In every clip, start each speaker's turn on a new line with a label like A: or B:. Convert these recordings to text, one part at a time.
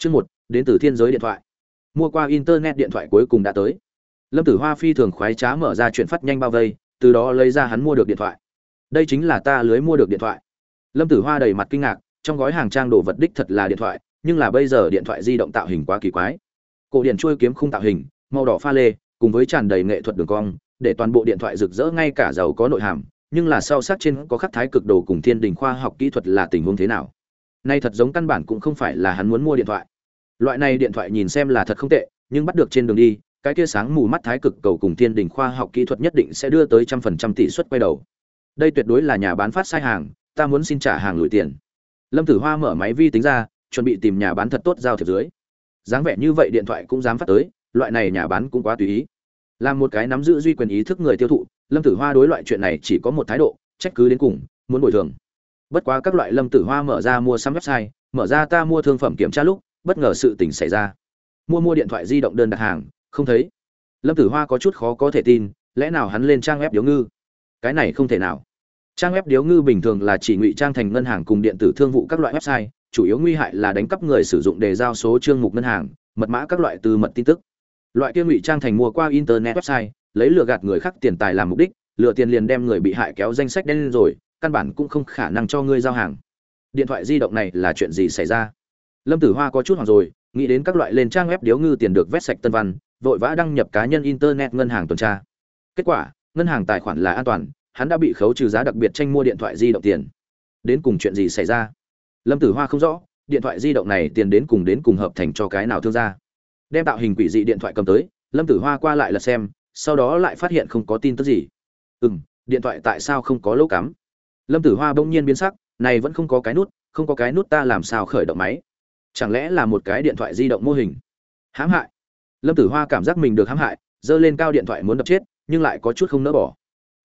A: Chương một đến từ thiên giới điện thoại. Mua qua internet điện thoại cuối cùng đã tới. Lâm Tử Hoa phi thường khoái trá mở ra chuyện phát nhanh bao vây, từ đó lấy ra hắn mua được điện thoại. Đây chính là ta lưới mua được điện thoại. Lâm Tử Hoa đầy mặt kinh ngạc, trong gói hàng trang đồ vật đích thật là điện thoại, nhưng là bây giờ điện thoại di động tạo hình quá kỳ quái. Cổ điển chuôi kiếm khung tạo hình, màu đỏ pha lê, cùng với tràn đầy nghệ thuật đường cong, để toàn bộ điện thoại rực rỡ ngay cả giàu có nội hàm, nhưng là sau sát trên có khắc thái cực đồ cùng thiên đình khoa học kỹ thuật là tình huống thế nào? Nay thật giống căn bản cũng không phải là hắn muốn mua điện thoại. Loại này điện thoại nhìn xem là thật không tệ, nhưng bắt được trên đường đi, cái kia sáng mù mắt thái cực cầu cùng thiên đình khoa học kỹ thuật nhất định sẽ đưa tới trăm phần trăm tỷ suất quay đầu. Đây tuyệt đối là nhà bán phát sai hàng, ta muốn xin trả hàng lùi tiền. Lâm Tử Hoa mở máy vi tính ra, chuẩn bị tìm nhà bán thật tốt giao thiệp dưới. Dáng vẻ như vậy điện thoại cũng dám phát tới, loại này nhà bán cũng quá tùy ý. Làm một cái nắm giữ duy quyền ý thức người tiêu thụ, Lâm Tử Hoa đối loại chuyện này chỉ có một thái độ, trách cứ đến cùng, muốn bồi thường. Bất quá các loại Lâm Tử Hoa mở ra mua sắm website, mở ra ta mua thương phẩm kiểm tra lúc, bất ngờ sự tình xảy ra. Mua mua điện thoại di động đơn đặt hàng, không thấy. Lâm Tử Hoa có chút khó có thể tin, lẽ nào hắn lên trang web điếu ngư? Cái này không thể nào. Trang web điếu ngư bình thường là chỉ ngụy trang thành ngân hàng cùng điện tử thương vụ các loại website, chủ yếu nguy hại là đánh cắp người sử dụng để giao số chương mục ngân hàng, mật mã các loại từ mật tin tức. Loại kia ngụy trang thành mua qua internet website, lấy lừa gạt người khác tiền tài làm mục đích, lừa tiền liền đem người bị hại kéo danh sách đen lên rồi, căn bản cũng không khả năng cho ngươi giao hàng. Điện thoại di động này là chuyện gì xảy ra? Lâm Tử Hoa có chút hoảng rồi, nghĩ đến các loại lên trang web điếu ngư tiền được vét sạch tân văn, vội vã đăng nhập cá nhân internet ngân hàng tuần tra. Kết quả, ngân hàng tài khoản là an toàn, hắn đã bị khấu trừ giá đặc biệt tranh mua điện thoại di động tiền. Đến cùng chuyện gì xảy ra? Lâm Tử Hoa không rõ, điện thoại di động này tiền đến cùng đến cùng hợp thành cho cái nào thương gia. Đem tạo hình quỷ dị điện thoại cầm tới, Lâm Tử Hoa qua lại là xem, sau đó lại phát hiện không có tin tức gì. Ừm, điện thoại tại sao không có lỗ cắm? Lâm Tử Hoa bỗng nhiên biến sắc, này vẫn không có cái nút, không có cái nút ta làm sao khởi động máy? Chẳng lẽ là một cái điện thoại di động mô hình? Hãm hại. Lâm Tử Hoa cảm giác mình được hãm hại, giơ lên cao điện thoại muốn đập chết, nhưng lại có chút không nỡ bỏ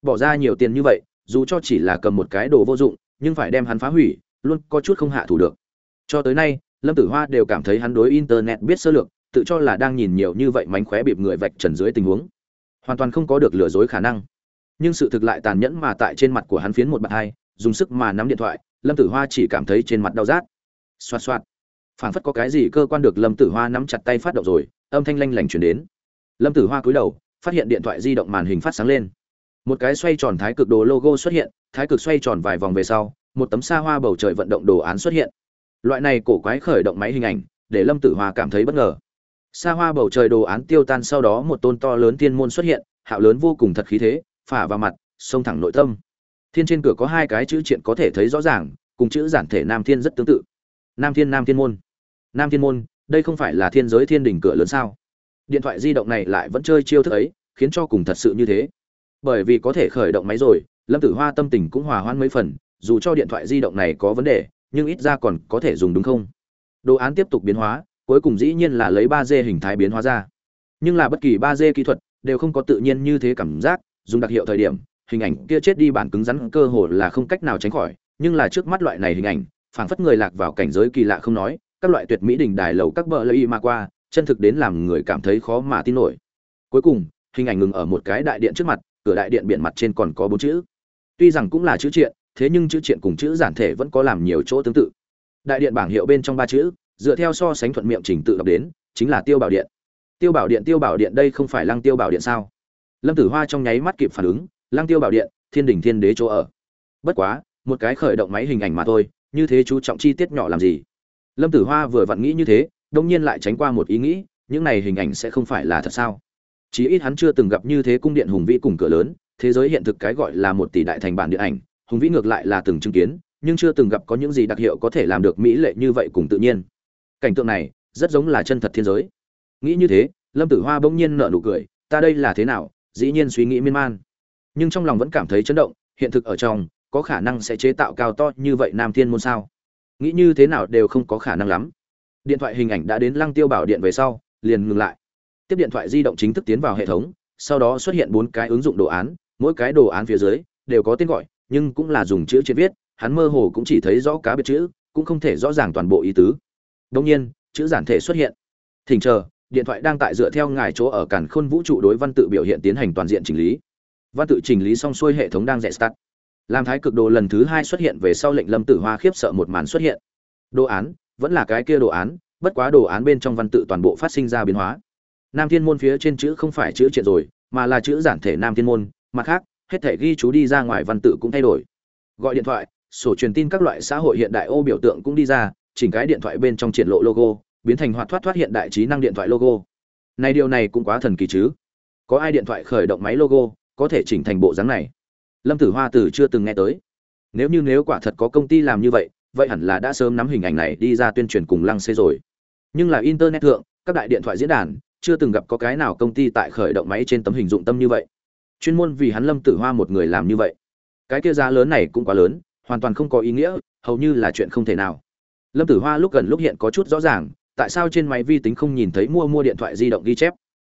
A: bỏ ra nhiều tiền như vậy dù cho chỉ là cầm một cái đồ vô dụng nhưng phải đem hắn phá hủy luôn có chút không hạ thủ được cho tới nay lâm tử hoa đều cảm thấy hắn đối internet biết sơ lược tự cho là đang nhìn nhiều như vậy mánh khóe bịp người vạch trần dưới tình huống hoàn toàn không có được lừa dối khả năng nhưng sự thực lại tàn nhẫn mà tại trên mặt của hắn phiến một bạt hai, dùng sức mà nắm điện thoại, lâm tử hoa chỉ cảm thấy trên mặt đau rát. Xoạt xoạt. Phảng phất có cái gì cơ quan được lâm tử hoa nắm chặt tay phát động rồi, âm thanh lanh lảnh chuyển đến. Lâm tử hoa cúi đầu, phát hiện điện thoại di động màn hình phát sáng lên. Một cái xoay tròn thái cực đồ logo xuất hiện, thái cực xoay tròn vài vòng về sau, một tấm xa hoa bầu trời vận động đồ án xuất hiện. Loại này cổ quái khởi động máy hình ảnh, để lâm tử hoa cảm thấy bất ngờ. Xa hoa bầu trời đồ án tiêu tan sau đó một tôn to lớn thiên môn xuất hiện, hạo lớn vô cùng thật khí thế phả vào mặt, xông thẳng nội tâm. Thiên trên cửa có hai cái chữ triện có thể thấy rõ ràng, cùng chữ giản thể nam thiên rất tương tự. Nam thiên nam thiên môn. Nam thiên môn, đây không phải là thiên giới thiên đỉnh cửa lớn sao? Điện thoại di động này lại vẫn chơi chiêu thức ấy, khiến cho cùng thật sự như thế. Bởi vì có thể khởi động máy rồi, lâm tử hoa tâm tình cũng hòa hoãn mấy phần, dù cho điện thoại di động này có vấn đề, nhưng ít ra còn có thể dùng đúng không? Đồ án tiếp tục biến hóa, cuối cùng dĩ nhiên là lấy ba d hình thái biến hóa ra. Nhưng là bất kỳ ba d kỹ thuật, đều không có tự nhiên như thế cảm giác dùng đặc hiệu thời điểm, hình ảnh kia chết đi bản cứng rắn cơ hồ là không cách nào tránh khỏi, nhưng là trước mắt loại này hình ảnh, phảng phất người lạc vào cảnh giới kỳ lạ không nói, các loại tuyệt mỹ đỉnh đài lầu các bờ lợi mà qua, chân thực đến làm người cảm thấy khó mà tin nổi. Cuối cùng, hình ảnh ngừng ở một cái đại điện trước mặt, cửa đại điện biển mặt trên còn có bốn chữ. Tuy rằng cũng là chữ triện, thế nhưng chữ triện cùng chữ giản thể vẫn có làm nhiều chỗ tương tự. Đại điện bảng hiệu bên trong ba chữ, dựa theo so sánh thuận miệng trình tự đọc đến, chính là tiêu bảo điện. Tiêu bảo điện, tiêu bảo điện đây không phải lăng tiêu bảo điện sao? Lâm tử hoa trong nháy mắt kịp phản ứng Lang tiêu bảo điện, thiên đình thiên đế chỗ ở. Bất quá, một cái khởi động máy hình ảnh mà thôi, như thế chú trọng chi tiết nhỏ làm gì? Lâm tử hoa vừa vặn nghĩ như thế đông nhiên lại tránh qua một ý nghĩ, những này hình ảnh sẽ không phải là thật sao? Chí ít hắn chưa từng gặp như thế cung điện hùng vĩ cùng cửa lớn, thế giới hiện thực cái gọi là một tỷ đại thành bản điện ảnh, hùng vĩ ngược lại là từng chứng kiến, nhưng chưa từng gặp có những gì đặc hiệu có thể làm được mỹ lệ như vậy cùng tự nhiên. Cảnh tượng này, rất giống là chân thật thiên giới. Nghĩ như thế, lâm tử hoa bỗng nhiên nở nụ cười, ta đây là thế nào? Dĩ nhiên suy nghĩ miên man. Nhưng trong lòng vẫn cảm thấy chấn động, hiện thực ở trong, có khả năng sẽ chế tạo cao to như vậy nam thiên môn sao? Nghĩ như thế nào đều không có khả năng lắm. Điện thoại hình ảnh đã đến lăng tiêu bảo điện về sau, liền ngừng lại. Tiếp điện thoại di động chính thức tiến vào hệ thống, sau đó xuất hiện bốn cái ứng dụng đồ án, mỗi cái đồ án phía dưới đều có tên gọi, nhưng cũng là dùng chữ chữ viết, hắn mơ hồ cũng chỉ thấy rõ cá biệt chữ, cũng không thể rõ ràng toàn bộ ý tứ. Đông nhiên, chữ giản thể xuất hiện. Thỉnh chờ điện thoại đang tại dựa theo ngài chỗ ở cản khôn vũ trụ đối văn tự biểu hiện tiến hành toàn diện chỉnh lý. Văn tự chỉnh lý xong xuôi hệ thống đang rẽ start. Làm thái cực đồ lần thứ hai xuất hiện về sau lệnh lâm tử hoa khiếp sợ một màn xuất hiện. Đồ án, vẫn là cái kia đồ án, bất quá đồ án bên trong văn tự toàn bộ phát sinh ra biến hóa. Nam thiên môn phía trên chữ không phải chữ triệt rồi, mà là chữ giản thể nam thiên môn, mặt khác, hết thể ghi chú đi ra ngoài văn tự cũng thay đổi. Gọi điện thoại, sổ truyền tin các loại xã hội hiện đại ô biểu tượng cũng đi ra, chỉnh cái điện thoại bên trong triển lộ logo biến thành hoạt thoát thoát hiện đại trí năng điện thoại logo. Này điều này cũng quá thần kỳ chứ. Có ai điện thoại khởi động máy logo, có thể chỉnh thành bộ dáng này? Lâm tử hoa từ chưa từng nghe tới. Nếu như nếu quả thật có công ty làm như vậy vậy hẳn là đã sớm nắm hình ảnh này đi ra tuyên truyền cùng lăng xê rồi. Nhưng là internet thượng, các đại điện thoại diễn đàn, chưa từng gặp có cái nào công ty tại khởi động máy trên tấm hình dụng tâm như vậy. Chuyên môn vì hắn lâm tử hoa một người làm như vậy. Cái kia giá lớn này cũng quá lớn, hoàn toàn không có ý nghĩa, hầu như là chuyện không thể nào. Lâm tử hoa lúc gần lúc hiện có chút rõ ràng tại sao trên máy vi tính không nhìn thấy mua mua điện thoại di động ghi chép?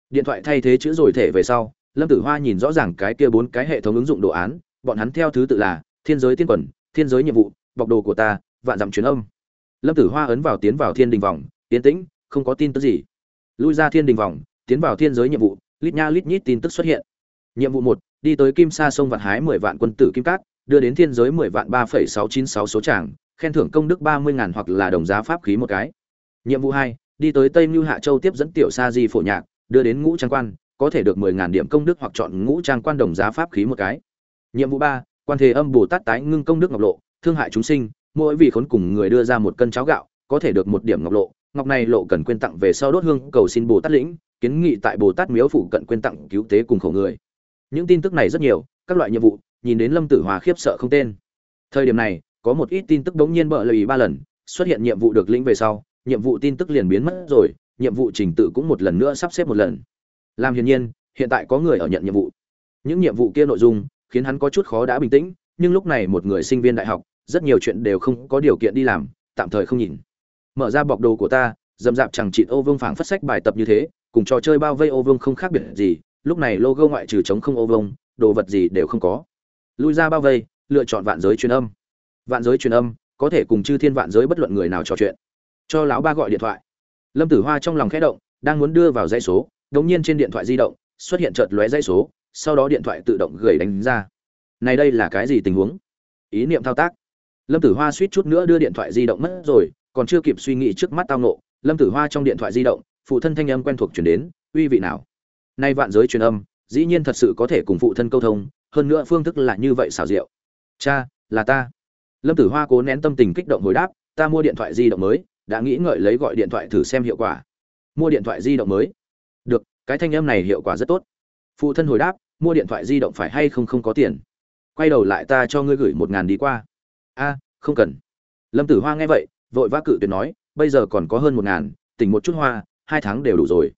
A: Điện thoại thay thế chữ rồi thể về sau, lâm tử hoa nhìn rõ ràng cái kia bốn cái hệ thống ứng dụng đồ án, bọn hắn theo thứ tự là, thiên giới tiên quẩn thiên giới nhiệm vụ, bọc đồ của ta, vạn dặm truyền âm. Lâm tử hoa ấn vào tiến vào thiên đình vòng tiến tĩnh, không có tin tức gì. Lui ra thiên đình vòng, tiến vào thiên giới nhiệm vụ, lít nha lít nhít tin tức xuất hiện. Nhiệm vụ một, đi tới kim sa sông vạn hái mười vạn quân tử kim cát, đưa đến thiên giới mười vạn ba phẩy sáu chín sáu số tràng, khen thưởng công đức ba mươi ngàn hoặc là đồng giá pháp khí một cái nhiệm vụ hai, đi tới tây mưu hạ châu tiếp dẫn tiểu sa di phổ nhạc, đưa đến ngũ trang quan, có thể được mười ngàn điểm công đức hoặc chọn ngũ trang quan đồng giá pháp khí một cái. Nhiệm vụ ba, quan thế âm bồ tát tái ngưng công đức ngọc lộ, thương hại chúng sinh, mỗi vị khốn cùng người đưa ra một cân cháo gạo, có thể được một điểm ngọc lộ. Ngọc này lộ cần quyên tặng về sau đốt hương, cầu xin bồ tát lĩnh, kiến nghị tại bồ tát miếu phủ cận quyên tặng cứu tế cùng khổ người. Những tin tức này rất nhiều, các loại nhiệm vụ, nhìn đến lâm tử hòa khiếp sợ không tên. Thời điểm này, có một ít tin tức đống nhiên bợ lời ba lần, xuất hiện nhiệm vụ được lĩnh về sau nhiệm vụ tin tức liền biến mất rồi, nhiệm vụ trình tự cũng một lần nữa sắp xếp một lần. Làm hiển nhiên, hiện tại có người ở nhận nhiệm vụ. Những nhiệm vụ kia nội dung khiến hắn có chút khó đã bình tĩnh, nhưng lúc này một người sinh viên đại học, rất nhiều chuyện đều không có điều kiện đi làm, tạm thời không nhìn. Mở ra bọc đồ của ta, dầm dạp chẳng chịt ô vương phảng phất sách bài tập như thế, cùng trò chơi bao vây ô vương không khác biệt gì, lúc này logo ngoại trừ chống không ô vương, đồ vật gì đều không có. Lui ra bao vây, lựa chọn vạn giới truyền âm. Vạn giới truyền âm, có thể cùng chư thiên vạn giới bất luận người nào trò chuyện cho lão ba gọi điện thoại. Lâm tử hoa trong lòng khẽ động, đang muốn đưa vào dây số đống nhiên trên điện thoại di động, xuất hiện chợt lóe dây số, sau đó điện thoại tự động gửi đánh ra. Này đây là cái gì tình huống? Ý niệm thao tác. Lâm tử hoa suýt chút nữa đưa điện thoại di động mất rồi, còn chưa kịp suy nghĩ trước mắt tao nộ lâm tử hoa trong điện thoại di động, phụ thân thanh âm quen thuộc chuyển đến, uy vị nào? Nay vạn giới truyền âm, dĩ nhiên thật sự có thể cùng phụ thân câu thông, hơn nữa phương thức là như vậy xảo diệu. Cha, là ta. Lâm tử hoa cố nén tâm tình kích động hồi đáp, ta mua điện thoại di động mới đã nghĩ ngợi lấy gọi điện thoại thử xem hiệu quả. Mua điện thoại di động mới. Được, cái thanh âm này hiệu quả rất tốt. Phụ thân hồi đáp, mua điện thoại di động phải hay không không có tiền? Quay đầu lại ta cho ngươi gửi một ngàn đi qua. A, không cần. Lâm tử hoa nghe vậy, vội vã cự tuyệt nói, bây giờ còn có hơn một ngàn, tỉnh một chút hoa, hai tháng đều đủ rồi.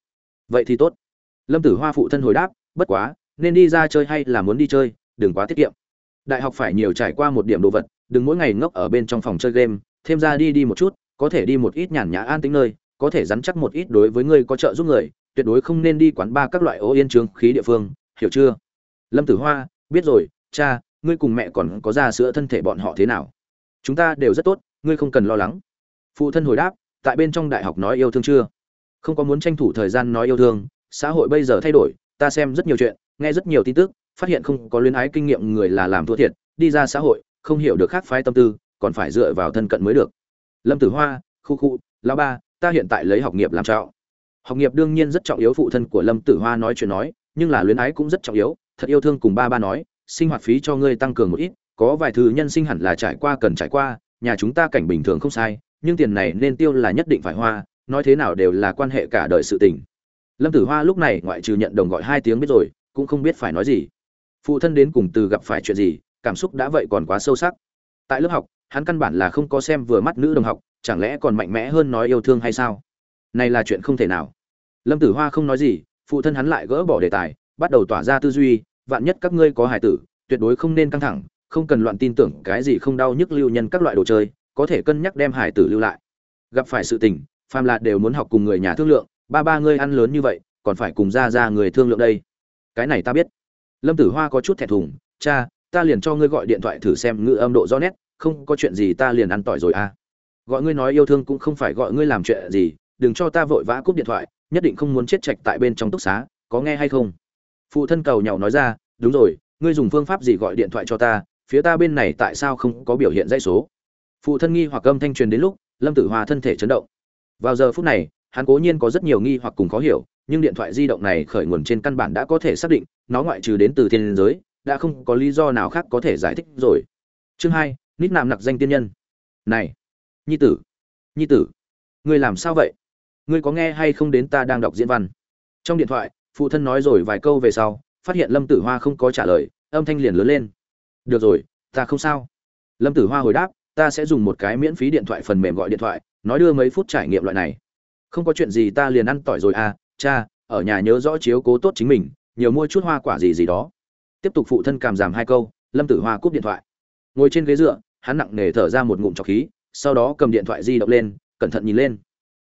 A: Vậy thì tốt. Lâm tử hoa phụ thân hồi đáp, bất quá, nên đi ra chơi hay là muốn đi chơi, đừng quá tiết kiệm. Đại học phải nhiều trải qua một điểm đồ vật, đừng mỗi ngày ngốc ở bên trong phòng chơi game, thêm ra đi đi một chút có thể đi một ít nhàn nhã an tĩnh nơi, có thể rắn chắc một ít đối với ngươi có trợ giúp người, tuyệt đối không nên đi quán ba các loại ô yên trường khí địa phương, hiểu chưa? Lâm tử hoa, biết rồi, cha, ngươi cùng mẹ còn có ra sữa thân thể bọn họ thế nào? Chúng ta đều rất tốt, ngươi không cần lo lắng. Phụ thân hồi đáp, tại bên trong đại học nói yêu thương chưa? Không có muốn tranh thủ thời gian nói yêu thương, xã hội bây giờ thay đổi, ta xem rất nhiều chuyện, nghe rất nhiều tin tức, phát hiện không có luyến ái kinh nghiệm người là làm thua thiệt, đi ra xã hội, không hiểu được khác phái tâm tư, còn phải dựa vào thân cận mới được lâm tử hoa, khu khu, lão ba, ta hiện tại lấy học nghiệp làm trọng. Học nghiệp đương nhiên rất trọng yếu, phụ thân của lâm tử hoa nói chuyện nói, nhưng là luyến ái cũng rất trọng yếu. Thật yêu thương cùng ba ba nói, sinh hoạt phí cho ngươi tăng cường một ít, có vài thứ nhân sinh hẳn là trải qua cần trải qua, nhà chúng ta cảnh bình thường không sai, nhưng tiền này nên tiêu là nhất định phải hoa, nói thế nào đều là quan hệ cả đời sự tình. Lâm tử hoa lúc này ngoại trừ nhận đồng gọi hai tiếng biết rồi, cũng không biết phải nói gì. Phụ thân đến cùng từ gặp phải chuyện gì, cảm xúc đã vậy còn quá sâu sắc. Tại lớp học hắn căn bản là không có xem vừa mắt nữ đồng học, chẳng lẽ còn mạnh mẽ hơn nói yêu thương hay sao? Này là chuyện không thể nào. Lâm tử hoa không nói gì, phụ thân hắn lại gỡ bỏ đề tài, bắt đầu tỏa ra tư duy, vạn nhất các ngươi có hài tử, tuyệt đối không nên căng thẳng, không cần loạn tin tưởng cái gì không đau nhức lưu nhân các loại đồ chơi, có thể cân nhắc đem hải tử lưu lại. Gặp phải sự tình phàm là đều muốn học cùng người nhà thương lượng, ba ba ngươi ăn lớn như vậy, còn phải cùng ra ra người thương lượng đây. Cái này ta biết. Lâm tử hoa có chút thẹn thùng, cha, ta liền cho ngươi gọi điện thoại thử xem ngữ âm độ rõ nét không có chuyện gì ta liền ăn tỏi rồi à. Gọi ngươi nói yêu thương cũng không phải gọi ngươi làm chuyện gì, đừng cho ta vội vã cúp điện thoại, nhất định không muốn chết chạch tại bên trong túc xá, có nghe hay không? Phụ thân cầu nhau nói ra, đúng rồi, ngươi dùng phương pháp gì gọi điện thoại cho ta, phía ta bên này tại sao không có biểu hiện dãy số? Phụ thân nghi hoặc âm thanh truyền đến lúc, lâm tử hòa thân thể chấn động. Vào giờ phút này, hắn cố nhiên có rất nhiều nghi hoặc cùng khó hiểu, nhưng điện thoại di động này khởi nguồn trên căn bản đã có thể xác định, nó ngoại trừ đến từ thiên giới, đã không có lý do nào khác có thể giải thích rồi. Chương hai nít nạm nặc danh tiên nhân. Này, nhi tử nhi tử, ngươi làm sao vậy? Ngươi có nghe hay không đến ta đang đọc diễn văn? Trong điện thoại, phụ thân nói rồi vài câu về sau, phát hiện lâm tử hoa không có trả lời, âm thanh liền lớn lên. Được rồi, ta không sao. Lâm tử hoa hồi đáp, ta sẽ dùng một cái miễn phí điện thoại phần mềm gọi điện thoại, nói đưa mấy phút trải nghiệm loại này. Không có chuyện gì ta liền ăn tỏi rồi à cha, ở nhà nhớ rõ chiếu cố tốt chính mình, nhiều mua chút hoa quả gì gì đó. Tiếp tục phụ thân cảm giảm hai câu, lâm tử hoa cúp điện thoại. Ngồi trên ghế dựa hắn nặng nề thở ra một ngụm trọc khí, sau đó cầm điện thoại di động lên, cẩn thận nhìn lên.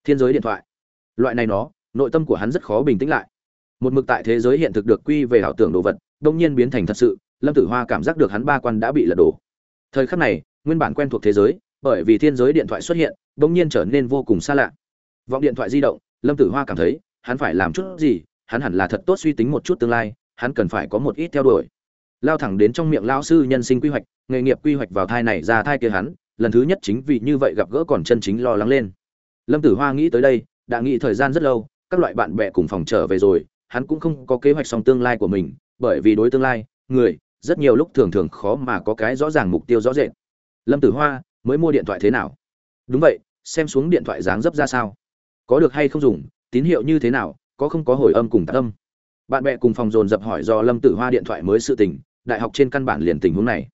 A: Thiên giới điện thoại. Loại này nó, nội tâm của hắn rất khó bình tĩnh lại. Một mực tại thế giới hiện thực được quy về ảo tưởng đồ vật, đông nhiên biến thành thật sự, lâm tử hoa cảm giác được hắn ba quan đã bị lật đổ. Thời khắc này, nguyên bản quen thuộc thế giới, bởi vì thiên giới điện thoại xuất hiện, đông nhiên trở nên vô cùng xa lạ. Vọng điện thoại di động, lâm tử hoa cảm thấy, hắn phải làm chút gì, hắn hẳn là thật tốt suy tính một chút tương lai, hắn cần phải có một ít theo đuổi lao thẳng đến trong miệng lao sư nhân sinh quy hoạch, nghề nghiệp quy hoạch vào thai này ra thai kia hắn, lần thứ nhất chính vì như vậy gặp gỡ còn chân chính lo lắng lên. Lâm tử hoa nghĩ tới đây, đã nghĩ thời gian rất lâu, các loại bạn bè cùng phòng trở về rồi, hắn cũng không có kế hoạch song tương lai của mình, bởi vì đối tương lai, người, rất nhiều lúc thường thường khó mà có cái rõ ràng mục tiêu rõ rệt. Lâm tử hoa, mới mua điện thoại thế nào? Đúng vậy, xem xuống điện thoại dáng dấp ra sao. Có được hay không dùng, tín hiệu như thế nào, có không có hồi âm cùng tác âm bạn bè cùng phòng dồn dập hỏi do lâm tử hoa điện thoại mới sự tình, đại học trên căn bản liền tình huống này.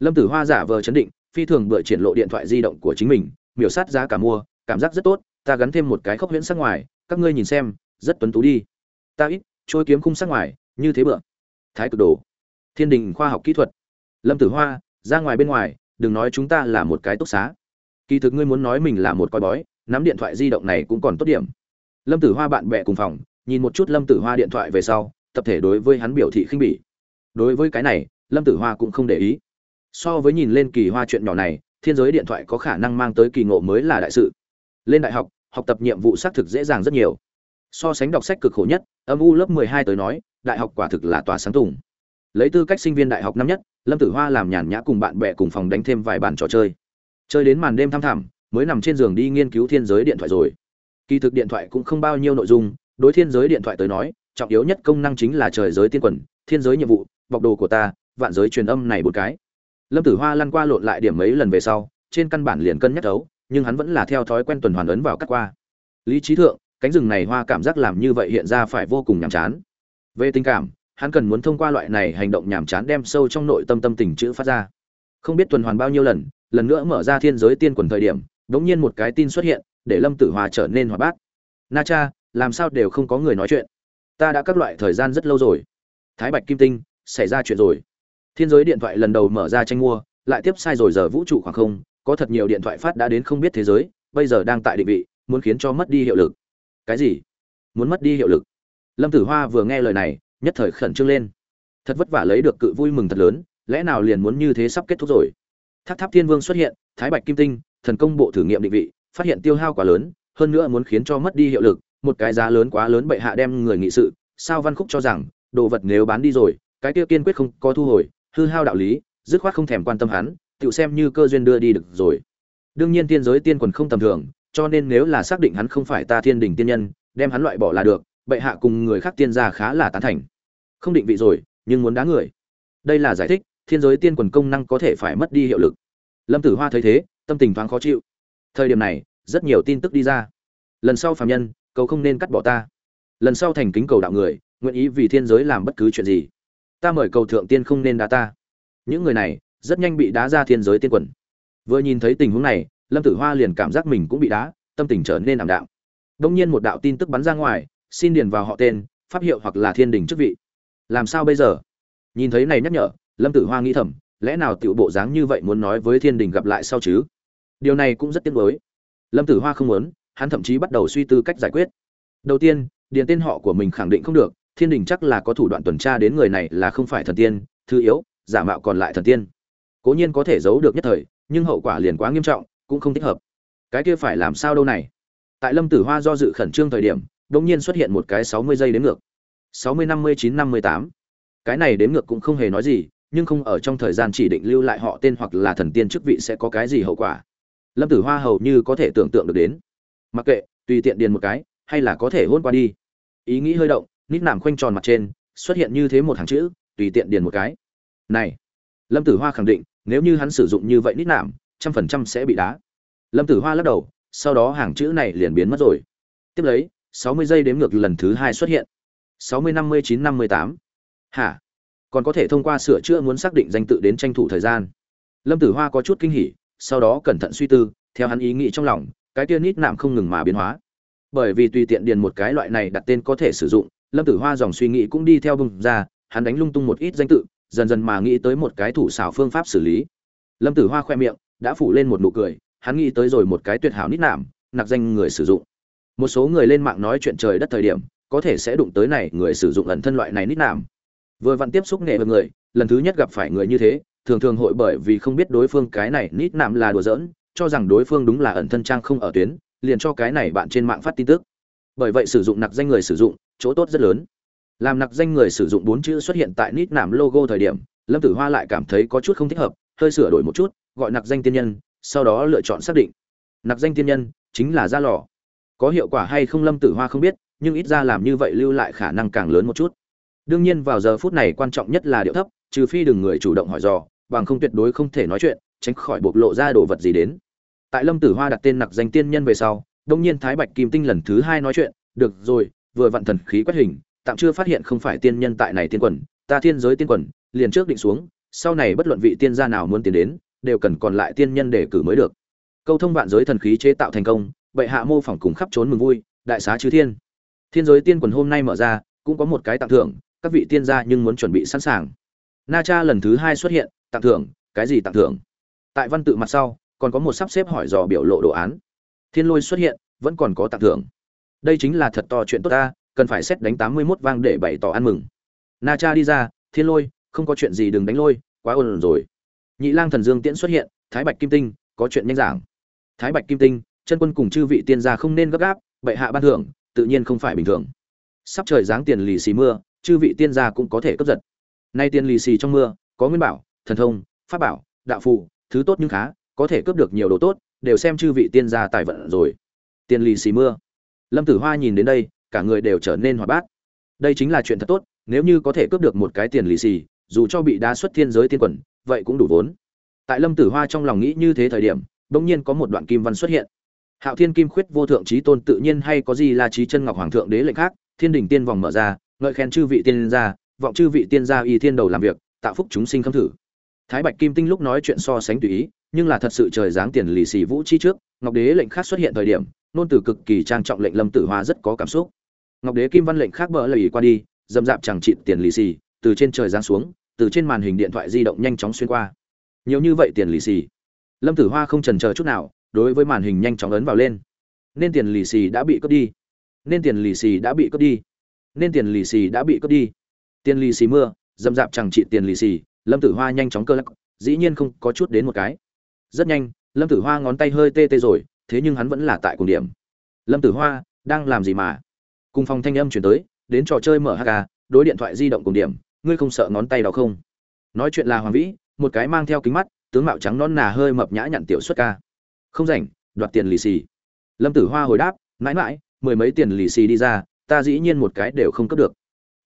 A: Lâm tử hoa giả vờ chấn định, phi thường bựa triển lộ điện thoại di động của chính mình, miểu sát giá cả mua, cảm giác rất tốt, ta gắn thêm một cái khốc huyễn sắc ngoài, các ngươi nhìn xem, rất tuấn tú đi. Ta ít, trôi kiếm khung sắc ngoài, như thế bựa. Thái cực đồ. Thiên đình khoa học kỹ thuật. Lâm tử hoa, ra ngoài bên ngoài, đừng nói chúng ta là một cái túc xá. Kỳ thực ngươi muốn nói mình là một coi bói, nắm điện thoại di động này cũng còn tốt điểm. Lâm tử hoa bạn bè cùng phòng nhìn một chút lâm tử hoa điện thoại về sau, tập thể đối với hắn biểu thị khinh bỉ. Đối với cái này, lâm tử hoa cũng không để ý. So với nhìn lên kỳ hoa chuyện nhỏ này, thiên giới điện thoại có khả năng mang tới kỳ ngộ mới là đại sự. Lên đại học học tập nhiệm vụ xác thực dễ dàng rất nhiều. So sánh đọc sách cực khổ nhất, âm u lớp mười hai tới nói, đại học quả thực là tòa sáng tùng. Lấy tư cách sinh viên đại học năm nhất, lâm tử hoa làm nhàn nhã cùng bạn bè cùng phòng đánh thêm vài bàn trò chơi. Chơi đến màn đêm thăm thẳm, mới nằm trên giường đi nghiên cứu thiên giới điện thoại rồi. Kỳ thực điện thoại cũng không bao nhiêu nội dung đối thiên giới điện thoại tới nói, trọng yếu nhất công năng chính là trời giới tiên quần, thiên giới nhiệm vụ, bọc đồ của ta, vạn giới truyền âm này một cái. Lâm tử hoa lăn qua lộn lại điểm mấy lần về sau, trên căn bản liền cân nhắc đấu nhưng hắn vẫn là theo thói quen tuần hoàn ấn vào cắt qua. Lý trí thượng, cánh rừng này hoa cảm giác làm như vậy hiện ra phải vô cùng nhàm chán. Về tình cảm, hắn cần muốn thông qua loại này hành động nhàm chán đem sâu trong nội tâm tâm tình chữ phát ra. Không biết tuần hoàn bao nhiêu lần lần nữa mở ra thiên giới tiên quần thời điểm đống nhiên một cái tin xuất hiện, để lâm tử hòa trở nên hoạt bát. Na cha làm sao đều không có người nói chuyện. Ta đã các loại thời gian rất lâu rồi. Thái bạch kim tinh, xảy ra chuyện rồi. Thiên giới điện thoại lần đầu mở ra tranh mua, lại tiếp sai rồi giờ vũ trụ khoảng không, có thật nhiều điện thoại phát đã đến không biết thế giới, bây giờ đang tại định vị, muốn khiến cho mất đi hiệu lực. Cái gì? Muốn mất đi hiệu lực? Lâm tử hoa vừa nghe lời này, nhất thời khẩn trương lên. Thật vất vả lấy được cự vui mừng thật lớn, lẽ nào liền muốn như thế sắp kết thúc rồi? Tháp tháp thiên vương xuất hiện, thái bạch kim tinh, thần công bộ thử nghiệm định vị, phát hiện tiêu hao quá lớn, hơn nữa muốn khiến cho mất đi hiệu lực một cái giá lớn quá lớn bệ hạ đem người nghị sự, sao văn khúc cho rằng, đồ vật nếu bán đi rồi, cái kia kiên quyết không có thu hồi, hư hao đạo lý, dứt khoát không thèm quan tâm hắn tự xem như cơ duyên đưa đi được rồi. Đương nhiên tiên giới tiên quần không tầm thường, cho nên nếu là xác định hắn không phải ta thiên đình tiên nhân, đem hắn loại bỏ là được, bệ hạ cùng người khác tiên gia khá là tán thành. Không định vị rồi, nhưng muốn đá người. Đây là giải thích, thiên giới tiên quần công năng có thể phải mất đi hiệu lực. Lâm tử hoa thấy thế, tâm tình thoáng khó chịu. Thời điểm này, rất nhiều tin tức đi ra. Lần sau phạm nhân cầu không nên cắt bỏ ta. Lần sau thành kính cầu đạo người, nguyện ý vì thiên giới làm bất cứ chuyện gì. Ta mời cầu thượng tiên không nên đá ta. Những người này, rất nhanh bị đá ra thiên giới tiên quần. Vừa nhìn thấy tình huống này, lâm tử hoa liền cảm giác mình cũng bị đá, tâm tình trở nên ảm đạm. Đông nhiên một đạo tin tức bắn ra ngoài, xin điền vào họ tên, pháp hiệu hoặc là thiên đình chức vị. Làm sao bây giờ? Nhìn thấy này nhắc nhở, lâm tử hoa nghĩ thầm, lẽ nào tiểu bộ dáng như vậy muốn nói với thiên đình gặp lại sau chứ? Điều này cũng rất tiếc nuối. Lâm tử hoa không muốn hắn thậm chí bắt đầu suy tư cách giải quyết. Đầu tiên, điền tên họ của mình khẳng định không được, thiên đình chắc là có thủ đoạn tuần tra đến người này là không phải thần tiên, thứ yếu, giả mạo còn lại thần tiên. Cố nhiên có thể giấu được nhất thời, nhưng hậu quả liền quá nghiêm trọng, cũng không thích hợp. Cái kia phải làm sao đâu này? Tại lâm tử hoa do dự khẩn trương thời điểm đ ỗ n g nhiên xuất hiện một cái sáu mươi giây đến ngược. sáu mươi năm mươi chín năm mươi tám. Cái này đến ngược cũng không hề nói gì, nhưng không ở trong thời gian chỉ định lưu lại họ tên hoặc là thần tiên chức vị sẽ có cái gì hậu quả. Lâm tử hoa hầu như có thể tưởng tượng được đến mặc kệ, tùy tiện điền một cái, hay là có thể hôn qua đi. Ý nghĩ hơi động, nít nảm khoanh tròn mặt trên, xuất hiện như thế một hàng chữ, tùy tiện điền một cái. Này, lâm tử hoa khẳng định, nếu như hắn sử dụng như vậy nít nảm trăm phần trăm sẽ bị đá. Lâm tử hoa lắc đầu, sau đó hàng chữ này liền biến mất rồi. Tiếp lấy, sáu mươi giây đếm ngược lần thứ hai xuất hiện. sáu mươi năm mươi chín năm mươi tám. Hả? Còn có thể thông qua sửa chữa muốn xác định danh tự đến tranh thủ thời gian. Lâm tử hoa có chút kinh hỉ, sau đó cẩn thận suy tư, theo hắn ý nghĩ trong lòng cái kia nít nạm không ngừng mà biến hóa. Bởi vì tùy tiện điền một cái loại này đặt tên có thể sử dụng, lâm tử hoa dòng suy nghĩ cũng đi theo bùng ra, hắn đánh lung tung một ít danh tự, dần dần mà nghĩ tới một cái thủ xảo phương pháp xử lý. Lâm tử hoa khoe miệng, đã phủ lên một nụ cười, hắn nghĩ tới rồi một cái tuyệt hảo nít nạm, nặc danh người sử dụng. Một số người lên mạng nói chuyện trời đất thời điểm, có thể sẽ đụng tới này người sử dụng ẩn thân loại này nít nạm. Vừa vặn tiếp xúc nghệ với người, lần thứ nhất gặp phải người như thế, thường thường hội bởi vì không biết đối phương cái này nít nạm là đùa giỡn cho rằng đối phương đúng là ẩn thân trang không ở tuyến, liền cho cái này bạn trên mạng phát tin tức. Bởi vậy sử dụng nặc danh người sử dụng, chỗ tốt rất lớn. Làm nặc danh người sử dụng bốn chữ xuất hiện tại nít nạm logo thời điểm, lâm tử hoa lại cảm thấy có chút không thích hợp, hơi sửa đổi một chút, gọi nặc danh tiên nhân, sau đó lựa chọn xác định. Nặc danh tiên nhân chính là ra lò. Có hiệu quả hay không lâm tử hoa không biết, nhưng ít ra làm như vậy lưu lại khả năng càng lớn một chút. Đương nhiên vào giờ phút này quan trọng nhất là điệu thấp, trừ phi đừng người chủ động hỏi dò, bằng không tuyệt đối không thể nói chuyện tránh khỏi bộc lộ ra đồ vật gì đến. Tại lâm tử hoa đặt tên nặc danh tiên nhân về sau, đông nhiên thái bạch kim tinh lần thứ hai nói chuyện, được rồi, vừa vặn thần khí quét hình, tạm chưa phát hiện không phải tiên nhân tại này tiên quần, ta thiên giới tiên quần, liền trước định xuống, sau này bất luận vị tiên gia nào muốn tiến đến, đều cần còn lại tiên nhân để cử mới được. Câu thông vạn giới thần khí chế tạo thành công, bệ hạ mô phỏng cùng khắp trốn mừng vui, đại xá chư thiên. Thiên giới tiên quần hôm nay mở ra, cũng có một cái tặng thưởng, các vị tiên gia nhưng muốn chuẩn bị sẵn sàng. Na cha lần thứ hai xuất hiện, tặng thưởng, cái gì tặng thưởng? Tại văn tự mặt sau, còn có một sắp xếp hỏi dò biểu lộ đồ án. Thiên lôi xuất hiện, vẫn còn có tặng thưởng. Đây chính là thật to chuyện tốt ta, cần phải xét đánh tám mươi 81 vang để bày tỏ ăn mừng. Na cha đi ra, thiên lôi, không có chuyện gì đừng đánh lôi, quá ồn rồi. Nhị lang thần dương tiễn xuất hiện, thái bạch kim tinh, có chuyện nhanh giảng. Thái bạch kim tinh, chân quân cùng chư vị tiên gia không nên gấp gáp, bệ hạ ban thưởng, tự nhiên không phải bình thường. Sắp trời giáng tiền lì xì mưa, chư vị tiên gia cũng có thể cướp giật. Nay tiền lì xì trong mưa, có nguyên bảo, thần thông, pháp bảo, đạo phù thứ tốt nhưng khá, có thể cướp được nhiều đồ tốt, đều xem chư vị tiên gia tài vận rồi. Tiền lì xì mưa. Lâm tử hoa nhìn đến đây, cả người đều trở nên hoạt bát. Đây chính là chuyện thật tốt, nếu như có thể cướp được một cái tiền lì xì, dù cho bị đá xuất thiên giới tiên quẩn vậy cũng đủ vốn. Tại lâm tử hoa trong lòng nghĩ như thế thời điểm, bỗng nhiên có một đoạn kim văn xuất hiện. Hạo thiên kim khuyết vô thượng trí tôn tự nhiên hay có gì là trí chân ngọc hoàng thượng đế lệnh khác, thiên đình tiên vòng mở ra, ngợi khen chư vị tiên gia, vọng chư vị tiên gia y thiên đầu làm việc, tạo phúc chúng sinh khâm thử thái bạch kim tinh lúc nói chuyện so sánh tùy ý, nhưng là thật sự trời giáng tiền lì xì vũ chi trước, ngọc đế lệnh khác xuất hiện thời điểm, nôn từ cực kỳ trang trọng lệnh lâm tử hoa rất có cảm xúc. Ngọc đế kim văn lệnh khác bỡ lời qua đi, dầm dạp chẳng trị tiền lì xì, từ trên trời giáng xuống, từ trên màn hình điện thoại di động nhanh chóng xuyên qua. Nhiều như vậy tiền lì xì. Lâm tử hoa không chần chờ chút nào, đối với màn hình nhanh chóng ấn vào lên. Nên tiền lì xì đã bị cướp đi. Nên tiền lì xì đã bị cướp đi. Nên tiền lì xì đã bị cướp đi. Tiền lì xì mưa, dầm dạp chẳng trị tiền lì xì lâm tử hoa nhanh chóng cơ lắc, dĩ nhiên không có chút đến một cái. Rất nhanh, lâm tử hoa ngón tay hơi tê tê rồi, thế nhưng hắn vẫn là tại cùng điểm. Lâm tử hoa, đang làm gì mà? Cùng phòng thanh âm chuyển tới, đến trò chơi mở hk đối điện thoại di động cùng điểm, ngươi không sợ ngón tay đau không? Nói chuyện là hoàng vĩ, một cái mang theo kính mắt, tướng mạo trắng non nà hơi mập nhã nhặn tiểu xuất ca. Không rảnh, đoạt tiền lì xì. Lâm tử hoa hồi đáp, mãi mãi, mười mấy tiền lì xì đi ra, ta dĩ nhiên một cái đều không cấp được.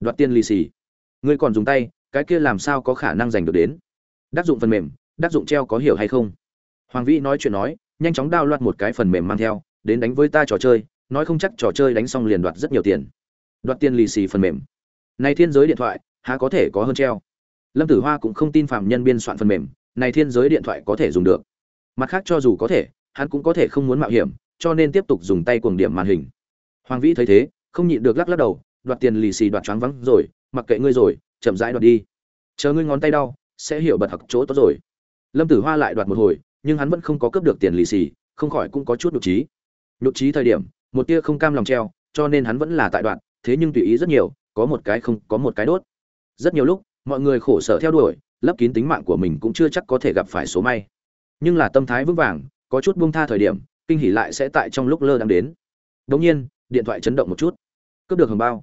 A: Đoạt tiền lì xì. Ngươi còn dùng tay cái kia làm sao có khả năng giành được đến? Đắc dụng phần mềm, đắc dụng treo có hiểu hay không? Hoàng vĩ nói chuyện nói, nhanh chóng đao loạt một cái phần mềm mang theo, đến đánh với ta trò chơi, nói không chắc trò chơi đánh xong liền đoạt rất nhiều tiền. Đoạt tiền lì xì phần mềm. Này thiên giới điện thoại, há có thể có hơn treo? Lâm tử hoa cũng không tin phạm nhân biên soạn phần mềm, này thiên giới điện thoại có thể dùng được. Mặt khác cho dù có thể, hắn cũng có thể không muốn mạo hiểm, cho nên tiếp tục dùng tay cuồng điểm màn hình. Hoàng vĩ thấy thế, không nhịn được lắc lắc đầu, đoạt tiền lì xì đoạt choáng vắng rồi, mặc kệ ngươi rồi chậm rãi đoạt đi. Chờ ngươi ngón tay đau, sẽ hiểu bật học chỗ tốt rồi. Lâm tử hoa lại đoạt một hồi, nhưng hắn vẫn không có cướp được tiền lì xì, không khỏi cũng có chút nhục trí. Nhục trí thời điểm, một tia không cam lòng treo, cho nên hắn vẫn là tại đoạn, thế nhưng tùy ý rất nhiều, có một cái không, có một cái đốt. Rất nhiều lúc, mọi người khổ sở theo đuổi, lấp kín tính mạng của mình cũng chưa chắc có thể gặp phải số may. Nhưng là tâm thái vững vàng, có chút buông tha thời điểm, kinh hỉ lại sẽ tại trong lúc lơ đang đến. Đống nhiên, điện thoại chấn động một chút. Cướp được hồng bao.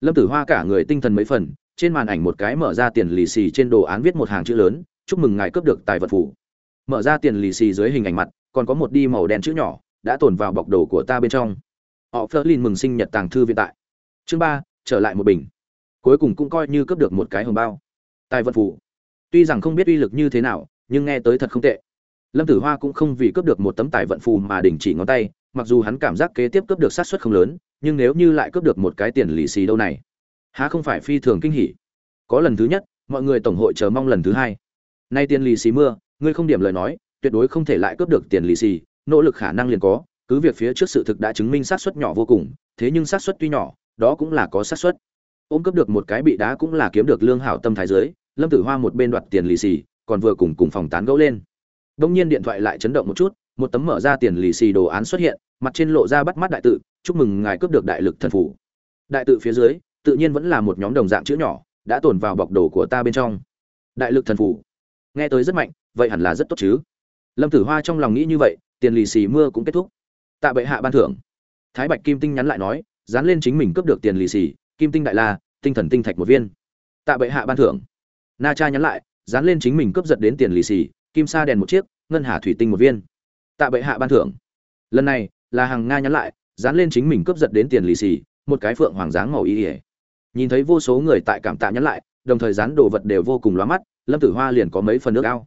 A: Lâm tử hoa cả người tinh thần mấy phần trên màn ảnh một cái mở ra tiền lì xì trên đồ án viết một hàng chữ lớn, chúc mừng ngài cướp được tài vật phủ mở ra tiền lì xì dưới hình ảnh mặt, còn có một đi màu đen chữ nhỏ, đã tồn vào bọc đồ của ta bên trong. Họ phớt lin mừng sinh nhật tàng thư viện tại. Chương ba, trở lại một bình. Cuối cùng cũng coi như cướp được một cái hồng bao. Tài vật phủ tuy rằng không biết uy lực như thế nào, nhưng nghe tới thật không tệ. Lâm tử hoa cũng không vì cướp được một tấm tài vận phù mà đình chỉ ngón tay, mặc dù hắn cảm giác kế tiếp cướp được sát suất không lớn, nhưng nếu như lại cướp được một cái tiền lì xì đâu này há không phải phi thường kinh hỉ? Có lần thứ nhất, mọi người tổng hội chờ mong lần thứ hai. Nay tiền lì xì mưa, ngươi không điểm lời nói, tuyệt đối không thể lại cướp được tiền lì xì, nỗ lực khả năng liền có, cứ việc phía trước sự thực đã chứng minh xác suất nhỏ vô cùng, thế nhưng xác suất tuy nhỏ, đó cũng là có xác suất. Ôm cướp được một cái bị đá cũng là kiếm được lương hảo tâm thái giới lâm tử hoa một bên đoạt tiền lì xì, còn vừa cùng cùng phòng tán gẫu lên. Đông nhiên điện thoại lại chấn động một chút, một tấm mở ra tiền lì xì đồ án xuất hiện, mặt trên lộ ra bắt mắt đại tự, chúc mừng ngài cướp được đại lực thần phủ. Đại tự phía dưới tự nhiên vẫn là một nhóm đồng dạng chữ nhỏ, đã tồn vào bọc đồ của ta bên trong. Đại lực thần phủ. Nghe tới rất mạnh, vậy hẳn là rất tốt chứ. Lâm tử hoa trong lòng nghĩ như vậy, tiền lì xì mưa cũng kết thúc. Tạ bệ hạ ban thưởng. Thái bạch kim tinh nhắn lại nói, dán lên chính mình cướp được tiền lì xì, kim tinh đại la, tinh thần tinh thạch một viên. Tạ bệ hạ ban thưởng. Na cha nhắn lại, dán lên chính mình cướp giật đến tiền lì xì, kim sa đèn một chiếc, ngân hà thủy tinh một viên. Tạ bệ hạ ban thưởng. Lần này, là hàng nga nhắn lại, dán lên chính mình cướp giật đến tiền lì xì, một cái phượng hoàng dáng màu y ỉa nhìn thấy vô số người tại cảm tạ nhắn lại, đồng thời dán đồ vật đều vô cùng lóa mắt, lâm tử hoa liền có mấy phần nước ao.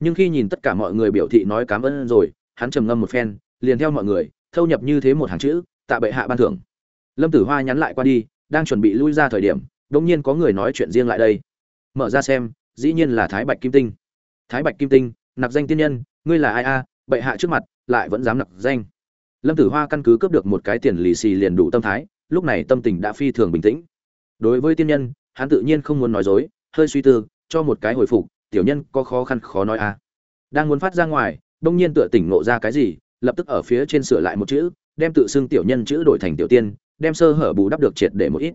A: Nhưng khi nhìn tất cả mọi người biểu thị nói cảm ơn rồi, hắn trầm ngâm một phen, liền theo mọi người, thâu nhập như thế một hàng chữ, tạ bệ hạ ban thưởng. Lâm tử hoa nhắn lại qua đi, đang chuẩn bị lui ra thời điểm đ ỗ n g nhiên có người nói chuyện riêng lại đây. Mở ra xem, dĩ nhiên là thái bạch kim tinh. Thái bạch kim tinh, nạp danh tiên nhân, ngươi là ai a? Bệ hạ trước mặt, lại vẫn dám nạp danh. Lâm tử hoa căn cứ cướp được một cái tiền lì xì liền đủ tâm thái, lúc này tâm tình đã phi thường bình tĩnh đối với tiên nhân, hắn tự nhiên không muốn nói dối, hơi suy tư, cho một cái hồi phục, tiểu nhân có khó khăn khó nói à. Đang muốn phát ra ngoài, đông nhiên tựa tỉnh nộ ra cái gì, lập tức ở phía trên sửa lại một chữ, đem tự xưng tiểu nhân chữ đổi thành tiểu tiên, đem sơ hở bù đắp được triệt để một ít.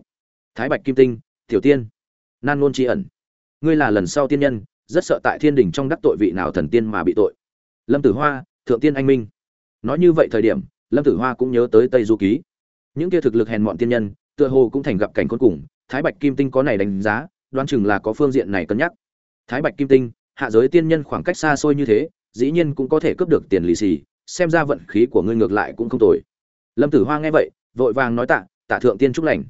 A: Thái bạch kim tinh, tiểu tiên. Nan ngôn tri ẩn. Ngươi là lần sau tiên nhân, rất sợ tại thiên đình trong đắc tội vị nào thần tiên mà bị tội. Lâm tử hoa, thượng tiên anh minh. Nói như vậy thời điểm, lâm tử hoa cũng nhớ tới tây du ký. Những kia thực lực hèn mọn tiên nhân, tựa hồ cũng thành gặp cảnh cuối cùng thái bạch kim tinh có này đánh giá, đoán chừng là có phương diện này cân nhắc. Thái bạch kim tinh, hạ giới tiên nhân khoảng cách xa xôi như thế, dĩ nhiên cũng có thể cướp được tiền lì xì, xem ra vận khí của ngươi ngược lại cũng không tồi. Lâm tử hoa nghe vậy, vội vàng nói tạ tạ thượng tiên chúc lành.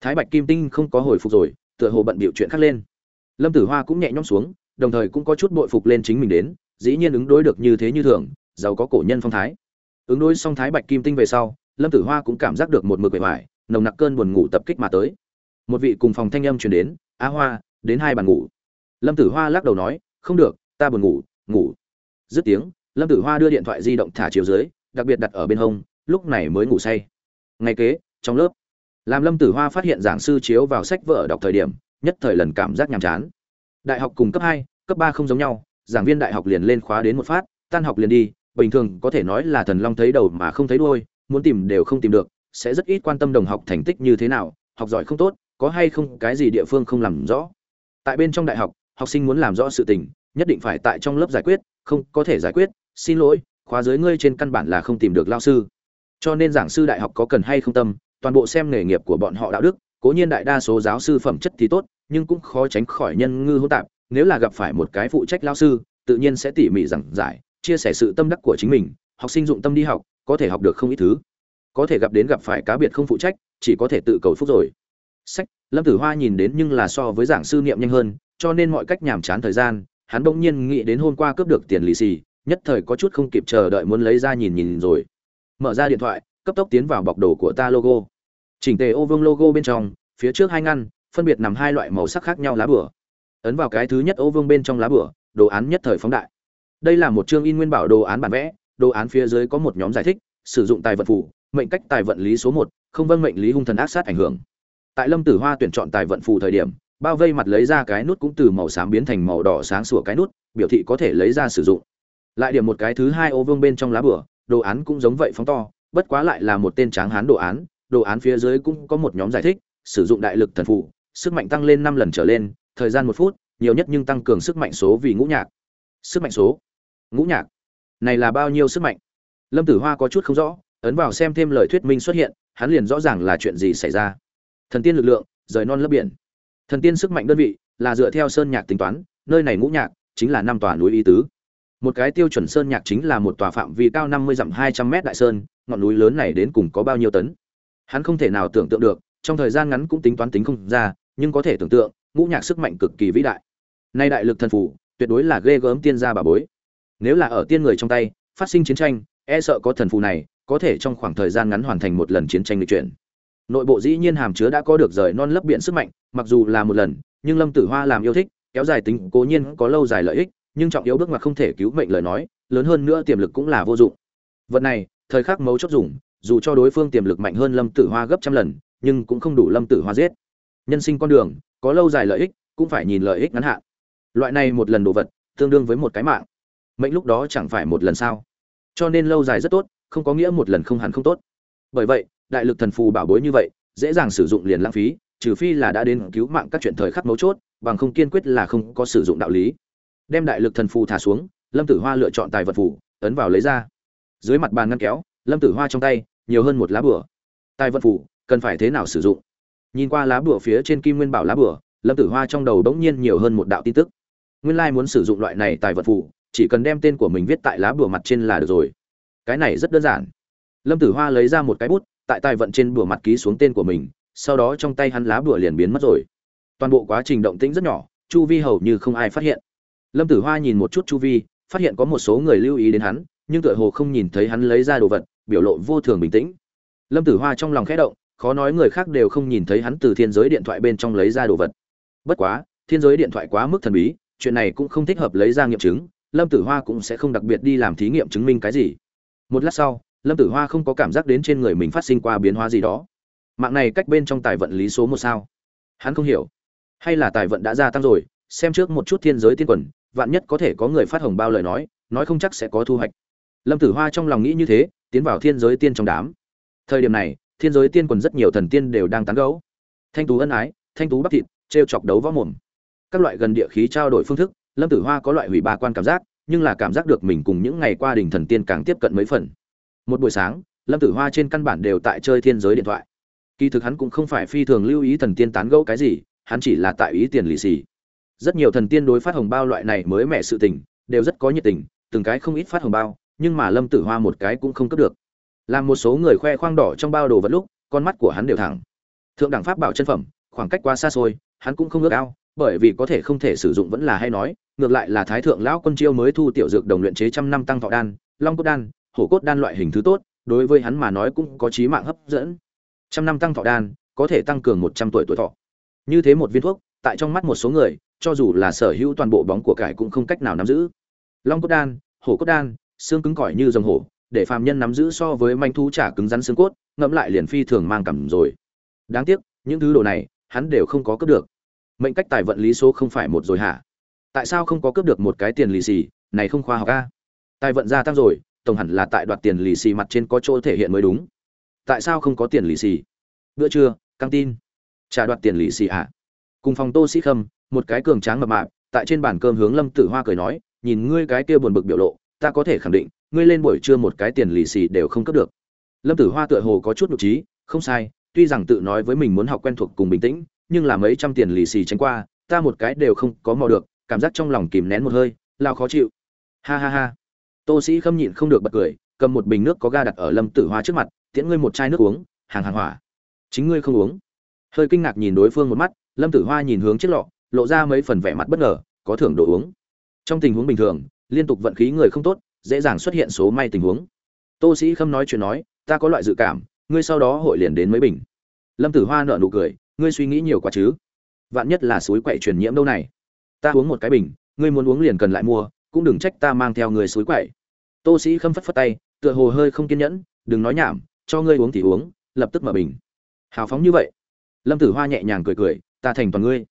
A: Thái bạch kim tinh không có hồi phục rồi, tựa hồ bận bịu chuyện khác lên. Lâm tử hoa cũng nhẹ nhõm xuống, đồng thời cũng có chút bội phục lên chính mình đến, dĩ nhiên ứng đối được như thế như thường, giàu có cổ nhân phong thái. Ứng đối xong thái bạch kim tinh về sau, lâm tử hoa cũng cảm giác được một mực bề ngoài nồng nặc cơn buồn ngủ tập kích mà tới một vị cùng phòng thanh âm truyền đến, a hoa, đến hai bàn ngủ. Lâm tử hoa lắc đầu nói, không được, ta buồn ngủ ngủ. Dứt tiếng, lâm tử hoa đưa điện thoại di động thả chiều dưới, đặc biệt đặt ở bên hông, lúc này mới ngủ say. Ngay kế, trong lớp, làm lâm tử hoa phát hiện giảng sư chiếu vào sách vở đọc thời điểm, nhất thời lần cảm giác nhàm chán. Đại học cùng cấp hai, cấp ba không giống nhau, giảng viên đại học liền lên khóa đến một phát, tan học liền đi, bình thường có thể nói là thần long thấy đầu mà không thấy đuôi, muốn tìm đều không tìm được, sẽ rất ít quan tâm đồng học thành tích như thế nào, học giỏi không tốt có hay không cái gì địa phương không làm rõ? Tại bên trong đại học học sinh muốn làm rõ sự tình, nhất định phải tại trong lớp giải quyết, không có thể giải quyết, xin lỗi, khóa dưới ngươi trên căn bản là không tìm được lao sư. Cho nên giảng sư đại học có cần hay không tâm, toàn bộ xem nghề nghiệp của bọn họ đạo đức, cố nhiên đại đa số giáo sư phẩm chất thì tốt, nhưng cũng khó tránh khỏi nhân ngư hỗn tạp, nếu là gặp phải một cái phụ trách lao sư, tự nhiên sẽ tỉ mỉ giảng giải, chia sẻ sự tâm đắc của chính mình, học sinh dụng tâm đi học, có thể học được không ít thứ. Có thể gặp đến gặp phải cá biệt không phụ trách, chỉ có thể tự cầu phúc rồi sách, lâm tử hoa nhìn đến nhưng là so với giảng sư niệm nhanh hơn, cho nên mọi cách nhàm chán thời gian, hắn bỗng nhiên nghĩ đến hôm qua cướp được tiền lì xì, nhất thời có chút không kịp chờ đợi muốn lấy ra nhìn nhìn rồi. Mở ra điện thoại, cấp tốc tiến vào bọc đồ của ta logo. Chỉnh tề ô vương logo bên trong, phía trước hai ngăn, phân biệt nằm hai loại màu sắc khác nhau lá bửa. Ấn vào cái thứ nhất ô vương bên trong lá bửa, đồ án nhất thời phóng đại. Đây là một chương in nguyên bảo đồ án bản vẽ, đồ án phía dưới có một nhóm giải thích, sử dụng tài vận phủ, mệnh cách tài vận lý số một, không vâng mệnh lý hung thần ác sát ảnh hưởng tại lâm tử hoa tuyển chọn tài vận phù thời điểm, bao vây mặt lấy ra cái nút cũng từ màu xám biến thành màu đỏ sáng sủa cái nút, biểu thị có thể lấy ra sử dụng. Lại điểm một cái thứ hai ô vương bên trong lá bửa, đồ án cũng giống vậy phóng to, bất quá lại là một tên tráng hán đồ án đồ án phía dưới cũng có một nhóm giải thích, sử dụng đại lực thần phụ sức mạnh tăng lên năm lần trở lên, thời gian một phút, nhiều nhất nhưng tăng cường sức mạnh số vì ngũ nhạc. Sức mạnh số, ngũ nhạc. Này là bao nhiêu sức mạnh? Lâm tử hoa có chút không rõ, ấn vào xem thêm lời thuyết minh xuất hiện, hắn liền rõ ràng là chuyện gì xảy ra thần tiên lực lượng, rời non lấp biển. Thần tiên sức mạnh đơn vị là dựa theo sơn nhạc tính toán, nơi này ngũ nhạc chính là năm tòa núi y tứ. Một cái tiêu chuẩn sơn nhạc chính là một tòa phạm vi cao năm mươi dặm hai trăm mét đại sơn, ngọn núi lớn này đến cùng có bao nhiêu tấn? Hắn không thể nào tưởng tượng được, trong thời gian ngắn cũng tính toán tính không ra, nhưng có thể tưởng tượng, ngũ nhạc sức mạnh cực kỳ vĩ đại. Nay đại lực thần phủ, tuyệt đối là ghê gớm tiên gia bà bối. Nếu là ở tiên người trong tay, phát sinh chiến tranh e sợ có thần phù này có thể trong khoảng thời gian ngắn hoàn thành một lần chiến tranh lịch chuyển nội bộ dĩ nhiên hàm chứa đã có được rời non lấp biển sức mạnh, mặc dù là một lần, nhưng lâm tử hoa làm yêu thích, kéo dài tính cố nhiên có lâu dài lợi ích, nhưng trọng yếu bước ngoặt không thể cứu mệnh lời nói, lớn hơn nữa tiềm lực cũng là vô dụng. Vật này, thời khắc mấu chốt dùng, dù cho đối phương tiềm lực mạnh hơn lâm tử hoa gấp trăm lần, nhưng cũng không đủ lâm tử hoa giết. Nhân sinh con đường, có lâu dài lợi ích, cũng phải nhìn lợi ích ngắn hạn. Loại này một lần đồ vật, tương đương với một cái mạng. Mệnh lúc đó chẳng phải một lần sao? Cho nên lâu dài rất tốt, không có nghĩa một lần không hẳn không tốt. Bởi vậy đại lực thần phù bảo bối như vậy, dễ dàng sử dụng liền lãng phí, trừ phi là đã đến cứu mạng các chuyện thời khắc mấu chốt, bằng không kiên quyết là không có sử dụng đạo lý. Đem đại lực thần phù thả xuống, lâm tử hoa lựa chọn tài vật phù, ấn vào lấy ra. Dưới mặt bàn ngăn kéo, lâm tử hoa trong tay, nhiều hơn một lá bửa tài vật phù, cần phải thế nào sử dụng? Nhìn qua lá bửa phía trên kim nguyên bảo lá bửa lâm tử hoa trong đầu bỗng nhiên nhiều hơn một đạo tin tức. Nguyên lai muốn sử dụng loại này tài vật phù, chỉ cần đem tên của mình viết tại lá bửa mặt trên là được rồi. Cái này rất đơn giản. Lâm tử hoa lấy ra một cái bút tại tài vận trên bùa mặt ký xuống tên của mình, sau đó trong tay hắn lá bùa liền biến mất rồi. Toàn bộ quá trình động tĩnh rất nhỏ, chu vi hầu như không ai phát hiện. Lâm tử hoa nhìn một chút chu vi, phát hiện có một số người lưu ý đến hắn, nhưng tựa hồ không nhìn thấy hắn lấy ra đồ vật, biểu lộ vô thường bình tĩnh. Lâm tử hoa trong lòng khẽ động, khó nói người khác đều không nhìn thấy hắn từ thiên giới điện thoại bên trong lấy ra đồ vật. Bất quá, thiên giới điện thoại quá mức thần bí, chuyện này cũng không thích hợp lấy ra nghiệm chứng, lâm tử hoa cũng sẽ không đặc biệt đi làm thí nghiệm chứng minh cái gì. Một lát sau lâm tử hoa không có cảm giác đến trên người mình phát sinh qua biến hóa gì đó. Mạng này cách bên trong tài vận lý số một sao? Hắn không hiểu. Hay là tài vận đã gia tăng rồi, xem trước một chút thiên giới tiên quần, vạn nhất có thể có người phát hồng bao lời nói nói không chắc sẽ có thu hoạch. Lâm tử hoa trong lòng nghĩ như thế, tiến vào thiên giới tiên trong đám. Thời điểm này, thiên giới tiên quần rất nhiều thần tiên đều đang tán gấu thanh tú ân ái, thanh tú bắp thịt t chọc đấu võ mồm. Các loại gần địa khí trao đổi phương thức, lâm tử hoa có loại hủy ba quan cảm giác, nhưng là cảm giác được mình cùng những ngày qua đình thần tiên càng tiếp cận mấy phần một buổi sáng, lâm tử hoa trên căn bản đều tại chơi thiên giới điện thoại. Kỳ thực hắn cũng không phải phi thường lưu ý thần tiên tán gẫu cái gì, hắn chỉ là tại ý tiền lì xì. Rất nhiều thần tiên đối phát hồng bao loại này mới mẻ sự tình, đều rất có nhiệt tình, từng cái không ít phát hồng bao, nhưng mà lâm tử hoa một cái cũng không cấp được. Làm một số người khoe khoang đỏ trong bao đồ vật lúc, con mắt của hắn đều thẳng. Thượng đẳng pháp bảo chân phẩm, khoảng cách quá xa xôi, hắn cũng không ước ao, bởi vì có thể không thể sử dụng vẫn là hay nói, ngược lại là thái thượng lão quân chiêu mới thu tiểu dược đồng luyện chế trăm năm tăng thọ đan, long cốt đan hổ cốt đan loại hình thứ tốt, đối với hắn mà nói cũng có trí mạng hấp dẫn. Trăm năm tăng thọ đan, có thể tăng cường một trăm tuổi tuổi thọ. Như thế một viên thuốc, tại trong mắt một số người, cho dù là sở hữu toàn bộ bóng của cải cũng không cách nào nắm giữ. Long cốt đan, hổ cốt đan, xương cứng cỏi như rồng hổ, để phàm nhân nắm giữ so với manh thú trả cứng rắn xương cốt, ngẫm lại liền phi thường mang cảm rồi. Đáng tiếc, những thứ đồ này, hắn đều không có cướp được. Mệnh cách tài vận lý số không phải một rồi hả? Tại sao không có cướp được một cái tiền lì xì? Này không khoa học a. Tài vận gia tăng rồi tổng hẳn là tại đoạt tiền lì xì mặt trên có chỗ thể hiện mới đúng. Tại sao không có tiền lì xì? Bữa trưa, căng tin. Trả đoạt tiền lì xì à? cùng phòng tô sĩ khâm, một cái cường tráng mập mạp, tại trên bàn cơm hướng lâm tử hoa cười nói, nhìn ngươi cái kia buồn bực biểu lộ, ta có thể khẳng định, ngươi lên buổi trưa một cái tiền lì xì đều không cấp được. Lâm tử hoa tựa hồ có chút nhục trí, không sai, tuy rằng tự nói với mình muốn học quen thuộc cùng bình tĩnh, nhưng là mấy trăm tiền lì xì tránh qua, ta một cái đều không có mò được, cảm giác trong lòng kìm nén một hơi, lao khó chịu. Ha ha ha tô sĩ khâm nhịn không được bật cười, cầm một bình nước có ga đặt ở lâm tử hoa trước mặt, tiễn ngươi một chai nước uống, hàng hàng hỏa. Chính ngươi không uống. Hơi kinh ngạc nhìn đối phương một mắt, lâm tử hoa nhìn hướng chiếc lọ, lộ ra mấy phần vẻ mặt bất ngờ, có thưởng đồ uống. Trong tình huống bình thường, liên tục vận khí người không tốt, dễ dàng xuất hiện số may tình huống. Tô sĩ khâm nói chuyện nói, ta có loại dự cảm, ngươi sau đó hội liền đến mấy bình. Lâm tử hoa nở nụ cười, ngươi suy nghĩ nhiều quá chứ. Vạn nhất là suối quậy truyền nhiễm đâu này. Ta uống một cái bình, ngươi muốn uống liền cần lại mua cũng đừng trách ta mang theo người suối quậy. Tô sĩ khâm phất phất tay, tựa hồ hơi không kiên nhẫn, đừng nói nhảm, cho ngươi uống thì uống, lập tức mở bình. Hào phóng như vậy. Lâm tử hoa nhẹ nhàng cười cười, ta thành toàn ngươi.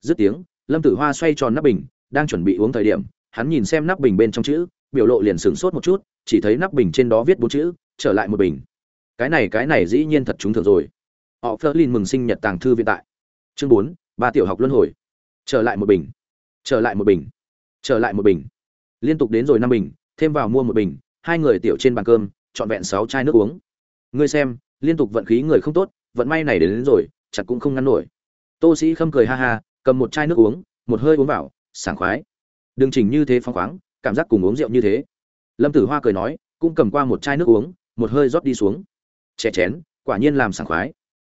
A: Dứt tiếng, lâm tử hoa xoay tròn nắp bình, đang chuẩn bị uống thời điểm, hắn nhìn xem nắp bình bên trong chữ, biểu lộ liền sửng sốt một chút, chỉ thấy nắp bình trên đó viết bốn chữ, trở lại một bình. Cái này cái này dĩ nhiên thật chúng thường rồi. Họ phớt lin mừng sinh nhật tàng thư viện tại. Chương bốn, ba tiểu học luân hồi. Trở lại một bình. Trở lại một bình. Trở lại một bình liên tục đến rồi năm bình thêm vào mua một bình hai người tiểu trên bàn cơm trọn vẹn sáu chai nước uống. Ngươi xem liên tục vận khí người không tốt vận may này đến, đến rồi chặt cũng không ngăn nổi. Tô sĩ khâm cười ha ha cầm một chai nước uống một hơi uống vào sảng khoái. Đừng chỉnh như thế phong khoáng cảm giác cùng uống rượu như thế. Lâm tử hoa cười nói cũng cầm qua một chai nước uống một hơi rót đi xuống. Chè chén quả nhiên làm sảng khoái.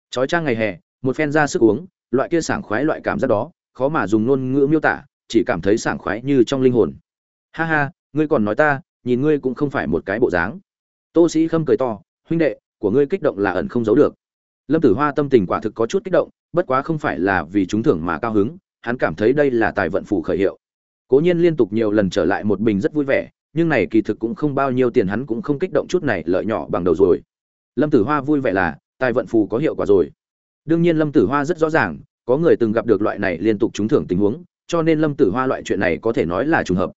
A: Trói trang ngày hè một phen ra sức uống loại kia sảng khoái loại cảm giác đó khó mà dùng ngôn ngữ miêu tả chỉ cảm thấy sảng khoái như trong linh hồn ha ha, ngươi còn nói ta, nhìn ngươi cũng không phải một cái bộ dáng. Tô sĩ khâm cười to, huynh đệ, của ngươi kích động là ẩn không giấu được. Lâm tử hoa tâm tình quả thực có chút kích động, bất quá không phải là vì chúng thưởng mà cao hứng, hắn cảm thấy đây là tài vận phủ khởi hiệu. Cố nhiên liên tục nhiều lần trở lại một bình rất vui vẻ, nhưng này kỳ thực cũng không bao nhiêu tiền hắn cũng không kích động chút này lợi nhỏ bằng đầu rồi. Lâm tử hoa vui vẻ là, tài vận phù có hiệu quả rồi. Đương nhiên lâm tử hoa rất rõ ràng, có người từng gặp được loại này liên tục trúng thưởng tình huống, cho nên lâm tử hoa loại chuyện này có thể nói là trùng hợp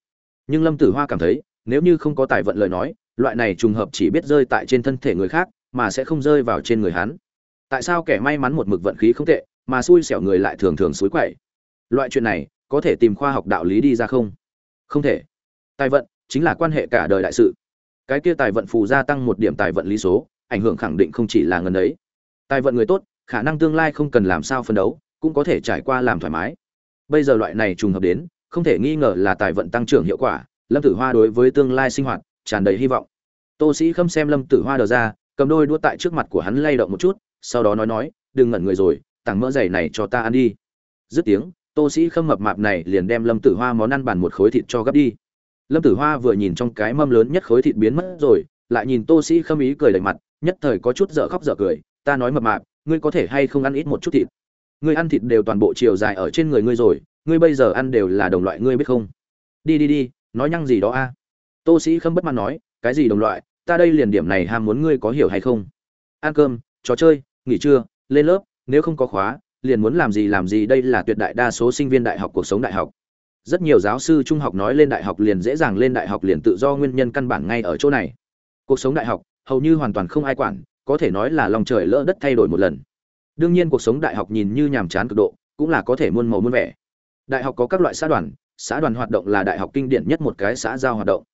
A: nhưng lâm tử hoa cảm thấy, nếu như không có tài vận lời nói, loại này trùng hợp chỉ biết rơi tại trên thân thể người khác, mà sẽ không rơi vào trên người hắn. Tại sao kẻ may mắn một mực vận khí không tệ, mà xui xẻo người lại thường thường xối quậy? Loại chuyện này, có thể tìm khoa học đạo lý đi ra không? Không thể. Tài vận chính là quan hệ cả đời đại sự. Cái kia tài vận phù gia tăng một điểm tài vận lý số, ảnh hưởng khẳng định không chỉ là ngần ấy. Tài vận người tốt, khả năng tương lai không cần làm sao phân đấu, cũng có thể trải qua làm thoải mái. Bây giờ loại này trùng hợp đến không thể nghi ngờ là tài vận tăng trưởng hiệu quả, lâm tử hoa đối với tương lai sinh hoạt tràn đầy hy vọng. Tô sĩ khâm xem lâm tử hoa đờ ra, cầm đôi đua tại trước mặt của hắn lay động một chút, sau đó nói nói, đừng ngẩn người rồi tặng mỡ dày này cho ta ăn đi. Dứt tiếng, tô sĩ khâm mập mạp này liền đem lâm tử hoa món ăn bàn một khối thịt cho gấp đi. Lâm tử hoa vừa nhìn trong cái mâm lớn nhất khối thịt biến mất rồi, lại nhìn tô sĩ khâm ý cười đầy mặt, nhất thời có chút dở khóc dở cười, ta nói mập mạp, ngươi có thể hay không ăn ít một chút thịt? Ngươi ăn thịt đều toàn bộ chiều dài ở trên người ngươi rồi ngươi bây giờ ăn đều là đồng loại ngươi biết không? Đi đi đi, nói nhăng gì đó a? Tô sĩ khâm bất mãn nói, cái gì đồng loại? Ta đây liền điểm này ham muốn ngươi có hiểu hay không? Ăn cơm, trò chơi, nghỉ trưa, lên lớp, nếu không có khóa, liền muốn làm gì làm gì, đây là tuyệt đại đa số sinh viên đại học, cuộc sống đại học. Rất nhiều giáo sư trung học nói lên đại học liền dễ dàng lên đại học liền tự do, nguyên nhân căn bản ngay ở chỗ này. Cuộc sống đại học, hầu như hoàn toàn không ai quản, có thể nói là lòng trời lỡ đất thay đổi một lần. Đương nhiên cuộc sống đại học nhìn như nhàm chán cực độ, cũng là có thể muôn màu muôn vẻ đại học có các loại xã đoàn xã đoàn hoạt động là đại học kinh điển nhất một cái xã giao hoạt động.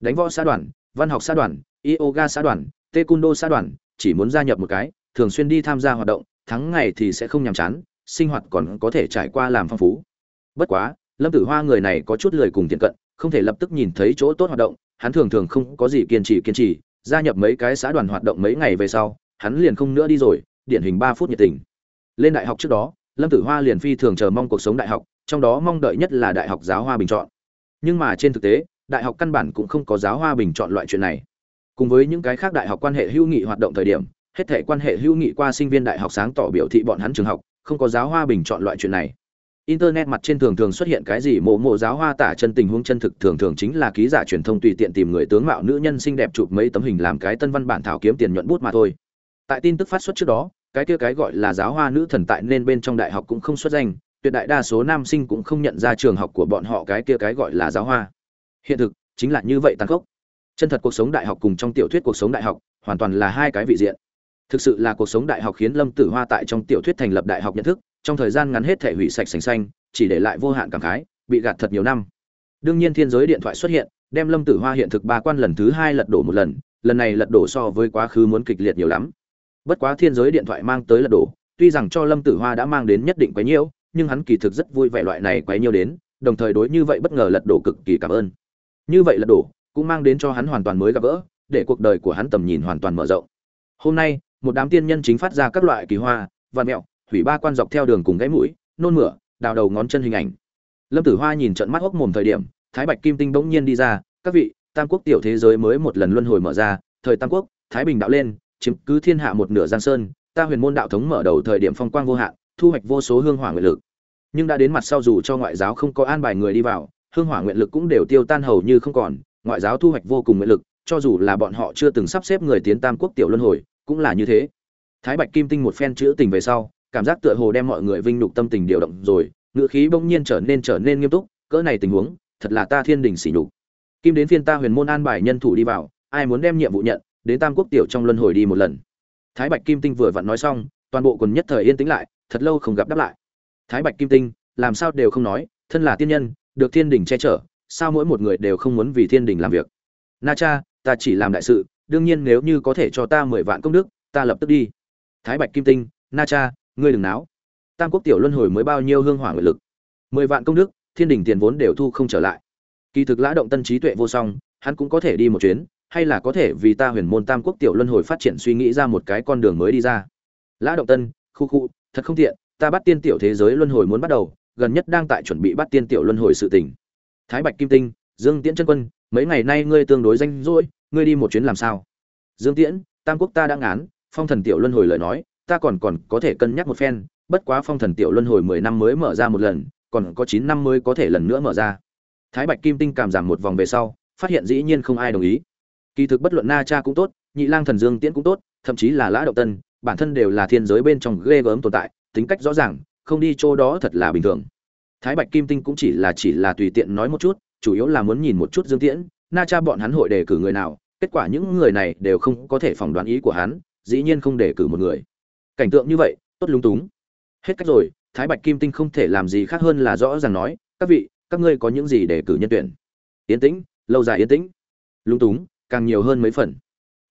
A: Đánh võ xã đoàn, văn học xã đoàn, yoga xã đoàn, taekwondo xã đoàn, chỉ muốn gia nhập một cái, thường xuyên đi tham gia hoạt động tháng ngày thì sẽ không nhàm chán, sinh hoạt còn có thể trải qua làm phong phú. Bất quá, lâm tử hoa người này có chút lười cùng tiện cận, không thể lập tức nhìn thấy chỗ tốt hoạt động, hắn thường thường không có gì kiên trì kiên trì, gia nhập mấy cái xã đoàn hoạt động mấy ngày về sau, hắn liền không nữa đi rồi, điển hình ba phút nhiệt tình. Lên đại học trước đó, lâm tử hoa liền phi thường chờ mong cuộc sống đại học trong đó mong đợi nhất là đại học giáo hoa bình chọn. Nhưng mà trên thực tế, đại học căn bản cũng không có giáo hoa bình chọn loại chuyện này. Cùng với những cái khác đại học quan hệ hữu nghị hoạt động thời điểm, hết thể quan hệ hữu nghị qua sinh viên đại học sáng tỏ biểu thị bọn hắn trường học, không có giáo hoa bình chọn loại chuyện này. Internet mặt trên thường thường xuất hiện cái gì mộ mộ giáo hoa tả chân tình huống chân thực thường thường chính là ký giả truyền thông tùy tiện tìm người tướng mạo nữ nhân xinh đẹp chụp mấy tấm hình làm cái tân văn bản thảo kiếm tiền nhuận bút mà thôi. Tại tin tức phát xuất trước đó, cái kia cái gọi là giáo hoa nữ thần tại nên bên trong đại học cũng không xuất danh tuyệt đại đa số nam sinh cũng không nhận ra trường học của bọn họ cái kia cái gọi là giáo hoa. Hiện thực, chính là như vậy tăng khốc. Chân thật cuộc sống đại học cùng trong tiểu thuyết cuộc sống đại học, hoàn toàn là hai cái vị diện. Thực sự là cuộc sống đại học khiến lâm tử hoa tại trong tiểu thuyết thành lập đại học nhận thức, trong thời gian ngắn hết thể hủy sạch sành xanh, chỉ để lại vô hạn cảm khái, bị gạt thật nhiều năm. Đương nhiên thiên giới điện thoại xuất hiện, đem lâm tử hoa hiện thực ba quan lần thứ hai lật đổ một lần lần này lật đổ so với quá khứ muốn kịch liệt nhiều lắm. Bất quá thiên giới điện thoại mang tới lật đổ, tuy rằng cho lâm tử hoa đã mang đến nhất định quấy nhiễu nhưng hắn kỳ thực rất vui vẻ loại này quấy nhiều đến, đồng thời đối như vậy bất ngờ lật đổ cực kỳ cảm ơn. Như vậy lật đổ, cũng mang đến cho hắn hoàn toàn mới gặp gỡ, để cuộc đời của hắn tầm nhìn hoàn toàn mở rộng. Hôm nay, một đám tiên nhân chính phát ra các loại kỳ hoa, vạn mẹo, hủy ba quan dọc theo đường cùng gãy mũi, nôn mửa, đào đầu ngón chân hình ảnh. Lâm tử hoa nhìn trận mắt hốc mồm thời điểm, thái bạch kim tinh bỗng nhiên đi ra, các vị, tam quốc tiểu thế giới mới một lần luân hồi mở ra, thời tam quốc, thái bình đạo lên, chiếm cứ thiên hạ một nửa giang sơn, ta huyền môn đạo thống mở đầu thời điểm phong quang vô hạn thu hoạch vô số hương hỏa nguyện lực. Nhưng đã đến mặt sau dù cho ngoại giáo không có an bài người đi vào, hương hỏa nguyện lực cũng đều tiêu tan hầu như không còn. Ngoại giáo thu hoạch vô cùng nguyện lực, cho dù là bọn họ chưa từng sắp xếp người tiến tam quốc tiểu luân hồi, cũng là như thế. Thái bạch kim tinh một phen chữ tình về sau, cảm giác tựa hồ đem mọi người vinh nhục tâm tình điều động rồi, ngựa khí bỗng nhiên trở nên trở nên nghiêm túc, cỡ này tình huống, thật là ta thiên đình sỉ nhục. Kim đến phiên ta huyền môn an bài nhân thủ đi vào, ai muốn đem nhiệm vụ nhận, đến tam quốc tiểu trong luân hồi đi một lần. Thái bạch kim tinh vừa vặn nói xong, toàn bộ quần nhất thời yên tĩnh lại thật lâu không gặp đáp lại. Thái bạch kim tinh, làm sao đều không nói, thân là tiên nhân, được thiên đình che chở, sao mỗi một người đều không muốn vì thiên đình làm việc? Na cha, ta chỉ làm đại sự, đương nhiên nếu như có thể cho ta mười vạn công đức, ta lập tức đi. Thái bạch kim tinh, na cha, ngươi đừng náo. Tam quốc tiểu luân hồi mới bao nhiêu hương hỏa nguyện lực. Mười vạn công đức, thiên đình tiền vốn đều thu không trở lại. Kỳ thực lã động tân trí tuệ vô song, hắn cũng có thể đi một chuyến, hay là có thể vì ta huyền môn tam quốc tiểu luân hồi phát triển suy nghĩ ra một cái con đường mới đi ra. Lã động tân, khu khu thật không tiện, ta bắt tiên tiểu thế giới luân hồi muốn bắt đầu, gần nhất đang tại chuẩn bị bắt tiên tiểu luân hồi sự tình. Thái bạch kim tinh, dương tiễn chân quân, mấy ngày nay ngươi tương đối danh rỗi, ngươi đi một chuyến làm sao? Dương tiễn, tam quốc ta đã ngán, phong thần tiểu luân hồi lời nói, ta còn còn có thể cân nhắc một phen, bất quá phong thần tiểu luân hồi mười năm mới mở ra một lần, còn có chín năm mới có thể lần nữa mở ra. Thái bạch kim tinh cảm giảm một vòng về sau, phát hiện dĩ nhiên không ai đồng ý. Kỳ thực bất luận na cha cũng tốt, nhị lang thần dương tiễn cũng tốt, thậm chí là lã động tân bản thân đều là thiên giới bên trong ghê gớm tồn tại, tính cách rõ ràng, không đi chỗ đó thật là bình thường. Thái bạch kim tinh cũng chỉ là chỉ là tùy tiện nói một chút, chủ yếu là muốn nhìn một chút dương tiễn, na cha bọn hắn hội đề cử người nào, kết quả những người này đều không có thể phỏng đoán ý của hắn, dĩ nhiên không đề cử một người. Cảnh tượng như vậy, tốt lúng túng. Hết cách rồi, thái bạch kim tinh không thể làm gì khác hơn là rõ ràng nói, các vị, các ngươi có những gì để cử nhân tuyển? Yên tĩnh, lâu dài yên tĩnh. Lúng túng, càng nhiều hơn mấy phần.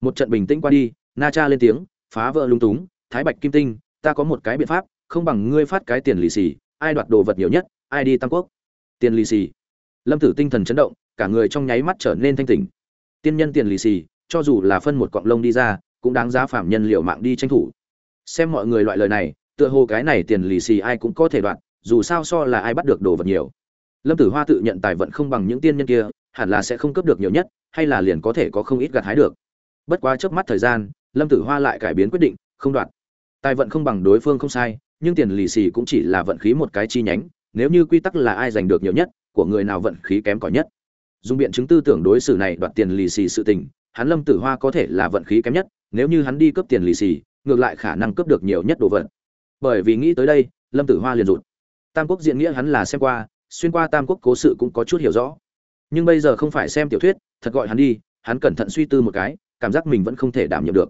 A: Một trận bình tĩnh qua đi, na cha lên tiếng phá vỡ lung túng, thái bạch kim tinh, ta có một cái biện pháp, không bằng ngươi phát cái tiền lì xì, ai đoạt đồ vật nhiều nhất, ai đi tam quốc. Tiền lì xì. Lâm tử tinh thần chấn động, cả người trong nháy mắt trở nên thanh tỉnh. Tiên nhân tiền lì xì, cho dù là phân một cọng lông đi ra, cũng đáng giá phạm nhân liệu mạng đi tranh thủ. Xem mọi người loại lời này, tựa hồ cái này tiền lì xì ai cũng có thể đoạt, dù sao so là ai bắt được đồ vật nhiều. Lâm tử hoa tự nhận tài vận không bằng những tiên nhân kia, hẳn là sẽ không cướp được nhiều nhất, hay là liền có thể có không ít gặt hái được. Bất quá trước mắt thời gian lâm tử hoa lại cải biến quyết định, không đoạt. Tài vận không bằng đối phương không sai, nhưng tiền lì xì cũng chỉ là vận khí một cái chi nhánh, nếu như quy tắc là ai giành được nhiều nhất, của người nào vận khí kém cỏi nhất. Dùng biện chứng tư tưởng đối xử này đoạt tiền lì xì sự tình, hắn lâm tử hoa có thể là vận khí kém nhất, nếu như hắn đi cướp tiền lì xì, ngược lại khả năng cướp được nhiều nhất đồ vật. Bởi vì nghĩ tới đây, lâm tử hoa liền rụt. Tam quốc diện nghĩa hắn là xem qua, xuyên qua tam quốc cố sự cũng có chút hiểu rõ. Nhưng bây giờ không phải xem tiểu thuyết, thật gọi hắn đi, hắn cẩn thận suy tư một cái, cảm giác mình vẫn không thể đảm nhiệm được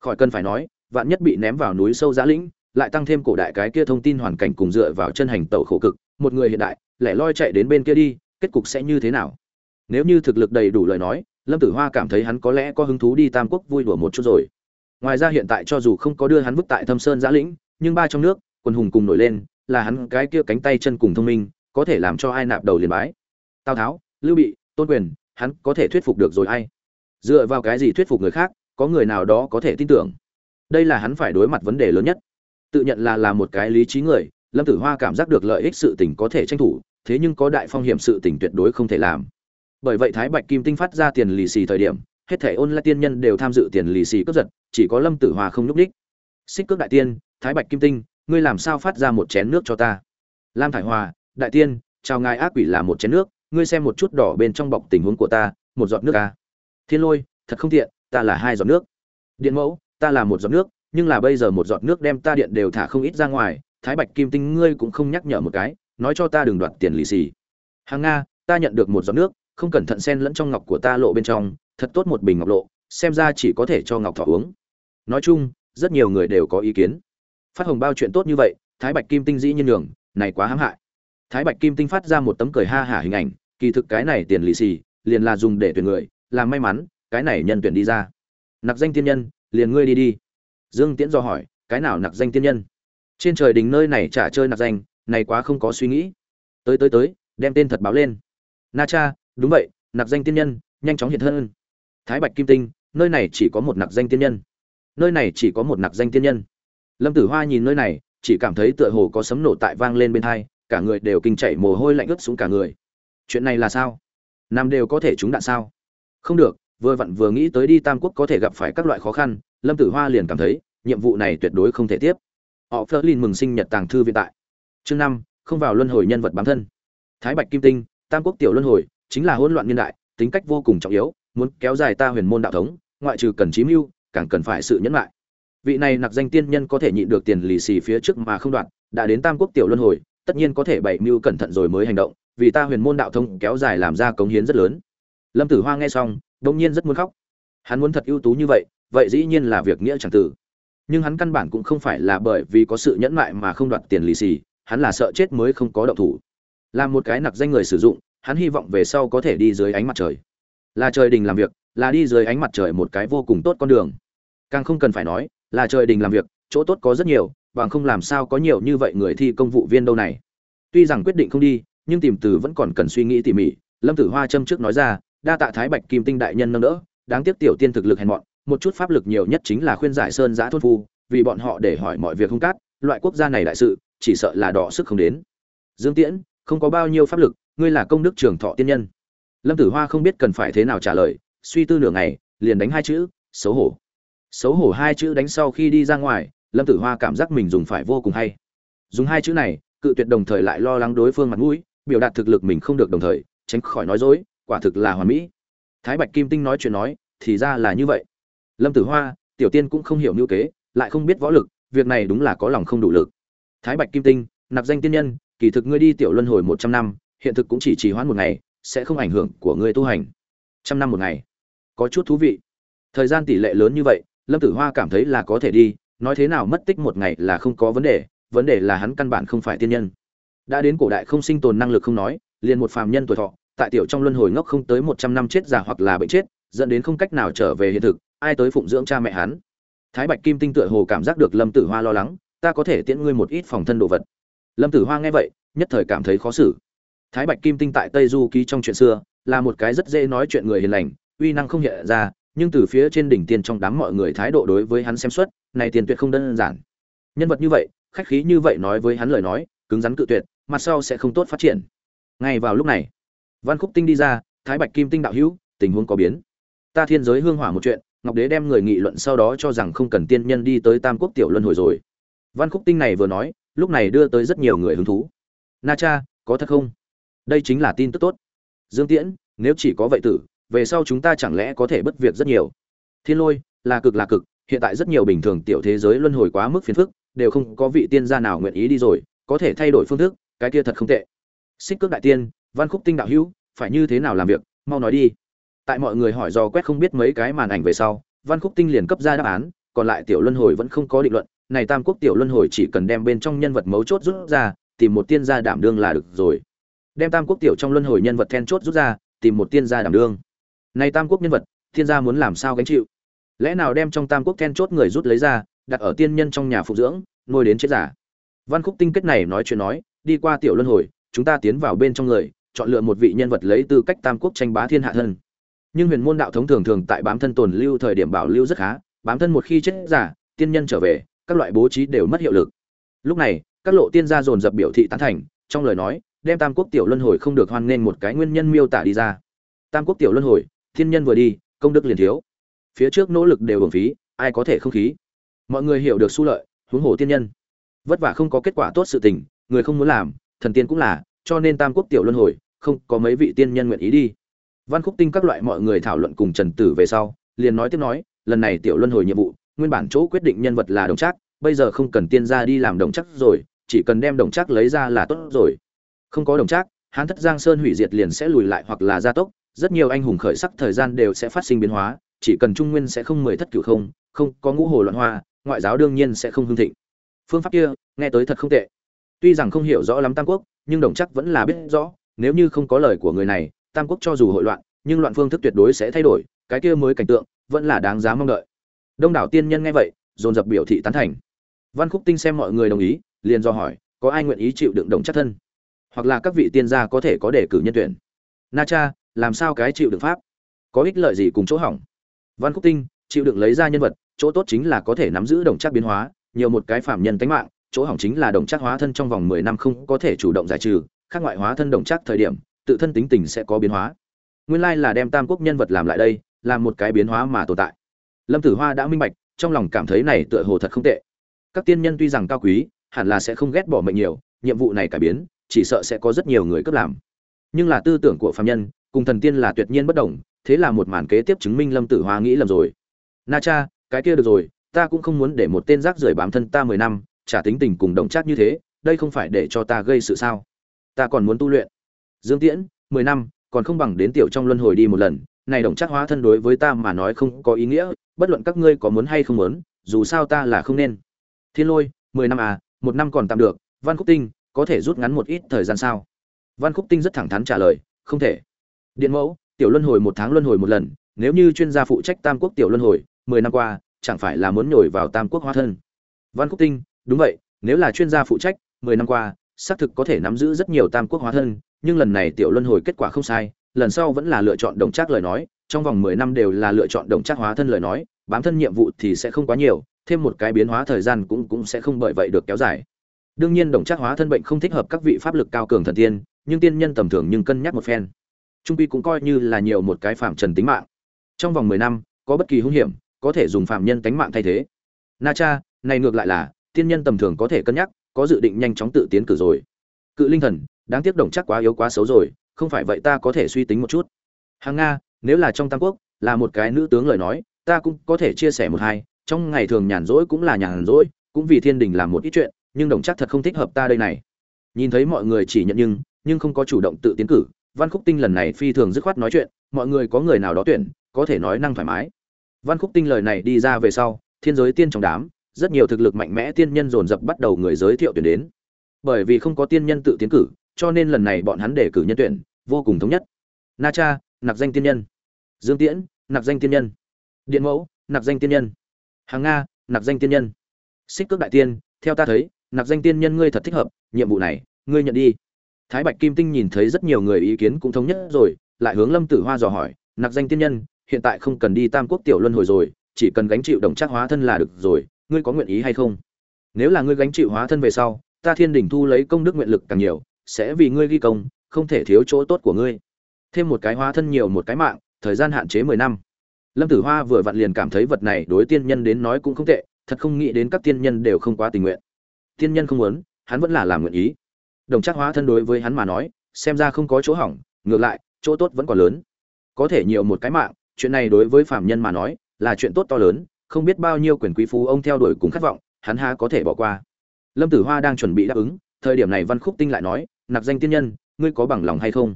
A: khỏi cần phải nói, vạn nhất bị ném vào núi sâu giã lĩnh, lại tăng thêm cổ đại cái kia thông tin hoàn cảnh cùng dựa vào chân hành tẩu khổ cực, một người hiện đại, lẻ loi chạy đến bên kia đi, kết cục sẽ như thế nào? Nếu như thực lực đầy đủ lời nói, lâm tử hoa cảm thấy hắn có lẽ có hứng thú đi tam quốc vui đùa một chút rồi. Ngoài ra hiện tại cho dù không có đưa hắn vứt tại thâm sơn giã lĩnh, nhưng ba trong nước, quân hùng cùng nổi lên, là hắn cái kia cánh tay chân cùng thông minh, có thể làm cho ai nạp đầu liền bái. Tào tháo, lưu bị, tôn quyền, hắn có thể thuyết phục được rồi ai? Dựa vào cái gì thuyết phục người khác? Có người nào đó có thể tin tưởng. Đây là hắn phải đối mặt vấn đề lớn nhất. Tự nhận là là một cái lý trí người, lâm tử hoa cảm giác được lợi ích sự tình có thể tranh thủ, thế nhưng có đại phong hiểm sự tình tuyệt đối không thể làm. Bởi vậy thái bạch kim tinh phát ra tiền lì xì thời điểm, hết thể ôn lại tiên nhân đều tham dự tiền lì xì cướp giật, chỉ có lâm tử hoa không nhúc đích xích cước đại tiên, thái bạch kim tinh, ngươi làm sao phát ra một chén nước cho ta? Lam thải hòa, đại tiên, chào ngài ác quỷ là một chén nước, ngươi xem một chút đỏ bên trong bọc tình huống của ta, một giọt nước a thiên lôi, thật không tiện ta là hai giọt nước. Điện mẫu, ta là một giọt nước, nhưng là bây giờ một giọt nước đem ta điện đều thả không ít ra ngoài, thái bạch kim tinh ngươi cũng không nhắc nhở một cái, nói cho ta đừng đoạt tiền lì xì. Hàng nga, ta nhận được một giọt nước, không cẩn thận xen lẫn trong ngọc của ta lộ bên trong, thật tốt một bình ngọc lộ, xem ra chỉ có thể cho ngọc thọ uống. Nói chung, rất nhiều người đều có ý kiến. Phát hồng bao chuyện tốt như vậy, thái bạch kim tinh dĩ nhiên đường này quá hãm hại. Thái bạch kim tinh phát ra một tấm cười ha hả hình ảnh, kỳ thực cái này tiền lì xì, liền là dùng để tuyển người làm may mắn cái này nhân tuyển đi ra. Nặc danh tiên nhân, liền ngươi đi đi. Dương tiễn do hỏi, cái nào nặc danh tiên nhân? Trên trời đình nơi này trả chơi nặc danh, này quá không có suy nghĩ. Tới tới tới, đem tên thật báo lên. Na cha, đúng vậy, nặc danh tiên nhân, nhanh chóng hiện thân. Thái bạch kim tinh, nơi này chỉ có một nặc danh tiên nhân. Nơi này chỉ có một nặc danh tiên nhân. Lâm tử hoa nhìn nơi này, chỉ cảm thấy tựa hồ có sấm nổ tại vang lên bên thai cả người đều kinh chảy mồ hôi lạnh ướt xuống cả người. Chuyện này là sao? Nam đều có thể trúng đạn sao? Không được vừa vặn vừa nghĩ tới đi tam quốc có thể gặp phải các loại khó khăn, lâm tử hoa liền cảm thấy, nhiệm vụ này tuyệt đối không thể tiếp. Họ phơ lin mừng sinh nhật tàng thư viện tại. Chương năm, không vào luân hồi nhân vật bám thân. Thái bạch kim tinh, tam quốc tiểu luân hồi, chính là hỗn loạn niên đại, tính cách vô cùng trọng yếu, muốn kéo dài ta huyền môn đạo thống, ngoại trừ cần chí mưu, càng cần phải sự nhẫn lại vị này nặc danh tiên nhân có thể nhịn được tiền lì xì phía trước mà không đoạt đã đến tam quốc tiểu luân hồi, tất nhiên có thể bảy mưu cẩn thận rồi mới hành động, vì ta huyền môn đạo thông kéo dài làm ra cống hiến rất lớn. Lâm tử hoa nghe xong đông nhiên rất muốn khóc. Hắn muốn thật ưu tú như vậy vậy dĩ nhiên là việc nghĩa chẳng tử nhưng hắn căn bản cũng không phải là bởi vì có sự nhẫn mại mà không đoạt tiền lì xì, hắn là sợ chết mới không có động thủ. Làm một cái nặc danh người sử dụng, hắn hy vọng về sau có thể đi dưới ánh mặt trời. Là trời đình làm việc, là đi dưới ánh mặt trời một cái vô cùng tốt con đường. Càng không cần phải nói, là trời đình làm việc, chỗ tốt có rất nhiều, bằng không làm sao có nhiều như vậy người thi công vụ viên đâu này. Tuy rằng quyết định không đi, nhưng tìm từ vẫn còn cần suy nghĩ tỉ mỉ, lâm tử hoa châm trước nói ra đa tạ thái bạch kim tinh đại nhân nâng đỡ, đáng tiếc tiểu tiên thực lực hèn mọn, một chút pháp lực nhiều nhất chính là khuyên giải sơn giã thôn phu, vì bọn họ để hỏi mọi việc không cát, loại quốc gia này đại sự, chỉ sợ là đỏ sức không đến. Dương tiễn, không có bao nhiêu pháp lực, ngươi là công đức trường thọ tiên nhân. Lâm tử hoa không biết cần phải thế nào trả lời, suy tư nửa ngày, liền đánh hai chữ, xấu hổ. Xấu hổ hai chữ đánh sau khi đi ra ngoài, lâm tử hoa cảm giác mình dùng phải vô cùng hay. Dùng hai chữ này, cự tuyệt đồng thời lại lo lắng đối phương mặt mũi, biểu đạt thực lực mình không được đồng thời, tránh khỏi nói dối quả thực là hoàn mỹ. Thái bạch kim tinh nói chuyện nói, thì ra là như vậy. Lâm tử hoa, tiểu tiên cũng không hiểu ngữ kế, lại không biết võ lực, việc này đúng là có lòng không đủ lực. Thái bạch kim tinh, nạp danh tiên nhân, kỳ thực ngươi đi tiểu luân hồi một trăm năm, hiện thực cũng chỉ trì hoãn một ngày, sẽ không ảnh hưởng của ngươi tu hành. Trăm năm một ngày. Có chút thú vị. Thời gian tỷ lệ lớn như vậy, lâm tử hoa cảm thấy là có thể đi, nói thế nào mất tích một ngày là không có vấn đề vấn đề là hắn căn bản không phải tiên nhân. Đã đến cổ đại không sinh tồn năng lực không nói, liền một phàm nhân tuổi thọ tại tiểu trong luân hồi ngốc không tới một trăm năm chết già hoặc là bệnh chết, dẫn đến không cách nào trở về hiện thực, ai tới phụng dưỡng cha mẹ hắn. Thái bạch kim tinh tựa hồ cảm giác được lâm tử hoa lo lắng, ta có thể tiễn ngươi một ít phòng thân đồ vật. Lâm tử hoa nghe vậy, nhất thời cảm thấy khó xử. Thái bạch kim tinh tại tây du ký trong chuyện xưa, là một cái rất dễ nói chuyện người hiền lành, uy năng không hiện ra, nhưng từ phía trên đỉnh tiên trong đám mọi người thái độ đối với hắn xem suất này tiền tuyệt không đơn giản. Nhân vật như vậy, khách khí như vậy nói với hắn lời nói, cứng rắn cự tuyệt, mặt sau sẽ không tốt phát triển. Ngay vào lúc này văn khúc tinh đi ra, thái bạch kim tinh đạo hữu, tình huống có biến. Ta thiên giới hương hỏa một chuyện, ngọc đế đem người nghị luận sau đó cho rằng không cần tiên nhân đi tới tam quốc tiểu luân hồi rồi. Văn khúc tinh này vừa nói, lúc này đưa tới rất nhiều người hứng thú. Na cha, có thật không? Đây chính là tin tức tốt. Dương tiễn, nếu chỉ có vậy tử, về sau chúng ta chẳng lẽ có thể bất việc rất nhiều? Thiên lôi, là cực là cực, hiện tại rất nhiều bình thường tiểu thế giới luân hồi quá mức phiền phức, đều không có vị tiên gia nào nguyện ý đi rồi, có thể thay đổi phương thức, cái kia thật không tệ. Xích cước đại tiên văn khúc tinh đạo hữu, phải như thế nào làm việc? Mau nói đi. Tại mọi người hỏi do quét không biết mấy cái màn ảnh về sau, văn khúc tinh liền cấp ra đáp án, còn lại tiểu luân hồi vẫn không có định luận. Này tam quốc tiểu luân hồi chỉ cần đem bên trong nhân vật mấu chốt rút ra, tìm một tiên gia đảm đương là được rồi. Đem tam quốc tiểu trong luân hồi nhân vật then chốt rút ra, tìm một tiên gia đảm đương. Này tam quốc nhân vật, tiên gia muốn làm sao gánh chịu? Lẽ nào đem trong tam quốc then chốt người rút lấy ra, đặt ở tiên nhân trong nhà phục dưỡng, nuôi đến chết giả? Văn khúc tinh kết này nói chuyện nói, đi qua tiểu luân hồi, chúng ta tiến vào bên trong người chọn lựa một vị nhân vật lấy tư cách tam quốc tranh bá thiên hạ thân. Nhưng huyền môn đạo thống thường thường tại bám thân tồn lưu thời điểm bảo lưu rất khá, bám thân một khi chết giả, tiên nhân trở về, các loại bố trí đều mất hiệu lực. Lúc này, các lộ tiên gia dồn dập biểu thị tán thành, trong lời nói, đem tam quốc tiểu luân hồi không được hoan nghênh một cái nguyên nhân miêu tả đi ra. Tam quốc tiểu luân hồi, thiên nhân vừa đi, công đức liền thiếu. Phía trước nỗ lực đều hưởng phí, ai có thể không khí? Mọi người hiểu được su lợi, huống hồ tiên nhân. Vất vả không có kết quả tốt sự tình, người không muốn làm, thần tiên cũng là cho nên tam quốc tiểu luân hồi, không có mấy vị tiên nhân nguyện ý đi. Văn khúc tinh các loại mọi người thảo luận cùng trần tử về sau, liền nói tiếp nói, lần này tiểu luân hồi nhiệm vụ, nguyên bản chỗ quyết định nhân vật là đồng trác, bây giờ không cần tiên gia đi làm đồng trác rồi, chỉ cần đem đồng trác lấy ra là tốt rồi. Không có đồng trác, hán thất giang sơn hủy diệt liền sẽ lùi lại hoặc là gia tốc, rất nhiều anh hùng khởi sắc thời gian đều sẽ phát sinh biến hóa, chỉ cần trung nguyên sẽ không mười thất cửu không không có ngũ hồ loạn hoa, ngoại giáo đương nhiên sẽ không hưng thịnh. Phương pháp kia, nghe tới thật không tệ. Tuy rằng không hiểu rõ lắm tam quốc nhưng đồng chắc vẫn là biết rõ, nếu như không có lời của người này, tam quốc cho dù hội loạn, nhưng loạn phương thức tuyệt đối sẽ thay đổi, cái kia mới cảnh tượng, vẫn là đáng giá mong đợi. Đông đảo tiên nhân nghe vậy, dồn dập biểu thị tán thành. Văn khúc tinh xem mọi người đồng ý, liền do hỏi, có ai nguyện ý chịu đựng đồng chắc thân? Hoặc là các vị tiên gia có thể có đề cử nhân tuyển? Na cha, làm sao cái chịu đựng pháp? Có ích lợi gì cùng chỗ hỏng? Văn khúc tinh, chịu đựng lấy ra nhân vật, chỗ tốt chính là có thể nắm giữ đồng chắc biến hóa, nhiều một cái phạm nhân tánh mạng chỗ hỏng chính là đồng chắc hóa thân trong vòng mười năm không có thể chủ động giải trừ, khác ngoại hóa thân đồng chắc thời điểm, tự thân tính tình sẽ có biến hóa. Nguyên lai là đem tam quốc nhân vật làm lại đây, làm một cái biến hóa mà tồn tại. Lâm tử hoa đã minh bạch, trong lòng cảm thấy này tựa hồ thật không tệ. Các tiên nhân tuy rằng cao quý, hẳn là sẽ không ghét bỏ mệnh nhiều, nhiệm vụ này cải biến, chỉ sợ sẽ có rất nhiều người cấp làm. Nhưng là tư tưởng của phàm nhân, cùng thần tiên là tuyệt nhiên bất đồng, thế là một màn kế tiếp chứng minh lâm tử hoa nghĩ lầm rồi. Na cha, cái kia được rồi, ta cũng không muốn để một tên rác rưởi bám thân ta mười năm trả tính tình cùng đồng chắc như thế, đây không phải để cho ta gây sự sao? Ta còn muốn tu luyện. Dương tiễn, mười năm, còn không bằng đến tiểu trong luân hồi đi một lần. Này đồng chắc hóa thân đối với ta mà nói không có ý nghĩa, bất luận các ngươi có muốn hay không muốn, dù sao ta là không nên. Thiên lôi, mười năm à một năm còn tạm được. Văn khúc tinh, có thể rút ngắn một ít thời gian sao? Văn khúc tinh rất thẳng thắn trả lời, không thể. Điện mẫu, tiểu luân hồi một tháng luân hồi một lần, nếu như chuyên gia phụ trách tam quốc tiểu luân hồi, mười năm qua, chẳng phải là muốn nhồi vào tam quốc hóa thân. Văn khúc tinh đúng vậy, nếu là chuyên gia phụ trách, mười năm qua, xác thực có thể nắm giữ rất nhiều tam quốc hóa thân, nhưng lần này tiểu luân hồi kết quả không sai, lần sau vẫn là lựa chọn đồng trác lời nói, trong vòng mười năm đều là lựa chọn đồng trác hóa thân lời nói, bám thân nhiệm vụ thì sẽ không quá nhiều, thêm một cái biến hóa thời gian cũng cũng sẽ không bởi vậy được kéo dài. Đương nhiên đồng trác hóa thân bệnh không thích hợp các vị pháp lực cao cường thần tiên, nhưng tiên nhân tầm thường nhưng cân nhắc một phen. Trung pi cũng coi như là nhiều một cái phạm trần tính mạng. Trong vòng mười năm, có bất kỳ hung hiểm, có thể dùng phạm nhân tánh mạng thay thế. Na cha, này ngược lại là tiên nhân tầm thường có thể cân nhắc, có dự định nhanh chóng tự tiến cử rồi. Cự linh thần, đáng tiếc đồng chắc quá yếu quá xấu rồi, không phải vậy ta có thể suy tính một chút. Hàng nga, nếu là trong tam quốc, là một cái nữ tướng lời nói, ta cũng có thể chia sẻ một hai, trong ngày thường nhàn rỗi cũng là nhàn rỗi, cũng vì thiên đình làm một ít chuyện, nhưng đồng chắc thật không thích hợp ta đây này. Nhìn thấy mọi người chỉ nhận nhưng nhưng không có chủ động tự tiến cử, văn khúc tinh lần này phi thường dứt khoát nói chuyện, mọi người có người nào đó tuyển, có thể nói năng thoải mái. Văn khúc tinh lời này đi ra về sau, thiên giới tiên trong đám rất nhiều thực lực mạnh mẽ tiên nhân dồn dập bắt đầu người giới thiệu tuyển đến. Bởi vì không có tiên nhân tự tiến cử, cho nên lần này bọn hắn đề cử nhân tuyển, vô cùng thống nhất. Na cha, nạp danh tiên nhân. Dương tiễn, nạp danh tiên nhân. Điện mẫu, nạp danh tiên nhân. Hàng nga, nạp danh tiên nhân. Xích cước đại tiên, theo ta thấy, nạp danh tiên nhân ngươi thật thích hợp, nhiệm vụ này, ngươi nhận đi. Thái bạch kim tinh nhìn thấy rất nhiều người ý kiến cũng thống nhất rồi, lại hướng lâm tử hoa dò hỏi, nạp danh tiên nhân, hiện tại không cần đi tam quốc tiểu luân hồi rồi, chỉ cần gánh chịu đồng trác hóa thân là được rồi ngươi có nguyện ý hay không? Nếu là ngươi gánh chịu hóa thân về sau, ta thiên đình thu lấy công đức nguyện lực càng nhiều, sẽ vì ngươi ghi công, không thể thiếu chỗ tốt của ngươi. Thêm một cái hóa thân nhiều một cái mạng, thời gian hạn chế mười năm. Lâm tử hoa vừa vặn liền cảm thấy vật này đối tiên nhân đến nói cũng không tệ, thật không nghĩ đến các tiên nhân đều không quá tình nguyện. Tiên nhân không muốn, hắn vẫn là làm nguyện ý. Đồng chắc hóa thân đối với hắn mà nói, xem ra không có chỗ hỏng, ngược lại, chỗ tốt vẫn còn lớn. Có thể nhiều một cái mạng, chuyện này đối với phạm nhân mà nói, là chuyện tốt to lớn không biết bao nhiêu quyền quý phú ông theo đuổi cùng khát vọng, hắn ha có thể bỏ qua. Lâm tử hoa đang chuẩn bị đáp ứng, thời điểm này văn khúc tinh lại nói, nạp danh tiên nhân, ngươi có bằng lòng hay không?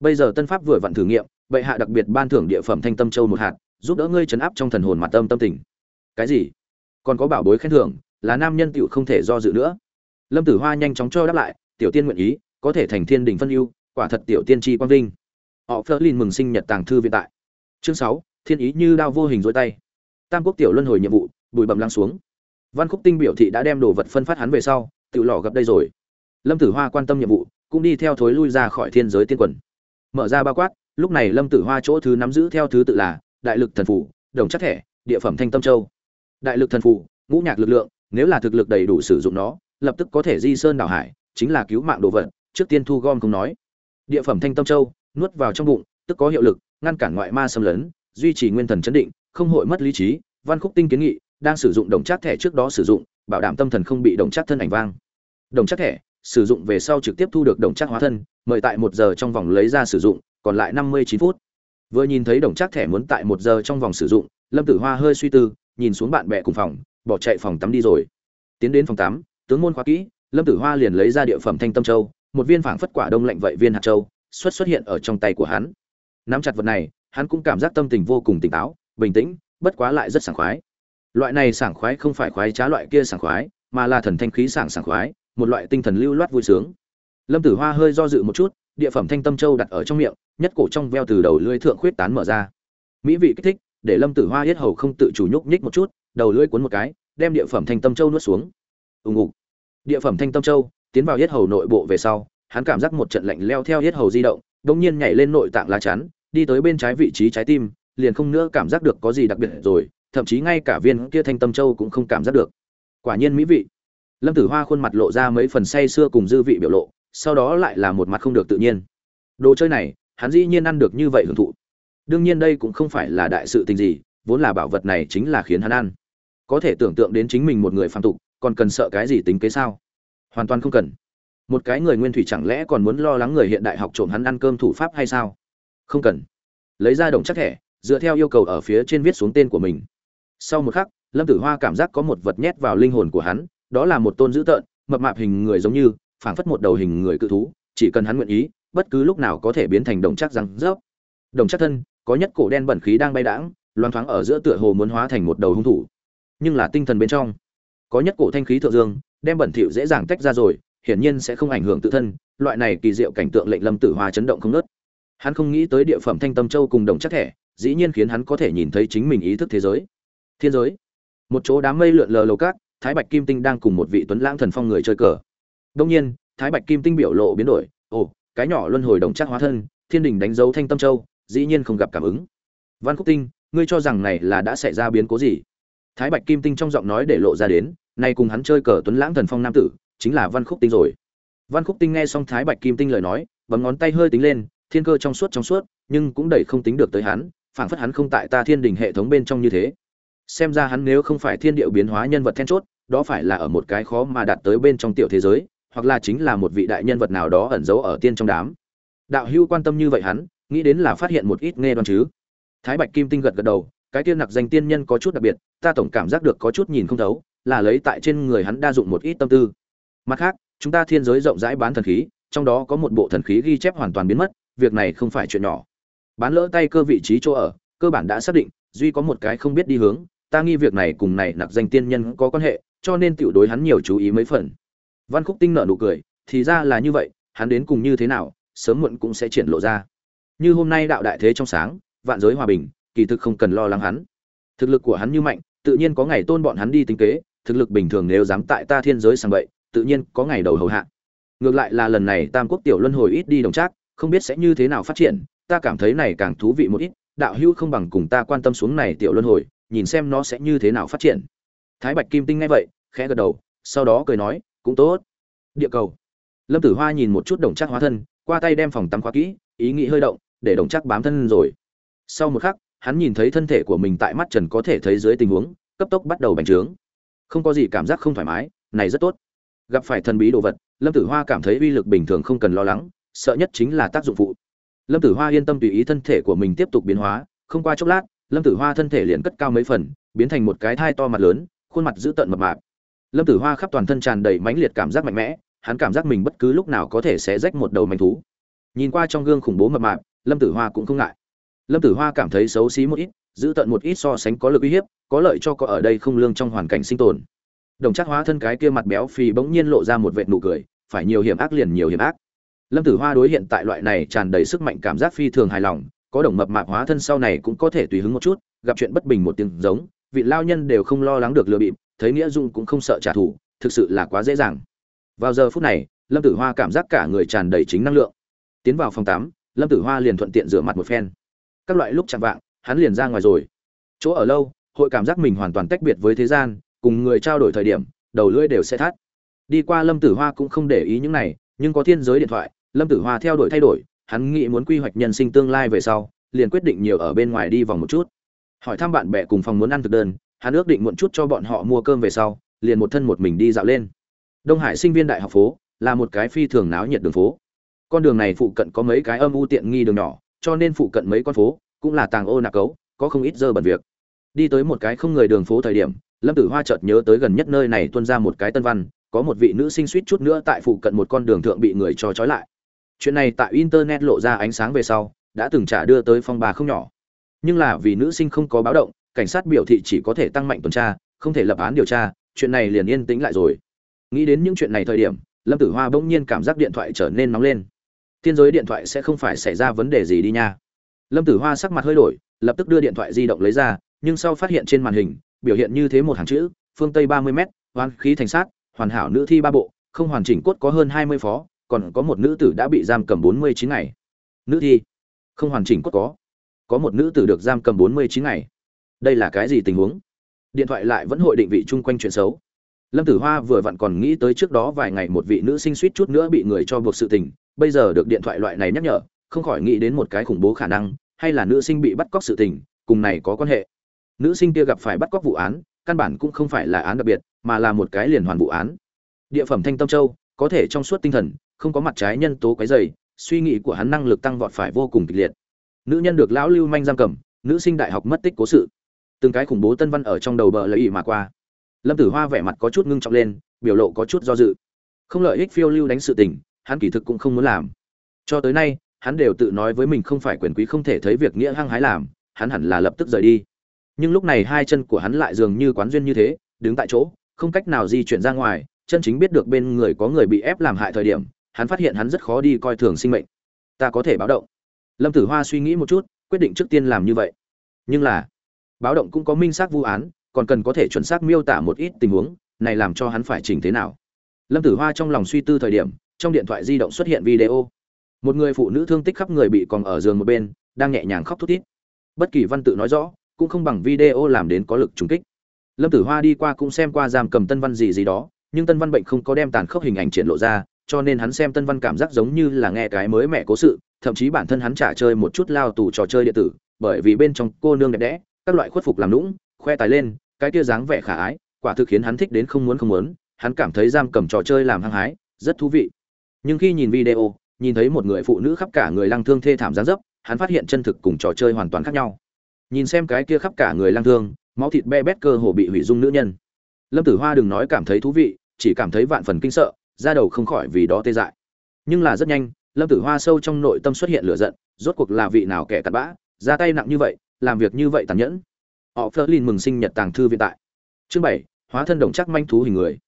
A: Bây giờ tân pháp vừa vặn thử nghiệm, bệ hạ đặc biệt ban thưởng địa phẩm thanh tâm châu một hạt, giúp đỡ ngươi chấn áp trong thần hồn mặt tâm tâm tình. Cái gì? Còn có bảo bối khen thưởng, là nam nhân tiểu không thể do dự nữa. Lâm tử hoa nhanh chóng cho đáp lại, tiểu tiên nguyện ý, có thể thành thiên đình phân ưu, quả thật tiểu tiên tri quang vinh. Họ phơ mừng sinh nhật tàng thư viện tại. Chương sáu, thiên ý như đao vô hình rối tay tam quốc tiểu luân hồi nhiệm vụ bùi bầm lăng xuống. Văn khúc tinh biểu thị đã đem đồ vật phân phát hắn về sau, tự lò gặp đây rồi. Lâm tử hoa quan tâm nhiệm vụ, cũng đi theo thối lui ra khỏi thiên giới tiên quần. Mở ra bao quát, lúc này lâm tử hoa chỗ thứ nắm giữ theo thứ tự là đại lực thần phủ, đồng chắc thẻ, địa phẩm thanh tâm châu. Đại lực thần phủ, ngũ nhạc lực lượng, nếu là thực lực đầy đủ sử dụng nó, lập tức có thể di sơn đảo hải, chính là cứu mạng đồ vật, trước tiên thu gom không nói. Địa phẩm thanh tâm châu, nuốt vào trong bụng, tức có hiệu lực, ngăn cản ngoại ma xâm lấn, duy trì nguyên thần chấn định không hội mất lý trí, văn khúc tinh kiến nghị, đang sử dụng đồng chắc thẻ trước đó sử dụng, bảo đảm tâm thần không bị đồng chắc thân ảnh vang. Đồng chắc thẻ, sử dụng về sau trực tiếp thu được đồng chắc hóa thân, mời tại một giờ trong vòng lấy ra sử dụng, còn lại năm mươi chín phút. Vừa nhìn thấy đồng chắc thẻ muốn tại một giờ trong vòng sử dụng, lâm tử hoa hơi suy tư, nhìn xuống bạn bè cùng phòng, bỏ chạy phòng tắm đi rồi. Tiến đến phòng tắm, tướng môn khóa kỹ, lâm tử hoa liền lấy ra địa phẩm thanh tâm châu, một viên phảng phất quả đông lạnh vậy viên hạt châu, xuất xuất hiện ở trong tay của hắn. Nắm chặt vật này, hắn cũng cảm giác tâm tình vô cùng tỉnh táo bình tĩnh, bất quá lại rất sảng khoái. Loại này sảng khoái không phải khoái trá loại kia sảng khoái, mà là thần thanh khí sảng sảng khoái, một loại tinh thần lưu loát vui sướng. Lâm tử hoa hơi do dự một chút, địa phẩm thanh tâm châu đặt ở trong miệng, nhất cổ trong veo từ đầu lưỡi thượng khuyết tán mở ra. Mỹ vị kích thích, để lâm tử hoa yết hầu không tự chủ nhúc nhích một chút, đầu lưỡi cuốn một cái, đem địa phẩm thanh tâm châu nuốt xuống. Ùng ục. Địa phẩm thanh tâm châu, tiến vào yết hầu nội bộ về sau, hắn cảm giác một trận lạnh leo theo yết hầu di động đống nhiên nhảy lên nội tạng lá chắn, đi tới bên trái vị trí trái tim liền không nữa cảm giác được có gì đặc biệt rồi, thậm chí ngay cả viên kia thanh tâm châu cũng không cảm giác được. Quả nhiên mỹ vị. Lâm tử hoa khuôn mặt lộ ra mấy phần say sưa cùng dư vị biểu lộ, sau đó lại là một mặt không được tự nhiên. Đồ chơi này, hắn dĩ nhiên ăn được như vậy hưởng thụ. Đương nhiên đây cũng không phải là đại sự tình gì, vốn là bảo vật này chính là khiến hắn ăn. Có thể tưởng tượng đến chính mình một người phạm tục, còn cần sợ cái gì tính kế sao? Hoàn toàn không cần. Một cái người nguyên thủy chẳng lẽ còn muốn lo lắng người hiện đại học trộm hắn ăn cơm thủ pháp hay sao? Không cần. Lấy ra đồng chắc thẻ dựa theo yêu cầu ở phía trên viết xuống tên của mình. Sau một khắc, lâm tử hoa cảm giác có một vật nhét vào linh hồn của hắn, đó là một tôn dữ tợn, mập mạp hình người giống như, phảng phất một đầu hình người cự thú, chỉ cần hắn nguyện ý, bất cứ lúc nào có thể biến thành đồng chắc răng rớp. Đồng chắc thân, có nhất cổ đen bẩn khí đang bay đãng loan thoáng ở giữa tựa hồ muốn hóa thành một đầu hung thủ. Nhưng là tinh thần bên trong, có nhất cổ thanh khí thượng dương, đem bẩn thỉu dễ dàng tách ra rồi, hiển nhiên sẽ không ảnh hưởng tự thân, loại này kỳ diệu cảnh tượng lệnh lâm tử hoa chấn động không nớt hắn không nghĩ tới địa phẩm thanh tâm châu cùng đồng chắc thẻ, dĩ nhiên khiến hắn có thể nhìn thấy chính mình ý thức thế giới. Thiên giới. Một chỗ đám mây lượn lờ lầu cát, thái bạch kim tinh đang cùng một vị tuấn lãng thần phong người chơi cờ. Đông nhiên, thái bạch kim tinh biểu lộ biến đổi. Ồ, cái nhỏ luân hồi đồng chắc hóa thân, thiên đình đánh dấu thanh tâm châu, dĩ nhiên không gặp cảm ứng. Văn khúc tinh, ngươi cho rằng này là đã xảy ra biến cố gì? Thái bạch kim tinh trong giọng nói để lộ ra đến, nay cùng hắn chơi cờ tuấn lãng thần phong nam tử, chính là văn khúc tinh rồi. Văn khúc tinh nghe xong thái bạch kim tinh lời nói, bấm ngón tay hơi tính lên thiên cơ trong suốt trong suốt, nhưng cũng đẩy không tính được tới hắn, phảng phất hắn không tại ta thiên đình hệ thống bên trong như thế. Xem ra hắn nếu không phải thiên điệu biến hóa nhân vật then chốt, đó phải là ở một cái khó mà đạt tới bên trong tiểu thế giới, hoặc là chính là một vị đại nhân vật nào đó ẩn giấu ở tiên trong đám. Đạo hưu quan tâm như vậy hắn, nghĩ đến là phát hiện một ít nghe đoan chứ. Thái bạch kim tinh gật gật đầu, cái tiên nặc danh tiên nhân có chút đặc biệt, ta tổng cảm giác được có chút nhìn không thấu, là lấy tại trên người hắn đa dụng một ít tâm tư. Mặt khác, chúng ta thiên giới rộng rãi bán thần khí, trong đó có một bộ thần khí ghi chép hoàn toàn biến mất việc này không phải chuyện nhỏ. Bán lỡ tay cơ vị trí chỗ ở, cơ bản đã xác định, duy có một cái không biết đi hướng, ta nghi việc này cùng này nặc danh tiên nhân có quan hệ, cho nên tiểu đối hắn nhiều chú ý mấy phần. Văn khúc tinh nợ nụ cười, thì ra là như vậy, hắn đến cùng như thế nào, sớm muộn cũng sẽ triển lộ ra. Như hôm nay đạo đại thế trong sáng, vạn giới hòa bình, kỳ thực không cần lo lắng hắn. Thực lực của hắn như mạnh, tự nhiên có ngày tôn bọn hắn đi tính kế, thực lực bình thường nếu dám tại ta thiên giới sang vậy tự nhiên có ngày đầu hầu hạ. Ngược lại là lần này tam quốc tiểu luân hồi ít đi đồng trác không biết sẽ như thế nào phát triển, ta cảm thấy này càng thú vị một ít, đạo hữu không bằng cùng ta quan tâm xuống này tiểu luân hồi, nhìn xem nó sẽ như thế nào phát triển. Thái bạch kim tinh nghe vậy, khẽ gật đầu, sau đó cười nói, cũng tốt. Địa cầu. Lâm tử hoa nhìn một chút đồng chắc hóa thân, qua tay đem phòng tắm khóa kỹ, ý nghĩ hơi động, để đồng chắc bám thân rồi. Sau một khắc, hắn nhìn thấy thân thể của mình tại mắt trần có thể thấy dưới tình huống, cấp tốc bắt đầu bành trướng. Không có gì cảm giác không thoải mái, này rất tốt. Gặp phải thần bí đồ vật, lâm tử hoa cảm thấy uy lực bình thường không cần lo lắng sợ nhất chính là tác dụng phụ. Lâm tử hoa yên tâm tùy ý thân thể của mình tiếp tục biến hóa, không qua chốc lát, lâm tử hoa thân thể liền cất cao mấy phần, biến thành một cái thai to mặt lớn, khuôn mặt dữ tợn mập mạp. Lâm tử hoa khắp toàn thân tràn đầy mãnh liệt cảm giác mạnh mẽ, hắn cảm giác mình bất cứ lúc nào có thể sẽ rách một đầu manh thú. Nhìn qua trong gương khủng bố mập mạp, lâm tử hoa cũng không ngại. Lâm tử hoa cảm thấy xấu xí một ít giữ tận một ít so sánh có lực uy hiếp, có lợi cho có ở đây không lương trong hoàn cảnh sinh tồn. Đồng chắc hóa thân cái kia mặt béo phì bỗng nhiên lộ ra một vệt nụ cười, phải nhiều hiểm ác liền nhiều hiểm ác lâm tử hoa đối hiện tại loại này tràn đầy sức mạnh cảm giác phi thường hài lòng, có đồng mập mạp hóa thân sau này cũng có thể tùy hứng một chút, gặp chuyện bất bình một tiếng giống, vị lao nhân đều không lo lắng được lừa bịp, thấy nghĩa dung cũng không sợ trả thù, thực sự là quá dễ dàng. Vào giờ phút này, lâm tử hoa cảm giác cả người tràn đầy chính năng lượng. Tiến vào phòng tắm, lâm tử hoa liền thuận tiện rửa mặt một phen. Các loại lúc chạm vạng, hắn liền ra ngoài rồi. Chỗ ở lâu, hội cảm giác mình hoàn toàn tách biệt với thế gian, cùng người trao đổi thời điểm, đầu lưỡi đều sẽ thắt. Đi qua lâm tử hoa cũng không để ý những này, nhưng có thiên giới điện thoại lâm tử hoa theo đuổi thay đổi, hắn nghĩ muốn quy hoạch nhân sinh tương lai về sau, liền quyết định nhiều ở bên ngoài đi vòng một chút. Hỏi thăm bạn bè cùng phòng muốn ăn thực đơn, hắn ước định muộn chút cho bọn họ mua cơm về sau, liền một thân một mình đi dạo lên. Đông hải sinh viên đại học phố, là một cái phi thường náo nhiệt đường phố. Con đường này phụ cận có mấy cái âm u tiện nghi đường nhỏ, cho nên phụ cận mấy con phố, cũng là tàng ô nạc cấu, có không ít dơ bẩn việc. Đi tới một cái không người đường phố thời điểm, lâm tử hoa chợt nhớ tới gần nhất nơi này tuân ra một cái tân văn, có một vị nữ sinh suýt chút nữa tại phụ cận một con đường thượng bị người cho trói lại chuyện này tại internet lộ ra ánh sáng về sau, đã từng trả đưa tới phong bà không nhỏ. Nhưng là vì nữ sinh không có báo động, cảnh sát biểu thị chỉ có thể tăng mạnh tuần tra, không thể lập án điều tra, chuyện này liền yên tĩnh lại rồi. Nghĩ đến những chuyện này thời điểm, lâm tử hoa bỗng nhiên cảm giác điện thoại trở nên nóng lên. Thiên giới điện thoại sẽ không phải xảy ra vấn đề gì đi nha. Lâm tử hoa sắc mặt hơi đổi, lập tức đưa điện thoại di động lấy ra, nhưng sau phát hiện trên màn hình, biểu hiện như thế một hàng chữ, phương tây ba mươi m hoan khí thành sát, hoàn hảo nữ thi ba bộ, không hoàn chỉnh cốt có hơn hai mươi phó còn có một nữ tử đã bị giam cầm bốn mươi chín ngày. Nữ thi. Không hoàn chỉnh cốt có. Có một nữ tử được giam cầm bốn mươi chín ngày. Đây là cái gì tình huống? Điện thoại lại vẫn hội định vị chung quanh chuyện xấu. Lâm tử hoa vừa vặn còn nghĩ tới trước đó vài ngày một vị nữ sinh suýt chút nữa bị người cho buộc sự tình, bây giờ được điện thoại loại này nhắc nhở, không khỏi nghĩ đến một cái khủng bố khả năng, hay là nữ sinh bị bắt cóc sự tình, cùng này có quan hệ. Nữ sinh kia gặp phải bắt cóc vụ án, căn bản cũng không phải là án đặc biệt, mà là một cái liền hoàn vụ án. Địa phẩm thanh tâm châu, có thể trong suốt tinh thần không có mặt trái nhân tố quấy dày suy nghĩ của hắn năng lực tăng vọt phải vô cùng kịch liệt. Nữ nhân được lão lưu manh giam cầm, nữ sinh đại học mất tích cố sự. Từng cái khủng bố tân văn ở trong đầu bờ lợi ỉ mà qua. Lâm tử hoa vẻ mặt có chút ngưng trọng lên, biểu lộ có chút do dự. Không lợi ích phiêu lưu đánh sự tình, hắn kỳ thực cũng không muốn làm. Cho tới nay, hắn đều tự nói với mình không phải quyền quý không thể thấy việc nghĩa hăng hái làm, hắn hẳn là lập tức rời đi. Nhưng lúc này hai chân của hắn lại dường như quán duyên như thế, đứng tại chỗ, không cách nào di chuyển ra ngoài, chân chính biết được bên người có người bị ép làm hại thời điểm hắn phát hiện hắn rất khó đi coi thường sinh mệnh. Ta có thể báo động. Lâm tử hoa suy nghĩ một chút, quyết định trước tiên làm như vậy. Nhưng là, báo động cũng có minh xác vụ án, còn cần có thể chuẩn xác miêu tả một ít tình huống, này làm cho hắn phải chỉnh thế nào? Lâm tử hoa trong lòng suy tư thời điểm, trong điện thoại di động xuất hiện video. Một người phụ nữ thương tích khắp người bị còn ở giường một bên, đang nhẹ nhàng khóc thút thít. Bất kỳ văn tự nói rõ, cũng không bằng video làm đến có lực trùng kích. Lâm tử hoa đi qua cũng xem qua giam cầm tân văn gì gì đó, nhưng tân văn bệnh không có đem tàn khốc hình ảnh triển lộ ra cho nên hắn xem tân văn cảm giác giống như là nghe cái mới mẹ cố sự, thậm chí bản thân hắn trả chơi một chút lao tù trò chơi điện tử, bởi vì bên trong cô nương đẹp đẽ, các loại khuất phục làm lũng khoe tài lên, cái kia dáng vẻ khả ái, quả thực khiến hắn thích đến không muốn không muốn, hắn cảm thấy giam cầm trò chơi làm hăng hái, rất thú vị. Nhưng khi nhìn video, nhìn thấy một người phụ nữ khắp cả người lăng thương thê thảm gián dấp, hắn phát hiện chân thực cùng trò chơi hoàn toàn khác nhau. Nhìn xem cái kia khắp cả người lăng thương, máu thịt be bét cơ hồ bị hủy dung nữ nhân. Lâm tử hoa đừng nói cảm thấy thú vị, chỉ cảm thấy vạn phần kinh sợ ra đầu không khỏi vì đó tê dại. Nhưng là rất nhanh, lâm tử hoa sâu trong nội tâm xuất hiện lửa giận, rốt cuộc là vị nào kẻ cặn bã, ra tay nặng như vậy, làm việc như vậy tàn nhẫn. Họ phớt lên mừng sinh nhật tàng thư viện tại. Chương bảy, hóa thân đồng chắc manh thú hình người.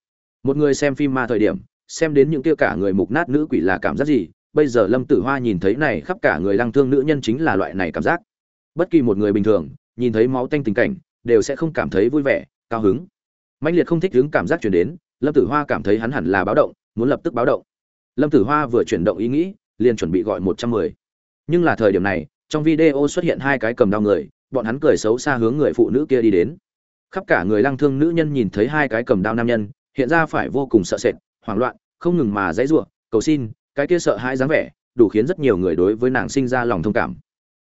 A: Một người xem phim ma thời điểm, xem đến những kia cả người mục nát nữ quỷ là cảm giác gì, bây giờ lâm tử hoa nhìn thấy này khắp cả người lăng thương nữ nhân chính là loại này cảm giác. Bất kỳ một người bình thường, nhìn thấy máu tanh tình cảnh, đều sẽ không cảm thấy vui vẻ, cao hứng. Mạnh liệt không thích hứng cảm giác chuyển đến, lâm tử hoa cảm thấy hắn hẳn là báo động muốn lập tức báo động. Lâm tử hoa vừa chuyển động ý nghĩ, liền chuẩn bị gọi một trăm mười. Nhưng là thời điểm này, trong video xuất hiện hai cái cầm đao người, bọn hắn cười xấu xa hướng người phụ nữ kia đi đến. Khắp cả người lăng thương nữ nhân nhìn thấy hai cái cầm đao nam nhân, hiện ra phải vô cùng sợ sệt, hoảng loạn, không ngừng mà dãy giụa cầu xin, cái kia sợ hãi dáng vẻ, đủ khiến rất nhiều người đối với nàng sinh ra lòng thông cảm.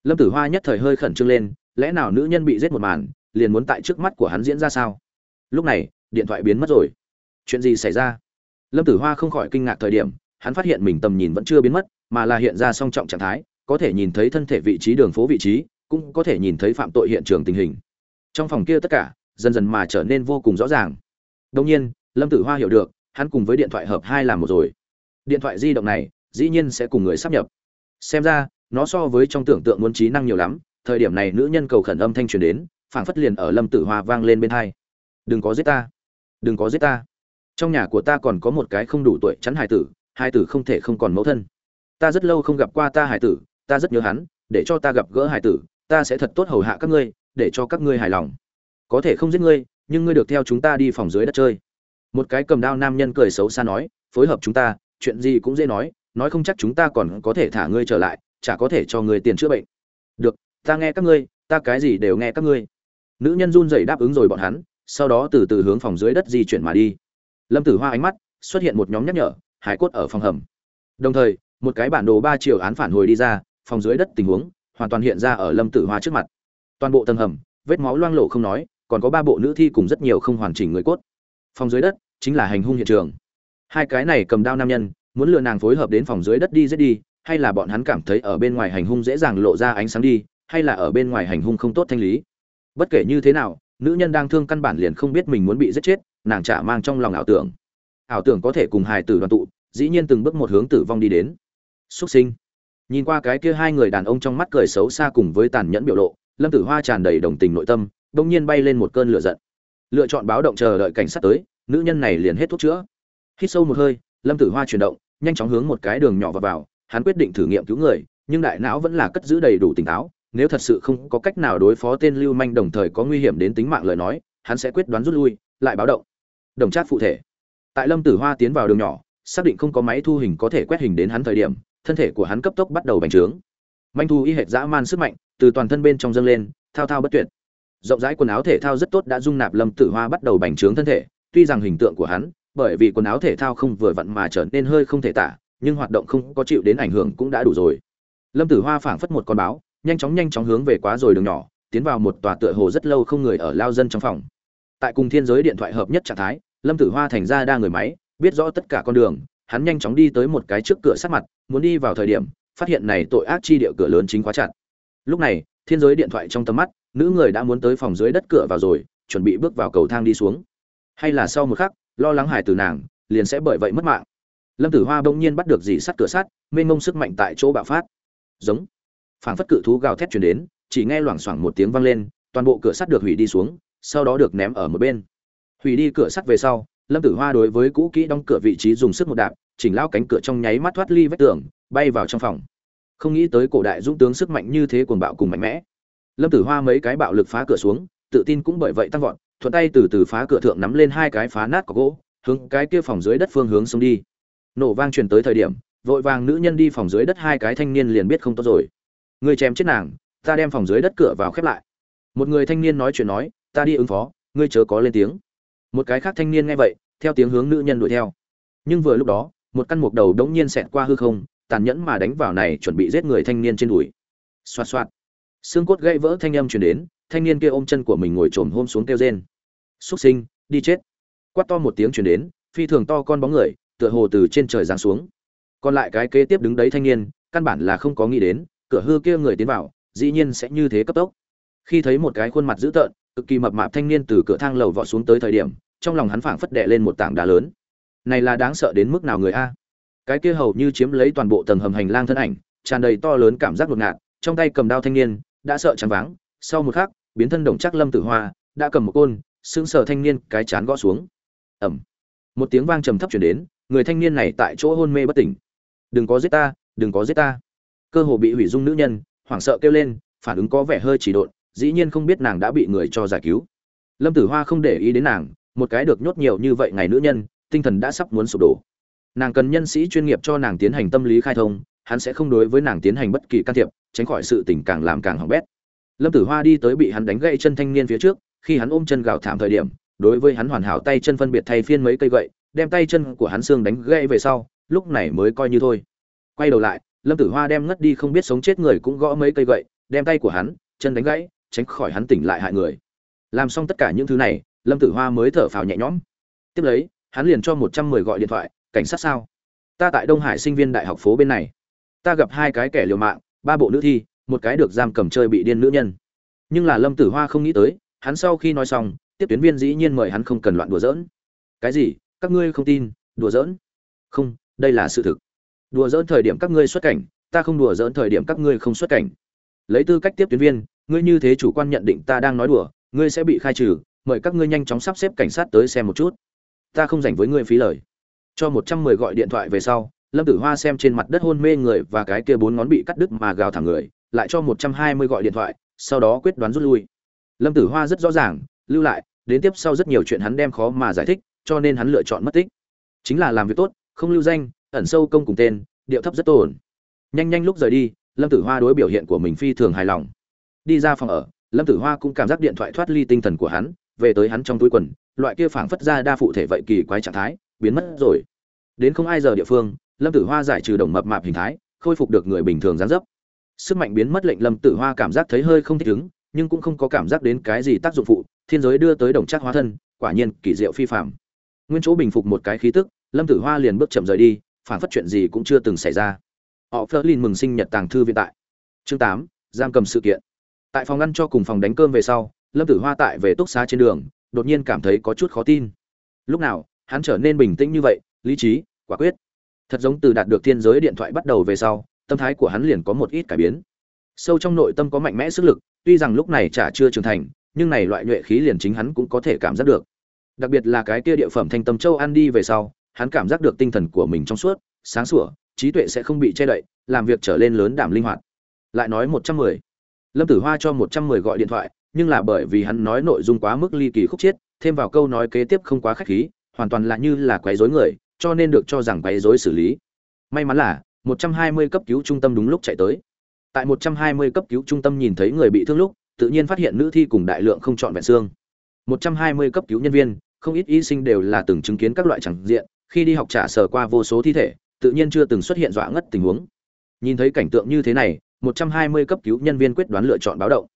A: Lâm tử hoa nhất thời hơi khẩn trương lên, lẽ nào nữ nhân bị giết một màn, liền muốn tại trước mắt của hắn diễn ra sao? Lúc này, điện thoại biến mất rồi. Chuyện gì xảy ra? Lâm tử hoa không khỏi kinh ngạc thời điểm, hắn phát hiện mình tầm nhìn vẫn chưa biến mất, mà là hiện ra song trọng trạng thái, có thể nhìn thấy thân thể vị trí, đường phố vị trí, cũng có thể nhìn thấy phạm tội hiện trường tình hình. Trong phòng kia tất cả, dần dần mà trở nên vô cùng rõ ràng. Đông nhiên, lâm tử hoa hiểu được, hắn cùng với điện thoại hợp hai làm một rồi. Điện thoại di động này, dĩ nhiên sẽ cùng người sắp nhập. Xem ra, nó so với trong tưởng tượng muốn trí năng nhiều lắm, thời điểm này nữ nhân cầu khẩn âm thanh truyền đến, phảng phất liền ở lâm tử hoa vang lên bên hai. Đừng có giết ta. Đừng có giết ta trong nhà của ta còn có một cái không đủ tuổi chắn hải tử hải tử không thể không còn mẫu thân. Ta rất lâu không gặp qua ta hải tử, ta rất nhớ hắn, để cho ta gặp gỡ hải tử, ta sẽ thật tốt hầu hạ các ngươi, để cho các ngươi hài lòng. Có thể không giết ngươi, nhưng ngươi được theo chúng ta đi phòng dưới đất chơi. Một cái cầm đao nam nhân cười xấu xa nói, phối hợp chúng ta, chuyện gì cũng dễ nói nói không chắc chúng ta còn có thể thả ngươi trở lại, chả có thể cho ngươi tiền chữa bệnh. Được, ta nghe các ngươi, ta cái gì đều nghe các ngươi. Nữ nhân run rẩy đáp ứng rồi bọn hắn, sau đó từ từ hướng phòng dưới đất di chuyển mà đi lâm tử hoa ánh mắt xuất hiện một nhóm nhắc nhở hải cốt ở phòng hầm. Đồng thời, một cái bản đồ ba chiều án phản hồi đi ra, phòng dưới đất tình huống hoàn toàn hiện ra ở lâm tử hoa trước mặt. Toàn bộ tầng hầm, vết máu loang lộ không nói, còn có ba bộ nữ thi cùng rất nhiều không hoàn chỉnh người cốt. Phòng dưới đất chính là hành hung hiện trường. Hai cái này cầm đao nam nhân, muốn lừa nàng phối hợp đến phòng dưới đất đi giết đi, hay là bọn hắn cảm thấy ở bên ngoài hành hung dễ dàng lộ ra ánh sáng đi, hay là ở bên ngoài hành hung không tốt thanh lý. Bất kể như thế nào, nữ nhân đang thương căn bản liền không biết mình muốn bị giết chết nàng chả mang trong lòng ảo tưởng. Ảo tưởng có thể cùng hài tử đoàn tụ dĩ nhiên từng bước một hướng tử vong đi đến. Xuất sinh. Nhìn qua cái kia hai người đàn ông trong mắt cười xấu xa cùng với tàn nhẫn biểu lộ lâm tử hoa tràn đầy đồng tình nội tâm đông nhiên bay lên một cơn lửa giận. Lựa chọn báo động chờ đợi cảnh sát tới nữ nhân này liền hết thuốc chữa. Hít sâu một hơi lâm tử hoa chuyển động nhanh chóng hướng một cái đường nhỏ vào, vào hắn quyết định thử nghiệm cứu người nhưng đại não vẫn là cất giữ đầy đủ tỉnh táo nếu thật sự không có cách nào đối phó tên lưu manh đồng thời có nguy hiểm đến tính mạng lời nói hắn sẽ quyết đoán rút lui lại báo động đồng trác phụ thể. Tại lâm tử hoa tiến vào đường nhỏ, xác định không có máy thu hình có thể quét hình đến hắn thời điểm, thân thể của hắn cấp tốc bắt đầu bành trướng. Manh thu y hệt dã man sức mạnh, từ toàn thân bên trong dâng lên, thao thao bất tuyệt. Rộng rãi quần áo thể thao rất tốt đã dung nạp lâm tử hoa bắt đầu bành trướng thân thể, tuy rằng hình tượng của hắn, bởi vì quần áo thể thao không vừa vặn mà trở nên hơi không thể tả, nhưng hoạt động không có chịu đến ảnh hưởng cũng đã đủ rồi. Lâm tử hoa phảng phất một con báo, nhanh chóng nhanh chóng hướng về quá rồi đường nhỏ, tiến vào một tòa tựa hồ rất lâu không người ở lao dân trong phòng tại cùng thiên giới điện thoại hợp nhất trạng thái, lâm tử hoa thành ra đa người máy, biết rõ tất cả con đường, hắn nhanh chóng đi tới một cái trước cửa sát mặt, muốn đi vào thời điểm, phát hiện này tội ác chi địa cửa lớn chính quá chặt. Lúc này, thiên giới điện thoại trong tầm mắt, nữ người đã muốn tới phòng dưới đất cửa vào rồi, chuẩn bị bước vào cầu thang đi xuống. Hay là sau một khắc, lo lắng hải từ nàng, liền sẽ bởi vậy mất mạng. Lâm tử hoa bỗng nhiên bắt được dì sắt cửa sắt, mênh mông sức mạnh tại chỗ bạo phát. Giống. Phảng phất cự thú gào thét chuyển đến, chỉ nghe loảng xoảng một tiếng vang lên, toàn bộ cửa sắt được hủy đi xuống sau đó được ném ở một bên. Hủy đi cửa sắt về sau, lâm tử hoa đối với cũ kỹ đóng cửa vị trí dùng sức một đạp, chỉnh lao cánh cửa trong nháy mắt thoát ly vách tường, bay vào trong phòng. Không nghĩ tới cổ đại dũng tướng sức mạnh như thế cuồng bạo cùng mạnh mẽ. Lâm tử hoa mấy cái bạo lực phá cửa xuống, tự tin cũng bởi vậy tăng vọt, thuận tay từ từ phá cửa thượng nắm lên hai cái phá nát có gỗ, hướng cái kia phòng dưới đất phương hướng xuống đi. Nổ vang truyền tới thời điểm, vội vàng nữ nhân đi phòng dưới đất hai cái thanh niên liền biết không tốt rồi. Người chém chết nàng, ta đem phòng dưới đất cửa vào khép lại. Một người thanh niên nói chuyện nói ta đi ứng phó, ngươi chớ có lên tiếng. Một cái khác thanh niên nghe vậy, theo tiếng hướng nữ nhân đuổi theo. Nhưng vừa lúc đó, một căn mục đầu đống nhiên xẹt qua hư không, tàn nhẫn mà đánh vào này chuẩn bị giết người thanh niên trên đùi. Xoạt xoạt. Xương cốt gãy vỡ thanh âm truyền đến, thanh niên kia ôm chân của mình ngồi trồm hôm xuống kêu rên. Xuất sinh, đi chết. Quát to một tiếng truyền đến, phi thường to con bóng người, tựa hồ từ trên trời giáng xuống. Còn lại cái kế tiếp đứng đấy thanh niên, căn bản là không có nghĩ đến, cửa hư kia người tiến vào, dĩ nhiên sẽ như thế cấp tốc. Khi thấy một cái khuôn mặt dữ tợn cực kỳ mập mạp thanh niên từ cửa thang lầu vọt xuống tới thời điểm, trong lòng hắn phảng phất đệ lên một tảng đá lớn. Này là đáng sợ đến mức nào người a? Cái kia hầu như chiếm lấy toàn bộ tầng hầm hành lang thân ảnh, tràn đầy to lớn cảm giác ngột ngạt, trong tay cầm đao thanh niên, đã sợ trắng váng, sau một khắc, biến thân đồng chắc lâm tử hoa, đã cầm một côn, sững sờ thanh niên cái chán gõ xuống. Ẩm một tiếng vang trầm thấp chuyển đến, người thanh niên này tại chỗ hôn mê bất tỉnh. Đừng có giết ta, đừng có giết ta. Cơ hồ bị hủy dung nữ nhân, hoảng sợ kêu lên, phản ứng có vẻ hơi chỉ độn dĩ nhiên không biết nàng đã bị người cho giải cứu. Lâm tử hoa không để ý đến nàng, một cái được nhốt nhiều như vậy ngày nữ nhân, tinh thần đã sắp muốn sụp đổ. Nàng cần nhân sĩ chuyên nghiệp cho nàng tiến hành tâm lý khai thông, hắn sẽ không đối với nàng tiến hành bất kỳ can thiệp, tránh khỏi sự tình càng làm càng hỏng bét. Lâm tử hoa đi tới bị hắn đánh gãy chân thanh niên phía trước, khi hắn ôm chân gào thảm thời điểm, đối với hắn hoàn hảo tay chân phân biệt thay phiên mấy cây gậy, đem tay chân của hắn xương đánh gãy về sau, lúc này mới coi như thôi. Quay đầu lại, lâm tử hoa đem ngất đi không biết sống chết người cũng gõ mấy cây gậy, đem tay của hắn, chân đánh gãy tránh khỏi hắn tỉnh lại hại người. Làm xong tất cả những thứ này, lâm tử hoa mới thở phào nhẹ nhõm. Tiếp lấy, hắn liền cho một trăm mười gọi điện thoại, cảnh sát sao? Ta tại đông hải sinh viên đại học phố bên này. Ta gặp hai cái kẻ liều mạng, ba bộ nữ thi, một cái được giam cầm chơi bị điên nữ nhân. Nhưng là lâm tử hoa không nghĩ tới, hắn sau khi nói xong, tiếp tuyến viên dĩ nhiên mời hắn không cần loạn đùa giỡn. Cái gì? Các ngươi không tin, đùa giỡn? Không, đây là sự thực. Đùa giỡn thời điểm các ngươi xuất cảnh, ta không đùa giỡn thời điểm các ngươi không xuất cảnh. Lấy tư cách tiếp tuyến viên ngươi như thế chủ quan nhận định ta đang nói đùa, ngươi sẽ bị khai trừ, mời các ngươi nhanh chóng sắp xếp cảnh sát tới xem một chút. Ta không dành với ngươi phí lời. Cho một trăm mười gọi điện thoại về sau, lâm tử hoa xem trên mặt đất hôn mê người và cái kia bốn ngón bị cắt đứt mà gào thẳng người, lại cho một trăm hai mươi gọi điện thoại, sau đó quyết đoán rút lui. Lâm tử hoa rất rõ ràng, lưu lại, đến tiếp sau rất nhiều chuyện hắn đem khó mà giải thích, cho nên hắn lựa chọn mất tích. Chính là làm việc tốt, không lưu danh, ẩn sâu công cùng tên, điệu thấp rất ổn. nhanh nhanh lúc rời đi, lâm tử hoa đối biểu hiện của mình phi thường hài lòng đi ra phòng ở, lâm tử hoa cũng cảm giác điện thoại thoát ly tinh thần của hắn, về tới hắn trong túi quần, loại kia phảng phất ra đa phụ thể vậy kỳ quái trạng thái, biến mất rồi. Đến không ai giờ địa phương, lâm tử hoa giải trừ đồng mập mạp hình thái, khôi phục được người bình thường gián dấp. Sức mạnh biến mất lệnh lâm tử hoa cảm giác thấy hơi không thích ứng, nhưng cũng không có cảm giác đến cái gì tác dụng phụ, thiên giới đưa tới đồng chắc hóa thân, quả nhiên kỳ diệu phi phạm nguyên chỗ bình phục một cái khí tức, lâm tử hoa liền bước chậm rời đi phản phất chuyện gì cũng chưa từng xảy ra. Họ phớt lên mừng sinh nhật tàng thư viện tại. Chương tám, giam cầm sự kiện tại phòng ngăn cho cùng phòng đánh cơm về sau, lâm tử hoa tại về túc xá trên đường, đột nhiên cảm thấy có chút khó tin. Lúc nào, hắn trở nên bình tĩnh như vậy, lý trí, quả quyết. Thật giống từ đạt được thiên giới điện thoại bắt đầu về sau, tâm thái của hắn liền có một ít cải biến. Sâu trong nội tâm có mạnh mẽ sức lực, tuy rằng lúc này chả chưa trưởng thành, nhưng này loại nhuệ khí liền chính hắn cũng có thể cảm giác được. Đặc biệt là cái kia địa phẩm thanh tâm châu ăn đi về sau, hắn cảm giác được tinh thần của mình trong suốt, sáng sủa, trí tuệ sẽ không bị che đậy, làm việc trở lên lớn đảm linh hoạt. Lại nói một trăm mười lâm tử hoa cho một trăm mười gọi điện thoại, nhưng là bởi vì hắn nói nội dung quá mức ly kỳ khúc chiết, thêm vào câu nói kế tiếp không quá khách khí, hoàn toàn là như là quấy rối người, cho nên được cho rằng quấy rối xử lý. May mắn là 120 cấp cứu trung tâm đúng lúc chạy tới. Tại 120 cấp cứu trung tâm nhìn thấy người bị thương lúc, tự nhiên phát hiện nữ thi cùng đại lượng không chọn vẹn xương. 120 cấp cứu nhân viên, không ít y sinh đều là từng chứng kiến các loại chẳng diện, khi đi học trả sở qua vô số thi thể, tự nhiên chưa từng xuất hiện dọa ngất tình huống. Nhìn thấy cảnh tượng như thế này 120 cấp cứu nhân viên quyết đoán lựa chọn báo động.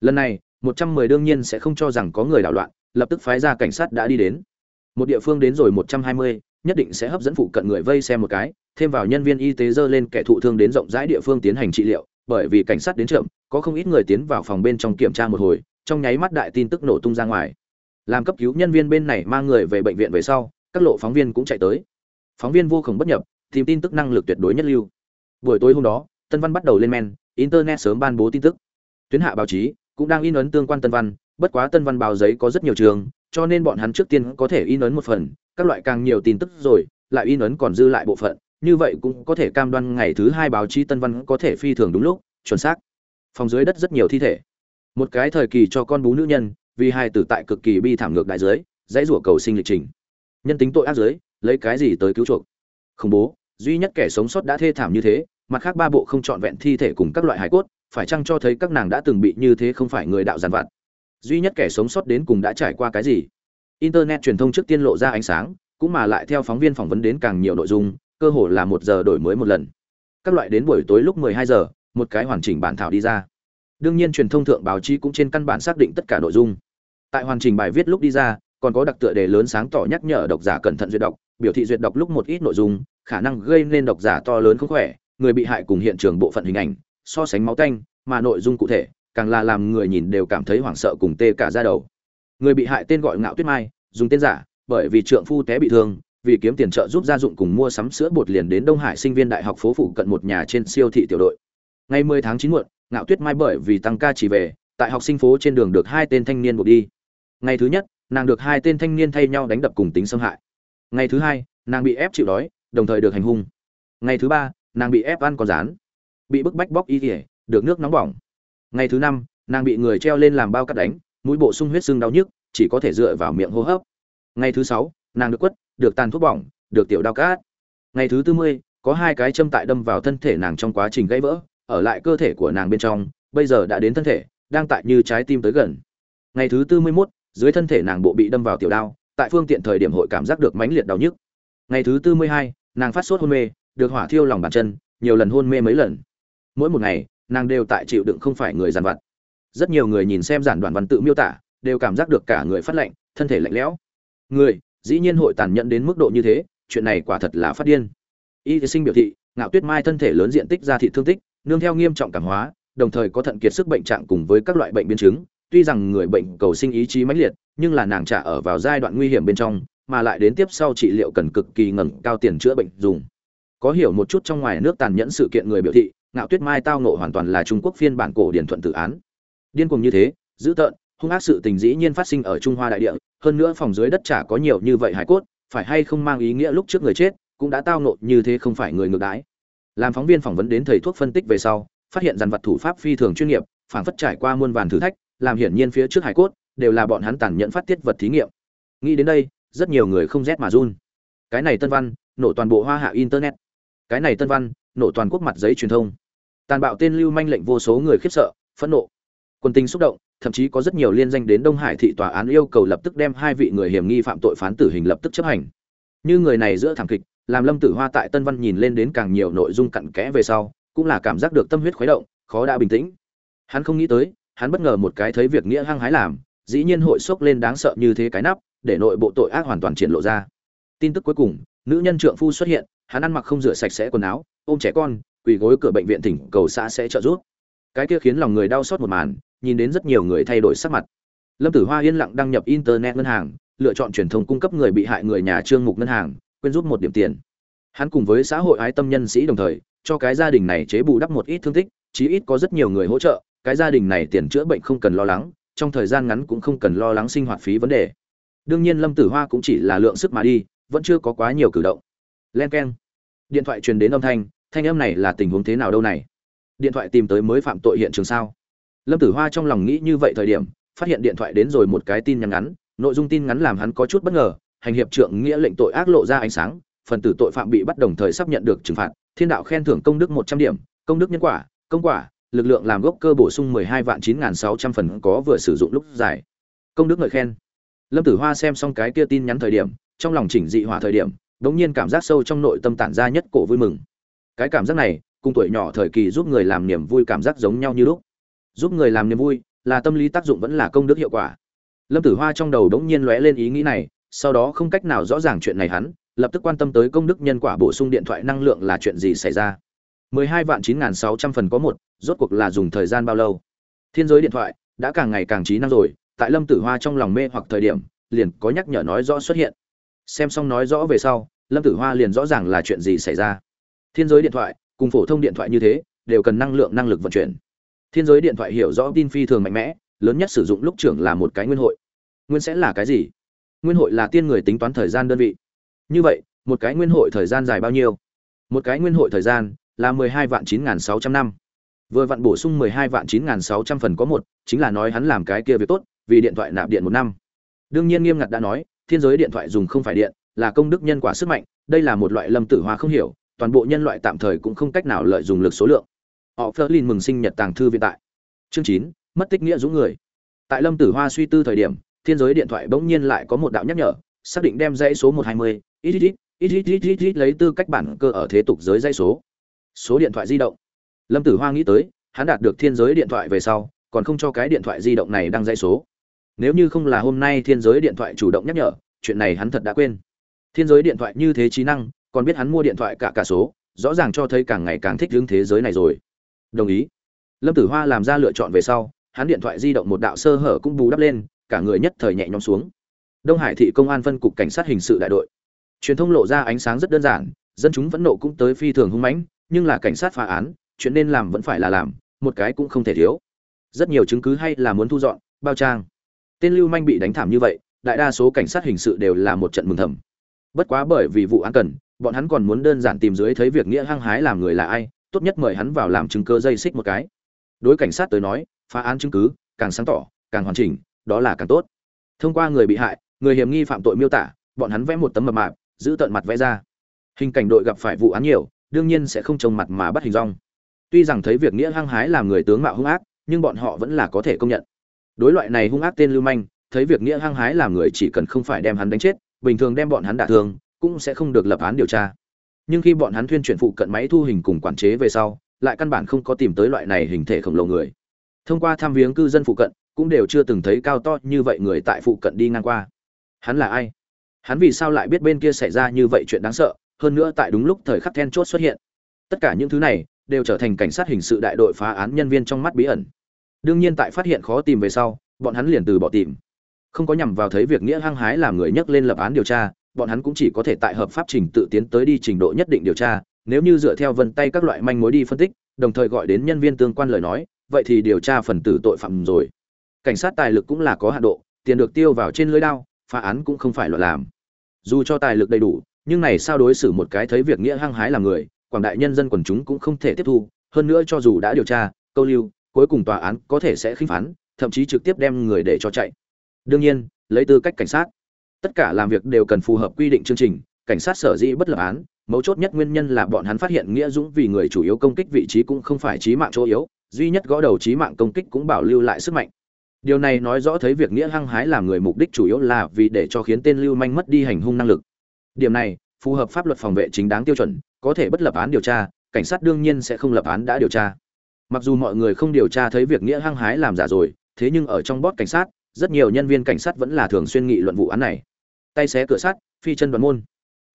A: Lần này 110 đương nhiên sẽ không cho rằng có người đảo loạn lập tức phái ra cảnh sát đã đi đến. Một địa phương đến rồi 120, nhất định sẽ hấp dẫn phụ cận người vây xem một cái thêm vào nhân viên y tế dơ lên kẻ thụ thương đến rộng rãi địa phương tiến hành trị liệu bởi vì cảnh sát đến chậm có không ít người tiến vào phòng bên trong kiểm tra một hồi trong nháy mắt đại tin tức nổ tung ra ngoài. Làm cấp cứu nhân viên bên này mang người về bệnh viện về sau các lộ phóng viên cũng chạy tới. Phóng viên vô cùng bất nhập tìm tin tức năng lực tuyệt đối nhất lưu. Buổi tối hôm đó tân văn bắt đầu lên men, internet sớm ban bố tin tức. Tuyến hạ báo chí cũng đang in ấn tương quan tân văn, bất quá tân văn báo giấy có rất nhiều trường, cho nên bọn hắn trước tiên có thể in ấn một phần, các loại càng nhiều tin tức rồi, lại in ấn còn dư lại bộ phận. Như vậy cũng có thể cam đoan ngày thứ hai báo chí tân văn có thể phi thường đúng lúc, chuẩn xác. Phòng dưới đất rất nhiều thi thể. Một cái thời kỳ cho con bú nữ nhân, vì hai tử tại cực kỳ bi thảm ngược đại dưới dãy rủa cầu sinh lịch trình. Nhân tính tội ác dưới lấy cái gì tới cứu chuộc? Khủng bố, duy nhất kẻ sống sót đã thê thảm như thế mặt khác ba bộ không trọn vẹn thi thể cùng các loại hải cốt, phải chăng cho thấy các nàng đã từng bị như thế không phải người đạo giàn vặt? Duy nhất kẻ sống sót đến cùng đã trải qua cái gì? Internet truyền thông trước tiên lộ ra ánh sáng, cũng mà lại theo phóng viên phỏng vấn đến càng nhiều nội dung, cơ hồ là một giờ đổi mới một lần. Các loại đến buổi tối lúc 12 giờ, một cái hoàn chỉnh bản thảo đi ra. Đương nhiên truyền thông thượng báo chí cũng trên căn bản xác định tất cả nội dung. Tại hoàn chỉnh bài viết lúc đi ra, còn có đặc tựa đề lớn sáng tỏ nhắc nhở độc giả cẩn thận duyệt đọc, biểu thị duyệt đọc lúc một ít nội dung, khả năng gây nên độc giả to lớn không khỏe người bị hại cùng hiện trường bộ phận hình ảnh, so sánh máu tanh, mà nội dung cụ thể, càng là làm người nhìn đều cảm thấy hoảng sợ cùng tê cả da đầu. Người bị hại tên gọi ngạo tuyết mai, dùng tên giả, bởi vì trượng phu té bị thương, vì kiếm tiền trợ giúp gia dụng cùng mua sắm sữa bột liền đến đông hải sinh viên đại học phố phụ cận một nhà trên siêu thị tiểu đội. Ngày 10 tháng 9 muộn, ngạo tuyết mai bởi vì tăng ca chỉ về, tại học sinh phố trên đường được hai tên thanh niên buộc đi. Ngày thứ nhất, nàng được hai tên thanh niên thay nhau đánh đập cùng tính xâm hại. Ngày thứ hai, nàng bị ép chịu đói, đồng thời được hành hung. Ngày thứ ba nàng bị ép ăn con rán, bị bức bách bóc y tỉa được nước nóng bỏng. Ngày thứ năm, nàng bị người treo lên làm bao cắt đánh, mũi bộ sung huyết sưng đau nhức, chỉ có thể dựa vào miệng hô hấp. Ngày thứ sáu, nàng được quất, được tàn thuốc bỏng, được tiểu đau cát. Ngày thứ tư mươi, có hai cái châm tại đâm vào thân thể nàng trong quá trình gãy vỡ, ở lại cơ thể của nàng bên trong, bây giờ đã đến thân thể, đang tại như trái tim tới gần. Ngày thứ tư mươi mốt, dưới thân thể nàng bộ bị đâm vào tiểu đao, tại phương tiện thời điểm hội cảm giác được mãnh liệt đau nhức. Ngày thứ tư mươi hai, nàng phát sốt hôn mê được hỏa thiêu lòng bàn chân, nhiều lần hôn mê mấy lần. Mỗi một ngày, nàng đều tại chịu đựng không phải người giàn vặt. Rất nhiều người nhìn xem giản đoạn văn tự miêu tả, đều cảm giác được cả người phát lạnh, thân thể lạnh lẽo. Người, dĩ nhiên hội tàn nhẫn đến mức độ như thế, chuyện này quả thật là phát điên. Y sinh biểu thị, ngạo tuyết mai thân thể lớn diện tích ra thị thương tích, nương theo nghiêm trọng cảm hóa, đồng thời có thận kiệt sức bệnh trạng cùng với các loại bệnh biến chứng. Tuy rằng người bệnh cầu sinh ý chí mãnh liệt, nhưng là nàng trả ở vào giai đoạn nguy hiểm bên trong, mà lại đến tiếp sau trị liệu cần cực kỳ ngẩng cao tiền chữa bệnh dùng có hiểu một chút trong ngoài nước tàn nhẫn sự kiện người biểu thị, ngạo tuyết mai tao nộ hoàn toàn là trung quốc phiên bản cổ điển thuận tự án. Điên cuồng như thế, dữ tợn, hung ác sự tình dĩ nhiên phát sinh ở trung hoa đại địa, hơn nữa phòng dưới đất chả có nhiều như vậy hải cốt, phải hay không mang ý nghĩa lúc trước người chết, cũng đã tao nộ như thế không phải người ngược đãi. Làm phóng viên phỏng vấn đến thầy thuốc phân tích về sau, phát hiện dàn vật thủ pháp phi thường chuyên nghiệp phản phất trải qua muôn vàn thử thách, làm hiển nhiên phía trước hải cốt, đều là bọn hắn tàn nhẫn phát tiết vật thí nghiệm. Nghĩ đến đây, rất nhiều người không rét mà run. Cái này tân văn, nổ toàn bộ hoa hạ internet cái này tân văn, nổ toàn quốc mặt giấy truyền thông. Tàn bạo tên lưu manh lệnh vô số người khiếp sợ, phẫn nộ. Quân tình xúc động, thậm chí có rất nhiều liên danh đến đông hải thị tòa án yêu cầu lập tức đem hai vị người hiểm nghi phạm tội phán tử hình lập tức chấp hành. Như người này giữa thảm kịch, làm lâm tử hoa tại tân văn nhìn lên đến càng nhiều nội dung cặn kẽ về sau, cũng là cảm giác được tâm huyết khuấy động, khó đã bình tĩnh. Hắn không nghĩ tới, hắn bất ngờ một cái thấy việc nghĩa hăng hái làm, dĩ nhiên hội sốc lên đáng sợ như thế cái nắp, để nội bộ tội ác hoàn toàn triển lộ ra. Tin tức cuối cùng, nữ nhân trượng phu xuất hiện hắn ăn mặc không rửa sạch sẽ quần áo, ôm trẻ con, quỳ gối cửa bệnh viện tỉnh cầu xã sẽ trợ giúp. Cái kia khiến lòng người đau xót một màn, nhìn đến rất nhiều người thay đổi sắc mặt. Lâm tử hoa yên lặng đăng nhập internet ngân hàng, lựa chọn truyền thông cung cấp người bị hại người nhà trương mục ngân hàng quyên giúp một điểm tiền. Hắn cùng với xã hội ái tâm nhân sĩ đồng thời, cho cái gia đình này chế bù đắp một ít thương tích, chí ít có rất nhiều người hỗ trợ, cái gia đình này tiền chữa bệnh không cần lo lắng, trong thời gian ngắn cũng không cần lo lắng sinh hoạt phí vấn đề. Đương nhiên lâm tử hoa cũng chỉ là lượng sức mà đi, vẫn chưa có quá nhiều cử động. Len k điện thoại truyền đến âm thanh thanh âm này là tình huống thế nào đâu này? Điện thoại tìm tới mới phạm tội hiện trường sao? Lâm tử hoa trong lòng nghĩ như vậy thời điểm, phát hiện điện thoại đến rồi một cái tin nhắn ngắn, nội dung tin ngắn làm hắn có chút bất ngờ, hành hiệp trượng nghĩa lệnh tội ác lộ ra ánh sáng, phần tử tội phạm bị bắt đồng thời sắp nhận được trừng phạt, thiên đạo khen thưởng công đức một trăm điểm, công đức nhân quả, công quả, lực lượng làm gốc cơ bổ sung mười hai vạn chín nghìn sáu trăm phần có vừa sử dụng lúc dài công đức ngợi khen. Lâm tử hoa xem xong cái kia tin nhắn thời điểm, trong lòng chỉnh dị hỏa thời điểm đống nhiên cảm giác sâu trong nội tâm tản ra nhất cổ vui mừng. Cái cảm giác này, cùng tuổi nhỏ thời kỳ giúp người làm niềm vui cảm giác giống nhau như lúc. Giúp người làm niềm vui, là tâm lý tác dụng vẫn là công đức hiệu quả. Lâm tử hoa trong đầu đống nhiên lóe lên ý nghĩ này, sau đó không cách nào rõ ràng chuyện này hắn, lập tức quan tâm tới công đức nhân quả bổ sung điện thoại năng lượng là chuyện gì xảy ra. 12 vạn 9.600 phần có một, rốt cuộc là dùng thời gian bao lâu? Thiên giới điện thoại, đã càng ngày càng trí năng rồi, tại lâm tử hoa trong lòng mê hoặc thời điểm, liền có nhắc nhở nói rõ xuất hiện. Xem xong nói rõ về sau lâm tử hoa liền rõ ràng là chuyện gì xảy ra. Thiên giới điện thoại, cùng phổ thông điện thoại như thế, đều cần năng lượng năng lực vận chuyển. Thiên giới điện thoại hiểu rõ tin phi thường mạnh mẽ, lớn nhất sử dụng lúc trưởng là một cái nguyên hội. Nguyên sẽ là cái gì? Nguyên hội là tiên người tính toán thời gian đơn vị. Như vậy, một cái nguyên hội thời gian dài bao nhiêu? Một cái nguyên hội thời gian là mười hai vạn chín n sáu trăm năm. Vừa vặn bổ sung mười hai vạn chín n sáu trăm phần có một, chính là nói hắn làm cái kia việc tốt, vì điện thoại nạp điện một năm. Đương nhiên nghiêm ngặt đã nói, thiên giới điện thoại dùng không phải điện là công đức nhân quả sức mạnh, đây là một loại lâm tử hoa không hiểu, toàn bộ nhân loại tạm thời cũng không cách nào lợi dụng lực số lượng. Họ phớt lên mừng sinh nhật tàng thư viện tại. Chương chín, mất tích nghĩa dũng người. Tại lâm tử hoa suy tư thời điểm, thiên giới điện thoại bỗng nhiên lại có một đạo nhắc nhở, xác định đem dãy số một hai mươi ít ít ít ít ít ít ít lấy tư cách bản cơ ở thế tục giới dãy số. Số điện thoại di động. Lâm tử hoa nghĩ tới, hắn đạt được thiên giới điện thoại về sau, còn không cho cái điện thoại di động này đăng dãy số. Nếu như không là hôm nay thiên giới điện thoại chủ động nhắc nhở, chuyện này hắn thật đã quên thiên giới điện thoại như thế trí năng, còn biết hắn mua điện thoại cả cả số, rõ ràng cho thấy càng ngày càng thích hướng thế giới này rồi. Đồng ý. Lâm tử hoa làm ra lựa chọn về sau, hắn điện thoại di động một đạo sơ hở cũng bù đắp lên, cả người nhất thời nhẹ nhõm xuống. Đông hải thị công an phân cục cảnh sát hình sự đại đội. Truyền thông lộ ra ánh sáng rất đơn giản, dân chúng vẫn nộ cũng tới phi thường hung mãnh, nhưng là cảnh sát phá án, chuyện nên làm vẫn phải là làm, một cái cũng không thể thiếu. Rất nhiều chứng cứ hay là muốn thu dọn, bao trang. Tên lưu manh bị đánh thảm như vậy, đại đa số cảnh sát hình sự đều là một trận mừng thầm bất quá bởi vì vụ án cần, bọn hắn còn muốn đơn giản tìm dưới thấy việc nghĩa hăng hái làm người là ai, tốt nhất mời hắn vào làm chứng cơ dây xích một cái. Đối cảnh sát tới nói, phá án chứng cứ càng sáng tỏ, càng hoàn chỉnh, đó là càng tốt. Thông qua người bị hại, người hiểm nghi phạm tội miêu tả, bọn hắn vẽ một tấm mập mạp, giữ tận mặt vẽ ra. Hình cảnh đội gặp phải vụ án nhiều, đương nhiên sẽ không trông mặt mà bắt hình rong. Tuy rằng thấy việc nghĩa hăng hái làm người tướng mạo hung ác, nhưng bọn họ vẫn là có thể công nhận. Đối loại này hung ác tên lưu manh, thấy việc nghĩa hăng hái làm người chỉ cần không phải đem hắn đánh chết bình thường đem bọn hắn đả thương, cũng sẽ không được lập án điều tra. Nhưng khi bọn hắn thuyên chuyển phụ cận máy thu hình cùng quản chế về sau, lại căn bản không có tìm tới loại này hình thể khổng lồ người. Thông qua tham viếng cư dân phụ cận, cũng đều chưa từng thấy cao to như vậy người tại phụ cận đi ngang qua. Hắn là ai? Hắn vì sao lại biết bên kia xảy ra như vậy chuyện đáng sợ, hơn nữa tại đúng lúc thời khắc then chốt xuất hiện. Tất cả những thứ này đều trở thành cảnh sát hình sự đại đội phá án nhân viên trong mắt bí ẩn. Đương nhiên tại phát hiện khó tìm về sau, bọn hắn liền từ bỏ tìm không có nhằm vào thấy việc nghĩa hăng hái làm người nhắc lên lập án điều tra, bọn hắn cũng chỉ có thể tại hợp pháp trình tự tiến tới đi trình độ nhất định điều tra, nếu như dựa theo vân tay các loại manh mối đi phân tích, đồng thời gọi đến nhân viên tương quan lời nói, vậy thì điều tra phần tử tội phạm rồi. Cảnh sát tài lực cũng là có hạn độ, tiền được tiêu vào trên lưới đao, phá án cũng không phải loại làm. Dù cho tài lực đầy đủ, nhưng này sao đối xử một cái thấy việc nghĩa hăng hái là người, quảng đại nhân dân quần chúng cũng không thể tiếp thu, hơn nữa cho dù đã điều tra, câu lưu, cuối cùng tòa án có thể sẽ khinh phán, thậm chí trực tiếp đem người để cho chạy đương nhiên, lấy tư cách cảnh sát, tất cả làm việc đều cần phù hợp quy định chương trình, cảnh sát sở dĩ bất lập án, mấu chốt nhất nguyên nhân là bọn hắn phát hiện nghĩa dũng vì người chủ yếu công kích vị trí cũng không phải trí mạng chỗ yếu, duy nhất gõ đầu trí mạng công kích cũng bảo lưu lại sức mạnh. Điều này nói rõ thấy việc nghĩa hăng hái làm người mục đích chủ yếu là vì để cho khiến tên lưu manh mất đi hành hung năng lực. Điểm này, phù hợp pháp luật phòng vệ chính đáng tiêu chuẩn, có thể bất lập án điều tra, cảnh sát đương nhiên sẽ không lập án đã điều tra. Mặc dù mọi người không điều tra thấy việc nghĩa hăng hái làm giả rồi, thế nhưng ở trong bót cảnh sát rất nhiều nhân viên cảnh sát vẫn là thường xuyên nghị luận vụ án này. Tay xé cửa sắt, phi chân đoàn môn.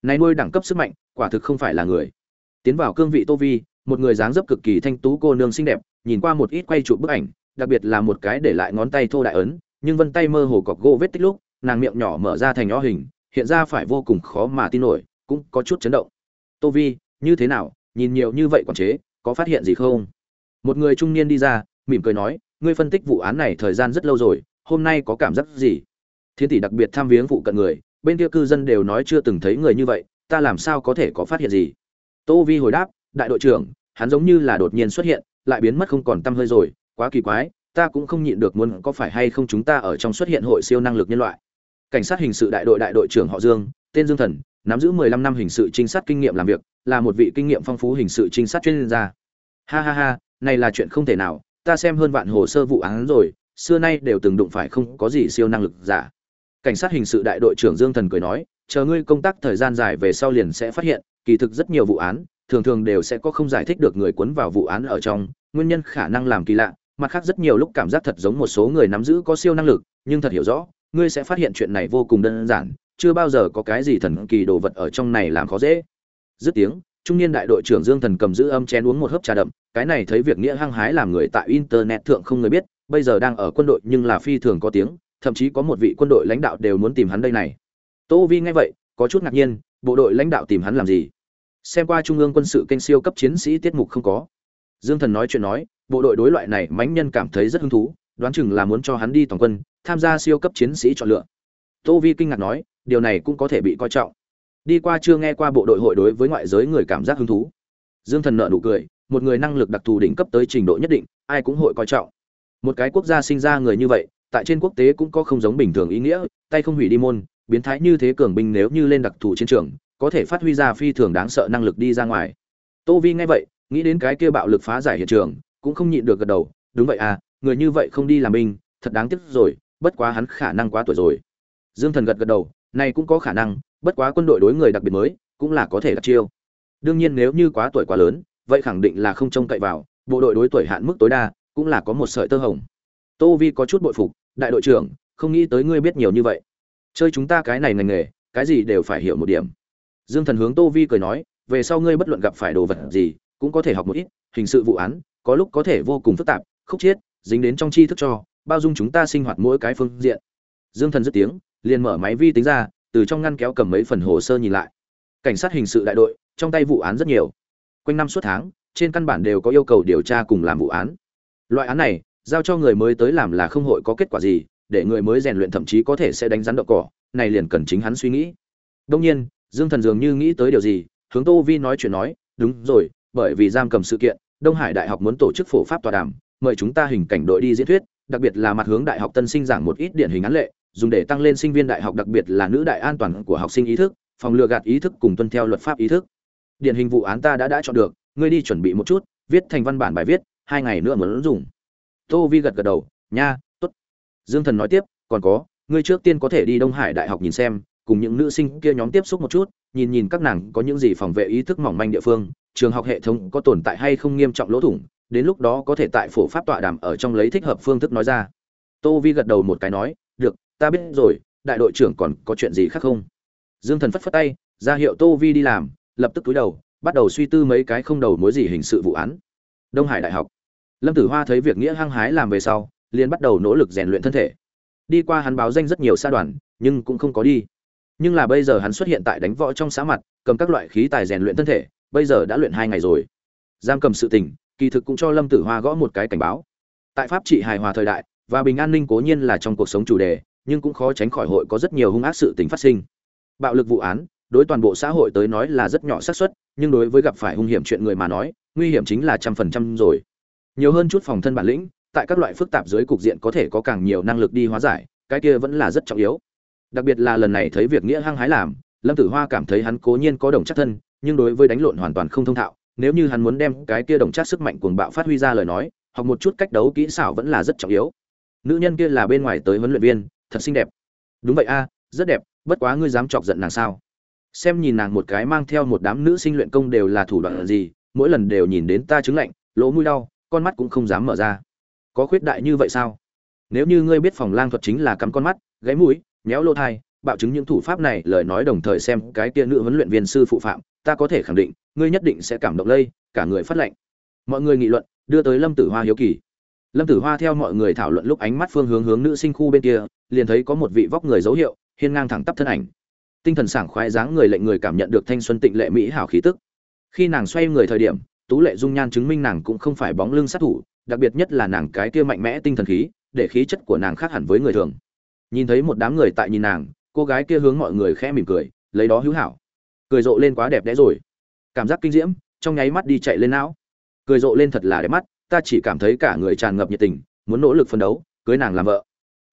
A: Này nuôi đẳng cấp sức mạnh, quả thực không phải là người. Tiến vào cương vị tô vi, một người dáng dấp cực kỳ thanh tú cô nương xinh đẹp, nhìn qua một ít quay chụp bức ảnh, đặc biệt là một cái để lại ngón tay thô đại ấn, nhưng vân tay mơ hồ cọc gỗ vết tích lúc, nàng miệng nhỏ mở ra thành nhỏ hình, hiện ra phải vô cùng khó mà tin nổi, cũng có chút chấn động. Tô vi, như thế nào, nhìn nhiều như vậy quản chế, có phát hiện gì không? Một người trung niên đi ra, mỉm cười nói, ngươi phân tích vụ án này thời gian rất lâu rồi hôm nay có cảm giác gì? Thiên tỷ đặc biệt tham viếng vụ cận người, bên kia cư dân đều nói chưa từng thấy người như vậy, ta làm sao có thể có phát hiện gì? Tô vi hồi đáp, đại đội trưởng, hắn giống như là đột nhiên xuất hiện, lại biến mất không còn tăm hơi rồi, quá kỳ quái, ta cũng không nhịn được muốn có phải hay không chúng ta ở trong xuất hiện hội siêu năng lực nhân loại. Cảnh sát hình sự đại đội đại đội trưởng họ dương, tên dương thần, nắm giữ 15 năm hình sự trinh sát kinh nghiệm làm việc, là một vị kinh nghiệm phong phú hình sự trinh sát chuyên gia. Ha ha ha, này là chuyện không thể nào, ta xem hơn vạn hồ sơ vụ án rồi xưa nay đều từng đụng phải không có gì siêu năng lực giả. Cảnh sát hình sự đại đội trưởng dương thần cười nói, chờ ngươi công tác thời gian dài về sau liền sẽ phát hiện, kỳ thực rất nhiều vụ án, thường thường đều sẽ có không giải thích được người cuốn vào vụ án ở trong, nguyên nhân khả năng làm kỳ lạ. Mặt khác rất nhiều lúc cảm giác thật giống một số người nắm giữ có siêu năng lực, nhưng thật hiểu rõ, ngươi sẽ phát hiện chuyện này vô cùng đơn giản, chưa bao giờ có cái gì thần kỳ đồ vật ở trong này làm khó dễ. Dứt tiếng, trung niên đại đội trưởng dương thần cầm giữ âm chén uống một hớp trà đậm, cái này thấy việc nghĩa hăng hái làm người tại internet thượng không người biết bây giờ đang ở quân đội nhưng là phi thường có tiếng, thậm chí có một vị quân đội lãnh đạo đều muốn tìm hắn đây này. Tô vi nghe vậy, có chút ngạc nhiên, bộ đội lãnh đạo tìm hắn làm gì? Xem qua trung ương quân sự kênh siêu cấp chiến sĩ tiết mục không có. Dương thần nói chuyện nói, bộ đội đối loại này mãnh nhân cảm thấy rất hứng thú, đoán chừng là muốn cho hắn đi toàn quân, tham gia siêu cấp chiến sĩ chọn lựa. Tô vi kinh ngạc nói, điều này cũng có thể bị coi trọng. Đi qua chưa nghe qua bộ đội hội đối với ngoại giới người cảm giác hứng thú. Dương thần nợ nụ cười, một người năng lực đặc thù đỉnh cấp tới trình độ nhất định, ai cũng hội coi trọng một cái quốc gia sinh ra người như vậy, tại trên quốc tế cũng có không giống bình thường ý nghĩa, tay không hủy đi môn, biến thái như thế cường binh nếu như lên đặc thù chiến trường, có thể phát huy ra phi thường đáng sợ năng lực đi ra ngoài. Tô vi nghe vậy, nghĩ đến cái kia bạo lực phá giải hiện trường, cũng không nhịn được gật đầu, đúng vậy à người như vậy không đi làm binh, thật đáng tiếc rồi, bất quá hắn khả năng quá tuổi rồi. Dương thần gật gật đầu, này cũng có khả năng, bất quá quân đội đối người đặc biệt mới, cũng là có thể đặt chiêu. Đương nhiên nếu như quá tuổi quá lớn, vậy khẳng định là không trông cậy vào, bộ đội đối tuổi hạn mức tối đa cũng là có một sợi tơ hồng. Tô vi có chút bội phục, đại đội trưởng, không nghĩ tới ngươi biết nhiều như vậy. Chơi chúng ta cái này ngành nghề, cái gì đều phải hiểu một điểm. Dương thần hướng tô vi cười nói, về sau ngươi bất luận gặp phải đồ vật gì, cũng có thể học một ít, hình sự vụ án, có lúc có thể vô cùng phức tạp, khúc chiết, dính đến trong tri thức cho, bao dung chúng ta sinh hoạt mỗi cái phương diện. Dương thần dứt tiếng, liền mở máy vi tính ra, từ trong ngăn kéo cầm mấy phần hồ sơ nhìn lại. Cảnh sát hình sự đại đội, trong tay vụ án rất nhiều. Quanh năm suốt tháng, trên căn bản đều có yêu cầu điều tra cùng làm vụ án loại án này, giao cho người mới tới làm là không hội có kết quả gì, để người mới rèn luyện thậm chí có thể sẽ đánh rắn đậu cỏ, này liền cần chính hắn suy nghĩ. Đông nhiên, dương thần dường như nghĩ tới điều gì, hướng tô vi nói chuyện nói, đúng rồi, bởi vì giam cầm sự kiện, đông hải đại học muốn tổ chức phổ pháp tòa đàm, mời chúng ta hình cảnh đội đi diễn thuyết, đặc biệt là mặt hướng đại học tân sinh giảng một ít điển hình án lệ, dùng để tăng lên sinh viên đại học, đặc biệt là nữ đại an toàn của học sinh ý thức, phòng lừa gạt ý thức cùng tuân theo luật pháp ý thức. Điển hình vụ án ta đã đã chọn được, ngươi đi chuẩn bị một chút, viết thành văn bản bài viết hai ngày nữa muốn dùng. Tô vi gật gật đầu, nha, tốt. Dương thần nói tiếp, còn có, ngươi trước tiên có thể đi đông hải đại học nhìn xem, cùng những nữ sinh kia nhóm tiếp xúc một chút, nhìn nhìn các nàng có những gì phòng vệ ý thức mỏng manh địa phương, trường học hệ thống có tồn tại hay không nghiêm trọng lỗ thủng, đến lúc đó có thể tại phổ pháp tọa đàm ở trong lấy thích hợp phương thức nói ra. Tô vi gật đầu một cái nói, được, ta biết rồi, đại đội trưởng còn có chuyện gì khác không? Dương thần phất phất tay, ra hiệu tô vi đi làm, lập tức túi đầu, bắt đầu suy tư mấy cái không đầu mối gì hình sự vụ án. Đông hải đại học lâm tử hoa thấy việc nghĩa hăng hái làm về sau, liền bắt đầu nỗ lực rèn luyện thân thể. Đi qua hắn báo danh rất nhiều xa đoàn, nhưng cũng không có đi. Nhưng là bây giờ hắn xuất hiện tại đánh võ trong xã mặt, cầm các loại khí tài rèn luyện thân thể, bây giờ đã luyện hai ngày rồi. Giam cầm sự tình, kỳ thực cũng cho lâm tử hoa gõ một cái cảnh báo. Tại pháp trị hài hòa thời đại, và bình an ninh cố nhiên là trong cuộc sống chủ đề, nhưng cũng khó tránh khỏi hội có rất nhiều hung ác sự tình phát sinh. Bạo lực vụ án, đối toàn bộ xã hội tới nói là rất nhỏ xác suất, nhưng đối với gặp phải hung hiểm chuyện người mà nói, nguy hiểm chính là trăm phần trăm rồi nhiều hơn chút phòng thân bản lĩnh, tại các loại phức tạp dưới cục diện có thể có càng nhiều năng lực đi hóa giải, cái kia vẫn là rất trọng yếu. Đặc biệt là lần này thấy việc nghĩa hăng hái làm, lâm tử hoa cảm thấy hắn cố nhiên có đồng chắc thân, nhưng đối với đánh lộn hoàn toàn không thông thạo, nếu như hắn muốn đem cái kia đồng chắc sức mạnh cuồng bạo phát huy ra lời nói hoặc một chút cách đấu kỹ xảo vẫn là rất trọng yếu. Nữ nhân kia là bên ngoài tới huấn luyện viên, thật xinh đẹp. Đúng vậy a, rất đẹp, bất quá ngươi dám chọc giận nàng sao? Xem nhìn nàng một cái mang theo một đám nữ sinh luyện công đều là thủ đoạn gì, mỗi lần đều nhìn đến ta chứng lạnh, lỗ mũi đau con mắt cũng không dám mở ra. Có khuyết đại như vậy sao? Nếu như ngươi biết phòng lang thuật chính là cắm con mắt, gáy mũi, méo lô thai, bạo chứng những thủ pháp này, lời nói đồng thời xem cái kia nữ huấn luyện viên sư phụ phạm, ta có thể khẳng định, ngươi nhất định sẽ cảm động lây, cả người phát lệnh mọi người nghị luận, đưa tới lâm tử hoa hiếu kỳ. Lâm tử hoa theo mọi người thảo luận lúc ánh mắt phương hướng hướng nữ sinh khu bên kia, liền thấy có một vị vóc người dấu hiệu, hiên ngang thẳng tắp thân ảnh. Tinh thần sảng khoái dáng người lệnh người cảm nhận được thanh xuân tịnh lệ mỹ hảo khí tức. Khi nàng xoay người thời điểm tú lệ dung nhan chứng minh nàng cũng không phải bóng lưng sát thủ, đặc biệt nhất là nàng cái kia mạnh mẽ tinh thần khí, để khí chất của nàng khác hẳn với người thường. Nhìn thấy một đám người tại nhìn nàng, cô gái kia hướng mọi người khẽ mỉm cười, lấy đó hữu hảo. Cười rộ lên quá đẹp đẽ rồi. Cảm giác kinh diễm, trong nháy mắt đi chạy lên não. Cười rộ lên thật là đẹp mắt, ta chỉ cảm thấy cả người tràn ngập nhiệt tình, muốn nỗ lực phấn đấu, cưới nàng làm vợ.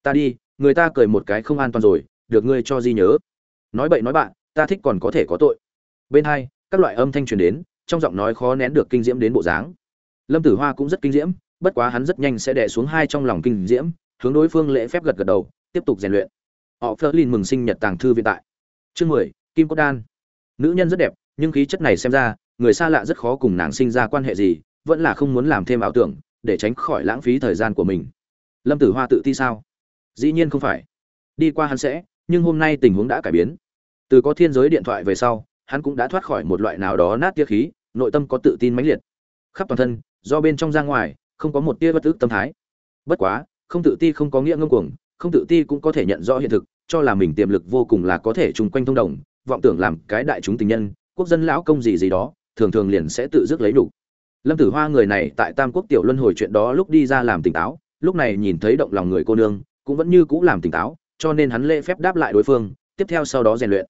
A: Ta đi, người ta cười một cái không an toàn rồi, được ngươi cho di nhớ. Nói bậy nói bạn ta thích còn có thể có tội. Bên hai, các loại âm thanh truyền đến trong giọng nói khó nén được kinh diễm đến bộ dáng. Lâm tử hoa cũng rất kinh diễm, bất quá hắn rất nhanh sẽ đè xuống hai trong lòng kinh diễm, hướng đối phương lễ phép gật gật đầu, tiếp tục rèn luyện. Họ phớt lên mừng sinh nhật tàng thư viện tại. Chương mười, kim cốt đan. Nữ nhân rất đẹp, nhưng khí chất này xem ra, người xa lạ rất khó cùng nàng sinh ra quan hệ gì, vẫn là không muốn làm thêm ảo tưởng, để tránh khỏi lãng phí thời gian của mình. Lâm tử hoa tự ti sao? Dĩ nhiên không phải. Đi qua hắn sẽ, nhưng hôm nay tình huống đã cải biến. Từ có thiên giới điện thoại về sau hắn cũng đã thoát khỏi một loại nào đó nát tia khí, nội tâm có tự tin mãnh liệt. Khắp toàn thân, do bên trong ra ngoài, không có một tia bất ức tâm thái. Bất quá, không tự ti không có nghĩa ngông cuồng, không tự ti cũng có thể nhận rõ hiện thực, cho là mình tiềm lực vô cùng là có thể chung quanh thông đồng, vọng tưởng làm cái đại chúng tình nhân, quốc dân lão công gì gì đó, thường thường liền sẽ tự dứt lấy đủ. Lâm tử hoa người này tại tam quốc tiểu luân hồi chuyện đó lúc đi ra làm tỉnh táo, lúc này nhìn thấy động lòng người cô nương, cũng vẫn như cũ làm tỉnh táo, cho nên hắn lễ phép đáp lại đối phương, tiếp theo sau đó rèn luyện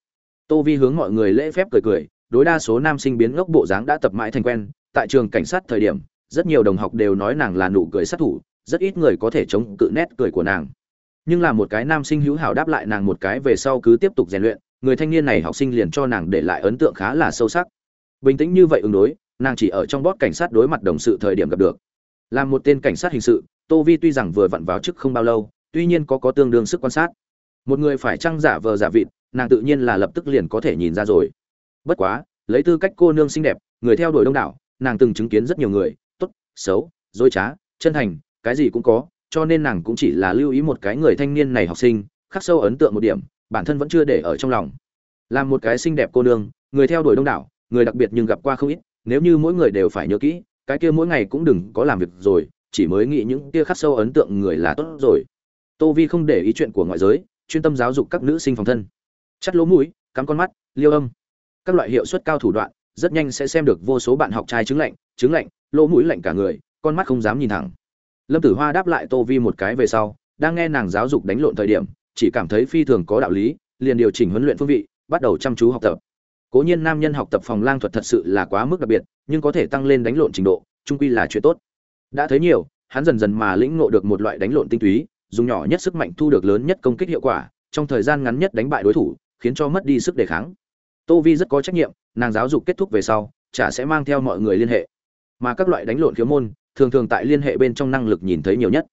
A: tô vi hướng mọi người lễ phép cười cười, đối đa số nam sinh biến ngốc bộ dáng đã tập mãi thành quen. Tại trường cảnh sát thời điểm, rất nhiều đồng học đều nói nàng là nụ cười sát thủ, rất ít người có thể chống cự nét cười của nàng. Nhưng là một cái nam sinh hữu hảo đáp lại nàng một cái về sau cứ tiếp tục rèn luyện, người thanh niên này học sinh liền cho nàng để lại ấn tượng khá là sâu sắc. Bình tĩnh như vậy ứng đối, nàng chỉ ở trong bót cảnh sát đối mặt đồng sự thời điểm gặp được. Là một tên cảnh sát hình sự, tô vi tuy rằng vừa vặn vào chức không bao lâu, tuy nhiên có có tương đương sức quan sát. Một người phải trăng giả vờ giả vịt nàng tự nhiên là lập tức liền có thể nhìn ra rồi. Bất quá, lấy tư cách cô nương xinh đẹp, người theo đuổi đông đảo, nàng từng chứng kiến rất nhiều người, tốt, xấu, dối trá, chân thành, cái gì cũng có, cho nên nàng cũng chỉ là lưu ý một cái người thanh niên này học sinh, khắc sâu ấn tượng một điểm, bản thân vẫn chưa để ở trong lòng. Làm một cái xinh đẹp cô nương, người theo đuổi đông đảo, người đặc biệt nhưng gặp qua không ít, nếu như mỗi người đều phải nhớ kỹ, cái kia mỗi ngày cũng đừng có làm việc rồi, chỉ mới nghĩ những kia khắc sâu ấn tượng người là tốt rồi. Tô vi không để ý chuyện của ngoại giới, chuyên tâm giáo dục các nữ sinh phòng thân chắt lỗ mũi, cắm con mắt, liêu âm. Các loại hiệu suất cao thủ đoạn, rất nhanh sẽ xem được vô số bạn học trai chứng lạnh chứng lạnh, lỗ mũi lạnh cả người, con mắt không dám nhìn thẳng. Lâm tử hoa đáp lại tô vi một cái về sau, đang nghe nàng giáo dục đánh lộn thời điểm, chỉ cảm thấy phi thường có đạo lý, liền điều chỉnh huấn luyện phương vị, bắt đầu chăm chú học tập. Cố nhiên nam nhân học tập phòng lang thuật thật sự là quá mức đặc biệt, nhưng có thể tăng lên đánh lộn trình độ trung quy là chuyện tốt. Đã thấy nhiều, hắn dần dần mà lĩnh ngộ được một loại đánh lộn tinh túy, dùng nhỏ nhất sức mạnh thu được lớn nhất công kích hiệu quả, trong thời gian ngắn nhất đánh bại đối thủ khiến cho mất đi sức đề kháng. Tô vi rất có trách nhiệm, nàng giáo dục kết thúc về sau, chả sẽ mang theo mọi người liên hệ. Mà các loại đánh lộn khiếu môn, thường thường tại liên hệ bên trong năng lực nhìn thấy nhiều nhất.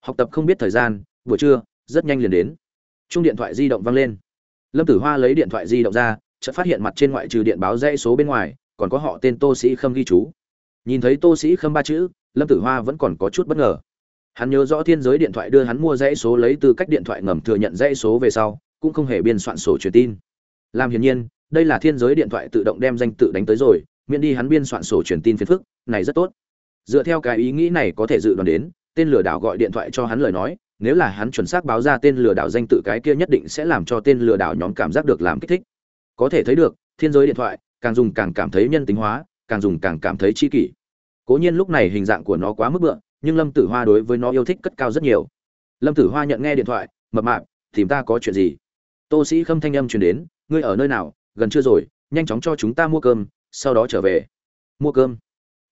A: Học tập không biết thời gian, buổi trưa, rất nhanh liền đến. Chung điện thoại di động vang lên. Lâm tử hoa lấy điện thoại di động ra, chợt phát hiện mặt trên ngoại trừ điện báo dãy số bên ngoài, còn có họ tên tô sĩ khâm ghi chú. Nhìn thấy tô sĩ khâm ba chữ, lâm tử hoa vẫn còn có chút bất ngờ. Hắn nhớ rõ thiên giới điện thoại đưa hắn mua dãy số lấy từ cách điện thoại ngầm thừa nhận dãy số về sau cũng không hề biên soạn sổ truyền tin. Làm hiển nhiên, đây là thiên giới điện thoại tự động đem danh tự đánh tới rồi, miễn đi hắn biên soạn sổ truyền tin phiền phức, này rất tốt. Dựa theo cái ý nghĩ này có thể dự đoán đến, tên lừa đảo gọi điện thoại cho hắn lời nói, nếu là hắn chuẩn xác báo ra tên lừa đảo danh tự cái kia nhất định sẽ làm cho tên lừa đảo nhóm cảm giác được làm kích thích. Có thể thấy được, thiên giới điện thoại càng dùng càng cảm thấy nhân tính hóa, càng dùng càng cảm thấy chi kỷ. Cố nhiên lúc này hình dạng của nó quá mức bựa, nhưng lâm tử hoa đối với nó yêu thích cất cao rất nhiều. Lâm tử hoa nhận nghe điện thoại, mập mạp, tìm ta có chuyện gì? Tô sĩ khâm thanh âm truyền đến, ngươi ở nơi nào? Gần chưa rồi, nhanh chóng cho chúng ta mua cơm, sau đó trở về. Mua cơm?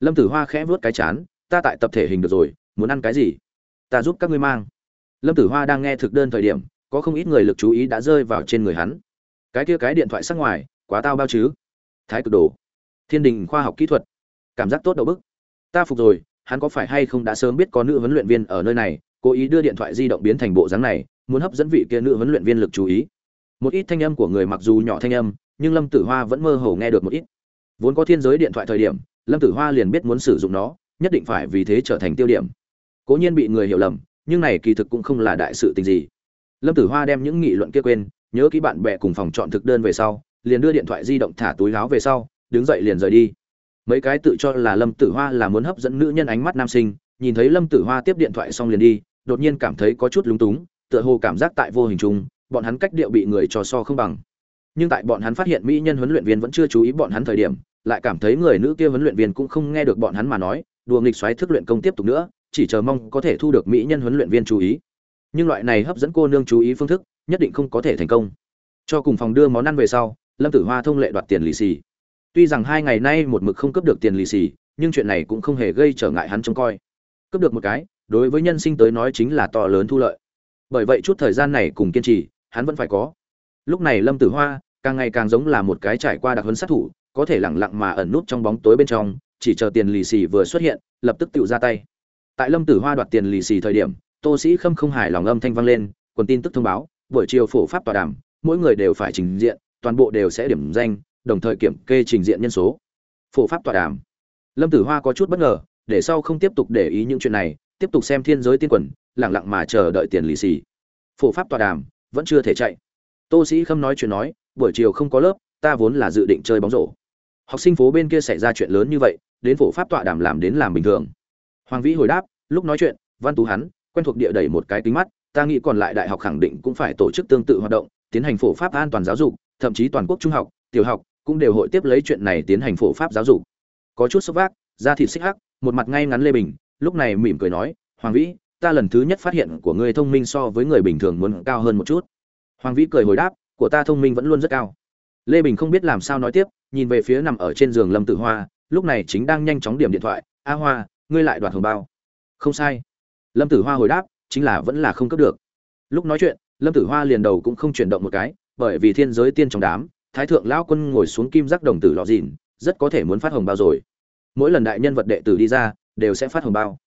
A: Lâm tử hoa khẽ vớt cái chán, ta tại tập thể hình được rồi, muốn ăn cái gì? Ta giúp các ngươi mang. Lâm tử hoa đang nghe thực đơn thời điểm, có không ít người lực chú ý đã rơi vào trên người hắn. Cái kia cái điện thoại sắc ngoài, quá tao bao chứ? Thái cực đồ. Thiên đình khoa học kỹ thuật. Cảm giác tốt đầu bức. Ta phục rồi, hắn có phải hay không đã sớm biết có nữ huấn luyện viên ở nơi này, cố ý đưa điện thoại di động biến thành bộ dáng này, muốn hấp dẫn vị kia nữ huấn luyện viên lực chú ý? Một ít thanh âm của người mặc dù nhỏ thanh âm, nhưng lâm tử hoa vẫn mơ hồ nghe được một ít. Vốn có thiên giới điện thoại thời điểm, lâm tử hoa liền biết muốn sử dụng nó, nhất định phải vì thế trở thành tiêu điểm. Cố nhiên bị người hiểu lầm, nhưng này kỳ thực cũng không là đại sự tình gì. Lâm tử hoa đem những nghị luận kia quên, nhớ kỹ bạn bè cùng phòng chọn thực đơn về sau, liền đưa điện thoại di động thả túi láo về sau, đứng dậy liền rời đi. Mấy cái tự cho là lâm tử hoa là muốn hấp dẫn nữ nhân ánh mắt nam sinh, nhìn thấy lâm tử hoa tiếp điện thoại xong liền đi, đột nhiên cảm thấy có chút lúng túng, tựa hồ cảm giác tại vô hình chung bọn hắn cách điệu bị người trò so không bằng. Nhưng tại bọn hắn phát hiện mỹ nhân huấn luyện viên vẫn chưa chú ý bọn hắn thời điểm, lại cảm thấy người nữ kia huấn luyện viên cũng không nghe được bọn hắn mà nói, đùa nghịch xoáy thức luyện công tiếp tục nữa, chỉ chờ mong có thể thu được mỹ nhân huấn luyện viên chú ý. Nhưng loại này hấp dẫn cô nương chú ý phương thức, nhất định không có thể thành công. Cho cùng phòng đưa món ăn về sau, lâm tử hoa thông lệ đoạt tiền lì xì. Tuy rằng hai ngày nay một mực không cấp được tiền lì xì, nhưng chuyện này cũng không hề gây trở ngại hắn trông coi. Cấp được một cái, đối với nhân sinh tới nói chính là to lớn thu lợi. Bởi vậy chút thời gian này cùng kiên trì hắn vẫn phải có. Lúc này lâm tử hoa càng ngày càng giống là một cái trải qua đặc huấn sát thủ, có thể lẳng lặng mà ẩn nút trong bóng tối bên trong, chỉ chờ tiền lì xì vừa xuất hiện, lập tức tự ra tay. Tại lâm tử hoa đoạt tiền lì xì thời điểm, tô sĩ khâm không hài lòng âm thanh vang lên, quần tin tức thông báo, buổi chiều phổ pháp tòa đàm, mỗi người đều phải trình diện, toàn bộ đều sẽ điểm danh, đồng thời kiểm kê trình diện nhân số. Phổ pháp tòa đàm. Lâm tử hoa có chút bất ngờ, để sau không tiếp tục để ý những chuyện này, tiếp tục xem thiên giới tiên quần, lẳng lặng mà chờ đợi tiền lì xì. Phổ pháp tòa đàm vẫn chưa thể chạy. Tô sĩ khâm nói chuyện nói, buổi chiều không có lớp, ta vốn là dự định chơi bóng rổ. Học sinh phố bên kia xảy ra chuyện lớn như vậy, đến phổ pháp tọa đàm làm đến làm bình thường. Hoàng vĩ hồi đáp, lúc nói chuyện, văn tú hắn, quen thuộc địa đẩy một cái kính mắt, ta nghĩ còn lại đại học khẳng định cũng phải tổ chức tương tự hoạt động, tiến hành phổ pháp an toàn giáo dục, thậm chí toàn quốc trung học, tiểu học cũng đều hội tiếp lấy chuyện này tiến hành phổ pháp giáo dục. Có chút sốc vác, da thịt xích hắc, một mặt ngay ngắn lê bình, lúc này mỉm cười nói, hoàng vĩ ta lần thứ nhất phát hiện của ngươi thông minh so với người bình thường muốn cao hơn một chút. Hoàng vĩ cười hồi đáp, của ta thông minh vẫn luôn rất cao. Lê bình không biết làm sao nói tiếp, nhìn về phía nằm ở trên giường lâm tử hoa, lúc này chính đang nhanh chóng điểm điện thoại. A hoa, ngươi lại đoạt hồng bao. Không sai. Lâm tử hoa hồi đáp, chính là vẫn là không cấp được. Lúc nói chuyện, lâm tử hoa liền đầu cũng không chuyển động một cái, bởi vì thiên giới tiên trong đám, thái thượng lão quân ngồi xuống kim giác đồng tử lọ dìn rất có thể muốn phát hồng bao rồi. Mỗi lần đại nhân vật đệ tử đi ra, đều sẽ phát hồng bao.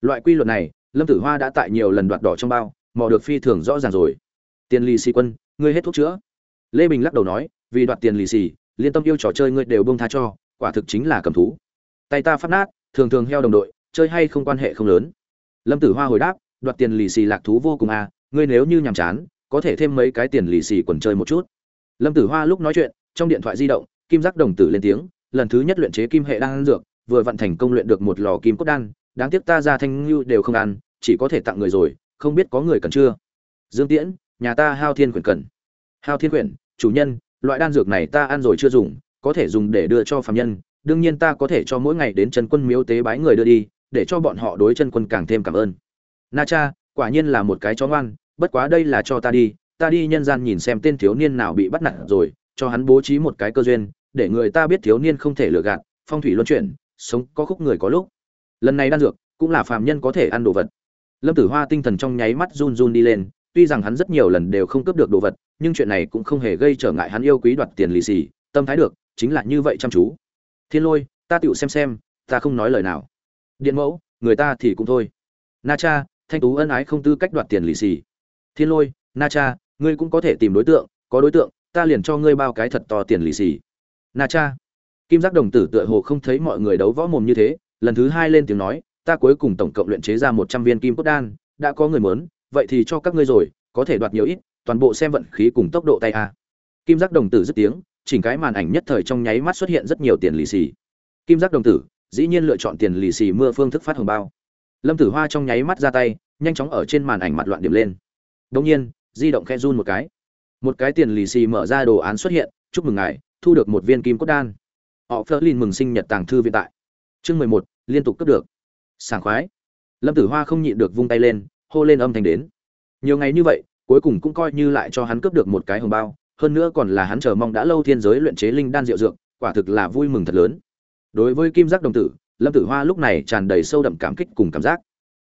A: Loại quy luật này lâm tử hoa đã tại nhiều lần đoạt đỏ trong bao, mò được phi thường rõ ràng rồi. Tiền lì xì quân, ngươi hết thuốc chữa. Lê bình lắc đầu nói, vì đoạt tiền lì xì, liên tâm yêu trò chơi ngươi đều bông tha cho, quả thực chính là cầm thú. Tay ta phát nát, thường thường heo đồng đội, chơi hay không quan hệ không lớn. Lâm tử hoa hồi đáp, đoạt tiền lì xì lạc thú vô cùng à ngươi nếu như nhàm chán, có thể thêm mấy cái tiền lì xì quần chơi một chút. Lâm tử hoa lúc nói chuyện, trong điện thoại di động, kim giác đồng tử lên tiếng, lần thứ nhất luyện chế kim hệ đan dược, vừa vận thành công luyện được một lò kim cốt đan đáng tiếc ta ra thanh lưu đều không ăn, chỉ có thể tặng người rồi, không biết có người cần chưa? Dương tiễn, nhà ta hao thiên quyển cần. Hao thiên quyển, chủ nhân, loại đan dược này ta ăn rồi chưa dùng, có thể dùng để đưa cho phạm nhân. Đương nhiên ta có thể cho mỗi ngày đến chân quân miếu tế bái người đưa đi, để cho bọn họ đối chân quân càng thêm cảm ơn. Na cha, quả nhiên là một cái chó ngoan, bất quá đây là cho ta đi. Ta đi nhân gian nhìn xem tên thiếu niên nào bị bắt nạt rồi, cho hắn bố trí một cái cơ duyên, để người ta biết thiếu niên không thể lừa gạt. Phong thủy luân chuyển, sống có khúc người có lúc lần này đan dược cũng là phàm nhân có thể ăn đồ vật. Lâm tử hoa tinh thần trong nháy mắt run run đi lên, tuy rằng hắn rất nhiều lần đều không cướp được đồ vật, nhưng chuyện này cũng không hề gây trở ngại hắn yêu quý đoạt tiền lì xì, tâm thái được, chính là như vậy chăm chú. Thiên lôi, ta tựu xem xem, ta không nói lời nào. Điện mẫu, người ta thì cũng thôi. Na cha, thanh tú ân ái không tư cách đoạt tiền lì xì. Thiên lôi, na cha, ngươi cũng có thể tìm đối tượng, có đối tượng, ta liền cho ngươi bao cái thật to tiền lì xì. Na cha, kim giác đồng tử tựa hồ không thấy mọi người đấu võ mồm như thế lần thứ hai lên tiếng nói, ta cuối cùng tổng cộng luyện chế ra một trăm viên kim cốt đan, đã có người muốn, vậy thì cho các ngươi rồi, có thể đoạt nhiều ít, toàn bộ xem vận khí cùng tốc độ tay a. Kim giác đồng tử dứt tiếng, chỉnh cái màn ảnh nhất thời trong nháy mắt xuất hiện rất nhiều tiền lì xì. Kim giác đồng tử, dĩ nhiên lựa chọn tiền lì xì mưa phương thức phát hồng bao. Lâm tử hoa trong nháy mắt ra tay, nhanh chóng ở trên màn ảnh mặt loạn điểm lên. Đông nhiên, di động khe run một cái. Một cái tiền lì xì mở ra đồ án xuất hiện, chúc mừng ngài, thu được một viên kim cốt đan. Họ phớt lên mừng sinh nhật tàng thư viện tại chương mười một, liên tục cướp được. Sảng khoái. Lâm tử hoa không nhịn được vung tay lên, hô lên âm thanh đến. Nhiều ngày như vậy, cuối cùng cũng coi như lại cho hắn cướp được một cái hồng bao, hơn nữa còn là hắn chờ mong đã lâu thiên giới luyện chế linh đan rượu dược, quả thực là vui mừng thật lớn. Đối với kim giác đồng tử, lâm tử hoa lúc này tràn đầy sâu đậm cảm kích cùng cảm giác.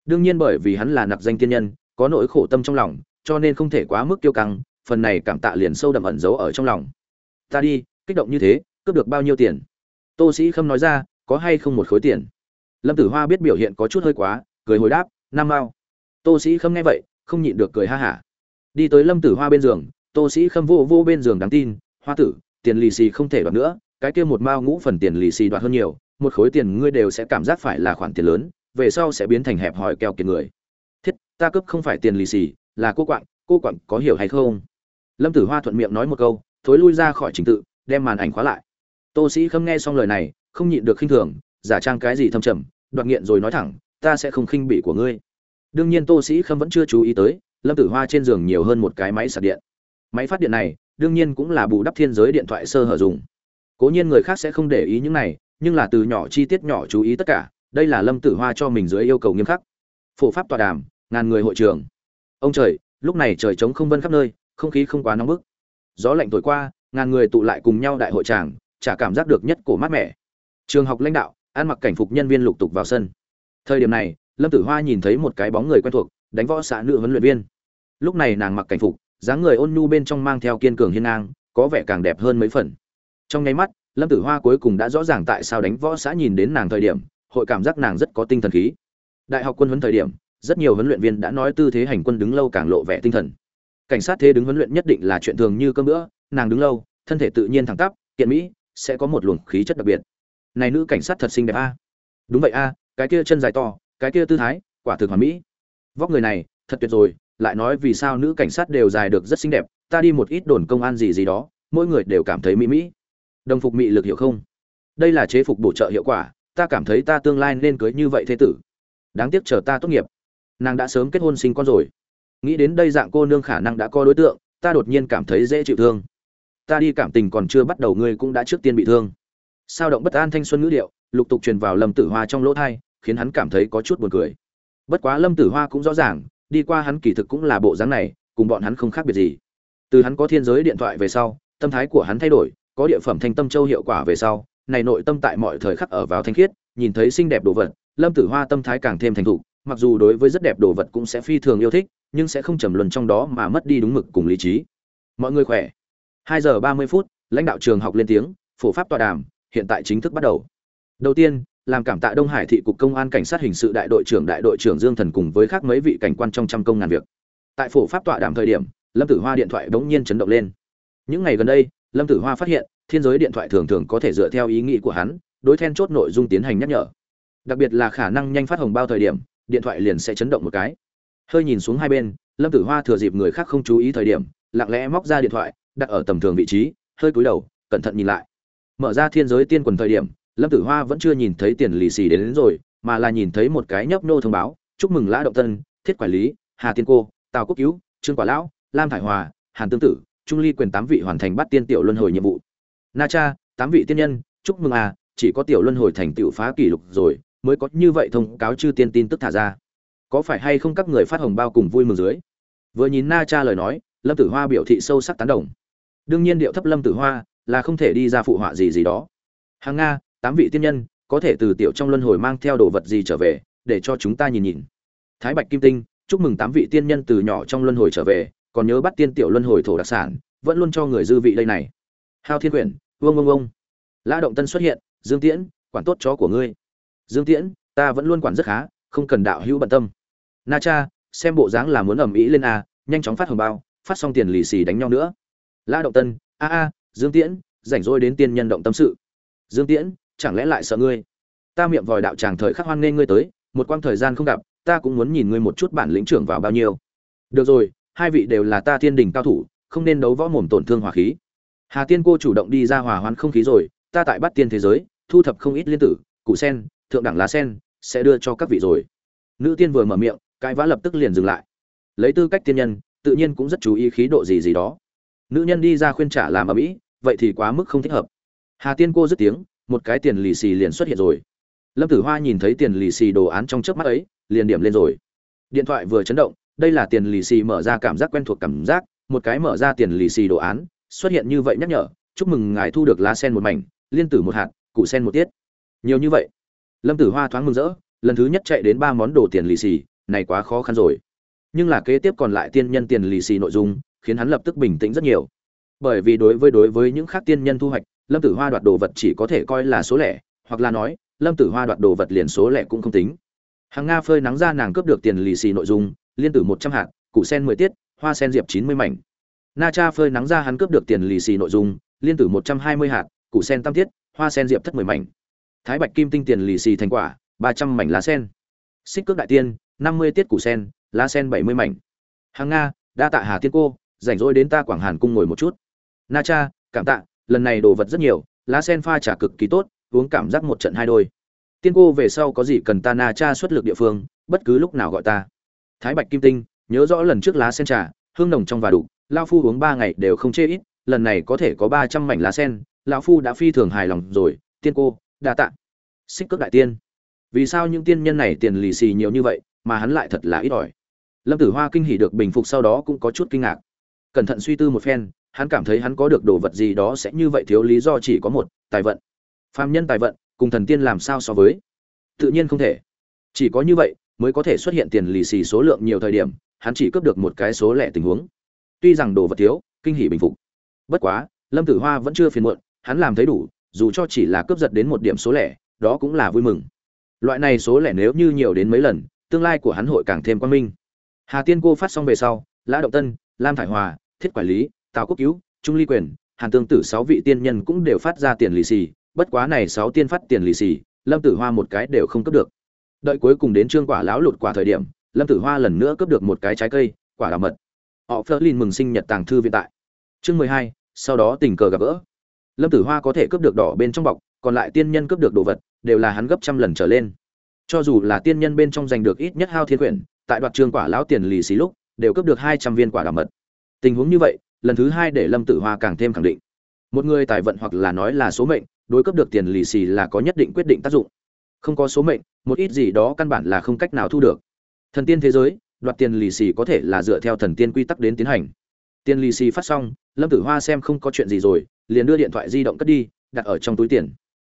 A: Đương nhiên bởi vì hắn là nặc danh tiên nhân, có nỗi khổ tâm trong lòng, cho nên không thể quá mức kiêu căng, phần này cảm tạ liền sâu đậm ẩn giấu ở trong lòng. Ta đi, kích động như thế, cướp được bao nhiêu tiền? Tô sĩ khâm nói ra có hay không một khối tiền? Lâm tử hoa biết biểu hiện có chút hơi quá, cười hồi đáp năm mao. Tô sĩ khâm nghe vậy, không nhịn được cười ha hả. Đi tới lâm tử hoa bên giường, tô sĩ khâm vô vô bên giường đáng tin, hoa tử, tiền lì xì không thể đoạt nữa, cái kia một mao ngũ phần tiền lì xì đoạt hơn nhiều, một khối tiền ngươi đều sẽ cảm giác phải là khoản tiền lớn, về sau sẽ biến thành hẹp hòi keo kiệt người. Thiết, ta cướp không phải tiền lì xì, là cô quạng cô quạng có hiểu hay không? Lâm tử hoa thuận miệng nói một câu, thối lui ra khỏi trình tự, đem màn ảnh khóa lại. Tô sĩ khâm nghe xong lời này không nhịn được khinh thường, giả trang cái gì thâm trầm, đoạt nghiện rồi nói thẳng, ta sẽ không khinh bỉ của ngươi. Đương nhiên tô sĩ khâm vẫn chưa chú ý tới, lâm tử hoa trên giường nhiều hơn một cái máy sạc điện. Máy phát điện này, đương nhiên cũng là bù đắp thiên giới điện thoại sơ hở dùng. Cố nhiên người khác sẽ không để ý những này, nhưng là từ nhỏ chi tiết nhỏ chú ý tất cả, đây là lâm tử hoa cho mình dưới yêu cầu nghiêm khắc. Phổ pháp tọa đàm, ngàn người hội trường. Ông trời, lúc này trời trống không vân khắp nơi, không khí không quá nóng bức. Gió lạnh thổi qua, ngàn người tụ lại cùng nhau đại hội tràng, chả cảm giác được nhất cổ mát mẻ trường học lãnh đạo, ăn mặc cảnh phục nhân viên lục tục vào sân. Thời điểm này, lâm tử hoa nhìn thấy một cái bóng người quen thuộc, đánh võ xã nữ huấn luyện viên. Lúc này nàng mặc cảnh phục, dáng người ôn nhu bên trong mang theo kiên cường hiên ngang, có vẻ càng đẹp hơn mấy phần. Trong nháy mắt, lâm tử hoa cuối cùng đã rõ ràng tại sao đánh võ xã nhìn đến nàng thời điểm, hội cảm giác nàng rất có tinh thần khí. Đại học quân huấn thời điểm, rất nhiều huấn luyện viên đã nói tư thế hành quân đứng lâu càng lộ vẻ tinh thần. Cảnh sát thế đứng huấn luyện nhất định là chuyện thường như cơm bữa, nàng đứng lâu, thân thể tự nhiên thẳng tắp, kiện mỹ, sẽ có một luồng khí chất đặc biệt này nữ cảnh sát thật xinh đẹp a. Đúng vậy a, cái kia chân dài to, cái kia tư thái, quả thực hoàn mỹ. Vóc người này, thật tuyệt rồi, lại nói vì sao nữ cảnh sát đều dài được rất xinh đẹp, ta đi một ít đồn công an gì gì đó, mỗi người đều cảm thấy mỹ mỹ. Đồng phục mỹ lực hiểu không? Đây là chế phục bổ trợ hiệu quả, ta cảm thấy ta tương lai nên cưới như vậy thế tử. Đáng tiếc chờ ta tốt nghiệp. Nàng đã sớm kết hôn sinh con rồi. Nghĩ đến đây dạng cô nương khả năng đã có đối tượng, ta đột nhiên cảm thấy dễ chịu thương. Ta đi cảm tình còn chưa bắt đầu, ngươi cũng đã trước tiên bị thương sao động bất an thanh xuân ngữ điệu, lục tục truyền vào lâm tử hoa trong lỗ thai, khiến hắn cảm thấy có chút buồn cười. Bất quá lâm tử hoa cũng rõ ràng, đi qua hắn kỳ thực cũng là bộ dáng này, cùng bọn hắn không khác biệt gì. Từ hắn có thiên giới điện thoại về sau, tâm thái của hắn thay đổi, có địa phẩm thanh tâm châu hiệu quả về sau, này nội tâm tại mọi thời khắc ở vào thanh khiết, nhìn thấy xinh đẹp đồ vật, lâm tử hoa tâm thái càng thêm thành thục, mặc dù đối với rất đẹp đồ vật cũng sẽ phi thường yêu thích, nhưng sẽ không trầm luân trong đó mà mất đi đúng mực cùng lý trí. Mọi người khỏe. Hai giờ ba mươi phút, lãnh đạo trường học lên tiếng, phổ pháp tọa đàm hiện tại chính thức bắt đầu. Đầu tiên, làm cảm tạ đông hải thị cục công an cảnh sát hình sự đại đội trưởng đại đội trưởng dương thần cùng với khác mấy vị cảnh quan trong trăm công ngàn việc. Tại phổ pháp tọa đàm thời điểm, lâm tử hoa điện thoại bỗng nhiên chấn động lên. Những ngày gần đây, lâm tử hoa phát hiện, thiên giới điện thoại thường thường có thể dựa theo ý nghĩ của hắn, đối then chốt nội dung tiến hành nhắc nhở. Đặc biệt là khả năng nhanh phát hồng bao thời điểm, điện thoại liền sẽ chấn động một cái. Hơi nhìn xuống hai bên, lâm tử hoa thừa dịp người khác không chú ý thời điểm, lặng lẽ móc ra điện thoại, đặt ở tầm thường vị trí, hơi cúi đầu, cẩn thận nhìn lại mở ra thiên giới tiên quần thời điểm lâm tử hoa vẫn chưa nhìn thấy tiền lì xì đến, đến rồi mà là nhìn thấy một cái nhấp nô thông báo chúc mừng lã động tân thiết quản lý hà tiên cô tào quốc cứu trương quả lão lam thải hòa hàn tương tử trung ly quyền tám vị hoàn thành bắt tiên tiểu luân hồi nhiệm vụ. Na cha tám vị tiên nhân chúc mừng à chỉ có tiểu luân hồi thành tựu phá kỷ lục rồi mới có như vậy thông cáo chư tiên tin tức thả ra. Có phải hay không các người phát hồng bao cùng vui mừng dưới? Vừa nhìn na cha lời nói lâm tử hoa biểu thị sâu sắc tán đồng. Đương nhiên điệu thấp lâm tử hoa là không thể đi ra phụ họa gì gì đó. Hàng nga, tám vị tiên nhân, có thể từ tiểu trong luân hồi mang theo đồ vật gì trở về, để cho chúng ta nhìn nhìn. Thái bạch kim tinh, chúc mừng tám vị tiên nhân từ nhỏ trong luân hồi trở về, còn nhớ bắt tiên tiểu luân hồi thổ đặc sản, vẫn luôn cho người dư vị đây này. Hao thiên quyển vương vương vương lã động tân xuất hiện, dương tiễn, quản tốt chó của ngươi. Dương tiễn, ta vẫn luôn quản rất khá, không cần đạo hữu bận tâm. Na cha, xem bộ dáng là muốn ầm ĩ lên a, nhanh chóng phát hồng bao, phát xong tiền lì xì đánh nhau nữa. Lã động tân, a a dương tiễn, rảnh rỗi đến tiên nhân động tâm sự. Dương tiễn, chẳng lẽ lại sợ ngươi? Ta miệng vòi đạo tràng thời khắc hoan nên ngươi tới, một quãng thời gian không gặp, ta cũng muốn nhìn ngươi một chút bản lĩnh trưởng vào bao nhiêu. Được rồi, hai vị đều là ta thiên đình cao thủ, không nên đấu võ mồm tổn thương hòa khí. Hà tiên cô chủ động đi ra hòa hoan không khí rồi, ta tại bắt tiên thế giới, thu thập không ít liên tử cụ sen, thượng đẳng lá sen, sẽ đưa cho các vị rồi. Nữ tiên vừa mở miệng cãi vã lập tức liền dừng lại. Lấy tư cách tiên nhân, tự nhiên cũng rất chú ý khí độ gì gì đó. Nữ nhân đi ra khuyên trả làm ở mỹ vậy thì quá mức không thích hợp. Hà tiên cô dứt tiếng, một cái tiền lì xì liền xuất hiện rồi. Lâm tử hoa nhìn thấy tiền lì xì đồ án trong trước mắt ấy, liền điểm lên rồi. Điện thoại vừa chấn động, đây là tiền lì xì mở ra cảm giác quen thuộc cảm giác, một cái mở ra tiền lì xì đồ án, xuất hiện như vậy nhắc nhở, chúc mừng ngài thu được lá sen một mảnh, liên tử một hạt cụ sen một tiết. Nhiều như vậy, lâm tử hoa thoáng mừng rỡ, lần thứ nhất chạy đến ba món đồ tiền lì xì, này quá khó khăn rồi. Nhưng là kế tiếp còn lại tiên nhân tiền lì xì nội dung, khiến hắn lập tức bình tĩnh rất nhiều bởi vì đối với đối với những khác tiên nhân thu hoạch, lâm tử hoa đoạt đồ vật chỉ có thể coi là số lẻ, hoặc là nói, lâm tử hoa đoạt đồ vật liền số lẻ cũng không tính. Hàng nga phơi nắng ra nàng cướp được tiền lì xì nội dung, liên tử một trăm hạt, củ sen mười tiết, hoa sen diệp chín mươi mảnh. Na cha phơi nắng ra hắn cướp được tiền lì xì nội dung, liên tử một trăm hai mươi hạt, củ sen tam tiết, hoa sen diệp thất mười mảnh. Thái bạch kim tinh tiền lì xì thành quả, ba trăm mảnh lá sen. Xích cước đại tiên, năm mươi tiết củ sen, lá sen bảy mươi mảnh. Hàng nga, đa tạ hà tiên cô, rảnh rỗi đến ta quảng hàn cung ngồi một chút na cha, cảm tạ, lần này đồ vật rất nhiều, lá sen pha trả cực kỳ tốt, uống cảm giác một trận hai đôi. Tiên cô về sau có gì cần ta na cha xuất lực địa phương, bất cứ lúc nào gọi ta. Thái bạch kim tinh, nhớ rõ lần trước lá sen trà, hương nồng trong và đủ, lao phu uống ba ngày đều không chê ít, lần này có thể có ba trăm mảnh lá sen, lão phu đã phi thường hài lòng rồi, tiên cô, đa tạ. Xích cước đại tiên. Vì sao những tiên nhân này tiền lì xì nhiều như vậy, mà hắn lại thật là ít ỏi? Lâm tử hoa kinh hỉ được bình phục sau đó cũng có chút kinh ngạc. Cẩn thận suy tư một phen hắn cảm thấy hắn có được đồ vật gì đó sẽ như vậy thiếu lý do chỉ có một, tài vận. Phàm nhân tài vận, cùng thần tiên làm sao so với? Tự nhiên không thể. Chỉ có như vậy, mới có thể xuất hiện tiền lì xì số lượng nhiều thời điểm, hắn chỉ cướp được một cái số lẻ tình huống. Tuy rằng đồ vật thiếu, kinh hỉ bình phục. Bất quá, lâm tử hoa vẫn chưa phiền muộn, hắn làm thấy đủ, dù cho chỉ là cướp giật đến một điểm số lẻ, đó cũng là vui mừng. Loại này số lẻ nếu như nhiều đến mấy lần, tương lai của hắn hội càng thêm quan minh. Hà tiên cô phát xong về sau, lã động tân, lam thải hòa, thiết quản lý tào quốc cứu, trung ly quyền, hàn tương tử sáu vị tiên nhân cũng đều phát ra tiền lì xì, bất quá này sáu tiên phát tiền lì xì, lâm tử hoa một cái đều không cấp được. Đợi cuối cùng đến trương quả lão lụt quả thời điểm, lâm tử hoa lần nữa cấp được một cái trái cây, quả đào mật. Họ phớt lên mừng sinh nhật tàng thư viện tại. Chương mười hai, sau đó tình cờ gặp gỡ. Lâm tử hoa có thể cướp được đỏ bên trong bọc, còn lại tiên nhân cướp được đồ vật, đều là hắn gấp trăm lần trở lên. Cho dù là tiên nhân bên trong giành được ít nhất hao thiên quyển tại đoạt trương quả lão tiền lì xì lúc, đều cướp được hai trăm viên quả đào mật. Tình huống như vậy lần thứ hai để lâm tử hoa càng thêm khẳng định. Một người tài vận hoặc là nói là số mệnh, đối cấp được tiền lì xì là có nhất định quyết định tác dụng. Không có số mệnh, một ít gì đó căn bản là không cách nào thu được. Thần tiên thế giới, đoạt tiền lì xì có thể là dựa theo thần tiên quy tắc đến tiến hành. Tiền lì xì phát xong, lâm tử hoa xem không có chuyện gì rồi, liền đưa điện thoại di động cất đi, đặt ở trong túi tiền.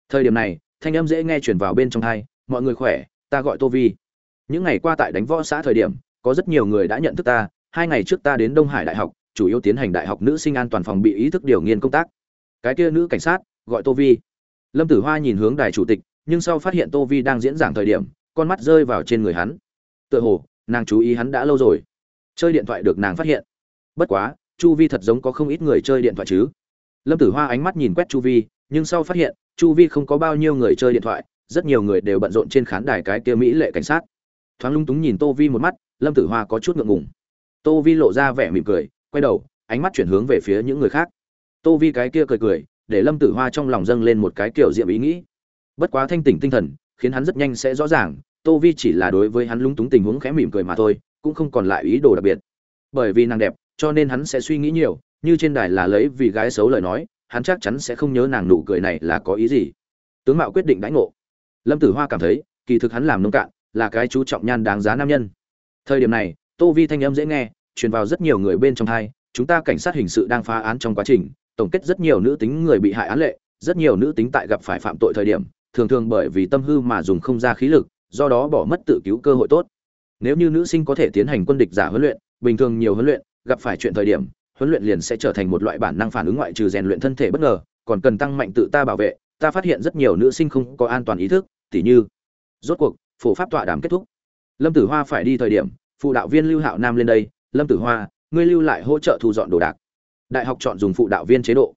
A: Thời điểm này, thanh âm dễ nghe chuyển vào bên trong hai, mọi người khỏe, ta gọi tô vi. Những ngày qua tại đánh võ xã thời điểm, có rất nhiều người đã nhận thức ta, hai ngày trước ta đến đông hải đại học chủ yếu tiến hành đại học nữ sinh an toàn phòng bị ý thức điều nghiên công tác. Cái kia nữ cảnh sát, gọi tô vi. Lâm tử hoa nhìn hướng đài chủ tịch, nhưng sau phát hiện tô vi đang diễn giảng thời điểm, con mắt rơi vào trên người hắn. Tựa hồ, nàng chú ý hắn đã lâu rồi. Chơi điện thoại được nàng phát hiện. Bất quá, chu vi thật giống có không ít người chơi điện thoại chứ. Lâm tử hoa ánh mắt nhìn quét chu vi, nhưng sau phát hiện, chu vi không có bao nhiêu người chơi điện thoại, rất nhiều người đều bận rộn trên khán đài cái kia mỹ lệ cảnh sát. Thoáng lung túng nhìn tô vi một mắt, lâm tử hoa có chút ngượng ngùng. Tô vi lộ ra vẻ mỉm cười quay đầu, ánh mắt chuyển hướng về phía những người khác. Tô vi cái kia cười cười, để lâm tử hoa trong lòng dâng lên một cái kiểu diệm ý nghĩ. Bất quá thanh tỉnh tinh thần, khiến hắn rất nhanh sẽ rõ ràng, tô vi chỉ là đối với hắn lúng túng tình huống khẽ mỉm cười mà thôi, cũng không còn lại ý đồ đặc biệt. Bởi vì nàng đẹp, cho nên hắn sẽ suy nghĩ nhiều, như trên đài là lấy vì gái xấu lời nói, hắn chắc chắn sẽ không nhớ nàng nụ cười này là có ý gì. Tướng mạo quyết định đãi ngộ. Lâm tử hoa cảm thấy, kỳ thực hắn làm nông cạn, là cái chú trọng nhan đáng giá nam nhân. Thời điểm này, tô vi thanh âm dễ nghe truyền vào rất nhiều người bên trong hai chúng ta cảnh sát hình sự đang phá án trong quá trình, tổng kết rất nhiều nữ tính người bị hại án lệ, rất nhiều nữ tính tại gặp phải phạm tội thời điểm, thường thường bởi vì tâm hư mà dùng không ra khí lực, do đó bỏ mất tự cứu cơ hội tốt. Nếu như nữ sinh có thể tiến hành quân địch giả huấn luyện, bình thường nhiều huấn luyện, gặp phải chuyện thời điểm, huấn luyện liền sẽ trở thành một loại bản năng phản ứng ngoại trừ rèn luyện thân thể bất ngờ, còn cần tăng mạnh tự ta bảo vệ, ta phát hiện rất nhiều nữ sinh không có an toàn ý thức, tỉ như, rốt cuộc, phổ pháp tọa đàm kết thúc. Lâm tử hoa phải đi thời điểm, phụ đạo viên lưu hạo nam lên đây lâm tử hoa, ngươi lưu lại hỗ trợ thu dọn đồ đạc. Đại học chọn dùng phụ đạo viên chế độ.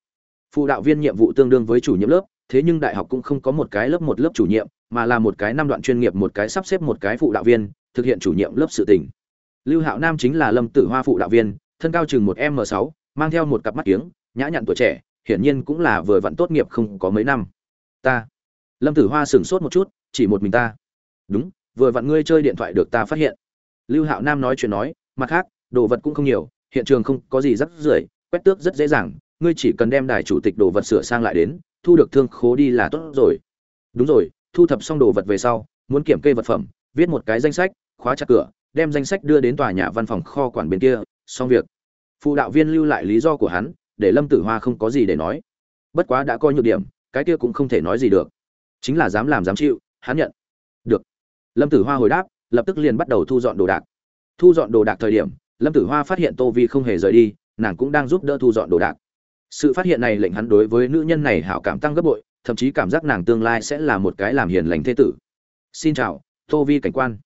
A: Phụ đạo viên nhiệm vụ tương đương với chủ nhiệm lớp, thế nhưng đại học cũng không có một cái lớp một lớp chủ nhiệm, mà là một cái năm đoạn chuyên nghiệp, một cái sắp xếp, một cái phụ đạo viên, thực hiện chủ nhiệm lớp sự tình. Lưu hạo nam chính là lâm tử hoa phụ đạo viên, thân cao chừng một m sáu, mang theo một cặp mắt kiếng, nhã nhặn tuổi trẻ, hiển nhiên cũng là vừa vặn tốt nghiệp không có mấy năm. Ta. Lâm tử hoa sửng sốt một chút, chỉ một mình ta. Đúng, vừa vặn ngươi chơi điện thoại được ta phát hiện. Lưu hạo nam nói chuyện nói, mặt khác đồ vật cũng không nhiều, hiện trường không có gì rắc rưởi, quét tước rất dễ dàng, ngươi chỉ cần đem đài chủ tịch đồ vật sửa sang lại đến, thu được thương khố đi là tốt rồi. Đúng rồi, thu thập xong đồ vật về sau, muốn kiểm kê vật phẩm, viết một cái danh sách, khóa chặt cửa, đem danh sách đưa đến tòa nhà văn phòng kho quản bên kia, xong việc. Phụ đạo viên lưu lại lý do của hắn, để lâm tử hoa không có gì để nói. Bất quá đã coi nhược điểm, cái kia cũng không thể nói gì được. Chính là dám làm dám chịu, hắn nhận. Được. Lâm tử hoa hồi đáp, lập tức liền bắt đầu thu dọn đồ đạc. Thu dọn đồ đạc thời điểm lâm tử hoa phát hiện tô vi không hề rời đi, nàng cũng đang giúp đỡ thu dọn đồ đạc. Sự phát hiện này lệnh hắn đối với nữ nhân này hảo cảm tăng gấp bội, thậm chí cảm giác nàng tương lai sẽ là một cái làm hiền lành thế tử. Xin chào, tô vi cảnh quan.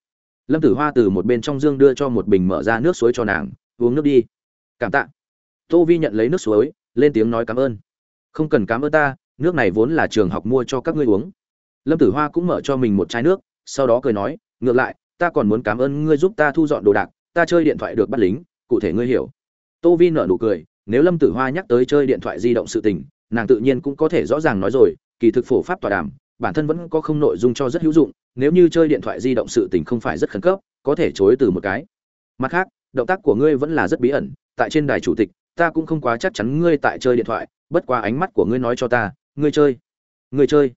A: Lâm tử hoa từ một bên trong dương đưa cho một bình mở ra nước suối cho nàng, uống nước đi. Cảm tạ. Tô vi nhận lấy nước suối, lên tiếng nói cảm ơn. Không cần cảm ơn ta, nước này vốn là trường học mua cho các ngươi uống. Lâm tử hoa cũng mở cho mình một chai nước, sau đó cười nói, ngược lại, ta còn muốn cảm ơn ngươi giúp ta thu dọn đồ đạc ta chơi điện thoại được bắt lính, cụ thể ngươi hiểu. Tô vi nở nụ cười, nếu lâm tử hoa nhắc tới chơi điện thoại di động sự tình, nàng tự nhiên cũng có thể rõ ràng nói rồi, kỳ thực phổ pháp tòa đàm, bản thân vẫn có không nội dung cho rất hữu dụng, nếu như chơi điện thoại di động sự tình không phải rất khẩn cấp, có thể chối từ một cái. Mặt khác, động tác của ngươi vẫn là rất bí ẩn, tại trên đài chủ tịch, ta cũng không quá chắc chắn ngươi tại chơi điện thoại, bất quá ánh mắt của ngươi nói cho ta, ngươi chơi. Ngươi chơi.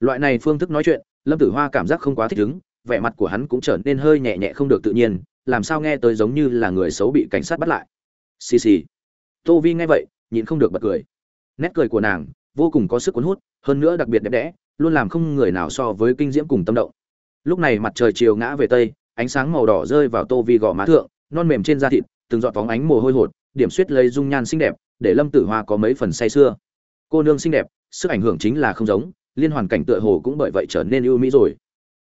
A: Loại này phương thức nói chuyện, lâm tử hoa cảm giác không quá thích ứng, vẻ mặt của hắn cũng trở nên hơi nhẹ nhẹ không được tự nhiên làm sao nghe tới giống như là người xấu bị cảnh sát bắt lại? Xì xì. Tô vi nghe vậy, nhịn không được bật cười. Nét cười của nàng, vô cùng có sức cuốn hút, hơn nữa đặc biệt đẹp đẽ, luôn làm không người nào so với kinh diễm cùng tâm động. Lúc này mặt trời chiều ngã về tây, ánh sáng màu đỏ rơi vào tô vi gò má thượng, non mềm trên da thịt, từng giọt phóng ánh mồ hôi hột, điểm suýt lấy dung nhan xinh đẹp, để lâm tử hoa có mấy phần say sưa. Cô nương xinh đẹp, sức ảnh hưởng chính là không giống, liên hoàn cảnh tựa hồ cũng bởi vậy trở nên ưu mỹ rồi.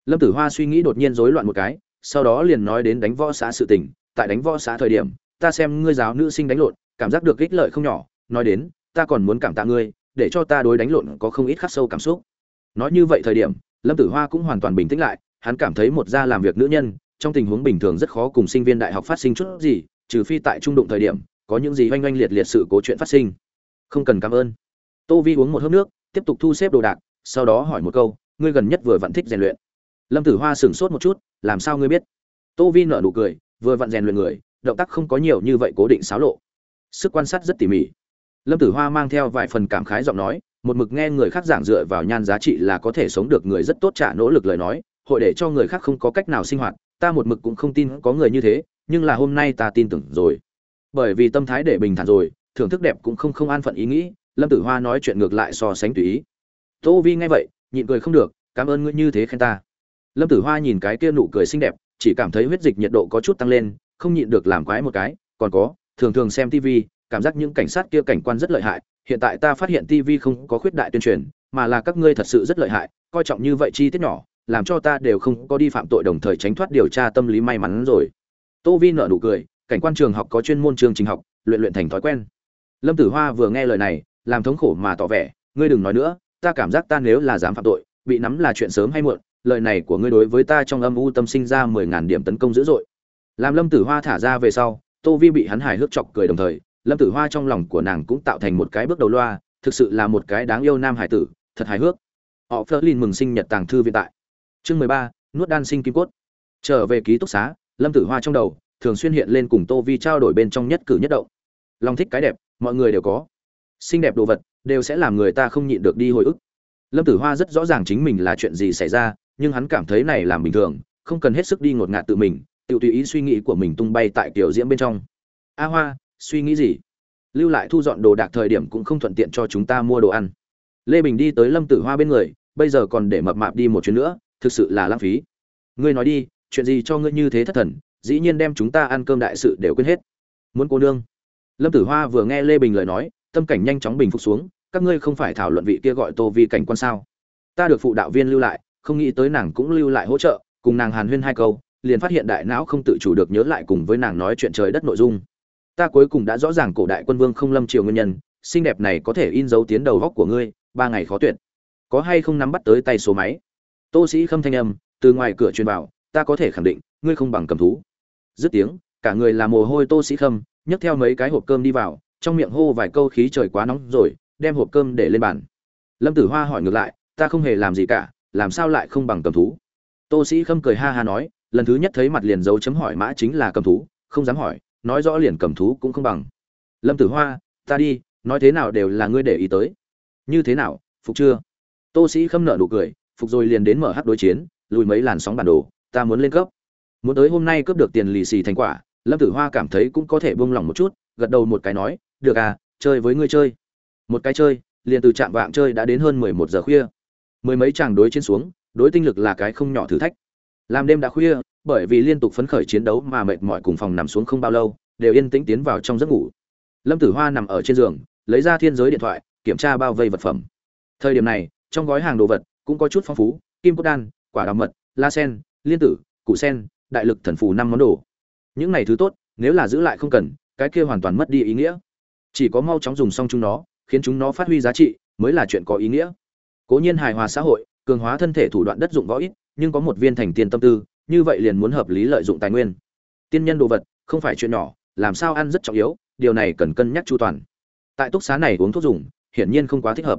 A: Lâm tử hoa suy nghĩ đột nhiên rối loạn một cái sau đó liền nói đến đánh võ xã sự tình. Tại đánh võ xã thời điểm, ta xem ngươi giáo nữ sinh đánh lộn, cảm giác được ích lợi không nhỏ. Nói đến, ta còn muốn cảm tạ ngươi, để cho ta đối đánh lộn có không ít khắc sâu cảm xúc. Nói như vậy thời điểm, lâm tử hoa cũng hoàn toàn bình tĩnh lại, hắn cảm thấy một gia làm việc nữ nhân, trong tình huống bình thường rất khó cùng sinh viên đại học phát sinh chút gì, trừ phi tại trung đụng thời điểm, có những gì oanh oanh liệt liệt sự cố chuyện phát sinh. Không cần cảm ơn. Tô vi uống một hớp nước, tiếp tục thu xếp đồ đạc, sau đó hỏi một câu, ngươi gần nhất vừa vặn thích rèn luyện? Lâm tử hoa sửng sốt một chút, làm sao ngươi biết? Tô vi nở nụ cười, vừa vặn rèn luyện người, động tác không có nhiều như vậy cố định xáo lộ. Sức quan sát rất tỉ mỉ. Lâm tử hoa mang theo vài phần cảm khái giọng nói, một mực nghe người khác giảng dựa vào nhan giá trị là có thể sống được người rất tốt trả nỗ lực lời nói, hội để cho người khác không có cách nào sinh hoạt, ta một mực cũng không tin có người như thế, nhưng là hôm nay ta tin tưởng rồi. Bởi vì tâm thái để bình thản rồi, thưởng thức đẹp cũng không không an phận ý nghĩ, lâm tử hoa nói chuyện ngược lại so sánh tùy ý. Tô vi nghe vậy, nhịn cười không được, cảm ơn ngươi như thế khen ta lâm tử hoa nhìn cái kia nụ cười xinh đẹp, chỉ cảm thấy huyết dịch nhiệt độ có chút tăng lên, không nhịn được làm quái một cái, còn có, thường thường xem tv cảm giác những cảnh sát kia cảnh quan rất lợi hại, hiện tại ta phát hiện tv không có khuyết đại tuyên truyền, mà là các ngươi thật sự rất lợi hại, coi trọng như vậy chi tiết nhỏ, làm cho ta đều không có đi phạm tội đồng thời tránh thoát điều tra tâm lý may mắn rồi. Tô vi nở nụ cười, cảnh quan trường học có chuyên môn chương trình học, luyện luyện thành thói quen. Lâm tử hoa vừa nghe lời này, làm thống khổ mà tỏ vẻ, ngươi đừng nói nữa, ta cảm giác ta nếu là dám phạm tội, bị nắm là chuyện sớm hay muộn lời này của ngươi đối với ta trong âm u tâm sinh ra mười ngàn điểm tấn công dữ dội. Làm lâm tử hoa thả ra về sau, tô vi bị hắn hài hước chọc cười đồng thời, lâm tử hoa trong lòng của nàng cũng tạo thành một cái bước đầu loa, thực sự là một cái đáng yêu nam hải tử, thật hài hước. Họ phớt lên mừng sinh nhật tàng thư viện tại. Chương mười ba, nuốt đan sinh kim cốt. Trở về ký túc xá, lâm tử hoa trong đầu thường xuyên hiện lên cùng tô vi trao đổi bên trong nhất cử nhất động. Lòng thích cái đẹp, mọi người đều có. Xinh đẹp đồ vật, đều sẽ làm người ta không nhịn được đi hồi ức. Lâm tử hoa rất rõ ràng chính mình là chuyện gì xảy ra nhưng hắn cảm thấy này làm bình thường, không cần hết sức đi ngột ngạt tự mình tự tùy ý suy nghĩ của mình tung bay tại kiểu diễm bên trong. A hoa, suy nghĩ gì? Lưu lại thu dọn đồ đạc thời điểm cũng không thuận tiện cho chúng ta mua đồ ăn. Lê bình đi tới lâm tử hoa bên người, bây giờ còn để mập mạp đi một chuyến nữa, thực sự là lãng phí. Ngươi nói đi, chuyện gì cho ngươi như thế thất thần, dĩ nhiên đem chúng ta ăn cơm đại sự đều quên hết. Muốn cô nương. Lâm tử hoa vừa nghe lê bình lời nói, tâm cảnh nhanh chóng bình phục xuống, các ngươi không phải thảo luận vị kia gọi tô vi cảnh quan sao? Ta được phụ đạo viên lưu lại không nghĩ tới nàng cũng lưu lại hỗ trợ, cùng nàng hàn huyên hai câu, liền phát hiện đại não không tự chủ được nhớ lại cùng với nàng nói chuyện trời đất nội dung. Ta cuối cùng đã rõ ràng cổ đại quân vương không lâm triều nguyên nhân, xinh đẹp này có thể in dấu tiến đầu góc của ngươi, ba ngày khó tuyệt. Có hay không nắm bắt tới tay số máy? Tô sĩ khâm thanh âm, từ ngoài cửa truyền vào, ta có thể khẳng định, ngươi không bằng cầm thú. Dứt tiếng, cả người là mồ hôi tô sĩ khâm, nhấc theo mấy cái hộp cơm đi vào, trong miệng hô vài câu khí trời quá nóng rồi, đem hộp cơm để lên bàn. Lâm tử hoa hỏi ngược lại, ta không hề làm gì cả làm sao lại không bằng cầm thú? Tô sĩ khâm cười ha ha nói, lần thứ nhất thấy mặt liền dấu chấm hỏi mã chính là cầm thú, không dám hỏi, nói rõ liền cầm thú cũng không bằng. Lâm tử hoa, ta đi, nói thế nào đều là ngươi để ý tới. Như thế nào, phục chưa? Tô sĩ khâm nợ nụ cười, phục rồi liền đến mở hát đối chiến, lùi mấy làn sóng bản đồ, ta muốn lên cấp. Muốn tới hôm nay cướp được tiền lì xì thành quả, lâm tử hoa cảm thấy cũng có thể buông lỏng một chút, gật đầu một cái nói, được à chơi với ngươi chơi. Một cái chơi, liền từ trạm vạng chơi đã đến hơn mười một giờ khuya mười mấy chàng đối chiến xuống, đối tinh lực là cái không nhỏ thử thách. Làm đêm đã khuya, bởi vì liên tục phấn khởi chiến đấu mà mệt mỏi cùng phòng nằm xuống không bao lâu, đều yên tĩnh tiến vào trong giấc ngủ. Lâm tử hoa nằm ở trên giường, lấy ra thiên giới điện thoại, kiểm tra bao vây vật phẩm. Thời điểm này, trong gói hàng đồ vật cũng có chút phong phú, kim cốt đan, quả đào mật, la sen, liên tử cụ sen, đại lực thần phù năm món đồ. Những này thứ tốt, nếu là giữ lại không cần, cái kia hoàn toàn mất đi ý nghĩa. Chỉ có mau chóng dùng xong chúng nó, khiến chúng nó phát huy giá trị, mới là chuyện có ý nghĩa cố nhiên hài hòa xã hội, cường hóa thân thể thủ đoạn đất dụng võ ít, nhưng có một viên thành tiên tâm tư, như vậy liền muốn hợp lý lợi dụng tài nguyên. Tiên nhân đồ vật, không phải chuyện nhỏ, làm sao ăn rất trọng yếu, điều này cần cân nhắc chu toàn. Tại túc xá này uống thuốc dùng, hiển nhiên không quá thích hợp.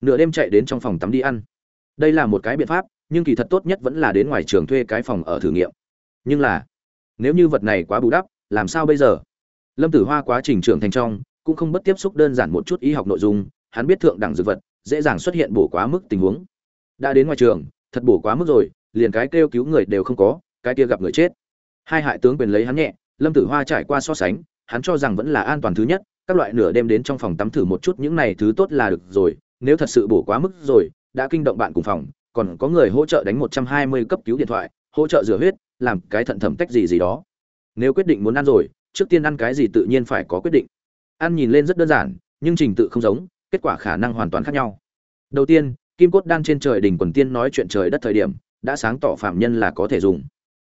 A: Nửa đêm chạy đến trong phòng tắm đi ăn. Đây là một cái biện pháp, nhưng kỳ thật tốt nhất vẫn là đến ngoài trường thuê cái phòng ở thử nghiệm. Nhưng là, nếu như vật này quá bù đắp, làm sao bây giờ? Lâm tử hoa quá trình trưởng thành trong, cũng không bất tiếp xúc đơn giản một chút y học nội dung, hắn biết thượng đẳng dược vật dễ dàng xuất hiện bổ quá mức tình huống. Đã đến ngoài trường, thật bổ quá mức rồi, liền cái kêu cứu người đều không có, cái kia gặp người chết. Hai hại tướng quyền lấy hắn nhẹ, lâm tử hoa trải qua so sánh, hắn cho rằng vẫn là an toàn thứ nhất, các loại nửa đêm đến trong phòng tắm thử một chút những này thứ tốt là được rồi, nếu thật sự bổ quá mức rồi, đã kinh động bạn cùng phòng, còn có người hỗ trợ đánh một trăm hai mươi cấp cứu điện thoại, hỗ trợ rửa huyết, làm cái thận thẩm tách gì gì đó. Nếu quyết định muốn ăn rồi, trước tiên ăn cái gì tự nhiên phải có quyết định. Ăn nhìn lên rất đơn giản, nhưng trình tự không giống kết quả khả năng hoàn toàn khác nhau. Đầu tiên, kim cốt đan trên trời đỉnh quần tiên nói chuyện trời đất thời điểm, đã sáng tỏ phạm nhân là có thể dùng.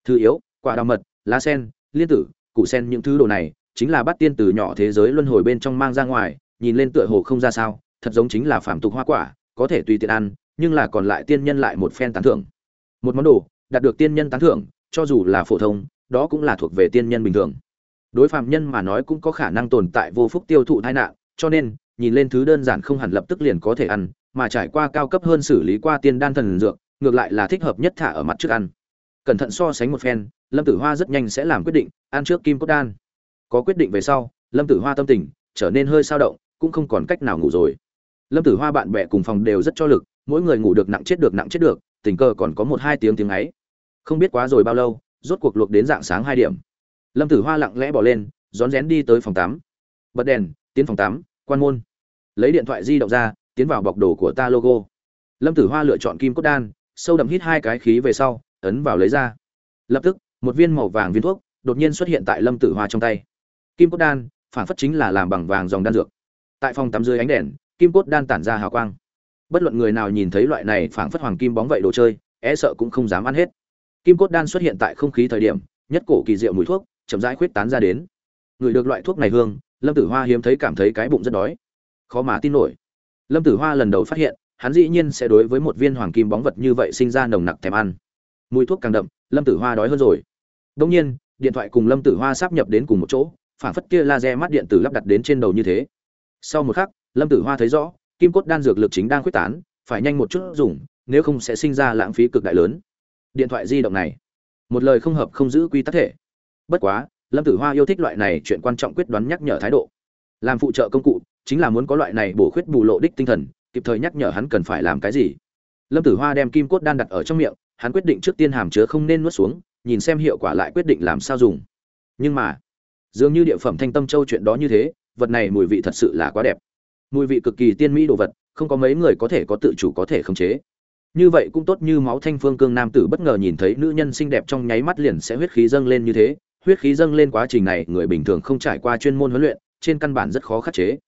A: Thứ yếu, quả đào mật, lá sen, liên tử, củ sen những thứ đồ này, chính là bắt tiên từ nhỏ thế giới luân hồi bên trong mang ra ngoài, nhìn lên tựa hồ không ra sao, thật giống chính là phạm tục hoa quả, có thể tùy tiện ăn, nhưng là còn lại tiên nhân lại một phen tán thưởng. Một món đồ, đạt được tiên nhân tán thưởng, cho dù là phổ thông, đó cũng là thuộc về tiên nhân bình thường. Đối phạm nhân mà nói cũng có khả năng tồn tại vô phúc tiêu thụ tai nạn, cho nên nhìn lên thứ đơn giản không hẳn lập tức liền có thể ăn, mà trải qua cao cấp hơn xử lý qua tiên đan thần dược, ngược lại là thích hợp nhất thả ở mặt trước ăn. Cẩn thận so sánh một phen, lâm tử hoa rất nhanh sẽ làm quyết định, ăn trước kim cốt đan. Có quyết định về sau, lâm tử hoa tâm tình trở nên hơi sao động, cũng không còn cách nào ngủ rồi. Lâm tử hoa bạn bè cùng phòng đều rất cho lực, mỗi người ngủ được nặng chết được nặng chết được, tình cờ còn có một hai tiếng tiếng ấy. Không biết quá rồi bao lâu, rốt cuộc luộc đến dạng sáng hai điểm. Lâm tử hoa lặng lẽ bỏ lên, rón rén đi tới phòng tắm. Bật đèn, tiến phòng tắm quan môn. Lấy điện thoại di động ra, tiến vào bọc đồ của ta logo. Lâm tử hoa lựa chọn kim cốt đan, sâu đậm hít hai cái khí về sau, ấn vào lấy ra. Lập tức, một viên màu vàng viên thuốc đột nhiên xuất hiện tại lâm tử hoa trong tay. Kim cốt đan, phản phất chính là làm bằng vàng dòng đan dược. Tại phòng tắm dưới ánh đèn, kim cốt đan tản ra hào quang. Bất luận người nào nhìn thấy loại này phản phất hoàng kim bóng vậy đồ chơi e sợ cũng không dám ăn hết. Kim cốt đan xuất hiện tại không khí thời điểm, nhất cổ kỳ diệu mùi thuốc chậm rãi khuyết tán ra đến. Người được loại thuốc này hương lâm tử hoa hiếm thấy cảm thấy cái bụng rất đói. Khó mà tin nổi. Lâm tử hoa lần đầu phát hiện, hắn dĩ nhiên sẽ đối với một viên hoàng kim bóng vật như vậy sinh ra nồng nặc thèm ăn. Mùi thuốc càng đậm, lâm tử hoa đói hơn rồi. Đông nhiên, điện thoại cùng lâm tử hoa sắp nhập đến cùng một chỗ, phản phất kia laser mắt điện tử lắp đặt đến trên đầu như thế. Sau một khắc, lâm tử hoa thấy rõ, kim cốt đan dược lực chính đang quyết tán, phải nhanh một chút dùng, nếu không sẽ sinh ra lãng phí cực đại lớn. Điện thoại di động này. Một lời không hợp không giữ quy tắc thể. Bất quá lâm tử hoa yêu thích loại này chuyện quan trọng quyết đoán nhắc nhở thái độ. Làm phụ trợ công cụ, chính là muốn có loại này bổ khuyết bù lộ đích tinh thần, kịp thời nhắc nhở hắn cần phải làm cái gì. Lâm tử hoa đem kim cốt đan đặt ở trong miệng, hắn quyết định trước tiên hàm chứa không nên nuốt xuống, nhìn xem hiệu quả lại quyết định làm sao dùng. Nhưng mà, dường như địa phẩm thanh tâm châu chuyện đó như thế, vật này mùi vị thật sự là quá đẹp. Mùi vị cực kỳ tiên mỹ đồ vật, không có mấy người có thể có tự chủ có thể khống chế. Như vậy cũng tốt như máu thanh phương cương nam tử bất ngờ nhìn thấy nữ nhân xinh đẹp trong nháy mắt liền sẽ huyết khí dâng lên như thế huyết khí dâng lên quá trình này, người bình thường không trải qua chuyên môn huấn luyện, trên căn bản rất khó khắc chế.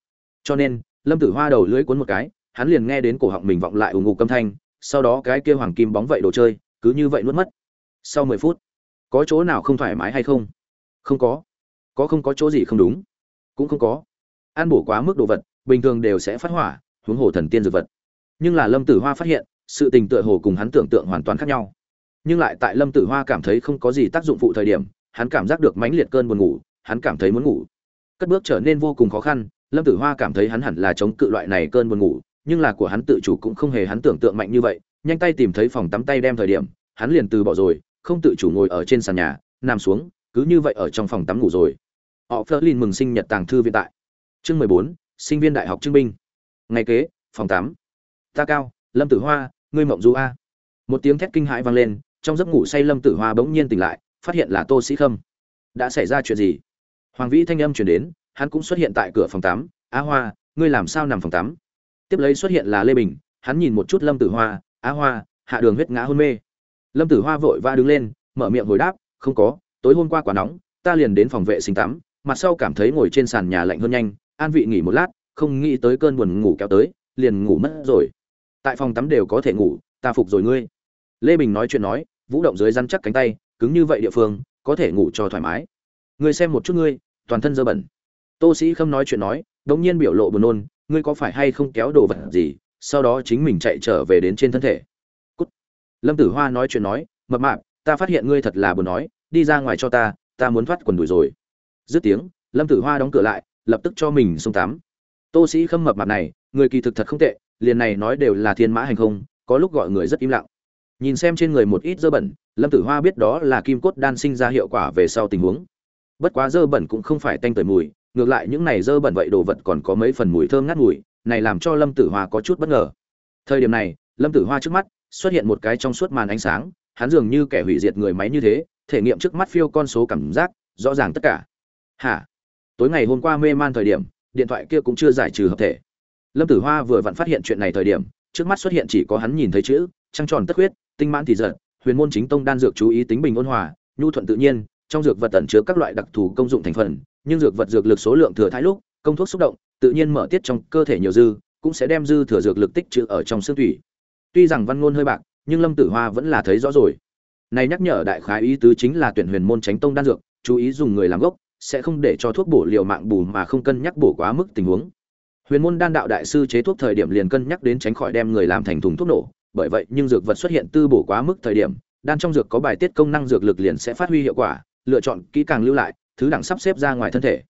A: Cho nên, lâm tử hoa đầu lưỡi cuốn một cái, hắn liền nghe đến cổ họng mình vọng lại ù ngụ câm thanh, sau đó cái kia hoàng kim bóng vậy đồ chơi, cứ như vậy nuốt mất. Sau mười phút, có chỗ nào không thoải mái hay không? Không có. Có không có chỗ gì không đúng? Cũng không có. Ăn bổ quá mức đồ vật, bình thường đều sẽ phát hỏa, huống hồ thần tiên dược vật. Nhưng là lâm tử hoa phát hiện, sự tình tựa hồ cùng hắn tưởng tượng hoàn toàn khác nhau. Nhưng lại tại lâm tử hoa cảm thấy không có gì tác dụng phụ thời điểm hắn cảm giác được mãnh liệt cơn buồn ngủ, hắn cảm thấy muốn ngủ. Cất bước trở nên vô cùng khó khăn, lâm tử hoa cảm thấy hắn hẳn là chống cự loại này cơn buồn ngủ, nhưng là của hắn tự chủ cũng không hề hắn tưởng tượng mạnh như vậy, nhanh tay tìm thấy phòng tắm tay đem thời điểm, hắn liền từ bỏ rồi, không tự chủ ngồi ở trên sàn nhà, nằm xuống, cứ như vậy ở trong phòng tắm ngủ rồi. Họ Flerlin mừng sinh nhật tàng thư viện tại. Chương mười bốn, sinh viên đại học trưng binh. Ngày kế, phòng tắm. Ta cao, lâm tử hoa, ngươi mộng du a. Một tiếng thét kinh hãi vang lên, trong giấc ngủ say lâm tử hoa bỗng nhiên tỉnh lại phát hiện là tô sĩ khâm. Đã xảy ra chuyện gì? Hoàng vĩ thanh âm chuyển đến, hắn cũng xuất hiện tại cửa phòng tắm. Á hoa, ngươi làm sao nằm phòng tắm? Tiếp lấy xuất hiện là lê bình, hắn nhìn một chút lâm tử hoa. Á hoa, hạ đường huyết ngã hôn mê. Lâm tử hoa vội va đứng lên, mở miệng hồi đáp, không có, tối hôm qua quá nóng, ta liền đến phòng vệ sinh tắm, mặt sau cảm thấy ngồi trên sàn nhà lạnh hơn nhanh, an vị nghỉ một lát, không nghĩ tới cơn buồn ngủ kéo tới, liền ngủ mất rồi. Tại phòng tắm đều có thể ngủ, ta phục rồi ngươi. Lê bình nói chuyện nói, vũ động dưới răn chắc cánh tay cứng như vậy địa phương, có thể ngủ cho thoải mái. Ngươi xem một chút ngươi, toàn thân dơ bẩn. Tô sĩ khâm nói chuyện nói, đống nhiên biểu lộ buồn nôn, ngươi có phải hay không kéo đồ vật gì, sau đó chính mình chạy trở về đến trên thân thể. Cút. lâm tử hoa nói chuyện nói, mập mạp, ta phát hiện ngươi thật là buồn nói, đi ra ngoài cho ta ta muốn thoát quần đùi rồi. Dứt tiếng, lâm tử hoa đóng cửa lại, lập tức cho mình xông tắm. Tô sĩ khâm mập mạp này, người kỳ thực thật không tệ, liền này nói đều là thiên mã hành không, có lúc gọi người rất im lặng. Nhìn xem trên người một ít dơ bẩn lâm tử hoa biết đó là kim cốt đan sinh ra hiệu quả về sau tình huống. Bất quá dơ bẩn cũng không phải tanh tời mùi, ngược lại những này dơ bẩn vậy đồ vật còn có mấy phần mùi thơm ngát mùi, này làm cho lâm tử hoa có chút bất ngờ. Thời điểm này, lâm tử hoa trước mắt xuất hiện một cái trong suốt màn ánh sáng, hắn dường như kẻ hủy diệt người máy như thế, thể nghiệm trước mắt phiêu con số cảm giác, rõ ràng tất cả. Hả? Tối ngày hôm qua mê man thời điểm, điện thoại kia cũng chưa giải trừ hợp thể. Lâm tử hoa vừa vặn phát hiện chuyện này thời điểm, trước mắt xuất hiện chỉ có hắn nhìn thấy chữ, trăng tròn tất huyết tinh mãn thì giật huyền môn chính tông đan dược chú ý tính bình ôn hòa, nhu thuận tự nhiên, trong dược vật ẩn chứa các loại đặc thù công dụng thành phần, nhưng dược vật dược lực số lượng thừa thái lúc, công thuốc xúc động, tự nhiên mở tiết trong cơ thể nhiều dư, cũng sẽ đem dư thừa dược lực tích trữ ở trong xương thủy. Tuy rằng văn ngôn hơi bạc, nhưng lâm tử hoa vẫn là thấy rõ rồi. Này nhắc nhở đại khái ý tứ chính là tuyển huyền môn tránh tông đan dược, chú ý dùng người làm gốc, sẽ không để cho thuốc bổ liều mạng bù mà không cân nhắc bổ quá mức tình huống. Huyền môn đan đạo đại sư chế thuốc thời điểm liền cân nhắc đến tránh khỏi đem người làm thành thùng thuốc nổ bởi vậy nhưng dược vật xuất hiện tư bổ quá mức thời điểm, đan trong dược có bài tiết công năng dược lực liền sẽ phát huy hiệu quả, lựa chọn kỹ càng lưu lại, thứ đẳng sắp xếp ra ngoài thân thể.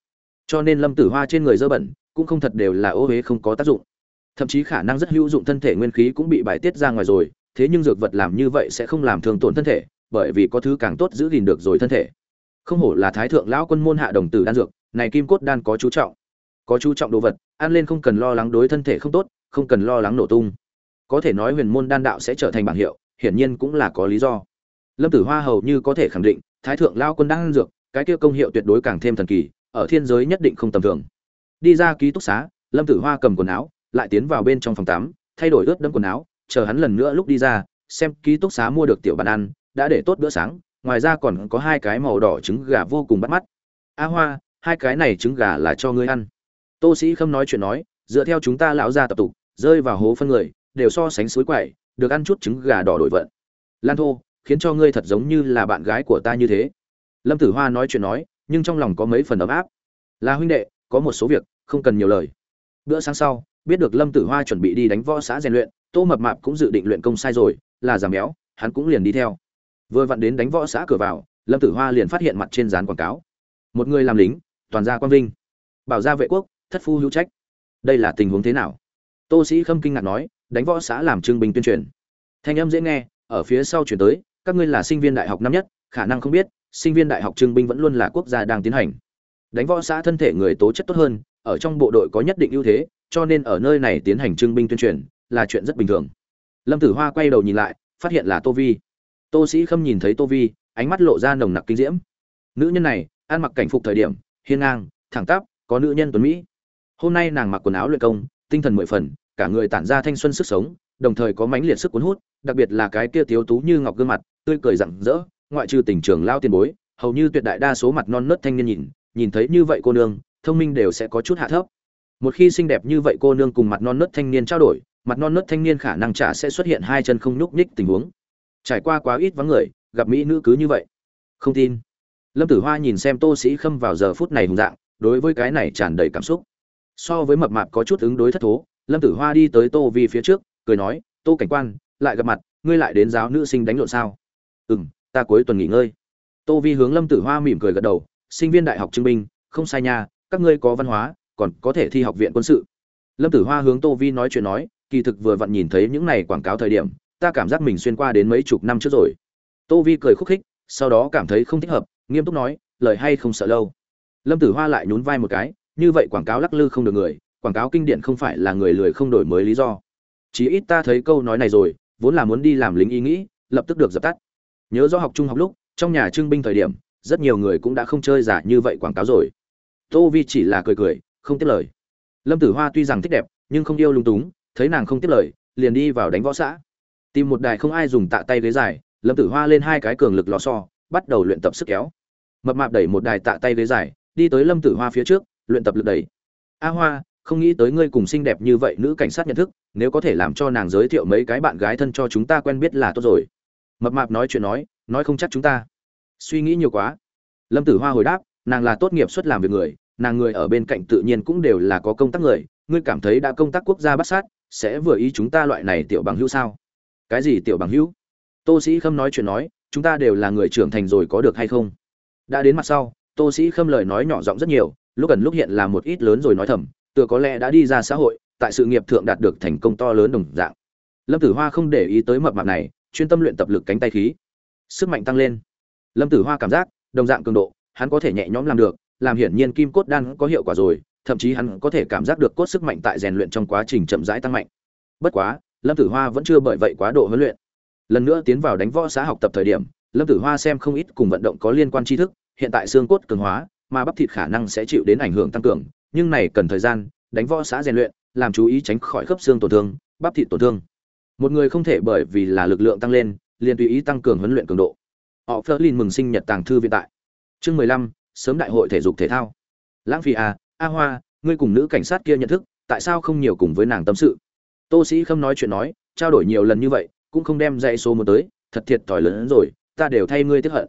A: Cho nên lâm tử hoa trên người dơ bẩn, cũng không thật đều là ô huế không có tác dụng. Thậm chí khả năng rất hữu dụng thân thể nguyên khí cũng bị bài tiết ra ngoài rồi, thế nhưng dược vật làm như vậy sẽ không làm thương tổn thân thể, bởi vì có thứ càng tốt giữ gìn được rồi thân thể. Không hổ là thái thượng lão quân môn hạ đồng tử đan dược, này kim cốt đan có chú trọng. Có chú trọng đồ vật, ăn lên không cần lo lắng đối thân thể không tốt, không cần lo lắng nổ tung có thể nói huyền môn đan đạo sẽ trở thành bảng hiệu, hiển nhiên cũng là có lý do. Lâm tử hoa hầu như có thể khẳng định, thái thượng lao quân đang dược, cái kia công hiệu tuyệt đối càng thêm thần kỳ, ở thiên giới nhất định không tầm thường. Đi ra ký túc xá, lâm tử hoa cầm quần áo, lại tiến vào bên trong phòng tắm, thay đổi ướt đẫm quần áo, chờ hắn lần nữa lúc đi ra, xem ký túc xá mua được tiểu bàn ăn, đã để tốt bữa sáng, ngoài ra còn có hai cái màu đỏ trứng gà vô cùng bắt mắt. A hoa, hai cái này trứng gà là cho ngươi ăn. Tô sĩ không nói chuyện nói, dựa theo chúng ta lão gia tập tục, rơi vào hố phân người đều so sánh suối quậy được ăn chút trứng gà đỏ đổi vận. Lan thô, khiến cho ngươi thật giống như là bạn gái của ta như thế. Lâm tử hoa nói chuyện nói, nhưng trong lòng có mấy phần ấm áp. Là huynh đệ, có một số việc, không cần nhiều lời. Bữa sáng sau, biết được lâm tử hoa chuẩn bị đi đánh võ xã rèn luyện, tô mập mạp cũng dự định luyện công sai rồi, là giảm béo, hắn cũng liền đi theo. Vừa vặn đến đánh võ xã cửa vào, lâm tử hoa liền phát hiện mặt trên dán quảng cáo. Một người làm lính, toàn gia quang vinh. Bảo gia vệ quốc, thất phu hữu trách. Đây là tình huống thế nào? Tô sĩ khâm kinh ngạc nói đánh võ xã làm trưng binh tuyên truyền. Thanh âm dễ nghe, ở phía sau chuyển tới, các ngươi là sinh viên đại học năm nhất, khả năng không biết, sinh viên đại học trưng binh vẫn luôn là quốc gia đang tiến hành. Đánh võ xã thân thể người tố chất tốt hơn, ở trong bộ đội có nhất định ưu thế, cho nên ở nơi này tiến hành trưng binh tuyên truyền là chuyện rất bình thường. Lâm tử hoa quay đầu nhìn lại, phát hiện là tô vi. Tô sĩ khâm nhìn thấy tô vi, ánh mắt lộ ra nồng nặc kinh diễm. Nữ nhân này, ăn mặc cảnh phục thời điểm, hiên ngang, thẳng tắp, có nữ nhân tuấn mỹ. Hôm nay nàng mặc quần áo luyện công, tinh thần mười phần cả người tản ra thanh xuân sức sống, đồng thời có mãnh liệt sức cuốn hút, đặc biệt là cái kia tiếu tú như ngọc gương mặt, tươi cười rạng rỡ, ngoại trừ tình trường lao tiền bối, hầu như tuyệt đại đa số mặt non nớt thanh niên nhìn nhìn thấy như vậy cô nương, thông minh đều sẽ có chút hạ thấp. Một khi xinh đẹp như vậy cô nương cùng mặt non nớt thanh niên trao đổi, mặt non nớt thanh niên khả năng trả sẽ xuất hiện hai chân không nhúc nhích tình huống. Trải qua quá ít vắng người, gặp mỹ nữ cứ như vậy. Không tin. Lâm tử hoa nhìn xem tô sĩ khâm vào giờ phút này hùng dạng, đối với cái này tràn đầy cảm xúc. So với mập mạp có chút ứng đối thất thố lâm tử hoa đi tới tô vi phía trước, cười nói, tô cảnh quan, lại gặp mặt, ngươi lại đến giáo nữ sinh đánh lộn sao? Ừ m ta cuối tuần nghỉ ngơi. Tô vi hướng lâm tử hoa mỉm cười gật đầu, sinh viên đại học chứng minh, không sai nha, các ngươi có văn hóa, còn có thể thi học viện quân sự. Lâm tử hoa hướng tô vi nói chuyện nói, kỳ thực vừa vặn nhìn thấy những này quảng cáo thời điểm, ta cảm giác mình xuyên qua đến mấy chục năm trước rồi. Tô vi cười khúc khích, sau đó cảm thấy không thích hợp, nghiêm túc nói, lời hay không sợ lâu. Lâm tử hoa lại nhún vai một cái, như vậy quảng cáo lắc lư không được người quảng cáo kinh điển không phải là người lười không đổi mới lý do. Chí ít ta thấy câu nói này rồi, vốn là muốn đi làm lính ý nghĩ, lập tức được dập tắt. Nhớ do học trung học lúc, trong nhà trưng binh thời điểm, rất nhiều người cũng đã không chơi giả như vậy quảng cáo rồi. Tô vi chỉ là cười cười, không tiếp lời. Lâm tử hoa tuy rằng thích đẹp, nhưng không yêu lung túng, thấy nàng không tiếp lời, liền đi vào đánh võ xã. Tìm một đài không ai dùng tạ tay ghế dài, lâm tử hoa lên hai cái cường lực lò so bắt đầu luyện tập sức kéo. Mập mạp đẩy một đài tạ tay ghế dài, đi tới lâm tử hoa phía trước, luyện tập lực đẩy. A hoa không nghĩ tới ngươi cùng xinh đẹp như vậy nữ cảnh sát nhận thức, nếu có thể làm cho nàng giới thiệu mấy cái bạn gái thân cho chúng ta quen biết là tốt rồi. Mập mạp nói chuyện nói nói không chắc chúng ta. Suy nghĩ nhiều quá. Lâm tử hoa hồi đáp, nàng là tốt nghiệp xuất làm việc người, nàng người ở bên cạnh tự nhiên cũng đều là có công tác người, ngươi cảm thấy đã công tác quốc gia bắt sát, sẽ vừa ý chúng ta loại này tiểu bằng hữu sao? Cái gì tiểu bằng hữu? Tô sĩ khâm nói chuyện nói, chúng ta đều là người trưởng thành rồi có được hay không? Đã đến mặt sau, tô sĩ khâm lời nói nhỏ giọng rất nhiều, lúc gần lúc hiện là một ít lớn rồi nói thầm tựa có lẽ đã đi ra xã hội, tại sự nghiệp thượng đạt được thành công to lớn đồng dạng. Lâm tử hoa không để ý tới mập mạp này, chuyên tâm luyện tập lực cánh tay khí. Sức mạnh tăng lên. Lâm tử hoa cảm giác, đồng dạng cường độ, hắn có thể nhẹ nhõm làm được, làm hiển nhiên kim cốt đan có hiệu quả rồi, thậm chí hắn có thể cảm giác được cốt sức mạnh tại rèn luyện trong quá trình chậm rãi tăng mạnh. Bất quá, lâm tử hoa vẫn chưa bởi vậy quá độ huấn luyện. Lần nữa tiến vào đánh võ xã học tập thời điểm, lâm tử hoa xem không ít cùng vận động có liên quan tri thức, hiện tại xương cốt cường hóa, mà bắp thịt khả năng sẽ chịu đến ảnh hưởng tăng cường nhưng này cần thời gian, đánh võ xã rèn luyện, làm chú ý tránh khỏi khớp xương tổn thương, bắp thịt tổn thương. Một người không thể bởi vì là lực lượng tăng lên, liền tùy ý tăng cường huấn luyện cường độ. Họ phớt mừng sinh nhật tàng thư viện tại. Chương mười lăm, sớm đại hội thể dục thể thao. Lãng phi à a hoa, ngươi cùng nữ cảnh sát kia nhận thức, tại sao không nhiều cùng với nàng tâm sự? Tô sĩ khâm nói chuyện nói, trao đổi nhiều lần như vậy, cũng không đem dạy số một tới, thật thiệt thòi lớn hơn rồi, ta đều thay ngươi tức hận.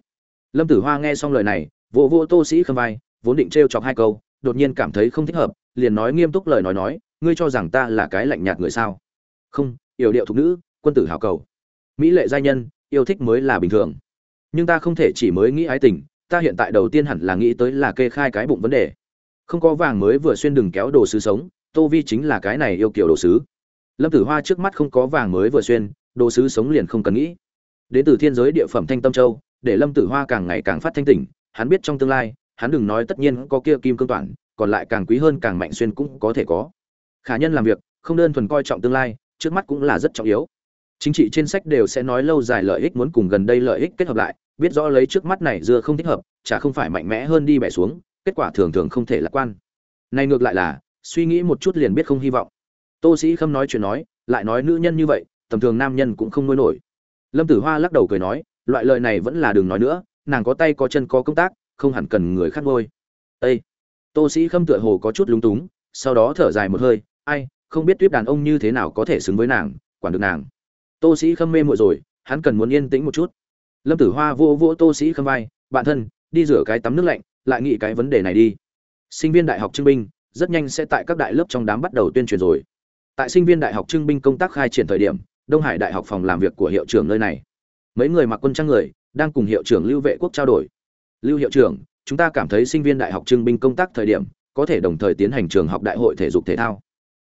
A: Lâm tử hoa nghe xong lời này, vỗ vỗ tô sĩ khâm vai, vốn định trêu chọc hai câu đột nhiên cảm thấy không thích hợp, liền nói nghiêm túc lời nói nói, ngươi cho rằng ta là cái lạnh nhạt người sao? Không yểu điệu thục nữ, quân tử hảo cầu. Mỹ lệ giai nhân, yêu thích mới là bình thường. Nhưng ta không thể chỉ mới nghĩ ái tình, ta hiện tại đầu tiên hẳn là nghĩ tới là kê khai cái bụng vấn đề. Không có vàng mới vừa xuyên đừng kéo đồ sứ sống, tô vi chính là cái này yêu kiểu đồ sứ. Lâm tử hoa trước mắt không có vàng mới vừa xuyên, đồ sứ sống liền không cần nghĩ. Đến từ thiên giới địa phẩm thanh tâm châu, để lâm tử hoa càng ngày càng phát thanh tỉnh, hắn biết trong tương lai hắn đừng nói tất nhiên có kia kim cương toàn, còn lại càng quý hơn càng mạnh xuyên cũng có thể có. Khả nhân làm việc, không đơn thuần coi trọng tương lai, trước mắt cũng là rất trọng yếu. Chính trị trên sách đều sẽ nói lâu dài lợi ích muốn cùng gần đây lợi ích kết hợp lại, biết rõ lấy trước mắt này dưa không thích hợp, chả không phải mạnh mẽ hơn đi bẻ xuống, kết quả thường thường không thể lạc quan. Này ngược lại là, suy nghĩ một chút liền biết không hy vọng. Tô sĩ khâm nói chuyện nói, lại nói nữ nhân như vậy, tầm thường nam nhân cũng không nuôi nổi. Lâm tử hoa lắc đầu cười nói, loại lời này vẫn là đừng nói nữa, nàng có tay có chân có công tác không hẳn cần người khác ngôi ê! Tô sĩ khâm tựa hồ có chút lúng túng, sau đó thở dài một hơi, ai, không biết tuyết đàn ông như thế nào có thể xứng với nàng, quản được nàng. Tô sĩ khâm mê muội rồi, hắn cần muốn yên tĩnh một chút. Lâm tử hoa vô vô tô sĩ khâm vai, bạn thân, đi rửa cái tắm nước lạnh, lại nghĩ cái vấn đề này đi. Sinh viên đại học trưng binh, rất nhanh sẽ tại các đại lớp trong đám bắt đầu tuyên truyền rồi. Tại sinh viên đại học trưng binh công tác khai triển thời điểm, đông hải đại học phòng làm việc của hiệu trưởng nơi này. Mấy người mặc quân trang người, đang cùng hiệu trưởng lưu vệ quốc trao đổi lưu hiệu trưởng, chúng ta cảm thấy sinh viên đại học trưng binh công tác thời điểm, có thể đồng thời tiến hành trường học đại hội thể dục thể thao.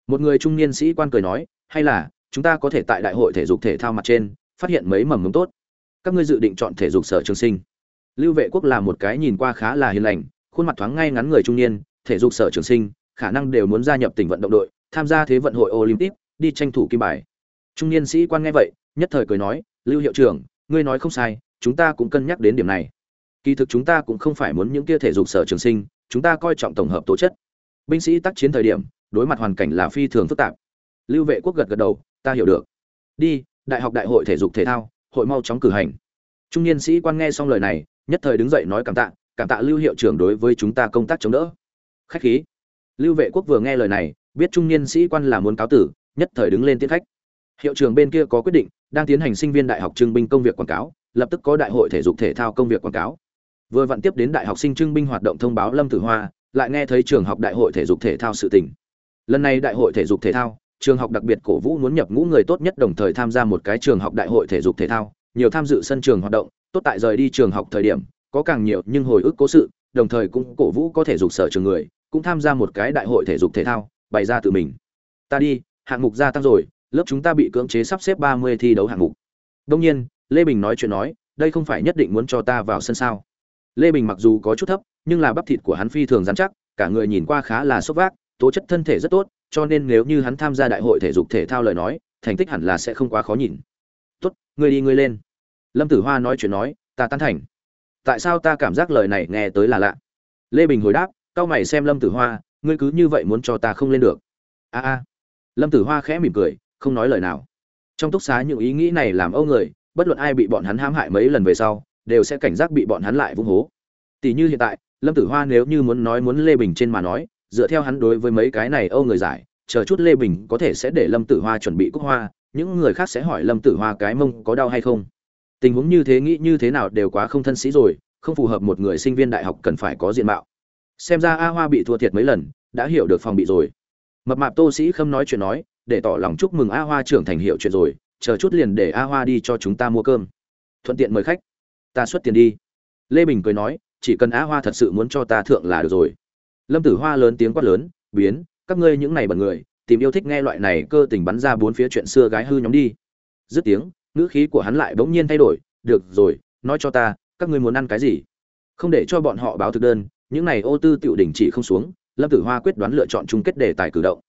A: Một người trung niên sĩ quan cười nói, hay là, chúng ta có thể tại đại hội thể dục thể thao mặt trên, phát hiện mấy mầm mống tốt. Các ngươi dự định chọn thể dục sở trường sinh. Lưu vệ quốc là một cái nhìn qua khá là hiền lành, khuôn mặt thoáng ngay ngắn người trung niên, thể dục sở trường sinh, khả năng đều muốn gia nhập tỉnh vận động đội, tham gia thế vận hội olympic, đi tranh thủ kim bài. Trung niên sĩ quan nghe vậy, nhất thời cười nói, lưu hiệu trưởng, ngươi nói không sai, chúng ta cũng cân nhắc đến điểm này kỳ thực chúng ta cũng không phải muốn những kia thể dục sở trường sinh, chúng ta coi trọng tổng hợp tố chất. Binh sĩ tác chiến thời điểm, đối mặt hoàn cảnh là phi thường phức tạp. Lưu vệ quốc gật gật đầu, ta hiểu được. Đi, đại học đại hội thể dục thể thao, hội mau chóng cử hành. Trung niên sĩ quan nghe xong lời này, nhất thời đứng dậy nói cảm tạ cảm tạ lưu hiệu trưởng đối với chúng ta công tác chống đỡ. Khách khí. Lưu vệ quốc vừa nghe lời này, biết trung niên sĩ quan là muốn cáo tử, nhất thời đứng lên tiễn khách. Hiệu trưởng bên kia có quyết định, đang tiến hành sinh viên đại học trưng binh công việc quảng cáo, lập tức có đại hội thể dục thể thao công việc quảng cáo vừa vặn tiếp đến đại học sinh trưng binh hoạt động thông báo lâm tử hoa, lại nghe thấy trường học đại hội thể dục thể thao sự tỉnh lần này đại hội thể dục thể thao, trường học đặc biệt cổ vũ muốn nhập ngũ người tốt nhất đồng thời tham gia một cái trường học đại hội thể dục thể thao, nhiều tham dự sân trường hoạt động, tốt tại rời đi trường học thời điểm, có càng nhiều nhưng hồi ức cố sự, đồng thời cũng cổ vũ có thể dục sở trường người, cũng tham gia một cái đại hội thể dục thể thao, bày ra tự mình. Ta đi, hạng mục gia tăng rồi, lớp chúng ta bị cưỡng chế sắp xếp ba mươi thi đấu hạng mục. Đông nhiên, lê bình nói chuyện nói, đây không phải nhất định muốn cho ta vào sân sao lê bình mặc dù có chút thấp, nhưng là bắp thịt của hắn phi thường dán chắc, cả người nhìn qua khá là sốc vác, tố chất thân thể rất tốt, cho nên nếu như hắn tham gia đại hội thể dục thể thao lời nói, thành tích hẳn là sẽ không quá khó nhìn. Tốt, ngươi đi, ngươi lên. Lâm tử hoa nói chuyện nói, ta tán thành. Tại sao ta cảm giác lời này nghe tới là lạ? Lê bình hồi đáp, cao mày xem lâm tử hoa, ngươi cứ như vậy muốn cho ta không lên được. A a. Lâm tử hoa khẽ mỉm cười, không nói lời nào. Trong túc xá những ý nghĩ này làm âu người, bất luận ai bị bọn hắn hãm hại mấy lần về sau đều sẽ cảnh giác bị bọn hắn lại vung hố. Tỷ như hiện tại, lâm tử hoa nếu như muốn nói muốn lê bình trên mà nói, dựa theo hắn đối với mấy cái này âu người giải, chờ chút lê bình có thể sẽ để lâm tử hoa chuẩn bị cúc hoa, những người khác sẽ hỏi lâm tử hoa cái mông có đau hay không. Tình huống như thế nghĩ như thế nào đều quá không thân sĩ rồi, không phù hợp một người sinh viên đại học cần phải có diện mạo. Xem ra a hoa bị thua thiệt mấy lần, đã hiểu được phòng bị rồi. Mập mạp tô sĩ khâm nói chuyện nói, để tỏ lòng chúc mừng a hoa trưởng thành hiệu chuyện rồi, chờ chút liền để a hoa đi cho chúng ta mua cơm. Thuận tiện mời khách ta xuất tiền đi. Lê bình cười nói, chỉ cần Á hoa thật sự muốn cho ta thượng là được rồi. Lâm tử hoa lớn tiếng quát lớn, biến, các ngươi những này bẩn người, tìm yêu thích nghe loại này cơ tình bắn ra bốn phía chuyện xưa gái hư nhóm đi. Dứt tiếng, ngữ khí của hắn lại bỗng nhiên thay đổi, được rồi, nói cho ta, các ngươi muốn ăn cái gì? Không để cho bọn họ báo thực đơn, những này ô tư tiểu đỉnh chỉ không xuống, lâm tử hoa quyết đoán lựa chọn chung kết đề tài cử động.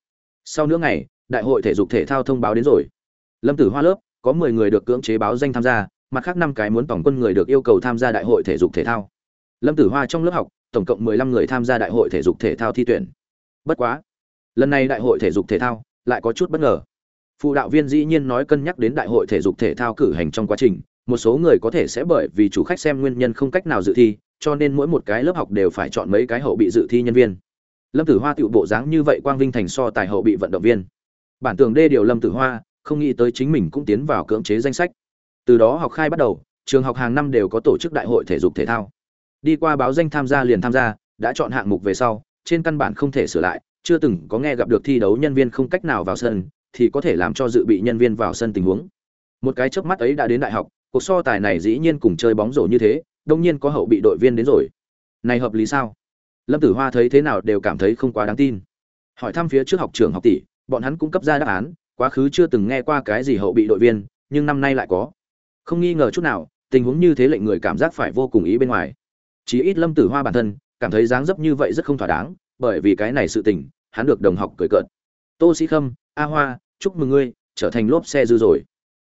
A: Sau nửa ngày, đại hội thể dục thể thao thông báo đến rồi. Lâm tử hoa lớp, có mười người được cưỡng chế báo danh tham gia mặt khác năm cái muốn tổng quân người được yêu cầu tham gia đại hội thể dục thể thao. Lâm tử hoa trong lớp học, tổng cộng mười lăm người tham gia đại hội thể dục thể thao thi tuyển. Bất quá, lần này đại hội thể dục thể thao lại có chút bất ngờ. Phụ đạo viên dĩ nhiên nói cân nhắc đến đại hội thể dục thể thao cử hành trong quá trình, một số người có thể sẽ bởi vì chủ khách xem nguyên nhân không cách nào dự thi, cho nên mỗi một cái lớp học đều phải chọn mấy cái hậu bị dự thi nhân viên. Lâm tử hoa tựu bộ dáng như vậy quang vinh thành so tài hậu bị vận động viên. Bản tường đê điều lâm tử hoa, không nghĩ tới chính mình cũng tiến vào cưỡng chế danh sách từ đó học khai bắt đầu, trường học hàng năm đều có tổ chức đại hội thể dục thể thao. Đi qua báo danh tham gia liền tham gia, đã chọn hạng mục về sau, trên căn bản không thể sửa lại, chưa từng có nghe gặp được thi đấu nhân viên không cách nào vào sân, thì có thể làm cho dự bị nhân viên vào sân tình huống. Một cái chớp mắt ấy đã đến đại học, cuộc so tài này dĩ nhiên cùng chơi bóng rổ như thế, đông nhiên có hậu bị đội viên đến rồi. Này hợp lý sao? Lâm tử hoa thấy thế nào đều cảm thấy không quá đáng tin. Hỏi thăm phía trước học trường học tỷ, bọn hắn cũng cấp ra đáp án, quá khứ chưa từng nghe qua cái gì hậu bị đội viên, nhưng năm nay lại có không nghi ngờ chút nào, tình huống như thế lệnh người cảm giác phải vô cùng ý bên ngoài. Chí ít lâm tử hoa bản thân, cảm thấy dáng dấp như vậy rất không thỏa đáng, bởi vì cái này sự tình, hắn được đồng học cười cợt. Tô sĩ khâm, a hoa, chúc mừng ngươi, trở thành lốp xe dư rồi.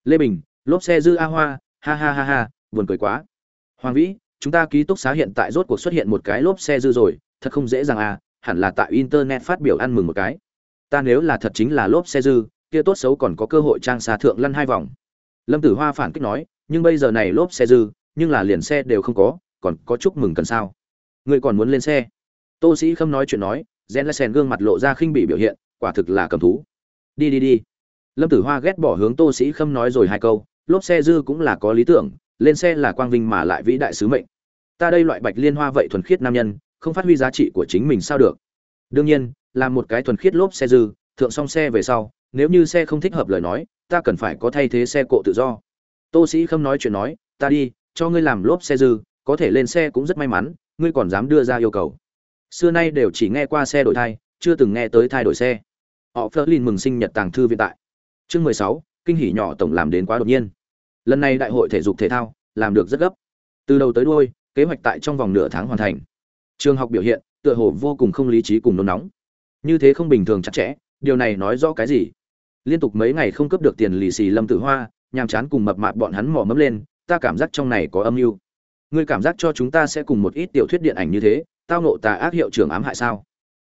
A: Lê bình, lốp xe dư a hoa, ha ha ha ha, buồn cười quá. Hoàng vĩ, chúng ta ký túc xá hiện tại rốt cuộc xuất hiện một cái lốp xe dư rồi, thật không dễ dàng à hẳn là tại internet phát biểu ăn mừng một cái. Ta nếu là thật chính là lốp xe dư, kia tốt xấu còn có cơ hội trang xa thượng lăn hai vòng lâm tử hoa phản kích nói, nhưng bây giờ này lốp xe dư, nhưng là liền xe đều không có, còn có chúc mừng cần sao? Người còn muốn lên xe? Tô sĩ khâm nói chuyện nói, gen lesen gương mặt lộ ra khinh bị biểu hiện, quả thực là cầm thú. Đi đi đi. Lâm tử hoa ghét bỏ hướng tô sĩ khâm nói rồi hai câu, lốp xe dư cũng là có lý tưởng, lên xe là quang vinh mà lại vĩ đại sứ mệnh. Ta đây loại bạch liên hoa vậy thuần khiết nam nhân, không phát huy giá trị của chính mình sao được? Đương nhiên, là một cái thuần khiết lốp xe dư, thượng xong xe về sau nếu như xe không thích hợp lời nói, ta cần phải có thay thế xe cộ tự do. Tô sĩ khâm nói chuyện nói, ta đi, cho ngươi làm lốp xe dư, có thể lên xe cũng rất may mắn, ngươi còn dám đưa ra yêu cầu. Xưa nay đều chỉ nghe qua xe đổi thai, chưa từng nghe tới thay đổi xe. Họ Flerlin mừng sinh nhật tàng thư viện tại. Chương mười sáu, kinh hỉ nhỏ tổng làm đến quá đột nhiên. Lần này đại hội thể dục thể thao, làm được rất gấp. Từ đầu tới đuôi, kế hoạch tại trong vòng nửa tháng hoàn thành. Trường học biểu hiện, tựa hồ vô cùng không lý trí cùng nôn nóng. Như thế không bình thường chặt chẽ, điều này nói rõ cái gì? Liên tục mấy ngày không cấp được tiền lì xì lâm tử hoa, nhàm chán cùng mập mạp bọn hắn mò mẫm lên, ta cảm giác trong này có âm mưu. Ngươi cảm giác cho chúng ta sẽ cùng một ít tiểu thuyết điện ảnh như thế, tao nộ tà ác hiệu trưởng ám hại sao?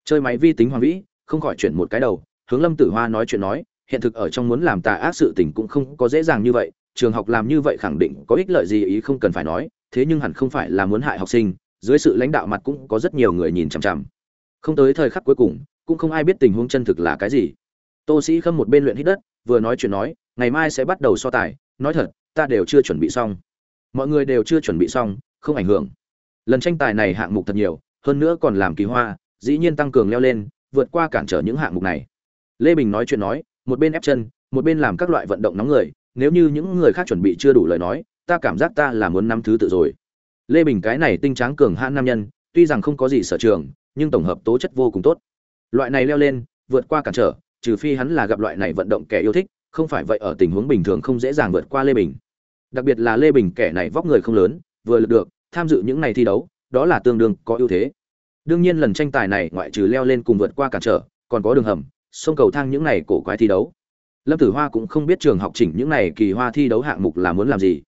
A: Chơi máy vi tính hoàng vĩ, không khỏi chuyển một cái đầu, hướng lâm tử hoa nói chuyện nói, hiện thực ở trong muốn làm tà ác sự tình cũng không có dễ dàng như vậy, trường học làm như vậy khẳng định có ích lợi gì ý không cần phải nói, thế nhưng hẳn không phải là muốn hại học sinh, dưới sự lãnh đạo mặt cũng có rất nhiều người nhìn chằm chằm. Không tới thời khắc cuối cùng, cũng không ai biết tình huống chân thực là cái gì tô sĩ khâm một bên luyện hít đất, vừa nói chuyện nói, ngày mai sẽ bắt đầu so tài, nói thật, ta đều chưa chuẩn bị xong. Mọi người đều chưa chuẩn bị xong, không ảnh hưởng. Lần tranh tài này hạng mục thật nhiều, hơn nữa còn làm kỳ hoa, dĩ nhiên tăng cường leo lên, vượt qua cản trở những hạng mục này. Lê bình nói chuyện nói, một bên ép chân, một bên làm các loại vận động nóng người, nếu như những người khác chuẩn bị chưa đủ lời nói, ta cảm giác ta là muốn năm thứ tự rồi. Lê bình cái này tinh tráng cường hãn nam nhân, tuy rằng không có gì sở trường, nhưng tổng hợp tố chất vô cùng tốt. Loại này leo lên, vượt qua cản trở trừ phi hắn là gặp loại này vận động kẻ yêu thích, không phải vậy ở tình huống bình thường không dễ dàng vượt qua lê bình. Đặc biệt là lê bình kẻ này vóc người không lớn, vừa lực được, tham dự những này thi đấu, đó là tương đương có ưu thế. Đương nhiên lần tranh tài này ngoại trừ leo lên cùng vượt qua cản trở, còn có đường hầm, sông cầu thang những này cổ quái thi đấu. Lâm tử hoa cũng không biết trường học chỉnh những này kỳ hoa thi đấu hạng mục là muốn làm gì.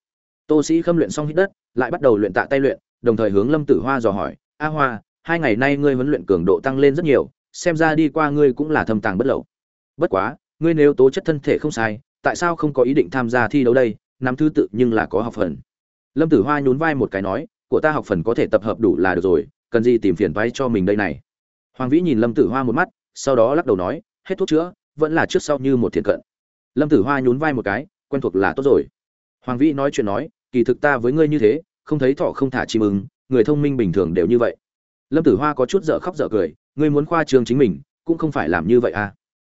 A: Tô sĩ khâm luyện xong hít đất, lại bắt đầu luyện tạ tay luyện, đồng thời hướng lâm tử hoa dò hỏi, a hoa, hai ngày nay ngươi huấn luyện cường độ tăng lên rất nhiều, xem ra đi qua ngươi cũng là thâm tàng bất lậu bất quá, ngươi nếu tố chất thân thể không sai, tại sao không có ý định tham gia thi đấu đây? Nắm thứ tự nhưng là có học phần. Lâm tử hoa nhún vai một cái nói, của ta học phần có thể tập hợp đủ là được rồi, cần gì tìm phiền vai cho mình đây này? Hoàng vĩ nhìn lâm tử hoa một mắt, sau đó lắc đầu nói, hết thuốc chữa, vẫn là trước sau như một thiện cận. Lâm tử hoa nhún vai một cái, quen thuộc là tốt rồi. Hoàng vĩ nói chuyện nói, kỳ thực ta với ngươi như thế, không thấy thọ không thả chim ưng, người thông minh bình thường đều như vậy. Lâm tử hoa có chút dở khóc dở cười, ngươi muốn khoa trường chính mình, cũng không phải làm như vậy à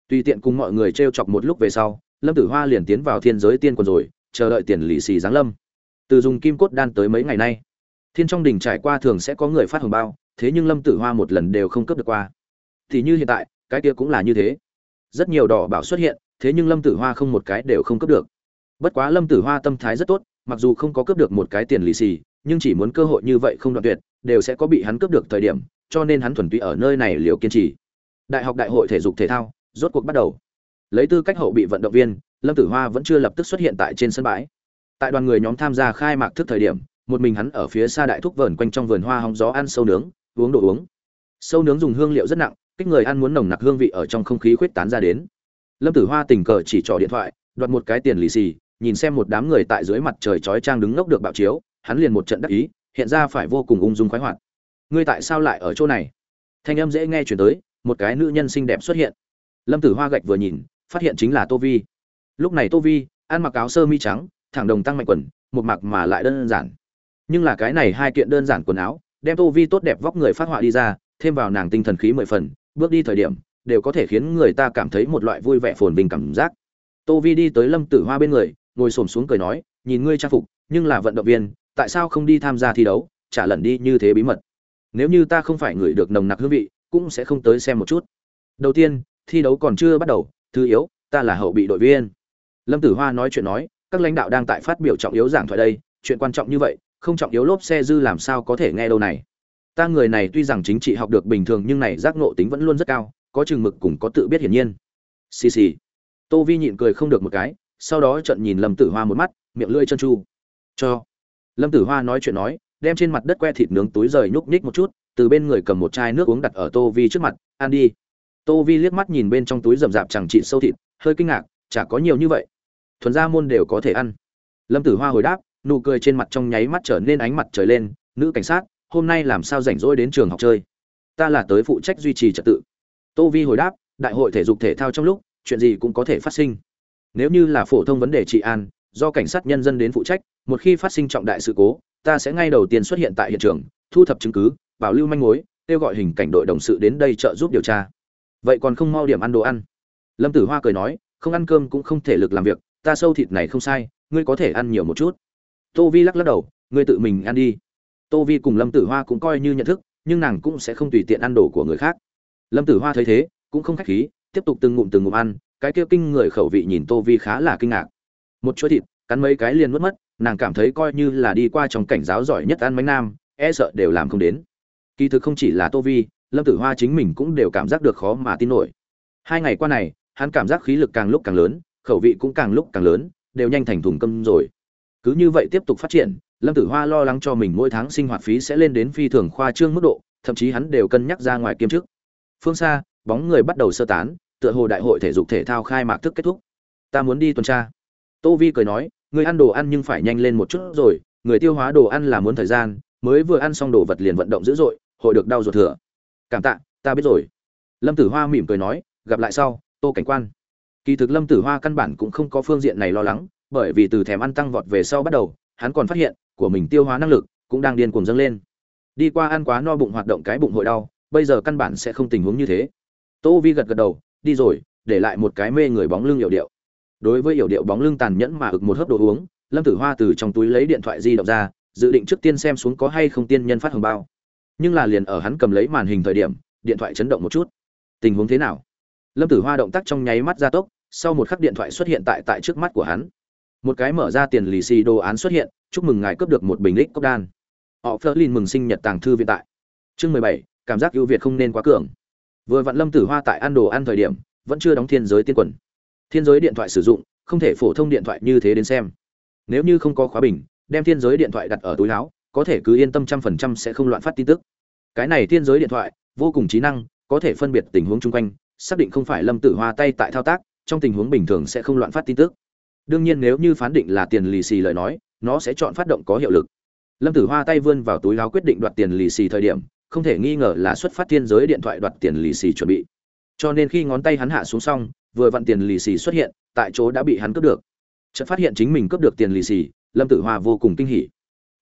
A: tùy tiện cùng mọi người t r e o chọc một lúc về sau, lâm tử hoa liền tiến vào thiên giới tiên quân rồi, chờ đợi tiền lì xì giáng lâm. Từ dùng kim cốt đan tới mấy ngày nay, thiên trong đình trải qua thường sẽ có người phát hồng bao, thế nhưng lâm tử hoa một lần đều không cướp được qua. Thì như hiện tại, cái kia cũng là như thế. Rất nhiều đỏ bảo xuất hiện, thế nhưng lâm tử hoa không một cái đều không cướp được. Bất quá lâm tử hoa tâm thái rất tốt, mặc dù không có cướp được một cái tiền lì xì, nhưng chỉ muốn cơ hội như vậy không đoạn tuyệt, đều sẽ có bị hắn cướp được thời điểm, cho nên hắn thuần túy ở nơi này liều kiên trì. Đại học đại hội thể dục thể thao rốt cuộc bắt đầu. Lấy tư cách hậu bị vận động viên, lâm tử hoa vẫn chưa lập tức xuất hiện tại trên sân bãi. Tại đoàn người nhóm tham gia khai mạc thức thời điểm, một mình hắn ở phía xa đại thúc vờn quanh trong vườn hoa hóng gió ăn sâu nướng, uống đồ uống. Sâu nướng dùng hương liệu rất nặng, kích người ăn muốn nồng nặc hương vị ở trong không khí khuyết tán ra đến. Lâm tử hoa tình cờ chỉ trỏ điện thoại, đoạt một cái tiền lì xì, nhìn xem một đám người tại dưới mặt trời chói trang đứng ngốc được bạo chiếu, hắn liền một trận đắc ý, hiện ra phải vô cùng ung dung khoái hoạt. Ngươi tại sao lại ở chỗ này? Thanh âm dễ nghe chuyển tới, một cái nữ nhân xinh đẹp xuất hiện lâm tử hoa gạch vừa nhìn, phát hiện chính là tô vi. Lúc này tô vi, ăn mặc áo sơ mi trắng, thẳng đồng tăng mạnh quần, một mặc mà lại đơn giản. Nhưng là cái này hai kiện đơn giản quần áo, đem tô vi tốt đẹp vóc người phát họa đi ra, thêm vào nàng tinh thần khí mười phần, bước đi thời điểm, đều có thể khiến người ta cảm thấy một loại vui vẻ phồn vinh cảm giác. Tô vi đi tới lâm tử hoa bên người, ngồi xổm xuống cười nói, nhìn ngươi trang phục, nhưng là vận động viên, tại sao không đi tham gia thi đấu? Trả lần đi như thế bí mật. Nếu như ta không phải người được nồng nặc hương vị, cũng sẽ không tới xem một chút. Đầu tiên thi đấu còn chưa bắt đầu, thứ yếu, ta là hậu bị đội viên. Lâm tử hoa nói chuyện nói, các lãnh đạo đang tại phát biểu trọng yếu giảng thoại đây, chuyện quan trọng như vậy, không trọng yếu lốp xe dư làm sao có thể nghe đâu này. Ta người này tuy rằng chính trị học được bình thường nhưng này giác ngộ tính vẫn luôn rất cao, có chừng mực cùng có tự biết hiển nhiên. Xì xì. Tô vi nhịn cười không được một cái, sau đó trận nhìn lâm tử hoa một mắt, miệng lưỡi chân chu. Cho. Lâm tử hoa nói chuyện nói, đem trên mặt đất que thịt nướng túi rời nhúc nhích một chút, từ bên người cầm một chai nước uống đặt ở tô vi trước mặt, ăn đi tô vi liếc mắt nhìn bên trong túi rậm rạp chẳng trị sâu thịt, hơi kinh ngạc, chả có nhiều như vậy. Thuần ra môn đều có thể ăn. Lâm tử hoa hồi đáp, nụ cười trên mặt trong nháy mắt trở nên ánh mặt trời lên, nữ cảnh sát, hôm nay làm sao rảnh rỗi đến trường học chơi? Ta là tới phụ trách duy trì trật tự. Tô vi hồi đáp, đại hội thể dục thể thao trong lúc, chuyện gì cũng có thể phát sinh. Nếu như là phổ thông vấn đề trị an, do cảnh sát nhân dân đến phụ trách, một khi phát sinh trọng đại sự cố, ta sẽ ngay đầu tiên xuất hiện tại hiện trường, thu thập chứng cứ, bảo lưu manh mối, kêu gọi hình cảnh đội đồng sự đến đây trợ giúp điều tra vậy còn không mau điểm ăn đồ ăn. Lâm tử hoa cười nói, không ăn cơm cũng không thể lực làm việc, ta sâu thịt này không sai, ngươi có thể ăn nhiều một chút. Tô vi lắc lắc đầu, ngươi tự mình ăn đi. Tô vi cùng lâm tử hoa cũng coi như nhận thức, nhưng nàng cũng sẽ không tùy tiện ăn đồ của người khác. Lâm tử hoa thấy thế, cũng không khách khí, tiếp tục từng ngụm từng ngụm ăn, cái kia kinh người khẩu vị nhìn tô vi khá là kinh ngạc. Một chuỗi thịt, cắn mấy cái liền mất mất, nàng cảm thấy coi như là đi qua trong cảnh giáo giỏi nhất ăn bánh nam e sợ đều làm không đến. Kỳ thực không chỉ là tô vi lâm tử hoa chính mình cũng đều cảm giác được khó mà tin nổi. Hai ngày qua này, hắn cảm giác khí lực càng lúc càng lớn, khẩu vị cũng càng lúc càng lớn, đều nhanh thành thùng câm rồi. Cứ như vậy tiếp tục phát triển, lâm tử hoa lo lắng cho mình mỗi tháng sinh hoạt phí sẽ lên đến phi thường khoa trương mức độ, thậm chí hắn đều cân nhắc ra ngoài kiêm chức. Phương xa, bóng người bắt đầu sơ tán, tựa hồ đại hội thể dục thể thao khai mạc thức kết thúc. Ta muốn đi tuần tra. Tô vi cười nói, người ăn đồ ăn nhưng phải nhanh lên một chút rồi, người tiêu hóa đồ ăn là muốn thời gian, mới vừa ăn xong đồ vật liền vận động dữ dội, hội được đau ruột thừa cảm tạ, ta biết rồi. Lâm tử hoa mỉm cười nói, gặp lại sau, tô cảnh quan. Kỳ thực lâm tử hoa căn bản cũng không có phương diện này lo lắng, bởi vì từ thèm ăn tăng vọt về sau bắt đầu, hắn còn phát hiện, của mình tiêu hóa năng lực cũng đang điên cuồng dâng lên. Đi qua ăn quá no bụng hoạt động cái bụng hội đau, bây giờ căn bản sẽ không tình huống như thế. Tô vi gật gật đầu, đi rồi, để lại một cái mê người bóng lưng hiệu điệu. Đối với hiệu điệu bóng lưng tàn nhẫn mà ực một hớp đồ uống, lâm tử hoa từ trong túi lấy điện thoại di động ra, dự định trước tiên xem xuống có hay không tiên nhân phát hồng bao nhưng là liền ở hắn cầm lấy màn hình thời điểm, điện thoại chấn động một chút. Tình huống thế nào? Lâm tử hoa động tác trong nháy mắt gia tốc, sau một khắc điện thoại xuất hiện tại tại trước mắt của hắn. Một cái mở ra tiền lì xì đồ án xuất hiện, chúc mừng ngài cướp được một bình lít cốc đan. Họ phớt lên mừng sinh nhật tàng thư viện tại. Chương mười bảy, cảm giác ưu việt không nên quá cường. Vừa vặn lâm tử hoa tại ăn đồ ăn thời điểm, vẫn chưa đóng thiên giới tiên quần. Thiên giới điện thoại sử dụng, không thể phổ thông điện thoại như thế đến xem. Nếu như không có khóa bình, đem thiên giới điện thoại đặt ở túi láo có thể cứ yên tâm trăm phần trăm sẽ không loạn phát tin tức. Cái này thiên giới điện thoại, vô cùng trí năng, có thể phân biệt tình huống chung quanh, xác định không phải lâm tử hoa tay tại thao tác, trong tình huống bình thường sẽ không loạn phát tin tức. Đương nhiên nếu như phán định là tiền lì xì lời nói, nó sẽ chọn phát động có hiệu lực. Lâm tử hoa tay vươn vào túi láo quyết định đoạt tiền lì xì thời điểm, không thể nghi ngờ là xuất phát thiên giới điện thoại đoạt tiền lì xì chuẩn bị. Cho nên khi ngón tay hắn hạ xuống xong, vừa vặn tiền lì xì xuất hiện, tại chỗ đã bị hắn cướp được. Chợt phát hiện chính mình cướp được tiền lì xì, lâm tử hoa vô cùng kinh hỉ.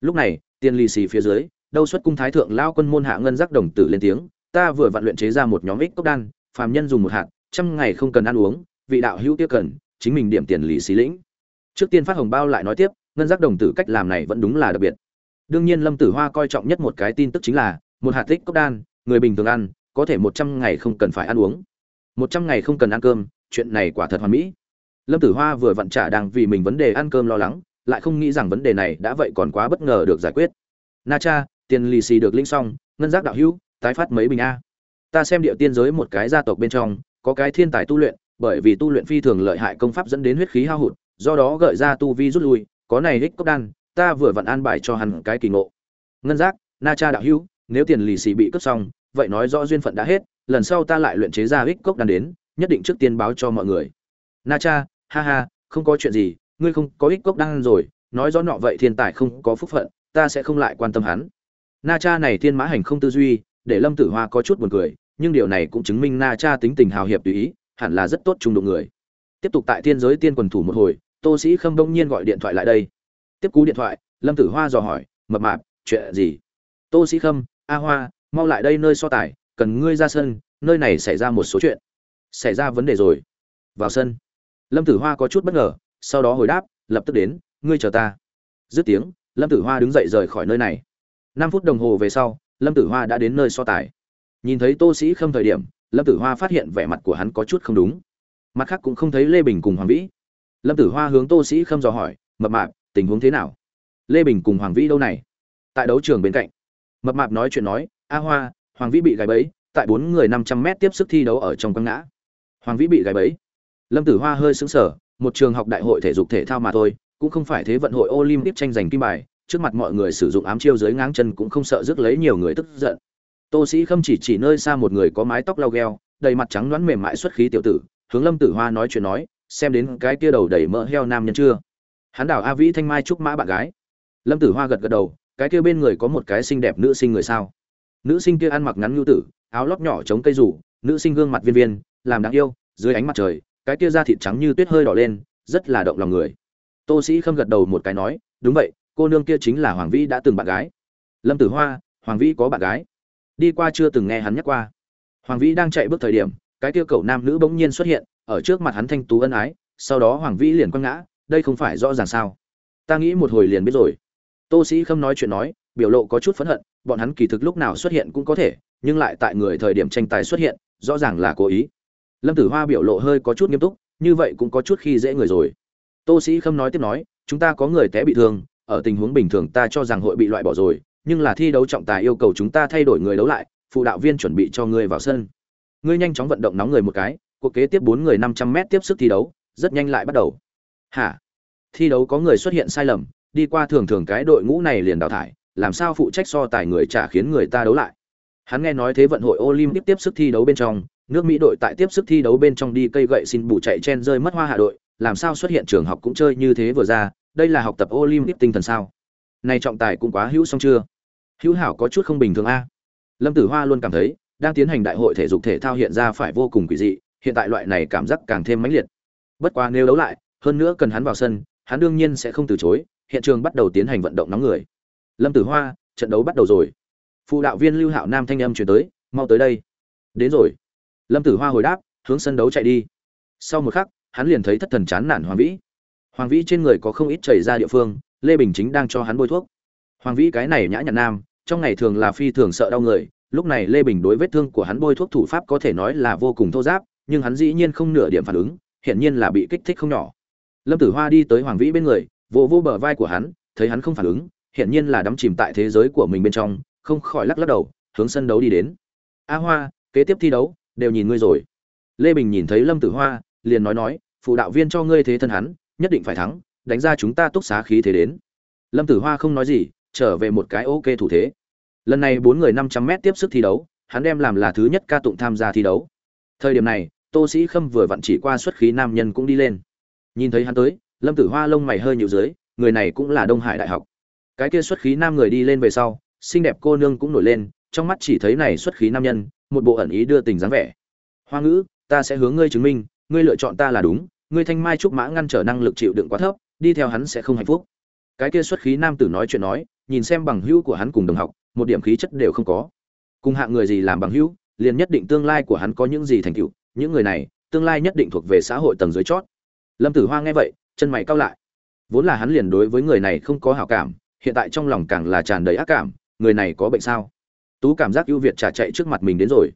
A: Lúc này tiền lì xì phía dưới, đâu xuất cung thái thượng lao quân môn hạ ngân giác đồng tử lên tiếng, ta vừa vận luyện chế ra một nhóm ích cốc đan, phàm nhân dùng một hạt, trăm ngày không cần ăn uống, vị đạo hữu tiêu cần, chính mình điểm tiền lì xì lĩnh. Trước tiên phát hồng bao lại nói tiếp, ngân giác đồng tử cách làm này vẫn đúng là đặc biệt. Đương nhiên lâm tử hoa coi trọng nhất một cái tin tức chính là, một hạt tích cốc đan, người bình thường ăn, có thể một trăm ngày không cần phải ăn uống. Một trăm ngày không cần ăn cơm, chuyện này quả thật hoàn mỹ. Lâm tử hoa vừa vặn trả đang vì mình vấn đề ăn cơm lo lắng lại không nghĩ rằng vấn đề này đã vậy còn quá bất ngờ được giải quyết. Na cha, tiền lì xì được linh xong, ngân giác đạo hữu, tái phát mấy bình a. Ta xem điệu tiên giới một cái gia tộc bên trong, có cái thiên tài tu luyện, bởi vì tu luyện phi thường lợi hại công pháp dẫn đến huyết khí hao hụt, do đó gợi ra tu vi rút lui, có này hích cốc đan, ta vừa vặn an bài cho hắn cái kỳ ngộ. Ngân giác, na cha đạo hữu, nếu tiền lì xì bị cướp xong, vậy nói rõ duyên phận đã hết, lần sau ta lại luyện chế ra hích cốc đan đến, nhất định trước tiên báo cho mọi người. Na cha, ha ha, không có chuyện gì ngươi không có ích cốc đang rồi, nói rõ nọ vậy thiên tài không có phúc phận, ta sẽ không lại quan tâm hắn. Na cha này thiên mã hành không tư duy, để lâm tử hoa có chút buồn cười, nhưng điều này cũng chứng minh na cha tính tình hào hiệp tùy ý, hẳn là rất tốt trung đụng người. Tiếp tục tại thiên giới tiên quần thủ một hồi, tô sĩ khâm đông nhiên gọi điện thoại lại đây. Tiếp cú điện thoại, lâm tử hoa dò hỏi, mập mạp, chuyện gì? Tô sĩ khâm, a hoa, mau lại đây nơi so tài, cần ngươi ra sân, nơi này xảy ra một số chuyện. Xảy ra vấn đề rồi. Vào sân. Lâm tử hoa có chút bất ngờ sau đó hồi đáp, lập tức đến, ngươi chờ ta. Dứt tiếng, lâm tử hoa đứng dậy rời khỏi nơi này. Năm phút đồng hồ về sau, lâm tử hoa đã đến nơi so tài. Nhìn thấy tô sĩ khâm thời điểm, lâm tử hoa phát hiện vẻ mặt của hắn có chút không đúng. Mặt khác cũng không thấy lê bình cùng hoàng vĩ. Lâm tử hoa hướng tô sĩ khâm dò hỏi, mập mạp, tình huống thế nào? Lê bình cùng hoàng vĩ đâu này? Tại đấu trường bên cạnh. Mập mạp nói chuyện nói, a hoa, hoàng vĩ bị gãy bẫy, tại bốn người năm trăm mét tiếp sức thi đấu ở trong quăng ngã. Hoàng vĩ bị gãy bẫy? Lâm tử hoa hơi sững sờ một trường học đại hội thể dục thể thao mà thôi, cũng không phải thế vận hội olympic tranh giành kim bài, trước mặt mọi người sử dụng ám chiêu dưới ngáng chân cũng không sợ rước lấy nhiều người tức giận. Tô sĩ khâm chỉ chỉ nơi xa một người có mái tóc lau gheo, đầy mặt trắng nõn mềm mại xuất khí tiểu tử, hướng lâm tử hoa nói chuyện nói, xem đến cái kia đầu đầy mỡ heo nam nhân chưa? Hắn đảo a vĩ thanh mai trúc mã bạn gái. Lâm tử hoa gật gật đầu, cái kia bên người có một cái xinh đẹp nữ sinh người sao? Nữ sinh kia ăn mặc ngắn nhu tử, áo lót nhỏ chống cây rủ, nữ sinh gương mặt viên viên, làm đáng yêu, dưới ánh mặt trời cái kia da thịt trắng như tuyết hơi đỏ lên, rất là động lòng người. Tô sĩ khâm gật đầu một cái nói, đúng vậy, cô nương kia chính là hoàng vĩ đã từng bạn gái. Lâm tử hoa, hoàng vĩ có bạn gái. Đi qua chưa từng nghe hắn nhắc qua. Hoàng vĩ đang chạy bước thời điểm, cái kia cậu nam nữ bỗng nhiên xuất hiện, ở trước mặt hắn thanh tú ân ái, sau đó hoàng vĩ liền quăng ngã, đây không phải rõ ràng sao? Ta nghĩ một hồi liền biết rồi. Tô sĩ khâm nói chuyện nói, biểu lộ có chút phẫn hận, bọn hắn kỳ thực lúc nào xuất hiện cũng có thể, nhưng lại tại người thời điểm tranh tài xuất hiện, rõ ràng là cố ý lâm tử hoa biểu lộ hơi có chút nghiêm túc, như vậy cũng có chút khi dễ người rồi. Tô sĩ khâm nói tiếp nói, chúng ta có người té bị thương, ở tình huống bình thường ta cho rằng hội bị loại bỏ rồi, nhưng là thi đấu trọng tài yêu cầu chúng ta thay đổi người đấu lại, phụ đạo viên chuẩn bị cho ngươi vào sân. Ngươi nhanh chóng vận động nóng người một cái, cuộc kế tiếp bốn người năm trăm m tiếp sức thi đấu, rất nhanh lại bắt đầu. Hả? Thi đấu có người xuất hiện sai lầm, đi qua thường thường cái đội ngũ này liền đào thải, làm sao phụ trách so tài người trả khiến người ta đấu lại? Hắn nghe nói thế vận hội olympic tiếp sức thi đấu bên trong nước mỹ đội tại tiếp sức thi đấu bên trong đi cây gậy xin bù chạy chen rơi mất hoa hạ đội, làm sao xuất hiện trường học cũng chơi như thế vừa ra, đây là học tập olympic tinh thần sao? Này trọng tài cũng quá hữu xong chưa? Hữu hảo có chút không bình thường a. Lâm tử hoa luôn cảm thấy, đang tiến hành đại hội thể dục thể thao hiện ra phải vô cùng quỷ dị, hiện tại loại này cảm giác càng thêm mãnh liệt. Bất quá nếu đấu lại, hơn nữa cần hắn vào sân, hắn đương nhiên sẽ không từ chối, hiện trường bắt đầu tiến hành vận động nóng người. Lâm tử hoa, trận đấu bắt đầu rồi. Phụ đạo viên lưu hạo nam thanh âm chuyển tới, mau tới đây. Đến rồi lâm tử hoa hồi đáp, hướng sân đấu chạy đi. Sau một khắc, hắn liền thấy thất thần chán nản hoàng vĩ. Hoàng vĩ trên người có không ít chảy ra địa phương, lê bình chính đang cho hắn bôi thuốc. Hoàng vĩ cái này nhã nhặn nam, trong ngày thường là phi thường sợ đau người, lúc này lê bình đối vết thương của hắn bôi thuốc thủ pháp có thể nói là vô cùng thô giáp, nhưng hắn dĩ nhiên không nửa điểm phản ứng, hiển nhiên là bị kích thích không nhỏ. Lâm tử hoa đi tới hoàng vĩ bên người, vỗ vỗ bờ vai của hắn, thấy hắn không phản ứng, hiển nhiên là đắm chìm tại thế giới của mình bên trong, không khỏi lắc lắc đầu, hướng sân đấu đi đến. A hoa, kế tiếp thi đấu đều nhìn ngươi rồi. Lê bình nhìn thấy lâm tử hoa, liền nói nói, phụ đạo viên cho ngươi thế thân hắn, nhất định phải thắng, đánh ra chúng ta túc xá khí thế đến. Lâm tử hoa không nói gì, trở về một cái ok thủ thế. Lần này bốn người năm trăm m tiếp sức thi đấu, hắn đem làm là thứ nhất ca tụng tham gia thi đấu. Thời điểm này, tô sĩ khâm vừa vặn chỉ qua xuất khí nam nhân cũng đi lên. Nhìn thấy hắn tới, lâm tử hoa lông mày hơi nhịu dưới, người này cũng là đông hải đại học. Cái kia xuất khí nam người đi lên về sau, xinh đẹp cô nương cũng nổi lên, trong mắt chỉ thấy này xuất khí nam nhân một bộ ẩn ý đưa tình dáng vẻ. Hoa ngữ, ta sẽ hướng ngươi chứng minh, ngươi lựa chọn ta là đúng, ngươi thanh mai trúc mã ngăn trở năng lực chịu đựng quá thấp, đi theo hắn sẽ không hạnh phúc. Cái kia xuất khí nam tử nói chuyện nói, nhìn xem bằng hữu của hắn cùng đồng học, một điểm khí chất đều không có. Cùng hạng người gì làm bằng hữu, liền nhất định tương lai của hắn có những gì thành tựu, những người này, tương lai nhất định thuộc về xã hội tầng dưới chót. Lâm tử hoa nghe vậy, chân mày cau lại. Vốn là hắn liền đối với người này không có hảo cảm, hiện tại trong lòng càng là tràn đầy ác cảm, người này có bệnh sao? Tú cảm giác ưu việt trả chạy trước mặt mình đến rồi.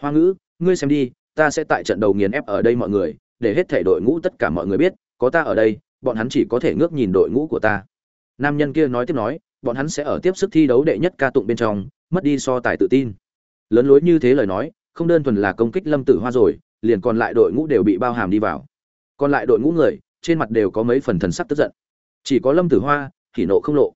A: Hoa ngữ, ngươi xem đi, ta sẽ tại trận đầu nghiền ép ở đây mọi người, để hết thể đội ngũ tất cả mọi người biết, có ta ở đây, bọn hắn chỉ có thể ngước nhìn đội ngũ của ta. Nam nhân kia nói tiếp nói, bọn hắn sẽ ở tiếp sức thi đấu đệ nhất ca tụng bên trong, mất đi so tài tự tin. Lớn lối như thế lời nói, không đơn thuần là công kích lâm tử hoa rồi, liền còn lại đội ngũ đều bị bao hàm đi vào. Còn lại đội ngũ người, trên mặt đều có mấy phần thần sắc tức giận. Chỉ có lâm tử hoa, thì nộ không lộ.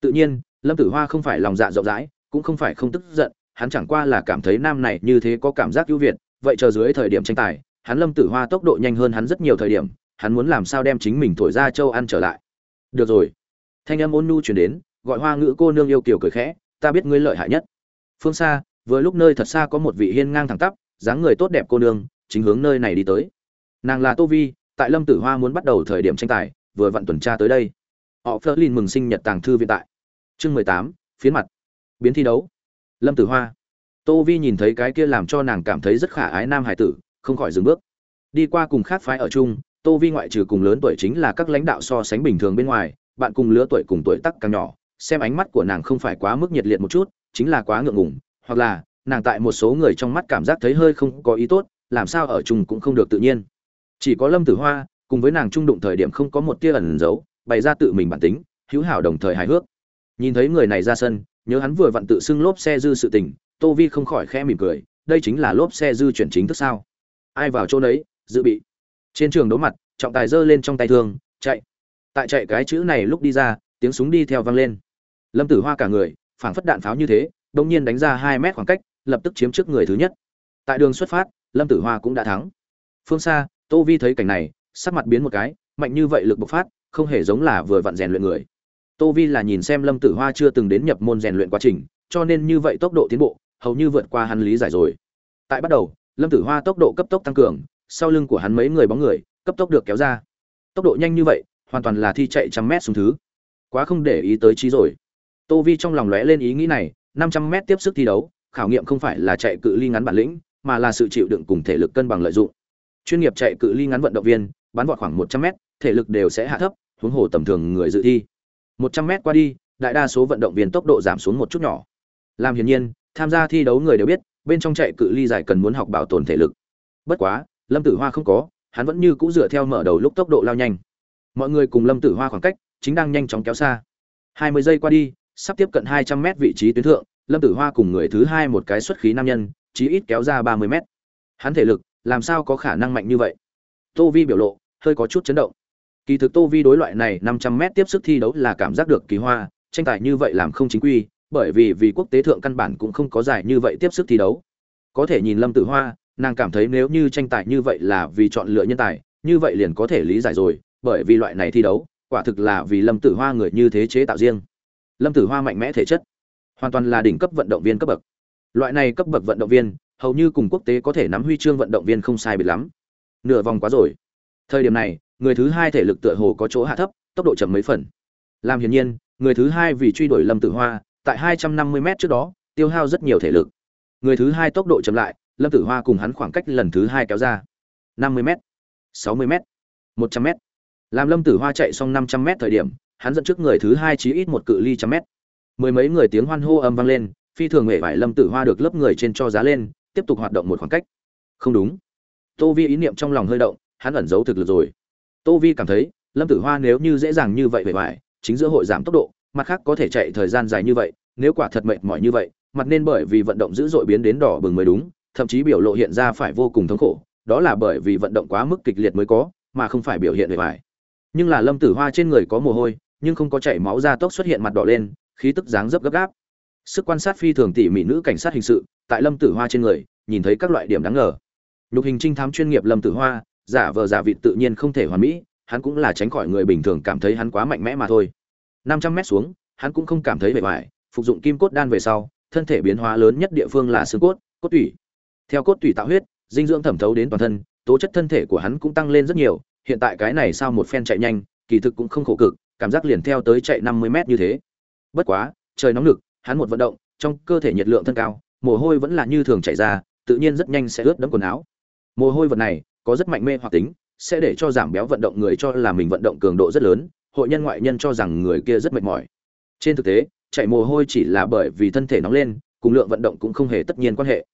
A: Tự nhiên, lâm tử hoa không phải lòng dạ rộng rãi cũng không phải không tức giận, hắn chẳng qua là cảm thấy nam này như thế có cảm giác ưu việt, vậy chờ dưới thời điểm tranh tài, hắn lâm tử hoa tốc độ nhanh hơn hắn rất nhiều thời điểm, hắn muốn làm sao đem chính mình thổi ra châu ăn trở lại. Được rồi. Thanh âm ôn nhu chuyển đến, gọi hoa ngữ cô nương yêu kiều cười khẽ, ta biết ngươi lợi hại nhất. Phương xa, vừa lúc nơi thật xa có một vị hiên ngang thẳng tắp, dáng người tốt đẹp cô nương, chính hướng nơi này đi tới. Nàng là tô vi, tại lâm tử hoa muốn bắt đầu thời điểm tranh tài, vừa vặn tuần tra tới đây. Họ phớt lên mừng sinh nhật tàng thư viện tại. Chương mười tám, phiến mặt biến thi đấu. Lâm tử hoa. Tô vi nhìn thấy cái kia làm cho nàng cảm thấy rất khả ái nam hải tử, không khỏi dừng bước. Đi qua cùng khác phái ở chung, tô vi ngoại trừ cùng lớn tuổi chính là các lãnh đạo so sánh bình thường bên ngoài, bạn cùng lứa tuổi cùng tuổi tắc càng nhỏ, xem ánh mắt của nàng không phải quá mức nhiệt liệt một chút, chính là quá ngượng ngùng, hoặc là, nàng tại một số người trong mắt cảm giác thấy hơi không có ý tốt, làm sao ở chung cũng không được tự nhiên. Chỉ có lâm tử hoa, cùng với nàng trung đụng thời điểm không có một tia ẩn giấu, bày ra tự mình bản tính, hữu hảo đồng thời hài hước nhìn thấy người này ra sân, nhớ hắn vừa vặn tự xưng lốp xe dư sự tình, tô vi không khỏi khẽ mỉm cười, đây chính là lốp xe dư chuyển chính thức sao? Ai vào chỗ đấy, dự bị. Trên trường đấu mặt, trọng tài giơ lên trong tay thương, chạy. Tại chạy cái chữ này lúc đi ra, tiếng súng đi theo vang lên. Lâm tử hoa cả người, phảng phất đạn pháo như thế đông nhiên đánh ra hai mét khoảng cách, lập tức chiếm trước người thứ nhất. Tại đường xuất phát, lâm tử hoa cũng đã thắng. Phương xa, tô vi thấy cảnh này, sắc mặt biến một cái, mạnh như vậy lực bộc phát, không hề giống là vừa vặn rèn luyện người tô vi là nhìn xem lâm tử hoa chưa từng đến nhập môn rèn luyện quá trình, cho nên như vậy tốc độ tiến bộ, hầu như vượt qua hắn lý giải rồi. Tại bắt đầu, lâm tử hoa tốc độ cấp tốc tăng cường, sau lưng của hắn mấy người bóng người, cấp tốc được kéo ra. Tốc độ nhanh như vậy, hoàn toàn là thi chạy trăm mét xuống thứ. Quá không để ý tới trí rồi. Tô vi trong lòng lóe lên ý nghĩ này, năm trăm mét tiếp sức thi đấu, khảo nghiệm không phải là chạy cự ly ngắn bản lĩnh, mà là sự chịu đựng cùng thể lực cân bằng lợi dụng. Chuyên nghiệp chạy cự ly ngắn vận động viên bán vọt khoảng một trăm mét, thể lực đều sẽ hạ thấp, huống hồ tầm thường người dự thi một trăm mét qua đi, đại đa số vận động viên tốc độ giảm xuống một chút nhỏ. Làm hiển nhiên, tham gia thi đấu người đều biết, bên trong chạy cự ly dài cần muốn học bảo tồn thể lực. Bất quá, lâm tử hoa không có, hắn vẫn như cũ dựa theo mở đầu lúc tốc độ lao nhanh. Mọi người cùng lâm tử hoa khoảng cách, chính đang nhanh chóng kéo xa. Hai mươi giây qua đi, sắp tiếp cận hai trăm mét vị trí tuyến thượng, lâm tử hoa cùng người thứ hai một cái xuất khí nam nhân, chí ít kéo ra ba mươi mét. Hắn thể lực, làm sao có khả năng mạnh như vậy? Tô vi biểu lộ, hơi có chút chấn động kỳ thực tô vi đối loại này năm trăm mét tiếp sức thi đấu là cảm giác được kỳ hoa, tranh tài như vậy làm không chính quy, bởi vì vì quốc tế thượng căn bản cũng không có giải như vậy tiếp sức thi đấu. Có thể nhìn lâm tử hoa, nàng cảm thấy nếu như tranh tài như vậy là vì chọn lựa nhân tài, như vậy liền có thể lý giải rồi, bởi vì loại này thi đấu, quả thực là vì lâm tử hoa người như thế chế tạo riêng. Lâm tử hoa mạnh mẽ thể chất, hoàn toàn là đỉnh cấp vận động viên cấp bậc. Loại này cấp bậc vận động viên, hầu như cùng quốc tế có thể nắm huy chương vận động viên không sai biệt lắm. Nửa vòng quá rồi. Thời điểm này người thứ hai thể lực tựa hồ có chỗ hạ thấp, tốc độ chậm mấy phần. Làm hiển nhiên, người thứ hai vì truy đuổi lâm tử hoa, tại 250 m trước đó, tiêu hao rất nhiều thể lực. Người thứ hai tốc độ chậm lại, lâm tử hoa cùng hắn khoảng cách lần thứ hai kéo ra 50 m 60 m 100 m làm lâm tử hoa chạy xong 500 m thời điểm, hắn dẫn trước người thứ hai chí ít một cự ly trăm mét. Mười mấy người tiếng hoan hô âm vang lên, phi thường nghệ vải lâm tử hoa được lớp người trên cho giá lên, tiếp tục hoạt động một khoảng cách. Không đúng. Tô vi ý niệm trong lòng hơi động, hắn ẩn giấu thực lực rồi tô vi cảm thấy, lâm tử hoa nếu như dễ dàng như vậy về ngoài, chính giữa hội giảm tốc độ, mặt khác có thể chạy thời gian dài như vậy, nếu quả thật mệt mỏi như vậy, mặt nên bởi vì vận động dữ dội biến đến đỏ bừng mới đúng, thậm chí biểu lộ hiện ra phải vô cùng thống khổ, đó là bởi vì vận động quá mức kịch liệt mới có, mà không phải biểu hiện về ngoài. Nhưng là lâm tử hoa trên người có mồ hôi, nhưng không có chảy máu ra tốc xuất hiện mặt đỏ lên, khí tức dáng dấp gấp gáp. Sức quan sát phi thường tỉ mỉ nữ cảnh sát hình sự, tại lâm tử hoa trên người, nhìn thấy các loại điểm đáng ngờ. Nhục hình trinh thám chuyên nghiệp lâm tử hoa giả vờ giả vịt tự nhiên không thể hoàn mỹ hắn cũng là tránh khỏi người bình thường cảm thấy hắn quá mạnh mẽ mà thôi. Năm trăm mét xuống hắn cũng không cảm thấy bề bại, phục dụng kim cốt đan về sau thân thể biến hóa lớn nhất địa phương là xương cốt cốt tủy. Theo cốt tủy tạo huyết dinh dưỡng thẩm thấu đến toàn thân tố chất thân thể của hắn cũng tăng lên rất nhiều hiện tại cái này sao một phen chạy nhanh kỳ thực cũng không khổ cực cảm giác liền theo tới chạy năm mươi mét như thế. Bất quá trời nóng lực hắn một vận động trong cơ thể nhiệt lượng thân cao mồ hôi vẫn là như thường chảy ra tự nhiên rất nhanh sẽ ướt đẫm quần áo. Mồ hôi vật này có rất mạnh mê hoặc tính, sẽ để cho giảm béo vận động người cho là mình vận động cường độ rất lớn, hội nhân ngoại nhân cho rằng người kia rất mệt mỏi. Trên thực tế chạy mồ hôi chỉ là bởi vì thân thể nóng lên, cùng lượng vận động cũng không hề tất nhiên quan hệ.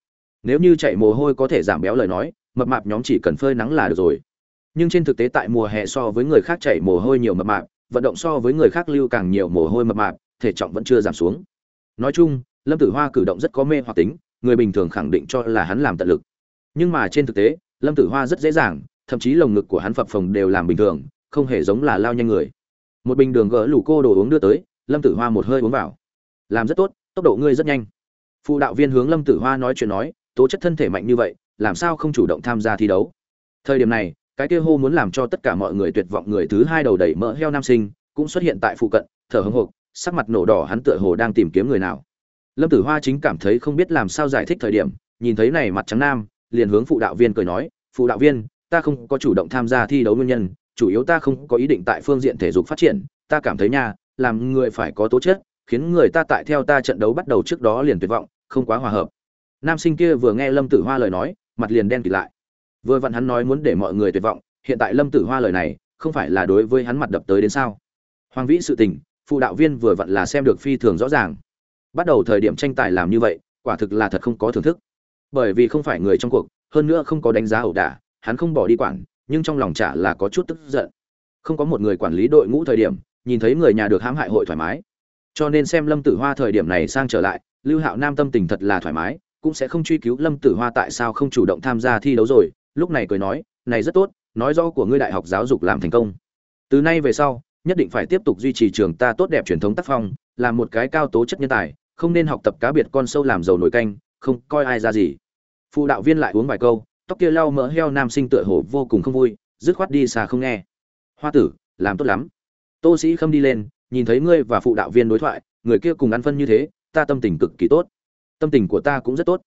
A: Nếu như chạy mồ hôi có thể giảm béo lời nói, mập mạp nhóm chỉ cần phơi nắng là được rồi. Nhưng trên thực tế tại mùa hè so với người khác chạy mồ hôi nhiều mập mạp, vận động so với người khác lưu càng nhiều mồ hôi mập mạp, thể trọng vẫn chưa giảm xuống. Nói chung, lâm tử hoa cử động rất có mê hoặc tính, người bình thường khẳng định cho là hắn làm tận lực. Nhưng mà trên thực tế lâm tử hoa rất dễ dàng, thậm chí lồng ngực của hắn phập phồng đều làm bình thường, không hề giống là lao nhanh người. Một bình đường gỡ lủ cô đồ uống đưa tới, lâm tử hoa một hơi uống vào. Làm rất tốt, tốc độ ngươi rất nhanh. Phụ đạo viên hướng lâm tử hoa nói chuyện nói, tố chất thân thể mạnh như vậy, làm sao không chủ động tham gia thi đấu? Thời điểm này, cái kia hô muốn làm cho tất cả mọi người tuyệt vọng người thứ hai đầu đẩy mỡ heo nam sinh, cũng xuất hiện tại phụ cận, thở hững hộc, sắc mặt nổ đỏ hắn tựa hồ đang tìm kiếm người nào. Lâm tử hoa chính cảm thấy không biết làm sao giải thích thời điểm, nhìn thấy này mặt trắng nam liền hướng phụ đạo viên cười nói, phụ đạo viên, ta không có chủ động tham gia thi đấu nguyên nhân, chủ yếu ta không có ý định tại phương diện thể dục phát triển. Ta cảm thấy nha, làm người phải có tố chất, khiến người ta tại theo ta trận đấu bắt đầu trước đó liền tuyệt vọng, không quá hòa hợp. Nam sinh kia vừa nghe lâm tử hoa lời nói, mặt liền đen kịt lại. Vừa vặn hắn nói muốn để mọi người tuyệt vọng, hiện tại lâm tử hoa lời này, không phải là đối với hắn mặt đập tới đến sao? Hoàng vĩ sự tình, phụ đạo viên vừa vặn là xem được phi thường rõ ràng. Bắt đầu thời điểm tranh tài làm như vậy, quả thực là thật không có thưởng thức bởi vì không phải người trong cuộc, hơn nữa không có đánh giá ẩu đả, hắn không bỏ đi quản, nhưng trong lòng chả là có chút tức giận. Không có một người quản lý đội ngũ thời điểm, nhìn thấy người nhà được hãm hại hội thoải mái. Cho nên xem lâm tử hoa thời điểm này sang trở lại, lưu hạo nam tâm tình thật là thoải mái, cũng sẽ không truy cứu lâm tử hoa tại sao không chủ động tham gia thi đấu rồi, lúc này cười nói, này rất tốt, nói rõ của ngươi đại học giáo dục làm thành công. Từ nay về sau, nhất định phải tiếp tục duy trì trường ta tốt đẹp truyền thống tác phong làm một cái cao tố chất nhân tài, không nên học tập cá biệt con sâu làm giàu nổi canh không coi ai ra gì. Phụ đạo viên lại uống vài câu, tóc kia lau mỡ heo nam sinh tựa hồ vô cùng không vui, dứt khoát đi xa không nghe. Hoa tử, làm tốt lắm. Tô sĩ khâm đi lên, nhìn thấy ngươi và phụ đạo viên đối thoại, người kia cùng ăn phân như thế, ta tâm tình cực kỳ tốt. Tâm tình của ta cũng rất tốt.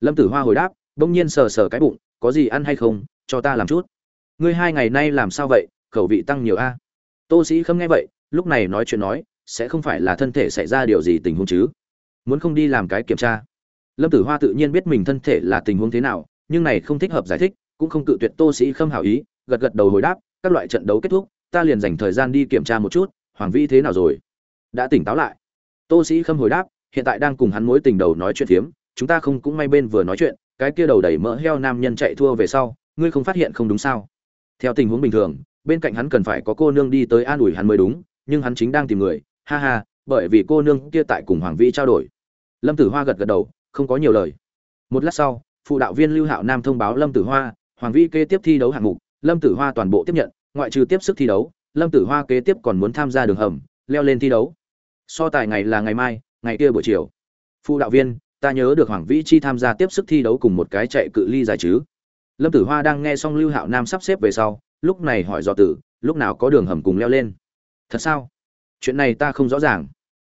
A: Lâm tử hoa hồi đáp, bỗng nhiên sờ sờ cái bụng, có gì ăn hay không, cho ta làm chút. Ngươi hai ngày nay làm sao vậy, khẩu vị tăng nhiều a? Tô sĩ khâm nghe vậy, lúc này nói chuyện nói, sẽ không phải là thân thể xảy ra điều gì tình huống chứ? Muốn không đi làm cái kiểm tra lâm tử hoa tự nhiên biết mình thân thể là tình huống thế nào, nhưng này không thích hợp giải thích, cũng không cự tuyệt tô sĩ khâm hảo ý, gật gật đầu hồi đáp, các loại trận đấu kết thúc, ta liền dành thời gian đi kiểm tra một chút, hoàng vĩ thế nào rồi? Đã tỉnh táo lại. Tô sĩ khâm hồi đáp, hiện tại đang cùng hắn mối tình đầu nói chuyện phiếm, chúng ta không cũng may bên vừa nói chuyện, cái kia đầu đẩy mỡ heo nam nhân chạy thua về sau, ngươi không phát hiện không đúng sao? Theo tình huống bình thường, bên cạnh hắn cần phải có cô nương đi tới an ủi hắn mới đúng, nhưng hắn chính đang tìm người, ha ha, bởi vì cô nương kia tại cùng hoàng vĩ trao đổi. Lâm tử hoa gật gật đầu không có nhiều lời. Một lát sau, phụ đạo viên lưu hạo nam thông báo lâm tử hoa, hoàng vĩ kế tiếp thi đấu hạng mục, lâm tử hoa toàn bộ tiếp nhận, ngoại trừ tiếp sức thi đấu, lâm tử hoa kế tiếp còn muốn tham gia đường hầm, leo lên thi đấu. So tài ngày là ngày mai, ngày kia buổi chiều. Phụ đạo viên, ta nhớ được hoàng vĩ chi tham gia tiếp sức thi đấu cùng một cái chạy cự ly dài chứ? Lâm tử hoa đang nghe xong lưu hạo nam sắp xếp về sau, lúc này hỏi dò tử, lúc nào có đường hầm cùng leo lên? Thật sao? Chuyện này ta không rõ ràng.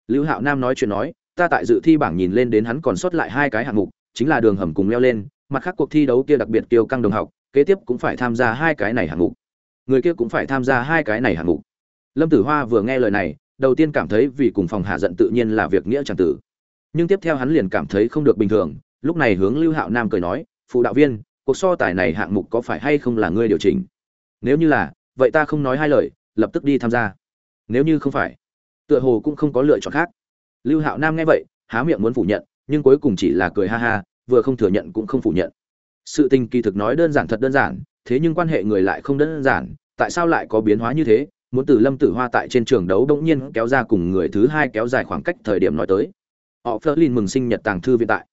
A: Lưu hạo nam nói chuyện nói ta tại dự thi bảng nhìn lên đến hắn còn sót lại hai cái hạng mục, chính là đường hầm cùng leo lên, mặt khác cuộc thi đấu kia đặc biệt tiêu căng đồng học, kế tiếp cũng phải tham gia hai cái này hạng mục. Người kia cũng phải tham gia hai cái này hạng mục. Lâm tử hoa vừa nghe lời này, đầu tiên cảm thấy vì cùng phòng hạ giận tự nhiên là việc nghĩa chẳng tử. Nhưng tiếp theo hắn liền cảm thấy không được bình thường, lúc này hướng lưu hạo nam cười nói, phụ đạo viên, cuộc so tài này hạng mục có phải hay không là ngươi điều chỉnh? Nếu như là, vậy ta không nói hai lời, lập tức đi tham gia. Nếu như không phải, tựa hồ cũng không có lựa chọn khác lưu hạo nam nghe vậy, há miệng muốn phủ nhận, nhưng cuối cùng chỉ là cười ha ha, vừa không thừa nhận cũng không phủ nhận. Sự tình kỳ thực nói đơn giản thật đơn giản, thế nhưng quan hệ người lại không đơn giản, tại sao lại có biến hóa như thế? Muốn từ lâm tử hoa tại trên trường đấu bỗng nhiên kéo ra cùng người thứ hai kéo dài khoảng cách thời điểm nói tới. Họ phớt lên mừng sinh nhật tàng thư viện tại.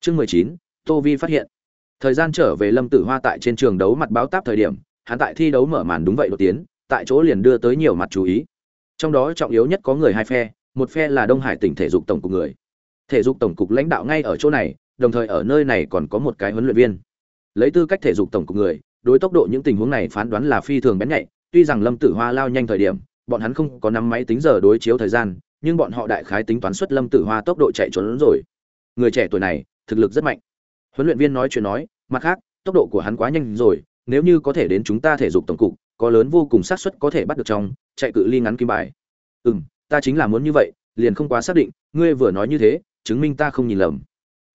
A: Chương mười chín, tô vi phát hiện. Thời gian trở về lâm tử hoa tại trên trường đấu mặt báo táp thời điểm, hắn tại thi đấu mở màn đúng vậy đột tiến, tại chỗ liền đưa tới nhiều mặt chú ý. Trong đó trọng yếu nhất có người hai phe một phe là đông hải tỉnh thể dục tổng cục người. Thể dục tổng cục lãnh đạo ngay ở chỗ này, đồng thời ở nơi này còn có một cái huấn luyện viên. Lấy tư cách thể dục tổng cục người, đối tốc độ những tình huống này phán đoán là phi thường bén nhạy, tuy rằng lâm tử hoa lao nhanh thời điểm, bọn hắn không có năm máy tính giờ đối chiếu thời gian, nhưng bọn họ đại khái tính toán xuất lâm tử hoa tốc độ chạy trốn rồi. Người trẻ tuổi này, thực lực rất mạnh. Huấn luyện viên nói chuyện nói, mặt khác, tốc độ của hắn quá nhanh rồi, nếu như có thể đến chúng ta thể dục tổng cục, có lớn vô cùng xác suất có thể bắt được trong, chạy cự ly ngắn kim bài. Ừ m ta chính là muốn như vậy, liền không quá xác định, ngươi vừa nói như thế, chứng minh ta không nhìn lầm.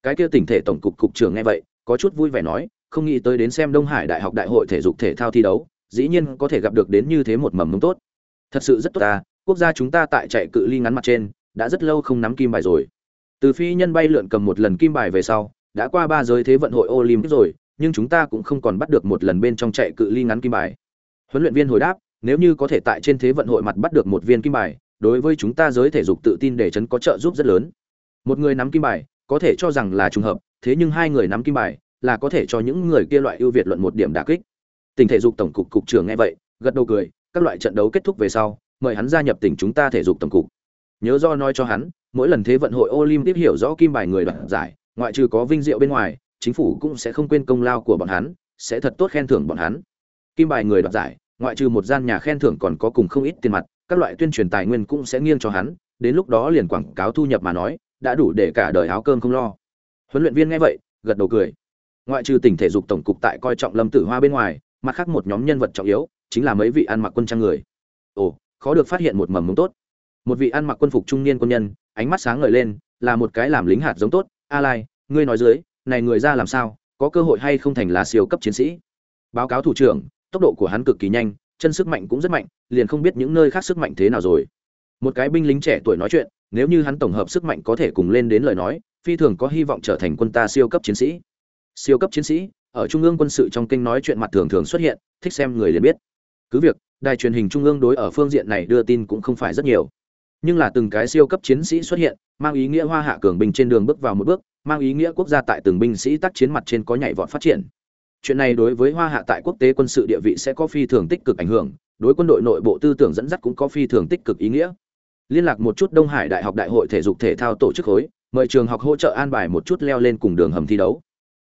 A: Cái kia tỉnh thể tổng cục cục trưởng nghe vậy, có chút vui vẻ nói, không nghĩ tới đến xem đông hải đại học đại hội thể dục thể thao thi đấu, dĩ nhiên có thể gặp được đến như thế một mầm mống tốt. Thật sự rất tốt ta, quốc gia chúng ta tại chạy cự ly ngắn mặt trên, đã rất lâu không nắm kim bài rồi. Từ phi nhân bay lượn cầm một lần kim bài về sau, đã qua ba giới thế vận hội olympic rồi, nhưng chúng ta cũng không còn bắt được một lần bên trong chạy cự ly ngắn kim bài. Huấn luyện viên hồi đáp, nếu như có thể tại trên thế vận hội mặt bắt được một viên kim bài đối với chúng ta giới thể dục tự tin để chấn có trợ giúp rất lớn. Một người nắm kim bài, có thể cho rằng là trùng hợp, thế nhưng hai người nắm kim bài, là có thể cho những người kia loại ưu việt luận một điểm đả kích. Tỉnh thể dục tổng cục cục trưởng nghe vậy, gật đầu cười, các loại trận đấu kết thúc về sau, mời hắn gia nhập tỉnh chúng ta thể dục tổng cục. Nhớ do nói cho hắn, mỗi lần thế vận hội olympic hiểu rõ kim bài người đoạt giải, ngoại trừ có vinh diệu bên ngoài, chính phủ cũng sẽ không quên công lao của bọn hắn, sẽ thật tốt khen thưởng bọn hắn. Kim bài người đoạt giải, ngoại trừ một gian nhà khen thưởng còn có cùng không ít tiền mặt các loại tuyên truyền tài nguyên cũng sẽ nghiêng cho hắn, đến lúc đó liền quảng cáo thu nhập mà nói, đã đủ để cả đời áo cơm không lo. Huấn luyện viên nghe vậy, gật đầu cười. Ngoại trừ tỉnh thể dục tổng cục tại coi trọng lâm tử hoa bên ngoài, mặt khác một nhóm nhân vật trọng yếu, chính là mấy vị ăn mặc quân trang người. Ồ, khó được phát hiện một mầm mống tốt. Một vị ăn mặc quân phục trung niên quân nhân, ánh mắt sáng ngời lên, là một cái làm lính hạt giống tốt. A lai, ngươi nói dưới, này người ra làm sao, có cơ hội hay không thành là siêu cấp chiến sĩ? Báo cáo thủ trưởng, tốc độ của hắn cực kỳ nhanh, chân sức mạnh cũng rất mạnh liền không biết những nơi khác sức mạnh thế nào rồi. Một cái binh lính trẻ tuổi nói chuyện, nếu như hắn tổng hợp sức mạnh có thể cùng lên đến lời nói, phi thường có hy vọng trở thành quân ta siêu cấp chiến sĩ. Siêu cấp chiến sĩ, ở trung ương quân sự trong kinh nói chuyện mặt thường thường xuất hiện, thích xem người liền biết. Cứ việc, đài truyền hình trung ương đối ở phương diện này đưa tin cũng không phải rất nhiều. Nhưng là từng cái siêu cấp chiến sĩ xuất hiện, mang ý nghĩa hoa hạ cường binh trên đường bước vào một bước, mang ý nghĩa quốc gia tại từng binh sĩ tác chiến mặt trên có nhảy vọt phát triển. Chuyện này đối với hoa hạ tại quốc tế quân sự địa vị sẽ có phi thường tích cực ảnh hưởng đối quân đội nội bộ tư tưởng dẫn dắt cũng có phi thường tích cực ý nghĩa. Liên lạc một chút đông hải đại học đại hội thể dục thể thao tổ chức khối, mời trường học hỗ trợ an bài một chút leo lên cùng đường hầm thi đấu.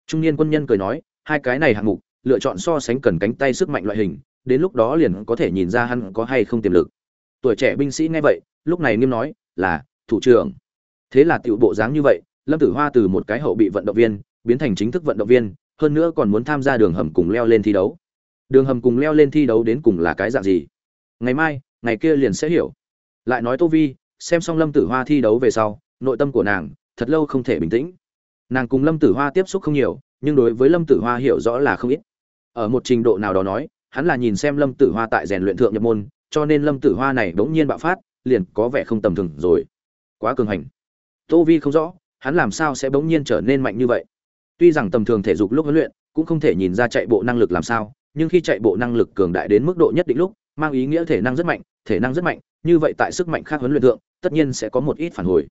A: Trung niên quân nhân cười nói, hai cái này hạng mục, lựa chọn so sánh cần cánh tay sức mạnh loại hình, đến lúc đó liền có thể nhìn ra hắn có hay không tiềm lực. Tuổi trẻ binh sĩ nghe vậy, lúc này nghiêm nói, là, thủ trưởng. Thế là tiểu bộ dáng như vậy, lâm tử hoa từ một cái hậu bị vận động viên, biến thành chính thức vận động viên, hơn nữa còn muốn tham gia đường hầm cùng leo lên thi đấu đường hầm cùng leo lên thi đấu đến cùng là cái dạng gì? Ngày mai, ngày kia liền sẽ hiểu. Lại nói tô vi, xem xong lâm tử hoa thi đấu về sau, nội tâm của nàng thật lâu không thể bình tĩnh. Nàng cùng lâm tử hoa tiếp xúc không nhiều, nhưng đối với lâm tử hoa hiểu rõ là không ít. Ở một trình độ nào đó nói, hắn là nhìn xem lâm tử hoa tại rèn luyện thượng nhập môn, cho nên lâm tử hoa này bỗng nhiên bạo phát, liền có vẻ không tầm thường rồi. Quá cường hành. Tô vi không rõ, hắn làm sao sẽ bỗng nhiên trở nên mạnh như vậy? Tuy rằng tầm thường thể dục lúc huấn luyện cũng không thể nhìn ra chạy bộ năng lực làm sao nhưng khi chạy bộ năng lực cường đại đến mức độ nhất định lúc, mang ý nghĩa thể năng rất mạnh, thể năng rất mạnh, như vậy tại sức mạnh khác huấn luyện thượng, tất nhiên sẽ có một ít phản hồi.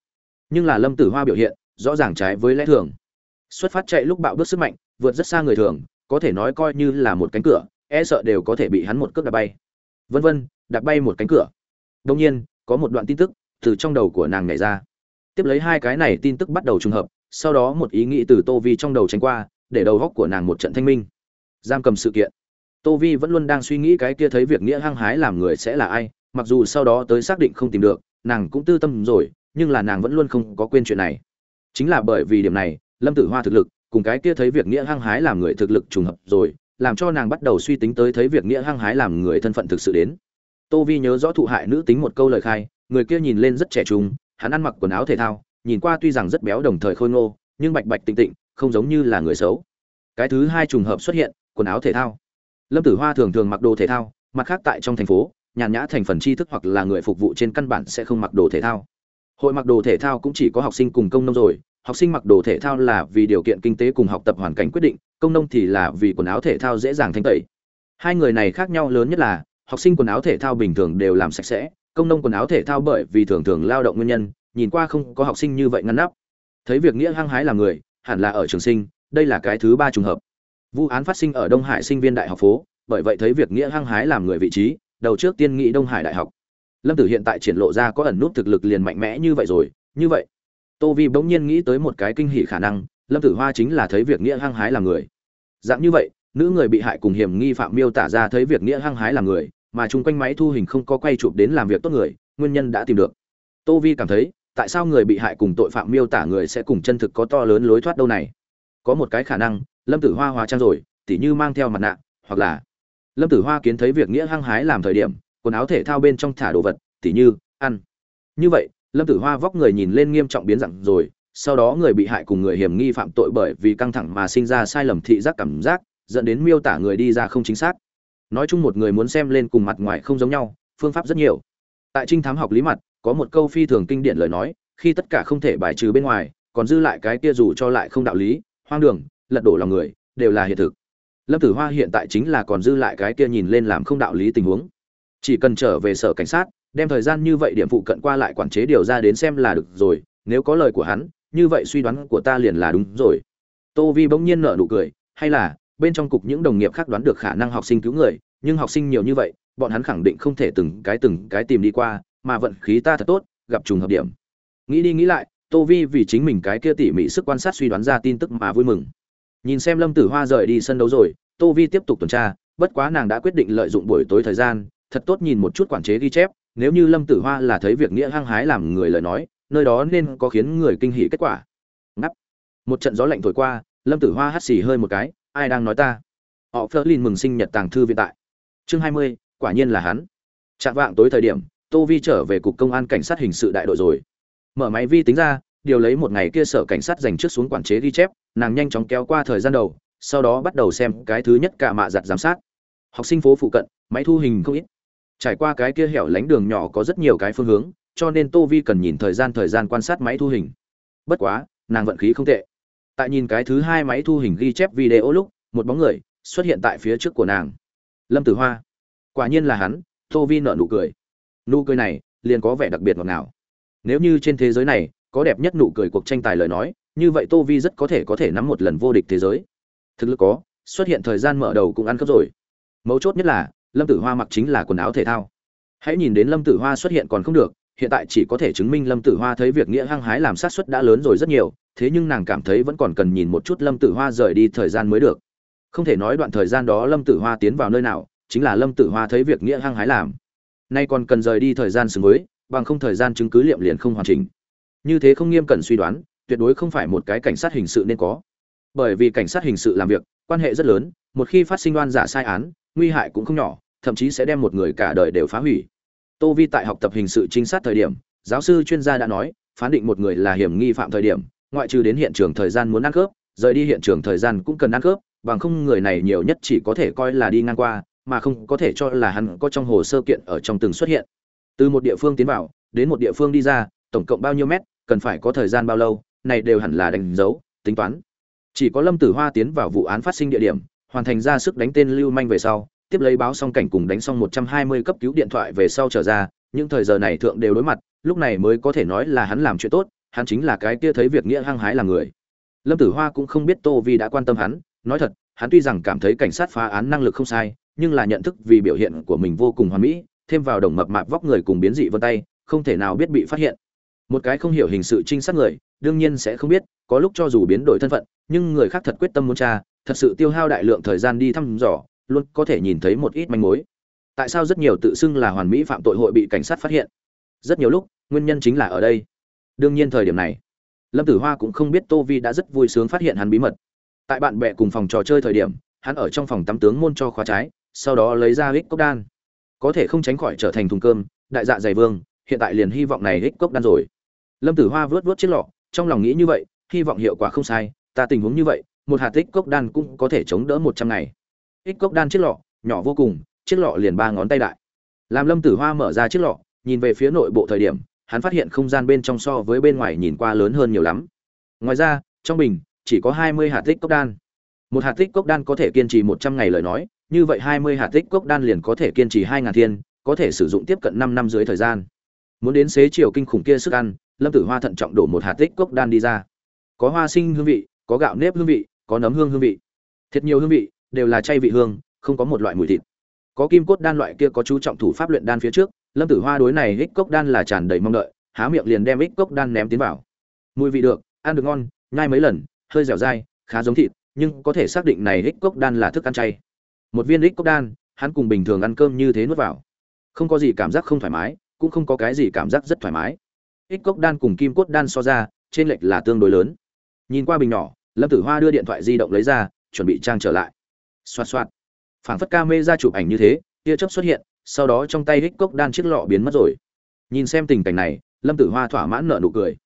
A: Nhưng là lâm tử hoa biểu hiện, rõ ràng trái với lẽ thường. Xuất phát chạy lúc bạo bước sức mạnh, vượt rất xa người thường, có thể nói coi như là một cánh cửa e sợ đều có thể bị hắn một cước đạp bay. Vân vân, đạp bay một cánh cửa. Đông nhiên, có một đoạn tin tức từ trong đầu của nàng nhảy ra. Tiếp lấy hai cái này tin tức bắt đầu trùng hợp, sau đó một ý nghĩ từ tô vi trong đầu tránh qua, để đầu góc của nàng một trận thanh minh. Giam cầm sự kiện tô vi vẫn luôn đang suy nghĩ cái kia thấy việc nghĩa hăng hái làm người sẽ là ai, mặc dù sau đó tới xác định không tìm được, nàng cũng tư tâm rồi, nhưng là nàng vẫn luôn không có quên chuyện này. Chính là bởi vì điểm này, lâm tử hoa thực lực, cùng cái kia thấy việc nghĩa hăng hái làm người thực lực trùng hợp rồi, làm cho nàng bắt đầu suy tính tới thấy việc nghĩa hăng hái làm người thân phận thực sự đến. Tô vi nhớ rõ thụ hại nữ tính một câu lời khai, người kia nhìn lên rất trẻ trung, hắn ăn mặc quần áo thể thao, nhìn qua tuy rằng rất béo đồng thời khôi ngô, nhưng bạch bạch tịnh tịnh, không giống như là người xấu. Cái thứ hai trùng hợp xuất hiện, quần áo thể thao lâm tử hoa thường thường mặc đồ thể thao, mặt khác tại trong thành phố, nhàn nhã thành phần tri thức hoặc là người phục vụ trên căn bản sẽ không mặc đồ thể thao. Hội mặc đồ thể thao cũng chỉ có học sinh cùng công nông rồi, học sinh mặc đồ thể thao là vì điều kiện kinh tế cùng học tập hoàn cảnh quyết định, công nông thì là vì quần áo thể thao dễ dàng thanh tẩy. Hai người này khác nhau lớn nhất là, học sinh quần áo thể thao bình thường đều làm sạch sẽ, công nông quần áo thể thao bởi vì thường thường lao động nguyên nhân, nhìn qua không có học sinh như vậy ngăn nắp. Thấy việc nghĩa hăng hái là người, hẳn là ở trường sinh, đây là cái thứ ba trùng hợp vụ án phát sinh ở đông hải sinh viên đại học phố, bởi vậy thấy việc nghĩa hăng hái làm người vị trí, đầu trước tiên nghĩ đông hải đại học. Lâm tử hiện tại triển lộ ra có ẩn nút thực lực liền mạnh mẽ như vậy rồi, như vậy. Tô vi bỗng nhiên nghĩ tới một cái kinh hỉ khả năng, lâm tử hoa chính là thấy việc nghĩa hăng hái làm người. Dạng như vậy, nữ người bị hại cùng hiểm nghi phạm miêu tả ra thấy việc nghĩa hăng hái làm người, mà chung quanh máy thu hình không có quay chụp đến làm việc tốt người, nguyên nhân đã tìm được. Tô vi cảm thấy, tại sao người bị hại cùng tội phạm miêu tả người sẽ cùng chân thực có to lớn lối thoát đâu này? Có một cái khả năng lâm tử hoa hóa trang rồi, tỉ như mang theo mặt nạ, hoặc là lâm tử hoa kiến thấy việc nghĩa hăng hái làm thời điểm, quần áo thể thao bên trong thả đồ vật, tỉ như ăn. Như vậy, lâm tử hoa vóc người nhìn lên nghiêm trọng biến dạng rồi, sau đó người bị hại cùng người hiểm nghi phạm tội bởi vì căng thẳng mà sinh ra sai lầm thị giác cảm giác, dẫn đến miêu tả người đi ra không chính xác. Nói chung một người muốn xem lên cùng mặt ngoài không giống nhau, phương pháp rất nhiều. Tại trinh thám học lý mặt, có một câu phi thường kinh điển lời nói, khi tất cả không thể bài trừ bên ngoài, còn dư lại cái kia dù cho lại không đạo lý, hoang đường lật đổ lòng người, đều là hiện thực. Lâm tử hoa hiện tại chính là còn dư lại cái kia nhìn lên làm không đạo lý tình huống. Chỉ cần trở về sở cảnh sát, đem thời gian như vậy điểm phụ cận qua lại quản chế điều ra đến xem là được rồi, nếu có lời của hắn, như vậy suy đoán của ta liền là đúng rồi. Tô vi bỗng nhiên nở nụ cười, hay là, bên trong cục những đồng nghiệp khác đoán được khả năng học sinh cứu người, nhưng học sinh nhiều như vậy, bọn hắn khẳng định không thể từng cái từng cái tìm đi qua, mà vận khí ta thật tốt, gặp trùng hợp điểm. Nghĩ đi nghĩ lại, tô vi vì chính mình cái kia tỉ mỉ sức quan sát suy đoán ra tin tức mà vui mừng nhìn xem lâm tử hoa rời đi sân đấu rồi, tô vi tiếp tục tuần tra, bất quá nàng đã quyết định lợi dụng buổi tối thời gian, thật tốt nhìn một chút quản chế ghi chép, nếu như lâm tử hoa là thấy việc nghĩa hăng hái làm người lời nói, nơi đó nên có khiến người kinh hỉ kết quả. Ngắp. Một trận gió lạnh thổi qua, lâm tử hoa hắt xì hơi một cái, ai đang nói ta? Họ phớt lên mừng sinh nhật tàng thư viện tại. Chương hai mươi, quả nhiên là hắn. Chạm vạng tối thời điểm, tô vi trở về cục công an cảnh sát hình sự đại đội rồi. Mở máy vi tính ra điều lấy một ngày kia sở cảnh sát dành trước xuống quản chế ghi chép, nàng nhanh chóng kéo qua thời gian đầu, sau đó bắt đầu xem cái thứ nhất cả mạ giặt giám sát. Học sinh phố phụ cận, máy thu hình không ít. Trải qua cái kia hẻo lánh đường nhỏ có rất nhiều cái phương hướng, cho nên tô vi cần nhìn thời gian thời gian quan sát máy thu hình. Bất quá, nàng vận khí không tệ. Tại nhìn cái thứ hai máy thu hình ghi chép video lúc, một bóng người xuất hiện tại phía trước của nàng. Lâm tử hoa. Quả nhiên là hắn, tô vi nợ nụ cười. Nụ cười này liền có vẻ đặc biệt ngọt ngào. Nếu như trên thế giới này có đẹp nhất nụ cười cuộc tranh tài lời nói, như vậy tô vi rất có thể có thể nắm một lần vô địch thế giới. Thực lực có, xuất hiện thời gian mở đầu cũng ăn cắp rồi. Mấu chốt nhất là, lâm tử hoa mặc chính là quần áo thể thao. Hãy nhìn đến lâm tử hoa xuất hiện còn không được, hiện tại chỉ có thể chứng minh lâm tử hoa thấy việc nghĩa hăng hái làm sát xuất đã lớn rồi rất nhiều, thế nhưng nàng cảm thấy vẫn còn cần nhìn một chút lâm tử hoa rời đi thời gian mới được. Không thể nói đoạn thời gian đó lâm tử hoa tiến vào nơi nào, chính là lâm tử hoa thấy việc nghĩa hăng hái làm. Nay còn cần rời đi thời gian xứng với bằng không thời gian chứng cứ liệm liền không hoàn chỉnh như thế không nghiêm cẩn suy đoán, tuyệt đối không phải một cái cảnh sát hình sự nên có. Bởi vì cảnh sát hình sự làm việc, quan hệ rất lớn, một khi phát sinh đoan giả sai án, nguy hại cũng không nhỏ, thậm chí sẽ đem một người cả đời đều phá hủy. Tô vi tại học tập hình sự trinh sát thời điểm, giáo sư chuyên gia đã nói, phán định một người là hiểm nghi phạm thời điểm, ngoại trừ đến hiện trường thời gian muốn ăn cướp, rời đi hiện trường thời gian cũng cần ăn cướp, bằng không người này nhiều nhất chỉ có thể coi là đi ngang qua, mà không có thể cho là hắn có trong hồ sơ kiện ở trong từng xuất hiện. Từ một địa phương tiến vào, đến một địa phương đi ra, tổng cộng bao nhiêu mét cần phải có thời gian bao lâu, này đều hẳn là đánh dấu, tính toán. Chỉ có lâm tử hoa tiến vào vụ án phát sinh địa điểm, hoàn thành ra sức đánh tên lưu manh về sau, tiếp lấy báo xong cảnh cùng đánh xong một trăm hai mươi cấp cứu điện thoại về sau trở ra, những thời giờ này thượng đều đối mặt, lúc này mới có thể nói là hắn làm chuyện tốt, hắn chính là cái kia thấy việc nghĩa hăng hái là người. Lâm tử hoa cũng không biết tô vi đã quan tâm hắn, nói thật, hắn tuy rằng cảm thấy cảnh sát phá án năng lực không sai, nhưng là nhận thức vì biểu hiện của mình vô cùng hoàn mỹ, thêm vào đồng mập mạp vóc người cùng biến dị vân tay, không thể nào biết bị phát hiện một cái không hiểu hình sự trinh sát người, đương nhiên sẽ không biết, có lúc cho dù biến đổi thân phận, nhưng người khác thật quyết tâm muốn tra, thật sự tiêu hao đại lượng thời gian đi thăm dò, luôn có thể nhìn thấy một ít manh mối. Tại sao rất nhiều tự xưng là hoàn mỹ phạm tội hội bị cảnh sát phát hiện? Rất nhiều lúc, nguyên nhân chính là ở đây. Đương nhiên thời điểm này, lâm tử hoa cũng không biết tô vi đã rất vui sướng phát hiện hắn bí mật. Tại bạn bè cùng phòng trò chơi thời điểm, hắn ở trong phòng tắm tướng môn cho khóa trái, sau đó lấy ra hích cốc đan. Có thể không tránh khỏi trở thành thùng cơm, đại dạ dày vương, hiện tại liền hy vọng này hích cốc đan rồi lâm tử hoa vớt vớt chiếc lọ, trong lòng nghĩ như vậy, hy vọng hiệu quả không sai, ta tình huống như vậy, một hạt tích cốc đan cũng có thể chống đỡ một trăm ngày. Ích cốc đan chiếc lọ, nhỏ vô cùng, chiếc lọ liền ba ngón tay đại. Làm lâm tử hoa mở ra chiếc lọ, nhìn về phía nội bộ thời điểm, hắn phát hiện không gian bên trong so với bên ngoài nhìn qua lớn hơn nhiều lắm. Ngoài ra, trong bình, chỉ có hai mươi hạt tích cốc đan. Một hạt tích cốc đan có thể kiên trì một trăm ngày lời nói, như vậy hai mươi hạt tích cốc đan liền có thể kiên trì hai ngàn thiên, có thể sử dụng tiếp cận năm năm dưới thời gian. Muốn đến xế chiều kinh khủng kia sức ăn lâm tử hoa thận trọng đổ một hạt tích cốc đan đi ra. Có hoa sinh hương vị, có gạo nếp hương vị, có nấm hương hương vị. Thiệt nhiều hương vị, đều là chay vị hương, không có một loại mùi thịt. Có kim cốt đan loại kia có chú trọng thủ pháp luyện đan phía trước, lâm tử hoa đối này ích cốc đan là tràn đầy mong đợi, há miệng liền đem ích cốc đan ném tiến vào. Mùi vị được, ăn được ngon, nhai mấy lần, hơi dẻo dai, khá giống thịt, nhưng có thể xác định này ích cốc đan là thức ăn chay. Một viên ích cốc đan, hắn cùng bình thường ăn cơm như thế nuốt vào. Không có gì cảm giác không thoải mái, cũng không có cái gì cảm giác rất thoải mái hích cốc đan cùng kim cốt đan so ra, trên lệch là tương đối lớn. Nhìn qua bình nhỏ, lâm tử hoa đưa điện thoại di động lấy ra, chuẩn bị trang trở lại. Xoạt xoạt. Phảng phất ca mê ra chụp ảnh như thế, tia chớp xuất hiện, sau đó trong tay hích cốc đan chiếc lọ biến mất rồi. Nhìn xem tình cảnh này, lâm tử hoa thỏa mãn nợ nụ cười.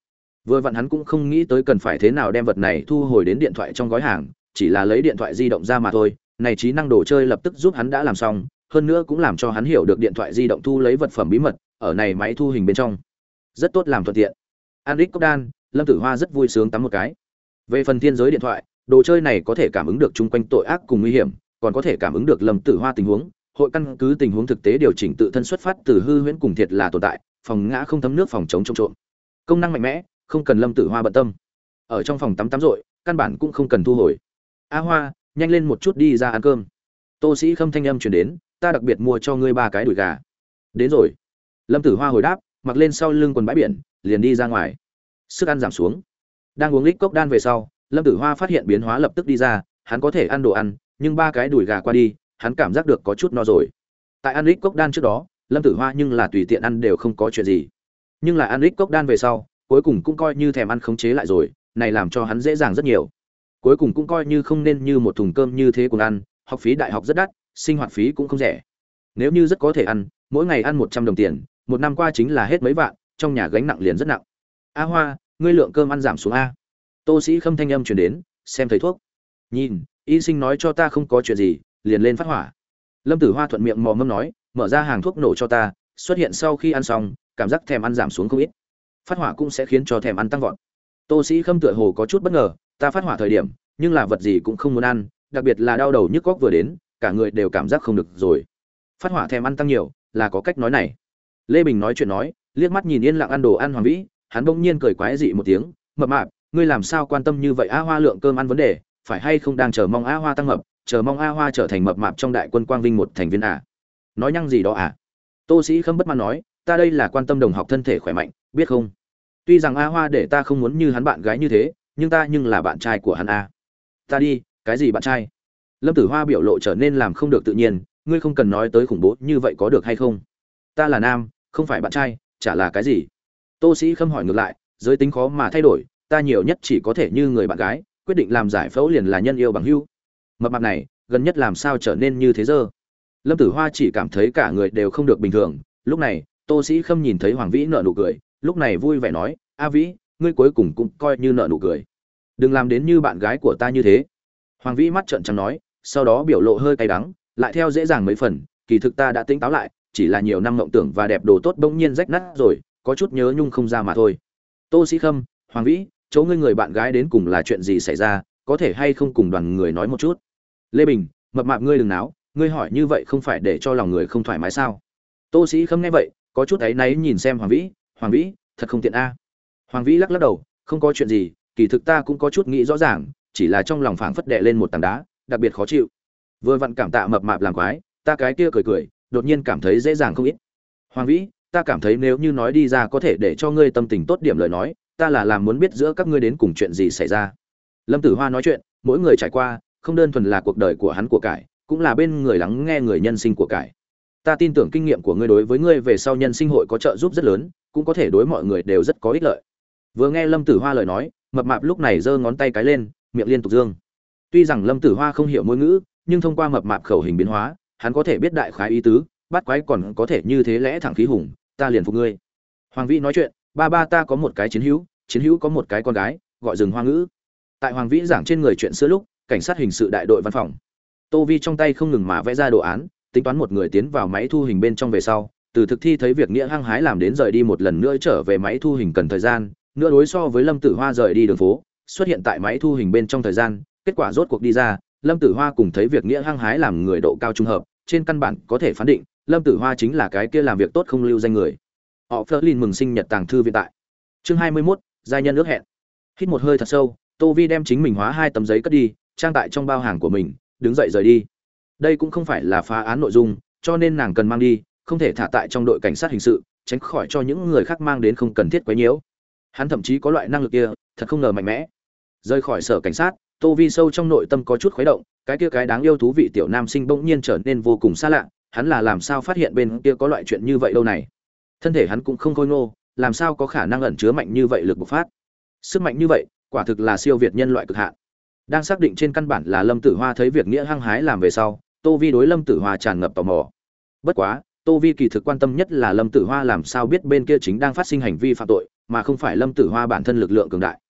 A: Vừa vặn hắn cũng không nghĩ tới cần phải thế nào đem vật này thu hồi đến điện thoại trong gói hàng, chỉ là lấy điện thoại di động ra mà thôi. Này trí năng đồ chơi lập tức giúp hắn đã làm xong, hơn nữa cũng làm cho hắn hiểu được điện thoại di động thu lấy vật phẩm bí mật, ở này máy thu hình bên trong rất tốt làm thuận tiện. An đích cốc đan lâm tử hoa rất vui sướng tắm một cái. Về phần thiên giới điện thoại, đồ chơi này có thể cảm ứng được chung quanh tội ác cùng nguy hiểm, còn có thể cảm ứng được lâm tử hoa tình huống, hội căn cứ tình huống thực tế điều chỉnh tự thân xuất phát từ hư huyễn cùng thiệt là tồn tại, phòng ngã không thấm nước phòng chống trông trộm. Công năng mạnh mẽ, không cần lâm tử hoa bận tâm. Ở trong phòng tắm tắm rội, căn bản cũng không cần thu hồi. A hoa, nhanh lên một chút đi ra ăn cơm. Tô sĩ khâm thanh âm chuyển đến, ta đặc biệt mua cho ngươi ba cái đùi gà. Đến rồi. Lâm tử hoa hồi đáp mặc lên sau lưng quần bãi biển, liền đi ra ngoài. Sức ăn giảm xuống. Đang uống lít cốc đan về sau, lâm tử hoa phát hiện biến hóa lập tức đi ra, hắn có thể ăn đồ ăn, nhưng ba cái đùi gà qua đi, hắn cảm giác được có chút no rồi. Tại ăn lít cốc đan trước đó, lâm tử hoa nhưng là tùy tiện ăn đều không có chuyện gì. Nhưng là ăn lít cốc đan về sau, cuối cùng cũng coi như thèm ăn khống chế lại rồi, này làm cho hắn dễ dàng rất nhiều. Cuối cùng cũng coi như không nên như một thùng cơm như thế cùng ăn, học phí đại học rất đắt, sinh hoạt phí cũng không rẻ. Nếu như rất có thể ăn, mỗi ngày ăn một trăm đồng tiền một năm qua chính là hết mấy vạn, trong nhà gánh nặng liền rất nặng. A hoa, ngươi lượng cơm ăn giảm xuống a. Tô sĩ khâm thanh âm chuyển đến, xem thấy thuốc. Nhìn, y sinh nói cho ta không có chuyện gì, liền lên phát hỏa. Lâm tử hoa thuận miệng mò mâm nói, mở ra hàng thuốc nổ cho ta, xuất hiện sau khi ăn xong, cảm giác thèm ăn giảm xuống không ít. Phát hỏa cũng sẽ khiến cho thèm ăn tăng vọt. Tô sĩ khâm tựa hồ có chút bất ngờ, ta phát hỏa thời điểm, nhưng là vật gì cũng không muốn ăn, đặc biệt là đau đầu nhức góc vừa đến, cả người đều cảm giác không được rồi. Phát hỏa thèm ăn tăng nhiều, là có cách nói này lê bình nói chuyện nói, liếc mắt nhìn yên lặng ăn đồ ăn hoàng vĩ, hắn bỗng nhiên cười quái dị một tiếng, mập mạp, ngươi làm sao quan tâm như vậy a hoa lượng cơm ăn vấn đề, phải hay không đang chờ mong a hoa tăng mập, chờ mong a hoa trở thành mập mạp trong đại quân quang vinh một thành viên à? Nói nhăng gì đó à? Tô sĩ khâm bất mãn nói, ta đây là quan tâm đồng học thân thể khỏe mạnh, biết không? Tuy rằng a hoa để ta không muốn như hắn bạn gái như thế, nhưng ta nhưng là bạn trai của hắn a ta đi, cái gì bạn trai? Lâm tử hoa biểu lộ trở nên làm không được tự nhiên, ngươi không cần nói tới khủng bố như vậy có được hay không? Ta là nam, không phải bạn trai, chả là cái gì. Tô sĩ khâm hỏi ngược lại, giới tính khó mà thay đổi, ta nhiều nhất chỉ có thể như người bạn gái, quyết định làm giải phẫu liền là nhân yêu bằng hưu. Mập mặt này, gần nhất làm sao trở nên như thế giờ. lâm tử hoa chỉ cảm thấy cả người đều không được bình thường. Lúc này, tô sĩ khâm nhìn thấy hoàng vĩ nợ nụ cười, lúc này vui vẻ nói, a vĩ, ngươi cuối cùng cũng coi như nợ nụ cười. Đừng làm đến như bạn gái của ta như thế. Hoàng vĩ mắt trợn trắng nói, sau đó biểu lộ hơi cay đắng, lại theo dễ dàng mấy phần, kỳ thực ta đã tỉnh táo lại chỉ là nhiều năm mộng tưởng và đẹp đồ tốt bỗng nhiên rách nát rồi, có chút nhớ nhung không ra mà thôi. Tô sĩ khâm, hoàng vĩ, chỗ ngươi người bạn gái đến cùng là chuyện gì xảy ra, có thể hay không cùng đoàn người nói một chút? Lê bình, mập mạp ngươi đừng náo, ngươi hỏi như vậy không phải để cho lòng người không thoải mái sao? Tô sĩ khâm nghe vậy, có chút áy náy nhìn xem hoàng vĩ hoàng vĩ, thật không tiện a. Hoàng vĩ lắc lắc đầu, không có chuyện gì, kỳ thực ta cũng có chút nghĩ rõ ràng, chỉ là trong lòng phảng phất đệ lên một tảng đá, đặc biệt khó chịu. Vừa vặn cảm tạ mập mạp làm quái, ta cái kia cười cười đột nhiên cảm thấy dễ dàng không ít. Hoàng vĩ, ta cảm thấy nếu như nói đi ra có thể để cho ngươi tâm tình tốt điểm lời nói, ta là làm muốn biết giữa các ngươi đến cùng chuyện gì xảy ra. Lâm tử hoa nói chuyện, mỗi người trải qua, không đơn thuần là cuộc đời của hắn của cải, cũng là bên người lắng nghe người nhân sinh của cải. Ta tin tưởng kinh nghiệm của ngươi đối với ngươi về sau nhân sinh hội có trợ giúp rất lớn, cũng có thể đối mọi người đều rất có ích lợi. Vừa nghe lâm tử hoa lời nói, mập mạp lúc này giơ ngón tay cái lên, miệng liên tục dương. Tuy rằng lâm tử hoa không hiểu ngôn ngữ, nhưng thông qua mập mạp khẩu hình biến hóa hắn có thể biết đại khái ý tứ, bắt quái còn có thể như thế lẽ thẳng khí hùng, ta liền phục ngươi. Hoàng vĩ nói chuyện, ba ba ta có một cái chiến hữu chiến hữu có một cái con gái, gọi rừng hoa ngữ. Tại hoàng vĩ giảng trên người chuyện xưa lúc, cảnh sát hình sự đại đội văn phòng. Tô vi trong tay không ngừng mà vẽ ra đồ án, tính toán một người tiến vào máy thu hình bên trong về sau, từ thực thi thấy việc nghĩa hăng hái làm đến rời đi một lần nữa trở về máy thu hình cần thời gian nữa đối so với lâm tử hoa rời đi đường phố, xuất hiện tại máy thu hình bên trong thời gian, kết quả rốt cuộc đi ra lâm tử hoa cùng thấy việc nghĩa hăng hái làm người độ cao trung hợp trên căn bản có thể phán định lâm tử hoa chính là cái kia làm việc tốt không lưu danh người. Họ phớt lên mừng sinh nhật tàng thư viện tại. Chương hai mươi 21, giai nhân ước hẹn. Hít một hơi thật sâu tô vi đem chính mình hóa hai tấm giấy cất đi trang tại trong bao hàng của mình đứng dậy rời đi. Đây cũng không phải là phá án nội dung cho nên nàng cần mang đi không thể thả tại trong đội cảnh sát hình sự tránh khỏi cho những người khác mang đến không cần thiết quấy nhiễu hắn thậm chí có loại năng lực kia thật không ngờ mạnh mẽ. Rời khỏi sở cảnh sát tô vi sâu trong nội tâm có chút khuấy động, cái kia cái đáng yêu thú vị tiểu nam sinh bỗng nhiên trở nên vô cùng xa lạ, hắn là làm sao phát hiện bên kia có loại chuyện như vậy đâu này? Thân thể hắn cũng không khôi ngô, làm sao có khả năng ẩn chứa mạnh như vậy lực bộc phát? Sức mạnh như vậy, quả thực là siêu việt nhân loại cực hạn. Đang xác định trên căn bản là lâm tử hoa thấy việc nghĩa hăng hái làm về sau, tô vi đối lâm tử hoa tràn ngập tò mò. Bất quá, tô vi kỳ thực quan tâm nhất là lâm tử hoa làm sao biết bên kia chính đang phát sinh hành vi phạm tội, mà không phải lâm tử hoa bản thân lực lượng cường đại.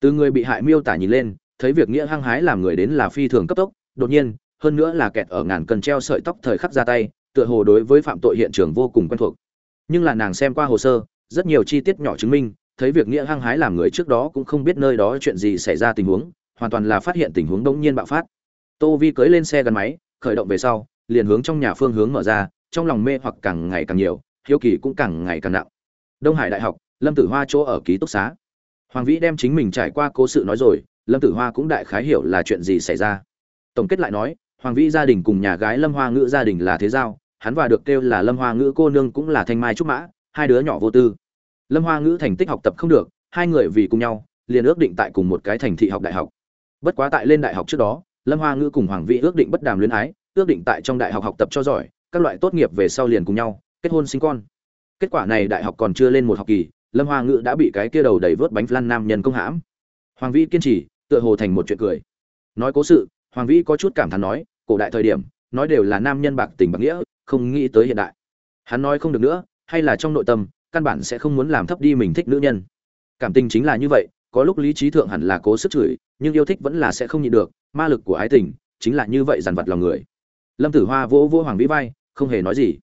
A: Từ người bị hại miêu tả nhìn lên thấy việc nghĩa hăng hái làm người đến là phi thường cấp tốc, đột nhiên, hơn nữa là kẹt ở ngàn cần treo sợi tóc thời khắc ra tay, tựa hồ đối với phạm tội hiện trường vô cùng quen thuộc. Nhưng là nàng xem qua hồ sơ, rất nhiều chi tiết nhỏ chứng minh, thấy việc nghĩa hăng hái làm người trước đó cũng không biết nơi đó chuyện gì xảy ra tình huống, hoàn toàn là phát hiện tình huống đống nhiên bạo phát. Tô vi cưỡi lên xe gắn máy, khởi động về sau, liền hướng trong nhà phương hướng mở ra, trong lòng mê hoặc càng ngày càng nhiều, hiếu kỳ cũng càng ngày càng nặng. Đông hải đại học, lâm tử hoa chỗ ở ký túc xá. Hoàng vĩ đem chính mình trải qua cố sự nói rồi lâm tử hoa cũng đại khái hiểu là chuyện gì xảy ra. Tổng kết lại nói, hoàng vĩ gia đình cùng nhà gái lâm hoa ngữ gia đình là thế giao, hắn và được kêu là lâm hoa ngữ cô nương cũng là thanh mai trúc mã, hai đứa nhỏ vô tư. Lâm hoa ngữ thành tích học tập không được, hai người vì cùng nhau, liền ước định tại cùng một cái thành thị học đại học. Bất quá tại lên đại học trước đó, lâm hoa ngữ cùng hoàng vĩ ước định bất đàm luyến ái, ước định tại trong đại học học tập cho giỏi, các loại tốt nghiệp về sau liền cùng nhau, kết hôn sinh con. Kết quả này đại học còn chưa lên một học kỳ, lâm hoa ngữ đã bị cái kia đầu đầy vớt bánh flan nam nhân công hãm. Hoàng vĩ kiên trì tựa hồ thành một chuyện cười. Nói cố sự, hoàng vĩ có chút cảm thán nói, cổ đại thời điểm, nói đều là nam nhân bạc tình bạc nghĩa, không nghĩ tới hiện đại. Hắn nói không được nữa, hay là trong nội tâm, căn bản sẽ không muốn làm thấp đi mình thích nữ nhân. Cảm tình chính là như vậy, có lúc lý trí thượng hẳn là cố sức chửi, nhưng yêu thích vẫn là sẽ không nhịn được, ma lực của ái tình, chính là như vậy dằn vặt lòng người. Lâm tử hoa vỗ vỗ hoàng vĩ vai, không hề nói gì.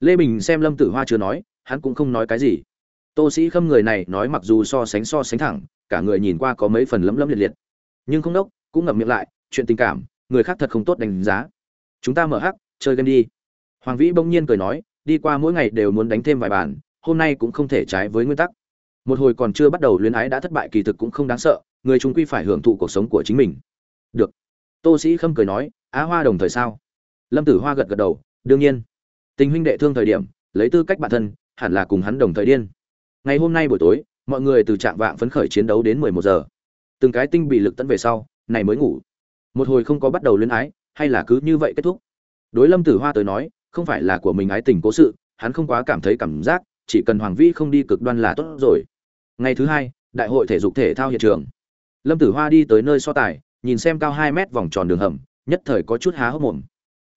A: Lê bình xem lâm tử hoa chưa nói, hắn cũng không nói cái gì. Tô sĩ khâm người này nói mặc dù so sánh so sánh thẳng, cả người nhìn qua có mấy phần lấm lấm liệt liệt nhưng không đốc, cũng ngậm miệng lại, chuyện tình cảm, người khác thật không tốt đánh giá. Chúng ta mở hắc, chơi game đi. Hoàng vĩ bỗng nhiên cười nói, đi qua mỗi ngày đều muốn đánh thêm vài bàn, hôm nay cũng không thể trái với nguyên tắc. Một hồi còn chưa bắt đầu luyến ái đã thất bại kỳ thực cũng không đáng sợ, người chúng quy phải hưởng thụ cuộc sống của chính mình. Được. Tô sĩ khâm cười nói, á hoa đồng thời sao? Lâm tử hoa gật gật đầu, đương nhiên. Tình huynh đệ thương thời điểm, lấy tư cách bản thân, hẳn là cùng hắn đồng thời điên. Ngày hôm nay buổi tối, mọi người từ trạng vạng phấn khởi chiến đấu đến mười một giờ từng cái tinh bị lực tấn về sau, này mới ngủ. Một hồi không có bắt đầu luyến ái, hay là cứ như vậy kết thúc? Đối lâm tử hoa tới nói, không phải là của mình ái tình cố sự, hắn không quá cảm thấy cảm giác, chỉ cần hoàng vĩ không đi cực đoan là tốt rồi. Ngày thứ hai, đại hội thể dục thể thao hiện trường. Lâm tử hoa đi tới nơi so tài, nhìn xem cao hai mét vòng tròn đường hầm, nhất thời có chút há hốc mồm.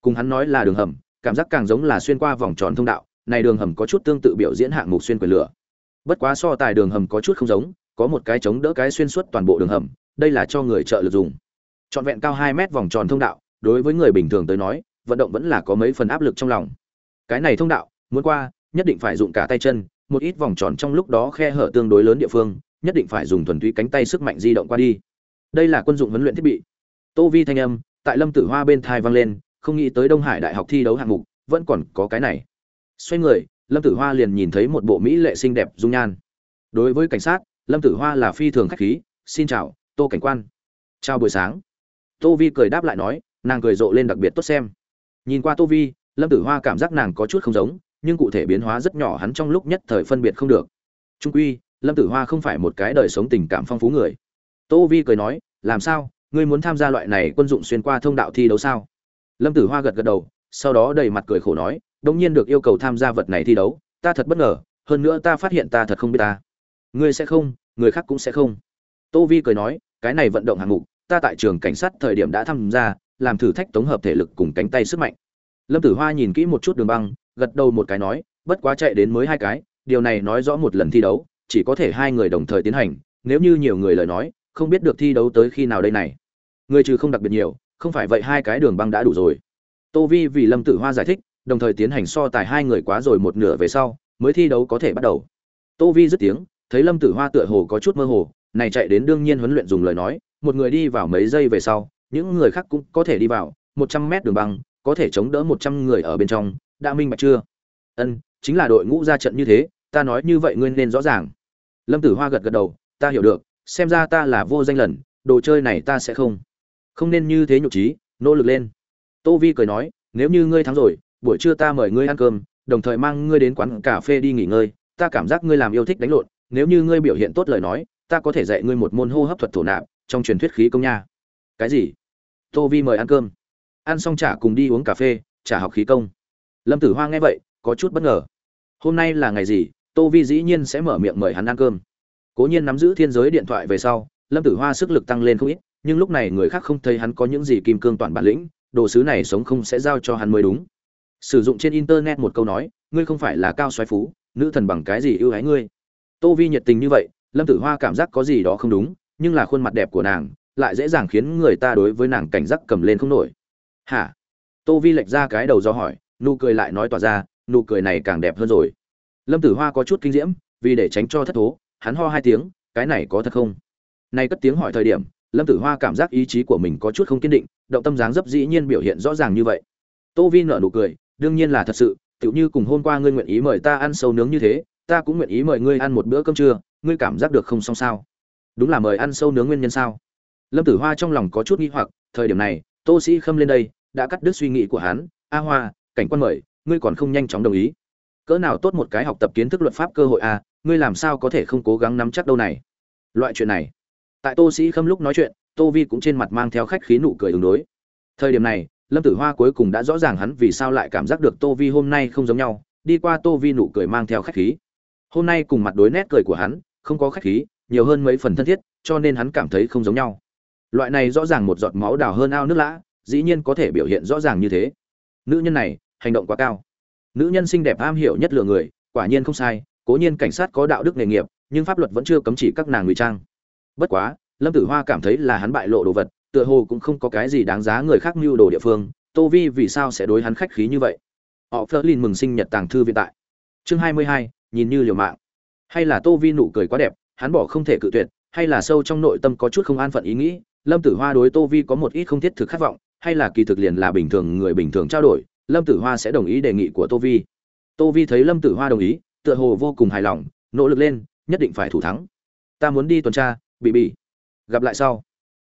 A: Cùng hắn nói là đường hầm, cảm giác càng giống là xuyên qua vòng tròn thông đạo, này đường hầm có chút tương tự biểu diễn hạng mục xuyên quyền lửa. Bất quá so tài đường hầm có chút không giống có một cái chống đỡ cái xuyên suốt toàn bộ đường hầm, đây là cho người trợ lực dùng. Trọn vẹn cao hai mét vòng tròn thông đạo, đối với người bình thường tới nói, vận động vẫn là có mấy phần áp lực trong lòng. Cái này thông đạo, muốn qua, nhất định phải dùng cả tay chân, một ít vòng tròn trong lúc đó khe hở tương đối lớn địa phương, nhất định phải dùng thuần túy cánh tay sức mạnh di động qua đi. Đây là quân dụng huấn luyện thiết bị. Tô vi thanh âm, tại lâm tử hoa bên thai vang lên, không nghĩ tới đông hải đại học thi đấu hạng mục, vẫn còn có cái này. Xoay người, lâm tử hoa liền nhìn thấy một bộ mỹ lệ xinh đẹp dung nhan. Đối với cảnh sát lâm tử hoa là phi thường khách khí, xin chào, tô cảnh quan. Chào buổi sáng. Tô vi cười đáp lại nói, nàng cười rộ lên đặc biệt tốt xem. Nhìn qua tô vi, lâm tử hoa cảm giác nàng có chút không giống, nhưng cụ thể biến hóa rất nhỏ hắn trong lúc nhất thời phân biệt không được. Trung quy, lâm tử hoa không phải một cái đời sống tình cảm phong phú người. Tô vi cười nói, làm sao? Ngươi muốn tham gia loại này quân dụng xuyên qua thông đạo thi đấu sao? Lâm tử hoa gật gật đầu, sau đó đầy mặt cười khổ nói đông nhiên được yêu cầu tham gia vật này thi đấu, ta thật bất ngờ, hơn nữa ta phát hiện ta thật không biết ta ngươi sẽ không, người khác cũng sẽ không. Tô vi cười nói, cái này vận động hạng mục, ta tại trường cảnh sát thời điểm đã tham gia, làm thử thách tổng hợp thể lực cùng cánh tay sức mạnh. Lâm tử hoa nhìn kỹ một chút đường băng, gật đầu một cái nói, bất quá chạy đến mới hai cái, điều này nói rõ một lần thi đấu, chỉ có thể hai người đồng thời tiến hành, nếu như nhiều người lời nói, không biết được thi đấu tới khi nào đây này. Người trừ không đặc biệt nhiều, không phải vậy hai cái đường băng đã đủ rồi. Tô vi vì lâm tử hoa giải thích, đồng thời tiến hành so tài hai người quá rồi một nửa về sau, mới thi đấu có thể bắt đầu. Tô vi dứt tiếng thấy lâm tử hoa tựa hồ có chút mơ hồ, này chạy đến đương nhiên huấn luyện dùng lời nói, một người đi vào mấy giây về sau, những người khác cũng có thể đi vào, một trăm mét đường băng, có thể chống đỡ một trăm người ở bên trong, đã minh bạch chưa? Ân, chính là đội ngũ ra trận như thế, ta nói như vậy ngươi nên rõ ràng. Lâm tử hoa gật gật đầu, ta hiểu được, xem ra ta là vô danh lần, đồ chơi này ta sẽ không. Không nên như thế nhục trí, nỗ lực lên. Tô vi cười nói, nếu như ngươi thắng rồi, buổi trưa ta mời ngươi ăn cơm, đồng thời mang ngươi đến quán cà phê đi nghỉ ngơi, ta cảm giác ngươi làm yêu thích đánh lộn nếu như ngươi biểu hiện tốt lời nói, ta có thể dạy ngươi một môn hô hấp thuật thổ nạp, trong truyền thuyết khí công nha. Cái gì? Tô vi mời ăn cơm. Ăn xong trả cùng đi uống cà phê trả học khí công. Lâm tử hoa nghe vậy, có chút bất ngờ. Hôm nay là ngày gì, tô vi dĩ nhiên sẽ mở miệng mời hắn ăn cơm. Cố nhiên nắm giữ thiên giới điện thoại về sau, lâm tử hoa sức lực tăng lên không ít, nhưng lúc này người khác không thấy hắn có những gì kim cương toàn bản lĩnh, đồ sứ này sống không sẽ giao cho hắn mới đúng. Sử dụng trên internet một câu nói, ngươi không phải là cao xoáy phú, nữ thần bằng cái gì ưu ái ngươi? Tô vi nhiệt tình như vậy, lâm tử hoa cảm giác có gì đó không đúng, nhưng là khuôn mặt đẹp của nàng lại dễ dàng khiến người ta đối với nàng cảnh giác cầm lên không nổi. Hả? Tô vi lệch ra cái đầu do hỏi, nụ cười lại nói tỏa ra, nụ cười này càng đẹp hơn rồi. Lâm tử hoa có chút kinh diễm, vì để tránh cho thất thố, hắn ho hai tiếng, cái này có thật không? Nay cất tiếng hỏi thời điểm, lâm tử hoa cảm giác ý chí của mình có chút không kiên định, động tâm dáng dấp dĩ nhiên biểu hiện rõ ràng như vậy. Tô vi nở nụ cười, đương nhiên là thật sự, tựu như cùng hôm qua ngươi nguyện ý mời ta ăn sâu nướng như thế ta cũng nguyện ý mời ngươi ăn một bữa cơm trưa, ngươi cảm giác được không xong sao? Đúng là mời ăn sâu nướng nguyên nhân sao? Lâm tử hoa trong lòng có chút nghi hoặc, thời điểm này, tô sĩ khâm lên đây, đã cắt đứt suy nghĩ của hắn. A hoa, cảnh quan mời, ngươi còn không nhanh chóng đồng ý. Cỡ nào tốt một cái học tập kiến thức luật pháp cơ hội a, ngươi làm sao có thể không cố gắng nắm chắc đâu này? Loại chuyện này. Tại tô sĩ khâm lúc nói chuyện, tô vi cũng trên mặt mang theo khách khí nụ cười ứng đối. Thời điểm này, lâm tử hoa cuối cùng đã rõ ràng hắn vì sao lại cảm giác được tô vi hôm nay không giống nhau. Đi qua tô vi nụ cười mang theo khách khí hôm nay cùng mặt đối nét cười của hắn, không có khách khí, nhiều hơn mấy phần thân thiết, cho nên hắn cảm thấy không giống nhau. Loại này rõ ràng một giọt máu đào hơn ao nước lã, dĩ nhiên có thể biểu hiện rõ ràng như thế. Nữ nhân này, hành động quá cao. Nữ nhân xinh đẹp am hiểu nhất lừa người, quả nhiên không sai, cố nhiên cảnh sát có đạo đức nghề nghiệp, nhưng pháp luật vẫn chưa cấm chỉ các nàng ngụy trang. Bất quá, lâm tử hoa cảm thấy là hắn bại lộ đồ vật, tựa hồ cũng không có cái gì đáng giá người khác mưu đồ địa phương, tô vi vì sao sẽ đối hắn khách khí như vậy? Họ phớt lên mừng sinh nhật tàng thư viện tại. Chương hai mươi hai nhìn như liều mạng. Hay là tô vi nụ cười quá đẹp, hắn bỏ không thể cự tuyệt, hay là sâu trong nội tâm có chút không an phận ý nghĩ, lâm tử hoa đối tô vi có một ít không thiết thực khát vọng, hay là kỳ thực liền là bình thường người bình thường trao đổi, lâm tử hoa sẽ đồng ý đề nghị của tô vi. Tô vi thấy lâm tử hoa đồng ý, tựa hồ vô cùng hài lòng, nỗ lực lên, nhất định phải thủ thắng. Ta muốn đi tuần tra bị bị gặp lại sau,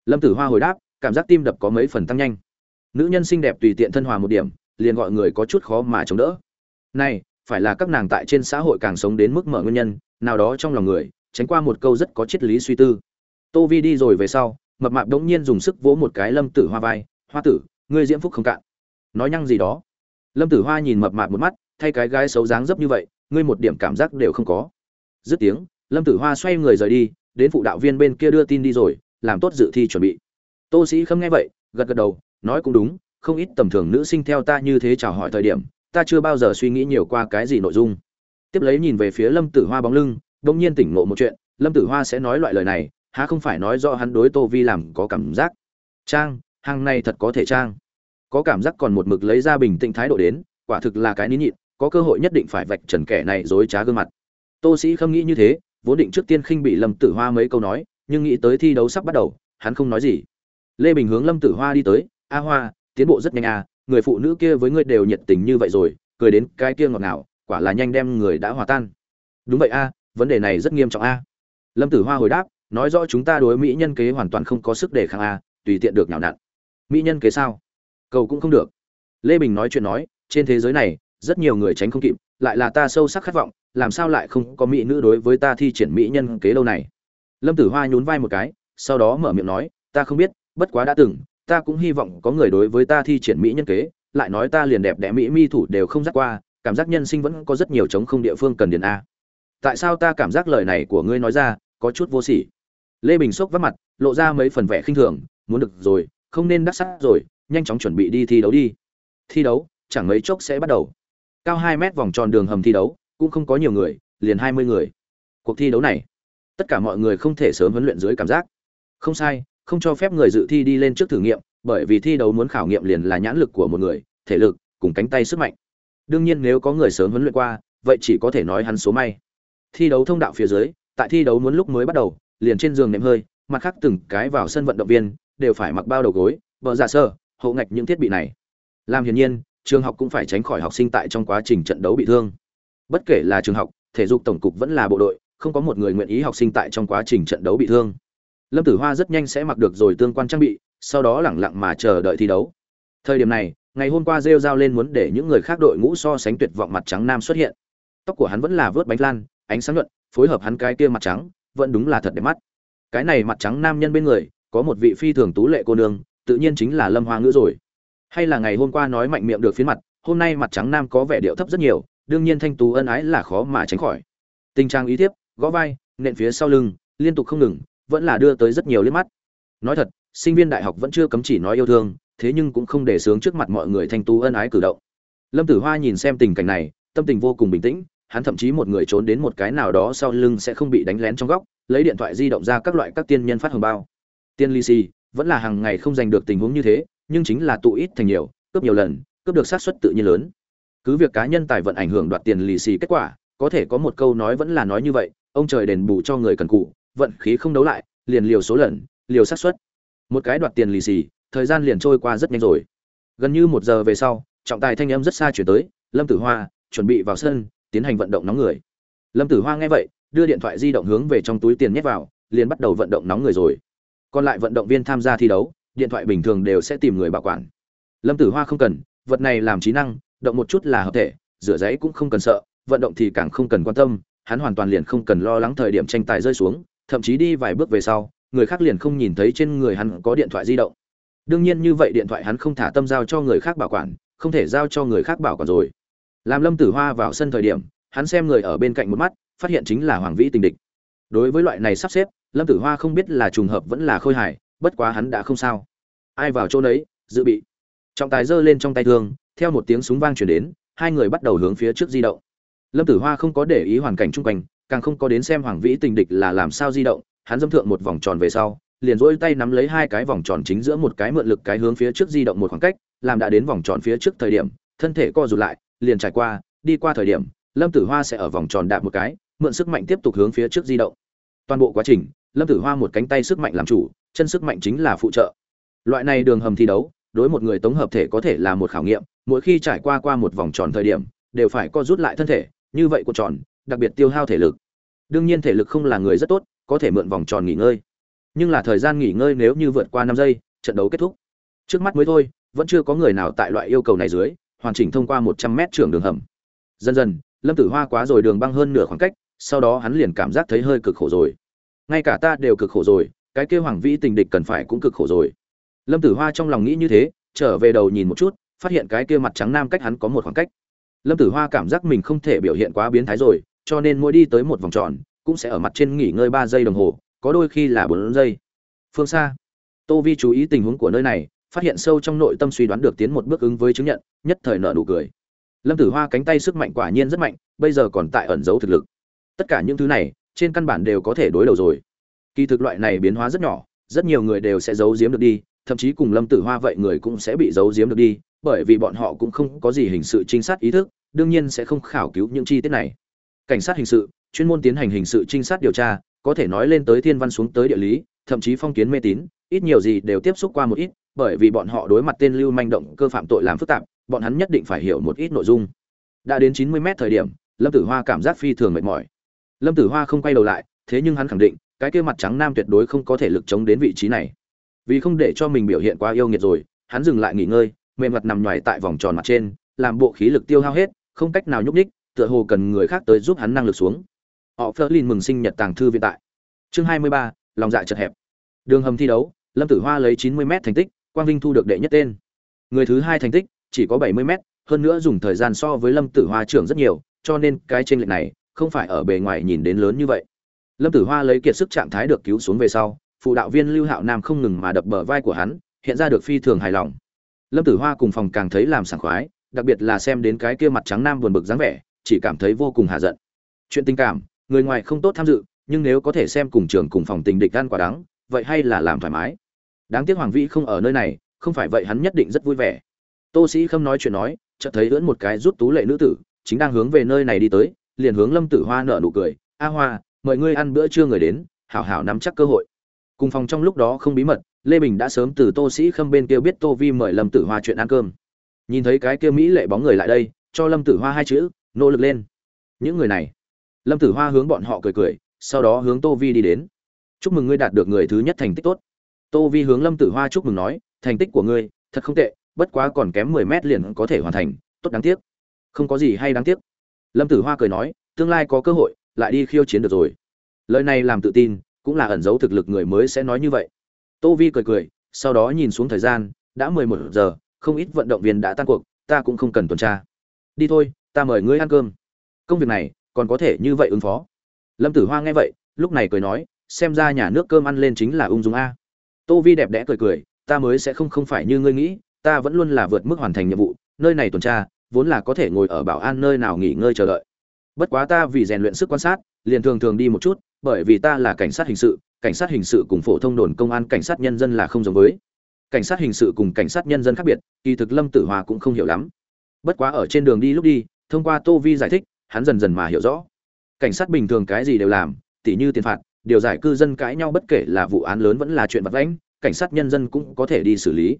A: lâm tử hoa hồi đáp, cảm giác tim đập có mấy phần tăng nhanh. Nữ nhân xinh đẹp tùy tiện thân hòa một điểm, liền gọi người có chút khó mà chống đỡ. Này phải là các nàng tại trên xã hội càng sống đến mức mở nguyên nhân, nào đó trong lòng người, tránh qua một câu rất có triết lý suy tư. Tô vi đi rồi về sau, mập mạp đống nhiên dùng sức vỗ một cái lâm tử hoa vai, hoa tử, ngươi diễm phúc không cạn. Nói nhăng gì đó. Lâm tử hoa nhìn mập mạp một mắt, thay cái gái xấu dáng dấp như vậy, ngươi một điểm cảm giác đều không có. Dứt tiếng, lâm tử hoa xoay người rời đi, đến phụ đạo viên bên kia đưa tin đi rồi, làm tốt dự thi chuẩn bị. Tô sĩ khâm nghe vậy, gật gật đầu, nói cũng đúng, không ít tầm thường nữ sinh theo ta như thế chào hỏi thời điểm ta chưa bao giờ suy nghĩ nhiều qua cái gì nội dung. Tiếp lấy nhìn về phía lâm tử hoa bóng lưng bỗng nhiên tỉnh ngộ một chuyện, lâm tử hoa sẽ nói loại lời này, há không phải nói do hắn đối tô vi làm có cảm giác. Trang, hàng này thật có thể trang. Có cảm giác còn một mực lấy ra bình tĩnh thái độ đến, quả thực là cái nín nhịn, có cơ hội nhất định phải vạch trần kẻ này dối trá gương mặt. Tô sĩ không nghĩ như thế, vốn định trước tiên khinh bị lâm tử hoa mấy câu nói, nhưng nghĩ tới thi đấu sắp bắt đầu, hắn không nói gì. Lê bình hướng lâm tử hoa đi tới, a hoa, tiến bộ rất nhanh à người phụ nữ kia với ngươi đều nhiệt tình như vậy rồi, cười đến cái kia ngọt ngào, quả là nhanh đem người đã hòa tan. Đúng vậy a, vấn đề này rất nghiêm trọng a. Lâm tử hoa hồi đáp, nói rõ chúng ta đối mỹ nhân kế hoàn toàn không có sức đề kháng a, tùy tiện được nhào nặn. Mỹ nhân kế sao? Cầu cũng không được. Lê bình nói chuyện nói, trên thế giới này, rất nhiều người tránh không kịp, lại là ta sâu sắc khát vọng, làm sao lại không có mỹ nữ đối với ta thi triển mỹ nhân kế lâu này? Lâm tử hoa nhún vai một cái, sau đó mở miệng nói, ta không biết, bất quá đã từng ta cũng hy vọng có người đối với ta thi triển mỹ nhân kế, lại nói ta liền đẹp đẽ mỹ mi thủ đều không dắt qua, cảm giác nhân sinh vẫn có rất nhiều chống không địa phương cần điền a. Tại sao ta cảm giác lời này của ngươi nói ra, có chút vô sỉ? Lê bình sốc vắt mặt, lộ ra mấy phần vẻ khinh thường, muốn được rồi, không nên đắc sắc rồi, nhanh chóng chuẩn bị đi thi đấu đi. Thi đấu, chẳng mấy chốc sẽ bắt đầu. Cao hai mét vòng tròn đường hầm thi đấu, cũng không có nhiều người, liền hai mươi người. Cuộc thi đấu này, tất cả mọi người không thể sớm huấn luyện dưới cảm giác. Không sai không cho phép người dự thi đi lên trước thử nghiệm, bởi vì thi đấu muốn khảo nghiệm liền là nhãn lực của một người, thể lực, cùng cánh tay sức mạnh. Đương nhiên nếu có người sớm huấn luyện qua, vậy chỉ có thể nói hắn số may. Thi đấu thông đạo phía dưới, tại thi đấu muốn lúc mới bắt đầu, liền trên giường nệm hơi, mặt khác từng cái vào sân vận động viên, đều phải mặc bao đầu gối vợ giả dạ sơ, hộ ngạch những thiết bị này. Làm hiển nhiên, trường học cũng phải tránh khỏi học sinh tại trong quá trình trận đấu bị thương. Bất kể là trường học, thể dục tổng cục vẫn là bộ đội, không có một người nguyện ý học sinh tại trong quá trình trận đấu bị thương lâm tử hoa rất nhanh sẽ mặc được rồi tương quan trang bị, sau đó lẳng lặng mà chờ đợi thi đấu. Thời điểm này, ngày hôm qua rêu rao lên muốn để những người khác đội ngũ so sánh tuyệt vọng mặt trắng nam xuất hiện. Tóc của hắn vẫn là vớt bánh lan, ánh sáng nhuận, phối hợp hắn cái kia mặt trắng, vẫn đúng là thật đẹp mắt. Cái này mặt trắng nam nhân bên người, có một vị phi thường tú lệ cô nương, tự nhiên chính là lâm hoa ngữ rồi. Hay là ngày hôm qua nói mạnh miệng được phiến mặt, hôm nay mặt trắng nam có vẻ điệu thấp rất nhiều, đương nhiên thanh tú ân ái là khó mà tránh khỏi. Tình trạng ý thiếp, gõ vai, nện phía sau lưng, liên tục không ngừng vẫn là đưa tới rất nhiều liếc mắt. Nói thật, sinh viên đại học vẫn chưa cấm chỉ nói yêu thương, thế nhưng cũng không để sướng trước mặt mọi người thanh tú ân ái cử động. Lâm tử hoa nhìn xem tình cảnh này, tâm tình vô cùng bình tĩnh, hắn thậm chí một người trốn đến một cái nào đó sau lưng sẽ không bị đánh lén trong góc, lấy điện thoại di động ra các loại các tiên nhân phát hồng bao. Tiên ly xì vẫn là hàng ngày không giành được tình huống như thế, nhưng chính là tụ ít thành nhiều, cướp nhiều lần, cướp được xác suất tự nhiên lớn. Cứ việc cá nhân tài vận ảnh hưởng đoạt tiền lì xì kết quả, có thể có một câu nói vẫn là nói như vậy, ông trời đền bù cho người cần cụ vận khí không đấu lại, liền liều số lần, liều xác suất. Một cái đoạt tiền lì xì, thời gian liền trôi qua rất nhanh rồi. Gần như một giờ về sau, trọng tài thanh âm rất xa chuyển tới, lâm tử hoa, chuẩn bị vào sân, tiến hành vận động nóng người. Lâm tử hoa nghe vậy, đưa điện thoại di động hướng về trong túi tiền nhét vào, liền bắt đầu vận động nóng người rồi. Còn lại vận động viên tham gia thi đấu, điện thoại bình thường đều sẽ tìm người bảo quản. Lâm tử hoa không cần, vật này làm trí năng, động một chút là hợp thể, rửa giấy cũng không cần sợ, vận động thì càng không cần quan tâm, hắn hoàn toàn liền không cần lo lắng thời điểm tranh tài rơi xuống thậm chí đi vài bước về sau, người khác liền không nhìn thấy trên người hắn có điện thoại di động. Đương nhiên như vậy điện thoại hắn không thả tâm giao cho người khác bảo quản, không thể giao cho người khác bảo quản rồi. Làm lâm tử hoa vào sân thời điểm, hắn xem người ở bên cạnh một mắt, phát hiện chính là hoàng vĩ tình địch. Đối với loại này sắp xếp, lâm tử hoa không biết là trùng hợp vẫn là khôi hài, bất quá hắn đã không sao. Ai vào chỗ nấy, dự bị. Trọng tài giơ lên trong tay thương, theo một tiếng súng vang chuyển đến, hai người bắt đầu hướng phía trước di động. Lâm tử hoa không có để ý hoàn cảnh chung quanh càng không có đến xem hoàng vĩ tình địch là làm sao di động, hắn dâm thượng một vòng tròn về sau, liền dỗi tay nắm lấy hai cái vòng tròn chính giữa một cái mượn lực cái hướng phía trước di động một khoảng cách, làm đã đến vòng tròn phía trước thời điểm, thân thể co rụt lại, liền trải qua, đi qua thời điểm, lâm tử hoa sẽ ở vòng tròn đạp một cái, mượn sức mạnh tiếp tục hướng phía trước di động. Toàn bộ quá trình, lâm tử hoa một cánh tay sức mạnh làm chủ, chân sức mạnh chính là phụ trợ. Loại này đường hầm thi đấu, đối một người tổng hợp thể có thể là một khảo nghiệm, mỗi khi trải qua qua một vòng tròn thời điểm, đều phải co rút lại thân thể, như vậy của tròn đặc biệt tiêu hao thể lực. Đương nhiên thể lực không là người rất tốt, có thể mượn vòng tròn nghỉ ngơi. Nhưng là thời gian nghỉ ngơi nếu như vượt qua năm giây, trận đấu kết thúc. Trước mắt mới thôi, vẫn chưa có người nào tại loại yêu cầu này dưới, hoàn chỉnh thông qua một trăm mét trường đường hầm. Dần dần, lâm tử hoa quá rồi đường băng hơn nửa khoảng cách, sau đó hắn liền cảm giác thấy hơi cực khổ rồi. Ngay cả ta đều cực khổ rồi, cái kêu hoàng vĩ tình địch cần phải cũng cực khổ rồi. Lâm tử hoa trong lòng nghĩ như thế, trở về đầu nhìn một chút, phát hiện cái kia mặt trắng nam cách hắn có một khoảng cách. Lâm tử hoa cảm giác mình không thể biểu hiện quá biến thái rồi cho nên mỗi đi tới một vòng tròn, cũng sẽ ở mặt trên nghỉ ngơi ba giây đồng hồ, có đôi khi là bốn giây. Phương xa. Tô vi chú ý tình huống của nơi này, phát hiện sâu trong nội tâm suy đoán được tiến một bước ứng với chứng nhận, nhất thời nợ nụ cười. Lâm tử hoa cánh tay sức mạnh quả nhiên rất mạnh, bây giờ còn tại ẩn giấu thực lực. Tất cả những thứ này, trên căn bản đều có thể đối đầu rồi. Kỳ thực loại này biến hóa rất nhỏ, rất nhiều người đều sẽ giấu giếm được đi, thậm chí cùng lâm tử hoa vậy người cũng sẽ bị giấu giếm được đi, bởi vì bọn họ cũng không có gì hình sự trinh sát ý thức, đương nhiên sẽ không khảo cứu những chi tiết này cảnh sát hình sự, chuyên môn tiến hành hình sự trinh sát điều tra, có thể nói lên tới thiên văn xuống tới địa lý, thậm chí phong kiến mê tín, ít nhiều gì đều tiếp xúc qua một ít, bởi vì bọn họ đối mặt tên lưu manh động cơ phạm tội làm phức tạp, bọn hắn nhất định phải hiểu một ít nội dung. Đã đến chín mươi mét thời điểm, lâm tử hoa cảm giác phi thường mệt mỏi. Lâm tử hoa không quay đầu lại, thế nhưng hắn khẳng định, cái kia mặt trắng nam tuyệt đối không có thể lực chống đến vị trí này. Vì không để cho mình biểu hiện quá yêu nghiệt rồi, hắn dừng lại nghỉ ngơi, mềm mặt nằm nhoài tại vòng tròn mặt trên, làm bộ khí lực tiêu hao hết, không cách nào nhúc ních tựa hồ cần người khác tới giúp hắn năng lực xuống. Họ phớt lên mừng sinh nhật tàng thư viện tại. Chương hai mươi ba, lòng dạ chật hẹp. Đường hầm thi đấu, lâm tử hoa lấy chín mươi m thành tích, quang vinh thu được đệ nhất tên. Người thứ hai thành tích, chỉ có bảy mươi m hơn nữa dùng thời gian so với lâm tử hoa trưởng rất nhiều, cho nên cái tranh lệch này không phải ở bề ngoài nhìn đến lớn như vậy. Lâm tử hoa lấy kiệt sức trạng thái được cứu xuống về sau, phụ đạo viên lưu hạo nam không ngừng mà đập bờ vai của hắn, hiện ra được phi thường hài lòng. Lâm tử hoa cùng phòng càng thấy làm sảng khoái, đặc biệt là xem đến cái kia mặt trắng nam buồn bực dáng vẻ chỉ cảm thấy vô cùng hạ giận. Chuyện tình cảm, người ngoài không tốt tham dự, nhưng nếu có thể xem cùng trường cùng phòng tình địch ăn quả đắng, vậy hay là làm thoải mái. Đáng tiếc hoàng vĩ không ở nơi này, không phải vậy hắn nhất định rất vui vẻ. Tô sĩ khâm nói chuyện nói, chợt thấy ưỡn một cái rút tú lệ nữ tử, chính đang hướng về nơi này đi tới, liền hướng lâm tử hoa nở nụ cười, a hoa, mời ngươi ăn bữa trưa người đến, hảo hảo nắm chắc cơ hội. Cùng phòng trong lúc đó không bí mật, lê bình đã sớm từ tô sĩ khâm bên kia biết tô vi mời lâm tử hoa chuyện ăn cơm. Nhìn thấy cái kia mỹ lệ bóng người lại đây, cho lâm tử hoa hai chữ nỗ lực lên. Những người này. Lâm tử hoa hướng bọn họ cười cười, sau đó hướng tô vi đi đến. Chúc mừng ngươi đạt được người thứ nhất thành tích tốt. Tô vi hướng lâm tử hoa chúc mừng nói, thành tích của ngươi, thật không tệ, bất quá còn kém mười mét liền có thể hoàn thành, tốt đáng tiếc. Không có gì hay đáng tiếc. Lâm tử hoa cười nói, tương lai có cơ hội, lại đi khiêu chiến được rồi. Lời này làm tự tin, cũng là ẩn giấu thực lực người mới sẽ nói như vậy. Tô vi cười cười, sau đó nhìn xuống thời gian, đã mười một giờ, không ít vận động viên đã tan cuộc, ta cũng không cần tuần tra. Đi thôi ta mời ngươi ăn cơm. Công việc này, còn có thể như vậy ứng phó. Lâm tử hoa nghe vậy, lúc này cười nói, xem ra nhà nước cơm ăn lên chính là ung dung a. Tô vi đẹp đẽ cười cười, ta mới sẽ không không phải như ngươi nghĩ, ta vẫn luôn là vượt mức hoàn thành nhiệm vụ, nơi này tuần tra, vốn là có thể ngồi ở bảo an nơi nào nghỉ ngơi chờ đợi. Bất quá ta vì rèn luyện sức quan sát, liền thường thường đi một chút, bởi vì ta là cảnh sát hình sự, cảnh sát hình sự cùng phổ thông đồn công an cảnh sát nhân dân là không giống với. Cảnh sát hình sự cùng cảnh sát nhân dân khác biệt, kỳ thực lâm tử hòa cũng không hiểu lắm. Bất quá ở trên đường đi lúc đi thông qua tô vi giải thích, hắn dần dần mà hiểu rõ. Cảnh sát bình thường cái gì đều làm, tỉ như tiền phạt, điều giải cư dân cãi nhau bất kể là vụ án lớn vẫn là chuyện vật lãnh cảnh sát nhân dân cũng có thể đi xử lý.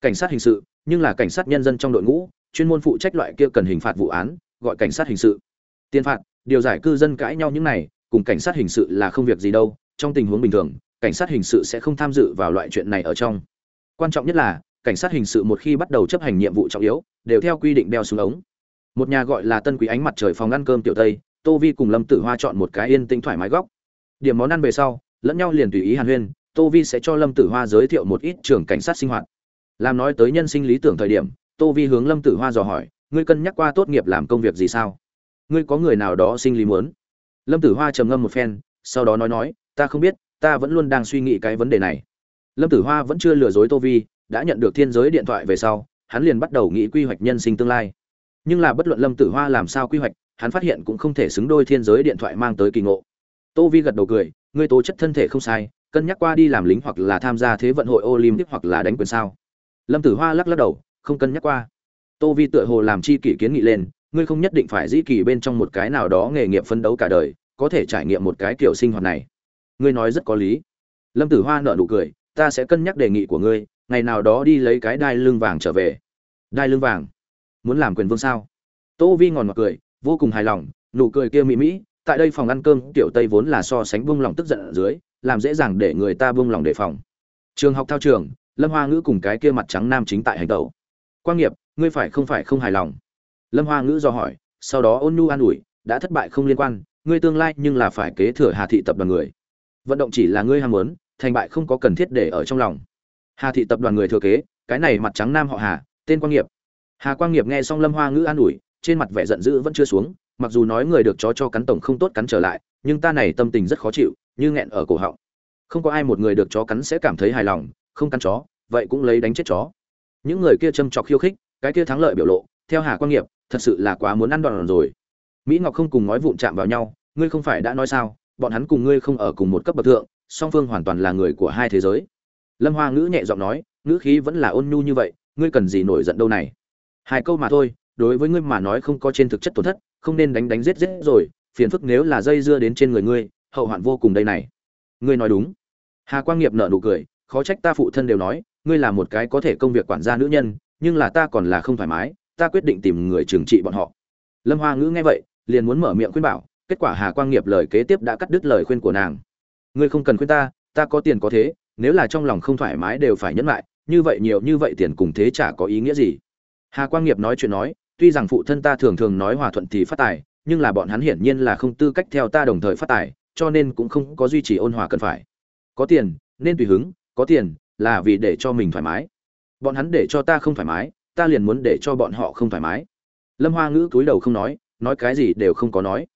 A: Cảnh sát hình sự, nhưng là cảnh sát nhân dân trong đội ngũ, chuyên môn phụ trách loại kia cần hình phạt vụ án, gọi cảnh sát hình sự. Tiền phạt, điều giải cư dân cãi nhau những này, cùng cảnh sát hình sự là không việc gì đâu, trong tình huống bình thường, cảnh sát hình sự sẽ không tham dự vào loại chuyện này ở trong. Quan trọng nhất là, cảnh sát hình sự một khi bắt đầu chấp hành nhiệm vụ trọng yếu, đều theo quy định đeo xuống ống một nhà gọi là tân quý ánh mặt trời phòng ăn cơm tiểu tây, tô vi cùng lâm tử hoa chọn một cái yên tĩnh thoải mái góc. Điểm món ăn về sau, lẫn nhau liền tùy ý hàn huyên, tô vi sẽ cho lâm tử hoa giới thiệu một ít trường cảnh sát sinh hoạt. Làm nói tới nhân sinh lý tưởng thời điểm, tô vi hướng lâm tử hoa dò hỏi, ngươi cân nhắc qua tốt nghiệp làm công việc gì sao? Ngươi có người nào đó sinh lý muốn? Lâm tử hoa trầm ngâm một phen, sau đó nói nói, ta không biết, ta vẫn luôn đang suy nghĩ cái vấn đề này. Lâm tử hoa vẫn chưa lừa dối tô vi, đã nhận được thiên giới điện thoại về sau, hắn liền bắt đầu nghĩ quy hoạch nhân sinh tương lai nhưng là bất luận lâm tử hoa làm sao quy hoạch, hắn phát hiện cũng không thể xứng đôi thiên giới điện thoại mang tới kỳ ngộ. Tô vi gật đầu cười, ngươi tố chất thân thể không sai, cân nhắc qua đi làm lính hoặc là tham gia thế vận hội olympic hoặc là đánh quyền sao. Lâm tử hoa lắc lắc đầu, không cân nhắc qua. Tô vi tựa hồ làm chi kỷ kiến nghị lên, ngươi không nhất định phải dĩ kỳ bên trong một cái nào đó nghề nghiệp phấn đấu cả đời, có thể trải nghiệm một cái kiểu sinh hoạt này. Ngươi nói rất có lý. Lâm tử hoa nợ nụ cười, ta sẽ cân nhắc đề nghị của ngươi, ngày nào đó đi lấy cái đai lưng vàng trở về. Đai lưng vàng? Muốn làm quyền vương sao? Tô vi ngòn ngọt cười, vô cùng hài lòng, nụ cười kia mỹ mỹ tại đây phòng ăn cơm tiểu tây vốn là so sánh buông lòng tức giận ở dưới, làm dễ dàng để người ta buông lòng đề phòng. Trường học thao trường, lâm hoa ngữ cùng cái kia mặt trắng nam chính tại hành tẩu. Quan nghiệp, ngươi phải không phải không hài lòng? Lâm hoa ngữ do hỏi, sau đó ôn nhu an ủi, đã thất bại không liên quan, ngươi tương lai nhưng là phải kế thừa hà thị tập đoàn người. Vận động chỉ là ngươi ham muốn, thành bại không có cần thiết để ở trong lòng. Hà thị tập đoàn người thừa kế, cái này mặt trắng nam họ hà, tên quan nghiệp hà quang nghiệp nghe xong lâm hoa ngữ an ủi, trên mặt vẻ giận dữ vẫn chưa xuống, mặc dù nói người được chó cho cắn tổng không tốt cắn trở lại, nhưng ta này tâm tình rất khó chịu, như nghẹn ở cổ họng. Không có ai một người được chó cắn sẽ cảm thấy hài lòng, không cắn chó, vậy cũng lấy đánh chết chó. Những người kia châm chọc khiêu khích, cái kia thắng lợi biểu lộ, theo hà Quang nghiệp, thật sự là quá muốn ăn đòn rồi. Mỹ ngọc không cùng nói vụn chạm vào nhau, ngươi không phải đã nói sao, bọn hắn cùng ngươi không ở cùng một cấp bậc thượng, song phương hoàn toàn là người của hai thế giới. Lâm hoa ngữ nhẹ giọng nói, ngữ khí vẫn là ôn nhu như vậy, ngươi cần gì nổi giận đâu này? Hai câu mà thôi, đối với ngươi mà nói không có trên thực chất tổn thất, không nên đánh đánh giết giết rồi, phiền phức nếu là dây dưa đến trên người ngươi, hậu hoạn vô cùng đây này. Ngươi nói đúng. Hà quang nghiệp nợ nụ cười, khó trách ta phụ thân đều nói, ngươi là một cái có thể công việc quản gia nữ nhân, nhưng là ta còn là không thoải mái, ta quyết định tìm người trừng trị bọn họ. Lâm hoa ngữ nghe vậy, liền muốn mở miệng khuyên bảo, kết quả hà quang nghiệp lời kế tiếp đã cắt đứt lời khuyên của nàng. Ngươi không cần khuyên ta ta có tiền có thế, nếu là trong lòng không thoải mái đều phải nhẫn lại, như vậy nhiều như vậy tiền cùng thế chả có ý nghĩa gì hà quang nghiệp nói chuyện nói, tuy rằng phụ thân ta thường thường nói hòa thuận thì phát tài, nhưng là bọn hắn hiển nhiên là không tư cách theo ta đồng thời phát tài, cho nên cũng không có duy trì ôn hòa cần phải. Có tiền, nên tùy hứng, có tiền, là vì để cho mình thoải mái. Bọn hắn để cho ta không thoải mái, ta liền muốn để cho bọn họ không thoải mái. Lâm hoa ngữ cúi đầu không nói nói cái gì đều không có nói.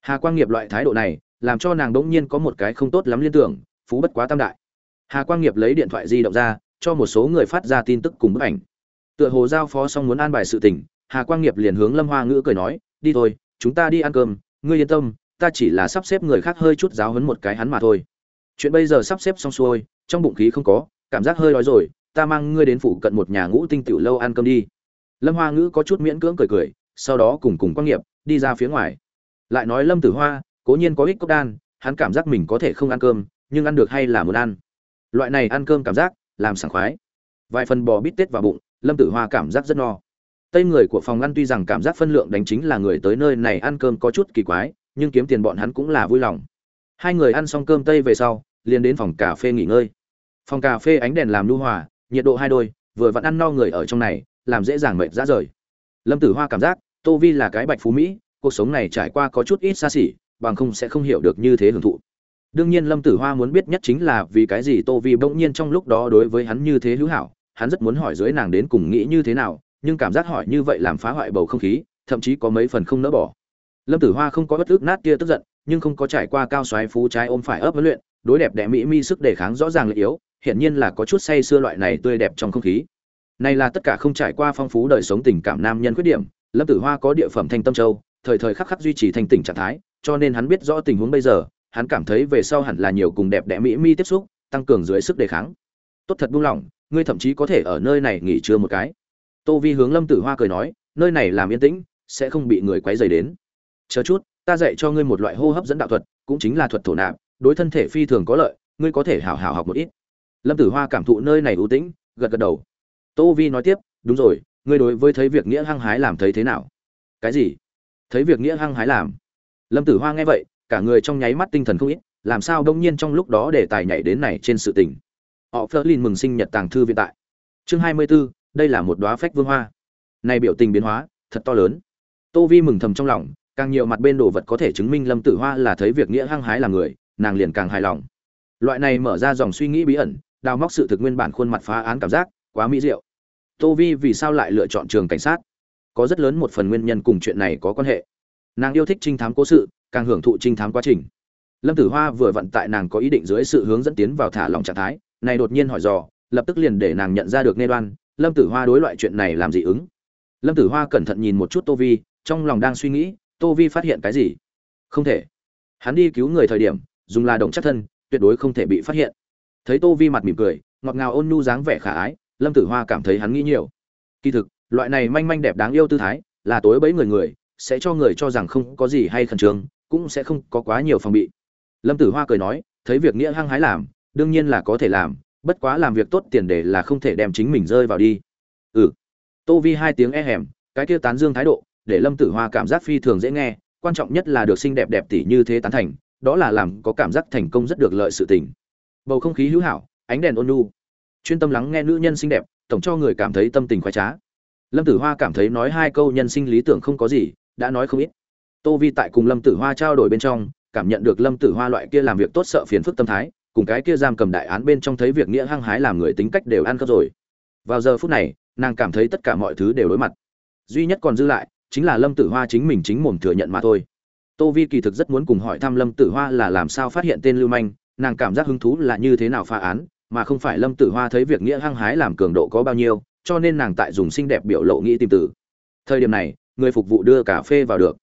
A: Hà quang nghiệp loại thái độ này, làm cho nàng đỗng nhiên có một cái không tốt lắm liên tưởng, phú bất quá tam đại. Hà quang nghiệp lấy điện thoại di động ra, cho một số người phát ra tin tức cùng bức ảnh tựa hồ giao phó xong muốn an bài sự tình, hà quang nghiệp liền hướng lâm hoa ngữ cười nói, đi thôi, chúng ta đi ăn cơm, ngươi yên tâm, ta chỉ là sắp xếp người khác hơi chút giáo hấn một cái hắn mà thôi. Chuyện bây giờ sắp xếp xong xuôi, trong bụng khí không có, cảm giác hơi đói rồi, ta mang ngươi đến phủ cận một nhà ngũ tinh tiểu lâu ăn cơm đi. Lâm hoa ngữ có chút miễn cưỡng cười cười, sau đó cùng cùng quang nghiệp đi ra phía ngoài. Lại nói lâm tử hoa, cố nhiên có ích cốc đan, hắn cảm giác mình có thể không ăn cơm, nhưng ăn được hay là muốn ăn? Loại này ăn cơm cảm giác, làm sảng khoái. Vài phần bò bít tết vào bụng lâm tử hoa cảm giác rất no. Tây người của phòng ăn tuy rằng cảm giác phân lượng đánh chính là người tới nơi này ăn cơm có chút kỳ quái, nhưng kiếm tiền bọn hắn cũng là vui lòng. Hai người ăn xong cơm tây về sau, liền đến phòng cà phê nghỉ ngơi. Phòng cà phê ánh đèn làm lưu hòa, nhiệt độ hai đôi, vừa vẫn ăn no người ở trong này, làm dễ dàng mệt ra rời. Lâm tử hoa cảm giác, tô vi là cái bạch phú mỹ, cuộc sống này trải qua có chút ít xa xỉ, bằng không sẽ không hiểu được như thế hưởng thụ. Đương nhiên lâm tử hoa muốn biết nhất chính là vì cái gì tô vi bỗng nhiên trong lúc đó đối với hắn như thế hữu hảo hắn rất muốn hỏi dưới nàng đến cùng nghĩ như thế nào, nhưng cảm giác hỏi như vậy làm phá hoại bầu không khí, thậm chí có mấy phần không nỡ bỏ. Lâm tử hoa không có bất ước nát kia tức giận, nhưng không có trải qua cao xoáy phú trái ôm phải ấp huấn luyện, đối đẹp đẽ mỹ mi sức đề kháng rõ ràng là yếu, hiển nhiên là có chút say xưa loại này tươi đẹp trong không khí. Này là tất cả không trải qua phong phú đời sống tình cảm nam nhân khuyết điểm, lâm tử hoa có địa phẩm thanh tâm châu, thời thời khắc khắc duy trì thanh tỉnh trạng thái, cho nên hắn biết rõ tình huống bây giờ, hắn cảm thấy về sau hẳn là nhiều cùng đẹp đẽ mỹ mi tiếp xúc, tăng cường dưới sức đề kháng. Tốt thật buông lỏng ngươi thậm chí có thể ở nơi này nghỉ trưa một cái. Tô vi hướng lâm tử hoa cười nói, nơi này làm yên tĩnh, sẽ không bị người quấy rầy đến. Chờ chút, ta dạy cho ngươi một loại hô hấp dẫn đạo thuật, cũng chính là thuật thổ nạp, đối thân thể phi thường có lợi, ngươi có thể hảo hảo học một ít. Lâm tử hoa cảm thụ nơi này ưu tĩnh, gật gật đầu. Tô vi nói tiếp, đúng rồi, ngươi đối với thấy việc nghĩa hăng hái làm thấy thế nào? Cái gì? Thấy việc nghĩa hăng hái làm? Lâm tử hoa nghe vậy, cả người trong nháy mắt tinh thần không ít, làm sao đông nhiên trong lúc đó để tài nhảy đến này trên sự tình? Họ phớt lên mừng sinh nhật tàng thư viện tại. Chương hai mươi 24, đây là một đóa phách vương hoa. Này biểu tình biến hóa thật to lớn. Tô vi mừng thầm trong lòng càng nhiều mặt bên đồ vật có thể chứng minh lâm tử hoa là thấy việc nghĩa hăng hái là người nàng liền càng hài lòng. Loại này mở ra dòng suy nghĩ bí ẩn đào móc sự thực nguyên bản khuôn mặt phá án cảm giác quá mỹ diệu. Tô vi vì sao lại lựa chọn trường cảnh sát? Có rất lớn một phần nguyên nhân cùng chuyện này có quan hệ. Nàng yêu thích trinh thám cố sự càng hưởng thụ trinh thám quá trình. Lâm tử hoa vừa vận tại nàng có ý định dưới sự hướng dẫn tiến vào thả lòng trạng thái này đột nhiên hỏi dò, lập tức liền để nàng nhận ra được nê đoan, lâm tử hoa đối loại chuyện này làm gì ứng? Lâm tử hoa cẩn thận nhìn một chút tô vi, trong lòng đang suy nghĩ, tô vi phát hiện cái gì? Không thể. Hắn đi cứu người thời điểm, dùng là động chắc thân, tuyệt đối không thể bị phát hiện. Thấy tô vi mặt mỉm cười, ngọt ngào ôn nhu dáng vẻ khả ái, lâm tử hoa cảm thấy hắn nghĩ nhiều. Kỳ thực, loại này manh manh đẹp đáng yêu tư thái, là tối bấy người người, sẽ cho người cho rằng không có gì hay khẩn trương, cũng sẽ không có quá nhiều phòng bị. Lâm tử hoa cười nói, thấy việc nghĩa hăng hái làm đương nhiên là có thể làm bất quá làm việc tốt tiền đề là không thể đem chính mình rơi vào đi. Ừ. Tô vi hai tiếng e hẻm cái kia tán dương thái độ để lâm tử hoa cảm giác phi thường dễ nghe quan trọng nhất là được xinh đẹp đẹp tỷ như thế tán thành đó là làm có cảm giác thành công rất được lợi sự tình. Bầu không khí hữu hảo ánh đèn ôn nu, chuyên tâm lắng nghe nữ nhân xinh đẹp tổng cho người cảm thấy tâm tình khoái trá. Lâm tử hoa cảm thấy nói hai câu nhân sinh lý tưởng không có gì đã nói không ít. Tô vi tại cùng lâm tử hoa trao đổi bên trong cảm nhận được lâm tử hoa loại kia làm việc tốt sợ phiền phức tâm thái cùng cái kia giam cầm đại án bên trong thấy việc nghĩa hăng hái làm người tính cách đều ăn cắp rồi. Vào giờ phút này, nàng cảm thấy tất cả mọi thứ đều đối mặt. Duy nhất còn dư lại, chính là lâm tử hoa chính mình chính mồm thừa nhận mà thôi. Tô vi kỳ thực rất muốn cùng hỏi thăm lâm tử hoa là làm sao phát hiện tên lưu manh, nàng cảm giác hứng thú là như thế nào phá án, mà không phải lâm tử hoa thấy việc nghĩa hăng hái làm cường độ có bao nhiêu, cho nên nàng tại dùng xinh đẹp biểu lộ nghĩ tìm tử thời điểm này, người phục vụ đưa cà phê vào được.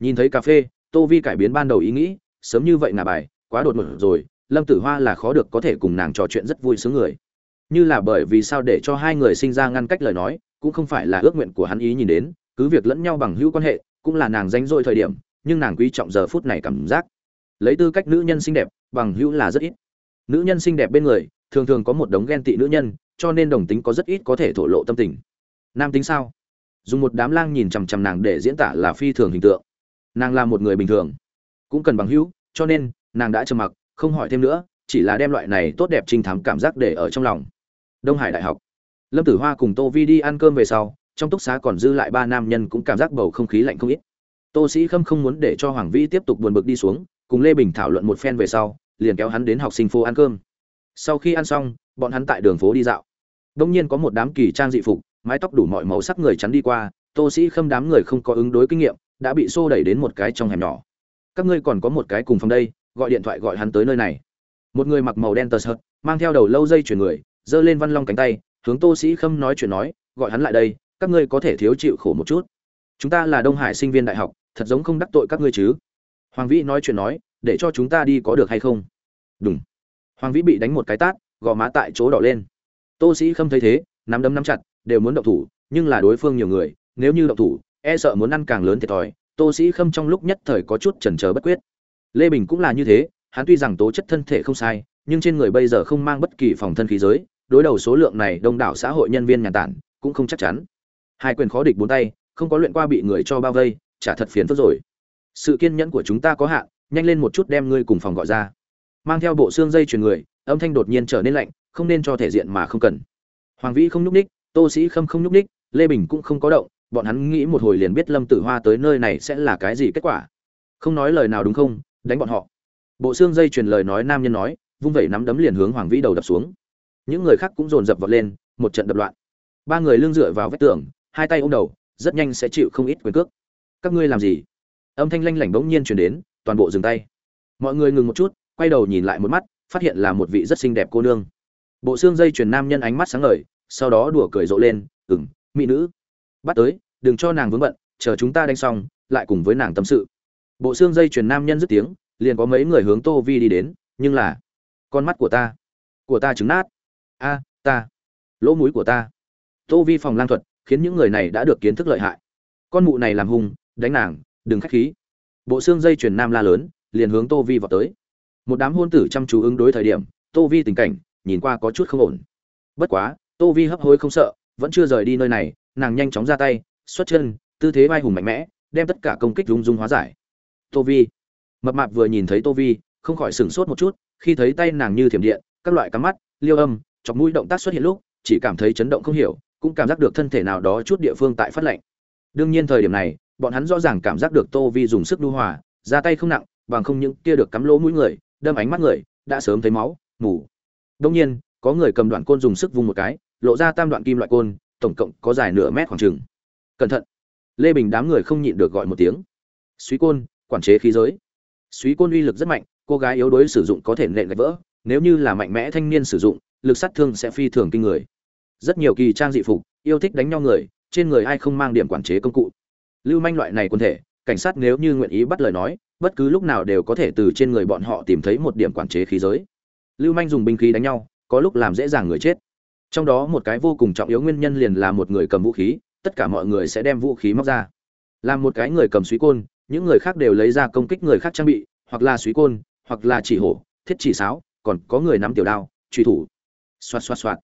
A: Nhìn thấy cà phê, tô vi cải biến ban đầu ý nghĩ, sớm như vậy ngả bài, quá đột ngột rồi lâm tử hoa là khó được có thể cùng nàng trò chuyện rất vui sướng người. Như là bởi vì sao để cho hai người sinh ra ngăn cách lời nói, cũng không phải là ước nguyện của hắn ý nhìn đến, cứ việc lẫn nhau bằng hữu quan hệ, cũng là nàng danh dội thời điểm, nhưng nàng quý trọng giờ phút này cảm giác. Lấy tư cách nữ nhân xinh đẹp, bằng hữu là rất ít. Nữ nhân xinh đẹp bên người, thường thường có một đống ghen tị nữ nhân, cho nên đồng tính có rất ít có thể thổ lộ tâm tình. Nam tính sao? Dùng một đám lang nhìn chằm chằm nàng để diễn tả là phi thường hình tượng. Nàng là một người bình thường, cũng cần bằng hữu, cho nên nàng đã trầm mặc không hỏi thêm nữa, chỉ là đem loại này tốt đẹp trinh thám cảm giác để ở trong lòng. Đông hải đại học. Lâm tử hoa cùng tô vi đi ăn cơm về sau, trong túc xá còn dư lại ba nam nhân cũng cảm giác bầu không khí lạnh không ít. Tô sĩ khâm không muốn để cho hoàng vĩ tiếp tục buồn bực đi xuống, cùng lê bình thảo luận một phen về sau, liền kéo hắn đến học sinh phố ăn cơm. Sau khi ăn xong, bọn hắn tại đường phố đi dạo. Đông nhiên có một đám kỳ trang dị phục, mái tóc đủ mọi màu sắc người chắn đi qua, tô sĩ khâm đám người không có ứng đối kinh nghiệm, đã bị xô đẩy đến một cái trong hẻm nhỏ. Các ngươi còn có một cái cùng phòng đây gọi điện thoại gọi hắn tới nơi này. Một người mặc màu đen tờ sợt, mang theo đầu lâu dây chuyển người, giơ lên văn long cánh tay, hướng tô sĩ khâm nói chuyện nói, gọi hắn lại đây, các ngươi có thể thiếu chịu khổ một chút. Chúng ta là đông hải sinh viên đại học, thật giống không đắc tội các ngươi chứ. Hoàng vĩ nói chuyện nói, để cho chúng ta đi có được hay không? Đúng hoàng vĩ bị đánh một cái tát, gò má tại chỗ đỏ lên. Tô sĩ khâm thấy thế, nắm đấm nắm chặt, đều muốn động thủ, nhưng là đối phương nhiều người, nếu như động thủ e sợ muốn ăn càng lớn thiệt thòi. Tô sĩ khâm trong lúc nhất thời có chút chần chờ bất quyết lê bình cũng là như thế, hắn tuy rằng tố chất thân thể không sai, nhưng trên người bây giờ không mang bất kỳ phòng thân khí giới, đối đầu số lượng này đông đảo xã hội nhân viên nhà tản, cũng không chắc chắn. Hai quyền khó địch bốn tay, không có luyện qua bị người cho bao vây, chả thật phiền phức rồi. Sự kiên nhẫn của chúng ta có hạn, nhanh lên một chút đem ngươi cùng phòng gọi ra. Mang theo bộ xương dây chuyền người, âm thanh đột nhiên trở nên lạnh, không nên cho thể diện mà không cần. Hoàng vĩ không nhúc ních tô sĩ khâm không nhúc ních lê bình cũng không có động, bọn hắn nghĩ một hồi liền biết lâm tử hoa tới nơi này sẽ là cái gì kết quả. Không nói lời nào đúng không đánh bọn họ. Bộ xương dây truyền lời nói nam nhân nói, vung vẩy nắm đấm liền hướng hoàng vĩ đầu đập xuống. Những người khác cũng dồn dập vọt lên, một trận đập loạn. Ba người lưng dựa vào vách tường, hai tay ôm đầu, rất nhanh sẽ chịu không ít quyền cước. Các ngươi làm gì? Âm thanh lanh lảnh bỗng nhiên truyền đến, toàn bộ dừng tay. Mọi người ngừng một chút, quay đầu nhìn lại một mắt, phát hiện là một vị rất xinh đẹp cô nương. Bộ xương dây truyền nam nhân ánh mắt sáng ngời, sau đó đùa cười rộ lên ừng mỹ nữ. Bắt tới, đừng cho nàng vướng bận, chờ chúng ta đánh xong, lại cùng với nàng tâm sự bộ xương dây truyền nam nhân dứt tiếng, liền có mấy người hướng tô vi đi đến, nhưng là, con mắt của ta của ta trứng nát. A, ta, lỗ mũi của ta. Tô vi phòng lang thuật, khiến những người này đã được kiến thức lợi hại. Con mụ này làm hung, đánh nàng, đừng khách khí. Bộ xương dây truyền nam la lớn, liền hướng tô vi vào tới. Một đám hôn tử chăm chú ứng đối thời điểm, tô vi tình cảnh, nhìn qua có chút không ổn. Bất quá, tô vi hấp hối không sợ, vẫn chưa rời đi nơi này, nàng nhanh chóng ra tay, xuất chân, tư thế vai hùng mạnh mẽ, đem tất cả công kích rung rung hóa giải tô vi. Mập mạp vừa nhìn thấy tô vi, không khỏi sửng sốt một chút, khi thấy tay nàng như thiểm điện, các loại cắm mắt, liêu âm, chọc mũi động tác xuất hiện lúc, chỉ cảm thấy chấn động không hiểu, cũng cảm giác được thân thể nào đó chút địa phương tại phát lạnh. Đương nhiên thời điểm này, bọn hắn rõ ràng cảm giác được tô vi dùng sức đu hòa, ra tay không nặng, bằng không những kia được cắm lỗ mũi người, đâm ánh mắt người, đã sớm thấy máu ngủ đông nhiên, có người cầm đoạn côn dùng sức vung một cái, lộ ra tam đoạn kim loại côn, tổng cộng có dài nửa mét khoảng chừng. Cẩn thận. Lê bình đám người không nhịn được gọi một tiếng. Suý côn quản chế khí giới. Suý côn uy lực rất mạnh, cô gái yếu đuối sử dụng có thể nện gạch vỡ, nếu như là mạnh mẽ thanh niên sử dụng, lực sát thương sẽ phi thường kinh người. Rất nhiều kỳ trang dị phục, yêu thích đánh nhau người, trên người ai không mang điểm quản chế công cụ. Lưu manh loại này quân thể, cảnh sát nếu như nguyện ý bắt lời nói, bất cứ lúc nào đều có thể từ trên người bọn họ tìm thấy một điểm quản chế khí giới. Lưu manh dùng binh khí đánh nhau, có lúc làm dễ dàng người chết. Trong đó một cái vô cùng trọng yếu nguyên nhân liền là một người cầm vũ khí, tất cả mọi người sẽ đem vũ khí móc ra. Làm một cái người cầm suý côn những người khác đều lấy ra công kích người khác trang bị, hoặc là suý côn, hoặc là chỉ hổ, thiết chỉ sáo, còn có người nắm tiểu đao truy thủ. Xoạt xoạt xoạt.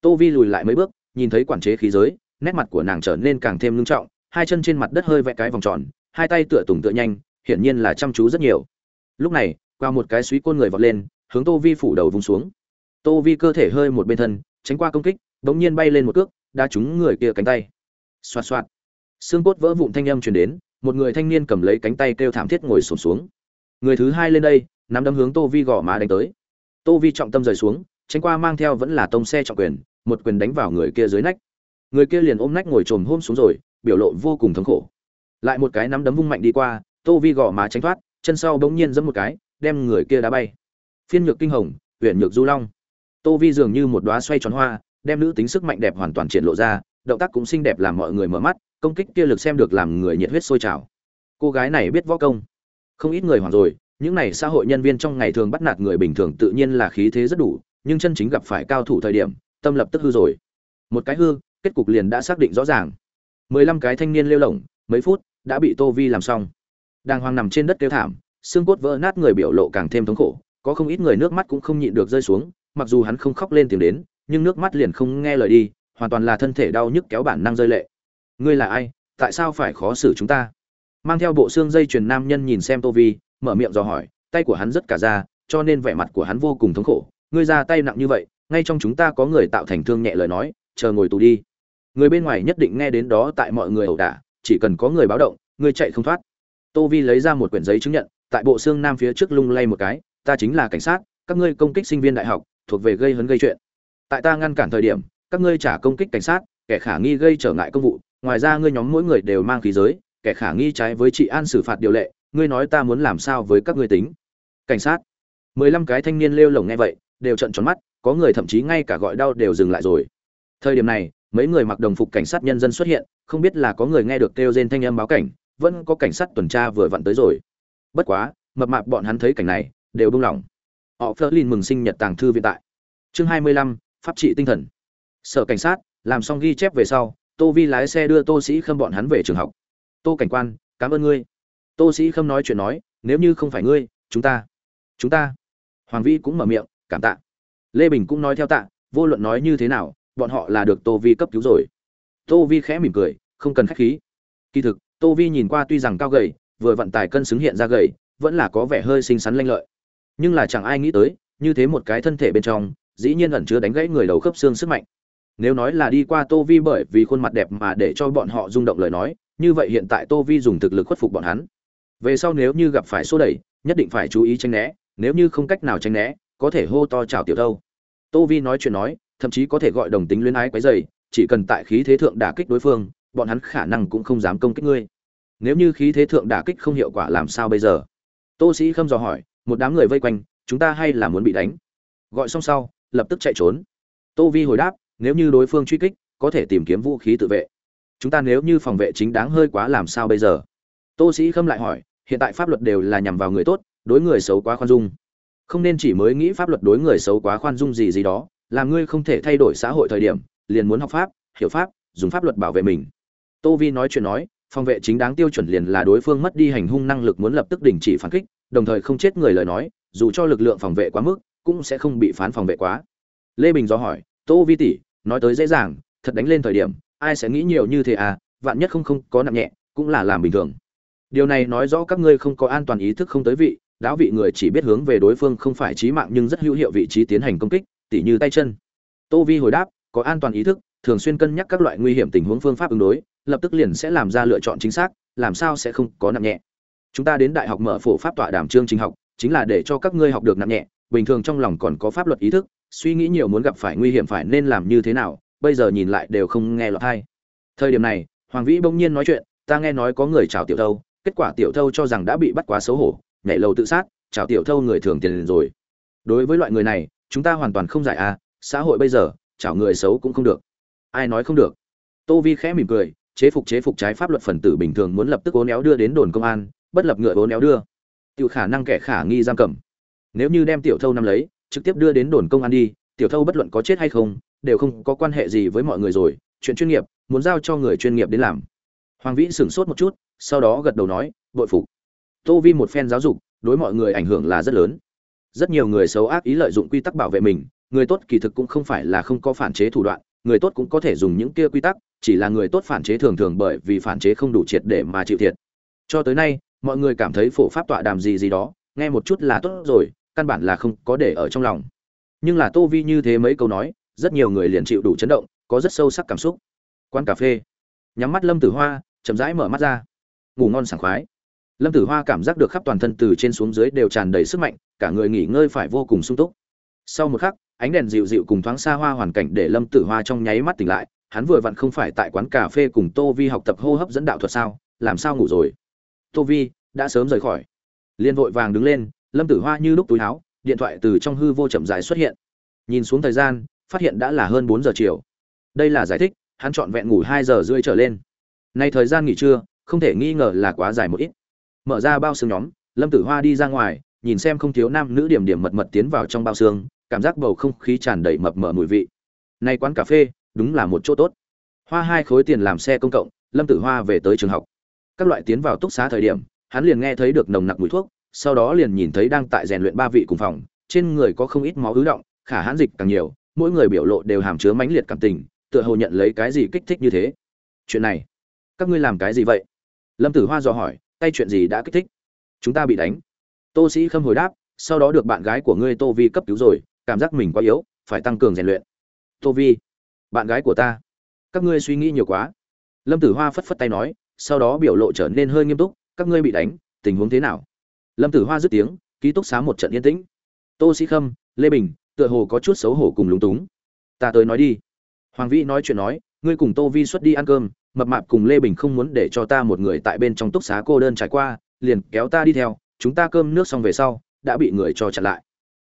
A: Tô vi lùi lại mấy bước, nhìn thấy quản chế khí giới, nét mặt của nàng trở nên càng thêm ngưng trọng, hai chân trên mặt đất hơi vẽ cái vòng tròn, hai tay tựa tùng tựa nhanh, hiển nhiên là chăm chú rất nhiều. Lúc này qua một cái suý côn người vọt lên, hướng tô vi phủ đầu vùng xuống. Tô vi cơ thể hơi một bên thân, tránh qua công kích, bỗng nhiên bay lên một cước, đá trúng người kia cánh tay. Xoạt xoạt. Xương cốt vỡ vụn thanh âm truyền đến một người thanh niên cầm lấy cánh tay kêu thảm thiết ngồi sụp xuống, xuống người thứ hai lên đây nắm đấm hướng tô vi gõ má đánh tới. Tô vi trọng tâm rời xuống tránh qua mang theo vẫn là tông xe trọng quyền một quyền đánh vào người kia dưới nách. Người kia liền ôm nách ngồi trồm hôm xuống rồi biểu lộ vô cùng thống khổ. Lại một cái nắm đấm vung mạnh đi qua tô vi gõ má tránh thoát chân sau bỗng nhiên giẫm một cái đem người kia đá bay. Phiên nhược kinh hồng huyện nhược du long. Tô vi dường như một đóa xoay tròn hoa đem nữ tính sức mạnh đẹp hoàn toàn triển lộ ra động tác cũng xinh đẹp làm mọi người mở mắt công kích kia lực xem được làm người nhiệt huyết sôi trào. Cô gái này biết võ công. Không ít người hoảng rồi, những này xã hội nhân viên trong ngày thường bắt nạt người bình thường tự nhiên là khí thế rất đủ, nhưng chân chính gặp phải cao thủ thời điểm, tâm lập tức hư rồi. Một cái hư, kết cục liền đã xác định rõ ràng. Mười lăm cái thanh niên lêu lỏng, mấy phút, đã bị tô vi làm xong. Đang hoang nằm trên đất kêu thảm, xương cốt vỡ nát người biểu lộ càng thêm thống khổ, có không ít người nước mắt cũng không nhịn được rơi xuống, mặc dù hắn không khóc lên tiếng đến, nhưng nước mắt liền không nghe lời đi, hoàn toàn là thân thể đau nhức kéo bản năng rơi lệ ngươi là ai, tại sao phải khó xử chúng ta? Mang theo bộ xương dây chuyền nam nhân nhìn xem tô vi, mở miệng dò hỏi, tay của hắn rất cả ra cho nên vẻ mặt của hắn vô cùng thống khổ. Ngươi ra tay nặng như vậy, ngay trong chúng ta có người tạo thành thương nhẹ lời nói, chờ ngồi tù đi. Người bên ngoài nhất định nghe đến đó tại mọi người ẩu đả, chỉ cần có người báo động, ngươi chạy không thoát. Tô vi lấy ra một quyển giấy chứng nhận, tại bộ xương nam phía trước lung lay một cái, ta chính là cảnh sát, các ngươi công kích sinh viên đại học, thuộc về gây hấn gây chuyện. Tại ta ngăn cản thời điểm, các ngươi trả công kích cảnh sát, kẻ khả nghi gây trở ngại công vụ ngoài ra ngươi nhóm mỗi người đều mang khí giới, kẻ khả nghi trái với trị an xử phạt điều lệ, ngươi nói ta muốn làm sao với các ngươi tính? Cảnh sát. Mười lăm cái thanh niên lêu lồng nghe vậy, đều trận tròn mắt, có người thậm chí ngay cả gọi đau đều dừng lại rồi. Thời điểm này, mấy người mặc đồng phục cảnh sát nhân dân xuất hiện, không biết là có người nghe được kêu rên thanh âm báo cảnh, vẫn có cảnh sát tuần tra vừa vặn tới rồi. Bất quá, mập mạp bọn hắn thấy cảnh này, đều buông lỏng họ phớt lên mừng sinh nhật tàng thư viện tại. Chương hai mươi lăm, pháp trị tinh thần. Sở cảnh sát, làm xong ghi chép về sau tô vi lái xe đưa tô sĩ khâm bọn hắn về trường học. Tô cảnh quan, cảm ơn ngươi. Tô sĩ khâm nói chuyện nói, nếu như không phải ngươi, chúng ta chúng ta. Hoàng Vi cũng mở miệng, cảm tạ. Lê bình cũng nói theo tạ, vô luận nói như thế nào, bọn họ là được tô vi cấp cứu rồi. Tô vi khẽ mỉm cười, không cần khách khí. Kỳ thực, tô vi nhìn qua tuy rằng cao gầy, vừa vận tải cân xứng hiện ra gầy, vẫn là có vẻ hơi xinh xắn lanh lợi. Nhưng là chẳng ai nghĩ tới, như thế một cái thân thể bên trong, dĩ nhiên ẩn chứa đánh gãy người đầu khớp xương sức mạnh nếu nói là đi qua tô vi bởi vì khuôn mặt đẹp mà để cho bọn họ rung động lời nói, như vậy hiện tại tô vi dùng thực lực khuất phục bọn hắn. Về sau nếu như gặp phải xô đẩy, nhất định phải chú ý tránh né, nếu như không cách nào tránh né, có thể hô to chào tiểu thâu. Tô vi nói chuyện nói, thậm chí có thể gọi đồng tính luyến ái quấy dày chỉ cần tại khí thế thượng đả kích đối phương, bọn hắn khả năng cũng không dám công kích ngươi. Nếu như khí thế thượng đả kích không hiệu quả làm sao bây giờ? Tô sĩ khâm dò hỏi, một đám người vây quanh, chúng ta hay là muốn bị đánh? Gọi xong sau, lập tức chạy trốn. Tô vi hồi đáp nếu như đối phương truy kích, có thể tìm kiếm vũ khí tự vệ. Chúng ta nếu như phòng vệ chính đáng hơi quá, làm sao bây giờ? Tô sĩ khâm lại hỏi, hiện tại pháp luật đều là nhằm vào người tốt, đối người xấu quá khoan dung. Không nên chỉ mới nghĩ pháp luật đối người xấu quá khoan dung gì gì đó, làm ngươi không thể thay đổi xã hội thời điểm, liền muốn học pháp, hiểu pháp, dùng pháp luật bảo vệ mình. Tô vi nói chuyện nói, phòng vệ chính đáng tiêu chuẩn liền là đối phương mất đi hành hung năng lực muốn lập tức đình chỉ phản kích, đồng thời không chết người lời nói, dù cho lực lượng phòng vệ quá mức, cũng sẽ không bị phán phòng vệ quá. Lê bình do hỏi, tô vi tỷ nói tới dễ dàng, thật đánh lên thời điểm, ai sẽ nghĩ nhiều như thế à vạn nhất không không có nặng nhẹ, cũng là làm bình thường. Điều này nói rõ các ngươi không có an toàn ý thức không tới vị, đáo vị người chỉ biết hướng về đối phương không phải chí mạng nhưng rất hữu hiệu vị trí tiến hành công kích, tỉ như tay chân. Tô vi hồi đáp, có an toàn ý thức, thường xuyên cân nhắc các loại nguy hiểm tình huống phương pháp ứng đối, lập tức liền sẽ làm ra lựa chọn chính xác, làm sao sẽ không có nặng nhẹ. Chúng ta đến đại học mở phổ pháp tọa đàm chương trình học, chính là để cho các ngươi học được nặng nhẹ, bình thường trong lòng còn có pháp luật ý thức suy nghĩ nhiều muốn gặp phải nguy hiểm phải nên làm như thế nào, bây giờ nhìn lại đều không nghe lọt hay thời điểm này, hoàng vĩ bỗng nhiên nói chuyện, ta nghe nói có người chào tiểu thâu, kết quả tiểu thâu cho rằng đã bị bắt quá xấu hổ, nhảy lầu tự sát, chào tiểu thâu người thường tiền rồi. Đối với loại người này, chúng ta hoàn toàn không giải à xã hội bây giờ, chào người xấu cũng không được. Ai nói không được? Tô vi khẽ mỉm cười, chế phục chế phục trái pháp luật phần tử bình thường muốn lập tức cố néo đưa đến đồn công an, bất lập ngựa cố néo đưa. Tiểu khả năng kẻ khả nghi giam cầm. Nếu như đem tiểu thâu nắm lấy trực tiếp đưa đến đồn công an đi, tiểu thâu bất luận có chết hay không, đều không có quan hệ gì với mọi người rồi, chuyện chuyên nghiệp, muốn giao cho người chuyên nghiệp đến làm. Hoàng vĩ sửng sốt một chút, sau đó gật đầu nói, bội phục. Tô vi một phen giáo dục, đối mọi người ảnh hưởng là rất lớn. Rất nhiều người xấu ác ý lợi dụng quy tắc bảo vệ mình, người tốt kỳ thực cũng không phải là không có phản chế thủ đoạn, người tốt cũng có thể dùng những kia quy tắc, chỉ là người tốt phản chế thường thường bởi vì phản chế không đủ triệt để mà chịu thiệt. Cho tới nay, mọi người cảm thấy phổ pháp tọa đàm gì gì đó, nghe một chút là tốt rồi căn bản là không có để ở trong lòng. Nhưng là tô vi như thế mấy câu nói, rất nhiều người liền chịu đủ chấn động, có rất sâu sắc cảm xúc. Quán cà phê. Nhắm mắt lâm tử hoa, chậm rãi mở mắt ra. Ngủ ngon sảng khoái. Lâm tử hoa cảm giác được khắp toàn thân từ trên xuống dưới đều tràn đầy sức mạnh, cả người nghỉ ngơi phải vô cùng sung túc. Sau một khắc, ánh đèn dịu dịu cùng thoáng xa hoa hoàn cảnh để lâm tử hoa trong nháy mắt tỉnh lại, hắn vừa vặn không phải tại quán cà phê cùng tô vi học tập hô hấp dẫn đạo thuật sao, làm sao ngủ rồi? Tô vi, đã sớm rời khỏi. Liên vội vàng đứng lên lâm tử hoa như lúc túi áo, điện thoại từ trong hư vô chậm dài xuất hiện. Nhìn xuống thời gian, phát hiện đã là hơn bốn giờ chiều. Đây là giải thích, hắn trọn vẹn ngủ hai giờ rưỡi trở lên. Nay thời gian nghỉ trưa, không thể nghi ngờ là quá dài một ít. Mở ra bao xương nhóm, lâm tử hoa đi ra ngoài, nhìn xem không thiếu nam nữ điểm điểm mật mật tiến vào trong bao xương, cảm giác bầu không khí tràn đầy mập mờ mùi vị. Nay quán cà phê, đúng là một chỗ tốt. Hoa hai khối tiền làm xe công cộng, lâm tử hoa về tới trường học. Các loại tiến vào túc xá thời điểm, hắn liền nghe thấy được nồng nặc mùi thuốc sau đó liền nhìn thấy đang tại rèn luyện ba vị cùng phòng, trên người có không ít máu ứ động, khả hãn dịch càng nhiều, mỗi người biểu lộ đều hàm chứa mãnh liệt cảm tình, tựa hồ nhận lấy cái gì kích thích như thế. Chuyện này, các ngươi làm cái gì vậy? Lâm tử hoa dò hỏi, tay chuyện gì đã kích thích? Chúng ta bị đánh. Tô sĩ khâm hồi đáp, sau đó được bạn gái của ngươi tô vi cấp cứu rồi, cảm giác mình quá yếu, phải tăng cường rèn luyện. Tô vi, bạn gái của ta. Các ngươi suy nghĩ nhiều quá. Lâm tử hoa phất phất tay nói, sau đó biểu lộ trở nên hơi nghiêm túc, các ngươi bị đánh, tình huống thế nào? Lâm tử hoa dứt tiếng, ký túc xá một trận yên tĩnh. Tô sĩ khâm, lê bình, tựa hồ có chút xấu hổ cùng lúng túng. Ta tới nói đi. Hoàng vĩ nói chuyện nói, ngươi cùng tô vi xuất đi ăn cơm, mập mạp cùng lê bình không muốn để cho ta một người tại bên trong túc xá cô đơn trải qua, liền kéo ta đi theo, chúng ta cơm nước xong về sau, đã bị người cho chặn lại.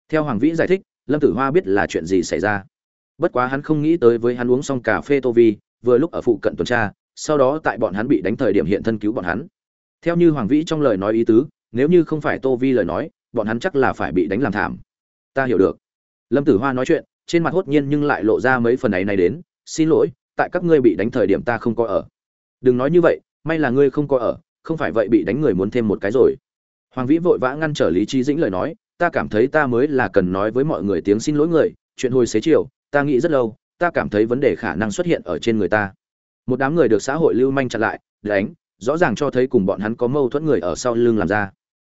A: Theo hoàng vĩ giải thích, lâm tử hoa biết là chuyện gì xảy ra. Bất quá hắn không nghĩ tới với hắn uống xong cà phê tô vi, vừa lúc ở phụ cận tuần tra, sau đó tại bọn hắn bị đánh thời điểm hiện thân cứu bọn hắn. Theo như hoàng vĩ trong lời nói ý tứ nếu như không phải tô vi lời nói, bọn hắn chắc là phải bị đánh làm thảm. Ta hiểu được. Lâm tử hoa nói chuyện, trên mặt hốt nhiên nhưng lại lộ ra mấy phần ấy này đến, xin lỗi, tại các ngươi bị đánh thời điểm ta không có ở. Đừng nói như vậy, may là ngươi không có ở, không phải vậy bị đánh người muốn thêm một cái rồi. Hoàng vĩ vội vã ngăn trở lý trí dĩnh lời nói, ta cảm thấy ta mới là cần nói với mọi người tiếng xin lỗi người, chuyện hồi xế chiều, ta nghĩ rất lâu, ta cảm thấy vấn đề khả năng xuất hiện ở trên người ta. Một đám người được xã hội lưu manh chặn lại, đánh, rõ ràng cho thấy cùng bọn hắn có mâu thuẫn người ở sau lưng làm ra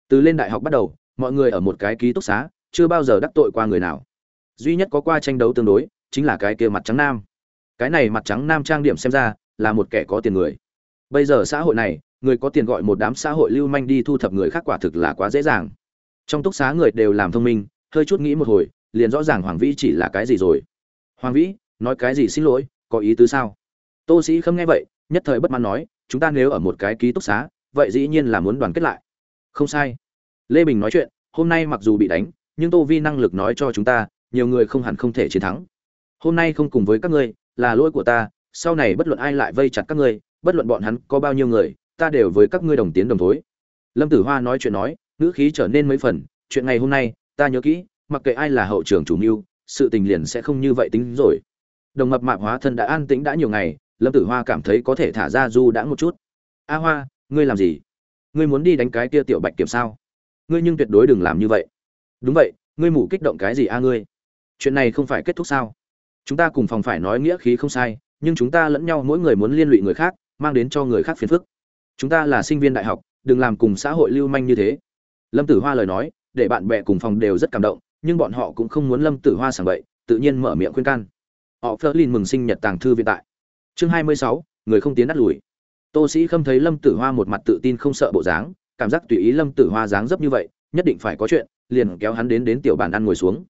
A: từ lên đại học bắt đầu, mọi người ở một cái ký túc xá, chưa bao giờ đắc tội qua người nào. Duy nhất có qua tranh đấu tương đối, chính là cái kia mặt trắng nam. Cái này mặt trắng nam trang điểm xem ra, là một kẻ có tiền người. Bây giờ xã hội này, người có tiền gọi một đám xã hội lưu manh đi thu thập người khác quả thực là quá dễ dàng. Trong túc xá người đều làm thông minh, hơi chút nghĩ một hồi, liền rõ ràng hoàng vĩ chỉ là cái gì rồi. Hoàng vĩ, nói cái gì xin lỗi, có ý tứ sao? Tô sĩ không nghe vậy, nhất thời bất mãn nói, chúng ta nếu ở một cái ký túc xá, vậy dĩ nhiên là muốn đoàn kết lại không sai. Lê bình nói chuyện, hôm nay mặc dù bị đánh, nhưng tô vi năng lực nói cho chúng ta, nhiều người không hẳn không thể chiến thắng. Hôm nay không cùng với các ngươi, là lỗi của ta, sau này bất luận ai lại vây chặt các ngươi, bất luận bọn hắn có bao nhiêu người, ta đều với các ngươi đồng tiến đồng thối. Lâm tử hoa nói chuyện nói, ngữ khí trở nên mấy phần, chuyện ngày hôm nay, ta nhớ kỹ, mặc kệ ai là hậu trưởng chủ mưu, sự tình liền sẽ không như vậy tính rồi. Đồng mập mạp hóa thân đã an tĩnh đã nhiều ngày, lâm tử hoa cảm thấy có thể thả ra du đã một chút. A hoa, ngươi làm gì? Ngươi muốn đi đánh cái kia tiểu bạch kiểm sao? Ngươi nhưng tuyệt đối đừng làm như vậy. Đúng vậy, ngươi mù kích động cái gì a ngươi? Chuyện này không phải kết thúc sao? Chúng ta cùng phòng phải nói nghĩa khí không sai, nhưng chúng ta lẫn nhau mỗi người muốn liên lụy người khác, mang đến cho người khác phiền phức. Chúng ta là sinh viên đại học, đừng làm cùng xã hội lưu manh như thế. Lâm tử hoa lời nói, để bạn bè cùng phòng đều rất cảm động, nhưng bọn họ cũng không muốn lâm tử hoa sảng bậy, tự nhiên mở miệng khuyên can. Họ phớt lên mừng sinh nhật tàng thư viện tại. Chương hai mươi sáu, người không tiến đắt lùi tô sĩ khâm thấy lâm tử hoa một mặt tự tin không sợ bộ dáng, cảm giác tùy ý lâm tử hoa dáng dấp như vậy, nhất định phải có chuyện, liền kéo hắn đến đến tiểu bàn ăn ngồi xuống.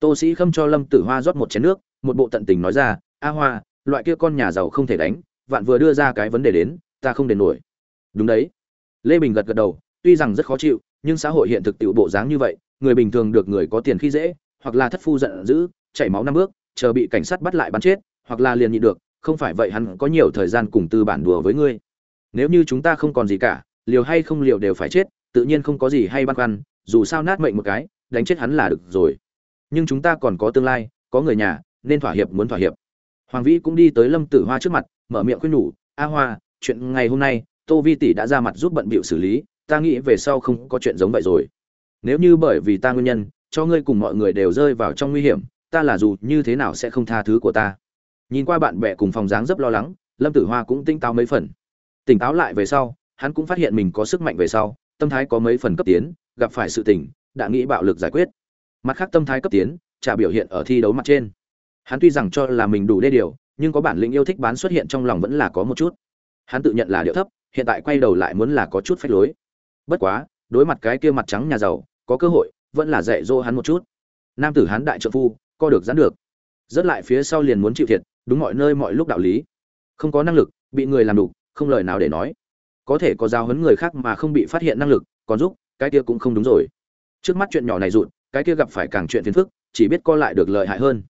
A: Tô sĩ khâm cho lâm tử hoa rót một chén nước, một bộ tận tình nói ra, a hoa, loại kia con nhà giàu không thể đánh, vạn vừa đưa ra cái vấn đề đến, ta không đền nổi. Đúng đấy. Lê bình gật gật đầu, tuy rằng rất khó chịu, nhưng xã hội hiện thực tiểu bộ dáng như vậy, người bình thường được người có tiền khi dễ, hoặc là thất phu giận dữ, chảy máu năm bước, chờ bị cảnh sát bắt lại bắn chết, hoặc là liền nhịn được, không phải vậy hắn có nhiều thời gian cùng tư bản đùa với ngươi nếu như chúng ta không còn gì cả, liều hay không liều đều phải chết, tự nhiên không có gì hay băn khoăn, dù sao nát mệnh một cái, đánh chết hắn là được rồi. Nhưng chúng ta còn có tương lai, có người nhà, nên thỏa hiệp muốn thỏa hiệp. Hoàng vĩ cũng đi tới lâm tử hoa trước mặt, mở miệng khuyên nhủ, a hoa, chuyện ngày hôm nay, tô vi tỷ đã ra mặt giúp bận bịu xử lý, ta nghĩ về sau không có chuyện giống vậy rồi. Nếu như bởi vì ta nguyên nhân, cho ngươi cùng mọi người đều rơi vào trong nguy hiểm, ta là dù như thế nào sẽ không tha thứ của ta? Nhìn qua bạn bè cùng phòng dáng rất lo lắng, lâm tử hoa cũng tinh táo mấy phần tỉnh táo lại về sau, hắn cũng phát hiện mình có sức mạnh về sau, tâm thái có mấy phần cấp tiến, gặp phải sự tình đã nghĩ bạo lực giải quyết. Mặt khác tâm thái cấp tiến, chả biểu hiện ở thi đấu mặt trên. Hắn tuy rằng cho là mình đủ đê điều, nhưng có bản lĩnh yêu thích bán xuất hiện trong lòng vẫn là có một chút. Hắn tự nhận là điệu thấp, hiện tại quay đầu lại muốn là có chút phách lối. Bất quá, đối mặt cái kia mặt trắng nhà giàu, có cơ hội, vẫn là dạy dỗ hắn một chút. Nam tử hắn đại trợ phu, co được giãn được. Rất lại phía sau liền muốn chịu thiệt, đúng mọi nơi mọi lúc đạo lý. Không có năng lực, bị người làm đủ không lời nào để nói. Có thể có giao hấn người khác mà không bị phát hiện năng lực, còn giúp, cái kia cũng không đúng rồi. Trước mắt chuyện nhỏ này rụt, cái kia gặp phải càng chuyện phiền phức, chỉ biết co lại được lợi hại hơn.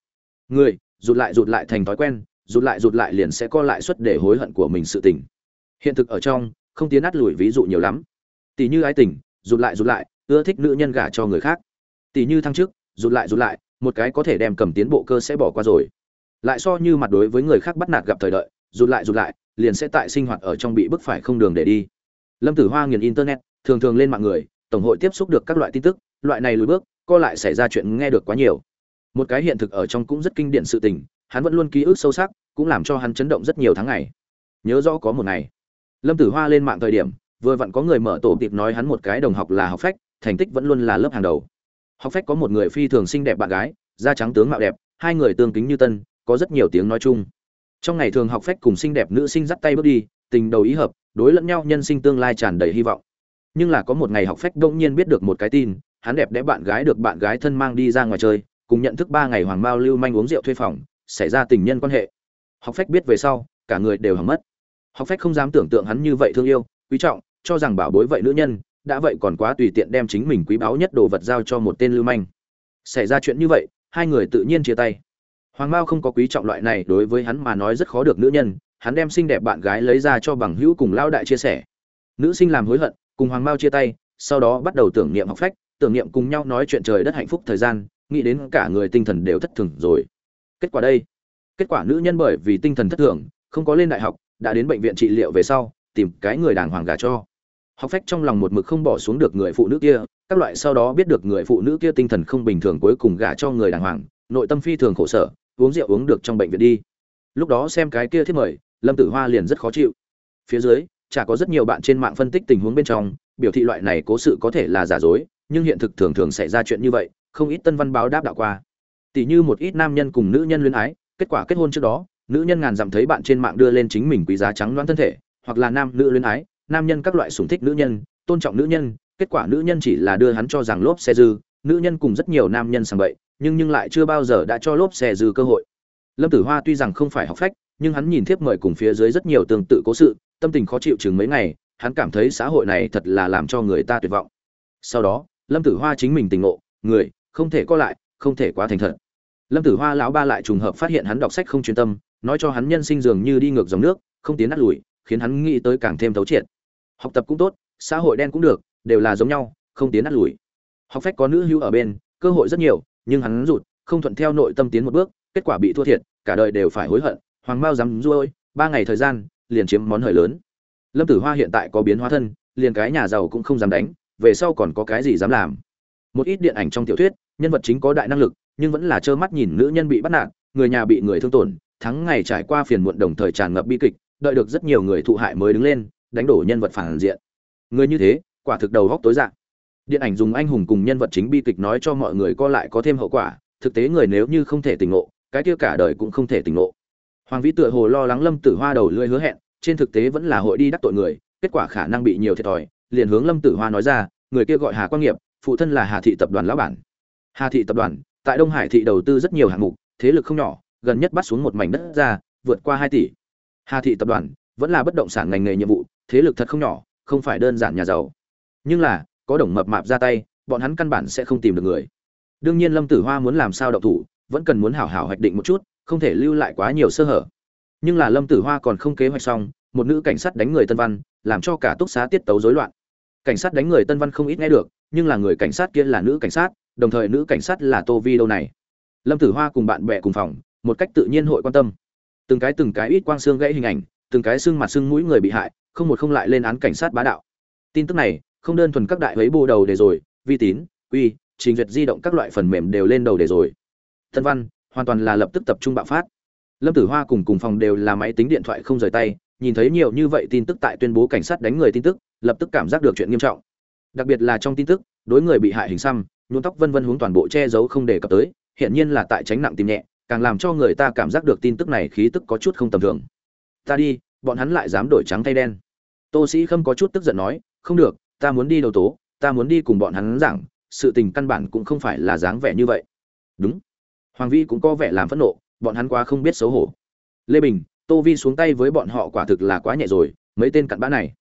A: Người, rụt lại rụt lại thành thói quen, rụt lại rụt lại liền sẽ co lại suất để hối hận của mình sự tình. Hiện thực ở trong, không tiến át lùi ví dụ nhiều lắm. Tỷ như ái tình, rụt lại rụt lại, ưa thích nữ nhân gả cho người khác. Tỷ như thăng chức, rụt lại rụt lại, một cái có thể đem cầm tiến bộ cơ sẽ bỏ qua rồi. Lại so như mặt đối với người khác bắt nạt gặp thời đợi, rụt lại rụt lại liền sẽ tại sinh hoạt ở trong bị bức phải không đường để đi. Lâm tử hoa nghiền internet, thường thường lên mạng người, tổng hội tiếp xúc được các loại tin tức, loại này lùi bước, co lại xảy ra chuyện nghe được quá nhiều. Một cái hiện thực ở trong cũng rất kinh điển sự tình, hắn vẫn luôn ký ức sâu sắc, cũng làm cho hắn chấn động rất nhiều tháng ngày. Nhớ rõ có một ngày, lâm tử hoa lên mạng thời điểm, vừa vặn có người mở tổ tiệp nói hắn một cái đồng học là học phách, thành tích vẫn luôn là lớp hàng đầu. Học phách có một người phi thường xinh đẹp bạn gái, da trắng tướng mạo đẹp, hai người tương kính như tân, có rất nhiều tiếng nói chung trong ngày thường học phách cùng xinh đẹp nữ sinh dắt tay bước đi, tình đầu ý hợp, đối lẫn nhau nhân sinh tương lai tràn đầy hy vọng. Nhưng là có một ngày học phách đông nhiên biết được một cái tin, hắn đẹp đẽ bạn gái được bạn gái thân mang đi ra ngoài chơi, cùng nhận thức ba ngày hoàng mao lưu manh uống rượu thuê phòng, xảy ra tình nhân quan hệ. Học phách biết về sau, cả người đều hỏng mất. Học phách không dám tưởng tượng hắn như vậy thương yêu, quý trọng, cho rằng bảo bối vậy nữ nhân, đã vậy còn quá tùy tiện đem chính mình quý báu nhất đồ vật giao cho một tên lưu manh. Xảy ra chuyện như vậy, hai người tự nhiên chia tay hoàng mao không có quý trọng loại này đối với hắn mà nói rất khó được nữ nhân, hắn đem xinh đẹp bạn gái lấy ra cho bằng hữu cùng lao đại chia sẻ. Nữ sinh làm hối hận, cùng hoàng mao chia tay, sau đó bắt đầu tưởng niệm học phách, tưởng niệm cùng nhau nói chuyện trời đất hạnh phúc thời gian, nghĩ đến cả người tinh thần đều thất thường rồi. Kết quả đây, kết quả nữ nhân bởi vì tinh thần thất thường, không có lên đại học, đã đến bệnh viện trị liệu về sau, tìm cái người đàng hoàng gả cho. Học phách trong lòng một mực không bỏ xuống được người phụ nữ kia, các loại sau đó biết được người phụ nữ kia tinh thần không bình thường cuối cùng gả cho người đàng hoàng, nội tâm phi thường khổ sở uống rượu uống được trong bệnh viện đi. Lúc đó xem cái kia thiết mời, lâm tử hoa liền rất khó chịu. Phía dưới, chả có rất nhiều bạn trên mạng phân tích tình huống bên trong, biểu thị loại này cố sự có thể là giả dối, nhưng hiện thực thường thường xảy ra chuyện như vậy, không ít tân văn báo đáp đạo qua. Tỷ như một ít nam nhân cùng nữ nhân luyến ái, kết quả kết hôn trước đó, nữ nhân ngàn dặm thấy bạn trên mạng đưa lên chính mình quý giá trắng loãng thân thể, hoặc là nam nữ luyến ái, nam nhân các loại sủng thích nữ nhân, tôn trọng nữ nhân, kết quả nữ nhân chỉ là đưa hắn cho rằng lốp xe dư, nữ nhân cùng rất nhiều nam nhân sang bậy nhưng nhưng lại chưa bao giờ đã cho lốp xe dư cơ hội. Lâm tử hoa tuy rằng không phải học phách, nhưng hắn nhìn thiếp mời cùng phía dưới rất nhiều tương tự cố sự, tâm tình khó chịu chừng mấy ngày, hắn cảm thấy xã hội này thật là làm cho người ta tuyệt vọng. Sau đó, lâm tử hoa chính mình tình ngộ, người, không thể có lại, không thể quá thành thật. Lâm tử hoa lão ba lại trùng hợp phát hiện hắn đọc sách không chuyên tâm, nói cho hắn nhân sinh dường như đi ngược dòng nước, không tiến nát lùi, khiến hắn nghĩ tới càng thêm thấu triệt. Học tập cũng tốt, xã hội đen cũng được, đều là giống nhau, không tiến nát lùi. Học phách có nữ hữu ở bên, cơ hội rất nhiều nhưng hắn rụt không thuận theo nội tâm tiến một bước kết quả bị thua thiệt cả đời đều phải hối hận hoàng mao dám ơi, ba ngày thời gian liền chiếm món hời lớn. Lâm tử hoa hiện tại có biến hóa thân liền cái nhà giàu cũng không dám đánh về sau còn có cái gì dám làm. Một ít điện ảnh trong tiểu thuyết nhân vật chính có đại năng lực nhưng vẫn là trơ mắt nhìn nữ nhân bị bắt nạt người nhà bị người thương tổn thắng ngày trải qua phiền muộn đồng thời tràn ngập bi kịch đợi được rất nhiều người thụ hại mới đứng lên đánh đổ nhân vật phản diện. Người như thế quả thực đầu góc tối dạng điện ảnh dùng anh hùng cùng nhân vật chính bi kịch nói cho mọi người co lại có thêm hậu quả, thực tế người nếu như không thể tỉnh ngộ, cái kia cả đời cũng không thể tỉnh ngộ. Hoàng vĩ tựa hồ lo lắng lâm tử hoa đầu lưỡi hứa hẹn, trên thực tế vẫn là hội đi đắc tội người, kết quả khả năng bị nhiều thiệt thòi, liền hướng lâm tử hoa nói ra, người kia gọi hà quang nghiệp, phụ thân là hà thị tập đoàn lão bản. Hà thị tập đoàn, tại đông hải thị đầu tư rất nhiều hạng mục, thế lực không nhỏ, gần nhất bắt xuống một mảnh đất ra, vượt qua hai tỷ. Hà thị tập đoàn vẫn là bất động sản ngành nghề nhiệm vụ, thế lực thật không nhỏ, không phải đơn giản nhà giàu. Nhưng là có đồng mập mạp ra tay, bọn hắn căn bản sẽ không tìm được người. Đương nhiên lâm tử hoa muốn làm sao động thủ, vẫn cần muốn hảo hảo hoạch định một chút, không thể lưu lại quá nhiều sơ hở. Nhưng là lâm tử hoa còn không kế hoạch xong, một nữ cảnh sát đánh người tân văn, làm cho cả túc xá tiết tấu rối loạn. Cảnh sát đánh người tân văn không ít nghe được, nhưng là người cảnh sát kia là nữ cảnh sát, đồng thời nữ cảnh sát là tô vi đâu này. Lâm tử hoa cùng bạn bè cùng phòng, một cách tự nhiên hội quan tâm. Từng cái từng cái ít quang xương gãy hình ảnh, từng cái xương mặt xương mũi người bị hại, không một không lại lên án cảnh sát bá đạo. Tin tức này không đơn thuần các đại ấy bù đầu để rồi, vi tín uy trình duyệt di động các loại phần mềm đều lên đầu để rồi. Tân văn, hoàn toàn là lập tức tập trung bạo phát. Lâm tử hoa cùng cùng phòng đều là máy tính điện thoại không rời tay, nhìn thấy nhiều như vậy tin tức tại tuyên bố cảnh sát đánh người tin tức, lập tức cảm giác được chuyện nghiêm trọng. Đặc biệt là trong tin tức, đối người bị hại hình xăm, nhuộm tóc vân vân hướng toàn bộ che giấu không đề cập tới hiện nhiên là tại tránh nặng tìm nhẹ, càng làm cho người ta cảm giác được tin tức này khí tức có chút không tầm thường. Ta đi, bọn hắn lại dám đổi trắng thay đen. Tô sĩ khâm có chút tức giận nói, không được ta muốn đi đầu tố, ta muốn đi cùng bọn hắn giảng, sự tình căn bản cũng không phải là dáng vẻ như vậy. Đúng. Hoàng vi cũng có vẻ làm phẫn nộ, bọn hắn quá không biết xấu hổ. Lê bình, tô vi xuống tay với bọn họ quả thực là quá nhẹ rồi, mấy tên cặn bã này.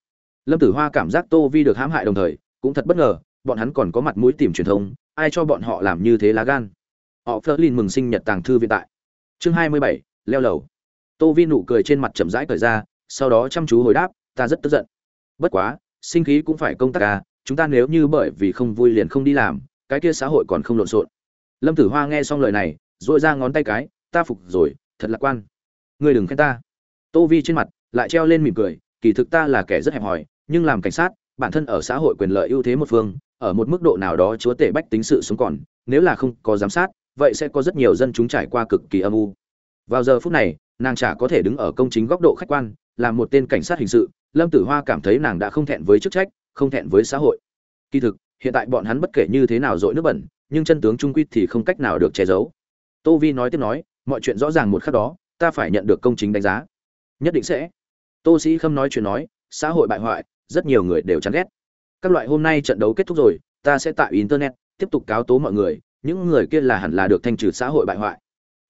A: Lâm tử hoa cảm giác tô vi được hãm hại đồng thời, cũng thật bất ngờ, bọn hắn còn có mặt mũi tìm truyền thông, ai cho bọn họ làm như thế lá gan? Họ phớt lên mừng sinh nhật tàng thư viện tại. Chương hai mươi bảy, leo lầu. Tô vi nụ cười trên mặt chậm rãi cởi ra, sau đó chăm chú hồi đáp, ta rất tức giận. Bất quá sinh khí cũng phải công tác à? chúng ta nếu như bởi vì không vui liền không đi làm, cái kia xã hội còn không lộn xộn. Lâm tử hoa nghe xong lời này rũa ra ngón tay cái, ta phục rồi, thật lạc quan. Ngươi đừng khen ta. Tô vi trên mặt lại treo lên mỉm cười, kỳ thực ta là kẻ rất hẹp hòi, nhưng làm cảnh sát, bản thân ở xã hội quyền lợi ưu thế một phương, ở một mức độ nào đó chúa tể bách tính sự sống còn, nếu là không có giám sát, vậy sẽ có rất nhiều dân chúng trải qua cực kỳ âm u. Vào giờ phút này, nàng chả có thể đứng ở công chính góc độ khách quan làm một tên cảnh sát hình sự lâm tử hoa cảm thấy nàng đã không thẹn với chức trách, không thẹn với xã hội. Kỳ thực, hiện tại bọn hắn bất kể như thế nào dội nước bẩn, nhưng chân tướng trung quy thì không cách nào được che giấu. Tô vi nói tiếp nói, mọi chuyện rõ ràng một khắc đó, ta phải nhận được công chính đánh giá. Nhất định sẽ. Tô sĩ khâm nói chuyện nói, xã hội bại hoại, rất nhiều người đều chán ghét. Các loại hôm nay trận đấu kết thúc rồi, ta sẽ tại internet, tiếp tục cáo tố mọi người, những người kia là hẳn là được thanh trừ xã hội bại hoại.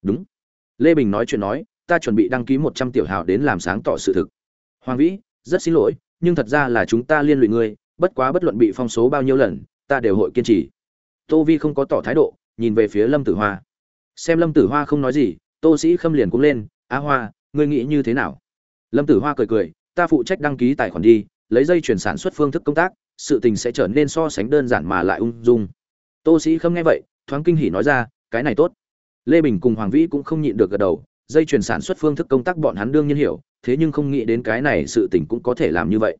A: Đúng. Lê bình nói chuyện nói, ta chuẩn bị đăng ký một trăm tiểu hào đến làm sáng tỏ sự thực. Hoàng vĩ rất xin lỗi, nhưng thật ra là chúng ta liên lụy ngươi, bất quá bất luận bị phong số bao nhiêu lần, ta đều hội kiên trì. Tô vi không có tỏ thái độ, nhìn về phía lâm tử hoa. Xem lâm tử hoa không nói gì, tô sĩ khâm liền cũng lên á hoa, ngươi nghĩ như thế nào? Lâm tử hoa cười cười, ta phụ trách đăng ký tài khoản đi, lấy dây chuyển sản xuất phương thức công tác, sự tình sẽ trở nên so sánh đơn giản mà lại ung dung. Tô sĩ khâm nghe vậy, thoáng kinh hỉ nói ra, cái này tốt. Lê bình cùng hoàng vĩ cũng không nhịn được gật đầu dây chuyển sản xuất phương thức công tác bọn hắn đương nhiên hiểu, thế nhưng không nghĩ đến cái này sự tình cũng có thể làm như vậy.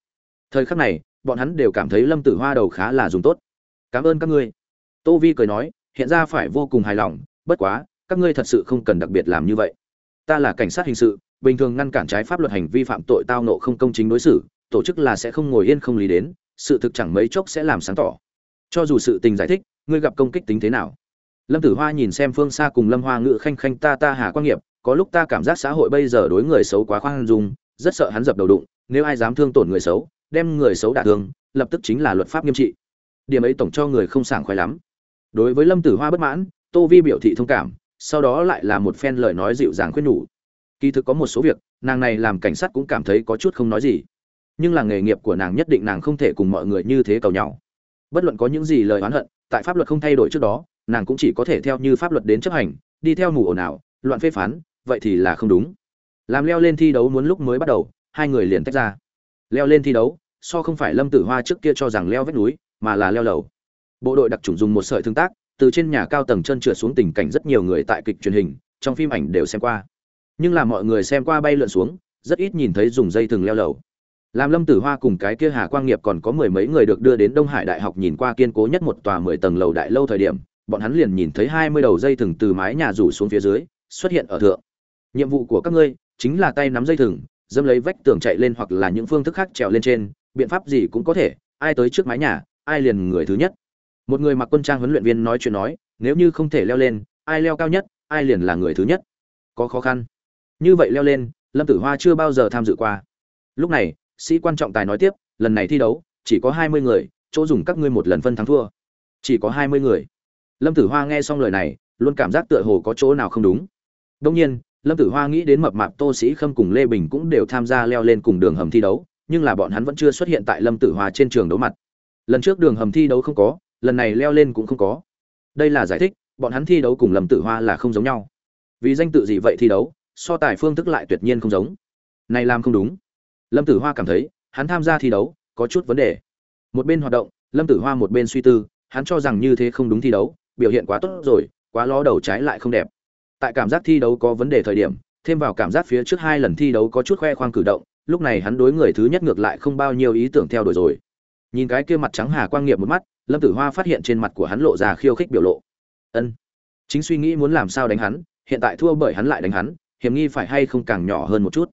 A: Thời khắc này, bọn hắn đều cảm thấy lâm tử hoa đầu khá là dùng tốt. Cảm ơn các ngươi. Tô vi cười nói, hiện ra phải vô cùng hài lòng, bất quá, các ngươi thật sự không cần đặc biệt làm như vậy. Ta là cảnh sát hình sự, bình thường ngăn cản trái pháp luật hành vi phạm tội tao nộ không công chính đối xử, tổ chức là sẽ không ngồi yên không lý đến, sự thực chẳng mấy chốc sẽ làm sáng tỏ. Cho dù sự tình giải thích, ngươi gặp công kích tính thế nào? Lâm tử hoa nhìn xem phương xa cùng lâm hoa ngự khanh khanh ta ta hà quan nghiệp có lúc ta cảm giác xã hội bây giờ đối người xấu quá khoan dung, rất sợ hắn dập đầu đụng, nếu ai dám thương tổn người xấu, đem người xấu đả thương, lập tức chính là luật pháp nghiêm trị. Điểm ấy tổng cho người không sảng khoái lắm. Đối với lâm tử hoa bất mãn, tô vi biểu thị thông cảm, sau đó lại là một phen lời nói dịu dàng khuyên nhủ. Kỳ thực có một số việc, nàng này làm cảnh sát cũng cảm thấy có chút không nói gì. Nhưng là nghề nghiệp của nàng nhất định nàng không thể cùng mọi người như thế cầu nhau. Bất luận có những gì lời oán hận, tại pháp luật không thay đổi trước đó, nàng cũng chỉ có thể theo như pháp luật đến chấp hành, đi theo mù ồn ào, loạn phê phán vậy thì là không đúng. Làm leo lên thi đấu muốn lúc mới bắt đầu, hai người liền tách ra. Leo lên thi đấu, so không phải lâm tử hoa trước kia cho rằng leo vách núi, mà là leo lầu. Bộ đội đặc trùng dùng một sợi thương tác, từ trên nhà cao tầng chân trượt xuống tình cảnh rất nhiều người tại kịch truyền hình, trong phim ảnh đều xem qua. Nhưng là mọi người xem qua bay lượn xuống, rất ít nhìn thấy dùng dây thừng leo lầu. Làm lâm tử hoa cùng cái kia hà quang nghiệp còn có mười mấy người được đưa đến đông hải đại học nhìn qua kiên cố nhất một tòa mười tầng lầu đại lâu thời điểm, bọn hắn liền nhìn thấy hai mươi đầu dây thừng từ mái nhà rủ xuống phía dưới, xuất hiện ở thượng nhiệm vụ của các ngươi chính là tay nắm dây thừng dâm lấy vách tường chạy lên hoặc là những phương thức khác trèo lên trên, biện pháp gì cũng có thể, ai tới trước mái nhà, ai liền người thứ nhất. Một người mặc quân trang huấn luyện viên nói chuyện nói, nếu như không thể leo lên, ai leo cao nhất, ai liền là người thứ nhất. Có khó khăn. Như vậy leo lên, lâm tử hoa chưa bao giờ tham dự qua. Lúc này, sĩ quan trọng tài nói tiếp, lần này thi đấu, chỉ có hai mươi người, chỗ dùng các ngươi một lần phân thắng thua. Chỉ có hai mươi người. Lâm tử hoa nghe xong lời này, luôn cảm giác tựa hồ có chỗ nào không đúng. Đông nhiên lâm tử hoa nghĩ đến mập mạp tô sĩ khâm cùng lê bình cũng đều tham gia leo lên cùng đường hầm thi đấu, nhưng là bọn hắn vẫn chưa xuất hiện tại lâm tử hoa trên trường đấu mặt. Lần trước đường hầm thi đấu không có, lần này leo lên cũng không có. Đây là giải thích, bọn hắn thi đấu cùng lâm tử hoa là không giống nhau. Vì danh tự gì vậy thi đấu, so tài phương thức lại tuyệt nhiên không giống. Này làm không đúng. Lâm tử hoa cảm thấy, hắn tham gia thi đấu, có chút vấn đề. Một bên hoạt động, lâm tử hoa một bên suy tư, hắn cho rằng như thế không đúng thi đấu, biểu hiện quá tốt rồi, quá ló đầu trái lại không đẹp tại cảm giác thi đấu có vấn đề thời điểm, thêm vào cảm giác phía trước hai lần thi đấu có chút khoe khoang cử động, lúc này hắn đối người thứ nhất ngược lại không bao nhiêu ý tưởng theo đuổi rồi. Nhìn cái kia mặt trắng hà quang nghiệp một mắt, lâm tử hoa phát hiện trên mặt của hắn lộ ra khiêu khích biểu lộ. Ân, chính suy nghĩ muốn làm sao đánh hắn, hiện tại thua bởi hắn lại đánh hắn, hiểm nghi phải hay không càng nhỏ hơn một chút.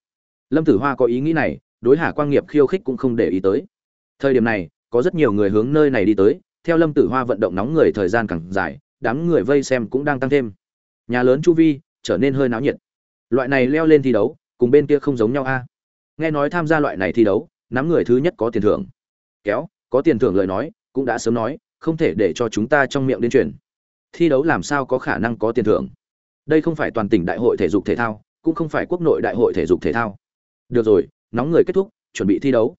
A: Lâm tử hoa có ý nghĩ này, đối hà quang nghiệp khiêu khích cũng không để ý tới. Thời điểm này, có rất nhiều người hướng nơi này đi tới, theo lâm tử hoa vận động nóng người thời gian càng dài, đám người vây xem cũng đang tăng thêm nhà lớn chu vi trở nên hơi náo nhiệt. Loại này leo lên thi đấu, cùng bên kia không giống nhau a. Nghe nói tham gia loại này thi đấu, nắm người thứ nhất có tiền thưởng. Kéo, có tiền thưởng lời nói, cũng đã sớm nói, không thể để cho chúng ta trong miệng đến truyền thi đấu làm sao có khả năng có tiền thưởng? Đây không phải toàn tỉnh đại hội thể dục thể thao, cũng không phải quốc nội đại hội thể dục thể thao. Được rồi, nóng người kết thúc, chuẩn bị thi đấu.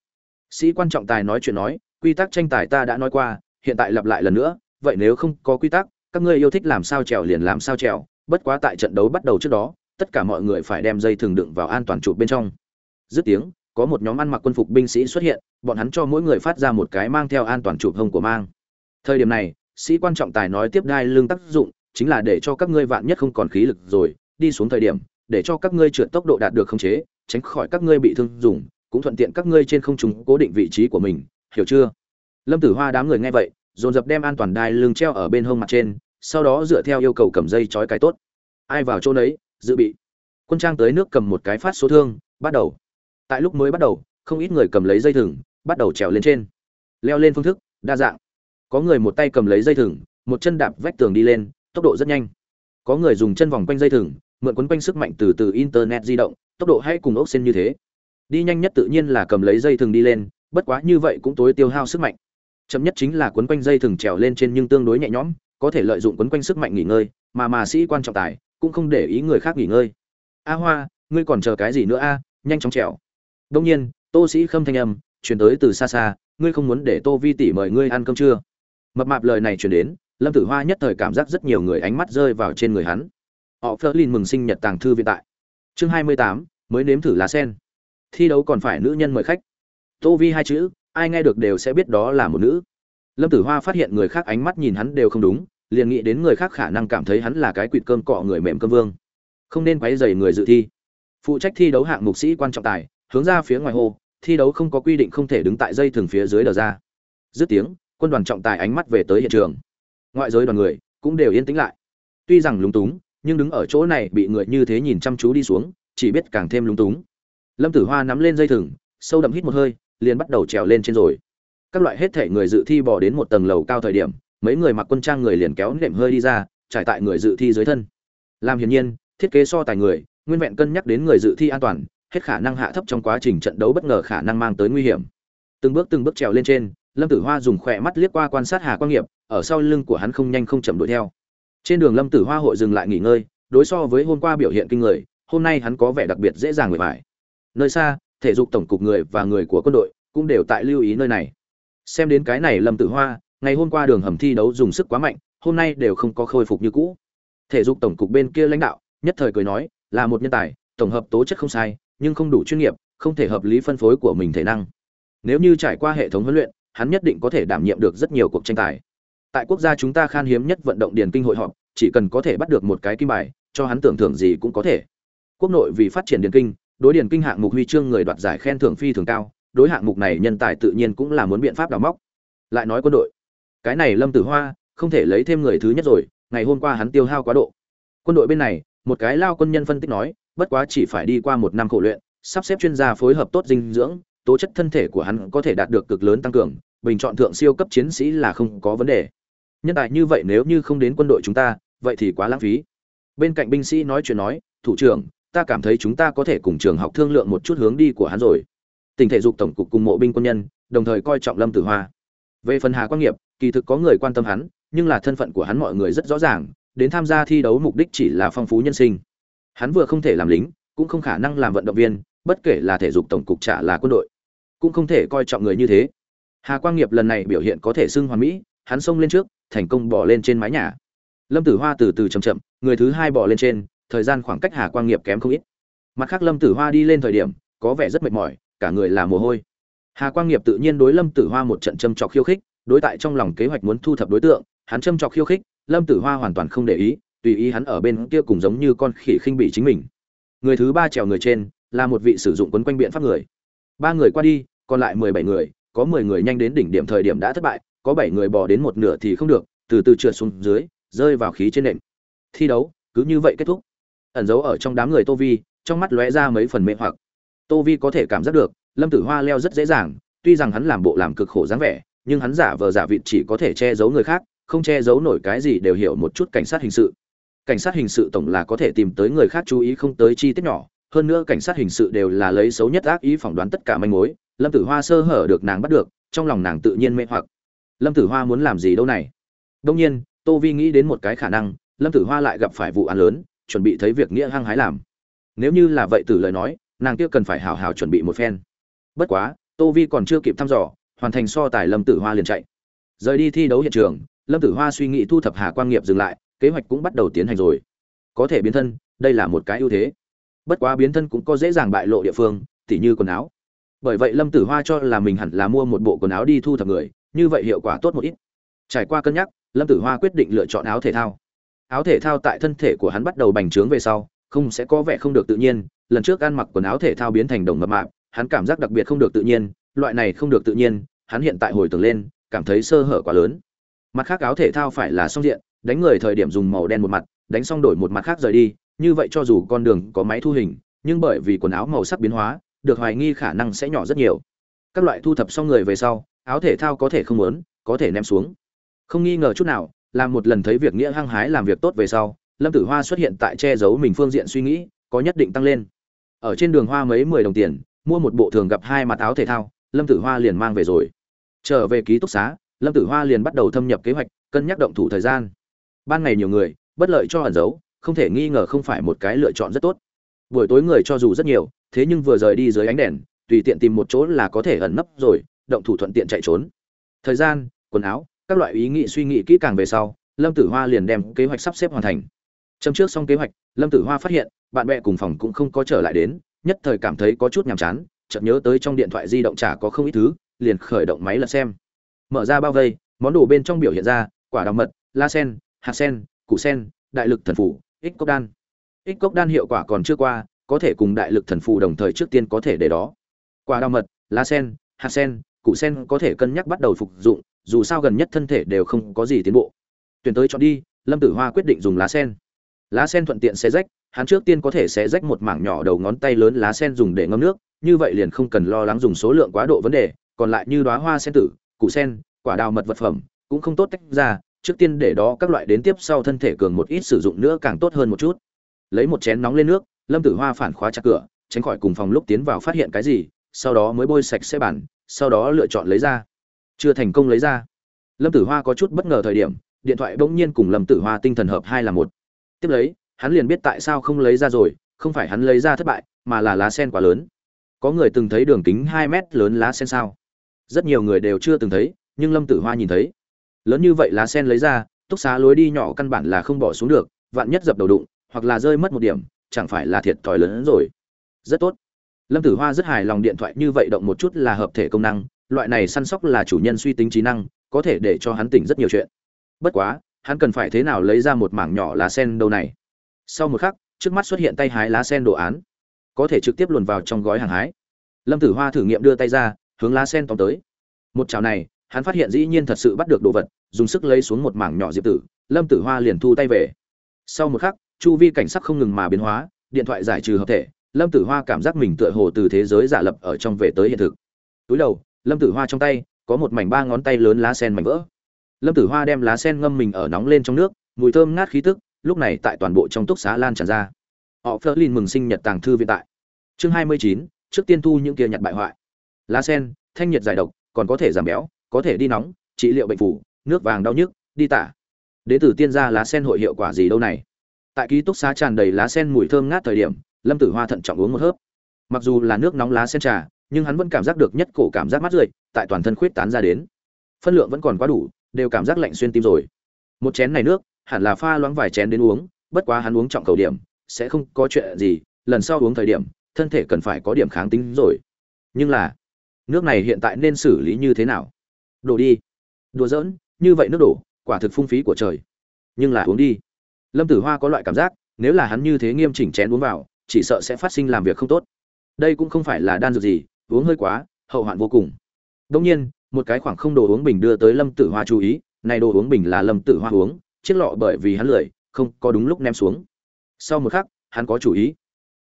A: Sĩ quan trọng tài nói chuyện nói, quy tắc tranh tài ta đã nói qua, hiện tại lặp lại lần nữa, vậy nếu không có quy tắc, các ngươi yêu thích làm sao trèo liền làm sao trèo bất quá tại trận đấu bắt đầu trước đó, tất cả mọi người phải đem dây thường đựng vào an toàn chụp bên trong. Dứt tiếng, có một nhóm ăn mặc quân phục binh sĩ xuất hiện, bọn hắn cho mỗi người phát ra một cái mang theo an toàn chụp hông của mang. Thời điểm này, sĩ quan trọng tài nói tiếp đai lương tác dụng, chính là để cho các ngươi vạn nhất không còn khí lực rồi, đi xuống thời điểm, để cho các ngươi trượt tốc độ đạt được khống chế, tránh khỏi các ngươi bị thương dùng, cũng thuận tiện các ngươi trên không trung cố định vị trí của mình, hiểu chưa? Lâm tử hoa đám người nghe vậy, dồn dập đem an toàn đai lưng treo ở bên hông mặt trên sau đó dựa theo yêu cầu cầm dây trói cái tốt. Ai vào chỗ nấy, dự bị. Quân trang tới nước cầm một cái phát số thương, bắt đầu. Tại lúc mới bắt đầu, không ít người cầm lấy dây thừng, bắt đầu trèo lên trên. Leo lên phương thức, đa dạng. Có người một tay cầm lấy dây thừng, một chân đạp vách tường đi lên, tốc độ rất nhanh. Có người dùng chân vòng quanh dây thừng, mượn quấn quanh sức mạnh từ từ internet di động, tốc độ hay cùng ốc xen như thế. Đi nhanh nhất tự nhiên là cầm lấy dây thừng đi lên, bất quá như vậy cũng tối tiêu hao sức mạnh. Chậm nhất chính là quấn quanh dây thừng trèo lên trên nhưng tương đối nhẹ nhõm có thể lợi dụng quấn quanh sức mạnh nghỉ ngơi, mà mà sĩ quan trọng tài cũng không để ý người khác nghỉ ngơi. A hoa, ngươi còn chờ cái gì nữa a? Nhanh chóng trèo. Đông nhiên, tô sĩ khâm thanh âm truyền tới từ xa xa, ngươi không muốn để tô vi tỷ mời ngươi ăn cơm chưa? Mập mạp lời này truyền đến, lâm tử hoa nhất thời cảm giác rất nhiều người ánh mắt rơi vào trên người hắn. Họ phớt lên mừng sinh nhật tàng thư viện tại. Chương hai mươi tám, mới nếm thử lá sen. Thi đấu còn phải nữ nhân mời khách. Tô vi hai chữ, ai nghe được đều sẽ biết đó là một nữ. Lâm tử hoa phát hiện người khác ánh mắt nhìn hắn đều không đúng liền nghĩ đến người khác khả năng cảm thấy hắn là cái quỵt cơm cọ người mềm cơm vương. Không nên quấy dày người dự thi. Phụ trách thi đấu hạng mục sĩ quan trọng tài, hướng ra phía ngoài hồ thi đấu không có quy định không thể đứng tại dây thường phía dưới đờ ra. Dứt tiếng, quân đoàn trọng tài ánh mắt về tới hiện trường. Ngoại giới đoàn người cũng đều yên tĩnh lại. Tuy rằng lúng túng, nhưng đứng ở chỗ này bị người như thế nhìn chăm chú đi xuống, chỉ biết càng thêm lúng túng. Lâm tử hoa nắm lên dây thừng, sâu đậm hít một hơi, liền bắt đầu trèo lên trên rồi. Các loại hết thể người dự thi bỏ đến một tầng lầu cao thời điểm mấy người mặc quân trang người liền kéo nệm hơi đi ra, trải tại người dự thi dưới thân. Làm hiển nhiên, thiết kế so tài người, nguyên vẹn cân nhắc đến người dự thi an toàn, hết khả năng hạ thấp trong quá trình trận đấu bất ngờ khả năng mang tới nguy hiểm. Từng bước từng bước trèo lên trên, lâm tử hoa dùng khỏe mắt liếc qua quan sát hà quang nghiệp, ở sau lưng của hắn không nhanh không chậm đuổi theo. Trên đường lâm tử hoa hội dừng lại nghỉ ngơi, đối so với hôm qua biểu hiện kinh người, hôm nay hắn có vẻ đặc biệt dễ dàng người vải nơi xa, thể dục tổng cục người và người của quân đội cũng đều tại lưu ý nơi này. Xem đến cái này lâm tử hoa ngày hôm qua đường hầm thi đấu dùng sức quá mạnh, hôm nay đều không có khôi phục như cũ. Thể dục tổng cục bên kia lãnh đạo, nhất thời cười nói, là một nhân tài, tổng hợp tố chất không sai, nhưng không đủ chuyên nghiệp, không thể hợp lý phân phối của mình thể năng. Nếu như trải qua hệ thống huấn luyện, hắn nhất định có thể đảm nhiệm được rất nhiều cuộc tranh tài. Tại quốc gia chúng ta khan hiếm nhất vận động điền kinh hội họp, chỉ cần có thể bắt được một cái kim bài, cho hắn tưởng thưởng gì cũng có thể. Quốc nội vì phát triển điền kinh, đối điền kinh hạng mục huy chương người đoạt giải khen thưởng phi thường cao, đối hạng mục này nhân tài tự nhiên cũng là muốn biện pháp đào móc. Lại nói quân đội cái này lâm tử hoa, không thể lấy thêm người thứ nhất rồi, ngày hôm qua hắn tiêu hao quá độ. Quân đội bên này, một cái lao quân nhân phân tích nói, bất quá chỉ phải đi qua một năm khổ luyện, sắp xếp chuyên gia phối hợp tốt dinh dưỡng, tố chất thân thể của hắn có thể đạt được cực lớn tăng cường, bình chọn thượng siêu cấp chiến sĩ là không có vấn đề. Nhân tài như vậy nếu như không đến quân đội chúng ta, vậy thì quá lãng phí. Bên cạnh binh sĩ nói chuyện nói, thủ trưởng, ta cảm thấy chúng ta có thể cùng trường học thương lượng một chút hướng đi của hắn rồi. Tỉnh thể dục tổng cục cùng mộ binh quân nhân, đồng thời coi trọng lâm tử hoa. Về phần hà quan nghiệp kỳ thực có người quan tâm hắn, nhưng là thân phận của hắn mọi người rất rõ ràng, đến tham gia thi đấu mục đích chỉ là phong phú nhân sinh. Hắn vừa không thể làm lính, cũng không khả năng làm vận động viên, bất kể là thể dục tổng cục trả là quân đội, cũng không thể coi trọng người như thế. Hà quang nghiệp lần này biểu hiện có thể xưng hoàn mỹ, hắn xông lên trước, thành công bỏ lên trên mái nhà. Lâm tử hoa từ từ chậm chậm, người thứ hai bỏ lên trên, thời gian khoảng cách hà quang nghiệp kém không ít. Mặt khác lâm tử hoa đi lên thời điểm, có vẻ rất mệt mỏi, cả người là mồ hôi. Hà quang nghiệp tự nhiên đối lâm tử hoa một trận châm chọc khiêu khích đối tại trong lòng kế hoạch muốn thu thập đối tượng, hắn châm chọc khiêu khích, lâm tử hoa hoàn toàn không để ý, tùy ý hắn ở bên kia cùng giống như con khỉ khinh bị chính mình. Người thứ ba trèo người trên, là một vị sử dụng quấn quanh biện pháp người. Ba người qua đi, còn lại mười bảy người, có mười người nhanh đến đỉnh điểm thời điểm đã thất bại, có bảy người bỏ đến một nửa thì không được, từ từ trượt xuống dưới, rơi vào khí trên nền. thi đấu, cứ như vậy kết thúc. Ẩn giấu ở trong đám người tô vi, trong mắt lóe ra mấy phần mê hoặc. Tô vi có thể cảm giác được, lâm tử hoa leo rất dễ dàng, tuy rằng hắn làm bộ làm cực khổ dáng vẻ nhưng hắn giả vờ giả vịt chỉ có thể che giấu người khác, không che giấu nổi cái gì đều hiểu một chút cảnh sát hình sự. Cảnh sát hình sự tổng là có thể tìm tới người khác chú ý không tới chi tiết nhỏ, hơn nữa cảnh sát hình sự đều là lấy xấu nhất ác ý phỏng đoán tất cả manh mối, lâm tử hoa sơ hở được nàng bắt được, trong lòng nàng tự nhiên mê hoặc. Lâm tử hoa muốn làm gì đâu này? Đông nhiên, tô vi nghĩ đến một cái khả năng, lâm tử hoa lại gặp phải vụ án lớn, chuẩn bị thấy việc nghĩa hăng hái làm. Nếu như là vậy từ lời nói, nàng kia cần phải hào hào chuẩn bị một phen. Bất quá, tô vi còn chưa kịp thăm dò hoàn thành so tài lâm tử hoa liền chạy. Rời đi thi đấu hiện trường, lâm tử hoa suy nghĩ thu thập hà quang nghiệp dừng lại, kế hoạch cũng bắt đầu tiến hành rồi. Có thể biến thân, đây là một cái ưu thế. Bất quá biến thân cũng có dễ dàng bại lộ địa phương, tỉ như quần áo. Bởi vậy lâm tử hoa cho là mình hẳn là mua một bộ quần áo đi thu thập người, như vậy hiệu quả tốt một ít. Trải qua cân nhắc, lâm tử hoa quyết định lựa chọn áo thể thao. Áo thể thao tại thân thể của hắn bắt đầu bành trướng về sau, không sẽ có vẻ không được tự nhiên, lần trước ăn mặc quần áo thể thao biến thành đồng mập mạp, hắn cảm giác đặc biệt không được tự nhiên, loại này không được tự nhiên hắn hiện tại hồi tưởng lên, cảm thấy sơ hở quá lớn. Mặt khác áo thể thao phải là song diện, đánh người thời điểm dùng màu đen một mặt, đánh xong đổi một mặt khác rời đi, như vậy cho dù con đường có máy thu hình, nhưng bởi vì quần áo màu sắc biến hóa, được hoài nghi khả năng sẽ nhỏ rất nhiều. Các loại thu thập xong người về sau, áo thể thao có thể không muốn, có thể ném xuống. Không nghi ngờ chút nào, làm một lần thấy việc nghĩa hăng hái làm việc tốt về sau, lâm tử hoa xuất hiện tại che giấu mình phương diện suy nghĩ, có nhất định tăng lên. Ở trên đường hoa mấy mười đồng tiền, mua một bộ thường gặp hai mặt áo thể thao lâm tử hoa liền mang về rồi. Trở về ký túc xá, lâm tử hoa liền bắt đầu thâm nhập kế hoạch, cân nhắc động thủ thời gian. Ban ngày nhiều người, bất lợi cho ẩn giấu, không thể nghi ngờ không phải một cái lựa chọn rất tốt. Buổi tối người cho dù rất nhiều, thế nhưng vừa rời đi dưới ánh đèn, tùy tiện tìm một chỗ là có thể ẩn nấp rồi, động thủ thuận tiện chạy trốn. Thời gian, quần áo, các loại ý nghĩ suy nghĩ kỹ càng về sau, lâm tử hoa liền đem kế hoạch sắp xếp hoàn thành. Châm trước xong kế hoạch, lâm tử hoa phát hiện, bạn bè cùng phòng cũng không có trở lại đến, nhất thời cảm thấy có chút nhàm chán chợt nhớ tới trong điện thoại di động chả có không ít thứ, liền khởi động máy lật xem. Mở ra bao vây, món đồ bên trong biểu hiện ra, quả đào mật, la sen, hạt sen, củ sen, đại lực thần phủ, ích cốc đan. Ích cốc đan hiệu quả còn chưa qua, có thể cùng đại lực thần phù đồng thời trước tiên có thể để đó. Quả đào mật lá sen, hạt sen, củ sen có thể cân nhắc bắt đầu phục dụng, dù sao gần nhất thân thể đều không có gì tiến bộ. Tuyển tới chọn đi, lâm tử hoa quyết định dùng lá sen. Lá sen thuận tiện xé rách, hắn trước tiên có thể xé rách một mảng nhỏ đầu ngón tay lớn lá sen dùng để ngâm nước như vậy liền không cần lo lắng dùng số lượng quá độ vấn đề, còn lại như đóa hoa sen tử, củ sen, quả đào mật vật phẩm, cũng không tốt tách ra, trước tiên để đó các loại đến tiếp sau thân thể cường một ít sử dụng nữa càng tốt hơn một chút. Lấy một chén nóng lên nước, lâm tử hoa phản khóa chặt cửa, tránh khỏi cùng phòng lúc tiến vào phát hiện cái gì, sau đó mới bôi sạch xe bàn, sau đó lựa chọn lấy ra. Chưa thành công lấy ra. Lâm tử hoa có chút bất ngờ thời điểm, điện thoại bỗng nhiên cùng lâm tử hoa tinh thần hợp hai là một. Tiếp lấy, hắn liền biết tại sao không lấy ra rồi, không phải hắn lấy ra thất bại, mà là lá sen quá lớn có người từng thấy đường kính hai mét lớn lá sen sao? Rất nhiều người đều chưa từng thấy, nhưng lâm tử hoa nhìn thấy. Lớn như vậy lá sen lấy ra, túc xá lối đi nhỏ căn bản là không bỏ xuống được, vạn nhất dập đầu đụng, hoặc là rơi mất một điểm, chẳng phải là thiệt thòi lớn hơn rồi. Rất tốt. Lâm tử hoa rất hài lòng điện thoại như vậy động một chút là hợp thể công năng, loại này săn sóc là chủ nhân suy tính trí năng, có thể để cho hắn tỉnh rất nhiều chuyện. Bất quá, hắn cần phải thế nào lấy ra một mảng nhỏ lá sen đâu này? Sau một khắc, trước mắt xuất hiện tay hái lá sen đồ án có thể trực tiếp luồn vào trong gói hàng hái. Lâm tử hoa thử nghiệm đưa tay ra, hướng lá sen tóm tới. Một chảo này, hắn phát hiện dĩ nhiên thật sự bắt được đồ vật, dùng sức lấy xuống một mảng nhỏ diệp tử, lâm tử hoa liền thu tay về. Sau một khắc, chu vi cảnh sắc không ngừng mà biến hóa, điện thoại giải trừ hợp thể, lâm tử hoa cảm giác mình tựa hồ từ thế giới giả lập ở trong về tới hiện thực. Túi đầu, lâm tử hoa trong tay, có một mảnh ba ngón tay lớn lá sen mảnh vỡ. Lâm tử hoa đem lá sen ngâm mình ở nóng lên trong nước, mùi thơm ngát khí tức, lúc này tại toàn bộ trong túc xá lan tràn ra họ phơ lin mừng sinh nhật tàng thư viện tại. Chương hai mươi chín, trước tiên thu những kia nhặt bại hoại. Lá sen, thanh nhiệt giải độc, còn có thể giảm béo, có thể đi nóng, trị liệu bệnh phủ, nước vàng đau nhức, đi tả. Đến từ tiên gia lá sen hội hiệu quả gì đâu này? Tại ký túc xá tràn đầy lá sen mùi thơm ngát thời điểm, lâm tử hoa thận trọng uống một hớp. Mặc dù là nước nóng lá sen trà, nhưng hắn vẫn cảm giác được nhất cổ cảm giác mát rượi, tại toàn thân khuyết tán ra đến. Phân lượng vẫn còn quá đủ, đều cảm giác lạnh xuyên tim rồi. Một chén này nước, hẳn là pha loãng vài chén đến uống, bất quá hắn uống trọng cầu điểm sẽ không có chuyện gì, lần sau uống thời điểm, thân thể cần phải có điểm kháng tính rồi. Nhưng là, nước này hiện tại nên xử lý như thế nào? Đổ đi. Đùa giỡn, như vậy nước đổ, quả thực phung phí của trời. Nhưng là uống đi. Lâm tử hoa có loại cảm giác, nếu là hắn như thế nghiêm chỉnh chén uống vào, chỉ sợ sẽ phát sinh làm việc không tốt. Đây cũng không phải là đan dược gì, uống hơi quá, hậu hoạn vô cùng. Đông nhiên, một cái khoảng không đồ uống bình đưa tới lâm tử hoa chú ý, này đồ uống bình là lâm tử hoa uống, chiếc lọ bởi vì hắn lười, không có đúng lúc ném xuống sau một khắc, hắn có chủ ý.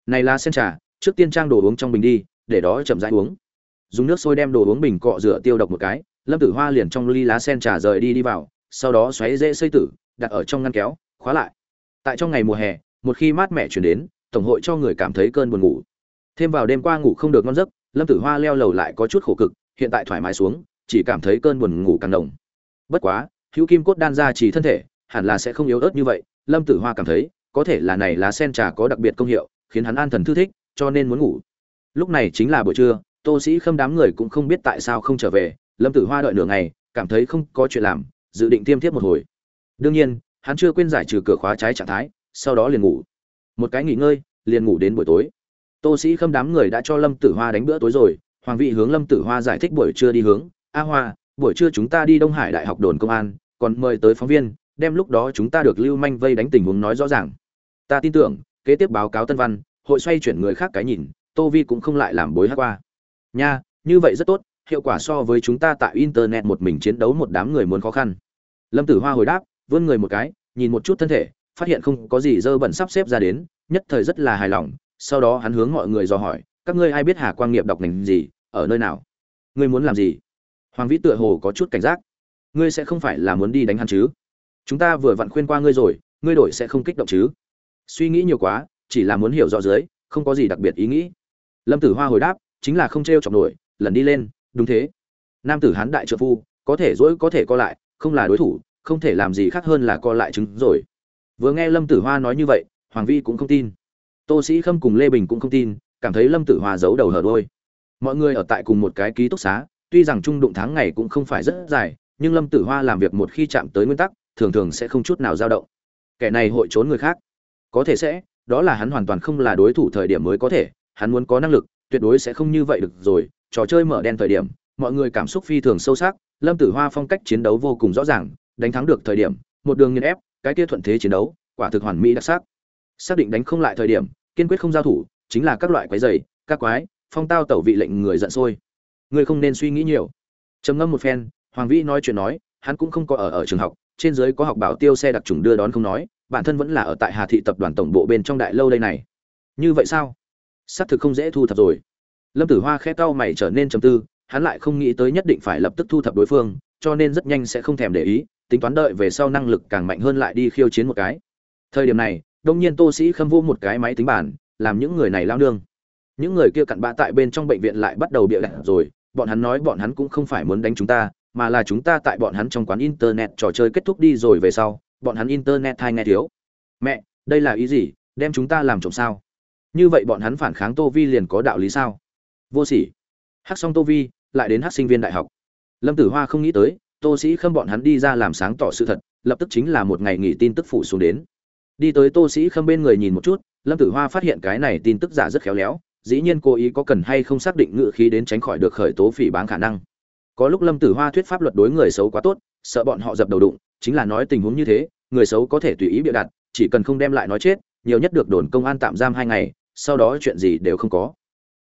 A: Này là sen trà, trước tiên trang đồ uống trong bình đi, để đó chậm rãi uống. Dùng nước sôi đem đồ uống bình cọ rửa tiêu độc một cái, lâm tử hoa liền trong ly lá sen trà rời đi đi vào, sau đó xoáy dễ xây tử, đặt ở trong ngăn kéo, khóa lại. Tại trong ngày mùa hè, một khi mát mẻ chuyển đến, tổng hội cho người cảm thấy cơn buồn ngủ. Thêm vào đêm qua ngủ không được ngon giấc, lâm tử hoa leo lầu lại có chút khổ cực, hiện tại thoải mái xuống, chỉ cảm thấy cơn buồn ngủ càng đồng bất quá, hữu kim cốt đan ra chỉ thân thể, hẳn là sẽ không yếu ớt như vậy, lâm tử hoa cảm thấy có thể là này lá sen trà có đặc biệt công hiệu, khiến hắn an thần thư thích, cho nên muốn ngủ. Lúc này chính là buổi trưa, tô sĩ khâm đám người cũng không biết tại sao không trở về, lâm tử hoa đợi nửa ngày, cảm thấy không có chuyện làm, dự định tiêm tiếp một hồi. Đương nhiên, hắn chưa quên giải trừ cửa khóa trái trạng thái, sau đó liền ngủ. Một cái nghỉ ngơi, liền ngủ đến buổi tối. Tô sĩ khâm đám người đã cho lâm tử hoa đánh bữa tối rồi, hoàng vị hướng lâm tử hoa giải thích buổi trưa đi hướng, a hoa, buổi trưa chúng ta đi đông hải đại học đồn công an, còn mời tới phóng viên, đem lúc đó chúng ta được lưu manh vây đánh tình huống nói rõ ràng ta tin tưởng, kế tiếp báo cáo tân văn, hội xoay chuyển người khác cái nhìn, tô vi cũng không lại làm bối hát qua. Nha, như vậy rất tốt, hiệu quả so với chúng ta tại internet một mình chiến đấu một đám người muốn khó khăn. Lâm tử hoa hồi đáp, vươn người một cái, nhìn một chút thân thể, phát hiện không có gì dơ bẩn sắp xếp ra đến, nhất thời rất là hài lòng. Sau đó hắn hướng mọi người dò hỏi, các ngươi ai biết hà quang nghiệp đọc ngành gì, ở nơi nào? Ngươi muốn làm gì? Hoàng vĩ tựa hồ có chút cảnh giác. Ngươi sẽ không phải là muốn đi đánh hắn chứ? Chúng ta vừa vặn khuyên qua ngươi rồi, ngươi đổi sẽ không kích động chứ? Suy nghĩ nhiều quá, chỉ là muốn hiểu rõ dưới, không có gì đặc biệt ý nghĩ. Lâm tử hoa hồi đáp, chính là không t r e o chọc nổi, lần đi lên, đúng thế. Nam tử hán đại trợ phu, có thể dỗi có thể co lại, không là đối thủ, không thể làm gì khác hơn là co lại chứng rồi. Vừa nghe lâm tử hoa nói như vậy, hoàng vi cũng không tin. Tô sĩ khâm cùng lê bình cũng không tin, cảm thấy lâm tử hoa giấu đầu hở đôi. Mọi người ở tại cùng một cái ký túc xá, tuy rằng trung đụng tháng ngày cũng không phải rất dài, nhưng lâm tử hoa làm việc một khi chạm tới nguyên tắc, thường thường sẽ không chút nào dao động. Kẻ này hội trốn người khác có thể sẽ, đó là hắn hoàn toàn không là đối thủ thời điểm mới có thể, hắn muốn có năng lực, tuyệt đối sẽ không như vậy được rồi, trò chơi mở đen thời điểm, mọi người cảm xúc phi thường sâu sắc, lâm tử hoa phong cách chiến đấu vô cùng rõ ràng, đánh thắng được thời điểm, một đường nghiền ép, cái kia thuận thế chiến đấu, quả thực hoàn mỹ đặc sắc. Xác định đánh không lại thời điểm, kiên quyết không giao thủ, chính là các loại quái dày, các quái, phong tao tẩu vị lệnh người giận sôi. Người không nên suy nghĩ nhiều. Trầm ngâm một phen, hoàng vĩ nói chuyện nói, hắn cũng không có ở ở trường học, trên dưới có học bảo tiêu xe đặc trùng đưa đón không nói bản thân vẫn là ở tại hà thị tập đoàn tổng bộ bên trong đại lâu đây này. Như vậy sao? Xác thực không dễ thu thập rồi. Lâm tử hoa khẽ cau mày trở nên trầm tư, hắn lại không nghĩ tới nhất định phải lập tức thu thập đối phương, cho nên rất nhanh sẽ không thèm để ý, tính toán đợi về sau năng lực càng mạnh hơn lại đi khiêu chiến một cái. Thời điểm này, đông nhiên tô sĩ khâm vô một cái máy tính bản làm những người này lao đương những người kia cặn bã tại bên trong bệnh viện lại bắt đầu bịa đặt rồi, bọn hắn nói bọn hắn cũng không phải muốn đánh chúng ta, mà là chúng ta tại bọn hắn trong quán internet trò chơi kết thúc đi rồi về sau bọn hắn internet hay nghe thiếu. Mẹ, đây là ý gì? Đem chúng ta làm trộm sao? Như vậy bọn hắn phản kháng tô vi liền có đạo lý sao? Vô sỉ. Hắc xong tô vi, lại đến hắc sinh viên đại học. Lâm tử hoa không nghĩ tới, tô sĩ khâm bọn hắn đi ra làm sáng tỏ sự thật, lập tức chính là một ngày nghỉ tin tức phủ xuống đến. Đi tới tô sĩ khâm bên người nhìn một chút, lâm tử hoa phát hiện cái này tin tức giả rất khéo léo, dĩ nhiên cô ý có cần hay không xác định ngự khí đến tránh khỏi được khởi tố phỉ bán khả năng. Có lúc lâm tử hoa thuyết pháp luật đối người xấu quá tốt, sợ bọn họ dập đầu đụng chính là nói tình huống như thế, người xấu có thể tùy ý bịa đặt, chỉ cần không đem lại nói chết, nhiều nhất được đồn công an tạm giam hai ngày, sau đó chuyện gì đều không có.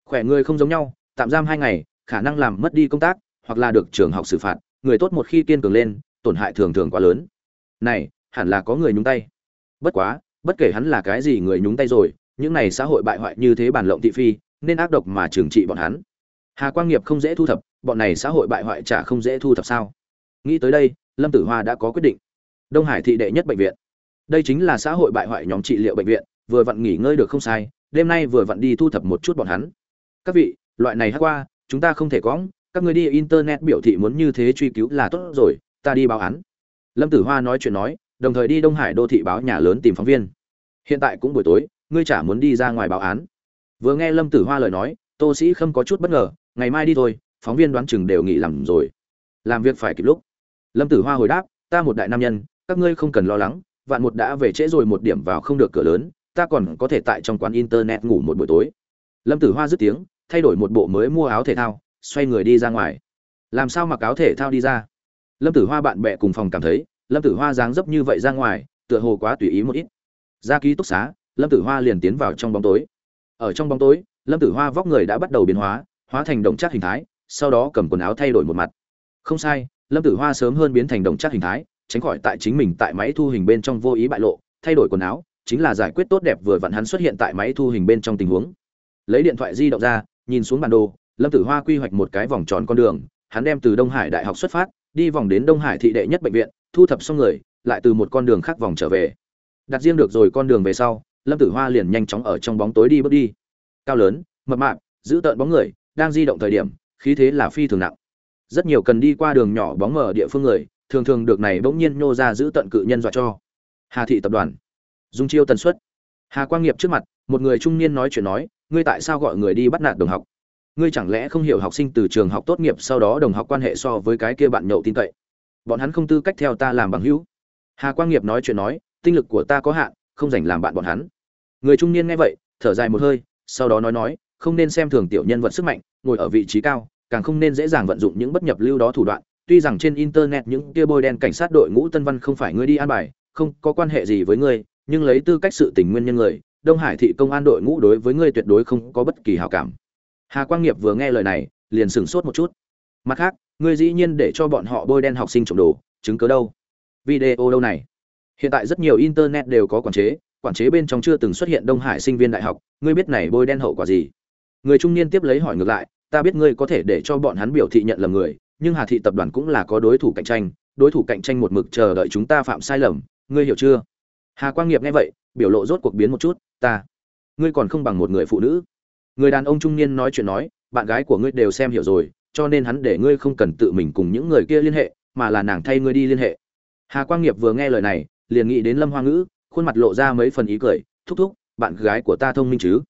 A: Khỏe người không giống nhau, tạm giam hai ngày, khả năng làm mất đi công tác, hoặc là được trường học xử phạt, người tốt một khi kiên cường lên, tổn hại thường thường quá lớn. Này, hẳn là có người nhúng tay. Bất quá, bất kể hắn là cái gì người nhúng tay rồi, những này xã hội bại hoại như thế bản lộng thị phi, nên ác độc mà trừng trị bọn hắn. Hà quang nghiệp không dễ thu thập, bọn này xã hội bại hoại chả không dễ thu thập sao? Nghĩ tới đây lâm tử hoa đã có quyết định. Đông hải thị đệ nhất bệnh viện. Đây chính là xã hội bại hoại nhóm trị liệu bệnh viện, vừa vặn nghỉ ngơi được không sai, đêm nay vừa vặn đi thu thập một chút bọn hắn. Các vị, loại này hát qua, chúng ta không thể có các người đi internet biểu thị muốn như thế truy cứu là tốt rồi, ta đi báo án. Lâm tử hoa nói chuyện nói, đồng thời đi đông hải đô thị báo nhà lớn tìm phóng viên. Hiện tại cũng buổi tối, ngươi chả muốn đi ra ngoài báo án. Vừa nghe lâm tử hoa lời nói, tô sĩ khâm có chút bất ngờ, ngày mai đi thôi, phóng viên đoán chừng đều nghỉ làm rồi. Làm việc phải kịp lúc lâm tử hoa hồi đáp, ta một đại nam nhân, các ngươi không cần lo lắng, vạn một đã về trễ rồi một điểm vào không được cửa lớn, ta còn có thể tại trong quán internet ngủ một buổi tối. Lâm tử hoa dứt tiếng, thay đổi một bộ mới mua áo thể thao, xoay người đi ra ngoài. Làm sao mặc áo thể thao đi ra? Lâm tử hoa bạn bè cùng phòng cảm thấy, lâm tử hoa dáng dấp như vậy ra ngoài, tựa hồ quá tùy ý một ít. Ra ký túc xá, lâm tử hoa liền tiến vào trong bóng tối. Ở trong bóng tối, lâm tử hoa vóc người đã bắt đầu biến hóa hóa thành động chất hình thái, sau đó cầm quần áo thay đổi một mặt. Không sai lâm tử hoa sớm hơn biến thành động chất hình thái, tránh khỏi tại chính mình tại máy thu hình bên trong vô ý bại lộ, thay đổi quần áo, chính là giải quyết tốt đẹp vừa vặn hắn xuất hiện tại máy thu hình bên trong tình huống. Lấy điện thoại di động ra, nhìn xuống bản đồ, lâm tử hoa quy hoạch một cái vòng tròn con đường, hắn đem từ đông hải đại học xuất phát, đi vòng đến đông hải thị đệ nhất bệnh viện, thu thập xong người, lại từ một con đường khác vòng trở về. Đặt riêng được rồi con đường về sau, lâm tử hoa liền nhanh chóng ở trong bóng tối đi bước đi. Cao lớn, mập mạp, giữ tợn bóng người, đang di động thời điểm, khí thế là phi thường nặng rất nhiều cần đi qua đường nhỏ bóng mờ địa phương người, thường thường được này bỗng nhiên nhô ra giữ tận cự nhân dọa cho. Hà thị tập đoàn. Dung chiêu tần suất. Hà quang nghiệp trước mặt, một người trung niên nói chuyện nói, ngươi tại sao gọi người đi bắt nạt đồng học? Ngươi chẳng lẽ không hiểu học sinh từ trường học tốt nghiệp sau đó đồng học quan hệ so với cái kia bạn nhậu tin cậy? Bọn hắn không tư cách theo ta làm bằng hữu. Hà quang nghiệp nói chuyện nói, tinh lực của ta có hạn, không dành làm bạn bọn hắn. Người trung niên nghe vậy, thở dài một hơi, sau đó nói nói, không nên xem thường tiểu nhân vật sức mạnh, ngồi ở vị trí cao càng không nên dễ dàng vận dụng những bất nhập lưu đó thủ đoạn. Tuy rằng trên internet những kia bôi đen cảnh sát đội ngũ tân văn không phải ngươi đi an bài, không có quan hệ gì với ngươi, nhưng lấy tư cách sự tình nguyên nhân người, đông hải thị công an đội ngũ đối với ngươi tuyệt đối không có bất kỳ hảo cảm. Hà quang nghiệp vừa nghe lời này, liền sửng sốt một chút. Mặt khác, ngươi dĩ nhiên để cho bọn họ bôi đen học sinh trộm đồ, chứng cứ đâu? Video đâu này? Hiện tại rất nhiều internet đều có quản chế quản chế bên trong chưa từng xuất hiện đông hải sinh viên đại học, ngươi biết này bôi đen hậu quả gì? Người trung niên tiếp lấy hỏi ngược lại ta biết ngươi có thể để cho bọn hắn biểu thị nhận lầm người, nhưng hà thị tập đoàn cũng là có đối thủ cạnh tranh, đối thủ cạnh tranh một mực chờ đợi chúng ta phạm sai lầm, ngươi hiểu chưa? Hà quang nghiệp nghe vậy, biểu lộ rốt cuộc biến một chút, ta, ngươi còn không bằng một người phụ nữ. Người đàn ông trung niên nói chuyện nói, bạn gái của ngươi đều xem hiểu rồi, cho nên hắn để ngươi không cần tự mình cùng những người kia liên hệ, mà là nàng thay ngươi đi liên hệ. Hà quang nghiệp vừa nghe lời này, liền nghĩ đến lâm hoa ngữ, khuôn mặt lộ ra mấy phần ý cười, thúc thúc, bạn gái của ta thông minh chứ?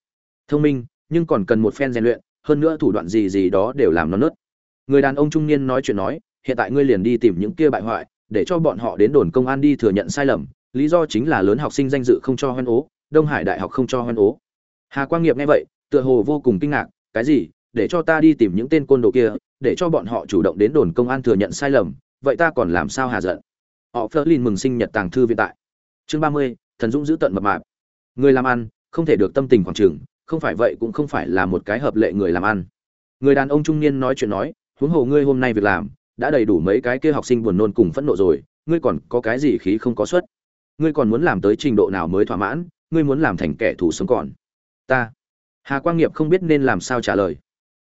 A: Thông minh, nhưng còn cần một phen rèn luyện hơn nữa thủ đoạn gì gì đó đều làm nó nớt. Người đàn ông trung niên nói chuyện nói, hiện tại ngươi liền đi tìm những kia bại hoại, để cho bọn họ đến đồn công an đi thừa nhận sai lầm. Lý do chính là lớn học sinh danh dự không cho hoan ố, đông hải đại học không cho hoan ố. Hà quang nghiệp nghe vậy, tựa hồ vô cùng kinh ngạc, cái gì? Để cho ta đi tìm những tên côn đồ kia, để cho bọn họ chủ động đến đồn công an thừa nhận sai lầm, vậy ta còn làm sao hà giận? Họ Flerlin mừng sinh nhật tàng thư viện tại. Chương ba mươi, thần dũng giữ tận mập mạp. Người làm ăn, không thể được tâm tình khoảng trường không phải vậy cũng không phải là một cái hợp lệ người làm ăn. Người đàn ông trung niên nói chuyện nói, huống hồ ngươi hôm nay việc làm, đã đầy đủ mấy cái kia học sinh buồn nôn cùng phẫn nộ rồi, ngươi còn có cái gì khí không có suất? Ngươi còn muốn làm tới trình độ nào mới thỏa mãn, ngươi muốn làm thành kẻ thù sống còn? Ta. Hà quang nghiệp không biết nên làm sao trả lời.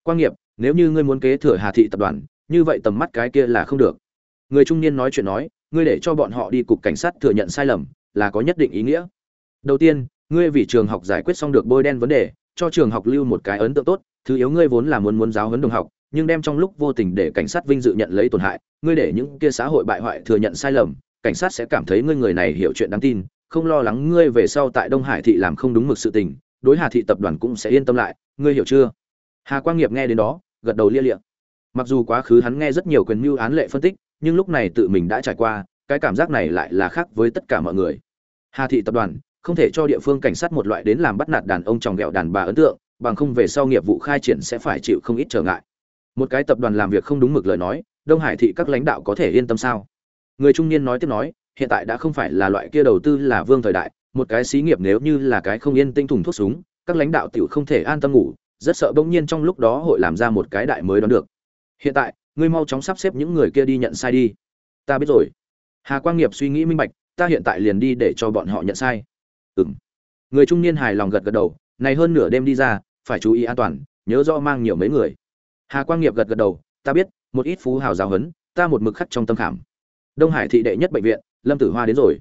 A: Quang nghiệp, nếu như ngươi muốn kế thừa hà thị tập đoàn, như vậy tầm mắt cái kia là không được. Người trung niên nói chuyện nói, ngươi để cho bọn họ đi cục cảnh sát thừa nhận sai lầm, là có nhất định ý nghĩa. Đầu tiên ngươi vì trường học giải quyết xong được bôi đen vấn đề, cho trường học lưu một cái ấn tượng tốt, thứ yếu ngươi vốn là muốn muốn giáo huấn đồng học, nhưng đem trong lúc vô tình để cảnh sát vinh dự nhận lấy tổn hại, ngươi để những kia xã hội bại hoại thừa nhận sai lầm, cảnh sát sẽ cảm thấy ngươi người này hiểu chuyện đáng tin, không lo lắng ngươi về sau tại đông hải thị làm không đúng mực sự tình, đối hà thị tập đoàn cũng sẽ yên tâm lại, ngươi hiểu chưa? Hà quang nghiệp nghe đến đó, gật đầu lia liệng mặc dù quá khứ hắn nghe rất nhiều quyền mưu án lệ phân tích, nhưng lúc này tự mình đã trải qua, cái cảm giác này lại là khác với tất cả mọi người. Hà thị tập đoàn không thể cho địa phương cảnh sát một loại đến làm bắt nạt đàn ông tròng ghẹo đàn bà ấn tượng, bằng không về sau nghiệp vụ khai triển sẽ phải chịu không ít trở ngại. Một cái tập đoàn làm việc không đúng mực lời nói, đông hải thị các lãnh đạo có thể yên tâm sao? Người trung niên nói tiếp nói, hiện tại đã không phải là loại kia đầu tư là vương thời đại, một cái xí nghiệp nếu như là cái không yên tinh thùng thuốc súng, các lãnh đạo tiểu không thể an tâm ngủ, rất sợ bỗng nhiên trong lúc đó hội làm ra một cái đại mới đoán được. Hiện tại, ngươi mau chóng sắp xếp những người kia đi nhận sai đi. Ta biết rồi. Hà quang nghiệp suy nghĩ minh bạch, ta hiện tại liền đi để cho bọn họ nhận sai. Ừm. người trung niên hài lòng gật gật đầu, này hơn nửa đêm đi ra, phải chú ý an toàn, nhớ rõ mang nhiều mấy người. Hà quang nghiệp gật gật đầu, ta biết, một ít phú hào giáo huấn, ta một mực khắc trong tâm khảm. Đông hải thị đệ nhất bệnh viện, lâm tử hoa đến rồi.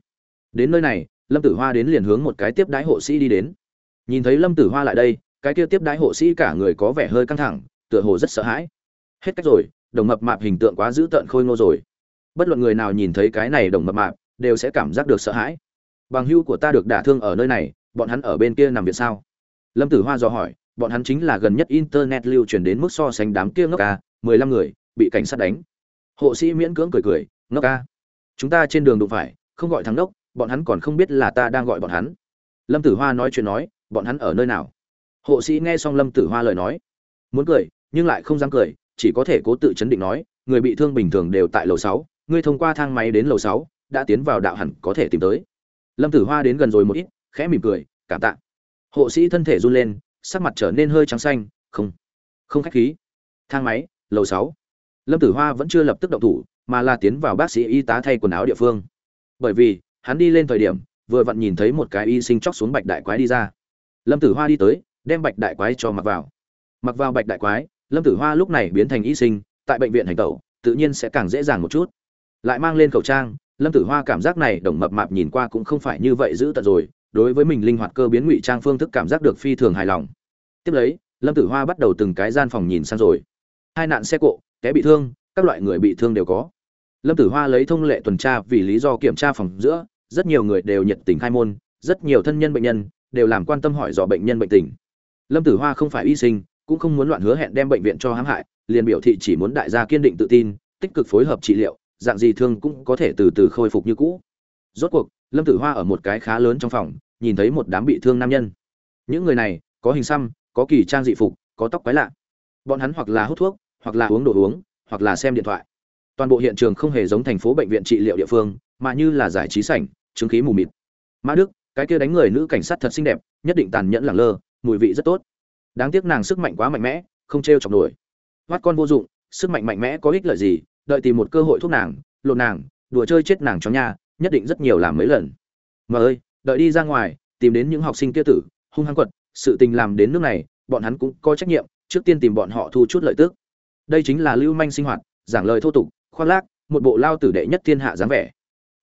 A: Đến nơi này, lâm tử hoa đến liền hướng một cái tiếp đái hộ sĩ đi đến. Nhìn thấy lâm tử hoa lại đây, cái kia tiếp đái hộ sĩ cả người có vẻ hơi căng thẳng, tựa hồ rất sợ hãi. Hết cách rồi, đồng mập mạp hình tượng quá dữ tợn khôi ngô rồi. Bất luận người nào nhìn thấy cái này đồng mập mạp, đều sẽ cảm giác được sợ hãi bằng hưu của ta được đả thương ở nơi này, bọn hắn ở bên kia nằm viện sao? Lâm tử hoa dò hỏi, bọn hắn chính là gần nhất internet lưu truyền đến mức so sánh đám kia ngốc ca, mười lăm người, bị cảnh sát đánh. Hộ sĩ miễn cưỡng cười cười, ngốc ca, chúng ta trên đường đụng phải, không gọi thắng đốc bọn hắn còn không biết là ta đang gọi bọn hắn. Lâm tử hoa nói chuyện nói, bọn hắn ở nơi nào? Hộ sĩ nghe xong lâm tử hoa lời nói, muốn cười, nhưng lại không dám cười, chỉ có thể cố tự chấn định nói, người bị thương bình thường đều tại lầu sáu, ngươi thông qua thang máy đến lầu sáu, đã tiến vào đạo hẳn có thể tìm tới lâm tử hoa đến gần rồi một ít, khẽ mỉm cười, cảm tạ. Hộ sĩ thân thể run lên, sắc mặt trở nên hơi trắng xanh, không không khách khí. Thang máy, lầu sáu. Lâm tử hoa vẫn chưa lập tức động thủ, mà là tiến vào bác sĩ y tá thay quần áo địa phương. Bởi vì, hắn đi lên thời điểm, vừa vặn nhìn thấy một cái y sinh chóc xuống bạch đại quái đi ra. Lâm tử hoa đi tới, đem bạch đại quái cho mặc vào. Mặc vào bạch đại quái, lâm tử hoa lúc này biến thành y sinh, tại bệnh viện hành tẩu, tự nhiên sẽ càng dễ dàng một chút. Lại mang lên khẩu trang lâm tử hoa cảm giác này đồng mập mạp nhìn qua cũng không phải như vậy giữ tận rồi, đối với mình linh hoạt cơ biến ngụy trang phương thức cảm giác được phi thường hài lòng. Tiếp lấy, lâm tử hoa bắt đầu từng cái gian phòng nhìn sang rồi. Hai nạn xe cộ té bị thương, các loại người bị thương đều có. Lâm tử hoa lấy thông lệ tuần tra vì lý do kiểm tra phòng giữa, rất nhiều người đều nhiệt tình khai môn, rất nhiều thân nhân bệnh nhân đều làm quan tâm hỏi dò bệnh nhân bệnh tình. Lâm tử hoa không phải y sinh, cũng không muốn loạn hứa hẹn đem bệnh viện cho hãm hại, liền biểu thị chỉ muốn đại gia kiên định tự tin, tích cực phối hợp trị liệu dạng gì thương cũng có thể từ từ khôi phục như cũ. Rốt cuộc, lâm tử hoa ở một cái khá lớn trong phòng, nhìn thấy một đám bị thương nam nhân. Những người này, có hình xăm, có kỳ trang dị phục, có tóc quái lạ. Bọn hắn hoặc là hút thuốc, hoặc là uống đồ uống, hoặc là xem điện thoại. Toàn bộ hiện trường không hề giống thành phố bệnh viện trị liệu địa phương, mà như là giải trí sảnh, chứng khí mù mịt. Mã đức, cái kia đánh người nữ cảnh sát thật xinh đẹp, nhất định tàn nhẫn lẳng lơ, mùi vị rất tốt. Đáng tiếc nàng sức mạnh quá mạnh mẽ, không t r e o chọc nổi. Hoắt con vô dụng, sức mạnh mạnh mẽ có ích lợi gì đợi tìm một cơ hội thuốc nàng, lột nàng, đùa chơi chết nàng cho nha, nhất định rất nhiều làm mấy lần. Mà ơi, đợi đi ra ngoài, tìm đến những học sinh kia tử, hung hăng quật, sự tình làm đến nước này, bọn hắn cũng có trách nhiệm, trước tiên tìm bọn họ thu chút lợi tức. Đây chính là lưu manh sinh hoạt, giảng lời thô tục, khoác lác, một bộ lao tử đệ nhất thiên hạ dáng vẻ.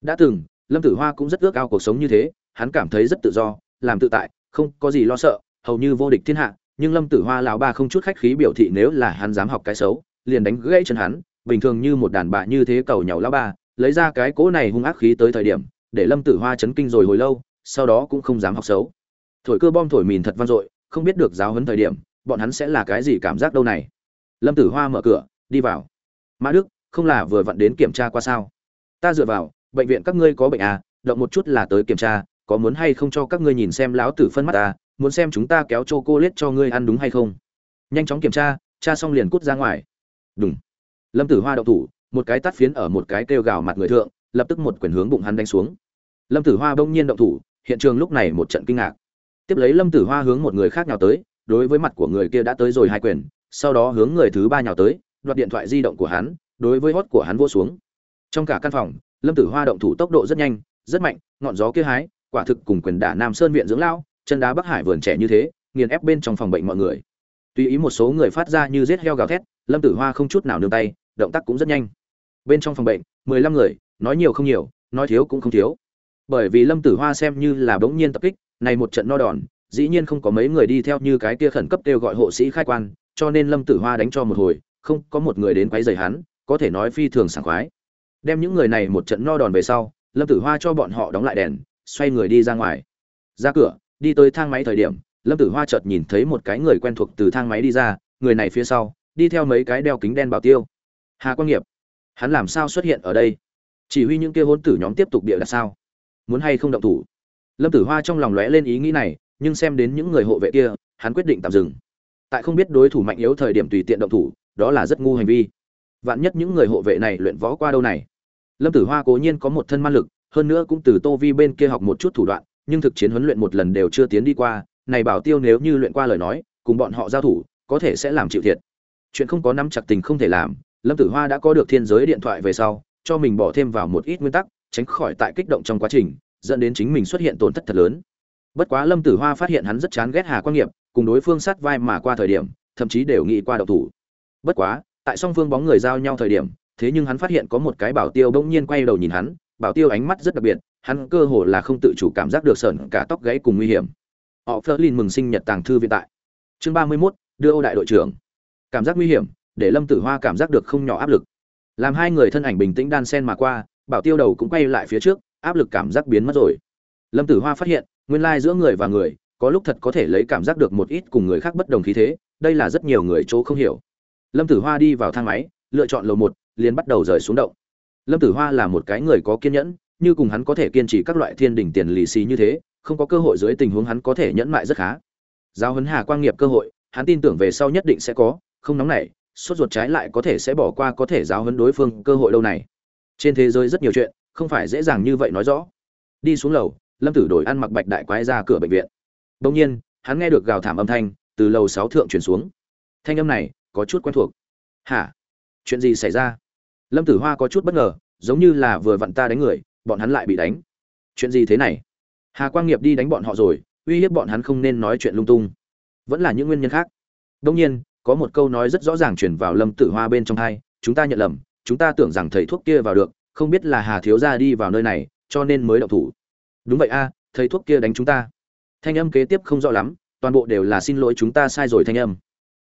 A: Đã từng, lâm tử hoa cũng rất ước ao cuộc sống như thế, hắn cảm thấy rất tự do, làm tự tại, không có gì lo sợ, hầu như vô địch thiên hạ, nhưng lâm tử hoa lão ba không chút khách khí biểu thị nếu là hắn dám học cái xấu, liền đánh gãy chân hắn bình thường như một đàn bà như thế cầu nhau lão ba, lấy ra cái cỗ này hung ác khí tới thời điểm, để lâm tử hoa chấn kinh rồi hồi lâu, sau đó cũng không dám học xấu. Thổi cơ bom thổi mìn thật vang dội, không biết được giáo huấn thời điểm, bọn hắn sẽ là cái gì cảm giác đâu này? Lâm tử hoa mở cửa, đi vào. Mã đức, không là vừa vặn đến kiểm tra qua sao? Ta dựa vào, bệnh viện các ngươi có bệnh à động một chút là tới kiểm tra, có muốn hay không cho các ngươi nhìn xem lão tử phân mắt ta muốn xem chúng ta kéo chocolate cô lết cho ngươi ăn đúng hay không? Nhanh chóng kiểm tra tra xong liền cút ra ngoài. Đúng lâm tử hoa động thủ, một cái tắt phiến ở một cái kêu gào mặt người thượng, lập tức một quyền hướng bụng hắn đánh xuống. Lâm tử hoa bỗng nhiên động thủ, hiện trường lúc này một trận kinh ngạc. Tiếp lấy lâm tử hoa hướng một người khác nhào tới, đối với mặt của người kia đã tới rồi hai quyền, sau đó hướng người thứ ba nhào tới, đoạt điện thoại di động của hắn, đối với hót của hắn vô xuống. Trong cả căn phòng, lâm tử hoa động thủ tốc độ rất nhanh, rất mạnh, ngọn gió kia hái, quả thực cùng quyền đả nam sơn viện dưỡng lao chân đá bắc hải vườn trẻ như thế, nghiền ép bên trong phòng bệnh mọi người. Tùy ý một số người phát ra như giết heo gào thét, lâm tử hoa không chút nào nương tay động tác cũng rất nhanh. Bên trong phòng bệnh, mười lăm người, nói nhiều không nhiều, nói thiếu cũng không thiếu. Bởi vì lâm tử hoa xem như là bỗng nhiên tập kích, này một trận no đòn, dĩ nhiên không có mấy người đi theo như cái kia khẩn cấp kêu gọi hộ sĩ khai quan, cho nên lâm tử hoa đánh cho một hồi, không có một người đến quấy rầy hắn, có thể nói phi thường sảng khoái. Đem những người này một trận no đòn về sau, lâm tử hoa cho bọn họ đóng lại đèn, xoay người đi ra ngoài. Ra cửa, đi tới thang máy thời điểm, lâm tử hoa chợt nhìn thấy một cái người quen thuộc từ thang máy đi ra, người này phía sau, đi theo mấy cái đeo kính đen bảo tiêu hà quang nghiệp, hắn làm sao xuất hiện ở đây? Chỉ huy những kia hôn tử nhóm tiếp tục địa là sao? Muốn hay không động thủ? Lâm tử hoa trong lòng lóe lên ý nghĩ này, nhưng xem đến những người hộ vệ kia, hắn quyết định tạm dừng. Tại không biết đối thủ mạnh yếu thời điểm tùy tiện động thủ, đó là rất ngu hành vi. Vạn nhất những người hộ vệ này luyện võ qua đâu này? Lâm tử hoa cố nhiên có một thân man lực, hơn nữa cũng từ tô vi bên kia học một chút thủ đoạn, nhưng thực chiến huấn luyện một lần đều chưa tiến đi qua. Này bảo tiêu nếu như luyện qua lời nói, cùng bọn họ giao thủ, có thể sẽ làm chịu thiệt. Chuyện không có năm chặt tình không thể làm lâm tử hoa đã có được thiên giới điện thoại về sau, cho mình bỏ thêm vào một ít nguyên tắc, tránh khỏi tại kích động trong quá trình, dẫn đến chính mình xuất hiện tổn thất thật lớn. Bất quá lâm tử hoa phát hiện hắn rất chán ghét hà quan nghiệp, cùng đối phương sát vai mà qua thời điểm, thậm chí đều nghĩ qua đậu thủ. Bất quá, tại song phương bóng người giao nhau thời điểm, thế nhưng hắn phát hiện có một cái bảo tiêu bỗng nhiên quay đầu nhìn hắn, bảo tiêu ánh mắt rất đặc biệt, hắn cơ hồ là không tự chủ cảm giác được sởn cả tóc gáy cùng nguy hiểm. Họ phớt lên mừng sinh nhật tàng thư viện tại. Chương ba mươi mốt, đưa ô đại đội trưởng. Cảm giác nguy hiểm để lâm tử hoa cảm giác được không nhỏ áp lực. Làm hai người thân ảnh bình tĩnh đan sen mà qua, bảo tiêu đầu cũng quay lại phía trước, áp lực cảm giác biến mất rồi. Lâm tử hoa phát hiện, nguyên lai giữa người và người, có lúc thật có thể lấy cảm giác được một ít cùng người khác bất đồng khí thế, đây là rất nhiều người chỗ không hiểu. Lâm tử hoa đi vào thang máy, lựa chọn lầu một, liền bắt đầu rời xuống động. Lâm tử hoa là một cái người có kiên nhẫn, như cùng hắn có thể kiên trì các loại thiên đỉnh tiền lì xì như thế, không có cơ hội dưới tình huống hắn có thể nhẫn mại rất khá. Giao hấn hà quang nghiệp cơ hội, hắn tin tưởng về sau nhất định sẽ có, không nóng nảy sốt ruột trái lại có thể sẽ bỏ qua có thể giáo huấn đối phương cơ hội lâu này. Trên thế giới rất nhiều chuyện, không phải dễ dàng như vậy nói rõ. Đi xuống lầu, lâm tử đổi ăn mặc bạch đại quái ra cửa bệnh viện. Đông nhiên, hắn nghe được gào thảm âm thanh từ lầu sáu thượng chuyển xuống. Thanh âm này có chút quen thuộc. Hả? Chuyện gì xảy ra? Lâm tử hoa có chút bất ngờ, giống như là vừa vặn ta đánh người, bọn hắn lại bị đánh. Chuyện gì thế này? Hà quang nghiệp đi đánh bọn họ rồi, uy hiếp bọn hắn không nên nói chuyện lung tung. Vẫn là những nguyên nhân khác. Đông nhiên có một câu nói rất rõ ràng truyền vào lâm tử hoa bên trong hai, chúng ta nhận lầm, chúng ta tưởng rằng thầy thuốc kia vào được, không biết là hà thiếu gia đi vào nơi này, cho nên mới động thủ. Đúng vậy a, thầy thuốc kia đánh chúng ta. Thanh âm kế tiếp không rõ lắm, toàn bộ đều là xin lỗi, chúng ta sai rồi thanh âm.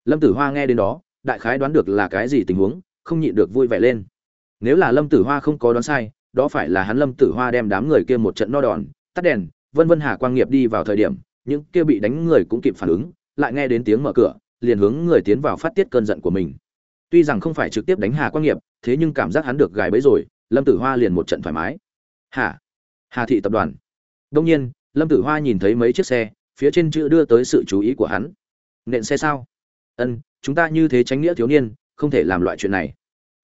A: Lâm tử hoa nghe đến đó, đại khái đoán được là cái gì tình huống, không nhịn được vui vẻ lên. Nếu là lâm tử hoa không có đoán sai, đó phải là hắn lâm tử hoa đem đám người kia một trận no đòn, tắt đèn, vân vân hà quang nghiệp đi vào thời điểm, những kia bị đánh người cũng kịp phản ứng, lại nghe đến tiếng mở cửa liền hướng người tiến vào phát tiết cơn giận của mình. Tuy rằng không phải trực tiếp đánh hà quang nghiệp, thế nhưng cảm giác hắn được gài bẫy rồi, lâm tử hoa liền một trận thoải mái. Hả hà thị tập đoàn. Đông nhiên, lâm tử hoa nhìn thấy mấy chiếc xe, phía trên chữ đưa tới sự chú ý của hắn. Nện xe sao? Ân, chúng ta như thế tránh nghĩa thiếu niên, không thể làm loại chuyện này.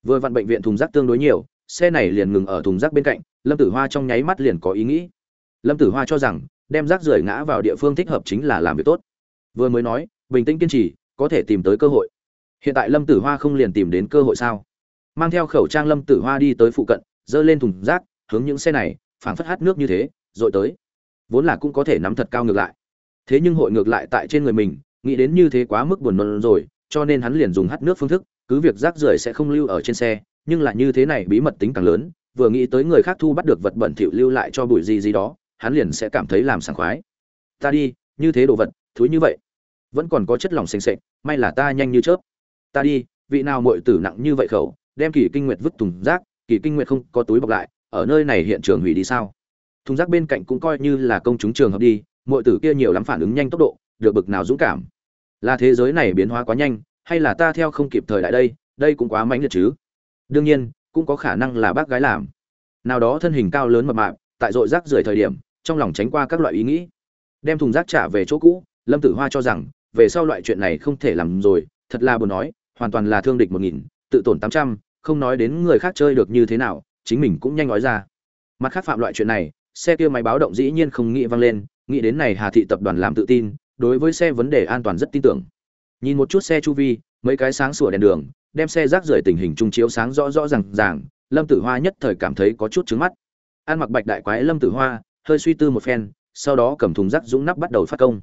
A: Vừa vặn bệnh viện thùng rác tương đối nhiều, xe này liền ngừng ở thùng rác bên cạnh, lâm tử hoa trong nháy mắt liền có ý nghĩ. Lâm tử hoa cho rằng, đem rác rưởi ngã vào địa phương thích hợp chính là làm việc tốt. Vừa mới nói, bình tĩnh kiên trì có thể tìm tới cơ hội. Hiện tại lâm tử hoa không liền tìm đến cơ hội sao? Mang theo khẩu trang lâm tử hoa đi tới phụ cận dơ lên thùng rác, hướng những xe này, phảng phất hát nước như thế rồi tới. Vốn là cũng có thể nắm thật cao ngược lại. Thế nhưng hội ngược lại tại trên người mình, nghĩ đến như thế quá mức buồn nôn rồi, cho nên hắn liền dùng hắt nước phương thức, cứ việc rác rưởi sẽ không lưu ở trên xe, nhưng là như thế này bí mật tính càng lớn, vừa nghĩ tới người khác thu bắt được vật bẩn thỉu lưu lại cho bụi gì gì đó, hắn liền sẽ cảm thấy làm sảng khoái. Ta đi, như thế đồ vật, thúi như vậy vẫn còn có chất lỏng sền sệt, may là ta nhanh như chớp. Ta đi, vị nào muội tử nặng như vậy khẩu, đem kỳ kinh nguyệt vứt thùng rác, kỳ kinh nguyệt không có túi bọc lại, ở nơi này hiện trường hủy đi sao? Thùng rác bên cạnh cũng coi như là công chúng trường hợp đi, muội tử kia nhiều lắm phản ứng nhanh tốc độ, được bực nào dũng cảm. Là thế giới này biến hóa quá nhanh, hay là ta theo không kịp thời đại đây đây cũng quá mãnh liệt chứ? Đương nhiên, cũng có khả năng là bác gái làm. Nào đó thân hình cao lớn mập mạp, tại dội rác rưởi thời điểm, trong lòng tránh qua các loại ý nghĩ. Đem thùng rác trả về chỗ cũ, lâm tử hoa cho rằng về sau loại chuyện này không thể làm rồi, thật là buồn nói, hoàn toàn là thương địch một nghìn, tự tổn tám trăm, không nói đến người khác chơi được như thế nào, chính mình cũng nhanh nói ra. Mặt khác phạm loại chuyện này, xe kia máy báo động dĩ nhiên không nghĩ văng lên, nghĩ đến này hà thị tập đoàn làm tự tin, đối với xe vấn đề an toàn rất tin tưởng. Nhìn một chút xe chu vi, mấy cái sáng sủa đèn đường, đem xe rác rưởi tình hình trung chiếu sáng rõ rõ ràng ràng, lâm tử hoa nhất thời cảm thấy có chút trứng mắt. An mặc bạch đại quái lâm tử hoa, hơi suy tư một phen, sau đó cầm thùng rác dũng nắp bắt đầu phát công.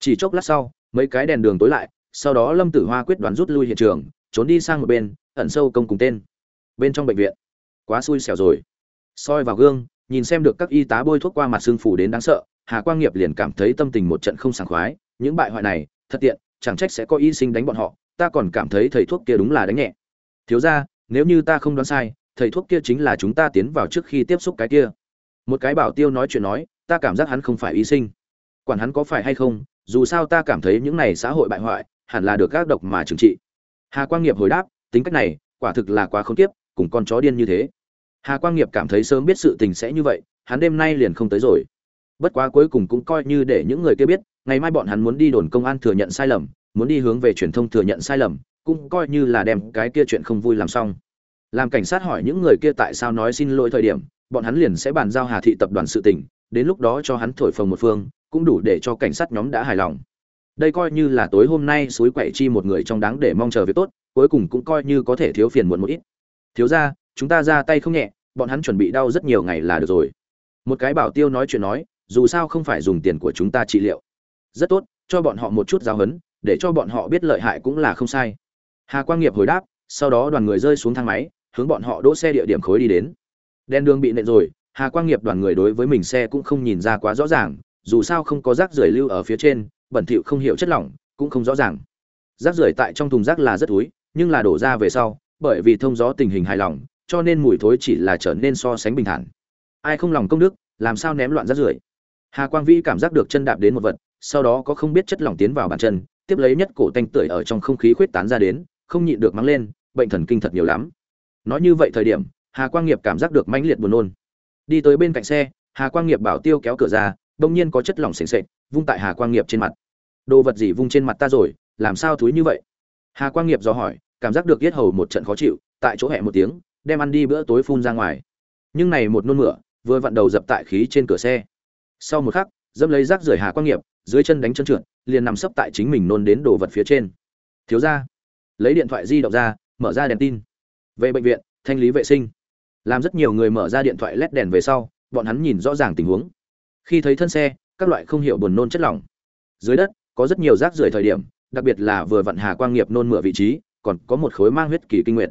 A: Chỉ chốc lát sau mấy cái đèn đường tối lại, sau đó lâm tử hoa quyết đoán rút lui hiện trường, trốn đi sang một bên, ẩn sâu công cùng tên. Bên trong bệnh viện. Quá xui xẻo rồi. Soi vào gương, nhìn xem được các y tá bôi thuốc qua mặt xương phủ đến đáng sợ, hà quang nghiệp liền cảm thấy tâm tình một trận không sảng khoái, những bại hoại này, thật tiện, chẳng trách sẽ có y sinh đánh bọn họ, ta còn cảm thấy thầy thuốc kia đúng là đánh nhẹ. Thiếu ra nếu như ta không đoán sai, thầy thuốc kia chính là chúng ta tiến vào trước khi tiếp xúc cái kia. Một cái bảo tiêu nói chuyện nói, ta cảm giác hắn không phải y sinh. Quản hắn có phải hay không dù sao ta cảm thấy những này xã hội bại hoại, hẳn là được các độc mà trừng trị. Hà quang nghiệp hồi đáp, tính cách này, quả thực là quá không tiếp cùng con chó điên như thế. Hà quang nghiệp cảm thấy sớm biết sự tình sẽ như vậy, hắn đêm nay liền không tới rồi. Bất quá cuối cùng cũng coi như để những người kia biết, ngày mai bọn hắn muốn đi đồn công an thừa nhận sai lầm, muốn đi hướng về truyền thông thừa nhận sai lầm, cũng coi như là đem cái kia chuyện không vui làm xong. Làm cảnh sát hỏi những người kia tại sao nói xin lỗi thời điểm, bọn hắn liền sẽ bàn giao hà thị tập đoàn sự tình, đến lúc đó cho hắn thổi phồng một phương cũng đủ để cho cảnh sát nhóm đã hài lòng. Đây coi như là tối hôm nay suối quậy chi một người trong đáng để mong chờ việc tốt, cuối cùng cũng coi như có thể thiếu phiền muộn một ít. Thiếu ra chúng ta ra tay không nhẹ, bọn hắn chuẩn bị đau rất nhiều ngày là được rồi. Một cái bảo tiêu nói chuyện nói, dù sao không phải dùng tiền của chúng ta trị liệu. Rất tốt, cho bọn họ một chút giáo huấn, để cho bọn họ biết lợi hại cũng là không sai. Hà quang nghiệp hồi đáp, sau đó đoàn người rơi xuống thang máy, hướng bọn họ đỗ xe địa điểm khối đi đến. Đèn đường bị nện rồi, hà quang nghiệp đoàn người đối với mình xe cũng không nhìn ra quá rõ ràng dù sao không có rác rưởi lưu ở phía trên, bẩn thỉu không hiểu chất lỏng, cũng không rõ ràng. Rác rưởi tại trong thùng rác là rất túi nhưng là đổ ra về sau, bởi vì thông gió tình hình hài lòng, cho nên mùi thối chỉ là trở nên so sánh bình thản. Ai không lòng công đức, làm sao ném loạn rác rưởi? Hà quang vĩ cảm giác được chân đạp đến một vật, sau đó có không biết chất lỏng tiến vào bàn chân, tiếp lấy nhất cổ tanh tưởi ở trong không khí khuyết tán ra đến, không nhịn được mắng lên, bệnh thần kinh thật nhiều lắm. Nói như vậy thời điểm, hà quang nghiệp cảm giác được mãnh liệt buồn nôn. Đi tới bên cạnh xe, hà quang nghiệp bảo tiêu kéo cửa ra đông nhiên có chất lỏng sền sệt, vung tại hà quang nghiệp trên mặt. Đồ vật gì vung trên mặt ta rồi, làm sao thúi như vậy? Hà quang nghiệp dò hỏi, cảm giác được yết hầu một trận khó chịu, tại chỗ hẹ một tiếng, đem ăn đi bữa tối phun ra ngoài. Nhưng này một nôn mửa, vừa vặn đầu dập tại khí trên cửa xe. Sau một khắc, dẫm lấy rác rưởi hà quang nghiệp, dưới chân đánh chân trượt, liền nằm sấp tại chính mình nôn đến đồ vật phía trên. Thiếu ra lấy điện thoại di động ra, mở ra đèn tin. Về bệnh viện, thanh lý vệ sinh. Làm rất nhiều người mở ra điện thoại led đèn về sau, bọn hắn nhìn rõ ràng tình huống khi thấy thân xe, các loại không hiểu buồn nôn chất lỏng. Dưới đất, có rất nhiều rác rưởi thời điểm, đặc biệt là vừa vặn hà quang nghiệp nôn mửa vị trí, còn có một khối mang huyết kỳ kinh nguyện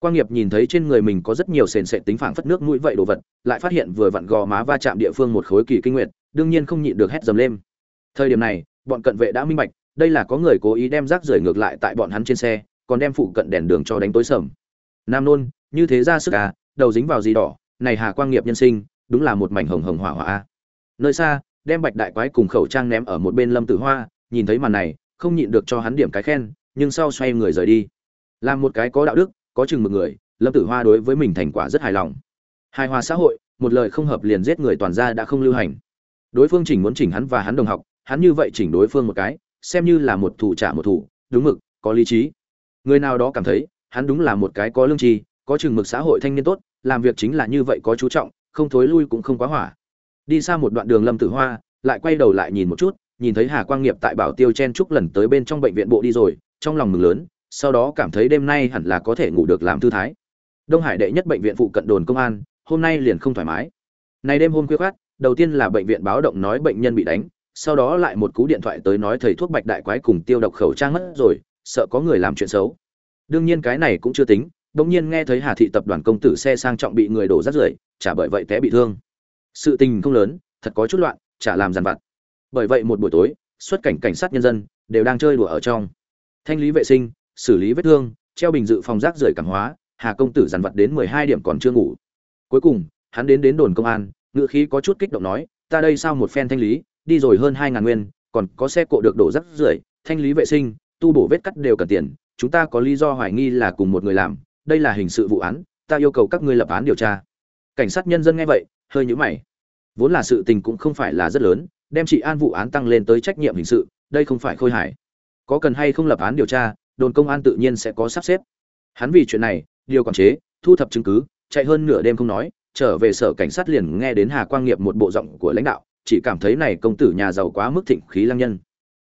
A: quang nghiệp nhìn thấy trên người mình có rất nhiều sền sệt tính phảng phất nước mũi vậy đồ vật, lại phát hiện vừa vặn gò má va chạm địa phương một khối kỳ kinh nguyện đương nhiên không nhịn được hét dầm lên. Thời điểm này, bọn cận vệ đã minh bạch, đây là có người cố ý đem rác rưởi ngược lại tại bọn hắn trên xe, còn đem phụ cận đèn đường cho đánh tối sầm. Nam nôn, như thế ra sức à đầu dính vào gì đỏ, này hà quang nghiệp nhân sinh, đúng là một mảnh hồng hồng hỏa hỏa nơi xa, đem bạch đại quái cùng khẩu trang ném ở một bên lâm tử hoa, nhìn thấy màn này, không nhịn được cho hắn điểm cái khen, nhưng sau xoay người rời đi. Làm một cái có đạo đức, có chừng mực người, lâm tử hoa đối với mình thành quả rất hài lòng. Hài hòa xã hội, một lời không hợp liền giết người toàn ra đã không lưu hành. Đối phương chỉnh muốn chỉnh hắn và hắn đồng học, hắn như vậy chỉnh đối phương một cái, xem như là một thủ trả một thủ, đúng mực, có lý trí. Người nào đó cảm thấy, hắn đúng là một cái có lương tri, có chừng mực xã hội thanh niên tốt, làm việc chính là như vậy có chú trọng, không thối lui cũng không quá hỏa đi xa một đoạn đường lâm tử hoa, lại quay đầu lại nhìn một chút, nhìn thấy hà quang nghiệp tại bảo tiêu chen trúc lần tới bên trong bệnh viện bộ đi rồi, trong lòng mừng lớn, sau đó cảm thấy đêm nay hẳn là có thể ngủ được làm thư thái. Đông hải đệ nhất bệnh viện phụ cận đồn công an, hôm nay liền không thoải mái. Nay đêm hôm khuya khoát đầu tiên là bệnh viện báo động nói bệnh nhân bị đánh, sau đó lại một cú điện thoại tới nói thầy thuốc bạch đại quái cùng tiêu độc khẩu trang mất rồi, sợ có người làm chuyện xấu. Đương nhiên cái này cũng chưa tính, bỗng nhiên nghe thấy hà thị tập đoàn công tử xe sang trọng bị người đổ rác rưởi, chả bởi vậy té bị thương sự tình không lớn, thật có chút loạn, chả làm dàn vặt. Bởi vậy một buổi tối, xuất cảnh cảnh sát nhân dân đều đang chơi đùa ở trong. Thanh lý vệ sinh, xử lý vết thương, treo bình dự phòng rác rưởi cảm hóa, hà công tử dàn vặt đến mười hai điểm còn chưa ngủ. Cuối cùng, hắn đến đến đồn công an ngự khí có chút kích động nói, ta đây sao một phen thanh lý, đi rồi hơn hai ngàn nguyên, còn có xe cộ được đổ rác rưởi, thanh lý vệ sinh, tu bổ vết cắt đều cần tiền, chúng ta có lý do hoài nghi là cùng một người làm, đây là hình sự vụ án, ta yêu cầu các ngươi lập án điều tra. Cảnh sát nhân dân nghe vậy hơi nhũ mày. Vốn là sự tình cũng không phải là rất lớn, đem chị an vụ án tăng lên tới trách nhiệm hình sự, đây không phải khôi hài. Có cần hay không lập án điều tra, đồn công an tự nhiên sẽ có sắp xếp. Hắn vì chuyện này, điều quản chế, thu thập chứng cứ, chạy hơn nửa đêm không nói, trở về sở cảnh sát liền nghe đến hà quang nghiệp một bộ giọng của lãnh đạo, chỉ cảm thấy này công tử nhà giàu quá mức thịnh khí lăng nhân.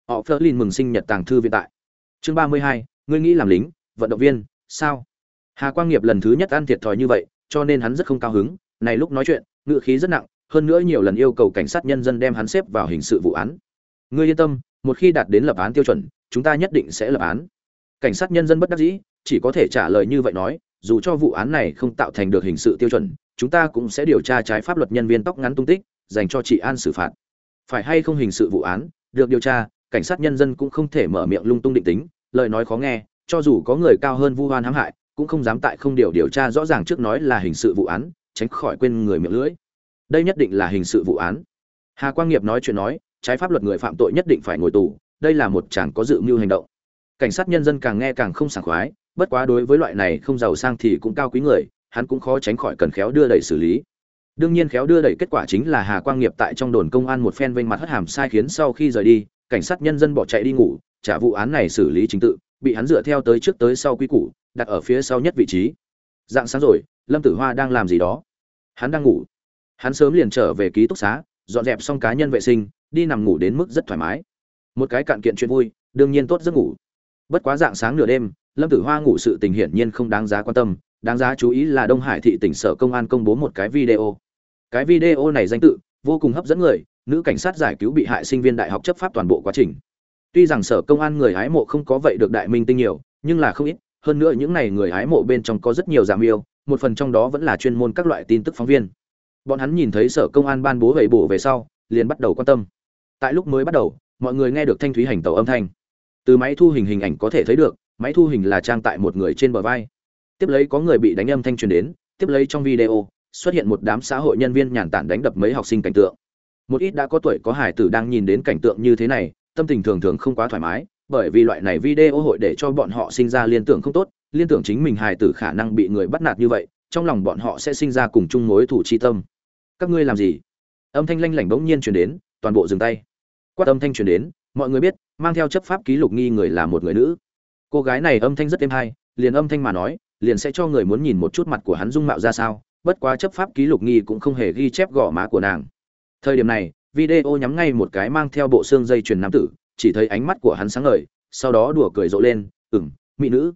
A: Họ phơ mừng sinh nhật tàng thư viện tại. Chương ba mươi hai, ngươi nghĩ làm lính, vận động viên, sao? Hà quang nghiệp lần thứ nhất ăn thiệt thòi như vậy, cho nên hắn rất không cao hứng, này lúc nói chuyện ngự khí rất nặng, hơn nữa nhiều lần yêu cầu cảnh sát nhân dân đem hắn xếp vào hình sự vụ án. Ngươi yên tâm, một khi đạt đến lập án tiêu chuẩn, chúng ta nhất định sẽ lập án. Cảnh sát nhân dân bất đắc dĩ, chỉ có thể trả lời như vậy nói, dù cho vụ án này không tạo thành được hình sự tiêu chuẩn, chúng ta cũng sẽ điều tra trái pháp luật nhân viên tóc ngắn tung tích, dành cho chị an xử phạt. Phải hay không hình sự vụ án, được điều tra, cảnh sát nhân dân cũng không thể mở miệng lung tung định tính, lời nói khó nghe, cho dù có người cao hơn vu hoan hãm hại, cũng không dám tại không điều điều tra rõ ràng trước nói là hình sự vụ án tránh khỏi quên người miệng lưỡi. Đây nhất định là hình sự vụ án. Hà quang nghiệp nói chuyện nói, trái pháp luật người phạm tội nhất định phải ngồi tù, đây là một chàng có dự mưu hành động. Cảnh sát nhân dân càng nghe càng không sảng khoái, bất quá đối với loại này không giàu sang thì cũng cao quý người, hắn cũng khó tránh khỏi cần khéo đưa đẩy xử lý. Đương nhiên khéo đưa đẩy kết quả chính là hà quang nghiệp tại trong đồn công an một phen vênh mặt hất hàm sai khiến sau khi rời đi, cảnh sát nhân dân bỏ chạy đi ngủ, trả vụ án này xử lý chính tự, bị hắn dựa theo tới trước tới sau quy củ, đặt ở phía sau nhất vị trí. Dạng sáng rồi, lâm tử hoa đang làm gì đó? Hắn đang ngủ. Hắn sớm liền trở về ký túc xá, dọn dẹp xong cá nhân vệ sinh, đi nằm ngủ đến mức rất thoải mái. Một cái cạn kiện chuyện vui, đương nhiên tốt giấc ngủ. Bất quá dạng sáng nửa đêm, lâm tử hoa ngủ sự tình hiển nhiên không đáng giá quan tâm, đáng giá chú ý là đông hải thị tỉnh sở công an công bố một cái video. Cái video này danh tự, vô cùng hấp dẫn người, nữ cảnh sát giải cứu bị hại sinh viên đại học chấp pháp toàn bộ quá trình. Tuy rằng sở công an người hái mộ không có vậy được đại minh tinh nhiều, nhưng là không ít, hơn nữa những này người hái mộ bên trong có rất nhiều giảm yêu một phần trong đó vẫn là chuyên môn các loại tin tức phóng viên. Bọn hắn nhìn thấy sở công an ban bố gậy bổ về sau, liền bắt đầu quan tâm. Tại lúc mới bắt đầu, mọi người nghe được thanh thúy hành tàu âm thanh. Từ máy thu hình hình ảnh có thể thấy được, máy thu hình là trang tại một người trên bờ vai. Tiếp lấy có người bị đánh âm thanh truyền đến, tiếp lấy trong video, xuất hiện một đám xã hội nhân viên nhàn tản đánh đập mấy học sinh cảnh tượng. Một ít đã có tuổi có hải tử đang nhìn đến cảnh tượng như thế này, tâm tình thường thường không quá thoải mái, bởi vì loại này video hội để cho bọn họ sinh ra liên tưởng không tốt liên tưởng chính mình hài tử khả năng bị người bắt nạt như vậy, trong lòng bọn họ sẽ sinh ra cùng chung mối thủ chi tâm. Các ngươi làm gì? Âm thanh lanh lảnh bỗng nhiên chuyển đến, toàn bộ dừng tay. Quát âm thanh chuyển đến, mọi người biết, mang theo chấp pháp ký lục nghi người là một người nữ. Cô gái này âm thanh rất êm hay, liền âm thanh mà nói, liền sẽ cho người muốn nhìn một chút mặt của hắn dung mạo ra sao, bất quá chấp pháp ký lục nghi cũng không hề ghi chép gò má của nàng. Thời điểm này, video nhắm ngay một cái mang theo bộ xương dây chuyền nam tử, chỉ thấy ánh mắt của hắn sáng ngời, sau đó đùa cười rộ lên ừng mỹ nữ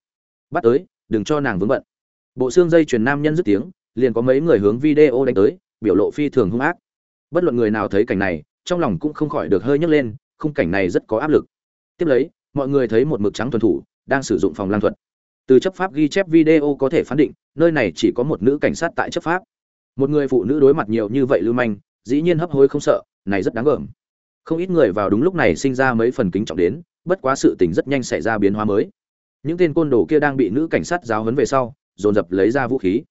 A: bắt tới, đừng cho nàng vướng bận. Bộ xương dây chuyền nam nhân dứt tiếng, liền có mấy người hướng video đánh tới, biểu lộ phi thường hung ác. Bất luận người nào thấy cảnh này, trong lòng cũng không khỏi được hơi nhấc lên, khung cảnh này rất có áp lực. Tiếp lấy, mọi người thấy một mực trắng tuần thủ, đang sử dụng phòng lang thuật. Từ chấp pháp ghi chép video có thể phán định, nơi này chỉ có một nữ cảnh sát tại chấp pháp. Một người phụ nữ đối mặt nhiều như vậy lưu manh, dĩ nhiên hấp hối không sợ, này rất đáng gờm không ít người vào đúng lúc này sinh ra mấy phần kính trọng đến, bất quá sự tình rất nhanh xảy ra biến hóa mới những tên côn đồ kia đang bị nữ cảnh sát giáo huấn về sau, dồn dập lấy ra vũ khí.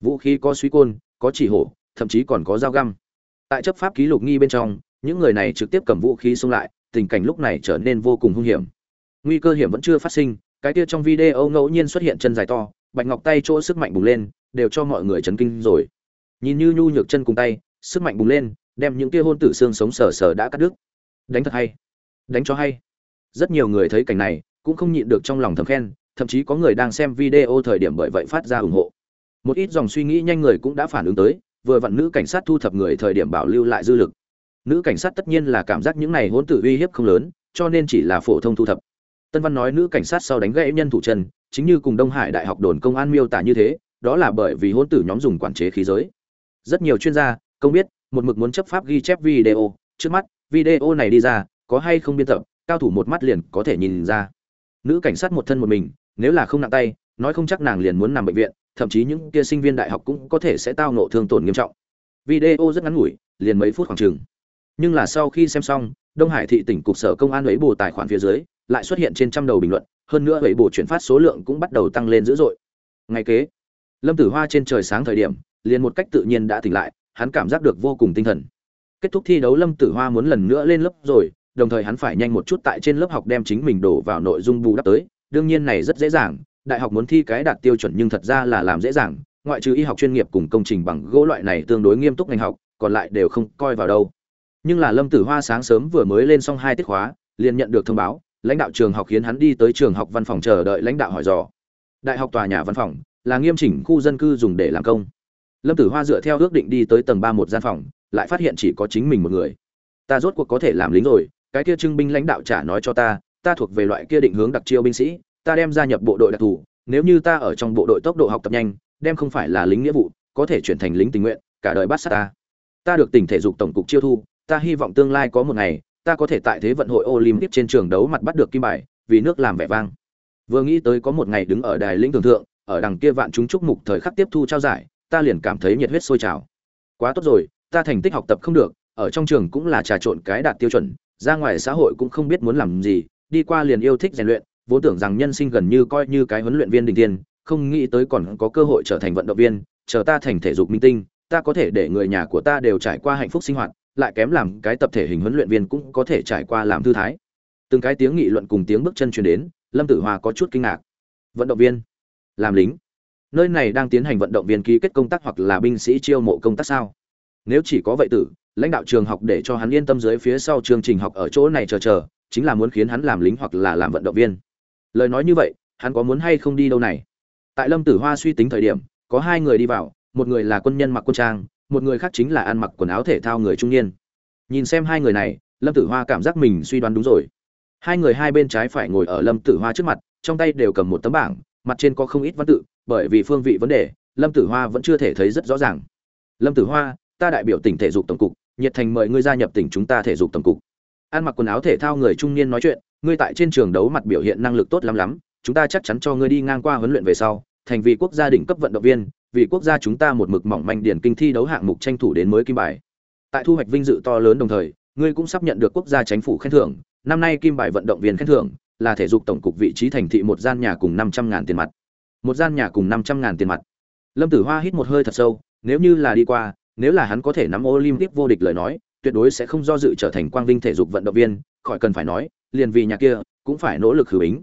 A: Vũ khí có suy côn, có chỉ hổ, thậm chí còn có dao găm. Tại chấp pháp ký lục nghi bên trong, những người này trực tiếp cầm vũ khí xông lại, tình cảnh lúc này trở nên vô cùng hung hiểm. Nguy cơ hiểm vẫn chưa phát sinh, cái kia trong video ngẫu nhiên xuất hiện chân dài to, bạch ngọc tay chỗ sức mạnh bùng lên, đều cho mọi người chấn kinh rồi. Nhìn như nhu nhược chân cùng tay, sức mạnh bùng lên, đem những kia hôn tử xương sống sờ sờ đã cắt đứt. Đánh thật hay. Đánh cho hay. Rất nhiều người thấy cảnh này cũng không nhịn được trong lòng thầm khen, thậm chí có người đang xem video thời điểm bởi vậy phát ra ủng hộ. Một ít dòng suy nghĩ nhanh người cũng đã phản ứng tới, vừa vặn nữ cảnh sát thu thập người thời điểm bảo lưu lại dư lực. Nữ cảnh sát tất nhiên là cảm giác những này hỗn tử uy hiếp không lớn, cho nên chỉ là phổ thông thu thập. Tân văn nói nữ cảnh sát sau đánh gãy nhân thủ chân, chính như cùng đông hải đại học đồn công an miêu tả như thế, đó là bởi vì hỗn tử nhóm dùng quản chế khí giới. Rất nhiều chuyên gia, công biết, một mực muốn chấp pháp ghi chép video, trước mắt, video này đi ra, có hay không biên tập, cao thủ một mắt liền có thể nhìn ra nữ cảnh sát một thân một mình, nếu là không nặng tay, nói không chắc nàng liền muốn nằm bệnh viện, thậm chí những kia sinh viên đại học cũng có thể sẽ tao nộ thương tổn nghiêm trọng. Video rất ngắn ngủi, liền mấy phút khoảng chừng. Nhưng là sau khi xem xong, đông hải thị tỉnh cục sở công an ấy bù tài khoản phía dưới, lại xuất hiện trên trăm đầu bình luận, hơn nữa ấy bù chuyển phát số lượng cũng bắt đầu tăng lên dữ dội. Ngày kế, lâm tử hoa trên trời sáng thời điểm, liền một cách tự nhiên đã tỉnh lại, hắn cảm giác được vô cùng tinh thần. Kết thúc thi đấu, lâm tử hoa muốn lần nữa lên lớp rồi đồng thời hắn phải nhanh một chút tại trên lớp học đem chính mình đổ vào nội dung bù đắp tới. Đương nhiên này rất dễ dàng, đại học muốn thi cái đạt tiêu chuẩn nhưng thật ra là làm dễ dàng, ngoại trừ y học chuyên nghiệp cùng công trình bằng gỗ loại này tương đối nghiêm túc ngành học, còn lại đều không coi vào đâu. Nhưng là lâm tử hoa sáng sớm vừa mới lên xong hai tiết khóa, liền nhận được thông báo, lãnh đạo trường học khiến hắn đi tới trường học văn phòng chờ đợi lãnh đạo hỏi dò. Đại học tòa nhà văn phòng là nghiêm chỉnh khu dân cư dùng để làm công. Lâm tử hoa dựa theo ước định đi tới tầng ba một gian phòng, lại phát hiện chỉ có chính mình một người. Ta rốt cuộc có thể làm lính rồi cái kia trưng binh lãnh đạo trả nói cho ta ta thuộc về loại kia định hướng đặc chiêu binh sĩ, ta đem gia nhập bộ đội đặc thù, nếu như ta ở trong bộ đội tốc độ học tập nhanh, đem không phải là lính nghĩa vụ, có thể chuyển thành lính tình nguyện, cả đời bắt sát ta. Ta được tỉnh thể dục tổng cục chiêu thu, ta hy vọng tương lai có một ngày, ta có thể tại thế vận hội olympic trên trường đấu mặt bắt được kim bài, vì nước làm vẻ vang. Vừa nghĩ tới có một ngày đứng ở đài lĩnh thường thượng, ở đằng kia vạn chúng chúc mục thời khắc tiếp thu trao giải, ta liền cảm thấy nhiệt huyết sôi trào. Quá tốt rồi, ta thành tích học tập không được, ở trong trường cũng là trà trộn cái đạt tiêu chuẩn ra ngoài xã hội cũng không biết muốn làm gì, đi qua liền yêu thích rèn luyện, vốn tưởng rằng nhân sinh gần như coi như cái huấn luyện viên đỉnh tiên không nghĩ tới còn có cơ hội trở thành vận động viên, chờ ta thành thể dục minh tinh, ta có thể để người nhà của ta đều trải qua hạnh phúc sinh hoạt, lại kém làm cái tập thể hình huấn luyện viên cũng có thể trải qua làm thư thái. Từng cái tiếng nghị luận cùng tiếng bước chân truyền đến, lâm tử hòa có chút kinh ngạc. Vận động viên? Làm lính? Nơi này đang tiến hành vận động viên ký kết công tác hoặc là binh sĩ chiêu mộ công tác sao? Nếu chỉ có vậy tử lãnh đạo trường học để cho hắn yên tâm dưới phía sau chương trình học ở chỗ này chờ chờ, chính là muốn khiến hắn làm lính hoặc là làm vận động viên. Lời nói như vậy, hắn có muốn hay không đi đâu này? Tại lâm tử hoa suy tính thời điểm, có hai người đi vào, một người là quân nhân mặc quân trang, một người khác chính là ăn mặc quần áo thể thao người trung niên. Nhìn xem hai người này, lâm tử hoa cảm giác mình suy đoán đúng rồi. Hai người hai bên trái phải ngồi ở lâm tử hoa trước mặt, trong tay đều cầm một tấm bảng, mặt trên có không ít văn tự, bởi vì phương vị vấn đề, lâm tử hoa vẫn chưa thể thấy rất rõ ràng. Lâm tử hoa, ta đại biểu tỉnh thể dục tổng cục nhiệt thành mời ngươi gia nhập tỉnh chúng ta thể dục tổng cục. Ăn mặc quần áo thể thao người trung niên nói chuyện, ngươi tại trên trường đấu mặt biểu hiện năng lực tốt lắm lắm, chúng ta chắc chắn cho ngươi đi ngang qua huấn luyện về sau, thành vì quốc gia đỉnh cấp vận động viên, vì quốc gia chúng ta một mực mỏng manh điển kinh thi đấu hạng mục tranh thủ đến mới kim bài. Tại thu hoạch vinh dự to lớn đồng thời, ngươi cũng sắp nhận được quốc gia chính phủ khen thưởng, năm nay kim bài vận động viên khen thưởng là thể dục tổng cục vị trí thành thị một gian nhà cùng năm trăm ngàn tiền mặt. Một gian nhà cùng năm trăm ngàn tiền mặt. Lâm tử hoa hít một hơi thật sâu, nếu như là đi qua nếu là hắn có thể nắm olympic vô địch lời nói, tuyệt đối sẽ không do dự trở thành quang vinh thể dục vận động viên, khỏi cần phải nói, liền vì nhà kia, cũng phải nỗ lực khử bính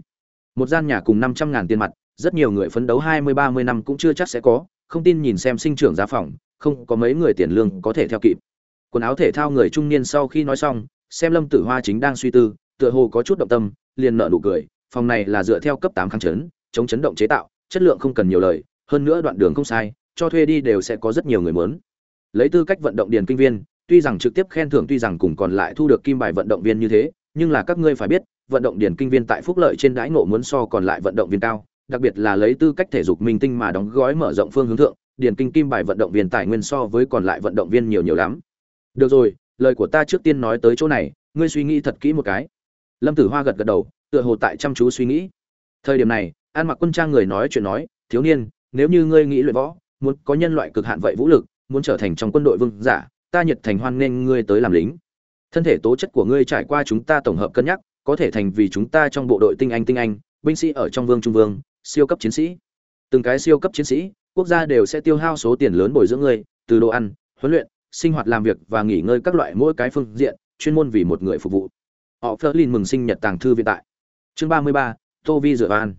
A: một gian nhà cùng năm trăm ngàn tiền mặt, rất nhiều người phấn đấu hai mươi, ba mươi năm cũng chưa chắc sẽ có, không tin nhìn xem sinh trưởng giá phòng, không có mấy người tiền lương có thể theo kịp. Quần áo thể thao người trung niên sau khi nói xong, xem lâm tử hoa chính đang suy tư, tựa hồ có chút động tâm, liền nở nụ cười, phòng này là dựa theo cấp tám kháng chấn, chống chấn động chế tạo, chất lượng không cần nhiều lời, hơn nữa đoạn đường không sai, cho thuê đi đều sẽ có rất nhiều người muốn lấy tư cách vận động điền kinh viên, tuy rằng trực tiếp khen thưởng tuy rằng cùng còn lại thu được kim bài vận động viên như thế, nhưng là các ngươi phải biết, vận động điền kinh viên tại phúc lợi trên đãi ngộ muốn so còn lại vận động viên cao, đặc biệt là lấy tư cách thể dục minh tinh mà đóng gói mở rộng phương hướng thượng, điền kinh kim bài vận động viên tài nguyên so với còn lại vận động viên nhiều nhiều lắm. Được rồi, lời của ta trước tiên nói tới chỗ này, ngươi suy nghĩ thật kỹ một cái. Lâm tử hoa gật gật đầu, tựa hồ tại chăm chú suy nghĩ. Thời điểm này, an mặc quân trang người nói chuyện nói, thiếu niên, nếu như ngươi nghĩ luyện võ, muốn có nhân loại cực hạn vậy vũ lực muốn trở thành trong quân đội vương giả, ta nhiệt thành hoan nghênh ngươi tới làm lính. Thân thể tố chất của ngươi trải qua chúng ta tổng hợp cân nhắc, có thể thành vì chúng ta trong bộ đội tinh anh tinh anh, binh sĩ ở trong vương trung vương, siêu cấp chiến sĩ. Từng cái siêu cấp chiến sĩ, quốc gia đều sẽ tiêu hao số tiền lớn bồi dưỡng ngươi, từ đồ ăn, huấn luyện, sinh hoạt làm việc và nghỉ ngơi các loại mỗi cái phương diện, chuyên môn vì một người phục vụ. Họ phớt lên mừng sinh nhật tàng thư viện tại. Chương ba mươi ba, tô vi dựa an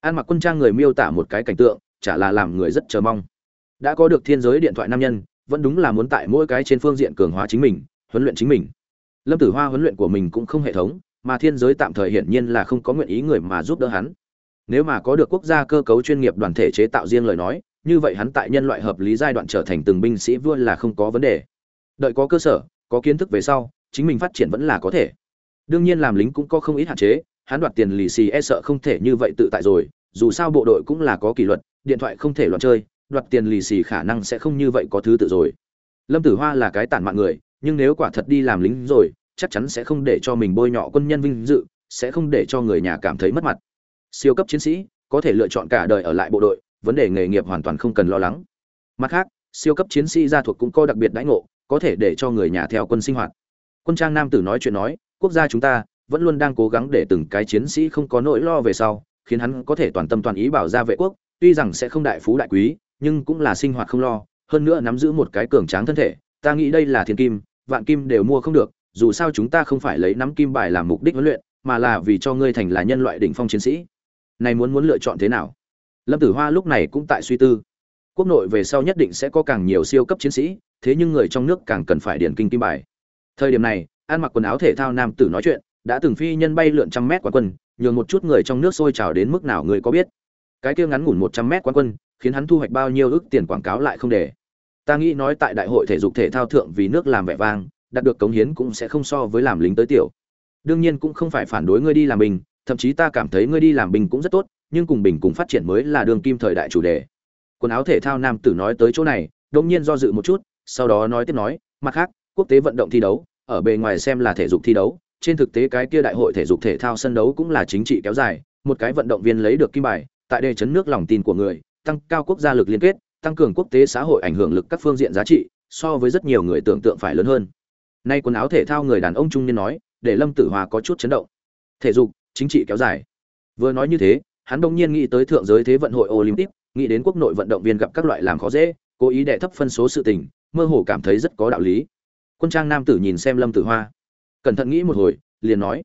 A: an mặc quân trang người miêu tả một cái cảnh tượng, chả là làm người rất chờ mong đã có được thiên giới điện thoại nam nhân, vẫn đúng là muốn tại mỗi cái trên phương diện cường hóa chính mình, huấn luyện chính mình. Lâm tử hoa huấn luyện của mình cũng không hệ thống, mà thiên giới tạm thời hiển nhiên là không có nguyện ý người mà giúp đỡ hắn. Nếu mà có được quốc gia cơ cấu chuyên nghiệp đoàn thể chế tạo riêng lời nói, như vậy hắn tại nhân loại hợp lý giai đoạn trở thành từng binh sĩ vua là không có vấn đề. Đợi có cơ sở, có kiến thức về sau, chính mình phát triển vẫn là có thể. Đương nhiên làm lính cũng có không ít hạn chế, hắn đoạt tiền lì xì e sợ không thể như vậy tự tại rồi, dù sao bộ đội cũng là có kỷ luật, điện thoại không thể loạn chơi đoạt tiền lì xì khả năng sẽ không như vậy có thứ tự rồi. Lâm tử hoa là cái tản mạng người, nhưng nếu quả thật đi làm lính rồi, chắc chắn sẽ không để cho mình bôi nhọ quân nhân vinh dự, sẽ không để cho người nhà cảm thấy mất mặt. Siêu cấp chiến sĩ, có thể lựa chọn cả đời ở lại bộ đội, vấn đề nghề nghiệp hoàn toàn không cần lo lắng. Mặt khác, siêu cấp chiến sĩ gia thuộc cũng có đặc biệt đãi ngộ, có thể để cho người nhà theo quân sinh hoạt. Quân trang nam tử nói chuyện nói, quốc gia chúng ta vẫn luôn đang cố gắng để từng cái chiến sĩ không có nỗi lo về sau, khiến hắn có thể toàn tâm toàn ý bảo ra vệ quốc, tuy rằng sẽ không đại phú đại quý nhưng cũng là sinh hoạt không lo, hơn nữa nắm giữ một cái cường tráng thân thể, ta nghĩ đây là thiên kim, vạn kim đều mua không được, dù sao chúng ta không phải lấy nắm kim bài làm mục đích huấn luyện, mà là vì cho ngươi thành là nhân loại đỉnh phong chiến sĩ. Này muốn muốn lựa chọn thế nào? Lâm tử hoa lúc này cũng tại suy tư. Quốc nội về sau nhất định sẽ có càng nhiều siêu cấp chiến sĩ, thế nhưng người trong nước càng cần phải điển kinh kim bài. Thời điểm này, ăn mặc quần áo thể thao nam tử nói chuyện, đã từng phi nhân bay lượn trăm mét qua quân, nhường một chút người trong nước sôi trào đến mức nào người có biết cái kia ngắn ngủn một trăm mét quán quân, khiến hắn thu hoạch bao nhiêu ước tiền quảng cáo lại không để. Ta nghĩ nói tại đại hội thể dục thể thao thượng vì nước làm vẻ vang, đạt được cống hiến cũng sẽ không so với làm lính tới tiểu. Đương nhiên cũng không phải phản đối ngươi đi làm bình, thậm chí ta cảm thấy ngươi đi làm bình cũng rất tốt, nhưng cùng bình cùng phát triển mới là đường kim thời đại chủ đề. Quần áo thể thao nam tử nói tới chỗ này, đông nhiên do dự một chút, sau đó nói tiếp nói, mặt khác, quốc tế vận động thi đấu, ở bề ngoài xem là thể dục thi đấu, trên thực tế cái kia đại hội thể dục thể thao sân đấu cũng là chính trị kéo dài, một cái vận động viên lấy được kim bài tại đề chấn nước lòng tin của người, tăng cao quốc gia lực liên kết, tăng cường quốc tế xã hội ảnh hưởng lực các phương diện giá trị, so với rất nhiều người tưởng tượng phải lớn hơn. Nay quần áo thể thao người đàn ông trung niên nói, để lâm tử hòa có chút chấn động. Thể dục, chính trị kéo dài. Vừa nói như thế, hắn đột nhiên nghĩ tới thượng giới thế vận hội olympic, nghĩ đến quốc nội vận động viên gặp các loại làm khó dễ, cố ý đệ thấp phân số sự tình, mơ hồ cảm thấy rất có đạo lý. Quân trang nam tử nhìn xem lâm tử hoa. Cẩn thận nghĩ một hồi, liền nói,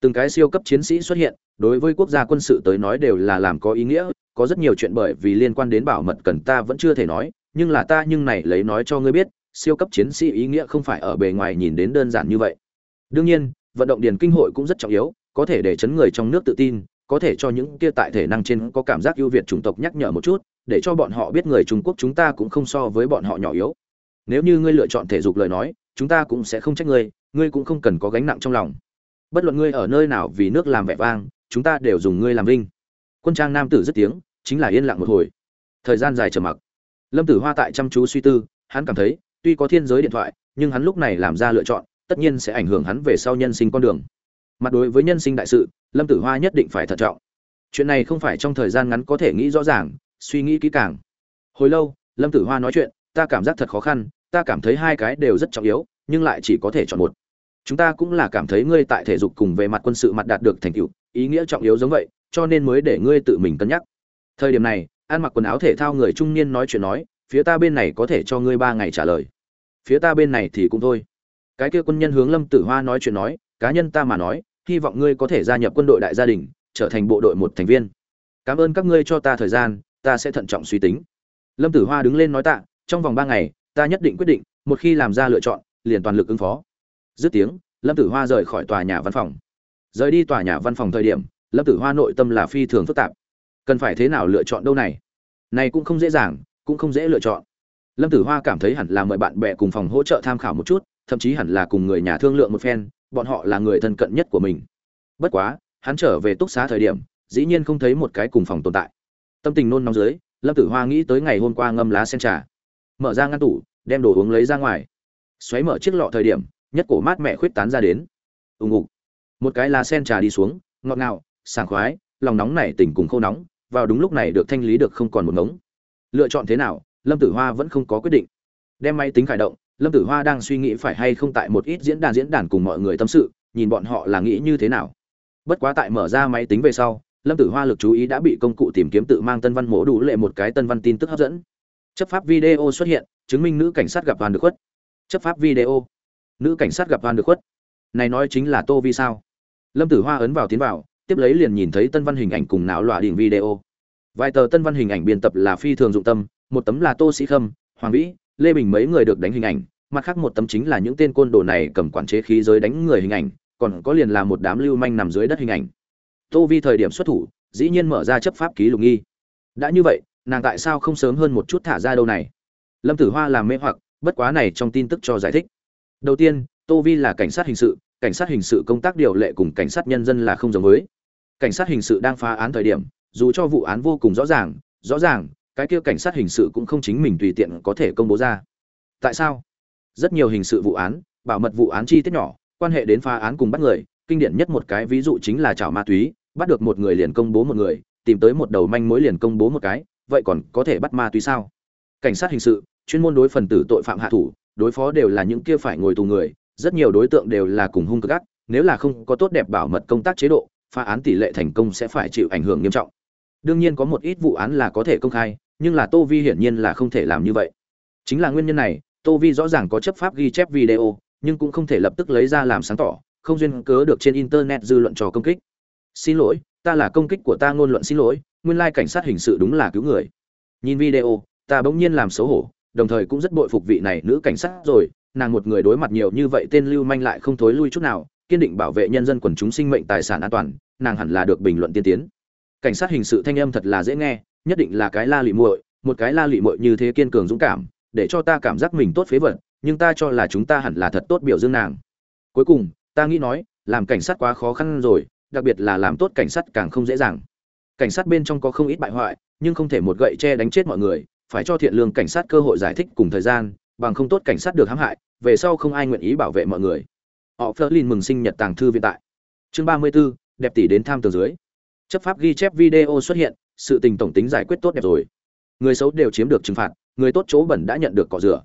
A: từng cái siêu cấp chiến sĩ xuất hiện đối với quốc gia quân sự tới nói đều là làm có ý nghĩa, có rất nhiều chuyện bởi vì liên quan đến bảo mật cần ta vẫn chưa thể nói, nhưng là ta nhưng này lấy nói cho ngươi biết, siêu cấp chiến sĩ ý nghĩa không phải ở bề ngoài nhìn đến đơn giản như vậy. Đương nhiên, vận động điền kinh hội cũng rất trọng yếu, có thể để chấn người trong nước tự tin, có thể cho những kia tại thể năng trên có cảm giác ưu việt chủng tộc nhắc nhở một chút, để cho bọn họ biết người trung quốc chúng ta cũng không so với bọn họ nhỏ yếu. Nếu như ngươi lựa chọn thể dục lời nói, chúng ta cũng sẽ không trách ngươi ngươi cũng không cần có gánh nặng trong lòng. Bất luận ngươi ở nơi nào vì nước làm vẻ vang chúng ta đều dùng ngươi làm vinh. Quân trang nam tử dứt tiếng, chính là yên lặng một hồi. Thời gian dài trầm mặc. Lâm tử hoa tại chăm chú suy tư, hắn cảm thấy, tuy có thiên giới điện thoại, nhưng hắn lúc này làm ra lựa chọn, tất nhiên sẽ ảnh hưởng hắn về sau nhân sinh con đường. Mặt đối với nhân sinh đại sự, lâm tử hoa nhất định phải thận trọng. Chuyện này không phải trong thời gian ngắn có thể nghĩ rõ ràng, suy nghĩ kỹ càng. Hồi lâu, lâm tử hoa nói chuyện, ta cảm giác thật khó khăn, ta cảm thấy hai cái đều rất trọng yếu, nhưng lại chỉ có thể chọn một. Chúng ta cũng là cảm thấy ngươi tại thể dục cùng về mặt quân sự mặt đạt được thành tựu ý nghĩa trọng yếu giống vậy, cho nên mới để ngươi tự mình cân nhắc. Thời điểm này, ăn mặc quần áo thể thao người trung niên nói chuyện nói, phía ta bên này có thể cho ngươi ba ngày trả lời. Phía ta bên này thì cũng thôi. Cái kia quân nhân hướng lâm tử hoa nói chuyện nói, cá nhân ta mà nói, hy vọng ngươi có thể gia nhập quân đội đại gia đình, trở thành bộ đội một thành viên. Cảm ơn các ngươi cho ta thời gian, ta sẽ thận trọng suy tính. Lâm tử hoa đứng lên nói tạ, trong vòng ba ngày, ta nhất định quyết định, một khi làm ra lựa chọn, liền toàn lực ứng phó. Dứt tiếng, lâm tử hoa rời khỏi tòa nhà văn phòng rời đi tòa nhà văn phòng thời điểm, lâm tử hoa nội tâm là phi thường phức tạp. Cần phải thế nào lựa chọn đâu này? Này cũng không dễ dàng, cũng không dễ lựa chọn. Lâm tử hoa cảm thấy hẳn là mời bạn bè cùng phòng hỗ trợ tham khảo một chút, thậm chí hẳn là cùng người nhà thương lượng một phen, bọn họ là người thân cận nhất của mình. Bất quá, hắn trở về túc xá thời điểm, dĩ nhiên không thấy một cái cùng phòng tồn tại. Tâm tình nôn nóng dưới, lâm tử hoa nghĩ tới ngày hôm qua ngâm lá sen trà. Mở ra ngăn tủ, đem đồ uống lấy ra ngoài. Xoáy mở chiếc lọ thời điểm, nhất cổ mát mẹ khuyết tán ra đến. Ù ngục một cái lá sen trà đi xuống, ngọt ngào, sảng khoái, lòng nóng này tỉnh cùng khô nóng, vào đúng lúc này được thanh lý được không còn một ngống. Lựa chọn thế nào, lâm tử hoa vẫn không có quyết định. Đem máy tính khởi động, lâm tử hoa đang suy nghĩ phải hay không tại một ít diễn đàn diễn đàn cùng mọi người tâm sự, nhìn bọn họ là nghĩ như thế nào. Bất quá tại mở ra máy tính về sau, lâm tử hoa lực chú ý đã bị công cụ tìm kiếm tự mang tân văn mổ đủ lệ một cái tân văn tin tức hấp dẫn. Chấp pháp video xuất hiện, chứng minh nữ cảnh sát gặp hoàn được khuất. Chấp pháp video. Nữ cảnh sát gặp hoàn được khuất. Này nói chính là tô vi sao? Lâm tử hoa ấn vào tiến vào, tiếp lấy liền nhìn thấy tân văn hình ảnh cùng não loạ đỉnh video. Vài tờ tân văn hình ảnh biên tập là phi thường dụng tâm, một tấm là tô sĩ khâm, hoàng vĩ, lê bình mấy người được đánh hình ảnh, mặt khác một tấm chính là những tên côn đồ này cầm quản chế khí giới đánh người hình ảnh, còn có liền là một đám lưu manh nằm dưới đất hình ảnh. Tô vi thời điểm xuất thủ, dĩ nhiên mở ra chấp pháp ký lục nghi. Đã như vậy, nàng tại sao không sớm hơn một chút thả ra đâu này? Lâm tử hoa làm mê hoặc, bất quá này trong tin tức cho giải thích. Đầu tiên, tô vi là cảnh sát hình sự cảnh sát hình sự công tác điều lệ cùng cảnh sát nhân dân là không giống với. Cảnh sát hình sự đang phá án thời điểm, dù cho vụ án vô cùng rõ ràng rõ ràng, cái kia cảnh sát hình sự cũng không chính mình tùy tiện có thể công bố ra. Tại sao? Rất nhiều hình sự vụ án, bảo mật vụ án chi tiết nhỏ, quan hệ đến phá án cùng bắt người, kinh điển nhất một cái ví dụ chính là chảo ma túy, bắt được một người liền công bố một người, tìm tới một đầu manh mối liền công bố một cái, vậy còn có thể bắt ma túy sao? Cảnh sát hình sự, chuyên môn đối phần tử tội phạm hạ thủ, đối phó đều là những kia phải ngồi tù người rất nhiều đối tượng đều là cùng hung cực ác, nếu là không có tốt đẹp bảo mật công tác chế độ, phá án tỷ lệ thành công sẽ phải chịu ảnh hưởng nghiêm trọng. Đương nhiên có một ít vụ án là có thể công khai, nhưng là tô vi hiển nhiên là không thể làm như vậy. Chính là nguyên nhân này, tô vi rõ ràng có chấp pháp ghi chép video, nhưng cũng không thể lập tức lấy ra làm sáng tỏ, không duyên cớ được trên internet dư luận trò công kích. Xin lỗi, ta là công kích của ta ngôn luận xin lỗi, nguyên lai cảnh sát hình sự đúng là cứu người. Nhìn video, ta bỗng nhiên làm xấu hổ, đồng thời cũng rất bội phục vị này nữ cảnh sát rồi nàng một người đối mặt nhiều như vậy tên lưu manh lại không thối lui chút nào, kiên định bảo vệ nhân dân quần chúng sinh mệnh tài sản an toàn, nàng hẳn là được bình luận tiên tiến. Cảnh sát hình sự thanh âm thật là dễ nghe, nhất định là cái la lị muội, một cái la lị muội như thế kiên cường dũng cảm, để cho ta cảm giác mình tốt phế vật, nhưng ta cho là chúng ta hẳn là thật tốt biểu dương nàng. Cuối cùng, ta nghĩ nói, làm cảnh sát quá khó khăn rồi, đặc biệt là làm tốt cảnh sát càng không dễ dàng. Cảnh sát bên trong có không ít bại hoại, nhưng không thể một gậy che đánh chết mọi người, phải cho thiện lương cảnh sát cơ hội giải thích cùng thời gian bằng không tốt cảnh sát được hãm hại về sau không ai nguyện ý bảo vệ mọi người. Họ Flerlin mừng sinh nhật tàng thư viện tại. Chương ba mươi 34, đẹp tỷ đến tham tường dưới. Chấp pháp ghi chép video xuất hiện sự tình tổng tính giải quyết tốt đẹp rồi. Người xấu đều chiếm được trừng phạt người tốt chỗ bẩn đã nhận được cọ rửa.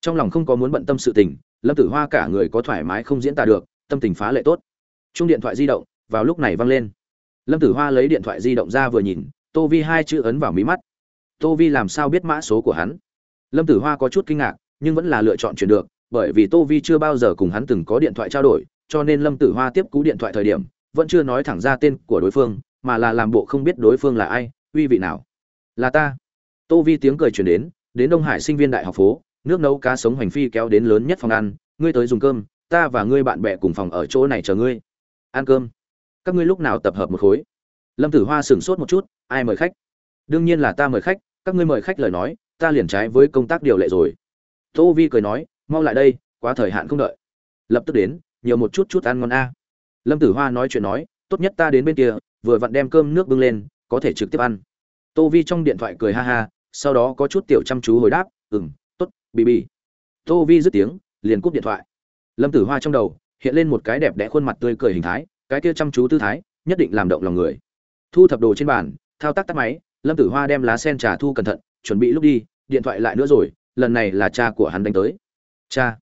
A: Trong lòng không có muốn bận tâm sự tình lâm tử hoa cả người có thoải mái không diễn tả được tâm tình phá lệ tốt. Chung điện thoại di động vào lúc này văng lên. Lâm tử hoa lấy điện thoại di động ra vừa nhìn tô vi hai chữ ấn vào mí mắt. Tô vi làm sao biết mã số của hắn? Lâm tử hoa có chút kinh ngạc nhưng vẫn là lựa chọn chuyển được, bởi vì tô vi chưa bao giờ cùng hắn từng có điện thoại trao đổi, cho nên lâm tử hoa tiếp cú điện thoại thời điểm, vẫn chưa nói thẳng ra tên của đối phương, mà là làm bộ không biết đối phương là ai, uy vị nào. Là ta. Tô vi tiếng cười chuyển đến đến đông hải sinh viên đại học phố, nước nấu cá sống hoành phi kéo đến lớn nhất phòng ăn, ngươi tới dùng cơm, ta và ngươi bạn bè cùng phòng ở chỗ này chờ ngươi. Ăn cơm. Các ngươi lúc nào tập hợp một khối? Lâm tử hoa sửng sốt một chút, ai mời khách? Đương nhiên là ta mời khách, các ngươi mời khách lời nói, ta liền trái với công tác điều lệ rồi tô vi cười nói, mau lại đây, quá thời hạn không đợi. Lập tức đến, nhiều một chút chút ăn ngon a. Lâm tử hoa nói chuyện nói, tốt nhất ta đến bên kia, vừa vặn đem cơm nước bưng lên, có thể trực tiếp ăn. Tô vi trong điện thoại cười ha ha, sau đó có chút tiểu chăm chú hồi đáp ừ m t ố t bì bì. Tô vi dứt tiếng, liền cúp điện thoại. Lâm tử hoa trong đầu, hiện lên một cái đẹp đẽ khuôn mặt tươi cười hình thái, cái kia chăm chú tư thái, nhất định làm động lòng người. Thu thập đồ trên bàn, thao tác tắt máy, lâm tử hoa đem lá sen trà thu cẩn thận, chuẩn bị lúc đi, điện thoại lại nữa rồi lần này là cha của hắn đánh tới. Cha.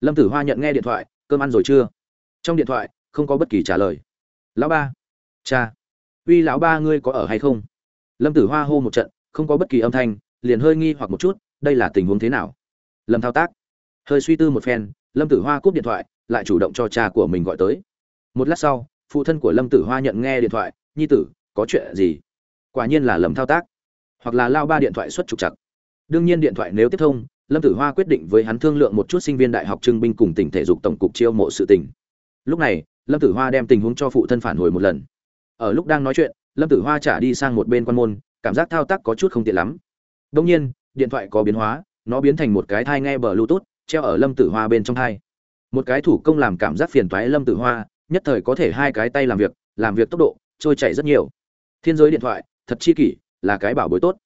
A: Lâm tử hoa nhận nghe điện thoại, cơm ăn rồi chưa? Trong điện thoại, không có bất kỳ trả lời. Lão ba. Cha. Uy, lão ba ngươi có ở hay không? Lâm tử hoa hô một trận, không có bất kỳ âm thanh, liền hơi nghi hoặc một chút, đây là tình huống thế nào? Lâm thao tác. Hơi suy tư một phen, lâm tử hoa cúp điện thoại, lại chủ động cho cha của mình gọi tới. Một lát sau, phụ thân của lâm tử hoa nhận nghe điện thoại, nhi tử, có chuyện gì? Quả nhiên là lầm thao tác. Hoặc là lao ba điện thoại xuất trục chặt đương nhiên điện thoại nếu tiếp thông, lâm tử hoa quyết định với hắn thương lượng một chút sinh viên đại học trưng binh cùng tỉnh thể dục tổng cục chiêu mộ sự tỉnh lúc này, lâm tử hoa đem tình huống cho phụ thân phản hồi một lần. Ở lúc đang nói chuyện, lâm tử hoa trả đi sang một bên quan môn, cảm giác thao tác có chút không tiện lắm. Đông nhiên, điện thoại có biến hóa, nó biến thành một cái thai nghe bờ bluetooth, treo ở lâm tử hoa bên trong thai. Một cái thủ công làm cảm giác phiền toái lâm tử hoa, nhất thời có thể hai cái tay làm việc làm việc tốc độ, trôi chảy rất nhiều. Thiên giới điện thoại, thật chi kỷ, là cái bảo bối tốt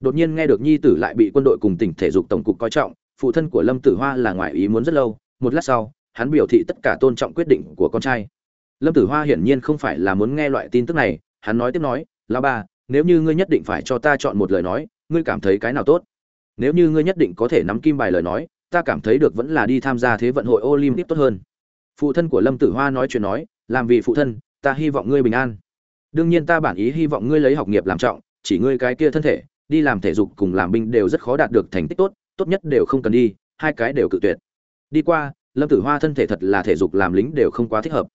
A: đột nhiên nghe được nhi tử lại bị quân đội cùng tỉnh thể dục tổng cục coi trọng, phụ thân của lâm tử hoa là ngoại ý muốn rất lâu, một lát sau, hắn biểu thị tất cả tôn trọng quyết định của con trai. Lâm tử hoa hiển nhiên không phải là muốn nghe loại tin tức này, hắn nói tiếp nói la ba nếu như ngươi nhất định phải cho ta chọn một lời nói, ngươi cảm thấy cái nào tốt? Nếu như ngươi nhất định có thể nắm kim bài lời nói, ta cảm thấy được vẫn là đi tham gia thế vận hội olympic tốt hơn. Phụ thân của lâm tử hoa nói chuyện nói, làm vì phụ thân, ta hy vọng ngươi bình an. Đương nhiên ta bản ý hy vọng ngươi lấy học nghiệp làm trọng, chỉ ngươi cái kia thân thể đi làm thể dục cùng làm binh đều rất khó đạt được thành tích tốt tốt nhất đều không cần đi, hai cái đều cự tuyệt. Đi qua, lâm tử hoa thân thể thật là thể dục làm lính đều không quá thích hợp.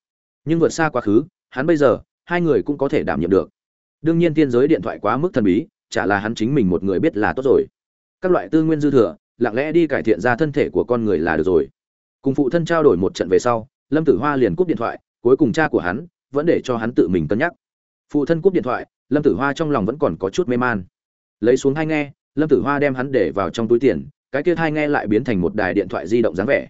A: Nhưng vượt xa quá khứ, hắn bây giờ, hai người cũng có thể đảm nhiệm được. Đương nhiên tiên giới điện thoại quá mức thần bí, chả là hắn chính mình một người biết là tốt rồi. Các loại tư nguyên dư thừa, lặng lẽ đi cải thiện ra thân thể của con người là được rồi. Cùng phụ thân trao đổi một trận về sau, lâm tử hoa liền cúp điện thoại, cuối cùng cha của hắn vẫn để cho hắn tự mình cân nhắc. Phụ thân cúp điện thoại, lâm tử hoa trong lòng vẫn còn có chút mê man lấy xuống hai nghe, lâm tử hoa đem hắn để vào trong túi tiền, cái kia hai nghe lại biến thành một đài điện thoại di động dáng vẻ.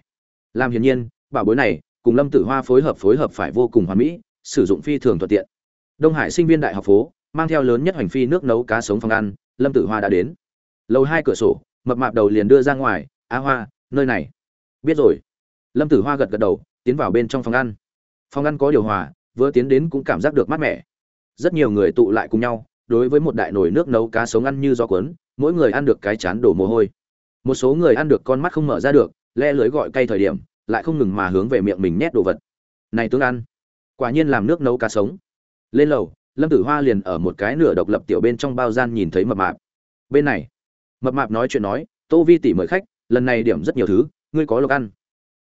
A: Làm hiển nhiên, bảo bối này, cùng lâm tử hoa phối hợp phối hợp phải vô cùng hoàn mỹ, sử dụng phi thường thuận tiện. Đông hải sinh viên đại học phố, mang theo lớn nhất hành phi nước nấu cá sống phòng ăn, lâm tử hoa đã đến. Lầu hai cửa sổ, mập mạp đầu liền đưa ra ngoài á hoa, nơi này. Biết rồi. Lâm tử hoa gật gật đầu, tiến vào bên trong phòng ăn. Phòng ăn có điều hòa, vừa tiến đến cũng cảm giác được mát mẻ. Rất nhiều người tụ lại cùng nhau đối với một đại nồi nước nấu cá sống ăn như do cuốn, mỗi người ăn được cái chán đổ mồ hôi. Một số người ăn được con mắt không mở ra được, le lưới gọi cay thời điểm, lại không ngừng mà hướng về miệng mình nhét đồ vật. Này tướng ăn, quả nhiên làm nước nấu cá sống. Lên lầu, lâm tử hoa liền ở một cái nửa độc lập tiểu bên trong bao gian nhìn thấy mập mạp. Bên này, mập mạp nói chuyện nói, tô vi tỷ mời khách, lần này điểm rất nhiều thứ, ngươi có lộc ăn.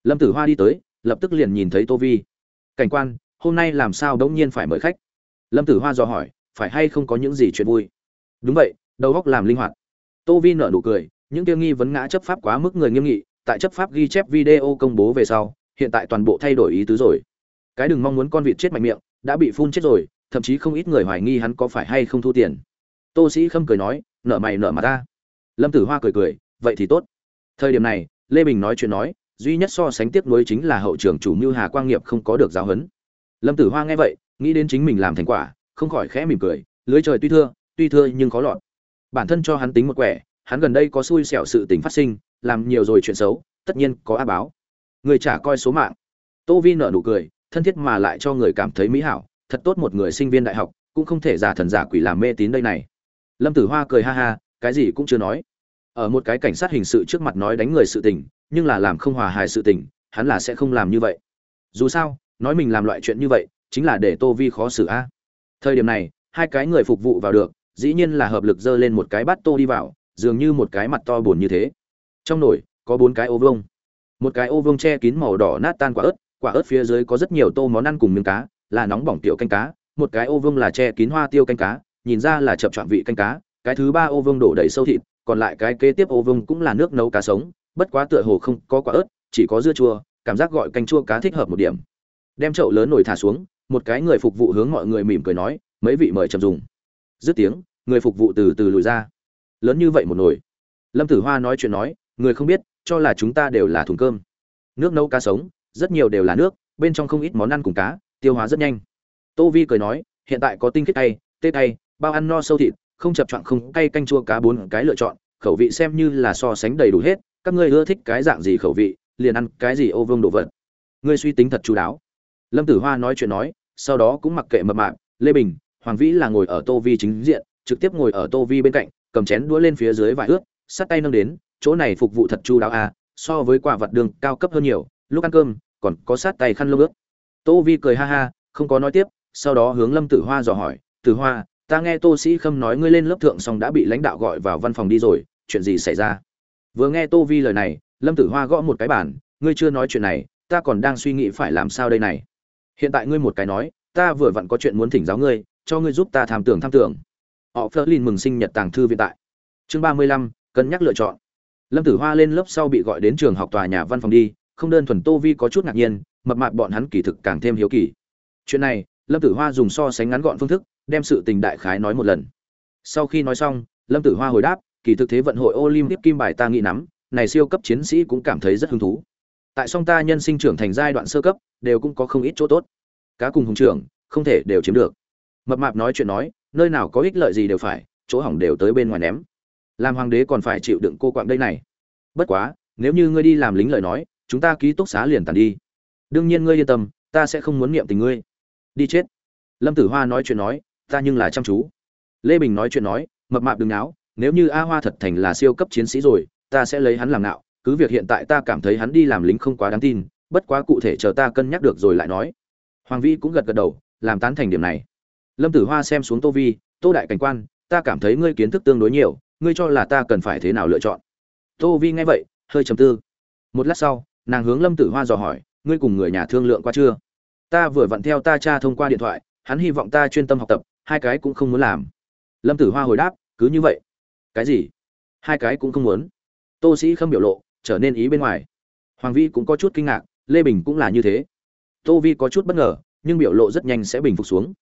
A: Lâm tử hoa đi tới, lập tức liền nhìn thấy tô vi. Cảnh quan, hôm nay làm sao đống nhiên phải mời khách? Lâm tử hoa dò hỏi phải hay không có những gì chuyện vui? Đúng vậy, đầu góc làm linh hoạt. Tô vi nở nụ cười, những tiêu nghi vấn ngã chấp pháp quá mức người nghiêm nghị, tại chấp pháp ghi chép video công bố về sau, hiện tại toàn bộ thay đổi ý tứ rồi. Cái đừng mong muốn con vịt chết mạnh miệng, đã bị phun chết rồi, thậm chí không ít người hoài nghi hắn có phải hay không thu tiền. Tô sĩ khâm cười nói nợ mày nợ mà ta lâm tử hoa cười cười, vậy thì tốt. Thời điểm này, lê bình nói chuyện nói, duy nhất so sánh tiếp nối chính là hậu trưởng chủ mưu hà quang nghiệp không có được giáo huấn. Lâm tử hoa nghe vậy, nghĩ đến chính mình làm thành quả không khỏi khẽ mỉm cười, lưới trời tuy thưa tuy thưa nhưng khó lọt. Bản thân cho hắn tính một quẻ, hắn gần đây có xui xẻo sự tình phát sinh, làm nhiều rồi chuyện xấu, tất nhiên có á báo. Người trả coi số mạng. Tô vi nở nụ cười, thân thiết mà lại cho người cảm thấy mỹ hảo, thật tốt một người sinh viên đại học, cũng không thể giả thần giả quỷ làm mê tín đây này. Lâm tử hoa cười ha ha, cái gì cũng chưa nói. Ở một cái cảnh sát hình sự trước mặt nói đánh người sự tình, nhưng là làm không hòa hài sự tình, hắn là sẽ không làm như vậy. Dù sao, nói mình làm loại chuyện như vậy, chính là để tô vi khó xử a thời điểm này, hai cái người phục vụ vào được, dĩ nhiên là hợp lực dơ lên một cái bát tô đi vào, dường như một cái mặt to buồn như thế. Trong nồi, có bốn cái ô vông một cái ô vông che kín màu đỏ nát tan quả ớt quả ớt phía dưới có rất nhiều tô món ăn cùng miếng cá, là nóng bỏng tiểu canh cá. Một cái ô vông là che kín hoa tiêu canh cá, nhìn ra là chậm chọn vị canh cá. Cái thứ ba ô vông đổ đầy sâu thịt, còn lại cái kế tiếp ô vông cũng là nước nấu cá sống. Bất quá tựa hồ không có quả ớt, chỉ có dưa chua, cảm giác gọi canh chua cá thích hợp một điểm. Đem chậu lớn nồi thả xuống một cái người phục vụ hướng mọi người mỉm cười nói, mấy vị mời chậm dùng. Dứt tiếng, người phục vụ từ từ lùi ra. Lớn như vậy một nồi. Lâm tử hoa nói chuyện nói, người không biết, cho là chúng ta đều là thùng cơm. Nước nấu cá sống, rất nhiều đều là nước, bên trong không ít món ăn cùng cá, tiêu hóa rất nhanh. Tô vi cười nói, hiện tại có tinh khiết tay tê tay bao ăn no sâu thịt, không chập choạng không cay canh chua cá bốn cái lựa chọn, khẩu vị xem như là so sánh đầy đủ hết, các ngươi ưa thích cái dạng gì khẩu vị, liền ăn cái gì ô vương đồ vật. Ngươi suy tính thật chú đáo. Lâm tử hoa nói chuyện nói sau đó cũng mặc kệ mập mạp, lê bình, hoàng vĩ là ngồi ở tô vi chính diện, trực tiếp ngồi ở tô vi bên cạnh, cầm chén đũa lên phía dưới vải ướt sát tay nâng đến, chỗ này phục vụ thật chu đáo à so với quả vật đường cao cấp hơn nhiều, lúc ăn cơm, còn có sát tay khăn lông ướt. Tô vi cười ha ha, không có nói tiếp, sau đó hướng lâm tử hoa dò hỏi, tử hoa, ta nghe tô sĩ khâm nói ngươi lên lớp thượng xong đã bị lãnh đạo gọi vào văn phòng đi rồi, chuyện gì xảy ra? Vừa nghe tô vi lời này, lâm tử hoa gõ một cái bản ngươi chưa nói chuyện này, ta còn đang suy nghĩ phải làm sao đây này hiện tại ngươi một cái nói, ta vừa vặn có chuyện muốn thỉnh giáo ngươi, cho ngươi giúp ta tham tưởng tham tưởng. Họ phớt lên mừng sinh nhật tàng thư viện tại. Chương ba mươi lăm, cân nhắc lựa chọn. Lâm tử hoa lên lớp sau bị gọi đến trường học tòa nhà văn phòng đi, không đơn thuần tô vi có chút ngạc nhiên, mập mạp bọn hắn kỳ thực càng thêm hiếu kỳ. Chuyện này, lâm tử hoa dùng so sánh ngắn gọn phương thức, đem sự tình đại khái nói một lần. Sau khi nói xong, lâm tử hoa hồi đáp, kỳ thực thế vận hội olympic kim bài ta nghĩ nắm, này siêu cấp chiến sĩ cũng cảm thấy rất hứng thú. Tại song ta nhân sinh trưởng thành giai đoạn sơ cấp đều cũng có không ít chỗ tốt. Cá cùng hùng trưởng, không thể đều chiếm được. Mập mạp nói chuyện nói, nơi nào có ích lợi gì đều phải, chỗ hỏng đều tới bên ngoài ném. Làm hoàng đế còn phải chịu đựng cô quạng đây này. Bất quá, nếu như ngươi đi làm lính lời nói, chúng ta ký túc xá liền tàn đi. Đương nhiên ngươi yên tâm, ta sẽ không muốn niệm tình ngươi. Đi chết. Lâm tử hoa nói chuyện nói, ta nhưng là chăm chú. Lê bình nói chuyện nói, mập mạp đừng náo, nếu như a hoa thật thành là siêu cấp chiến sĩ rồi, ta sẽ lấy hắn làm nạo, cứ việc hiện tại ta cảm thấy hắn đi làm lính không quá đáng tin bất quá cụ thể chờ ta cân nhắc được rồi lại nói. Hoàng vi cũng gật gật đầu, làm tán thành điểm này. Lâm tử hoa xem xuống tô vi, tô đại cảnh quan, ta cảm thấy ngươi kiến thức tương đối nhiều, ngươi cho là ta cần phải thế nào lựa chọn? Tô vi nghe vậy, hơi trầm tư. Một lát sau, nàng hướng lâm tử hoa dò hỏi, ngươi cùng người nhà thương lượng qua chưa? Ta vừa vặn theo ta cha thông qua điện thoại, hắn hy vọng ta chuyên tâm học tập, hai cái cũng không muốn làm. Lâm tử hoa hồi đáp, cứ như vậy. Cái gì? Hai cái cũng không muốn. Tô sĩ không biểu lộ, trở nên ý bên ngoài. Hoàng vi cũng có chút kinh ngạc lê bình cũng là như thế. Tô vi có chút bất ngờ, nhưng biểu lộ rất nhanh sẽ bình phục xuống.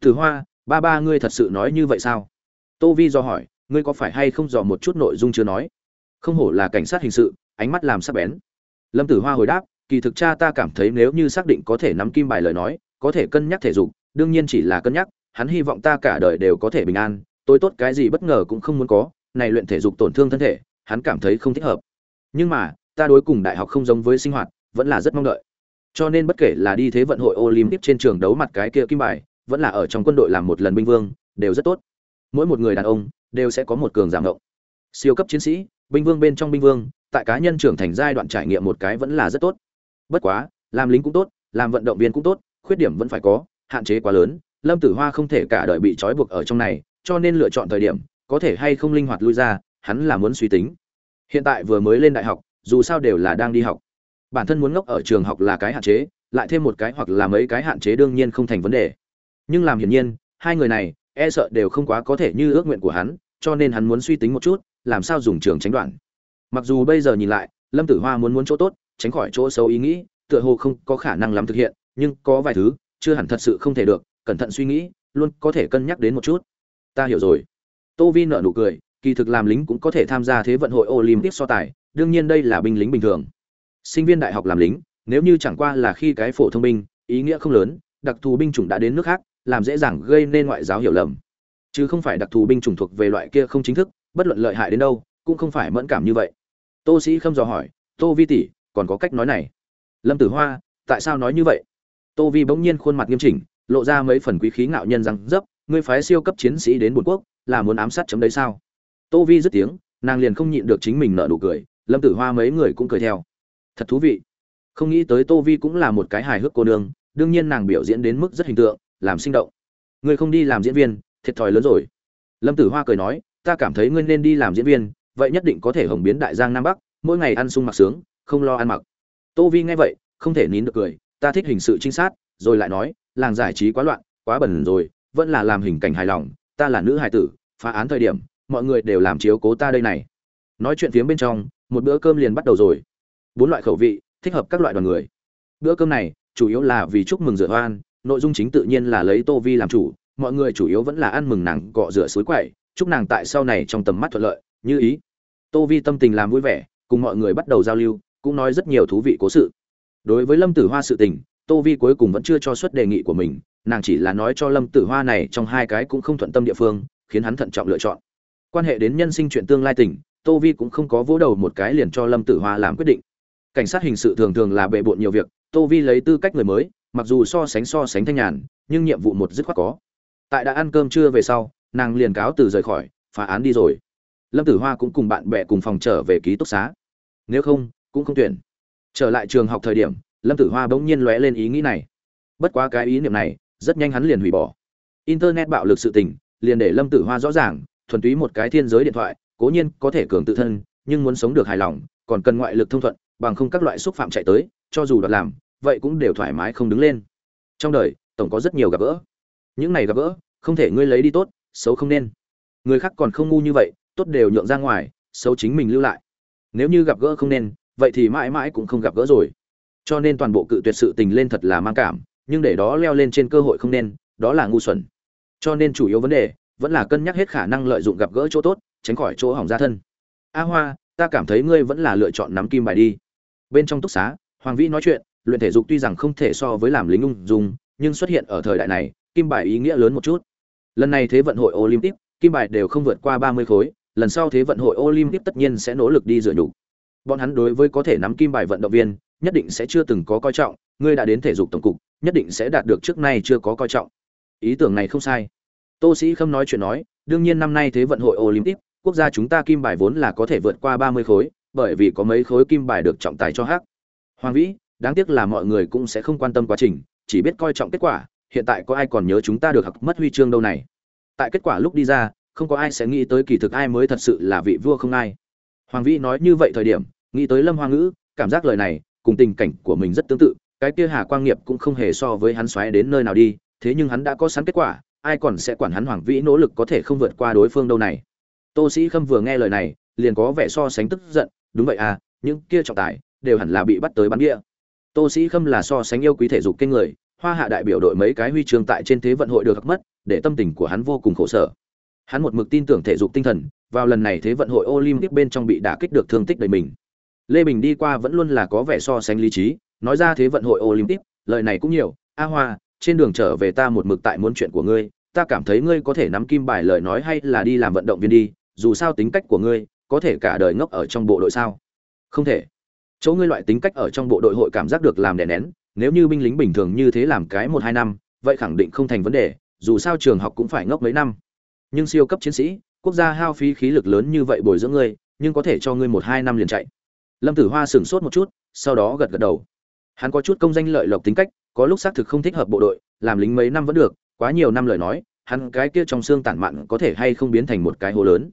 A: Tử hoa, ba ba ngươi thật sự nói như vậy sao? Tô vi do hỏi, ngươi có phải hay không dò một chút nội dung chưa nói? Không hổ là cảnh sát hình sự, ánh mắt làm sắc bén. Lâm tử hoa hồi đáp, kỳ thực cha ta cảm thấy nếu như xác định có thể nắm kim bài lời nói, có thể cân nhắc thể dục, đương nhiên chỉ là cân nhắc, hắn hy vọng ta cả đời đều có thể bình an, tôi tốt cái gì bất ngờ cũng không muốn có, này luyện thể dục tổn thương thân thể, hắn cảm thấy không thích hợp. Nhưng mà, ta đối cùng đại học không giống với sinh hoạt vẫn là rất mong đợi. Cho nên bất kể là đi thế vận hội olympic trên trường đấu mặt cái kia kim bài, vẫn là ở trong quân đội làm một lần binh vương, đều rất tốt. Mỗi một người đàn ông đều sẽ có một cường giảm động. Siêu cấp chiến sĩ, binh vương bên trong binh vương, tại cá nhân trưởng thành giai đoạn trải nghiệm một cái vẫn là rất tốt. Bất quá, làm lính cũng tốt, làm vận động viên cũng tốt, khuyết điểm vẫn phải có, hạn chế quá lớn, lâm tử hoa không thể cả đời bị trói buộc ở trong này, cho nên lựa chọn thời điểm, có thể hay không linh hoạt lui ra, hắn là muốn suy tính. Hiện tại vừa mới lên đại học, dù sao đều là đang đi học bản thân muốn ngốc ở trường học là cái hạn chế, lại thêm một cái hoặc là mấy cái hạn chế đương nhiên không thành vấn đề. Nhưng làm hiển nhiên, hai người này e sợ đều không quá có thể như ước nguyện của hắn, cho nên hắn muốn suy tính một chút, làm sao dùng trường tránh đoạn. Mặc dù bây giờ nhìn lại, lâm tử hoa muốn muốn chỗ tốt, tránh khỏi chỗ xấu ý nghĩ, tựa hồ không có khả năng lắm thực hiện, nhưng có vài thứ, chưa hẳn thật sự không thể được, cẩn thận suy nghĩ, luôn có thể cân nhắc đến một chút. Ta hiểu rồi. Tô vi nở nụ cười, kỳ thực làm lính cũng có thể tham gia thế vận hội olympic so tài, đương nhiên đây là binh lính bình thường sinh viên đại học làm lính, nếu như chẳng qua là khi cái phổ thông binh, ý nghĩa không lớn, đặc thù binh chủng đã đến nước khác, làm dễ dàng gây nên ngoại giáo hiểu lầm. Chứ không phải đặc thù binh chủng thuộc về loại kia không chính thức, bất luận lợi hại đến đâu, cũng không phải mẫn cảm như vậy. Tô sĩ khâm dò hỏi, tô vi tỷ, còn có cách nói này? Lâm tử hoa, tại sao nói như vậy? Tô vi bỗng nhiên khuôn mặt nghiêm chỉnh, lộ ra mấy phần quý khí ngạo nhân rằng dấp ngươi phái siêu cấp chiến sĩ đến bồn quốc, là muốn ám sát chấm đấy sao? Tô vi dứt tiếng, nàng liền không nhịn được chính mình nợ nụ cười, lâm tử hoa mấy người cũng cười theo thật thú vị. Không nghĩ tới tô vi cũng là một cái hài hước cô nương, đương nhiên nàng biểu diễn đến mức rất hình tượng, làm sinh động. Ngươi không đi làm diễn viên, thiệt thòi lớn rồi. Lâm tử hoa cười nói, ta cảm thấy ngươi nên đi làm diễn viên, vậy nhất định có thể hồng biến đại giang nam bắc, mỗi ngày ăn sung mặc sướng, không lo ăn mặc. Tô vi nghe vậy, không thể nín được cười, ta thích hình sự trinh sát, rồi lại nói, làng giải trí quá loạn, quá bẩn rồi, vẫn là làm hình cảnh hài lòng, ta là nữ hài tử, phá án thời điểm, mọi người đều làm chiếu cố ta đây này. Nói chuyện phía bên trong, một bữa cơm liền bắt đầu rồi bốn loại khẩu vị, thích hợp các loại đoàn người. Bữa cơm này, chủ yếu là vì chúc mừng rửa hoan, nội dung chính tự nhiên là lấy tô vi làm chủ, mọi người chủ yếu vẫn là ăn mừng nàng cọ rửa suối quậy chúc nàng tại sau này trong tầm mắt thuận lợi, như ý. Tô vi tâm tình làm vui vẻ, cùng mọi người bắt đầu giao lưu, cũng nói rất nhiều thú vị cố sự. Đối với lâm tử hoa sự tình, tô vi cuối cùng vẫn chưa cho xuất đề nghị của mình, nàng chỉ là nói cho lâm tử hoa này trong hai cái cũng không thuận tâm địa phương, khiến hắn thận trọng lựa chọn. Quan hệ đến nhân sinh chuyện tương lai tình, tô vi cũng không có vỗ đầu một cái liền cho lâm tử hoa làm quyết định cảnh sát hình sự thường thường là bệ bộn nhiều việc, tô vi lấy tư cách người mới, mặc dù so sánh so sánh thanh nhàn, nhưng nhiệm vụ một dứt khoát có. Tại đã ăn cơm trưa về sau, nàng liền cáo từ rời khỏi, phá án đi rồi. Lâm tử hoa cũng cùng bạn bè cùng phòng trở về ký túc xá. Nếu không, cũng không tuyển. Trở lại trường học thời điểm, lâm tử hoa bỗng nhiên lóe lên ý nghĩ này. Bất quá cái ý niệm này, rất nhanh hắn liền hủy bỏ. Internet bạo lực sự tình, liền để lâm tử hoa rõ ràng, thuần túy một cái thiên giới điện thoại, cố nhiên có thể cường tự thân, nhưng muốn sống được hài lòng, còn cần ngoại lực thông thuận bằng không các loại xúc phạm chạy tới, cho dù đoạt làm, vậy cũng đều thoải mái không đứng lên. Trong đời, tổng có rất nhiều gặp gỡ. Những này gặp gỡ, không thể ngươi lấy đi tốt, xấu không nên. Người khác còn không ngu như vậy, tốt đều nhượng ra ngoài, xấu chính mình lưu lại. Nếu như gặp gỡ không nên, vậy thì mãi mãi cũng không gặp gỡ rồi. Cho nên toàn bộ cự tuyệt sự tình lên thật là mang cảm, nhưng để đó leo lên trên cơ hội không nên, đó là ngu xuẩn. Cho nên chủ yếu vấn đề, vẫn là cân nhắc hết khả năng lợi dụng gặp gỡ chỗ tốt, tránh khỏi chỗ hỏng ra thân. A hoa, ta cảm thấy ngươi vẫn là lựa chọn nắm kim bài đi bên trong túc xá, hoàng vĩ nói chuyện, luyện thể dục tuy rằng không thể so với làm lính ung dung, nhưng xuất hiện ở thời đại này, kim bài ý nghĩa lớn một chút. Lần này thế vận hội olympic, kim bài đều không vượt qua ba mươi khối, lần sau thế vận hội olympic tất nhiên sẽ nỗ lực đi dựa nhục. Bọn hắn đối với có thể nắm kim bài vận động viên, nhất định sẽ chưa từng có coi trọng, ngươi đã đến thể dục tổng cục, nhất định sẽ đạt được trước nay chưa có coi trọng. Ý tưởng này không sai. Tô sĩ không nói chuyện nói, đương nhiên năm nay thế vận hội olympic, quốc gia chúng ta kim bài vốn là có thể vượt qua ba mươi khối bởi vì có mấy khối kim bài được trọng tài cho hắc. Hoàng vĩ, đáng tiếc là mọi người cũng sẽ không quan tâm quá trình, chỉ biết coi trọng kết quả, hiện tại có ai còn nhớ chúng ta được học mất huy chương đâu này? Tại kết quả lúc đi ra, không có ai sẽ nghĩ tới kỳ thực ai mới thật sự là vị vua không ai. Hoàng vĩ nói như vậy thời điểm, nghĩ tới lâm hoa ngữ, cảm giác lời này, cùng tình cảnh của mình rất tương tự, cái kia hà quang nghiệp cũng không hề so với hắn xoáy đến nơi nào đi, thế nhưng hắn đã có sẵn kết quả, ai còn sẽ quản hắn hoàng vĩ nỗ lực có thể không vượt qua đối phương đâu này? Tô sĩ khâm vừa nghe lời này, liền có vẻ so sánh tức giận đúng vậy à những kia trọng tài, đều hẳn là bị bắt tới bắn đĩa. Tô sĩ khâm là so sánh yêu quý thể dục kinh người, hoa hạ đại biểu đội mấy cái huy chương tại trên thế vận hội được mất, để tâm tình của hắn vô cùng khổ sở. Hắn một mực tin tưởng thể dục tinh thần, vào lần này thế vận hội olympic bên trong bị đả kích được thương tích đầy mình. Lê bình đi qua vẫn luôn là có vẻ so sánh lý trí, nói ra thế vận hội olympic, lời này cũng nhiều, a hoa, trên đường trở về ta một mực tại muốn chuyện của ngươi, ta cảm thấy ngươi có thể nắm kim bài lời nói hay là đi làm vận động viên đi, dù sao tính cách của ngươi có thể cả đời ngốc ở trong bộ đội sao? Không thể. Chỗ ngươi loại tính cách ở trong bộ đội hội cảm giác được làm đè nén, nếu như binh lính bình thường như thế làm cái một hai năm, vậy khẳng định không thành vấn đề, dù sao trường học cũng phải ngốc mấy năm. Nhưng siêu cấp chiến sĩ, quốc gia hao phí khí lực lớn như vậy bồi dưỡng ngươi, nhưng có thể cho ngươi một hai năm liền chạy. Lâm tử hoa sửng sốt một chút, sau đó gật gật đầu. Hắn có chút công danh lợi lộc tính cách, có lúc xác thực không thích hợp bộ đội, làm lính mấy năm vẫn được, quá nhiều năm lời nói, hắn cái kia trong xương tản mạn có thể hay không biến thành một cái hố lớn.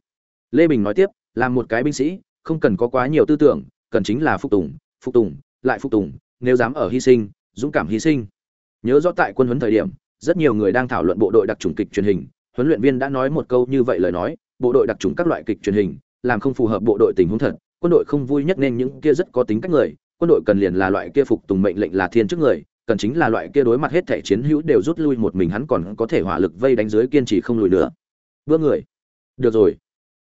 A: Lê bình nói tiếp làm một cái binh sĩ, không cần có quá nhiều tư tưởng, cần chính là phục tùng phục tùng, lại phục tùng, nếu dám ở hy sinh, dũng cảm hy sinh. Nhớ rõ tại quân huấn thời điểm, rất nhiều người đang thảo luận bộ đội đặc trùng kịch truyền hình, huấn luyện viên đã nói một câu như vậy lời nói, bộ đội đặc trùng các loại kịch truyền hình, làm không phù hợp bộ đội tình huống thật, quân đội không vui nhất nên những kia rất có tính cách người, quân đội cần liền là loại kia phục tùng mệnh lệnh là thiên trước người, cần chính là loại kia đối mặt hết thể chiến hữu đều rút lui một mình hắn còn có thể hỏa lực vây đánh dưới kiên trì không lùi nữa. Bước người. Được rồi.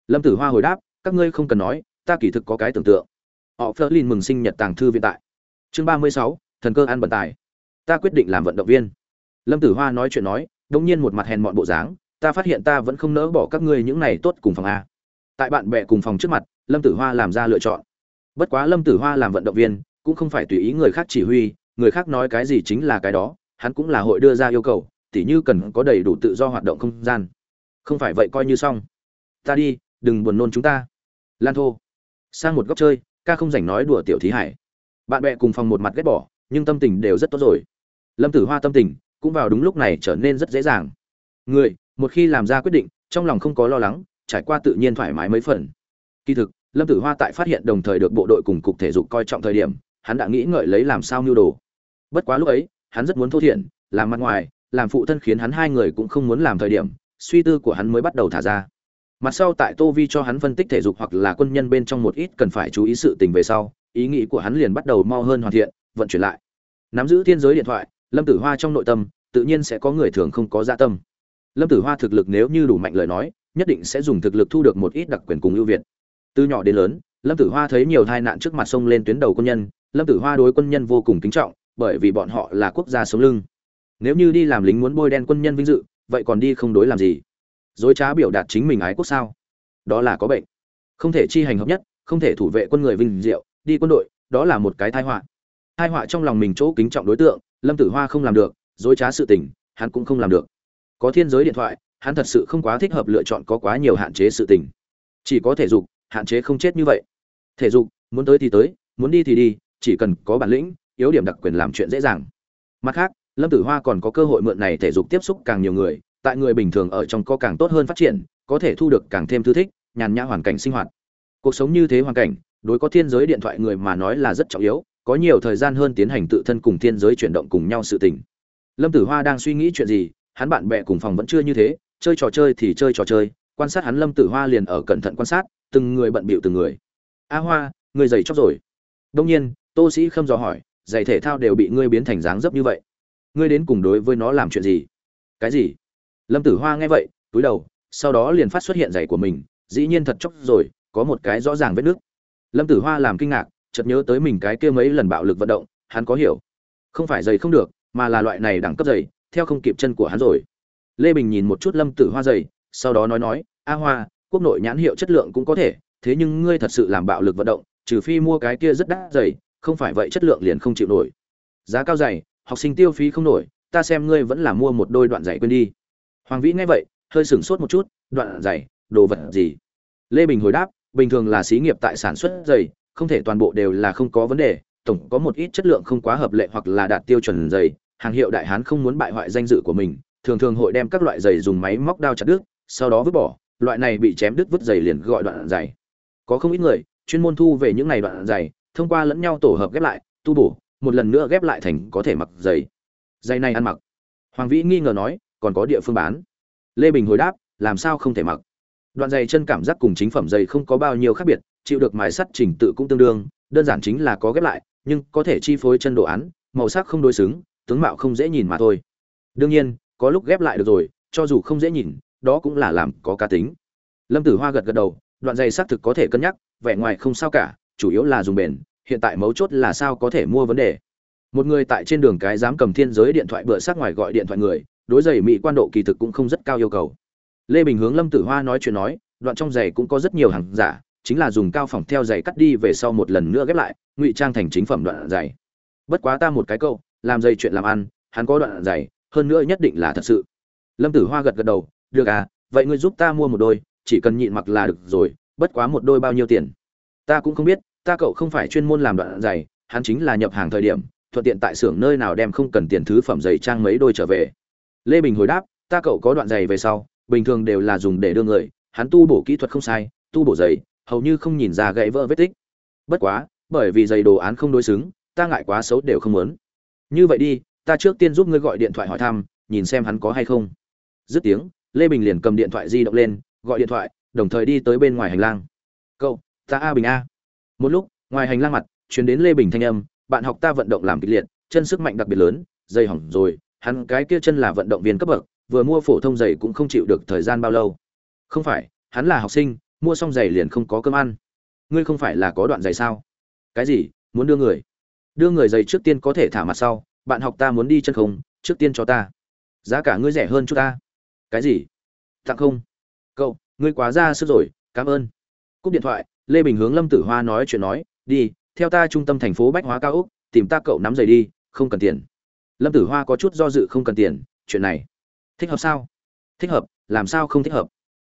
A: Lâm tử hoa hồi đáp các ngươi không cần nói, ta kỳ thực có cái tưởng tượng. Họ phớt lên mừng sinh nhật tàng thư viện tại. Chương ba mươi sáu, thần cơ ăn bận tài. Ta quyết định làm vận động viên. Lâm tử hoa nói chuyện nói đông nhiên một mặt hèn mọn bộ dáng, ta phát hiện ta vẫn không nỡ bỏ các ngươi những này tốt cùng phòng a. Tại bạn bè cùng phòng trước mặt, lâm tử hoa làm ra lựa chọn. Bất quá lâm tử hoa làm vận động viên, cũng không phải tùy ý người khác chỉ huy, người khác nói cái gì chính là cái đó, hắn cũng là hội đưa ra yêu cầu, tỉ như cần có đầy đủ tự do hoạt động không gian. Không phải vậy coi như xong. Ta đi, đừng buồn nôn chúng ta lan thô. Sang một góc chơi, ca không rảnh nói đùa tiểu thí hải. Bạn bè cùng phòng một mặt ghét bỏ, nhưng tâm tình đều rất tốt rồi. Lâm tử hoa tâm tình cũng vào đúng lúc này trở nên rất dễ dàng. Người, một khi làm ra quyết định, trong lòng không có lo lắng, trải qua tự nhiên thoải mái mấy phần. Kỳ thực, lâm tử hoa tại phát hiện đồng thời được bộ đội cùng cục thể dục coi trọng thời điểm, hắn đã nghĩ ngợi lấy làm sao mưu đồ. Bất quá lúc ấy, hắn rất muốn thô thiển làm mặt ngoài, làm phụ thân khiến hắn hai người cũng không muốn làm thời điểm, suy tư của hắn mới bắt đầu thả ra mặt sau tại tô vi cho hắn phân tích thể dục hoặc là quân nhân bên trong một ít cần phải chú ý sự tình về sau, ý nghĩ của hắn liền bắt đầu mau hơn hoàn thiện, vận chuyển lại. Nắm giữ thiên giới điện thoại, lâm tử hoa trong nội tâm, tự nhiên sẽ có người thường không có gia tâm. Lâm tử hoa thực lực nếu như đủ mạnh lời nói, nhất định sẽ dùng thực lực thu được một ít đặc quyền cùng ưu việt. Từ nhỏ đến lớn, lâm tử hoa thấy nhiều tai nạn trước mặt sông lên tuyến đầu quân nhân, lâm tử hoa đối quân nhân vô cùng kính trọng, bởi vì bọn họ là quốc gia sống lưng. Nếu như đi làm lính muốn bôi đen quân nhân vinh dự, vậy còn đi không đối làm gì dối trá biểu đạt chính mình ái quốc sao? Đó là có bệnh. Không thể chi hành hợp nhất, không thể thủ vệ quân người vinh diệu, đi quân đội, đó là một cái tai họa. Tai họa trong lòng mình chỗ kính trọng đối tượng, lâm tử hoa không làm được, dối trá sự tình, hắn cũng không làm được. Có thiên giới điện thoại, hắn thật sự không quá thích hợp lựa chọn có quá nhiều hạn chế sự tình. Chỉ có thể dục, hạn chế không chết như vậy. Thể dục, muốn tới thì tới, muốn đi thì đi, chỉ cần có bản lĩnh, yếu điểm đặc quyền làm chuyện dễ dàng. Mặt khác, lâm tử hoa còn có cơ hội mượn này thể dục tiếp xúc càng nhiều người tại người bình thường ở trong có càng tốt hơn phát triển, có thể thu được càng thêm thư thích, nhàn nhã hoàn cảnh sinh hoạt. Cuộc sống như thế hoàn cảnh, đối có thiên giới điện thoại người mà nói là rất trọng yếu, có nhiều thời gian hơn tiến hành tự thân cùng thiên giới chuyển động cùng nhau sự tình. Lâm tử hoa đang suy nghĩ chuyện gì, hắn bạn bè cùng phòng vẫn chưa như thế, chơi trò chơi thì chơi trò chơi, quan sát hắn lâm tử hoa liền ở cẩn thận quan sát, từng người bận bịu từng người. A hoa, người giày chóc rồi. Đông nhiên, tô sĩ khâm dò hỏi giày thể thao đều bị ngươi biến thành dáng dấp như vậy. Ngươi đến cùng đối với nó làm chuyện gì? Cái gì? Lâm tử hoa nghe vậy, túi đầu, sau đó liền phát xuất hiện giày của mình, dĩ nhiên thật chóc rồi, có một cái rõ ràng vết nước. Lâm tử hoa làm kinh ngạc, chợt nhớ tới mình cái kia mấy lần bạo lực vận động, hắn có hiểu. Không phải giày không được, mà là loại này đẳng cấp giày, theo không kịp chân của hắn rồi. Lê bình nhìn một chút lâm tử hoa giày, sau đó nói nói, a hoa, quốc nội nhãn hiệu chất lượng cũng có thể, thế nhưng ngươi thật sự làm bạo lực vận động, trừ phi mua cái kia rất đắt giày, không phải vậy chất lượng liền không chịu nổi. Giá cao giày, học sinh tiêu phí không nổi, ta xem ngươi vẫn là mua một đôi đoạn giày quên đi hoàng vĩ nghe vậy, hơi sửng sốt một chút, đoạn giày, đồ vật gì? Lê bình hồi đáp, bình thường là xí nghiệp tại sản xuất giày, không thể toàn bộ đều là không có vấn đề, tổng có một ít chất lượng không quá hợp lệ hoặc là đạt tiêu chuẩn giày. Hàng hiệu đại hán không muốn bại hoại danh dự của mình, thường thường hội đem các loại giày dùng máy móc đao chặt đứt, sau đó vứt bỏ, loại này bị chém đứt vứt giày liền gọi đoạn giày. Có không ít người, chuyên môn thu về những này đoạn giày, thông qua lẫn nhau tổ hợp ghép lại, tu bổ, một lần nữa ghép lại thành có thể mặc giày. Giày này ăn mặc. Hoàng vĩ nghi ngờ nói còn có địa phương bán. Lê bình hồi đáp, làm sao không thể mặc? Đoạn giày chân cảm giác cùng chính phẩm giày không có bao nhiêu khác biệt, chịu được mài sắt trình tự cũng tương đương, đơn giản chính là có ghép lại, nhưng có thể chi phối chân đồ án, màu sắc không đối xứng, tướng mạo không dễ nhìn mà thôi. Đương nhiên, có lúc ghép lại được rồi, cho dù không dễ nhìn, đó cũng là làm có cá tính. Lâm tử hoa gật gật đầu, đoạn giày xác thực có thể cân nhắc, vẻ ngoài không sao cả, chủ yếu là dùng bền, hiện tại mấu chốt là sao có thể mua vấn đề. Một người tại trên đường cái dám cầm thiên giới điện thoại bựa sát ngoài gọi điện thoại người đối giày mỹ quan độ kỳ thực cũng không rất cao yêu cầu. Lê bình hướng lâm tử hoa nói chuyện nói, đoạn trong giày cũng có rất nhiều hàng giả, chính là dùng cao phỏng theo giày cắt đi về sau một lần nữa ghép lại, ngụy trang thành chính phẩm đoạn giày. Bất quá ta một cái câu, làm giày chuyện làm ăn, hắn có đoạn giày, hơn nữa nhất định là thật sự. Lâm tử hoa gật gật đầu, được à vậy ngươi giúp ta mua một đôi, chỉ cần nhịn mặc là được rồi, bất quá một đôi bao nhiêu tiền? Ta cũng không biết, ta cậu không phải chuyên môn làm đoạn giày, hắn chính là nhập hàng thời điểm, thuận tiện tại xưởng nơi nào đem không cần tiền thứ phẩm giày trang mấy đôi trở về lê bình hồi đáp, ta cậu có đoạn giày về sau, bình thường đều là dùng để đưa người, hắn tu bổ kỹ thuật không sai, tu bổ giày, hầu như không nhìn ra gãy vỡ vết tích. Bất quá, bởi vì giày đồ án không đối xứng, ta ngại quá xấu đều không muốn. Như vậy đi, ta trước tiên giúp ngươi gọi điện thoại hỏi thăm, nhìn xem hắn có hay không. Dứt tiếng, lê bình liền cầm điện thoại di động lên, gọi điện thoại, đồng thời đi tới bên ngoài hành lang. Cậu, ta a bình a. Một lúc, ngoài hành lang mặt chuyển đến lê bình thanh âm, bạn học ta vận động làm kịch liệt, chân sức mạnh đặc biệt lớn, dây hỏng rồi hắn cái kia chân là vận động viên cấp bậc, vừa mua phổ thông giày cũng không chịu được thời gian bao lâu. Không phải, hắn là học sinh, mua xong giày liền không có cơm ăn. Ngươi không phải là có đoạn giày sao? Cái gì? Muốn đưa người? Đưa người giày trước tiên có thể thả mặt sau, bạn học ta muốn đi chân không, trước tiên cho ta. Giá cả ngươi rẻ hơn chút ta. Cái gì? Tặng không. Cậu, ngươi quá ra sức rồi, cảm ơn. Cúp điện thoại, lê bình hướng lâm tử hoa nói chuyện nói, đi, theo ta trung tâm thành phố bách hóa cao úc, tìm ta cậu nắm giày đi, không cần tiền lâm tử hoa có chút do dự không cần tiền, chuyện này thích hợp sao? Thích hợp, làm sao không thích hợp?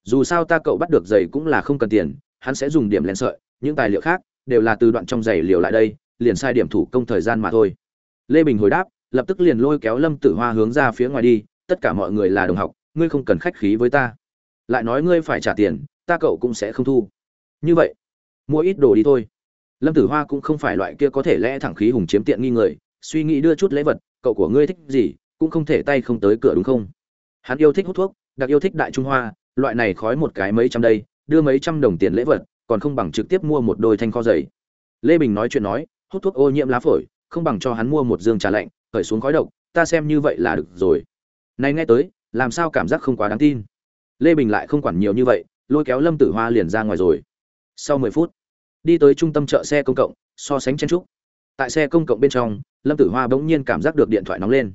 A: Dù sao ta cậu bắt được giày cũng là không cần tiền, hắn sẽ dùng điểm len sợi, những tài liệu khác đều là từ đoạn trong giày liều lại đây, liền sai điểm thủ công thời gian mà thôi. Lê bình hồi đáp, lập tức liền lôi kéo lâm tử hoa hướng ra phía ngoài đi, tất cả mọi người là đồng học, ngươi không cần khách khí với ta. Lại nói ngươi phải trả tiền, ta cậu cũng sẽ không thu. Như vậy, mua ít đồ đi thôi. Lâm tử hoa cũng không phải loại kia có thể lẽ thẳng khí hùng chiếm tiện nghi người, suy nghĩ đưa chút lễ vật cậu của ngươi thích gì, cũng không thể tay không tới cửa đúng không? Hắn yêu thích hút thuốc, đặc yêu thích đại trung hoa, loại này khói một cái mấy trăm đây, đưa mấy trăm đồng tiền lễ vật, còn không bằng trực tiếp mua một đôi thanh kho giày. Lê bình nói chuyện nói, hút thuốc ô nhiễm lá phổi, không bằng cho hắn mua một dương trà lạnh, khởi xuống khói độc, ta xem như vậy là được rồi. Này nghe tới, làm sao cảm giác không quá đáng tin? Lê bình lại không quản nhiều như vậy, lôi kéo lâm tử hoa liền ra ngoài rồi. Sau mười phút, đi tới trung tâm chợ xe công cộng, so sánh chen trúc. Tại xe công cộng bên trong lâm tử hoa bỗng nhiên cảm giác được điện thoại nóng lên.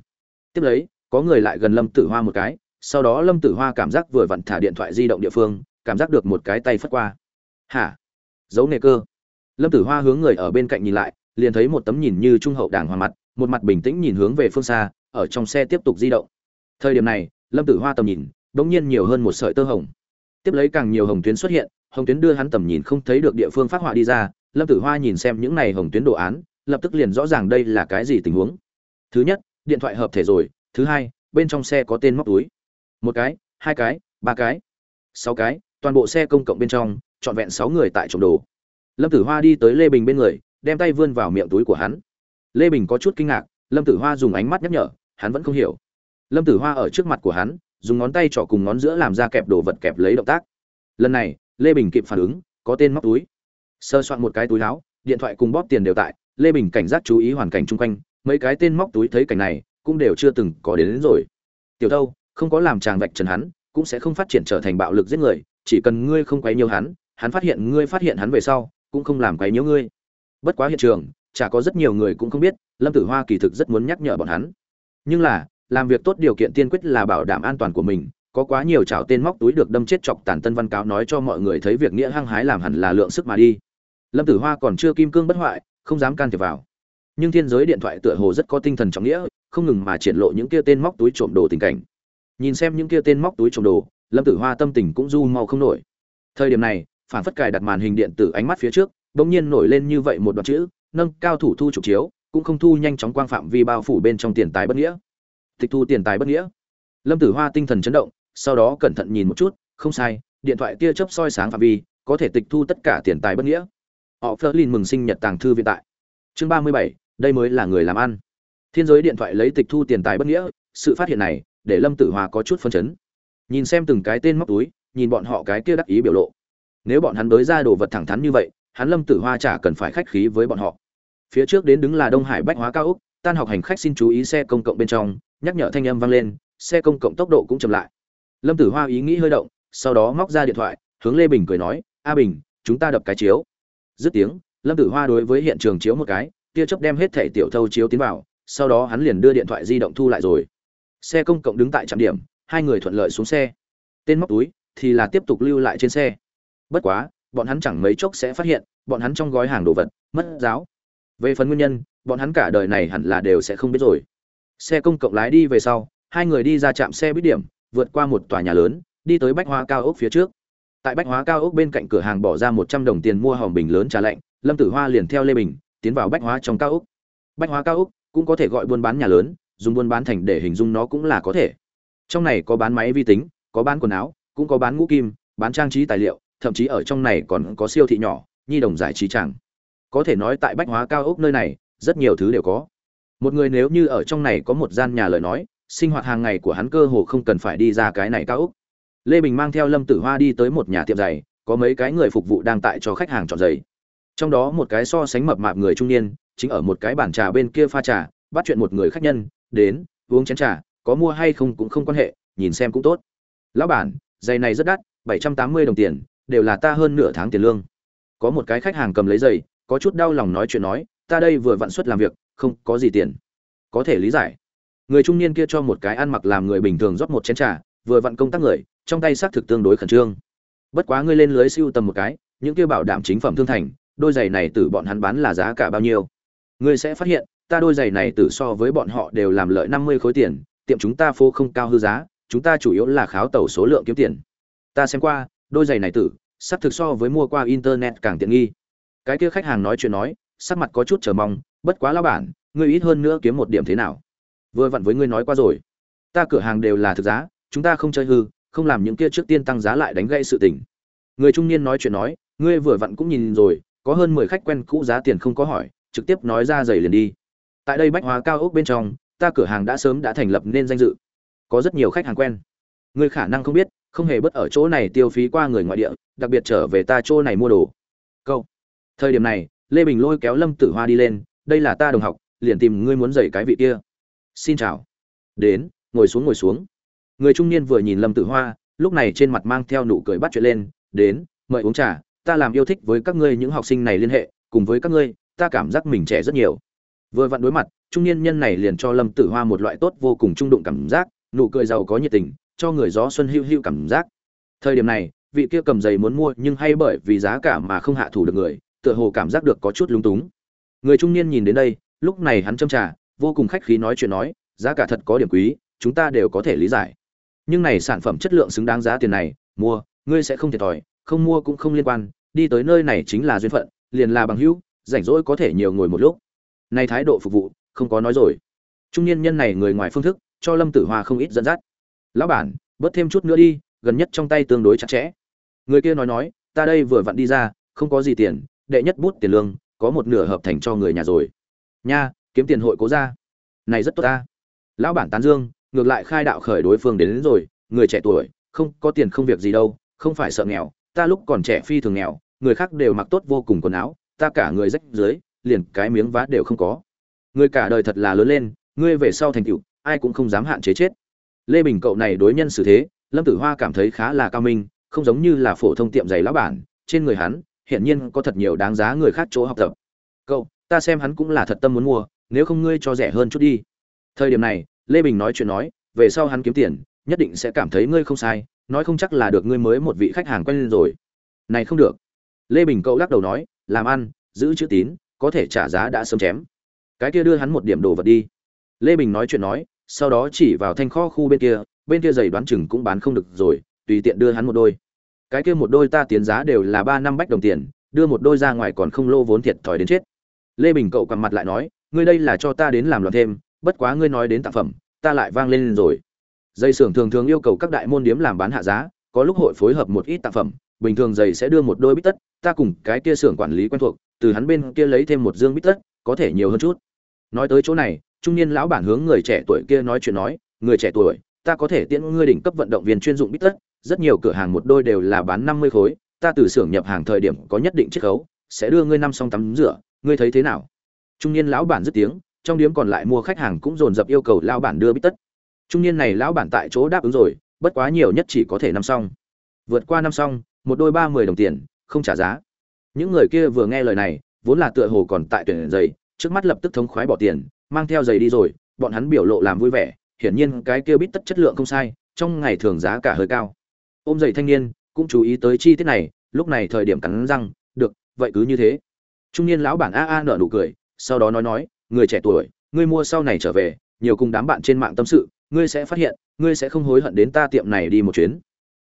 A: Tiếp lấy, có người lại gần lâm tử hoa một cái, sau đó lâm tử hoa cảm giác vừa vặn thả điện thoại di động địa phương, cảm giác được một cái tay phất qua. Hả? Giấu nghề cơ. Lâm tử hoa hướng người ở bên cạnh nhìn lại, liền thấy một tấm nhìn như trung hậu đảng hoa mặt, một mặt bình tĩnh nhìn hướng về phương xa, ở trong xe tiếp tục di động. Thời điểm này, lâm tử hoa tầm nhìn đ ỗ n g nhiên nhiều hơn một sợi tơ hồng. Tiếp lấy càng nhiều hồng tuyến xuất hiện, hồng tuyến đưa hắn tầm nhìn không thấy được địa phương phát họa đi ra, lâm tử hoa nhìn xem những này hồng tuyến đồ án lập tức liền rõ ràng đây là cái gì tình huống. Thứ nhất, điện thoại hợp thể rồi. Thứ hai, bên trong xe có tên móc túi. Một cái, hai cái, ba cái, sáu cái, toàn bộ xe công cộng bên trong, trọn vẹn sáu người tại trộm đồ. Lâm tử hoa đi tới lê bình bên người, đem tay vươn vào miệng túi của hắn. Lê bình có chút kinh ngạc, lâm tử hoa dùng ánh mắt nhắc nhở, hắn vẫn không hiểu. Lâm tử hoa ở trước mặt của hắn, dùng ngón tay trỏ cùng ngón giữa làm ra kẹp đồ vật kẹp lấy động tác. Lần này, lê bình kịp phản ứng, có tên móc túi. Sơ soạn một cái túi áo, điện thoại cùng bóp tiền đều tại lê bình cảnh giác chú ý hoàn cảnh chung quanh mấy cái tên móc túi thấy cảnh này cũng đều chưa từng có đến, đến rồi. Tiểu thâu không có làm chàng vạch trần hắn cũng sẽ không phát triển trở thành bạo lực giết người chỉ cần ngươi không quấy nhiều hắn hắn phát hiện ngươi phát hiện hắn về sau cũng không làm quấy nhiễu ngươi. Bất quá hiện trường chả có rất nhiều người cũng không biết lâm tử hoa kỳ thực rất muốn nhắc nhở bọn hắn. Nhưng là làm việc tốt điều kiện tiên quyết là bảo đảm an toàn của mình có quá nhiều chảo tên móc túi được đâm chết chọc tàn tân văn cáo nói cho mọi người thấy việc nghĩa hăng hái làm hẳn là lượng sức mà đi. Lâm tử hoa còn chưa kim cương bất hoại không dám can thiệp vào. Nhưng thiên giới điện thoại tựa hồ rất có tinh thần trọng nghĩa, không ngừng mà triển lộ những kia tên móc túi trộm đồ tình cảnh. Nhìn xem những kia tên móc túi trộm đồ, lâm tử hoa tâm tình cũng du mau không nổi. Thời điểm này, phản phất cài đặt màn hình điện tử ánh mắt phía trước, bỗng nhiên nổi lên như vậy một đoạn chữ, nâng cao thủ thu trục chiếu, cũng không thu nhanh chóng quang phạm vi bao phủ bên trong tiền tài bất nghĩa. Tịch thu tiền tài bất nghĩa. Lâm tử hoa tinh thần chấn động, sau đó cẩn thận nhìn một chút, không sai, điện thoại tia chớp soi sáng phạm vi, có thể tịch thu tất cả tiền tài bất nghĩa họ Flerlin mừng sinh nhật tàng thư viện tại. Chương ba mươi bảy, đây mới là người làm ăn. Thiên giới điện thoại lấy tịch thu tiền tài bất nghĩa, sự phát hiện này, để lâm tử hoa có chút phân chấn. Nhìn xem từng cái tên móc túi, nhìn bọn họ cái kia đắc ý biểu lộ. Nếu bọn hắn đối ra đồ vật thẳng thắn như vậy, hắn lâm tử hoa chả cần phải khách khí với bọn họ. Phía trước đến đứng là đông hải bách hóa cao úc, tan học hành khách xin chú ý xe công cộng bên trong, nhắc nhở thanh âm vang lên, xe công cộng tốc độ cũng chậm lại. Lâm tử hoa ý nghĩ hơi động, sau đó móc ra điện thoại, hướng lê bình cười nói, a bình, chúng ta đập cái chiếu dứt tiếng, lâm tử hoa đối với hiện trường chiếu một cái, tia chớp đem hết thẻ tiểu thâu chiếu tiến vào, sau đó hắn liền đưa điện thoại di động thu lại rồi. Xe công cộng đứng tại trạm điểm, hai người thuận lợi xuống xe. Tên móc túi thì là tiếp tục lưu lại trên xe. Bất quá, bọn hắn chẳng mấy chốc sẽ phát hiện, bọn hắn trong gói hàng đồ vật, mất giáo. Về phần nguyên nhân, bọn hắn cả đời này hẳn là đều sẽ không biết rồi. Xe công cộng lái đi về sau, hai người đi ra trạm xe buýt điểm, vượt qua một tòa nhà lớn, đi tới bách hoa cao ốc phía trước tại bách hóa cao ốc bên cạnh cửa hàng bỏ ra một trăm đồng tiền mua hòm bình lớn trà lạnh, lâm tử hoa liền theo lê bình tiến vào bách hóa trong cao ốc. Bách hóa cao ốc cũng có thể gọi buôn bán nhà lớn, dùng buôn bán thành để hình dung nó cũng là có thể. Trong này có bán máy vi tính, có bán quần áo, cũng có bán ngũ kim, bán trang trí tài liệu, thậm chí ở trong này còn có siêu thị nhỏ, nhi đồng giải trí chẳng có thể nói tại bách hóa cao ốc nơi này, rất nhiều thứ đều có. Một người nếu như ở trong này có một gian nhà lời nói, sinh hoạt hàng ngày của hắn cơ hồ không cần phải đi ra cái này cao ốc lê bình mang theo lâm tử hoa đi tới một nhà tiệm giày, có mấy cái người phục vụ đang tại cho khách hàng chọn giày. Trong đó một cái so sánh mập mạp người trung niên, chính ở một cái bàn trà bên kia pha trà, bắt chuyện một người khách nhân, đến, uống chén trà, có mua hay không cũng không quan hệ, nhìn xem cũng tốt. Lão bản, giày này rất đắt, bảy trăm tám mươi đồng tiền, đều là ta hơn nửa tháng tiền lương. Có một cái khách hàng cầm lấy giày, có chút đau lòng nói chuyện nói, ta đây vừa vặn suất làm việc, không có gì tiền. Có thể lý giải. Người trung niên kia cho một cái ăn mặc làm người bình thường rót một chén trà vừa vặn công tác người, trong tay xác thực tương đối khẩn trương. Bất quá ngươi lên lưới siêu tầm một cái, những kia bảo đảm chính phẩm thương thành, đôi giày này từ bọn hắn bán là giá cả bao nhiêu? Ngươi sẽ phát hiện, ta đôi giày này từ so với bọn họ đều làm lợi năm mươi khối tiền, tiệm chúng ta phô không cao hư giá, chúng ta chủ yếu là kháo tẩu số lượng kiếm tiền. Ta xem qua, đôi giày này tử sắp thực so với mua qua internet càng tiện nghi. Cái kia khách hàng nói chuyện nói, sắc mặt có chút chờ mong, bất quá lão bản, ngươi ít hơn nữa kiếm một điểm thế nào? Vừa vặn với ngươi nói qua rồi. Ta cửa hàng đều là thực giá chúng ta không chơi hư, không làm những kia trước tiên tăng giá lại đánh gãy sự tình. Người trung niên nói chuyện nói, ngươi vừa vặn cũng nhìn rồi, có hơn mười khách quen cũ giá tiền không có hỏi, trực tiếp nói ra giày liền đi. Tại đây bách hóa cao ốc bên trong, ta cửa hàng đã sớm đã thành lập nên danh dự. Có rất nhiều khách hàng quen. Ngươi khả năng không biết, không hề bất ở chỗ này tiêu phí qua người ngoại địa, đặc biệt trở về ta chỗ này mua đồ. Câu. Thời điểm này, lê bình lôi kéo lâm tử hoa đi lên, đây là ta đồng học, liền tìm ngươi muốn giày cái vị kia. Xin chào. Đến, ngồi xuống ngồi xuống người trung niên vừa nhìn lâm tử hoa, lúc này trên mặt mang theo nụ cười bắt chuyện lên, đến, mời uống trà, ta làm yêu thích với các ngươi những học sinh này liên hệ, cùng với các ngươi, ta cảm giác mình trẻ rất nhiều. Vừa vặn đối mặt, trung niên nhân này liền cho lâm tử hoa một loại tốt vô cùng trung đụng cảm giác, nụ cười giàu có nhiệt tình, cho người gió xuân hữu hữu cảm giác. Thời điểm này, vị kia cầm giày muốn mua nhưng hay bởi vì giá cả mà không hạ thủ được người, tựa hồ cảm giác được có chút lúng túng. Người trung niên nhìn đến đây, lúc này hắn châm trà, vô cùng khách khí nói chuyện nói, giá cả thật có điểm quý, chúng ta đều có thể lý giải nhưng này sản phẩm chất lượng xứng đáng giá tiền này, mua, ngươi sẽ không thiệt thòi, không mua cũng không liên quan, đi tới nơi này chính là duyên phận, liền là bằng hữu, rảnh rỗi có thể nhiều ngồi một lúc. Này thái độ phục vụ, không có nói rồi. Trung niên nhân này người ngoài phương thức, cho lâm tử hoa không ít dẫn dắt. Lão bản, bớt thêm chút nữa đi, gần nhất trong tay tương đối chặt chẽ. Người kia nói nói, ta đây vừa vặn đi ra, không có gì tiền, đệ nhất bút tiền lương, có một nửa hợp thành cho người nhà rồi. Nha, kiếm tiền hội cố ra. Này rất tốt ta. Lão bản tán dương ngược lại khai đạo khởi đối phương đến, đến rồi người trẻ tuổi không có tiền không việc gì đâu không phải sợ nghèo ta lúc còn trẻ phi thường nghèo người khác đều mặc tốt vô cùng quần áo ta cả người rách dưới liền cái miếng vá đều không có. Người cả đời thật là lớn lên ngươi về sau thành tựu ai cũng không dám hạn chế chết. Lê bình cậu này đối nhân xử thế lâm tử hoa cảm thấy khá là cao minh không giống như là phổ thông tiệm giày lão bản trên người hắn hiển nhiên có thật nhiều đáng giá người khác chỗ học tập. Cậu ta xem hắn cũng là thật tâm muốn mua nếu không ngươi cho rẻ hơn chút đi. Thời điểm này lê bình nói chuyện nói, về sau hắn kiếm tiền, nhất định sẽ cảm thấy ngươi không sai, nói không chắc là được ngươi mới một vị khách hàng quen lên rồi. Này không được. Lê bình cậu lắc đầu nói, làm ăn, giữ chữ tín, có thể trả giá đã sớm chém. Cái kia đưa hắn một điểm đồ vật đi. Lê bình nói chuyện nói, sau đó chỉ vào thanh kho khu bên kia bên kia giày đoán chừng cũng bán không được rồi, tùy tiện đưa hắn một đôi. Cái kia một đôi ta tiến giá đều là ba năm bách đồng tiền, đưa một đôi ra ngoài còn không lô vốn thiệt thòi đến chết. Lê bình cậu quằn mặt lại nói, ngươi đây là cho ta đến làm loạn thêm bất quá ngươi nói đến tặng phẩm, ta lại vang lên rồi. Dây xưởng thường thường yêu cầu các đại môn điếm làm bán hạ giá, có lúc hội phối hợp một ít tặng phẩm, bình thường giày sẽ đưa một đôi bít tất, ta cùng cái kia xưởng quản lý quen thuộc, từ hắn bên kia lấy thêm một dương bít tất, có thể nhiều hơn chút. Nói tới chỗ này, trung niên lão bản hướng người trẻ tuổi kia nói chuyện nói, người trẻ tuổi, ta có thể tiễn ngươi đỉnh cấp vận động viên chuyên dụng bít tất, rất nhiều cửa hàng một đôi đều là bán năm mươi khối, ta từ xưởng nhập hàng thời điểm có nhất định chiết khấu, sẽ đưa ngươi năm xong tắm rửa, ngươi thấy thế nào? Trung niên lão bản dứt tiếng trong điếm còn lại mua khách hàng cũng dồn dập yêu cầu lão bản đưa bít tất. Trung niên này lão bản tại chỗ đáp ứng rồi, bất quá nhiều nhất chỉ có thể năm xong. Vượt qua năm xong, một đôi ba mươi đồng tiền, không trả giá. Những người kia vừa nghe lời này, vốn là tựa hồ còn tại tuyển giày, trước mắt lập tức thống khoái bỏ tiền, mang theo giày đi rồi, bọn hắn biểu lộ làm vui vẻ, hiển nhiên cái kia bít tất chất lượng không sai, trong ngày thường giá cả hơi cao. Ôm giày thanh niên, cũng chú ý tới chi tiết này, lúc này thời điểm cắn răng, được, vậy cứ như thế. Trung niên lão bản a a nở nụ cười, sau đó nói nói người trẻ tuổi, ngươi mua sau này trở về, nhiều cùng đám bạn trên mạng tâm sự, ngươi sẽ phát hiện, ngươi sẽ không hối hận đến ta tiệm này đi một chuyến.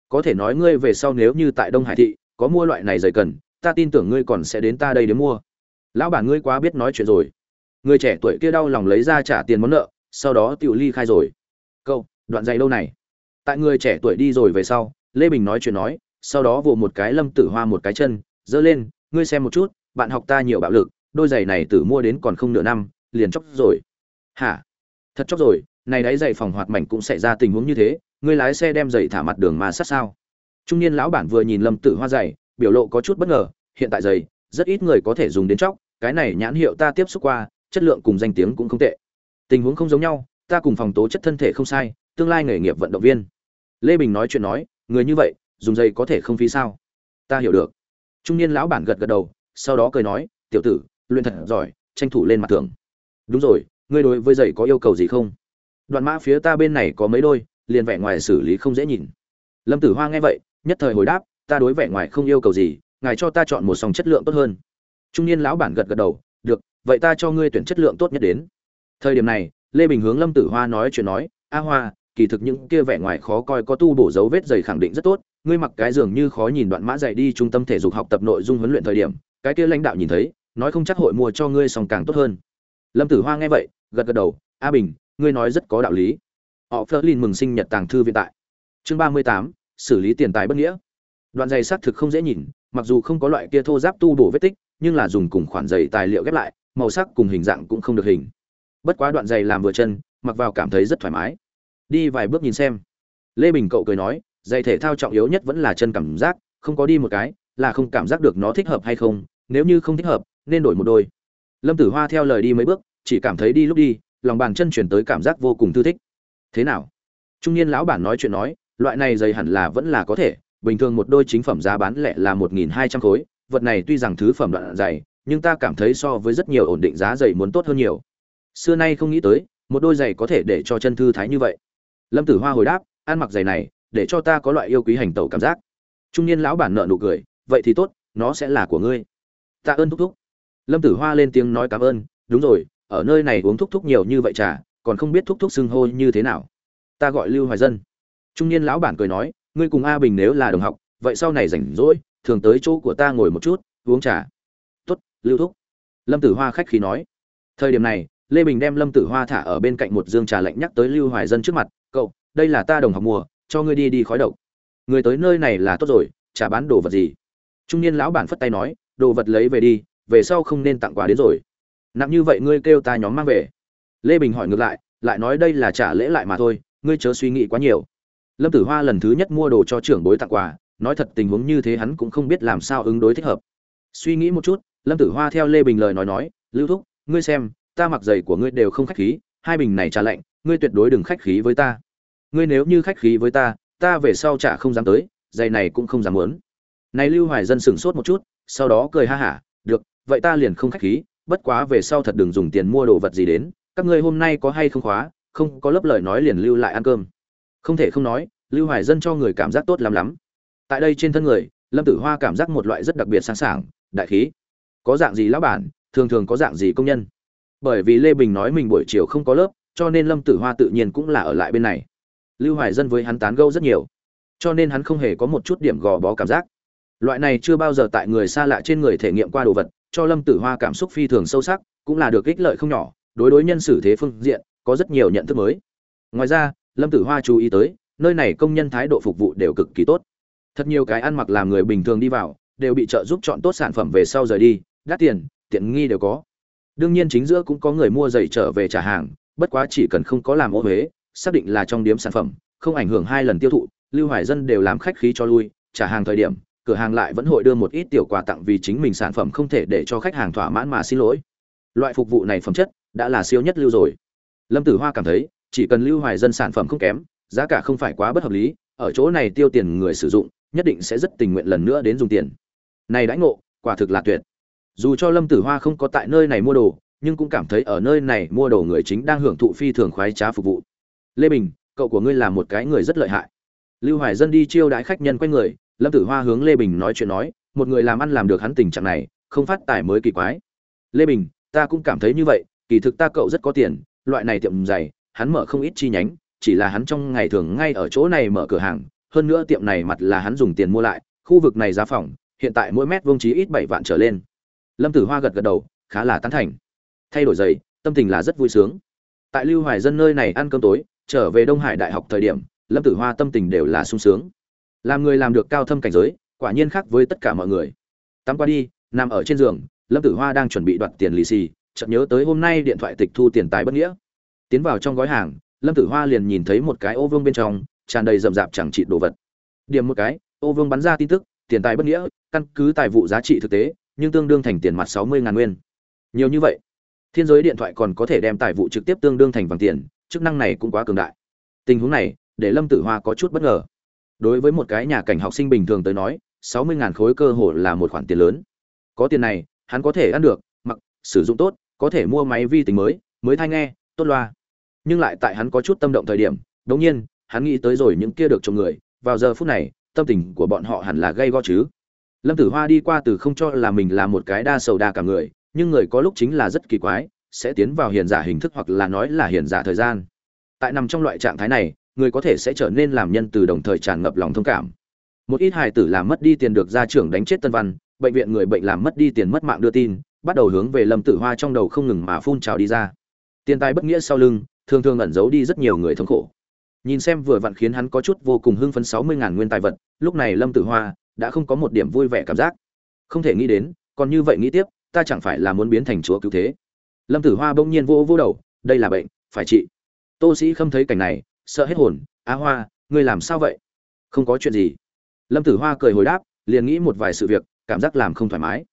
A: Có thể nói ngươi về sau nếu như tại đông hải thị, có mua loại này giày cần, ta tin tưởng ngươi còn sẽ đến ta đây để mua. Lão bản ngươi quá biết nói chuyện rồi. Người trẻ tuổi kia đau lòng lấy ra trả tiền món nợ, sau đó tiểu ly khai rồi. Câu, đoạn giày lâu này. Tại người trẻ tuổi đi rồi về sau, lê bình nói chuyện nói, sau đó vồ một cái lâm tử hoa một cái chân giơ lên, ngươi xem một chút, bạn học ta nhiều bạo lực, đôi giày này tử mua đến còn không nửa năm liền chóc rồi. Hả? Thật chóc rồi, này đáy giày phòng hoạt mảnh cũng xảy ra tình huống như thế người lái xe đem giày thả mặt đường mà sát sao? Trung niên lão bản vừa nhìn lâm tử hoa giày, biểu lộ có chút bất ngờ, hiện tại giày, rất ít người có thể dùng đến chóc, cái này nhãn hiệu ta tiếp xúc qua, chất lượng cùng danh tiếng cũng không tệ. Tình huống không giống nhau, ta cùng phòng tố chất thân thể không sai, tương lai nghề nghiệp vận động viên. Lê bình nói chuyện nói, người như vậy, dùng giày có thể không phí sao? Ta hiểu được. Trung niên lão bản gật gật đầu, sau đó cười nói, tiểu tử, luyện thật giỏi, tranh thủ lên mặt thường đúng rồi, ngươi đối với giày có yêu cầu gì không? Đoạn mã phía ta bên này có mấy đôi, liền vẻ ngoài xử lý không dễ nhìn. Lâm tử hoa nghe vậy, nhất thời hồi đáp, ta đối vẻ ngoài không yêu cầu gì, ngài cho ta chọn một sòng chất lượng tốt hơn. Trung niên lão bản gật gật đầu, được, vậy ta cho ngươi tuyển chất lượng tốt nhất đến. Thời điểm này, lê bình hướng lâm tử hoa nói chuyện nói, a hoa, kỳ thực những kia vẻ ngoài khó coi có tu bổ dấu vết giày khẳng định rất tốt, ngươi mặc cái dường như khó nhìn đoạn mã dày đi trung tâm thể dục học tập nội dung huấn luyện thời điểm, cái kia lãnh đạo nhìn thấy, nói không chắc hội mua cho ngươi sòng càng tốt hơn lâm tử hoa nghe vậy, gật gật đầu, a bình, ngươi nói rất có đạo lý. Họ phớt lên mừng sinh nhật tàng thư viện tại. Chương ba mươi tám, xử lý tiền tài bất nghĩa. Đoạn giày xác thực không dễ nhìn, mặc dù không có loại kia thô giáp tu bổ vết tích, nhưng là dùng cùng khoản giày tài liệu ghép lại, màu sắc cùng hình dạng cũng không được hình. Bất quá đoạn giày làm vừa chân, mặc vào cảm thấy rất thoải mái. Đi vài bước nhìn xem. Lê bình cậu cười nói, giày thể thao trọng yếu nhất vẫn là chân cảm giác, không có đi một cái là không cảm giác được nó thích hợp hay không, nếu như không thích hợp, nên đổi một đôi. Lâm tử hoa theo lời đi mấy bước chỉ cảm thấy đi lúc đi, lòng bàn chân chuyển tới cảm giác vô cùng thư thích. Thế nào? Trung niên lão bản nói chuyện nói, loại này giày hẳn là vẫn là có thể, bình thường một đôi chính phẩm giá bán lẻ là một nghìn hai trăm khối, vật này tuy rằng thứ phẩm đoạn giày, nhưng ta cảm thấy so với rất nhiều ổn định giá giày muốn tốt hơn nhiều. Xưa nay không nghĩ tới, một đôi giày có thể để cho chân thư thái như vậy. Lâm tử hoa hồi đáp, ăn mặc giày này, để cho ta có loại yêu quý hành tẩu cảm giác. Trung niên lão bản nợ nụ cười, vậy thì tốt, nó sẽ là của ngươi. Tạ ơn thúc thúc. Lâm tử hoa lên tiếng nói cảm ơn, đúng rồi ở nơi này uống thúc thúc nhiều như vậy trà, còn không biết thúc thúc xưng hô như thế nào. Ta gọi lưu hoài dân. Trung niên lão bản cười nói, ngươi cùng a bình nếu là đồng học, vậy sau này rảnh rỗi, thường tới chỗ của ta ngồi một chút, uống trà. Tốt, lưu thúc. Lâm tử hoa khách khí nói. Thời điểm này, lê bình đem lâm tử hoa thả ở bên cạnh một dương trà lạnh nhắc tới lưu hoài dân trước mặt, cậu, đây là ta đồng học mua cho ngươi đi đi khói độc. Người tới nơi này là tốt rồi, chả bán đồ vật gì? Trung niên lão bản phất tay nói, đồ vật lấy về đi, về sau không nên tặng quà đến rồi nặng như vậy ngươi kêu ta nhóm mang về. Lê bình hỏi ngược lại lại nói đây là trả lễ lại mà thôi, ngươi chớ suy nghĩ quá nhiều. Lâm tử hoa lần thứ nhất mua đồ cho trưởng bối tặng quà, nói thật tình huống như thế hắn cũng không biết làm sao ứng đối thích hợp. Suy nghĩ một chút, lâm tử hoa theo lê bình lời nói nói, lưu thúc, ngươi xem, ta mặc giày của ngươi đều không khách khí, hai bình này trả lạnh, ngươi tuyệt đối đừng khách khí với ta. Ngươi nếu như khách khí với ta ta về sau trả không dám tới, giày này cũng không dám muốn. Này lưu hoài dân sửng sốt một chút, sau đó cười ha hả, được, vậy ta liền không khách khí bất quá về sau thật đừng dùng tiền mua đồ vật gì đến, các ngươi hôm nay có hay không khóa, không có lớp lời nói liền lưu lại ăn cơm. Không thể không nói, lưu hoài dân cho người cảm giác tốt lắm lắm. Tại đây trên thân người, lâm tử hoa cảm giác một loại rất đặc biệt sáng sảng, đại khí. Có dạng gì lão bản, thường thường có dạng gì công nhân. Bởi vì lê bình nói mình buổi chiều không có lớp, cho nên lâm tử hoa tự nhiên cũng là ở lại bên này. Lưu hoài dân với hắn tán gẫu rất nhiều. Cho nên hắn không hề có một chút điểm gò bó cảm giác. Loại này chưa bao giờ tại người xa lạ trên người thể nghiệm qua đồ vật cho lâm tử hoa cảm xúc phi thường sâu sắc, cũng là được ích lợi không nhỏ, đối đối nhân xử thế phương diện, có rất nhiều nhận thức mới. Ngoài ra, lâm tử hoa chú ý tới, nơi này công nhân thái độ phục vụ đều cực kỳ tốt. Thật nhiều cái ăn mặc làm người bình thường đi vào, đều bị trợ giúp chọn tốt sản phẩm về sau rời đi, đắt tiền, tiện nghi đều có. Đương nhiên chính giữa cũng có người mua giày trở về trả hàng, bất quá chỉ cần không có làm ô huế xác định là trong điểm sản phẩm, không ảnh hưởng hai lần tiêu thụ, lưu hoài dân đều làm khách khí cho lui, trả hàng thời điểm cửa hàng lại vẫn hội đưa một ít tiểu quà tặng vì chính mình sản phẩm không thể để cho khách hàng thỏa mãn mà xin lỗi. Loại phục vụ này phẩm chất đã là siêu nhất lưu rồi. Lâm tử hoa cảm thấy, chỉ cần lưu hoài dân sản phẩm không kém, giá cả không phải quá bất hợp lý, ở chỗ này tiêu tiền người sử dụng, nhất định sẽ rất tình nguyện lần nữa đến dùng tiền. Này đãi ngộ, quả thực là tuyệt. Dù cho lâm tử hoa không có tại nơi này mua đồ, nhưng cũng cảm thấy ở nơi này mua đồ người chính đang hưởng thụ phi thường khoái trá phục vụ. Lê bình, cậu của ngươi là một cái người rất lợi hại. Lưu hoài dân đi chiêu đãi khách nhân quanh người lâm tử hoa hướng lê bình nói chuyện nói, một người làm ăn làm được hắn tình trạng này, không phát tài mới kỳ quái. Lê bình, ta cũng cảm thấy như vậy, kỳ thực ta cậu rất có tiền, loại này tiệm giày, hắn mở không ít chi nhánh, chỉ là hắn trong ngày thường ngay ở chỗ này mở cửa hàng, hơn nữa tiệm này mặt là hắn dùng tiền mua lại, khu vực này giá phòng, hiện tại mỗi mét vuông chí ít bảy vạn trở lên. Lâm tử hoa gật gật đầu, khá là tán thành. Thay đổi giày, tâm tình là rất vui sướng. Tại lưu hoài dân nơi này ăn cơm tối, trở về đông hải đại học thời điểm, lâm tử hoa tâm tình đều là sung sướng làm người làm được cao thâm cảnh giới, quả nhiên khác với tất cả mọi người. Tắm qua đi, nằm ở trên giường, lâm tử hoa đang chuẩn bị đoạt tiền lì xì, chợt nhớ tới hôm nay điện thoại tịch thu tiền tài bất nghĩa. Tiến vào trong gói hàng, lâm tử hoa liền nhìn thấy một cái ô vương bên trong, tràn đầy rậm rạp chẳng trị đồ vật. Điểm một cái, ô vương bắn ra tin tức, tiền tài bất nghĩa, căn cứ tài vụ giá trị thực tế, nhưng tương đương thành tiền mặt sáu mươi ngàn nguyên. Nhiều như vậy, thiên giới điện thoại còn có thể đem tài vụ trực tiếp tương đương thành vàng tiền, chức năng này cũng quá cường đại. Tình huống này, để lâm tử hoa có chút bất ngờ đối với một cái nhà cảnh học sinh bình thường tới nói, sáu mươi ngàn khối cơ hồ là một khoản tiền lớn. Có tiền này, hắn có thể ăn được, mặc, sử dụng tốt, có thể mua máy vi tính mới mới thay nghe, tốt loa. Nhưng lại tại hắn có chút tâm động thời điểm đống nhiên, hắn nghĩ tới rồi những kia được chồng người, vào giờ phút này, tâm tình của bọn họ hẳn là gây go chứ. Lâm tử hoa đi qua từ không cho là mình là một cái đa sầu đa cả người, nhưng người có lúc chính là rất kỳ quái, sẽ tiến vào hiền giả hình thức hoặc là nói là hiền giả thời gian. Tại nằm trong loại trạng thái này người có thể sẽ trở nên làm nhân từ đồng thời tràn ngập lòng thông cảm. Một ít hài tử làm mất đi tiền được gia trưởng đánh chết tân văn, bệnh viện người bệnh làm mất đi tiền mất mạng đưa tin, bắt đầu hướng về lâm tử hoa trong đầu không ngừng mà phun trào đi ra. Tiền tài bất nghĩa sau lưng, thường thường ẩn giấu đi rất nhiều người thống khổ. Nhìn xem vừa vặn khiến hắn có chút vô cùng hưng phấn sáu mươi ngàn nguyên tài vật, lúc này lâm tử hoa đã không có một điểm vui vẻ cảm giác. Không thể nghĩ đến, còn như vậy nghĩ tiếp, ta chẳng phải là muốn biến thành chúa cứu thế. Lâm tử hoa bỗng nhiên vô vô đầu, đây là bệnh, phải trị. Tô sĩ không thấy cảnh này sợ hết hồn á hoa, ngươi làm sao vậy? Không có chuyện gì. Lâm tử hoa cười hồi đáp, liền nghĩ một vài sự việc, cảm giác làm không thoải mái.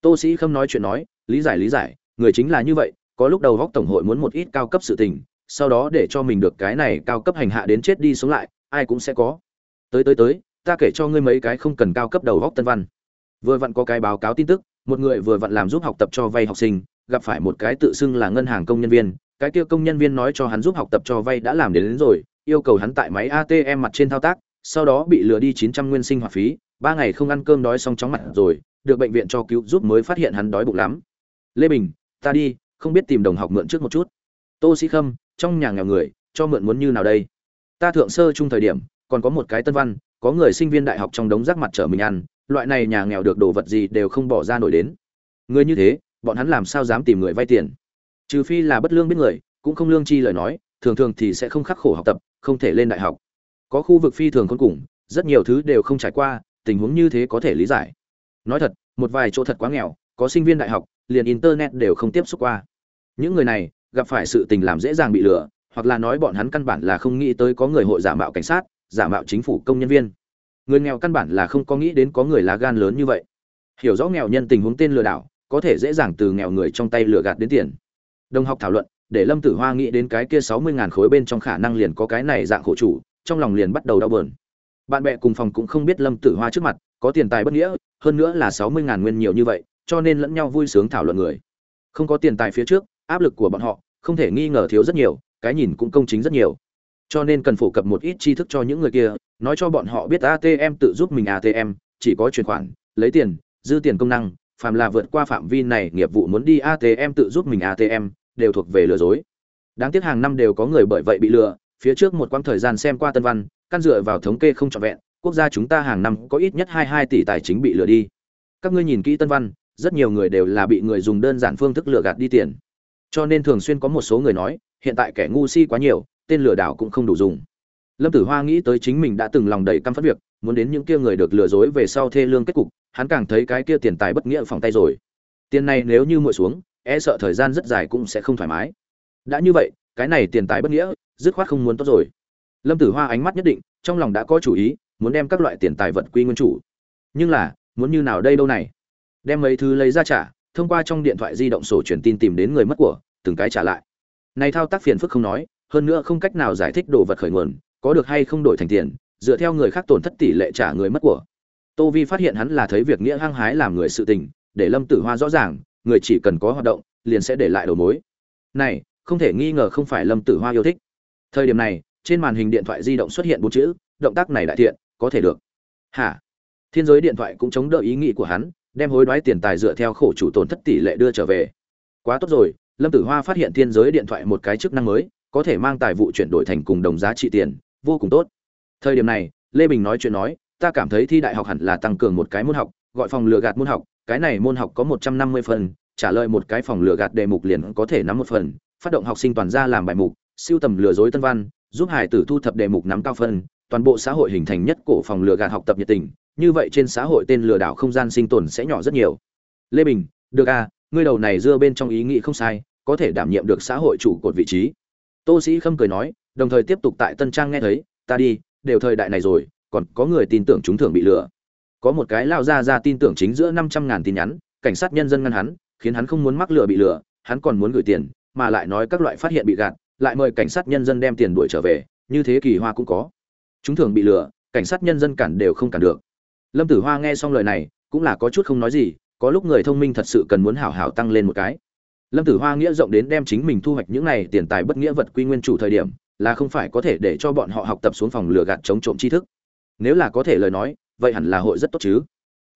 A: Tô sĩ không nói chuyện nói, lý giải lý giải, người chính là như vậy, có lúc đầu góc tổng hội muốn một ít cao cấp sự tình, sau đó để cho mình được cái này cao cấp hành hạ đến chết đi sống lại, ai cũng sẽ có. Tới tới tới, ta kể cho ngươi mấy cái không cần cao cấp đầu góc tân văn. Vừa vặn có cái báo cáo tin tức, một người vừa vặn làm giúp học tập cho vay học sinh, gặp phải một cái tự xưng là ngân hàng công nhân viên cái kia công nhân viên nói cho hắn giúp học tập cho vay đã làm đến, đến rồi yêu cầu hắn tại máy atm mặt trên thao tác sau đó bị lừa đi chín trăm nguyên sinh hoạt phí ba ngày không ăn cơm đói xong chóng mặt rồi được bệnh viện cho cứu giúp mới phát hiện hắn đói bụng lắm. Lê bình ta đi không biết tìm đồng học mượn trước một chút. Tô sĩ khâm trong nhà nghèo người cho mượn muốn như nào đây? Ta thượng sơ chung thời điểm còn có một cái tân văn có người sinh viên đại học trong đống rác mặt trở mình ăn loại này nhà nghèo được đồ vật gì đều không bỏ ra nổi đến. Người như thế bọn hắn làm sao dám tìm người vay tiền? Trừ phi là bất lương biết người, cũng không lương chi lời nói, thường thường thì sẽ không khắc khổ học tập, không thể lên đại học. Có khu vực phi thường khôn cùng, rất nhiều thứ đều không trải qua, tình huống như thế có thể lý giải. Nói thật, một vài chỗ thật quá nghèo, có sinh viên đại học, liền internet đều không tiếp xúc qua. Những người này, gặp phải sự tình làm dễ dàng bị lừa, hoặc là nói bọn hắn căn bản là không nghĩ tới có người hội giả mạo cảnh sát, giả mạo chính phủ công nhân viên. Người nghèo căn bản là không có nghĩ đến có người lá gan lớn như vậy. Hiểu rõ nghèo nhân tình huống tên lừa đảo, có thể dễ dàng từ nghèo người trong tay lừa gạt đến tiền đồng học thảo luận, để lâm tử hoa nghĩ đến cái kia sáu mươi ngàn khối bên trong khả năng liền có cái này dạng khổ chủ, trong lòng liền bắt đầu đau bờn bạn bè cùng phòng cũng không biết lâm tử hoa trước mặt, có tiền tài bất nghĩa, hơn nữa là sáu mươi ngàn nguyên nhiều như vậy, cho nên lẫn nhau vui sướng thảo luận người. Không có tiền tài phía trước, áp lực của bọn họ, không thể nghi ngờ thiếu rất nhiều, cái nhìn cũng công chính rất nhiều. Cho nên cần phổ cập một ít tri thức cho những người kia, nói cho bọn họ biết atm tự giúp mình atm chỉ có chuyển khoản, lấy tiền, dư tiền công năng, phàm là vượt qua phạm vi này, nghiệp vụ muốn đi atm tự giúp mình atm đều thuộc về lừa dối. Đáng tiếc hàng năm đều có người bởi vậy bị lừa, phía trước một quãng thời gian xem qua tân văn, căn dựa vào thống kê không trọn vẹn, quốc gia chúng ta hàng năm có ít nhất hai hai tỷ tài chính bị lừa đi. Các ngươi nhìn kỹ tân văn, rất nhiều người đều là bị người dùng đơn giản phương thức lừa gạt đi tiền. Cho nên thường xuyên có một số người nói, hiện tại kẻ ngu si quá nhiều, tên lừa đảo cũng không đủ dùng. Lâm tử hoa nghĩ tới chính mình đã từng lòng đầy căm phẫn việc, muốn đến những kia người được lừa dối về sau thê lương kết cục, hắn càng thấy cái kia tiền tài bất nghĩa phòng tay rồi. Tiền này nếu như muội xuống e sợ thời gian rất dài cũng sẽ không thoải mái. Đã như vậy, cái này tiền tài bất nghĩa, dứt khoát không muốn tốt rồi. Lâm tử hoa ánh mắt nhất định, trong lòng đã có chủ ý, muốn đem các loại tiền tài vật quy nguyên chủ. Nhưng là, muốn như nào đây đâu này? Đem mấy thứ lấy ra trả, thông qua trong điện thoại di động sổ truyền tin tìm đến người mất của, từng cái trả lại. Này thao tác phiền phức không nói, hơn nữa không cách nào giải thích đồ vật khởi nguồn, có được hay không đổi thành tiền, dựa theo người khác tổn thất tỷ lệ trả người mất của. Tô vi phát hiện hắn là thấy việc nghĩa hăng hái làm người sự tình, để lâm tử hoa rõ ràng người chỉ cần có hoạt động, liền sẽ để lại đầu mối. Này, không thể nghi ngờ không phải lâm tử hoa yêu thích. Thời điểm này, trên màn hình điện thoại di động xuất hiện bốn chữ, động tác này đại thiện, có thể được. Hả? Thiên giới điện thoại cũng chống đỡ ý nghĩ của hắn, đem hối đoái tiền tài dựa theo khổ chủ tổn thất tỷ lệ đưa trở về. Quá tốt rồi, lâm tử hoa phát hiện thiên giới điện thoại một cái chức năng mới, có thể mang tài vụ chuyển đổi thành cùng đồng giá trị tiền, vô cùng tốt. Thời điểm này, lê bình nói chuyện nói, ta cảm thấy thi đại học hẳn là tăng cường một cái môn học gọi phòng lừa gạt môn học, cái này môn học có một trăm năm mươi phần, trả lời một cái phòng lừa gạt đề mục liền có thể nắm một phần, phát động học sinh toàn ra làm bài mục, siêu tầm lừa dối tân văn, giúp hải tử thu thập đề mục nắm cao phân toàn bộ xã hội hình thành nhất cổ phòng lừa gạt học tập nhiệt tình, như vậy trên xã hội tên lừa đảo không gian sinh tồn sẽ nhỏ rất nhiều. Lê bình, được à ngươi đầu này dưa bên trong ý nghĩ không sai, có thể đảm nhiệm được xã hội chủ cột vị trí. Tô sĩ khâm cười nói, đồng thời tiếp tục tại tân trang nghe thấy, ta đi, đều thời đại này rồi, còn có người tin tưởng chúng thường bị lừa có một cái lao ra ra tin tưởng chính giữa năm trăm ngàn tin nhắn, cảnh sát nhân dân ngăn hắn, khiến hắn không muốn mắc lừa bị lừa, hắn còn muốn gửi tiền, mà lại nói các loại phát hiện bị gạt, lại mời cảnh sát nhân dân đem tiền đuổi trở về, như thế kỳ hoa cũng có. Chúng thường bị lừa, cảnh sát nhân dân cản đều không cản được. Lâm tử hoa nghe xong lời này, cũng là có chút không nói gì, có lúc người thông minh thật sự cần muốn hảo hảo tăng lên một cái. Lâm tử hoa nghĩa rộng đến đem chính mình thu hoạch những này tiền tài bất nghĩa vật quy nguyên chủ thời điểm, là không phải có thể để cho bọn họ học tập xuống phòng lừa gạt chống trộm tri thức. Nếu là có thể lời nói vậy hẳn là hội rất tốt chứ.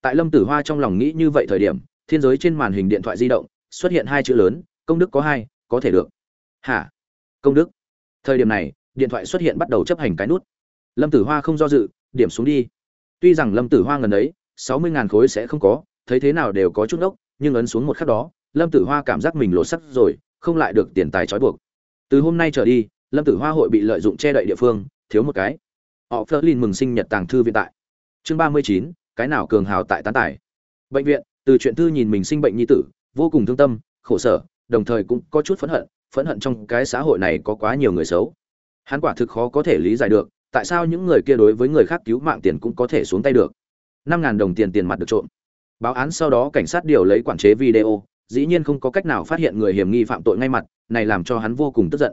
A: Tại lâm tử hoa trong lòng nghĩ như vậy thời điểm, thiên giới trên màn hình điện thoại di động xuất hiện hai chữ lớn, công đức có hai, có thể được. Hả? Công đức? Thời điểm này, điện thoại xuất hiện bắt đầu chấp hành cái nút. Lâm tử hoa không do dự, điểm xuống đi. Tuy rằng lâm tử hoa ngần ấy, sáu mươi ngàn khối sẽ không có, thấy thế nào đều có chút ốc nhưng ấn xuống một khắc đó, lâm tử hoa cảm giác mình lột sắc rồi, không lại được tiền tài trói buộc. Từ hôm nay trở đi, lâm tử hoa hội bị lợi dụng che đậy địa phương, thiếu một cái. Họ phớt lên mừng sinh nhật tàng thư viện tại chương ba mươi chín, cái nào cường hào tại tán tài? Bệnh viện, từ chuyện thư nhìn mình sinh bệnh nhi tử, vô cùng thương tâm, khổ sở, đồng thời cũng có chút phẫn hận phẫn hận trong cái xã hội này có quá nhiều người xấu. Hắn quả thực khó có thể lý giải được, tại sao những người kia đối với người khác cứu mạng tiền cũng có thể xuống tay được. Năm ngàn đồng tiền tiền mặt được trộm. Báo án sau đó cảnh sát điều lấy quản chế video, dĩ nhiên không có cách nào phát hiện người hiểm nghi phạm tội ngay mặt, này làm cho hắn vô cùng tức giận.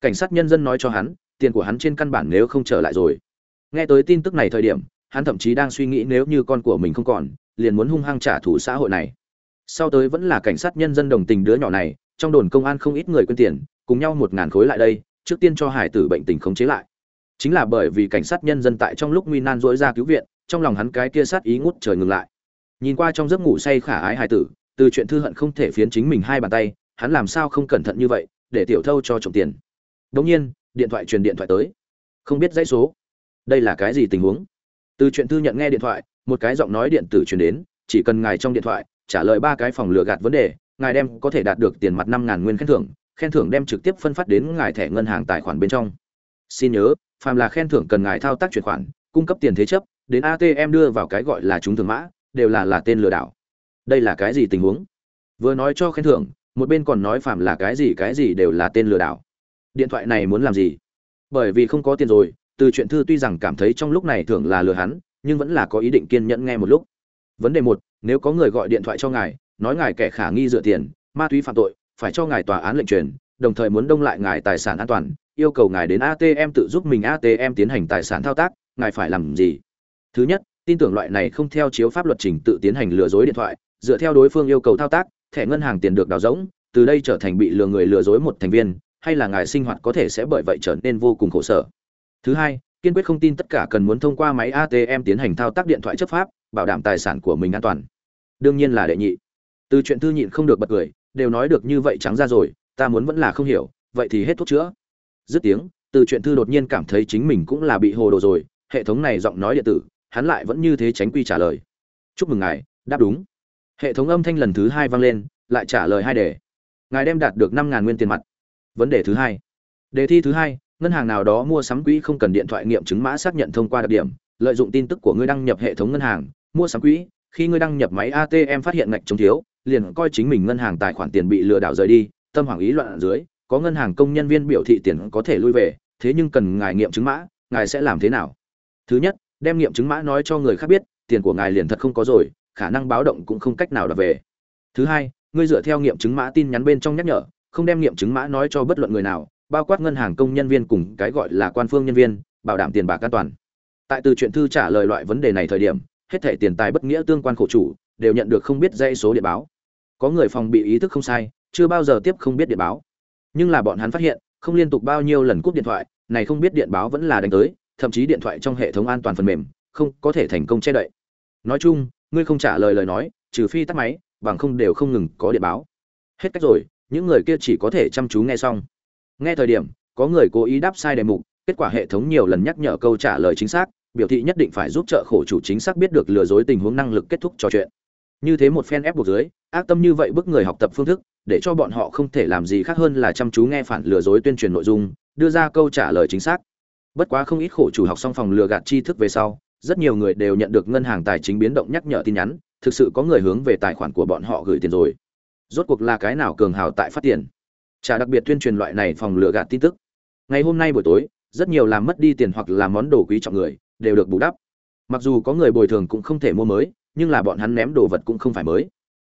A: Cảnh sát nhân dân nói cho hắn, tiền của hắn trên căn bản nếu không trở lại rồi. Nghe tới tin tức này thời điểm hắn thậm chí đang suy nghĩ nếu như con của mình không còn, liền muốn hung hăng trả thù xã hội này. Sau tới vẫn là cảnh sát nhân dân đồng tình đứa nhỏ này, trong đồn công an không ít người quên tiền, cùng nhau một ngàn khối lại đây, trước tiên cho hải tử bệnh tình khống chế lại. Chính là bởi vì cảnh sát nhân dân tại trong lúc nguy nan dỗi ra cứu viện, trong lòng hắn cái kia sát ý ngút trời ngừng lại. Nhìn qua trong giấc ngủ say khả ái hải tử, từ chuyện thư hận không thể phiến chính mình hai bàn tay, hắn làm sao không cẩn thận như vậy, để tiểu thâu cho trộm tiền. Đống nhiên, điện thoại truyền điện thoại tới. Không biết dãy số. Đây là cái gì tình huống? Từ chuyện thư nhận nghe điện thoại, một cái giọng nói điện tử truyền đến, chỉ cần ngài trong điện thoại, trả lời ba cái phòng lừa gạt vấn đề, ngài đem có thể đạt được tiền mặt năm ngàn nguyên khen thưởng khen thưởng đem trực tiếp phân phát đến ngài thẻ ngân hàng tài khoản bên trong. Xin nhớ, phàm là khen thưởng cần ngài thao tác chuyển khoản, cung cấp tiền thế chấp, đến atm đưa vào cái gọi là chúng thường mã, đều là là tên lừa đảo. Đây là cái gì tình huống? Vừa nói cho khen thưởng, một bên còn nói phàm là cái gì cái gì đều là tên lừa đảo. Điện thoại này muốn làm gì? Bởi vì không có tiền rồi từ chuyện thư tuy rằng cảm thấy trong lúc này thường là lừa hắn, nhưng vẫn là có ý định kiên nhẫn nghe một lúc. Vấn đề một, nếu có người gọi điện thoại cho ngài, nói ngài kẻ khả nghi dựa tiền, ma túy phạm tội, phải cho ngài tòa án lệnh truyền, đồng thời muốn đông lại ngài tài sản an toàn, yêu cầu ngài đến atm tự giúp mình atm tiến hành tài sản thao tác, ngài phải làm gì? Thứ nhất, tin tưởng loại này không theo chiếu pháp luật trình tự tiến hành lừa dối điện thoại, dựa theo đối phương yêu cầu thao tác, thẻ ngân hàng tiền được đào rỗng, từ đây trở thành bị lừa người lừa dối một thành viên, hay là ngài sinh hoạt có thể sẽ bởi vậy trở nên vô cùng khổ sở? Thứ hai, kiên quyết không tin tất cả cần muốn thông qua máy atm tiến hành thao tác điện thoại chấp pháp, bảo đảm tài sản của mình an toàn. Đương nhiên là đệ nhị. Từ chuyện thư nhịn không được bật cười, đều nói được như vậy trắng ra rồi, ta muốn vẫn là không hiểu, vậy thì hết thuốc chữa. Dứt tiếng, từ chuyện thư đột nhiên cảm thấy chính mình cũng là bị hồ đồ rồi, hệ thống này giọng nói điện tử, hắn lại vẫn như thế tránh quy trả lời. Chúc mừng ngài, đáp đúng. Hệ thống âm thanh lần thứ hai vang lên, lại trả lời hai đề. Ngài đem đạt được năm ngàn nguyên tiền mặt. Vấn đề thứ hai. Đề thi thứ hai ngân hàng nào đó mua sắm quỹ không cần điện thoại nghiệm chứng mã xác nhận thông qua đặc điểm, lợi dụng tin tức của ngươi đăng nhập hệ thống ngân hàng, mua sắm quỹ, khi ngươi đăng nhập máy atm phát hiện ngạch chống thiếu, liền coi chính mình ngân hàng tài khoản tiền bị lừa đảo rời đi, tâm hoảng ý loạn ở dưới, có ngân hàng công nhân viên biểu thị tiền có thể lui về, thế nhưng cần ngài nghiệm chứng mã, ngài sẽ làm thế nào? Thứ nhất, đem nghiệm chứng mã nói cho người khác biết, tiền của ngài liền thật không có rồi, khả năng báo động cũng không cách nào đọc về. Thứ hai, ngươi dựa theo nghiệm chứng mã tin nhắn bên trong nhắc nhở, không đem nghiệm chứng mã nói cho bất luận người nào bao quát ngân hàng công nhân viên cùng cái gọi là quan phương nhân viên, bảo đảm tiền bạc an toàn. Tại từ chuyện thư trả lời loại vấn đề này thời điểm, hết thẻ tiền tài bất nghĩa tương quan khổ chủ đều nhận được không biết dây số điện báo. Có người phòng bị ý thức không sai, chưa bao giờ tiếp không biết điện báo. Nhưng là bọn hắn phát hiện, không liên tục bao nhiêu lần cúp điện thoại, này không biết điện báo vẫn là đánh tới, thậm chí điện thoại trong hệ thống an toàn phần mềm, không có thể thành công che đậy. Nói chung, ngươi không trả lời lời nói, trừ phi tắt máy, bằng không đều không ngừng có điện báo. Hết cách rồi, những người kia chỉ có thể chăm chú nghe xong nghe thời điểm, có người cố ý đáp sai đề mục, kết quả hệ thống nhiều lần nhắc nhở câu trả lời chính xác, biểu thị nhất định phải giúp trợ khổ chủ chính xác biết được lừa dối tình huống năng lực kết thúc trò chuyện. Như thế một phen ép buộc dưới, ác tâm như vậy bức người học tập phương thức, để cho bọn họ không thể làm gì khác hơn là chăm chú nghe phản lừa dối tuyên truyền nội dung, đưa ra câu trả lời chính xác. Bất quá không ít khổ chủ học xong phòng lừa gạt tri thức về sau, rất nhiều người đều nhận được ngân hàng tài chính biến động nhắc nhở tin nhắn, thực sự có người hướng về tài khoản của bọn họ gửi tiền rồi. Rốt cuộc là cái nào cường hào tại phát tiền? Chả đặc biệt tuyên truyền loại này phòng lừa gạt tin tức. Ngày hôm nay buổi tối, rất nhiều làm mất đi tiền hoặc là món đồ quý trọng người, đều được bù đắp. Mặc dù có người bồi thường cũng không thể mua mới, nhưng là bọn hắn ném đồ vật cũng không phải mới.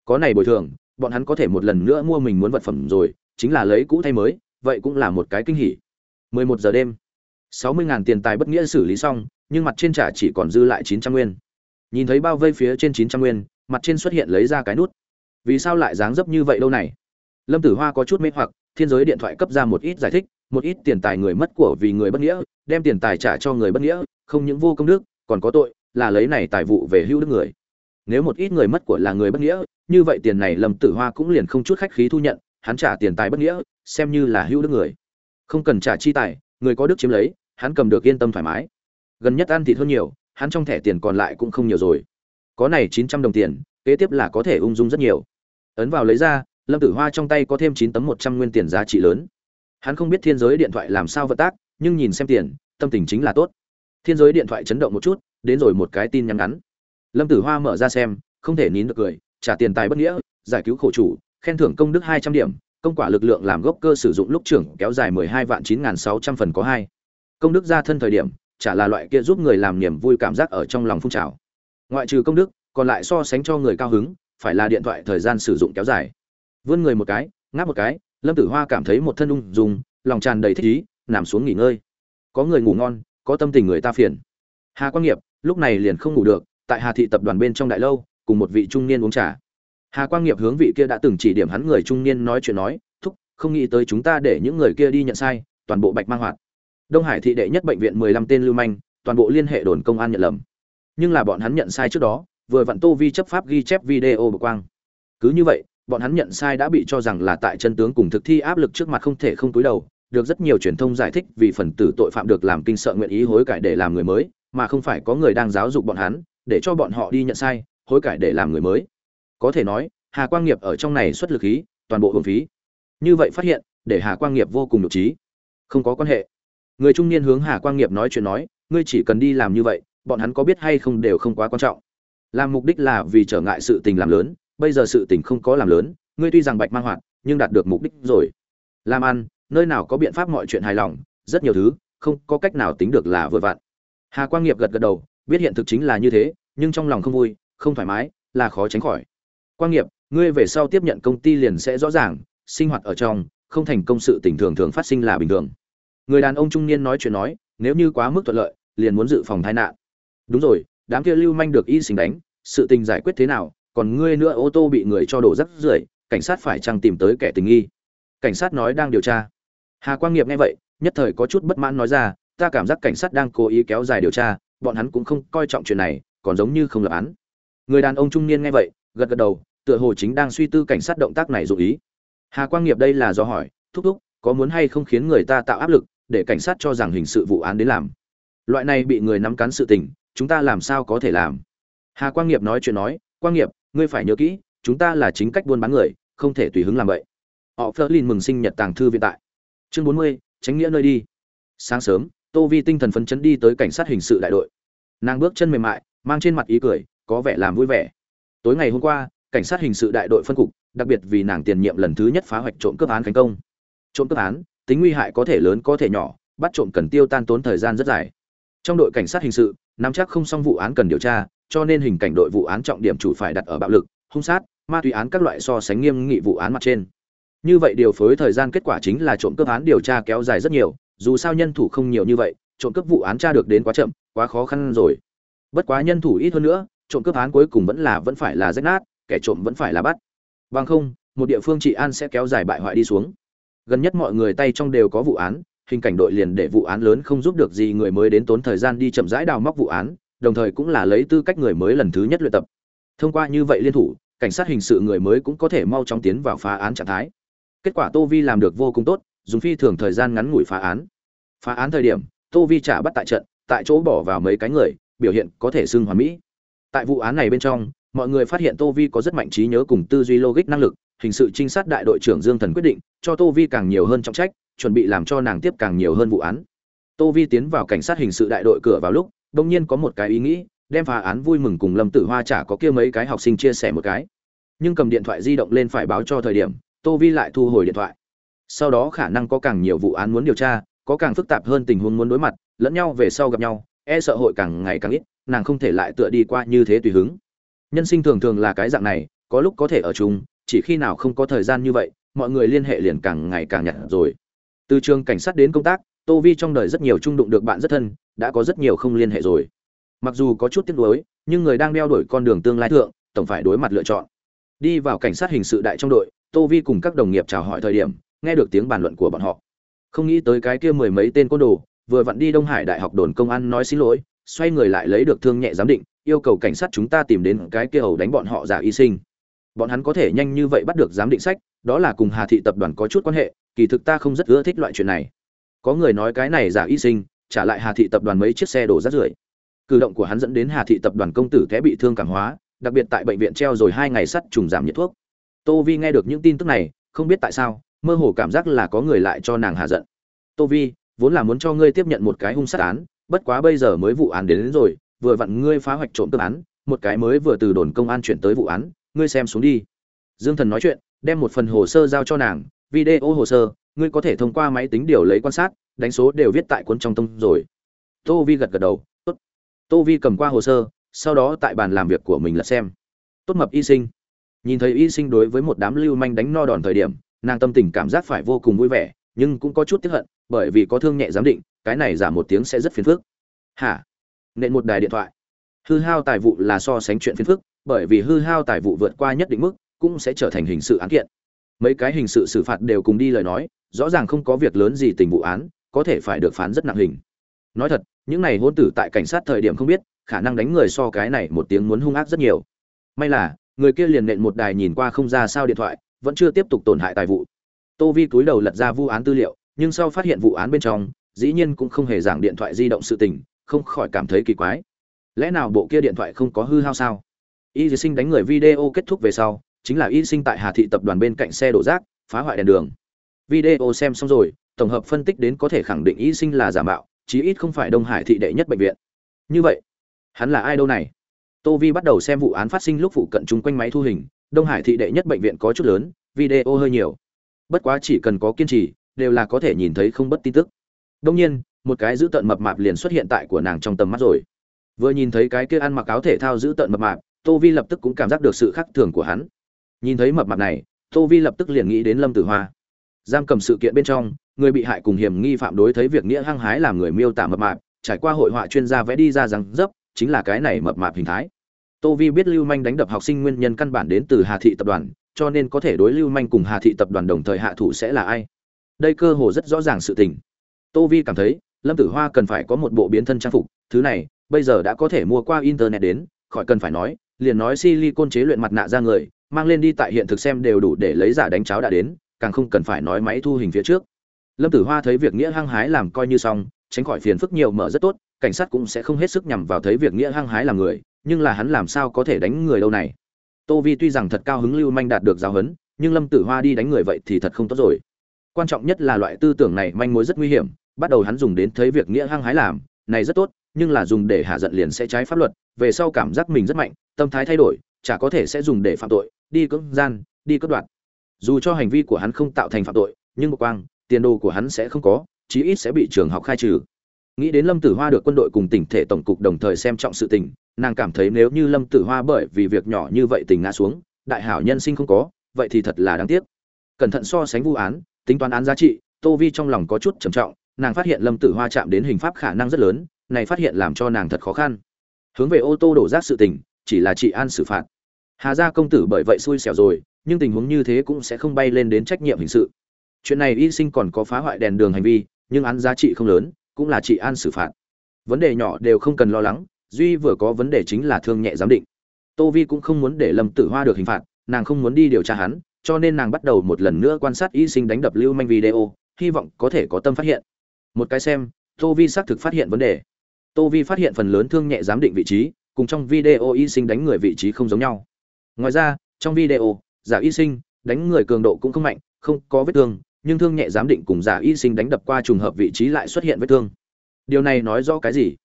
A: Có này bồi thường, bọn hắn có thể một lần nữa mua mình muốn vật phẩm rồi, chính là lấy cũ thay mới, vậy cũng là một cái kinh hỉ. 11 giờ đêm 60.000 tiền tài bất nghĩa xử lý xong, nhưng mặt trên trả chỉ còn dư lại 900 nguyên. Nhìn thấy bao vây phía trên 900 nguyên, mặt trên xuất hiện lấy ra cái nút. Vì sao lại dáng dấp như vậy đâu này? Lâm tử hoa có chút mê hoặc, thiên giới điện thoại cấp ra một ít giải thích, một ít tiền tài người mất của vì người bất nghĩa, đem tiền tài trả cho người bất nghĩa, không những vô công đức, còn có tội, là lấy này tài vụ về hưu đức người. Nếu một ít người mất của là người bất nghĩa, như vậy tiền này lâm tử hoa cũng liền không chút khách khí thu nhận, hắn trả tiền tài bất nghĩa, xem như là hưu đức người. Không cần trả chi tài, người có đức chiếm lấy, hắn cầm được yên tâm thoải mái. Gần nhất ăn thịt hơn nhiều, hắn trong thẻ tiền còn lại cũng không nhiều rồi. Có này chín trăm đồng tiền, kế tiếp là có thể ung dung rất nhiều. Ấn vào lấy ra lâm tử hoa trong tay có thêm chín tấm một trăm nguyên tiền giá trị lớn. Hắn không biết thiên giới điện thoại làm sao vận tác, nhưng nhìn xem tiền, tâm tình chính là tốt. Thiên giới điện thoại chấn động một chút, đến rồi một cái tin nhắn ngắn. Lâm tử hoa mở ra xem, không thể nín được cười, trả tiền tài bất nghĩa, giải cứu khổ chủ, khen thưởng công đức hai trăm điểm, công quả lực lượng làm gốc cơ sử dụng lúc trưởng kéo dài mười hai vạn chín nghìn sáu trăm phần có hai. Công đức ra thân thời điểm, chả là loại kia giúp người làm niềm vui cảm giác ở trong lòng phun trào. Ngoại trừ công đức, còn lại so sánh cho người cao hứng, phải là điện thoại thời gian sử dụng kéo dài vươn người một cái, ngáp một cái, lâm tử hoa cảm thấy một thân ung dùng lòng tràn đầy thích ý, nằm xuống nghỉ ngơi. Có người ngủ ngon, có tâm tình người ta phiền. Hà quang nghiệp, lúc này liền không ngủ được, tại hà thị tập đoàn bên trong đại lâu, cùng một vị trung niên uống trà. Hà quang nghiệp hướng vị kia đã từng chỉ điểm hắn người trung niên nói chuyện nói, thúc, không nghĩ tới chúng ta để những người kia đi nhận sai, toàn bộ bạch mang hoạt. Đông hải thị đệ nhất bệnh viện mười lăm tên lưu manh, toàn bộ liên hệ đồn công an nhận lầm. Nhưng là bọn hắn nhận sai trước đó, vừa vặn tô vi chấp pháp ghi chép video bực quang. Cứ như vậy bọn hắn nhận sai đã bị cho rằng là tại chân tướng cùng thực thi áp lực trước mặt không thể không túi đầu, được rất nhiều truyền thông giải thích vì phần tử tội phạm được làm kinh sợ nguyện ý hối cải để làm người mới, mà không phải có người đang giáo dục bọn hắn, để cho bọn họ đi nhận sai, hối cải để làm người mới. Có thể nói, hà quang nghiệp ở trong này xuất lực khí, toàn bộ hưởng phí. Như vậy phát hiện, để hà quang nghiệp vô cùng nhục trí. Không có quan hệ. Người trung niên hướng hà quang nghiệp nói chuyện nói, ngươi chỉ cần đi làm như vậy, bọn hắn có biết hay không đều không quá quan trọng. Làm mục đích là vì trở ngại sự tình làm lớn bây giờ sự tình không có làm lớn, ngươi tuy rằng bạch mang hoạt, nhưng đạt được mục đích rồi. Làm ăn, nơi nào có biện pháp mọi chuyện hài lòng, rất nhiều thứ, không có cách nào tính được là vừa vặn. Hà quang nghiệp gật gật đầu, biết hiện thực chính là như thế, nhưng trong lòng không vui, không thoải mái, là khó tránh khỏi. Quang nghiệp, ngươi về sau tiếp nhận công ty liền sẽ rõ ràng, sinh hoạt ở trong, không thành công sự tình thường thường phát sinh là bình thường. Người đàn ông trung niên nói chuyện nói, nếu như quá mức thuận lợi, liền muốn dự phòng tai nạn. Đúng rồi, đám kia lưu manh được y sinh đánh, sự tình giải quyết thế nào còn ngươi nữa ô tô bị người cho đổ rắc rưởi, cảnh sát phải chăng tìm tới kẻ tình nghi? Cảnh sát nói đang điều tra. Hà quang nghiệp nghe vậy, nhất thời có chút bất mãn nói ra, ta cảm giác cảnh sát đang cố ý kéo dài điều tra, bọn hắn cũng không coi trọng chuyện này, còn giống như không lập án. Người đàn ông trung niên nghe vậy, gật gật đầu, tựa hồ chính đang suy tư cảnh sát động tác này dụ ý. Hà quang nghiệp đây là do hỏi, thúc thúc, có muốn hay không khiến người ta tạo áp lực, để cảnh sát cho rằng hình sự vụ án đến làm? Loại này bị người nắm cắn sự tình, chúng ta làm sao có thể làm? Hà quang nghiệp nói chuyện nói, quang nghiệp ngươi phải nhớ kỹ, chúng ta là chính cách buôn bán người, không thể tùy hứng làm vậy. Họ phớt lên mừng sinh nhật tàng thư viện tại. Chương bốn mươi, tránh nghĩa nơi đi. Sáng sớm, tô vi tinh thần phấn chấn đi tới cảnh sát hình sự đại đội. Nàng bước chân mềm mại, mang trên mặt ý cười, có vẻ làm vui vẻ. Tối ngày hôm qua, cảnh sát hình sự đại đội phân cục, đặc biệt vì nàng tiền nhiệm lần thứ nhất phá hoạch trộm cướp án thành công. Trộm cướp án, tính nguy hại có thể lớn có thể nhỏ, bắt trộm cần tiêu tan tốn thời gian rất dài. Trong đội cảnh sát hình sự, nắm chắc không xong vụ án cần điều tra cho nên hình cảnh đội vụ án trọng điểm chủ phải đặt ở bạo lực, hung sát, ma túy án các loại so sánh nghiêm nghị vụ án mặt trên. Như vậy điều phối thời gian kết quả chính là trộm cướp án điều tra kéo dài rất nhiều, dù sao nhân thủ không nhiều như vậy, trộm cướp vụ án tra được đến quá chậm, quá khó khăn rồi. Bất quá nhân thủ ít hơn nữa, trộm cướp án cuối cùng vẫn là vẫn phải là rách nát, kẻ trộm vẫn phải là bắt. Bằng không, một địa phương trị an sẽ kéo dài bại hoại đi xuống. Gần nhất mọi người tay trong đều có vụ án, hình cảnh đội liền để vụ án lớn không giúp được gì người mới đến tốn thời gian đi chậm rãi đào móc vụ án đồng thời cũng là lấy tư cách người mới lần thứ nhất luyện tập. Thông qua như vậy liên thủ, cảnh sát hình sự người mới cũng có thể mau chóng tiến vào phá án trạng thái. Kết quả tô vi làm được vô cùng tốt, dùng phi thường thời gian ngắn ngủi phá án. Phá án thời điểm, tô vi trả bắt tại trận, tại chỗ bỏ vào mấy cái người, biểu hiện có thể xưng hoàn mỹ. Tại vụ án này bên trong, mọi người phát hiện tô vi có rất mạnh trí nhớ cùng tư duy logic năng lực, hình sự trinh sát đại đội trưởng dương thần quyết định, cho tô vi càng nhiều hơn trọng trách, chuẩn bị làm cho nàng tiếp càng nhiều hơn vụ án. Tô vi tiến vào cảnh sát hình sự đại đội cửa vào lúc đông nhiên có một cái ý nghĩ, đem phá án vui mừng cùng lâm tử hoa chả có kia mấy cái học sinh chia sẻ một cái. Nhưng cầm điện thoại di động lên phải báo cho thời điểm, tô vi lại thu hồi điện thoại. Sau đó khả năng có càng nhiều vụ án muốn điều tra, có càng phức tạp hơn tình huống muốn đối mặt, lẫn nhau về sau gặp nhau e sợ hội càng ngày càng ít, nàng không thể lại tựa đi qua như thế tùy hứng. Nhân sinh thường thường là cái dạng này, có lúc có thể ở chung, chỉ khi nào không có thời gian như vậy, mọi người liên hệ liền càng ngày càng nhặt rồi. Từ trường cảnh sát đến công tác, tô vi trong đời rất nhiều trung đụng được bạn rất thân đã có rất nhiều không liên hệ rồi. Mặc dù có chút tiếc nuối, nhưng người đang đeo đuổi con đường tương lai thượng, tổng phải đối mặt lựa chọn. Đi vào cảnh sát hình sự đại trong đội, tô vi cùng các đồng nghiệp chào hỏi thời điểm, nghe được tiếng bàn luận của bọn họ. Không nghĩ tới cái kia mười mấy tên côn đồ, vừa vặn đi đông hải đại học đồn công an nói xin lỗi, xoay người lại lấy được thương nhẹ giám định, yêu cầu cảnh sát chúng ta tìm đến cái kia hầu đánh bọn họ giả y sinh. Bọn hắn có thể nhanh như vậy bắt được giám định sách, đó là cùng hà thị tập đoàn có chút quan hệ, kỳ thực ta không rất ưa thích loại chuyện này. Có người nói cái này giả y sinh trả lại hà thị tập đoàn mấy chiếc xe đổ rác rưởi. Cử động của hắn dẫn đến hà thị tập đoàn công tử té bị thương cảm hóa đặc biệt tại bệnh viện treo rồi hai ngày sắt trùng giảm nhiệt thuốc. Tô vi nghe được những tin tức này không biết tại sao mơ hồ cảm giác là có người lại cho nàng hạ giận. Tô vi vốn là muốn cho ngươi tiếp nhận một cái hung sát án bất quá bây giờ mới vụ án đến, đến rồi vừa vặn ngươi phá hoạch trộm cướp án một cái mới vừa từ đồn công an chuyển tới vụ án ngươi xem xuống đi. Dương thần nói chuyện đem một phần hồ sơ giao cho nàng video hồ sơ ngươi có thể thông qua máy tính điều lấy quan sát đánh số đều viết tại cuốn trong tông rồi. Tô vi gật gật đầu, tốt. Tô vi cầm qua hồ sơ, sau đó tại bàn làm việc của mình là xem. Tốt mập y sinh. Nhìn thấy y sinh đối với một đám lưu manh đánh no đòn thời điểm, nàng tâm tình cảm giác phải vô cùng vui vẻ, nhưng cũng có chút tiếc hận, bởi vì có thương nhẹ giám định, cái này giảm một tiếng sẽ rất phiền phức. Hả? Nện một đài điện thoại. Hư hao tài vụ là so sánh chuyện phiền phức, bởi vì hư hao tài vụ vượt qua nhất định mức, cũng sẽ trở thành hình sự án kiện. Mấy cái hình sự xử phạt đều cùng đi lời nói, rõ ràng không có việc lớn gì tình vụ án có thể phải được phán rất nặng hình. Nói thật, những này hôn tử tại cảnh sát thời điểm không biết, khả năng đánh người so cái này một tiếng muốn hung ác rất nhiều. May là, người kia liền nện một đài nhìn qua không ra sao điện thoại, vẫn chưa tiếp tục tổn hại tài vụ. Tô vi cúi đầu lật ra vụ án tư liệu, nhưng sau phát hiện vụ án bên trong, dĩ nhiên cũng không hề giảng điện thoại di động sự tình, không khỏi cảm thấy kỳ quái. Lẽ nào bộ kia điện thoại không có hư hao sao? Y sinh đánh người video kết thúc về sau, chính là y sinh tại hà thị tập đoàn bên cạnh xe đổ rác, phá hoại đèn đường. Video xem xong rồi tổng hợp phân tích đến có thể khẳng định y sinh là giả mạo, chí ít không phải đông hải thị đệ nhất bệnh viện. Như vậy, hắn là ai đâu này? Tô vi bắt đầu xem vụ án phát sinh lúc phụ cận chung quanh máy thu hình, đông hải thị đệ nhất bệnh viện có chút lớn, video hơi nhiều. Bất quá chỉ cần có kiên trì, đều là có thể nhìn thấy không bất tin tức. Đông nhiên, một cái giữ tợn mập mạp liền xuất hiện tại của nàng trong tầm mắt rồi. Vừa nhìn thấy cái kia ăn mặc áo thể thao giữ tợn mập mạp, tô vi lập tức cũng cảm giác được sự khác thường của hắn. Nhìn thấy mập mạp này, tô vi lập tức liền nghĩ đến lâm tử hoa. Giam cầm sự kiện bên trong người bị hại cùng hiểm nghi phạm đối thấy việc nghĩa hăng hái làm người miêu tả mập mạp, trải qua hội họa chuyên gia vẽ đi ra rằng dấp, chính là cái này mập mạp hình thái. Tô vi biết lưu manh đánh đập học sinh nguyên nhân căn bản đến từ hà thị tập đoàn, cho nên có thể đối lưu manh cùng hà thị tập đoàn đồng thời hạ thủ sẽ là ai? Đây cơ hồ rất rõ ràng sự tình. Tô vi cảm thấy, lâm tử hoa cần phải có một bộ biến thân trang phục, thứ này, bây giờ đã có thể mua qua internet đến, khỏi cần phải nói, liền nói silicon chế luyện mặt nạ ra người, mang lên đi tại hiện thực xem đều đủ để lấy giả đánh cháo đã đến, càng không cần phải nói máy thu hình phía trước lâm tử hoa thấy việc nghĩa hăng hái làm coi như xong, tránh khỏi phiền phức nhiều mở rất tốt, cảnh sát cũng sẽ không hết sức nhằm vào thấy việc nghĩa hăng hái làm người, nhưng là hắn làm sao có thể đánh người đâu này? Tô vi tuy rằng thật cao hứng lưu manh đạt được giáo huấn, nhưng lâm tử hoa đi đánh người vậy thì thật không tốt rồi. Quan trọng nhất là loại tư tưởng này manh mối rất nguy hiểm, bắt đầu hắn dùng đến thấy việc nghĩa hăng hái làm, này rất tốt, nhưng là dùng để hạ giận liền sẽ trái pháp luật, về sau cảm giác mình rất mạnh, tâm thái thay đổi, chả có thể sẽ dùng để phạm tội, đi cưỡng gian, đi cướp đoạt. Dù cho hành vi của hắn không tạo thành phạm tội, nhưng một quang tiền đồ của hắn sẽ không có, chí ít sẽ bị trường học khai trừ. Nghĩ đến lâm tử hoa được quân đội cùng tỉnh thể tổng cục đồng thời xem trọng sự tình, nàng cảm thấy nếu như lâm tử hoa bởi vì việc nhỏ như vậy tình ngã xuống, đại hảo nhân sinh không có, vậy thì thật là đáng tiếc. Cẩn thận so sánh vụ án, tính toán án giá trị, tô vi trong lòng có chút trầm trọng, nàng phát hiện lâm tử hoa chạm đến hình pháp khả năng rất lớn, này phát hiện làm cho nàng thật khó khăn. Hướng về ô tô đổ rác sự tình, chỉ là trị an xử phạt. Hà gia công tử bởi vậy xui xẻo rồi, nhưng tình huống như thế cũng sẽ không bay lên đến trách nhiệm hình sự chuyện này y sinh còn có phá hoại đèn đường hành vi, nhưng án giá trị không lớn, cũng là trị an xử phạt. Vấn đề nhỏ đều không cần lo lắng, duy vừa có vấn đề chính là thương nhẹ giám định. Tô vi cũng không muốn để lâm tử hoa được hình phạt, nàng không muốn đi điều tra hắn, cho nên nàng bắt đầu một lần nữa quan sát y sinh đánh đập lưu manh video, hy vọng có thể có tâm phát hiện. Một cái xem, tô vi xác thực phát hiện vấn đề. Tô vi phát hiện phần lớn thương nhẹ giám định vị trí, cùng trong video y sinh đánh người vị trí không giống nhau. Ngoài ra, trong video, giả y sinh đánh người cường độ cũng không mạnh, không có vết thương nhưng thương nhẹ giám định cùng giả y sinh đánh đập qua trùng hợp vị trí lại xuất hiện vết thương. Điều này nói rõ cái gì?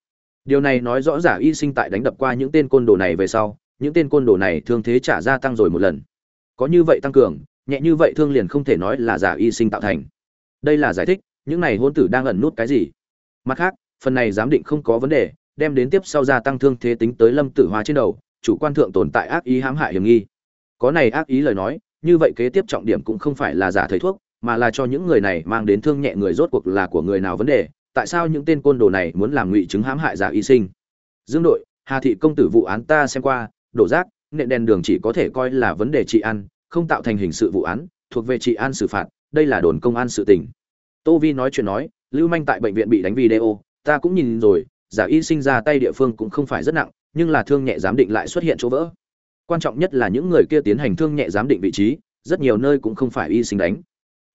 A: Điều này nói rõ giả y sinh tại đánh đập qua những tên côn đồ này về sau, những tên côn đồ này thương thế trả gia tăng rồi một lần. Có như vậy tăng cường, nhẹ như vậy thương liền không thể nói là giả y sinh tạo thành. Đây là giải thích, những này hôn tử đang ẩn nút cái gì? Mặt khác, phần này giám định không có vấn đề, đem đến tiếp sau gia tăng thương thế tính tới lâm tử hoa trên đầu, chủ quan thượng tồn tại ác ý hãm hại hiểm nghi. Có này ác ý lời nói, như vậy kế tiếp trọng điểm cũng không phải là giả thầy thuốc mà là cho những người này mang đến thương nhẹ người rốt cuộc là của người nào vấn đề, tại sao những tên côn đồ này muốn làm ngụy chứng hãm hại giả y sinh? Dương đội, hà thị công tử vụ án ta xem qua, đổ rác, nện đèn đường chỉ có thể coi là vấn đề trị an, không tạo thành hình sự vụ án, thuộc về trị an xử phạt, đây là đồn công an sự tình. Tô vi nói chuyện nói, lưu manh tại bệnh viện bị đánh video, ta cũng nhìn rồi, giả y sinh ra tay địa phương cũng không phải rất nặng, nhưng là thương nhẹ giám định lại xuất hiện chỗ vỡ. Quan trọng nhất là những người kia tiến hành thương nhẹ giám định vị trí, rất nhiều nơi cũng không phải y sinh đánh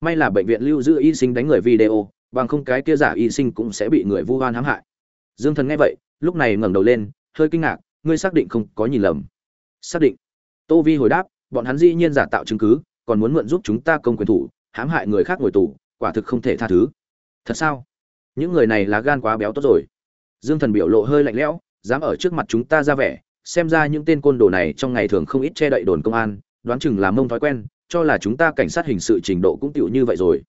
A: may là bệnh viện lưu giữ y sinh đánh người video, bằng không cái kia giả y sinh cũng sẽ bị người vu oan hãm hại. Dương thần nghe vậy, lúc này ngẩng đầu lên, hơi kinh ngạc, ngươi xác định không có nhìn lầm. Xác định. Tô vi hồi đáp, bọn hắn dĩ nhiên giả tạo chứng cứ, còn muốn mượn giúp chúng ta công quyền thủ, hãm hại người khác ngồi tù, quả thực không thể tha thứ. Thật sao? Những người này là gan quá béo tốt rồi. Dương thần biểu lộ hơi lạnh lẽo, dám ở trước mặt chúng ta ra vẻ, xem ra những tên côn đồ này trong ngày thường không ít che đậy đồn công an, đoán chừng là mông thói quen cho là chúng ta cảnh sát hình sự trình độ cũng tiểu như vậy rồi.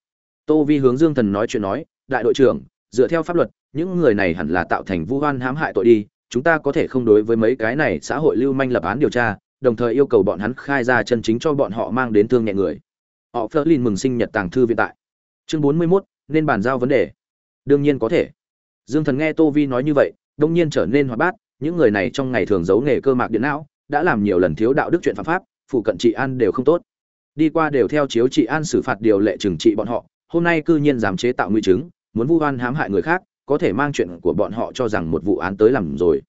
A: Tô vi hướng dương thần nói chuyện nói đại đội trưởng dựa theo pháp luật những người này hẳn là tạo thành vu oan hãm hại tội đi chúng ta có thể không đối với mấy cái này xã hội lưu manh lập án điều tra đồng thời yêu cầu bọn hắn khai ra chân chính cho bọn họ mang đến thương nhẹ người. Họ Flerlin mừng sinh nhật tàng thư viện tại. Chương bốn mươi 41, nên bàn giao vấn đề. Đương nhiên có thể. Dương thần nghe tô vi nói như vậy đương nhiên trở nên hoạt bát những người này trong ngày thường giấu nghề cơ mạc điện não đã làm nhiều lần thiếu đạo đức chuyện phạm pháp phụ cận trị an đều không tốt đi qua đều theo chiếu trị an xử phạt điều lệ trừng trị bọn họ, hôm nay cư nhiên dám chế tạo nguy chứng, muốn vu oan hãm hại người khác, có thể mang chuyện của bọn họ cho rằng một vụ án tới làm rồi.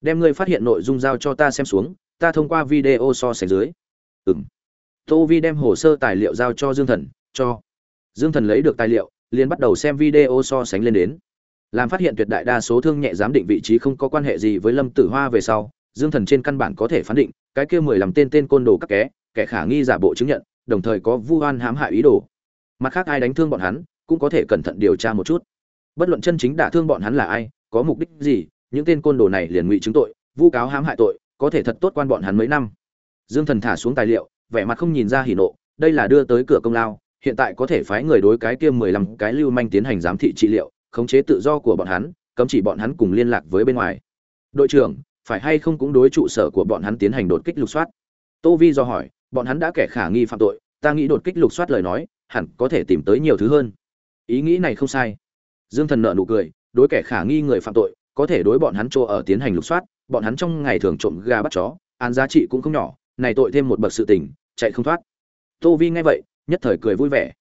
A: Đem ngươi phát hiện nội dung giao cho ta xem xuống, ta thông qua video so sánh dưới. Ừm. Tô vi đem hồ sơ tài liệu giao cho dương thần, cho. Dương thần lấy được tài liệu, liền bắt đầu xem video so sánh lên đến. Làm phát hiện tuyệt đại đa số thương nhẹ giám định vị trí không có quan hệ gì với lâm tử hoa về sau, dương thần trên căn bản có thể phán định, cái kia mười lăm tên tên côn đồ các ké kẻ khả nghi giả bộ chứng nhận đồng thời có vu oan hãm hại ý đồ. Mặt khác ai đánh thương bọn hắn, cũng có thể cẩn thận điều tra một chút. Bất luận chân chính đả thương bọn hắn là ai, có mục đích gì, những tên côn đồ này liền ngụy chứng tội, vu cáo hãm hại tội, có thể thật tốt quan bọn hắn mấy năm. Dương thần thả xuống tài liệu, vẻ mặt không nhìn ra hỉ nộ, đây là đưa tới cửa công lao, hiện tại có thể phái người đối cái kia mười lăm cái lưu manh tiến hành giám thị trị liệu, khống chế tự do của bọn hắn, cấm chỉ bọn hắn cùng liên lạc với bên ngoài. Đội trưởng, phải hay không cũng đối trụ sở của bọn hắn tiến hành đột kích lục soát? Tô vi do hỏi bọn hắn đã kẻ khả nghi phạm tội, ta nghĩ đột kích lục soát lời nói, hẳn có thể tìm tới nhiều thứ hơn. Ý nghĩ này không sai. Dương thần nợ nụ cười, đối kẻ khả nghi người phạm tội, có thể đối bọn hắn chỗ ở tiến hành lục soát, bọn hắn trong ngày thường trộm gà bắt chó, án giá trị cũng không nhỏ, này tội thêm một bậc sự tình, chạy không thoát. Tô vi nghe vậy, nhất thời cười vui vẻ.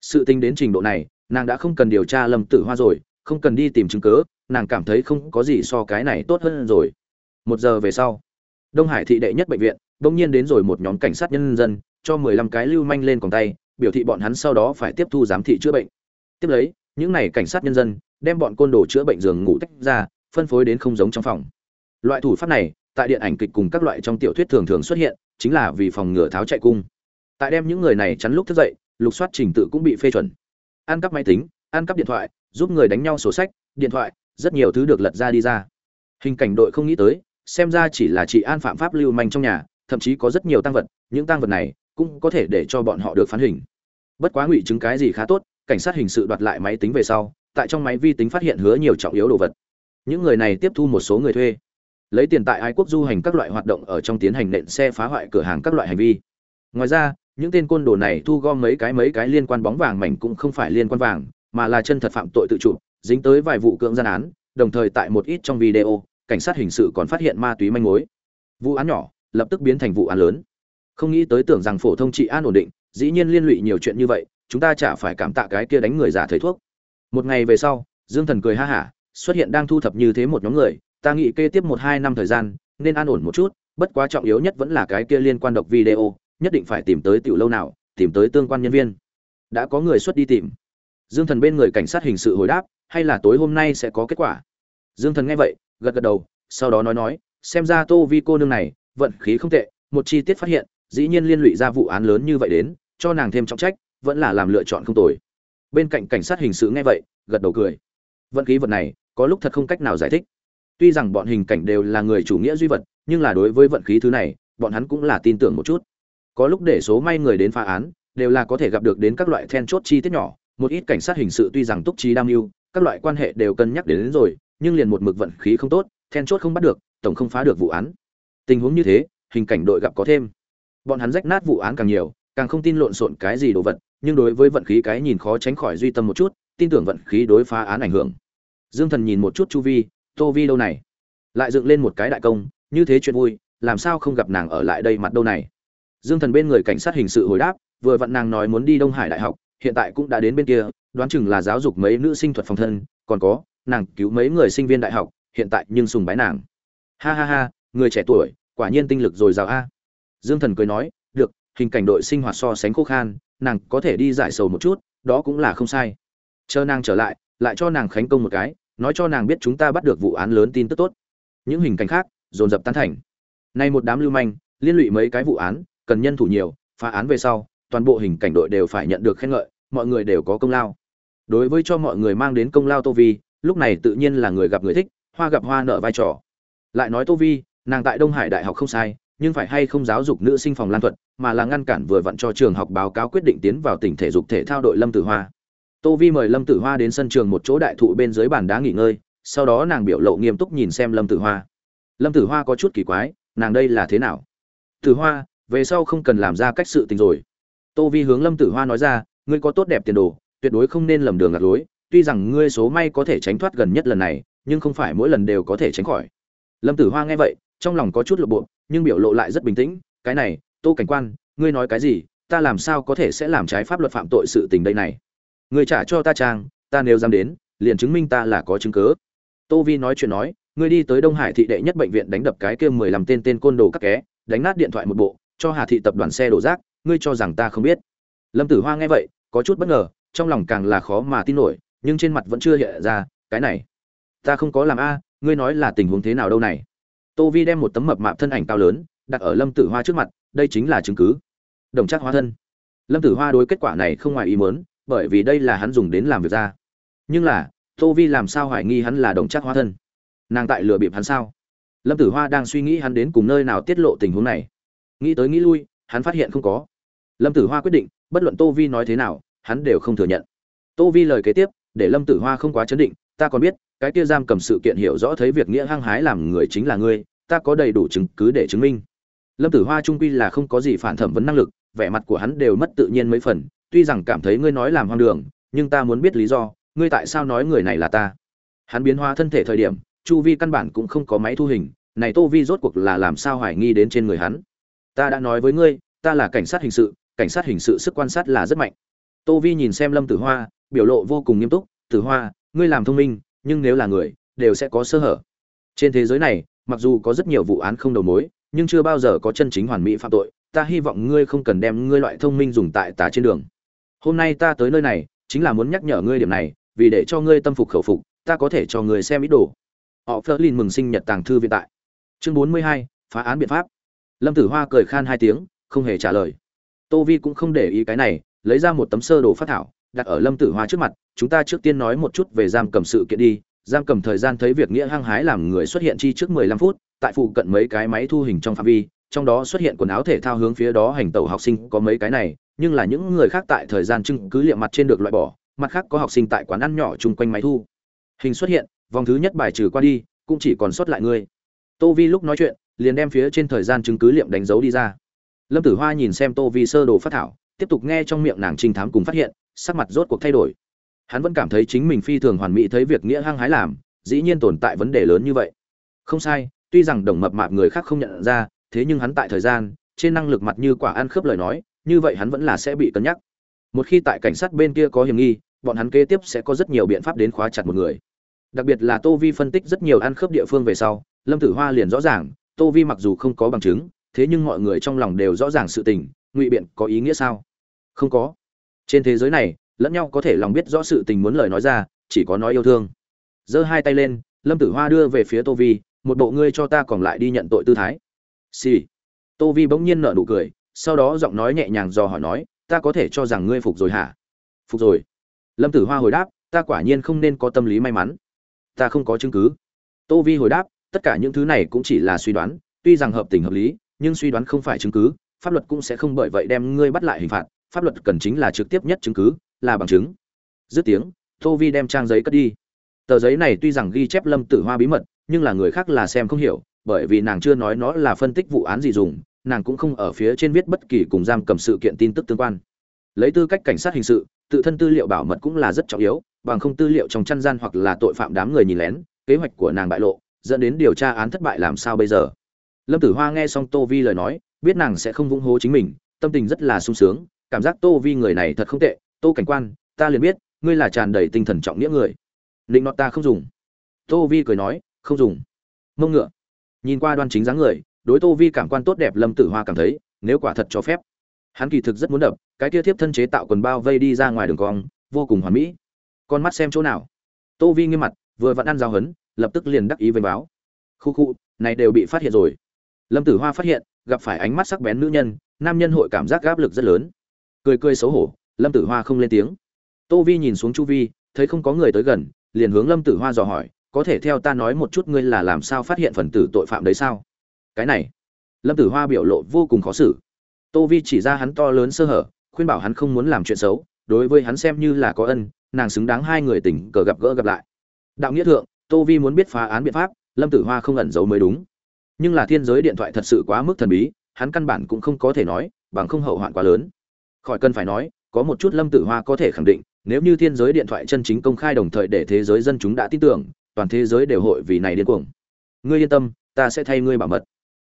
A: Sự tình đến trình độ này, nàng đã không cần điều tra lâm tử hoa rồi, không cần đi tìm chứng cớ nàng cảm thấy không có gì so cái này tốt hơn rồi. Một giờ về sau, đông hải thị đệ nhất bệnh viện bỗng nhiên đến rồi một nhóm cảnh sát nhân dân, cho mười lăm cái lưu manh lên còng tay, biểu thị bọn hắn sau đó phải tiếp thu giám thị chữa bệnh. Tiếp lấy, những này cảnh sát nhân dân đem bọn côn đồ chữa bệnh giường ngủ tách ra, phân phối đến không giống trong phòng. Loại thủ pháp này, tại điện ảnh kịch cùng các loại trong tiểu thuyết thường thường xuất hiện, chính là vì phòng ngừa tháo chạy cung. Tại đem những người này chắn lúc thức dậy, lục soát trình tự cũng bị phê chuẩn. Ăn cắp máy tính, ăn cắp điện thoại, giúp người đánh nhau sổ sách, điện thoại, rất nhiều thứ được lật ra đi ra. Hình cảnh đội không nghĩ tới, xem ra chỉ là chị an phạm pháp lưu manh trong nhà thậm chí có rất nhiều tăng vật, những tăng vật này cũng có thể để cho bọn họ được phán hình. Bất quá ngụy chứng cái gì khá tốt, cảnh sát hình sự đoạt lại máy tính về sau, tại trong máy vi tính phát hiện hứa nhiều trọng yếu đồ vật. Những người này tiếp thu một số người thuê, lấy tiền tại ái quốc du hành các loại hoạt động ở trong tiến hành nện xe phá hoại cửa hàng các loại hành vi. Ngoài ra, những tên côn đồ này thu gom mấy cái mấy cái liên quan bóng vàng mảnh cũng không phải liên quan vàng, mà là chân thật phạm tội tự chủ, dính tới vài vụ cưỡng gian án, đồng thời tại một ít trong video, cảnh sát hình sự còn phát hiện ma túy manh mối. Vụ án nhỏ lập tức biến thành vụ án lớn. Không nghĩ tới tưởng rằng phổ thông trị an ổn định, dĩ nhiên liên lụy nhiều chuyện như vậy, chúng ta chả phải cảm tạ cái kia đánh người giả thầy thuốc. Một ngày về sau, dương thần cười ha hả, xuất hiện đang thu thập như thế một nhóm người, ta nghĩ kê tiếp một hai năm thời gian, nên an ổn một chút, bất quá trọng yếu nhất vẫn là cái kia liên quan độc video, nhất định phải tìm tới tiểu lâu nào, tìm tới tương quan nhân viên. Đã có người xuất đi tìm. Dương thần bên người cảnh sát hình sự hồi đáp, hay là tối hôm nay sẽ có kết quả. Dương thần nghe vậy, gật gật đầu, sau đó nói nói, xem ra tô vi cô nương này vận khí không tệ một chi tiết phát hiện dĩ nhiên liên lụy ra vụ án lớn như vậy đến cho nàng thêm trọng trách vẫn là làm lựa chọn không tồi. Bên cạnh cảnh sát hình sự nghe vậy gật đầu cười. Vận khí vật này có lúc thật không cách nào giải thích. Tuy rằng bọn hình cảnh đều là người chủ nghĩa duy vật nhưng là đối với vận khí thứ này bọn hắn cũng là tin tưởng một chút. Có lúc để số may người đến phá án đều là có thể gặp được đến các loại then chốt chi tiết nhỏ. Một ít cảnh sát hình sự tuy rằng túc trí đam mưu các loại quan hệ đều cân nhắc đến, đến rồi nhưng liền một mực vận khí không tốt then chốt không bắt được tổng không phá được vụ án tình huống như thế, hình cảnh đội gặp có thêm. Bọn hắn rách nát vụ án càng nhiều, càng không tin lộn xộn cái gì đồ vật, nhưng đối với vận khí cái nhìn khó tránh khỏi duy tâm một chút, tin tưởng vận khí đối phá án ảnh hưởng. Dương thần nhìn một chút chu vi, tô vi đâu này? Lại dựng lên một cái đại công, như thế chuyện vui, làm sao không gặp nàng ở lại đây mặt đâu này? Dương thần bên người cảnh sát hình sự hồi đáp, vừa vặn nàng nói muốn đi đông hải đại học, hiện tại cũng đã đến bên kia, đoán chừng là giáo dục mấy nữ sinh thuật phòng thân, còn có, nàng cứu mấy người sinh viên đại học, hiện tại nhưng sùng bái nàng. Ha ha ha người trẻ tuổi, quả nhiên tinh lực dồi dào a. Dương thần cười nói, được, hình cảnh đội sinh hoạt so sánh khô khan, nàng có thể đi giải sầu một chút, đó cũng là không sai. Chờ nàng trở lại lại cho nàng khánh công một cái, nói cho nàng biết chúng ta bắt được vụ án lớn tin tức tốt. Những hình cảnh khác, dồn dập tán thành. Nay một đám lưu manh, liên lụy mấy cái vụ án, cần nhân thủ nhiều, phá án về sau, toàn bộ hình cảnh đội đều phải nhận được khen ngợi, mọi người đều có công lao. Đối với cho mọi người mang đến công lao tô vi, lúc này tự nhiên là người gặp người thích, hoa gặp hoa nợ vai trò. Lại nói tô vi nàng tại đông hải đại học không sai, nhưng phải hay không giáo dục nữ sinh phòng lan thuật, mà là ngăn cản vừa vặn cho trường học báo cáo quyết định tiến vào tỉnh thể dục thể thao đội lâm tử hoa. Tô vi mời lâm tử hoa đến sân trường một chỗ đại thụ bên dưới bàn đá nghỉ ngơi, sau đó nàng biểu lộ nghiêm túc nhìn xem lâm tử hoa. Lâm tử hoa có chút kỳ quái, nàng đây là thế nào? Tử hoa, về sau không cần làm ra cách sự tình rồi. Tô vi hướng lâm tử hoa nói ra, ngươi có tốt đẹp tiền đồ, tuyệt đối không nên lầm đường lạc lối. Tuy rằng ngươi số may có thể tránh thoát gần nhất lần này, nhưng không phải mỗi lần đều có thể tránh khỏi. Lâm tử hoa nghe vậy trong lòng có chút lộ bộ, nhưng biểu lộ lại rất bình tĩnh, cái này, tô cảnh quan, ngươi nói cái gì? Ta làm sao có thể sẽ làm trái pháp luật phạm tội sự tình đây này? Người trả cho ta trang, ta nếu dám đến, liền chứng minh ta là có chứng cứ. Tô vi nói chuyện nói, ngươi đi tới đông hải thị đệ nhất bệnh viện đánh đập cái kia mười lăm tên tên côn đồ các ké, đánh nát điện thoại một bộ, cho hà thị tập đoàn xe đổ rác, ngươi cho rằng ta không biết? Lâm tử hoa nghe vậy, có chút bất ngờ, trong lòng càng là khó mà tin nổi, nhưng trên mặt vẫn chưa hiện ra, cái này, ta không có làm a, ngươi nói là tình huống thế nào đâu này? Tô vi đem một tấm mập mạp thân ảnh cao lớn, đặt ở lâm tử hoa trước mặt, đây chính là chứng cứ. Đồng chắc hóa thân. Lâm tử hoa đối kết quả này không ngoài ý muốn, bởi vì đây là hắn dùng đến làm việc ra. Nhưng là, tô vi làm sao hoài nghi hắn là đồng chắc hóa thân? Nàng tại lừa bịp hắn sao? Lâm tử hoa đang suy nghĩ hắn đến cùng nơi nào tiết lộ tình huống này. Nghĩ tới nghĩ lui, hắn phát hiện không có. Lâm tử hoa quyết định, bất luận tô vi nói thế nào, hắn đều không thừa nhận. Tô vi lời kế tiếp, để lâm tử hoa không quá chấn định ta còn biết, cái kia giam cầm sự kiện hiểu rõ thấy việc nghĩa hăng hái làm người chính là ngươi, ta có đầy đủ chứng cứ để chứng minh. Lâm tử hoa trung quy là không có gì phản thẩm vấn năng lực, vẻ mặt của hắn đều mất tự nhiên mấy phần, tuy rằng cảm thấy ngươi nói làm hoang đường, nhưng ta muốn biết lý do, ngươi tại sao nói người này là ta? Hắn biến hóa thân thể thời điểm, chu vi căn bản cũng không có máy thu hình, này tô vi rốt cuộc là làm sao hoài nghi đến trên người hắn? Ta đã nói với ngươi, ta là cảnh sát hình sự, cảnh sát hình sự sức quan sát là rất mạnh. Tô vi nhìn xem lâm tử hoa, biểu lộ vô cùng nghiêm túc, tử hoa ngươi làm thông minh, nhưng nếu là người, đều sẽ có sơ hở. Trên thế giới này, mặc dù có rất nhiều vụ án không đầu mối, nhưng chưa bao giờ có chân chính hoàn mỹ phạm tội, ta hy vọng ngươi không cần đem ngươi loại thông minh dùng tại tà trên đường. Hôm nay ta tới nơi này, chính là muốn nhắc nhở ngươi điểm này, vì để cho ngươi tâm phục khẩu phục, ta có thể cho ngươi xem ít đồ. Họ phớt lên mừng sinh nhật tàng thư viện tại. Chương bốn mươi hai, phá án biện pháp. Lâm tử hoa cười khan hai tiếng, không hề trả lời. Tô vi cũng không để ý cái này, lấy ra một tấm sơ đồ phát thảo đặt ở lâm tử hoa trước mặt, chúng ta trước tiên nói một chút về giam cầm sự kiện đi. Giam cầm thời gian thấy việc nghĩa hăng hái làm người xuất hiện chi trước mười lăm phút, tại phụ cận mấy cái máy thu hình trong phạm vi, trong đó xuất hiện quần áo thể thao hướng phía đó hành tẩu học sinh có mấy cái này, nhưng là những người khác tại thời gian chứng cứ liệm mặt trên được loại bỏ, mặt khác có học sinh tại quán ăn nhỏ chung quanh máy thu. Hình xuất hiện, vòng thứ nhất bài trừ qua đi, cũng chỉ còn sót lại ngươi tô vi lúc nói chuyện, liền đem phía trên thời gian chứng cứ liệm đánh dấu đi ra. Lâm tử hoa nhìn xem tô vi sơ đồ phát thảo tiếp tục nghe trong miệng nàng trinh thám cùng phát hiện, sắc mặt rốt cuộc thay đổi. Hắn vẫn cảm thấy chính mình phi thường hoàn mỹ thấy việc nghĩa hăng hái làm, dĩ nhiên tồn tại vấn đề lớn như vậy. Không sai, tuy rằng đồng mập mạp người khác không nhận ra, thế nhưng hắn tại thời gian, trên năng lực mặt như quả ăn khớp lời nói, như vậy hắn vẫn là sẽ bị cân nhắc. Một khi tại cảnh sát bên kia có hiểm nghi, bọn hắn kế tiếp sẽ có rất nhiều biện pháp đến khóa chặt một người. Đặc biệt là tô vi phân tích rất nhiều ăn khớp địa phương về sau, lâm tử hoa liền rõ ràng, tô vi mặc dù không có bằng chứng, thế nhưng mọi người trong lòng đều rõ ràng sự tình ngụy biện có ý nghĩa sao? Không có. Trên thế giới này, lẫn nhau có thể lòng biết rõ sự tình muốn lời nói ra, chỉ có nói yêu thương. Giơ hai tay lên, lâm tử hoa đưa về phía tô vi, một bộ ngươi cho ta còn lại đi nhận tội tư thái. Xì、sì. tô vi bỗng nhiên nở nụ cười, sau đó giọng nói nhẹ nhàng dò hỏi nói, ta có thể cho rằng ngươi phục rồi hả? Phục rồi. Lâm tử hoa hồi đáp, ta quả nhiên không nên có tâm lý may mắn. Ta không có chứng cứ. Tô vi hồi đáp, tất cả những thứ này cũng chỉ là suy đoán, tuy rằng hợp tình hợp lý, nhưng suy đoán không phải chứng cứ pháp luật cũng sẽ không bởi vậy đem ngươi bắt lại hình phạt, pháp luật cần chính là trực tiếp nhất chứng cứ, là bằng chứng. Dứt tiếng, tô vi đem trang giấy cất đi. Tờ giấy này tuy rằng ghi chép lâm tử hoa bí mật, nhưng là người khác là xem không hiểu, bởi vì nàng chưa nói nó là phân tích vụ án gì dùng, nàng cũng không ở phía trên viết bất kỳ cùng giam cầm sự kiện tin tức tương quan. Lấy tư cách cảnh sát hình sự, tự thân tư liệu bảo mật cũng là rất trọng yếu, bằng không tư liệu trong chăn gian hoặc là tội phạm đám người nhìn lén, kế hoạch của nàng bại lộ, dẫn đến điều tra án thất bại làm sao bây giờ. Lâm tử hoa nghe xong tô vi lời nói biết nàng sẽ không vung hố chính mình, tâm tình rất là sung sướng, cảm giác tô vi người này thật không tệ, tô cảnh quan, ta liền biết, ngươi là tràn đầy tinh thần trọng nghĩa người. Định nọt ta không dùng. Tô vi cười nói, không dùng. Mông ngựa. Nhìn qua đoan chính dáng người, đối tô vi cảm quan tốt đẹp lâm tử hoa cảm thấy, nếu quả thật cho phép. Hắn kỳ thực rất muốn đập, cái kia tiếp thân chế tạo quần bao vây đi ra ngoài đường cong, vô cùng hoàn mỹ. Con mắt xem chỗ nào? Tô vi nghiêm mặt, vừa vận ăn giao hấn, lập tức liền đắc ý vênh báo. Khu khu, này đều bị phát hiện rồi. Lâm tử hoa phát hiện gặp phải ánh mắt sắc bén nữ nhân, nam nhân hội cảm giác áp lực rất lớn. Cười cười xấu hổ, lâm tử hoa không lên tiếng. Tô vi nhìn xuống chu vi, thấy không có người tới gần, liền hướng lâm tử hoa dò hỏi, có thể theo ta nói một chút ngươi là làm sao phát hiện phần tử tội phạm đấy sao? Cái này. Lâm tử hoa biểu lộ vô cùng khó xử. Tô vi chỉ ra hắn to lớn sơ hở, khuyên bảo hắn không muốn làm chuyện xấu, đối với hắn xem như là có ân, nàng xứng đáng hai người tình cờ gặp gỡ gặp lại. Đạo nghĩa thượng, tô vi muốn biết phá án biện pháp, lâm tử hoa không ẩn giấu mới đúng nhưng là thiên giới điện thoại thật sự quá mức thần bí, hắn căn bản cũng không có thể nói, bằng không hậu hoạn quá lớn. Khỏi cần phải nói, có một chút lâm tử hoa có thể khẳng định, nếu như thiên giới điện thoại chân chính công khai đồng thời để thế giới dân chúng đã tin tưởng, toàn thế giới đều hội vì này điên cuồng. Ngươi yên tâm, ta sẽ thay ngươi bảo mật.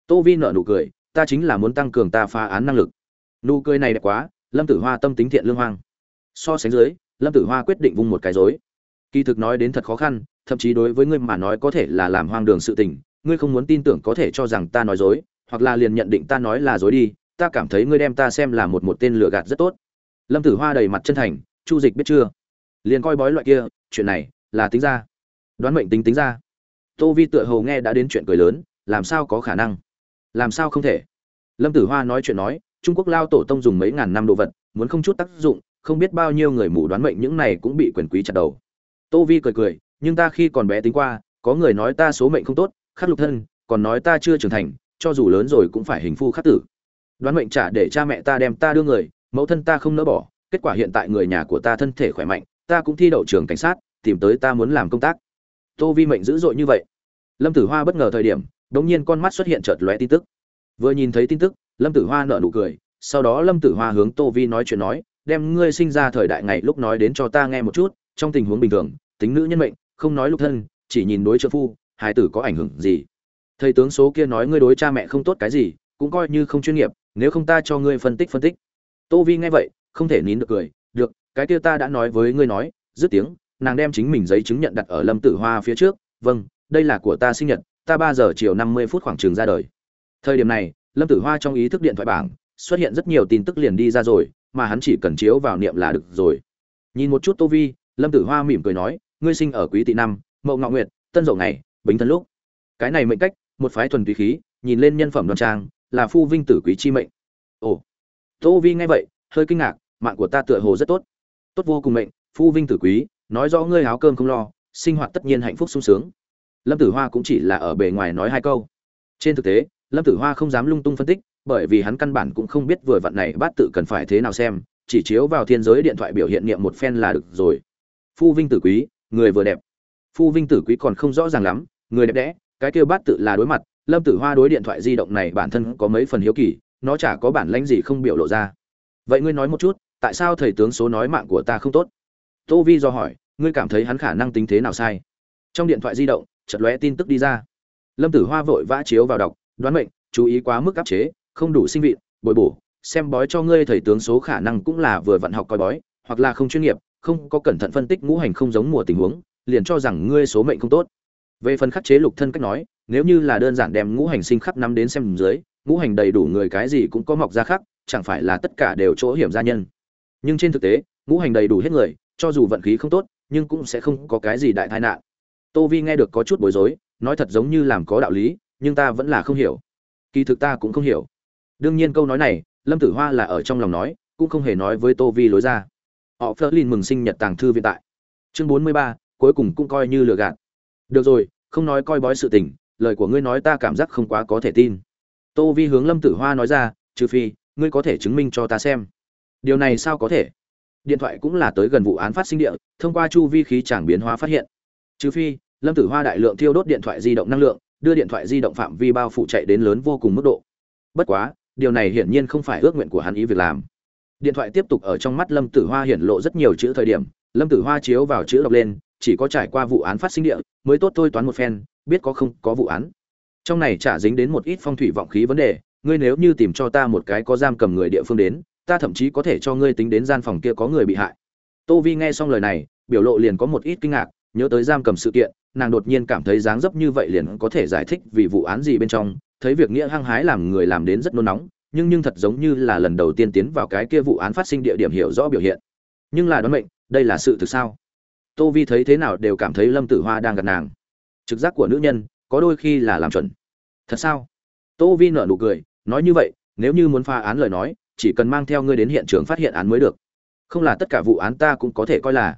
A: Tô vi nợ nụ cười, ta chính là muốn tăng cường ta phá án năng lực. Nụ cười này đẹp quá, lâm tử hoa tâm tính thiện lương hoang. So sánh dưới, lâm tử hoa quyết định vung một cái dối kỳ thực nói đến thật khó khăn, thậm chí đối với ngươi mà nói có thể là làm hoang đường sự tình ngươi không muốn tin tưởng có thể cho rằng ta nói dối, hoặc là liền nhận định ta nói là dối đi, ta cảm thấy ngươi đem ta xem là một một tên lừa gạt rất tốt. Lâm tử hoa đầy mặt chân thành, chu dịch biết chưa? Liền coi bói loại kia, chuyện này là tính ra. Đoán mệnh tính tính ra. Tô vi tựa hồ nghe đã đến chuyện cười lớn, làm sao có khả năng? Làm sao không thể? Lâm tử hoa nói chuyện nói, trung quốc lao tổ tông dùng mấy ngàn năm đồ vật, muốn không chút tác dụng, không biết bao nhiêu người mù đoán mệnh những này cũng bị quyền quý chặt đầu. Tô vi cười cười, nhưng ta khi còn bé tính qua, có người nói ta số mệnh không tốt khắc lục thân, còn nói ta chưa trưởng thành, cho dù lớn rồi cũng phải hình phu khắc tử. Đoán mệnh trả để cha mẹ ta đem ta đưa người, mẫu thân ta không nỡ bỏ, kết quả hiện tại người nhà của ta thân thể khỏe mạnh, ta cũng thi đậu trường cảnh sát, tìm tới ta muốn làm công tác. Tô vi mệnh dữ dội như vậy. Lâm tử hoa bất ngờ thời điểm đ ỗ n g nhiên con mắt xuất hiện chợt lóe tin tức. Vừa nhìn thấy tin tức, lâm tử hoa nở nụ cười, sau đó lâm tử hoa hướng tô vi nói chuyện nói, đem ngươi sinh ra thời đại ngày lúc nói đến cho ta nghe một chút, trong tình huống bình thường, tính nữ nhân mệnh, không nói lục thân, chỉ nhìn đối trợ phu hài tử có ảnh hưởng gì? Thầy tướng số kia nói ngươi đối cha mẹ không tốt cái gì, cũng coi như không chuyên nghiệp, nếu không ta cho ngươi phân tích phân tích. Tô vi nghe vậy, không thể nín được cười, được, cái kia ta đã nói với ngươi nói, dứt tiếng, nàng đem chính mình giấy chứng nhận đặt ở lâm tử hoa phía trước vâng đây là của ta sinh nhật, ta ba giờ chiều năm mươi phút khoảng trường ra đời. Thời điểm này, lâm tử hoa trong ý thức điện thoại bảng, xuất hiện rất nhiều tin tức liền đi ra rồi, mà hắn chỉ cần chiếu vào niệm là được rồi. Nhìn một chút tô vi, lâm tử hoa mỉm cười nói, ngươi sinh ở quý tị năm, mậu ngọ nguyệt, tân dậu ngày bính thân lúc. Cái này mệnh cách, một phái thuần túy khí, nhìn lên nhân phẩm đoan trang, là phu vinh tử quý chi mệnh. Ồ. Tô vi nghe vậy, hơi kinh ngạc, mạng của ta tựa hồ rất tốt. Tốt vô cùng mệnh, phu vinh tử quý, nói rõ ngươi áo cơm không lo, sinh hoạt tất nhiên hạnh phúc sung sướng. Lâm tử hoa cũng chỉ là ở bề ngoài nói hai câu. Trên thực tế, lâm tử hoa không dám lung tung phân tích, bởi vì hắn căn bản cũng không biết vừa vặn này bát tự cần phải thế nào xem, chỉ chiếu vào thiên giới điện thoại biểu hiện niệm một phen là được rồi. Phu vinh tử quý, người vừa đẹp. Phu vinh tử quý còn không rõ ràng lắm người đẹp đẽ, cái kêu bát tự là đối mặt, lâm tử hoa đối điện thoại di động này bản thân có mấy phần hiếu kỳ, nó chả có bản lãnh gì không biểu lộ ra. Vậy ngươi nói một chút, tại sao thầy tướng số nói mạng của ta không tốt? Tô vi do hỏi, ngươi cảm thấy hắn khả năng tính thế nào sai? Trong điện thoại di động, chợt lóe tin tức đi ra. Lâm tử hoa vội vã chiếu vào đọc, đoán mệnh, chú ý quá mức áp chế, không đủ sinh vị, bồi bổ, xem bói cho ngươi thầy tướng số khả năng cũng là vừa vận học coi bói, hoặc là không chuyên nghiệp, không có cẩn thận phân tích ngũ hành không giống mùa tình huống, liền cho rằng ngươi số mệnh không tốt về phần khắc chế lục thân cách nói, nếu như là đơn giản đem ngũ hành sinh khắc năm đến xem dưới, ngũ hành đầy đủ người cái gì cũng có mọc ra khắc, chẳng phải là tất cả đều chỗ hiểm gia nhân. Nhưng trên thực tế, ngũ hành đầy đủ hết người, cho dù vận khí không tốt, nhưng cũng sẽ không có cái gì đại tai nạn. Tô vi nghe được có chút bối rối, nói thật giống như làm có đạo lý, nhưng ta vẫn là không hiểu. Kỳ thực ta cũng không hiểu. Đương nhiên câu nói này, lâm tử hoa là ở trong lòng nói, cũng không hề nói với tô vi lối ra. Họ phớt lên mừng sinh nhật tàng thư viện tại. Chương bốn mươi ba, cuối cùng cũng coi như lừa gạt được rồi, không nói coi bói sự tình, lời của ngươi nói ta cảm giác không quá có thể tin. Tô vi hướng lâm tử hoa nói ra, trừ phi, ngươi có thể chứng minh cho ta xem. Điều này sao có thể? Điện thoại cũng là tới gần vụ án phát sinh địa, thông qua chu vi khí tràng biến hóa phát hiện. Trừ phi, lâm tử hoa đại lượng thiêu đốt điện thoại di động năng lượng, đưa điện thoại di động phạm vi bao phủ chạy đến lớn vô cùng mức độ. Bất quá, điều này hiển nhiên không phải ước nguyện của hắn ý việc làm. Điện thoại tiếp tục ở trong mắt lâm tử hoa hiển lộ rất nhiều chữ thời điểm, lâm tử hoa chiếu vào chữ đọc lên chỉ có trải qua vụ án phát sinh địa, mới tốt thôi toán một phen, biết có không có vụ án. Trong này chả dính đến một ít phong thủy vọng khí vấn đề, ngươi nếu như tìm cho ta một cái có giam cầm người địa phương đến, ta thậm chí có thể cho ngươi tính đến gian phòng kia có người bị hại. Tô vi nghe xong lời này, biểu lộ liền có một ít kinh ngạc, nhớ tới giam cầm sự kiện, nàng đột nhiên cảm thấy dáng dấp như vậy liền có thể giải thích vì vụ án gì bên trong, thấy việc nghĩa hăng hái làm người làm đến rất nôn nóng, nhưng nhưng thật giống như là lần đầu tiên tiến vào cái kia vụ án phát sinh địa điểm hiểu rõ biểu hiện. Nhưng là đoán mệnh, đây là sự thực sao? Tô vi thấy thế nào đều cảm thấy lâm tử hoa đang gặp nàng. Trực giác của nữ nhân, có đôi khi là làm chuẩn. Thật sao? Tô vi nở nụ cười, nói như vậy, nếu như muốn phá án lời nói, chỉ cần mang theo ngươi đến hiện trường phát hiện án mới được. Không là tất cả vụ án ta cũng có thể coi là.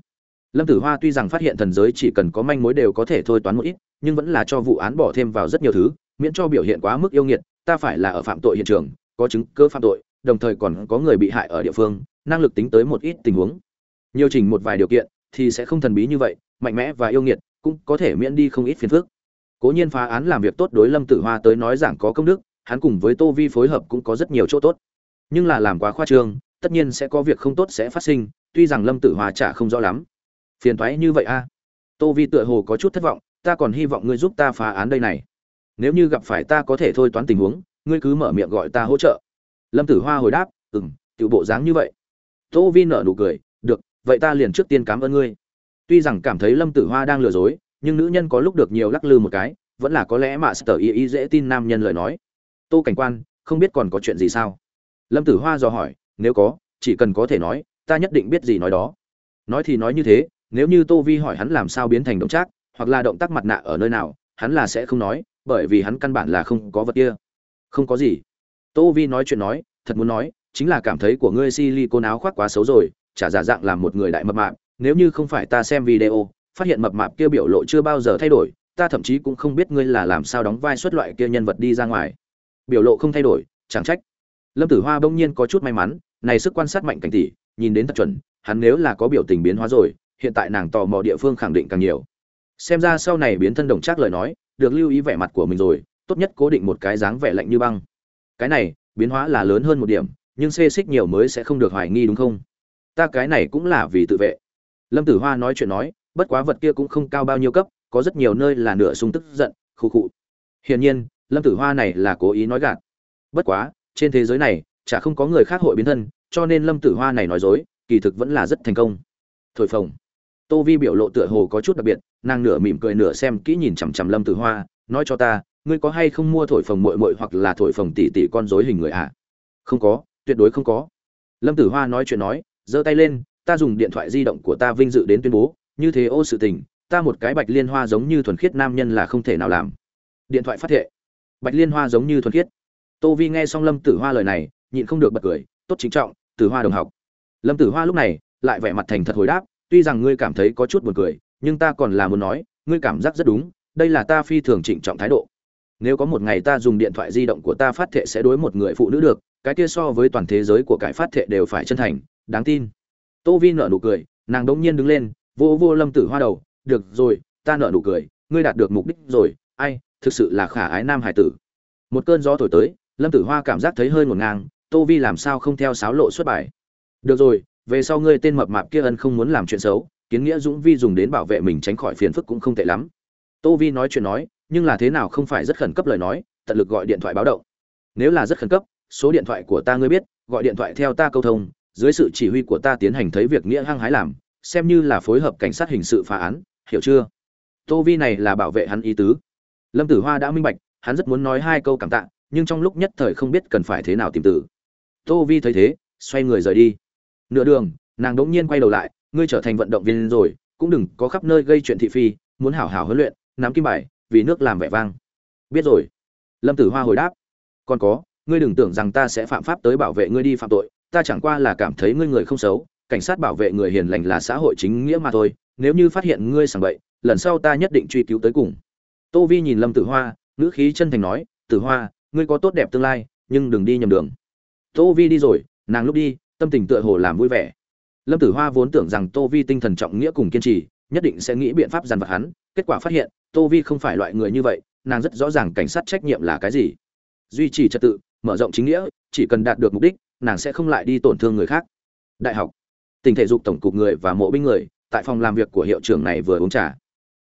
A: Lâm tử hoa tuy rằng phát hiện thần giới chỉ cần có manh mối đều có thể thôi toán một ít, nhưng vẫn là cho vụ án bỏ thêm vào rất nhiều thứ, miễn cho biểu hiện quá mức yêu nghiệt, ta phải là ở phạm tội hiện trường, có chứng cơ phạm tội, đồng thời còn có người bị hại ở địa phương, năng lực tính tới một ít tình huống. Nhiều chỉnh một vài điều kiện thì sẽ không thần bí như vậy, mạnh mẽ và yêu nghiệt, cũng có thể miễn đi không ít phiền phức. Cố nhiên phá án làm việc tốt đối lâm tử hoa tới nói giảng có công đức, hắn cùng với tô vi phối hợp cũng có rất nhiều chỗ tốt. Nhưng là làm quá khoa trương, tất nhiên sẽ có việc không tốt sẽ phát sinh, tuy rằng lâm tử hoa chả không rõ lắm. Phiền thoái như vậy a. Tô vi tựa hồ có chút thất vọng, ta còn hy vọng ngươi giúp ta phá án đây này. Nếu như gặp phải ta có thể thôi toán tình huống, ngươi cứ mở miệng gọi ta hỗ trợ. Lâm tử hoa hồi đáp ừ m tự bộ dáng như vậy. Tô vi nở nụ cười vậy ta liền trước tiên cảm ơn ngươi. Tuy rằng cảm thấy lâm tử hoa đang lừa dối, nhưng nữ nhân có lúc được nhiều lắc lư một cái, vẫn là có lẽ mà sở y y dễ tin nam nhân lời nói. Tô cảnh quan, không biết còn có chuyện gì sao? Lâm tử hoa dò hỏi, nếu có, chỉ cần có thể nói, ta nhất định biết gì nói đó. Nói thì nói như thế, nếu như tô vi hỏi hắn làm sao biến thành động trác, hoặc là động tác mặt nạ ở nơi nào, hắn là sẽ không nói, bởi vì hắn căn bản là không có vật kia. Không có gì. Tô vi nói chuyện nói, thật muốn nói, chính là cảm thấy của ngươi silicon áo khoác quá xấu rồi chả giả dạng làm một người đại mập mạp, nếu như không phải ta xem video, phát hiện mập mạp kia biểu lộ chưa bao giờ thay đổi, ta thậm chí cũng không biết ngươi là làm sao đóng vai xuất loại kia nhân vật đi ra ngoài. Biểu lộ không thay đổi, chẳng trách. Lâm tử hoa bỗng nhiên có chút may mắn, này sức quan sát mạnh cảnh tỷ, nhìn đến thật chuẩn, hắn nếu là có biểu tình biến hóa rồi, hiện tại nàng tò mò địa phương khẳng định càng nhiều. Xem ra sau này biến thân đồng trác lời nói, được lưu ý vẻ mặt của mình rồi, tốt nhất cố định một cái dáng vẻ lạnh như băng. Cái này, biến hóa là lớn hơn một điểm, nhưng xê xích nhiều mới sẽ không được hoài nghi đúng không? Ta cái này cũng là vì tự vệ. Lâm tử hoa nói chuyện nói, bất quá vật kia cũng không cao bao nhiêu cấp, có rất nhiều nơi là nửa sung tức giận khu khụ. Hiển nhiên, lâm tử hoa này là cố ý nói gạt. Bất quá, trên thế giới này, chả không có người khác hội biến thân, cho nên lâm tử hoa này nói dối, kỳ thực vẫn là rất thành công. Thổi phồng. Tô vi biểu lộ tựa hồ có chút đặc biệt, nàng nửa mỉm cười nửa xem kỹ nhìn chằm chằm lâm tử hoa, nói cho ta, ngươi có hay không mua thổi phồng mội mội hoặc là thổi phồng tỷ tỷ con dối hình người ạ? À? không có, tuyệt đối không có. Lâm tử hoa nói chuyện nói giơ tay lên, ta dùng điện thoại di động của ta vinh dự đến tuyên bố, như thế ô sự tình, ta một cái bạch liên hoa giống như thuần khiết nam nhân là không thể nào làm. Điện thoại phát thệ. Bạch liên hoa giống như thuần khiết. Tô vi nghe xong lâm tử hoa lời này, nhịn không được bật cười, tốt chính trọng, tử hoa đồng học. Lâm tử hoa lúc này lại vẻ mặt thành thật hồi đáp, tuy rằng ngươi cảm thấy có chút buồn cười, nhưng ta còn là muốn nói, ngươi cảm giác rất đúng, đây là ta phi thường trịnh trọng thái độ. Nếu có một ngày ta dùng điện thoại di động của ta phát thệ sẽ đối một người phụ nữ được, cái kia so với toàn thế giới của cải phát thệ đều phải chân thành đáng tin. Tô vi nợ nụ cười, nàng đ ỗ n g nhiên đứng lên, vô vô lâm tử hoa đầu, được rồi, ta nợ nụ cười, ngươi đạt được mục đích rồi, ai, thực sự là khả ái nam hải tử. Một cơn gió thổi tới, lâm tử hoa cảm giác thấy hơi ngổn ngang, tô vi làm sao không theo sáo lộ xuất bài? Được rồi, về sau ngươi tên mập mạp kia ân không muốn làm chuyện xấu, kiến nghĩa dũng vi dùng đến bảo vệ mình tránh khỏi phiền phức cũng không tệ lắm. Tô vi nói chuyện nói, nhưng là thế nào không phải rất khẩn cấp lời nói, tận lực gọi điện thoại báo động. Nếu là rất khẩn cấp, số điện thoại của ta ngươi biết, gọi điện thoại theo ta câu thông dưới sự chỉ huy của ta tiến hành thấy việc nghĩa hăng hái làm, xem như là phối hợp cảnh sát hình sự phá án, hiểu chưa? Tô vi này là bảo vệ hắn ý tứ. Lâm tử hoa đã minh bạch, hắn rất muốn nói hai câu cảm tạ, nhưng trong lúc nhất thời không biết cần phải thế nào tìm tử tô vi thấy thế, xoay người rời đi. Nửa đường, nàng đ ỗ n g nhiên quay đầu lại, ngươi trở thành vận động viên rồi, cũng đừng có khắp nơi gây chuyện thị phi, muốn hảo hảo huấn luyện, nắm kim bài, vì nước làm vẻ vang. Biết rồi. Lâm tử hoa hồi đáp. Còn có, ngươi đừng tưởng rằng ta sẽ phạm pháp tới bảo vệ ngươi đi phạm tội ta chẳng qua là cảm thấy ngươi người không xấu, cảnh sát bảo vệ người hiền lành là xã hội chính nghĩa mà thôi, nếu như phát hiện ngươi sảng bậy, lần sau ta nhất định truy cứu tới cùng. Tô vi nhìn lâm tử hoa, ngữ khí chân thành nói, tử hoa, ngươi có tốt đẹp tương lai, nhưng đừng đi nhầm đường. Tô vi đi rồi, nàng lúc đi, tâm tình tựa hồ làm vui vẻ. Lâm tử hoa vốn tưởng rằng tô vi tinh thần trọng nghĩa cùng kiên trì, nhất định sẽ nghĩ biện pháp dằn vặt hắn, kết quả phát hiện, tô vi không phải loại người như vậy, nàng rất rõ ràng cảnh sát trách nhiệm là cái gì. Duy trì trật tự, mở rộng chính nghĩa, chỉ cần đạt được mục đích nàng sẽ không lại đi tổn thương người khác. Đại học tỉnh thể dục tổng cục người và mộ binh người, tại phòng làm việc của hiệu trưởng này vừa uống trà.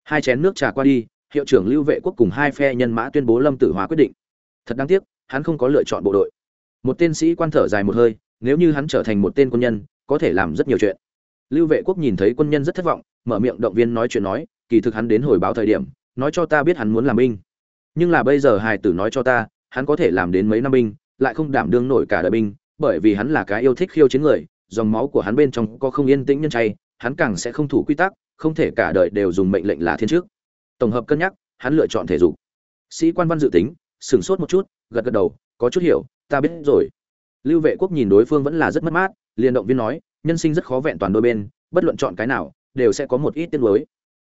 A: Hai chén nước trà qua đi, hiệu trưởng lưu vệ quốc cùng hai phe nhân mã tuyên bố lâm tử hòa quyết định. Thật đáng tiếc, hắn không có lựa chọn bộ đội. Một tên sĩ quan thở dài một hơi, nếu như hắn trở thành một tên quân nhân, có thể làm rất nhiều chuyện. Lưu vệ quốc nhìn thấy quân nhân rất thất vọng, mở miệng động viên nói chuyện nói, kỳ thực hắn đến hồi báo thời điểm, nói cho ta biết hắn muốn làm binh. Nhưng là bây giờ hài tử nói cho ta, hắn có thể làm đến mấy năm binh, lại không đảm đương nổi cả đời binh bởi vì hắn là cái yêu thích khiêu chiến người, dòng máu của hắn bên trong có không yên tĩnh nhân chay, hắn càng sẽ không thủ quy tắc, không thể cả đời đều dùng mệnh lệnh là thiên trước. Tổng hợp cân nhắc, hắn lựa chọn thể dục. Sĩ quan văn dự tính, sửng sốt một chút, gật gật đầu, có chút hiểu, ta biết rồi. Lưu vệ quốc nhìn đối phương vẫn là rất mất mát, liền động viên nói, nhân sinh rất khó vẹn toàn đôi bên, bất luận chọn cái nào, đều sẽ có một ít tiếc nuối.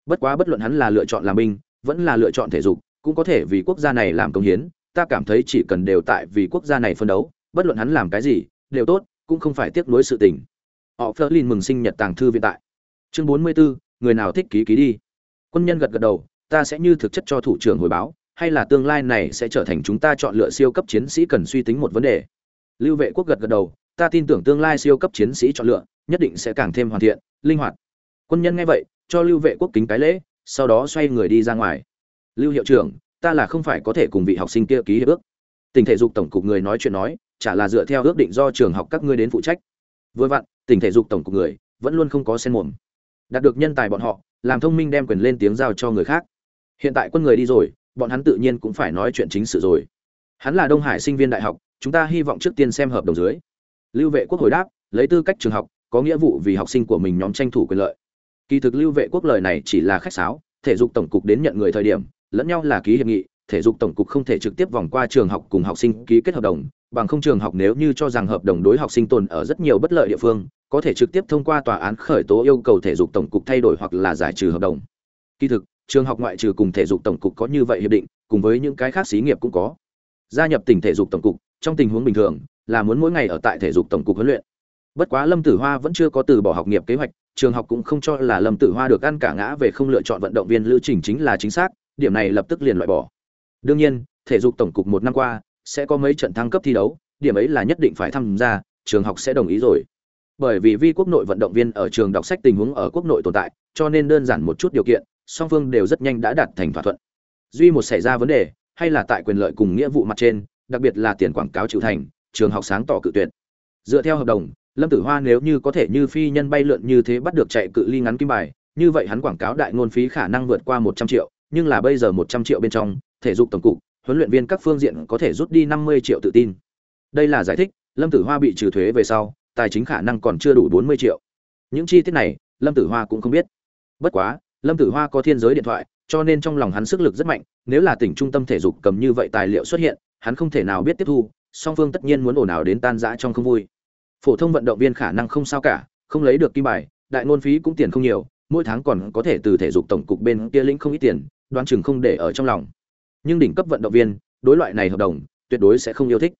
A: Bất quá bất luận hắn là lựa chọn làm binh, vẫn là lựa chọn thể dục, cũng có thể vì quốc gia này làm công hiến, ta cảm thấy chỉ cần đều tại vì quốc gia này phân đấu bất luận hắn làm cái gì đều tốt cũng không phải tiếc nuối sự tình. Họ phớt lên mừng sinh nhật tàng thư viện tại. Chương bốn mươi 44, người nào thích ký ký đi? Quân nhân gật gật đầu ta sẽ như thực chất cho thủ trưởng hồi báo hay là tương lai này sẽ trở thành chúng ta chọn lựa siêu cấp chiến sĩ cần suy tính một vấn đề. Lưu vệ quốc gật gật đầu ta tin tưởng tương lai siêu cấp chiến sĩ chọn lựa nhất định sẽ càng thêm hoàn thiện linh hoạt. Quân nhân nghe vậy cho lưu vệ quốc kính cái lễ sau đó xoay người đi ra ngoài. Lưu hiệu trưởng ta là không phải có thể cùng vị học sinh kia ký hiệp ước. Tỉnh thể dục tổng cục người nói chuyện nói chả là dựa theo ước định do trường học các ngươi đến phụ trách. Vừa vặn tỉnh thể dục tổng cục người vẫn luôn không có sen mồm. Đạt được nhân tài bọn họ, làm thông minh đem quyền lên tiếng giao cho người khác. Hiện tại quân người đi rồi, bọn hắn tự nhiên cũng phải nói chuyện chính sự rồi. Hắn là đông hải sinh viên đại học, chúng ta hy vọng trước tiên xem hợp đồng dưới. Lưu vệ quốc hồi đáp, lấy tư cách trường học, có nghĩa vụ vì học sinh của mình nhóm tranh thủ quyền lợi. Kỳ thực lưu vệ quốc lời này chỉ là khách sáo, thể dục tổng cục đến nhận người thời điểm, lẫn nhau là ký hiệp nghị thể dục tổng cục không thể trực tiếp vòng qua trường học cùng học sinh ký kết hợp đồng, bằng không trường học nếu như cho rằng hợp đồng đối học sinh tồn ở rất nhiều bất lợi địa phương, có thể trực tiếp thông qua tòa án khởi tố yêu cầu thể dục tổng cục thay đổi hoặc là giải trừ hợp đồng. Kỳ thực, trường học ngoại trừ cùng thể dục tổng cục có như vậy hiệp định, cùng với những cái khác xí nghiệp cũng có. Gia nhập tỉnh thể dục tổng cục, trong tình huống bình thường, là muốn mỗi ngày ở tại thể dục tổng cục huấn luyện. Bất quá lâm tử hoa vẫn chưa có từ bỏ học nghiệp kế hoạch, trường học cũng không cho là lâm tử hoa được ăn cả ngã về không lựa chọn vận động viên, lữ trình chính là chính xác, điểm này lập tức liền loại bỏ đương nhiên, thể dục tổng cục một năm qua sẽ có mấy trận thăng cấp thi đấu, điểm ấy là nhất định phải tham gia, trường học sẽ đồng ý rồi. Bởi vì vi quốc nội vận động viên ở trường đọc sách tình huống ở quốc nội tồn tại, cho nên đơn giản một chút điều kiện, song phương đều rất nhanh đã đạt thành thỏa thuận. Duy một xảy ra vấn đề, hay là tại quyền lợi cùng nghĩa vụ mặt trên, đặc biệt là tiền quảng cáo chịu thành, trường học sáng tỏ cự tuyệt. Dựa theo hợp đồng, lâm tử hoa nếu như có thể như phi nhân bay lượn như thế bắt được chạy cự ly ngắn kim bài, như vậy hắn quảng cáo đại ngôn phí khả năng vượt qua một trăm triệu, nhưng là bây giờ một trăm triệu bên trong thể dục tổng cục, huấn luyện viên các phương diện có thể rút đi năm mươi triệu tự tin. Đây là giải thích, lâm tử hoa bị trừ thuế về sau, tài chính khả năng còn chưa đủ bốn mươi triệu. Những chi tiết này, lâm tử hoa cũng không biết. Bất quá, lâm tử hoa có thiên giới điện thoại, cho nên trong lòng hắn sức lực rất mạnh, nếu là tỉnh trung tâm thể dục cầm như vậy tài liệu xuất hiện, hắn không thể nào biết tiếp thu, song phương tất nhiên muốn ồn ào đến tan rã trong không vui. Phổ thông vận động viên khả năng không sao cả, không lấy được kim bài, đại ngôn phí cũng tiền không nhiều, mỗi tháng còn có thể từ thể dục tổng cục bên kia lĩnh không ít tiền, đoán chừng không để ở trong lòng nhưng đỉnh cấp vận động viên, đối loại này hợp đồng, tuyệt đối sẽ không yêu thích.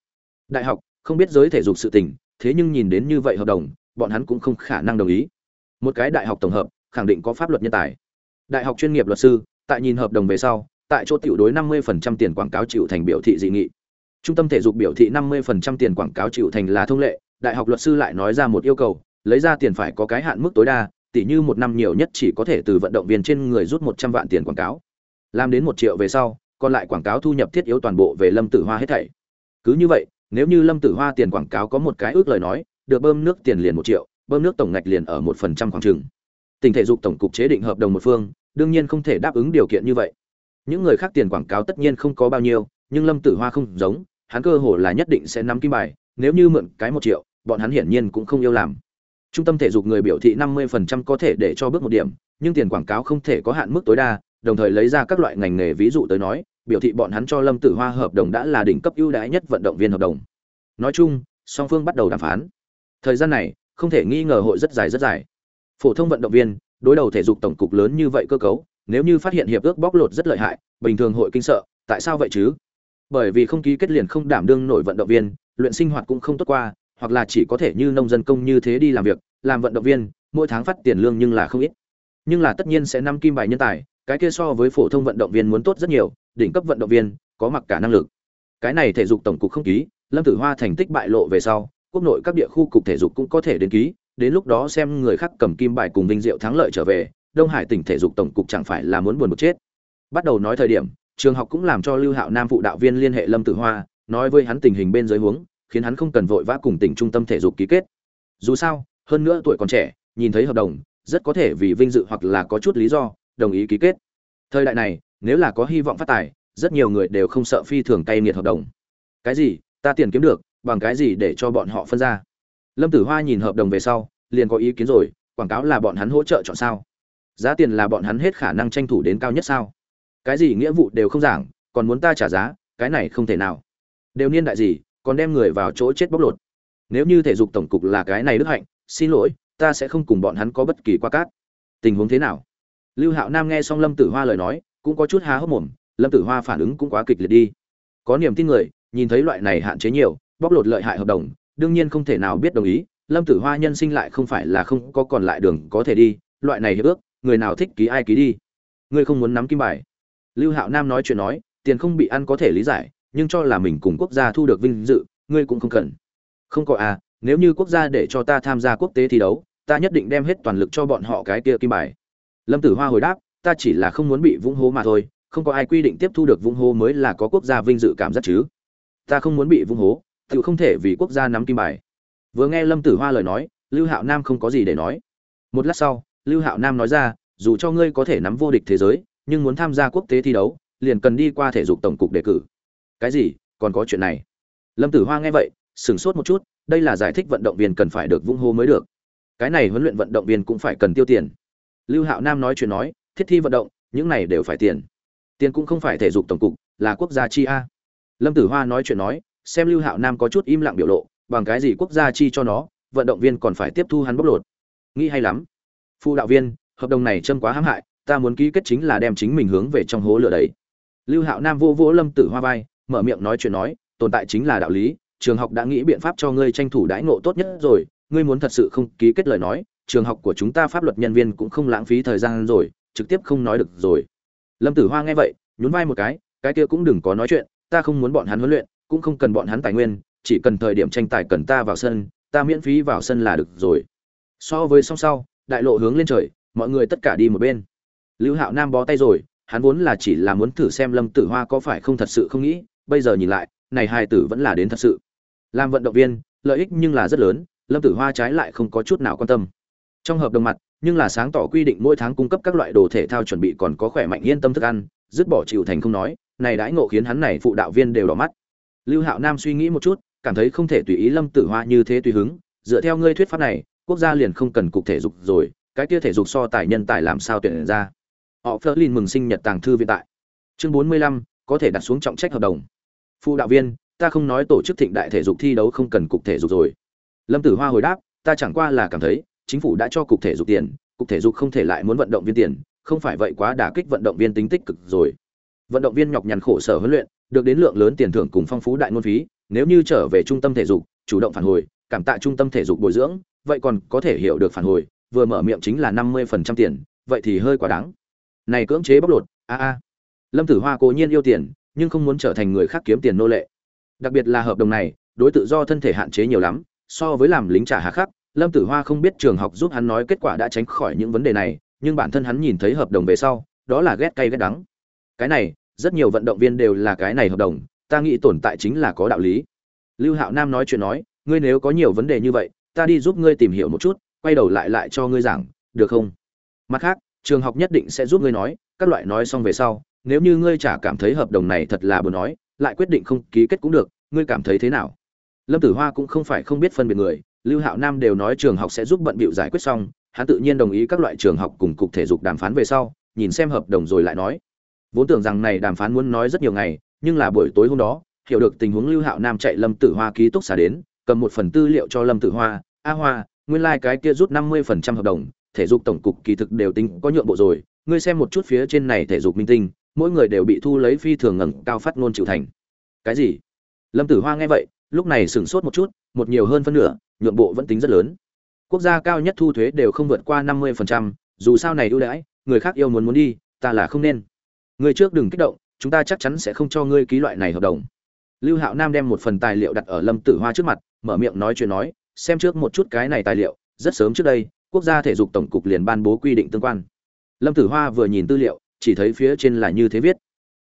A: Đại học, không biết giới thể dục sự tình, thế nhưng nhìn đến như vậy hợp đồng, bọn hắn cũng không khả năng đồng ý. Một cái đại học tổng hợp, khẳng định có pháp luật nhân tài. Đại học chuyên nghiệp luật sư, tại nhìn hợp đồng về sau, tại chỗ tiểu đối 50% tiền quảng cáo chịu thành biểu thị dị nghị. Trung tâm thể dục biểu thị 50% tiền quảng cáo chịu thành là thông lệ, đại học luật sư lại nói ra một yêu cầu, lấy ra tiền phải có cái hạn mức tối đa tỷ như một năm nhiều nhất chỉ có thể từ vận động viên trên người rút 100 vạn tiền quảng cáo. Làm đến một triệu về sau còn lại quảng cáo thu nhập thiết yếu toàn bộ về lâm tử hoa hết thảy. Cứ như vậy, nếu như lâm tử hoa tiền quảng cáo có một cái ước lời nói, được bơm nước tiền liền một triệu, bơm nước tổng ngạch liền ở một phần trăm khoảng trừng tỉnh thể dục tổng cục chế định hợp đồng một phương, đương nhiên không thể đáp ứng điều kiện như vậy. Những người khác tiền quảng cáo tất nhiên không có bao nhiêu, nhưng lâm tử hoa không giống, hắn cơ hồ là nhất định sẽ nắm kim bài, nếu như mượn cái một triệu, bọn hắn hiển nhiên cũng không yêu làm. Trung tâm thể dục người biểu thị năm mươi phần trăm có thể để cho bước một điểm, nhưng tiền quảng cáo không thể có hạn mức tối đa, đồng thời lấy ra các loại ngành nghề ví dụ tới nói biểu thị bọn hắn cho lâm tử hoa hợp đồng đã là đỉnh cấp ưu đãi nhất vận động viên hợp đồng. Nói chung, song phương bắt đầu đàm phán. Thời gian này, không thể nghi ngờ hội rất dài rất dài. Phổ thông vận động viên, đối đầu thể dục tổng cục lớn như vậy cơ cấu, nếu như phát hiện hiệp ước bóc lột rất lợi hại, bình thường hội kinh sợ, tại sao vậy chứ? Bởi vì không ký kết liền không đảm đương nổi vận động viên, luyện sinh hoạt cũng không tốt qua, hoặc là chỉ có thể như nông dân công như thế đi làm việc, làm vận động viên, mỗi tháng phát tiền lương nhưng là không ít. Nhưng là tất nhiên sẽ năm kim bài nhân tài cái kia so với phổ thông vận động viên muốn tốt rất nhiều, đỉnh cấp vận động viên, có mặc cả năng lực. Cái này thể dục tổng cục không ký, lâm tử hoa thành tích bại lộ về sau, quốc nội các địa khu cục thể dục cũng có thể đến ký, đến lúc đó xem người khác cầm kim bài cùng vinh diệu thắng lợi trở về, đông hải tỉnh thể dục tổng cục chẳng phải là muốn buồn một chết. Bắt đầu nói thời điểm, trường học cũng làm cho lưu hạo nam phụ đạo viên liên hệ lâm tử hoa, nói với hắn tình hình bên dưới huống, khiến hắn không cần vội vã cùng tỉnh trung tâm thể dục ký kết. Dù sao, hơn nữa tuổi còn trẻ, nhìn thấy hợp đồng, rất có thể vì vinh dự hoặc là có chút lý do đồng ý ký kết. Thời đại này, nếu là có hy vọng phát tài, rất nhiều người đều không sợ phi thường cay nghiệt hợp đồng. Cái gì, ta tiền kiếm được, bằng cái gì để cho bọn họ phân ra? Lâm tử hoa nhìn hợp đồng về sau, liền có ý kiến rồi, quảng cáo là bọn hắn hỗ trợ chọn sao? Giá tiền là bọn hắn hết khả năng tranh thủ đến cao nhất sao? Cái gì nghĩa vụ đều không giảng, còn muốn ta trả giá, cái này không thể nào. Đều niên đại gì, còn đem người vào chỗ chết bóc lột. Nếu như thể dục tổng cục là cái này đức hạnh, xin lỗi, ta sẽ không cùng bọn hắn có bất kỳ qua cát. Tình huống thế nào? Lưu hạo nam nghe xong lâm tử hoa lời nói, cũng có chút há hốc mồm, lâm tử hoa phản ứng cũng quá kịch liệt đi. Có niềm tin người, nhìn thấy loại này hạn chế nhiều, bóc lột lợi hại hợp đồng, đương nhiên không thể nào biết đồng ý, lâm tử hoa nhân sinh lại không phải là không có còn lại đường có thể đi, loại này hiệp ước, người nào thích ký ai ký đi. Ngươi không muốn nắm kim bài. Lưu hạo nam nói chuyện nói, tiền không bị ăn có thể lý giải, nhưng cho là mình cùng quốc gia thu được vinh dự, ngươi cũng không cần. Không có à nếu như quốc gia để cho ta tham gia quốc tế thi đấu, ta nhất định đem hết toàn lực cho bọn họ cái kia kim bài lâm tử hoa hồi đáp, ta chỉ là không muốn bị vung hô mà thôi, không có ai quy định tiếp thu được vung hô mới là có quốc gia vinh dự cảm giác chứ. Ta không muốn bị vung hố, tự không thể vì quốc gia nắm kim bài. Vừa nghe lâm tử hoa lời nói, lưu hạo nam không có gì để nói. Một lát sau, lưu hạo nam nói ra, dù cho ngươi có thể nắm vô địch thế giới, nhưng muốn tham gia quốc tế thi đấu, liền cần đi qua thể dục tổng cục đề cử. Cái gì? Còn có chuyện này? Lâm tử hoa nghe vậy, sửng sốt một chút, đây là giải thích vận động viên cần phải được vung hô mới được. Cái này huấn luyện vận động viên cũng phải cần tiêu tiền lưu hạo nam nói chuyện nói, thiết thi vận động, những này đều phải tiền. Tiền cũng không phải thể dục tổng cục, là quốc gia chi a. Lâm tử hoa nói chuyện nói, xem lưu hạo nam có chút im lặng biểu lộ, bằng cái gì quốc gia chi cho nó, vận động viên còn phải tiếp thu hắn bóc lột. Nghĩ hay lắm. Phụ đạo viên, hợp đồng này châm quá hãm hại, ta muốn ký kết chính là đem chính mình hướng về trong hố lửa đấy. Lưu hạo nam vô vỗ lâm tử hoa vai, mở miệng nói chuyện nói, tồn tại chính là đạo lý, trường học đã nghĩ biện pháp cho ngươi tranh thủ đãi ngộ tốt nhất rồi, ngươi muốn thật sự không ký kết lời nói trường học của chúng ta pháp luật nhân viên cũng không lãng phí thời gian rồi, trực tiếp không nói được rồi. Lâm tử hoa nghe vậy, nhún vai một cái cái kia cũng đừng có nói chuyện, ta không muốn bọn hắn huấn luyện, cũng không cần bọn hắn tài nguyên, chỉ cần thời điểm tranh tài cần ta vào sân, ta miễn phí vào sân là được rồi. So với song sau, đại lộ hướng lên trời, mọi người tất cả đi một bên. Lưu hạo nam bó tay rồi, hắn vốn là chỉ là muốn thử xem lâm tử hoa có phải không thật sự không nghĩ, bây giờ nhìn lại, này hai tử vẫn là đến thật sự. Làm vận động viên, lợi ích nhưng là rất lớn, lâm tử hoa trái lại không có chút nào quan tâm trong hợp đồng mặt, nhưng là sáng tỏ quy định mỗi tháng cung cấp các loại đồ thể thao chuẩn bị còn có khỏe mạnh yên tâm thức ăn, dứt bỏ chịu thành không nói, này đãi ngộ khiến hắn này phụ đạo viên đều đỏ mắt. Lưu hạo nam suy nghĩ một chút, cảm thấy không thể tùy ý lâm tử hoa như thế tùy hứng, dựa theo ngươi thuyết pháp này, quốc gia liền không cần cục thể dục rồi, cái kia thể dục so tài nhân tài làm sao tuyển ra? Họ phớt lên mừng sinh nhật tàng thư viện tại. Chương bốn mươi lăm, có thể đặt xuống trọng trách hợp đồng. Phụ đạo viên, ta không nói tổ chức thịnh đại thể dục thi đấu không cần cục thể dục rồi. Lâm tử hoa hồi đáp, ta chẳng qua là cảm thấy chính phủ đã cho cục thể dục tiền, cục thể dục không thể lại muốn vận động viên tiền, không phải vậy quá đả kích vận động viên tính tích cực rồi. Vận động viên nhọc nhằn khổ sở huấn luyện, được đến lượng lớn tiền thưởng cùng phong phú đại ngôn phí, nếu như trở về trung tâm thể dục, chủ động phản hồi, cảm tạ trung tâm thể dục bồi dưỡng, vậy còn có thể hiểu được phản hồi, vừa mở miệng chính là năm mươi phần trăm tiền, vậy thì hơi quá đáng. Này cưỡng chế bóc lột, a a. Lâm tử hoa cố nhiên yêu tiền, nhưng không muốn trở thành người khác kiếm tiền nô lệ. Đặc biệt là hợp đồng này, đối tự do thân thể hạn chế nhiều lắm, so với làm lính trả hà khắc lâm tử hoa không biết trường học giúp hắn nói kết quả đã tránh khỏi những vấn đề này, nhưng bản thân hắn nhìn thấy hợp đồng về sau, đó là ghét cay ghét đắng. Cái này, rất nhiều vận động viên đều là cái này hợp đồng, ta nghĩ tồn tại chính là có đạo lý. Lưu hạo nam nói chuyện nói, ngươi nếu có nhiều vấn đề như vậy, ta đi giúp ngươi tìm hiểu một chút, quay đầu lại lại cho ngươi giảng, được không? Mặt khác, trường học nhất định sẽ giúp ngươi nói, các loại nói xong về sau, nếu như ngươi chả cảm thấy hợp đồng này thật là buồn nói, lại quyết định không ký kết cũng được, ngươi cảm thấy thế nào? Lâm tử hoa cũng không phải không biết phân biệt người lưu hạo nam đều nói trường học sẽ giúp bận bịu giải quyết xong, hắn tự nhiên đồng ý các loại trường học cùng cục thể dục đàm phán về sau, nhìn xem hợp đồng rồi lại nói. Vốn tưởng rằng này đàm phán muốn nói rất nhiều ngày, nhưng là buổi tối hôm đó, hiểu được tình huống lưu hạo nam chạy lâm tử hoa ký túc xá đến, cầm một phần tư liệu cho lâm tử hoa, a hoa, nguyên lai cái kia rút năm mươi phần trăm hợp đồng, thể dục tổng cục kỳ thực đều tính có nhượng bộ rồi, ngươi xem một chút phía trên này thể dục minh tinh, mỗi người đều bị thu lấy phi thường ngẩng cao phát ngôn chịu thành. Cái gì? Lâm tử hoa nghe vậy, lúc này sửng sốt một chút, một nhiều hơn phân nửa nhượng bộ vẫn tính rất lớn. Quốc gia cao nhất thu thuế đều không vượt qua năm mươi phần trăm, dù sao này ưu đãi, người khác yêu muốn muốn đi, ta là không nên. Người trước đừng kích động, chúng ta chắc chắn sẽ không cho ngươi ký loại này hợp đồng. Lưu hạo nam đem một phần tài liệu đặt ở lâm tử hoa trước mặt, mở miệng nói chuyện nói, xem trước một chút cái này tài liệu, rất sớm trước đây, quốc gia thể dục tổng cục liền ban bố quy định tương quan. Lâm tử hoa vừa nhìn tư liệu, chỉ thấy phía trên là như thế viết.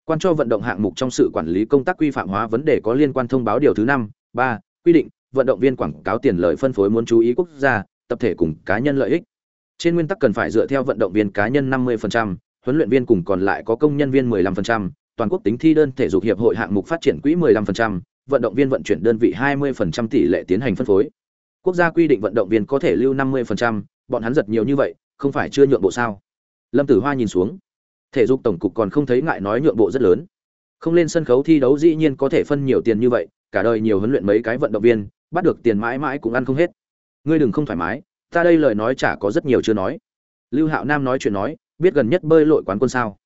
A: Quan cho vận động hạng mục trong sự quản lý công tác quy phạm hóa vấn đề có liên quan thông báo điều thứ năm, ba, quy định vận động viên quảng cáo tiền lợi phân phối muốn chú ý quốc gia tập thể cùng cá nhân lợi ích trên nguyên tắc cần phải dựa theo vận động viên cá nhân 50%, huấn luyện viên cùng còn lại có công nhân viên 15%, toàn quốc tính thi đơn thể dục hiệp hội hạng mục phát triển quỹ 15%, vận động viên vận chuyển đơn vị 20% tỷ lệ tiến hành phân phối. Quốc gia quy định vận động viên có thể lưu 50%, bọn hắn giật nhiều như vậy, không phải chưa nhượng bộ sao? Lâm Tử Hoa nhìn xuống, thể dục tổng cục còn không thấy ngại nói nhượng bộ rất lớn. Không lên sân khấu thi đấu dĩ nhiên có thể phân nhiều tiền như vậy, cả đời nhiều huấn luyện mấy cái vận động viên, bắt được tiền mãi mãi cũng ăn không hết. Ngươi đừng không thoải mái, ta đây lời nói chả có rất nhiều chưa nói. Lưu Hạo Nam nói chuyện nói, biết gần nhất bơi lội quán quân sao?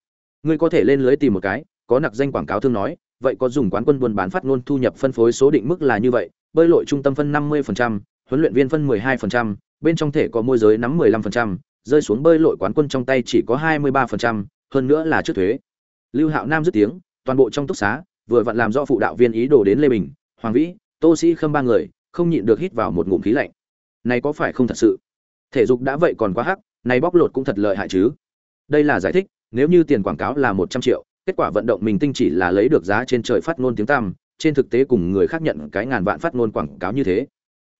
A: Ngươi có thể lên lưới tìm một cái, có nặc danh quảng cáo thương nói, vậy có dùng quán quân buôn bán phát ngôn thu nhập phân phối số định mức là như vậy, bơi lội trung tâm phân 50%, huấn luyện viên phân 12%, bên trong thể có môi giới nắm 15%, rơi xuống bơi lội quán quân trong tay chỉ có 23%, hơn nữa là trước thuế. Lưu Hạo Nam dứt tiếng, toàn bộ trong túc xá, vừa vặn làm rõ phụ đạo viên ý đồ đến Lê Bình, Hoàng Vĩ, Tô Sĩ Khâm ba người, không nhịn được hít vào một ngụm khí lạnh. Này có phải không thật sự? Thể dục đã vậy còn quá hắc, này bóc lột cũng thật lợi hại chứ. Đây là giải thích, nếu như tiền quảng cáo là 100 triệu, kết quả vận động mình tinh chỉ là lấy được giá trên trời phát ngôn tiếng tăm, trên thực tế cùng người khác nhận cái ngàn vạn phát ngôn quảng cáo như thế.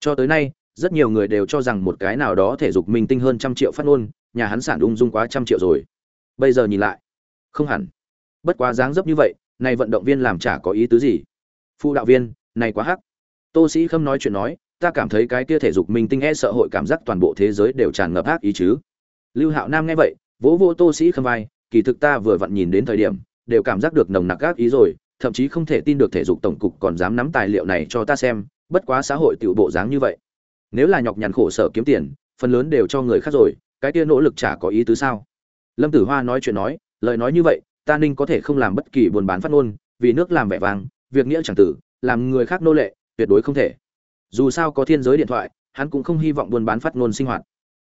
A: Cho tới nay, rất nhiều người đều cho rằng một cái nào đó thể dục mình tinh hơn trăm triệu phát ngôn, nhà hắn sản ung dung quá trăm triệu rồi. Bây giờ nhìn lại, không hẳn. Bất quá dáng dấp như vậy, này vận động viên làm chả có ý tứ gì. Phụ đạo viên, này quá hắc. Tô Sĩ Khâm nói chuyện nói, ta cảm thấy cái kia thể dục minh tinh e sợ hội cảm giác toàn bộ thế giới đều tràn ngập ác ý chứ. Lưu Hạo Nam nghe vậy, vỗ vỗ Tô Sĩ Khâm vai, kỳ thực ta vừa vặn nhìn đến thời điểm, đều cảm giác được nồng nặc ác ý rồi, thậm chí không thể tin được thể dục tổng cục còn dám nắm tài liệu này cho ta xem, bất quá xã hội tiểu bộ dáng như vậy. Nếu là nhọc nhằn khổ sở kiếm tiền, phần lớn đều cho người khác rồi, cái kia nỗ lực chả có ý tứ sao? Lâm Tử Hoa nói chuyện nói, lời nói như vậy, ta Ninh có thể không làm bất kỳ buồn bán phát ngôn, vì nước làm vẻ vang, việc nghĩa chẳng tử, làm người khác nô lệ, tuyệt đối không thể. Dù sao có thiên giới điện thoại, hắn cũng không hy vọng buôn bán phát ngôn sinh hoạt.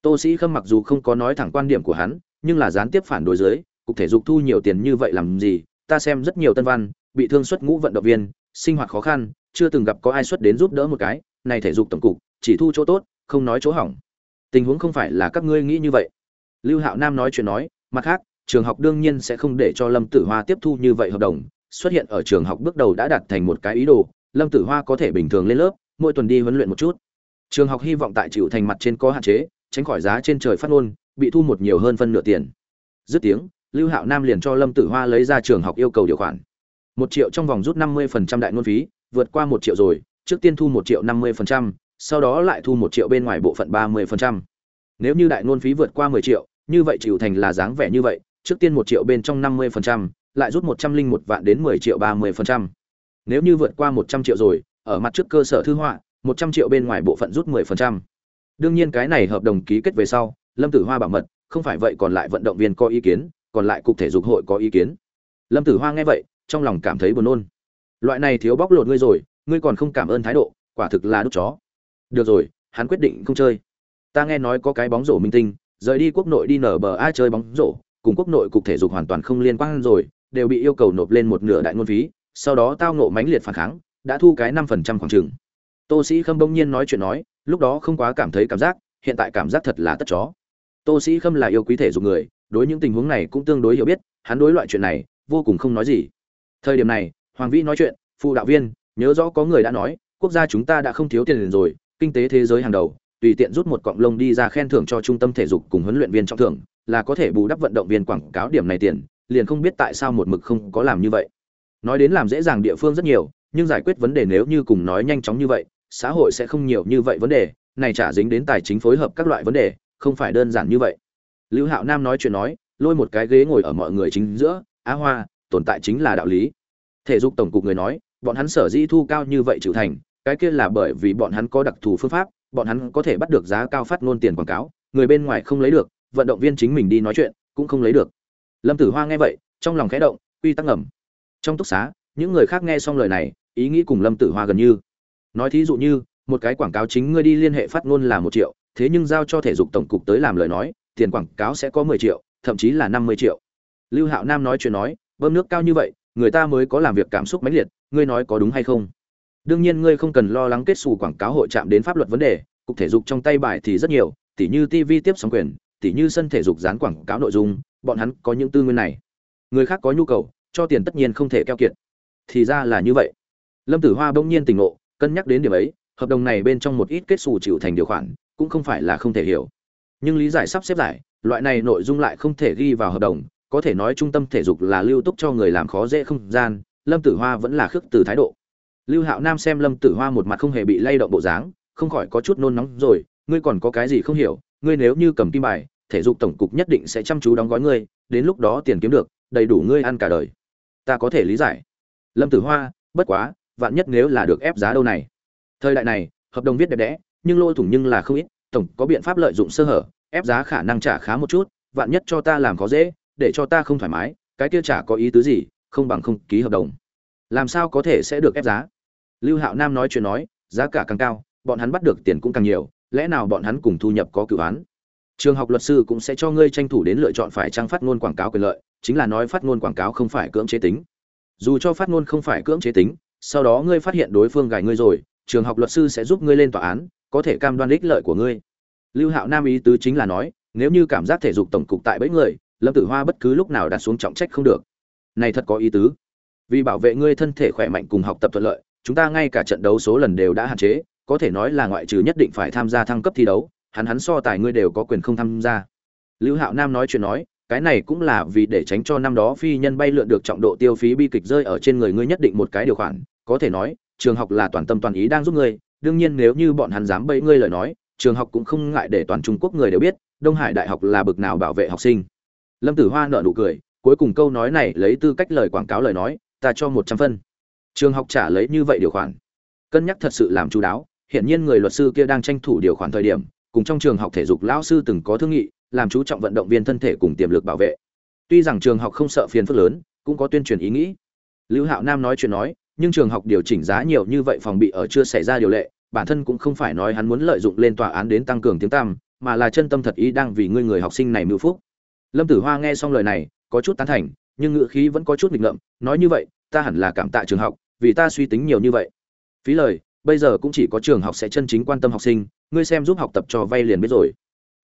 A: Tô Sĩ Khâm mặc dù không có nói thẳng quan điểm của hắn, nhưng là gián tiếp phản đối dưới, cục thể dục thu nhiều tiền như vậy làm gì? Ta xem rất nhiều tân văn, bị thương xuất ngũ vận động viên, sinh hoạt khó khăn, chưa từng gặp có ai xuất đến giúp đỡ một cái, này thể dục tổng cục, chỉ thu chỗ tốt, không nói chỗ hỏng. Tình huống không phải là các ngươi nghĩ như vậy. Lưu Hạo Nam nói chuyện nói, mặt khác, trường học đương nhiên sẽ không để cho Lâm Tử Hoa tiếp thu như vậy hợp đồng, xuất hiện ở trường học bước đầu đã đạt thành một cái ý đồ, Lâm Tử Hoa có thể bình thường lên lớp, mỗi tuần đi huấn luyện một chút. Trường học hy vọng tại chịu thành mặt trên có hạn chế, tránh khỏi giá trên trời phát ngôn, bị thu một nhiều hơn phân nửa tiền. Dứt tiếng, Lưu Hạo Nam liền cho Lâm Tử Hoa lấy ra trường học yêu cầu điều khoản. một triệu trong vòng rút năm 50% đại ngôn phí, vượt qua một triệu rồi, trước tiên thu một triệu năm 50%, sau đó lại thu một triệu bên ngoài bộ phận ba 30%. Nếu như đại ngôn phí vượt qua 10 triệu, như vậy chịu thành là dáng vẻ như vậy, trước tiên một triệu bên trong năm 50%, lại rút một trăm linh một vạn đến 10 triệu ba 30%. Nếu như vượt qua một trăm triệu rồi, ở mặt trước cơ sở thư họa, một trăm triệu bên ngoài bộ phận rút 10%. Đương nhiên cái này hợp đồng ký kết về sau, Lâm Tử Hoa bảo mật, không phải vậy còn lại vận động viên có ý kiến, còn lại cục thể dục hội có ý kiến. Lâm Tử Hoa nghe vậy, trong lòng cảm thấy buồn nôn. Loại này thiếu bóc lột ngươi rồi, ngươi còn không cảm ơn thái độ, quả thực là đút chó. Được rồi, hắn quyết định không chơi. ta nghe nói có cái bóng rổ minh tinh rời đi quốc nội đi nở bờ ai chơi bóng rổ cùng quốc nội cục thể dục hoàn toàn không liên quan rồi đều bị yêu cầu nộp lên một nửa đại ngôn phí sau đó tao nộ mãnh liệt phản kháng, đã thu cái năm phần trăm khoảng chừng. Tô sĩ khâm bỗng nhiên nói chuyện nói, lúc đó không quá cảm thấy cảm giác, hiện tại cảm giác thật là tất chó. Tô sĩ khâm là yêu quý thể dục người, đối những tình huống này cũng tương đối hiểu biết, hắn đối loại chuyện này, vô cùng không nói gì. Thời điểm này, hoàng vĩ nói chuyện, phụ đạo viên, nhớ rõ có người đã nói, quốc gia chúng ta đã không thiếu tiền rồi, kinh tế thế giới hàng đầu, tùy tiện rút một cọng lông đi ra khen thưởng cho trung tâm thể dục cùng huấn luyện viên trọng thưởng, là có thể bù đắp vận động viên quảng cáo điểm này tiền, liền không biết tại sao một mực không có làm như vậy nói đến làm dễ dàng địa phương rất nhiều, nhưng giải quyết vấn đề nếu như cùng nói nhanh chóng như vậy, xã hội sẽ không nhiều như vậy vấn đề, này trả dính đến tài chính phối hợp các loại vấn đề, không phải đơn giản như vậy. Lưu hạo nam nói chuyện nói, lôi một cái ghế ngồi ở mọi người chính giữa á hoa, tồn tại chính là đạo lý. Thể dục tổng cục người nói, bọn hắn sở dĩ thu cao như vậy chịu thành, cái kia là bởi vì bọn hắn có đặc thù phương pháp, bọn hắn có thể bắt được giá cao phát ngôn tiền quảng cáo, người bên ngoài không lấy được, vận động viên chính mình đi nói chuyện cũng không lấy được. Lâm tử hoa nghe vậy, trong lòng khẽ động, quy tắc ngầm trong túc xá, những người khác nghe xong lời này, ý nghĩ cùng lâm tử hoa gần như. Nói thí dụ như, một cái quảng cáo chính ngươi đi liên hệ phát ngôn là một triệu, thế nhưng giao cho thể dục tổng cục tới làm lời nói, tiền quảng cáo sẽ có mười triệu, thậm chí là năm mươi triệu. Lưu hạo nam nói chuyện nói, bơm nước cao như vậy, người ta mới có làm việc cảm xúc mãnh liệt, ngươi nói có đúng hay không? Đương nhiên ngươi không cần lo lắng kết xù quảng cáo hội chạm đến pháp luật vấn đề, cục thể dục trong tay bài thì rất nhiều, tỉ như tv tiếp sóng quyền, tỉ như sân thể dục dán quảng cáo nội dung, bọn hắn có những tư nguyên này. Người khác có nhu cầu cho tiền tất nhiên không thể keo kiệt. Thì ra là như vậy. Lâm tử hoa bỗng nhiên tỉnh ngộ, cân nhắc đến điểm ấy, hợp đồng này bên trong một ít kết xù chịu thành điều khoản, cũng không phải là không thể hiểu. Nhưng lý giải sắp xếp giải, loại này nội dung lại không thể ghi vào hợp đồng, có thể nói trung tâm thể dục là lưu túc cho người làm khó dễ không gian, lâm tử hoa vẫn là khước từ thái độ. Lưu hạo nam xem lâm tử hoa một mặt không hề bị lay động bộ dáng, không khỏi có chút nôn nóng rồi, ngươi còn có cái gì không hiểu, ngươi nếu như cầm kim bài, thể dục tổng cục nhất định sẽ chăm chú đóng gói ngươi, đến lúc đó tiền kiếm được đầy đủ ngươi ăn cả đời. Ta có thể lý giải. Lâm tử hoa, bất quá, vạn nhất nếu là được ép giá đâu này. Thời đại này, hợp đồng viết đẹp đẽ, nhưng lôi thủng nhưng là không ít, tổng có biện pháp lợi dụng sơ hở, ép giá khả năng trả khá một chút, vạn nhất cho ta làm khó dễ, để cho ta không thoải mái, cái kia trả có ý tứ gì, không bằng không ký hợp đồng. Làm sao có thể sẽ được ép giá? Lưu hạo nam nói chuyện nói, giá cả càng cao, bọn hắn bắt được tiền cũng càng nhiều, lẽ nào bọn hắn cùng thu nhập có cự án? Trường học luật sư cũng sẽ cho ngươi tranh thủ đến lựa chọn phải trang phát ngôn quảng cáo quyền lợi chính là nói phát ngôn quảng cáo không phải cưỡng chế tính. Dù cho phát ngôn không phải cưỡng chế tính, sau đó ngươi phát hiện đối phương gài ngươi rồi, trường học luật sư sẽ giúp ngươi lên tòa án, có thể cam đoan ích lợi của ngươi. Lưu hạo nam ý tứ chính là nói, nếu như cảm giác thể dục tổng cục tại bẫy người, lâm tử hoa bất cứ lúc nào đặt xuống trọng trách không được. Này thật có ý tứ. Vì bảo vệ ngươi thân thể khỏe mạnh cùng học tập thuận lợi, chúng ta ngay cả trận đấu số lần đều đã hạn chế, có thể nói là ngoại trừ nhất định phải tham gia thăng cấp thi đấu, hắn hắn so tài ngươi đều có quyền không tham gia. Lưu hạo nam nói chuyện nói cái này cũng là vì để tránh cho năm đó phi nhân bay lượn được trọng độ tiêu phí bi kịch rơi ở trên người ngươi nhất định một cái điều khoản. Có thể nói, trường học là toàn tâm toàn ý đang giúp ngươi. Đương nhiên nếu như bọn hắn dám bẫy ngươi lời nói, trường học cũng không ngại để toàn trung quốc người đều biết, đông hải đại học là bực nào bảo vệ học sinh. Lâm tử hoa nợ nụ cười, cuối cùng câu nói này lấy tư cách lời quảng cáo lời nói, ta cho một trăm phân. Trường học trả lấy như vậy điều khoản. Cân nhắc thật sự làm chú đáo hiện nhiên người luật sư kia đang tranh thủ điều khoản thời điểm cùng trong trường học thể dục lão sư từng có thương nghị, làm chú trọng vận động viên thân thể cùng tiềm lực bảo vệ. Tuy rằng trường học không sợ phiền phức lớn, cũng có tuyên truyền ý nghĩ. Lưu hạo nam nói chuyện nói, nhưng trường học điều chỉnh giá nhiều như vậy phòng bị ở chưa xảy ra điều lệ, bản thân cũng không phải nói hắn muốn lợi dụng lên tòa án đến tăng cường tiếng tăm, mà là chân tâm thật ý đang vì ngươi người học sinh này mưu phúc. Lâm tử hoa nghe xong lời này, có chút tán thành, nhưng ngựa khí vẫn có chút nghịch ngợm, nói như vậy, ta hẳn là cảm tạ trường học, vì ta suy tính nhiều như vậy. Phí lời bây giờ cũng chỉ có trường học sẽ chân chính quan tâm học sinh, ngươi xem giúp học tập cho vay liền biết rồi.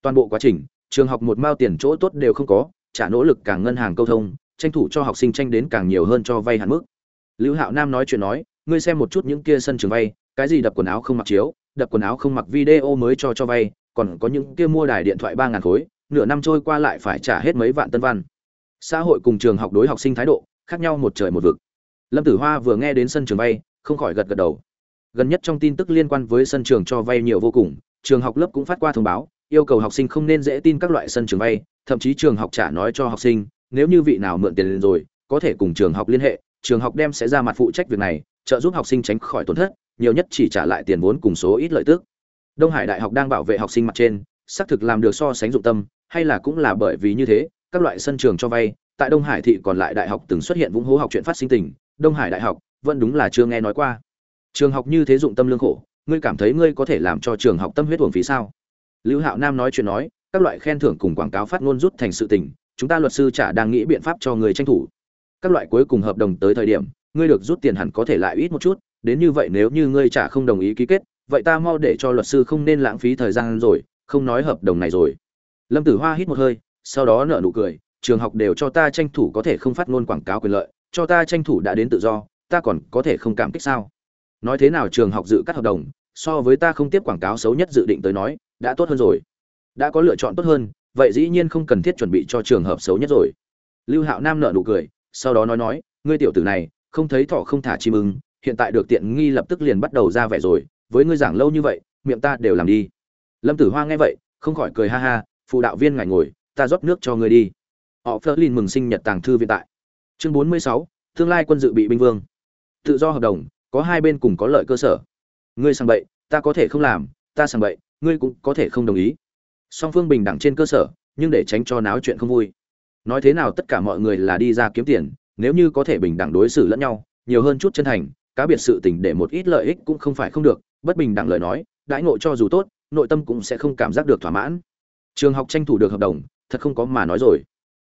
A: Toàn bộ quá trình, trường học một mao tiền chỗ tốt đều không có, trả nỗ lực càng ngân hàng câu thông, tranh thủ cho học sinh tranh đến càng nhiều hơn cho vay hạn mức. Lưu hạo nam nói chuyện nói, ngươi xem một chút những kia sân trường vay, cái gì đập quần áo không mặc chiếu, đập quần áo không mặc video mới cho cho vay, còn có những kia mua đài điện thoại ba ngàn khối, nửa năm trôi qua lại phải trả hết mấy vạn tân văn. Xã hội cùng trường học đối học sinh thái độ, khác nhau một trời một vực. Lâm tử hoa vừa nghe đến sân trường vay, không khỏi gật gật đầu gần nhất trong tin tức liên quan với sân trường cho vay nhiều vô cùng, trường học lớp cũng phát qua thông báo, yêu cầu học sinh không nên dễ tin các loại sân trường vay, thậm chí trường học trả nói cho học sinh, nếu như vị nào mượn tiền lên rồi, có thể cùng trường học liên hệ, trường học đem sẽ ra mặt phụ trách việc này, trợ giúp học sinh tránh khỏi tổn thất, nhiều nhất chỉ trả lại tiền vốn cùng số ít lợi tức. Đông hải đại học đang bảo vệ học sinh mặt trên, xác thực làm được so sánh dụng tâm, hay là cũng là bởi vì như thế, các loại sân trường cho vay, tại đông hải thị còn lại đại học từng xuất hiện vũng hố học chuyện phát sinh tình, đông hải đại học vẫn đúng là chưa nghe nói qua trường học như thế dụng tâm lương khổ, ngươi cảm thấy ngươi có thể làm cho trường học tâm huyết uổng phí sao? Lưu hạo nam nói chuyện nói, các loại khen thưởng cùng quảng cáo phát ngôn rút thành sự tình, chúng ta luật sư chả đang nghĩ biện pháp cho người tranh thủ. Các loại cuối cùng hợp đồng tới thời điểm, ngươi được rút tiền hẳn có thể lại ít một chút, đến như vậy nếu như ngươi chả không đồng ý ký kết, vậy ta mau để cho luật sư không nên lãng phí thời gian rồi, không nói hợp đồng này rồi. Lâm tử hoa hít một hơi, sau đó nở nụ cười, trường học đều cho ta tranh thủ có thể không phát ngôn quảng cáo quyền lợi, cho ta tranh thủ đã đến tự do, ta còn có thể không cảm kích sao? Nói thế nào trường học dự cắt hợp đồng, so với ta không tiếp quảng cáo xấu nhất dự định tới nói, đã tốt hơn rồi. Đã có lựa chọn tốt hơn, vậy dĩ nhiên không cần thiết chuẩn bị cho trường hợp xấu nhất rồi. Lưu hạo nam nợ nụ cười, sau đó nói nói, ngươi tiểu tử này, không thấy thỏ không thả chim ưng, hiện tại được tiện nghi lập tức liền bắt đầu ra vẻ rồi, với ngươi giảng lâu như vậy, miệng ta đều làm đi. Lâm tử hoa nghe vậy, không khỏi cười ha ha, phụ đạo viên ngài ngồi, ta rót nước cho ngươi đi. Họ phớt lên mừng sinh nhật tàng thư viện tại. Chương bốn mươi sáu, tương lai quân dự bị binh vương. Tự do hợp đồng có hai bên cùng có lợi cơ sở. Ngươi sang bậy, ta có thể không làm, ta sang bậy, ngươi cũng có thể không đồng ý. Song phương bình đẳng trên cơ sở, nhưng để tránh cho náo chuyện không vui. Nói thế nào tất cả mọi người là đi ra kiếm tiền, nếu như có thể bình đẳng đối xử lẫn nhau, nhiều hơn chút chân thành, cá biệt sự tình để một ít lợi ích cũng không phải không được, bất bình đẳng lời nói, đãi ngộ cho dù tốt, nội tâm cũng sẽ không cảm giác được thỏa mãn. Trường học tranh thủ được hợp đồng, thật không có mà nói rồi.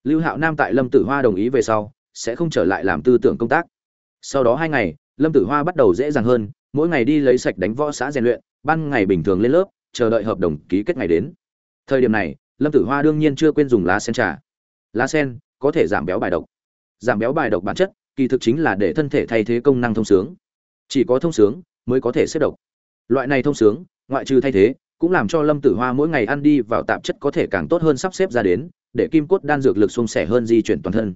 A: Lưu hạo nam tại lâm tử hoa đồng ý về sau, sẽ không trở lại làm tư tưởng công tác. Sau đó hai ngày lâm tử hoa bắt đầu dễ dàng hơn, mỗi ngày đi lấy sạch đánh võ xã rèn luyện, ban ngày bình thường lên lớp, chờ đợi hợp đồng ký kết ngày đến. Thời điểm này, lâm tử hoa đương nhiên chưa quên dùng lá sen trà. Lá sen có thể giảm béo bài độc. Giảm béo bài độc bản chất, kỳ thực chính là để thân thể thay thế công năng thông sướng. Chỉ có thông sướng mới có thể xếp độc. Loại này thông sướng, ngoại trừ thay thế, cũng làm cho lâm tử hoa mỗi ngày ăn đi vào tạp chất có thể càng tốt hơn sắp xếp ra đến, để kim cốt đan dược lực xung sẻ hơn di chuyển toàn thân.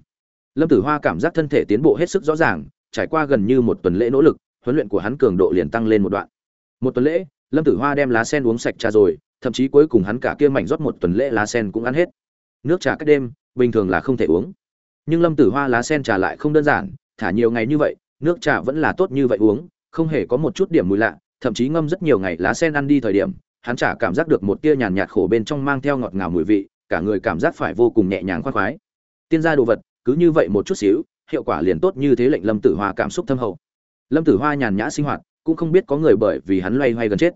A: Lâm tử hoa cảm giác thân thể tiến bộ hết sức rõ ràng trải qua gần như một tuần lễ nỗ lực, huấn luyện của hắn cường độ liền tăng lên một đoạn. Một tuần lễ, lâm tử hoa đem lá sen uống sạch trà rồi, thậm chí cuối cùng hắn cả kia mảnh rót một tuần lễ lá sen cũng ăn hết. Nước trà cách đêm, bình thường là không thể uống. Nhưng lâm tử hoa lá sen trà lại không đơn giản, thả nhiều ngày như vậy, nước trà vẫn là tốt như vậy uống, không hề có một chút điểm mùi lạ, thậm chí ngâm rất nhiều ngày lá sen ăn đi thời điểm, hắn chả cảm giác được một tia nhàn nhạt khổ bên trong mang theo ngọt ngào mùi vị, cả người cảm giác phải vô cùng nhẹ nhàng khoan khoái. Tiên gia đồ vật, cứ như vậy một chút xíu hiệu quả liền tốt như thế lệnh lâm tử hoa cảm xúc thâm hậu. Lâm tử hoa nhàn nhã sinh hoạt, cũng không biết có người bởi vì hắn loay hoay gần chết.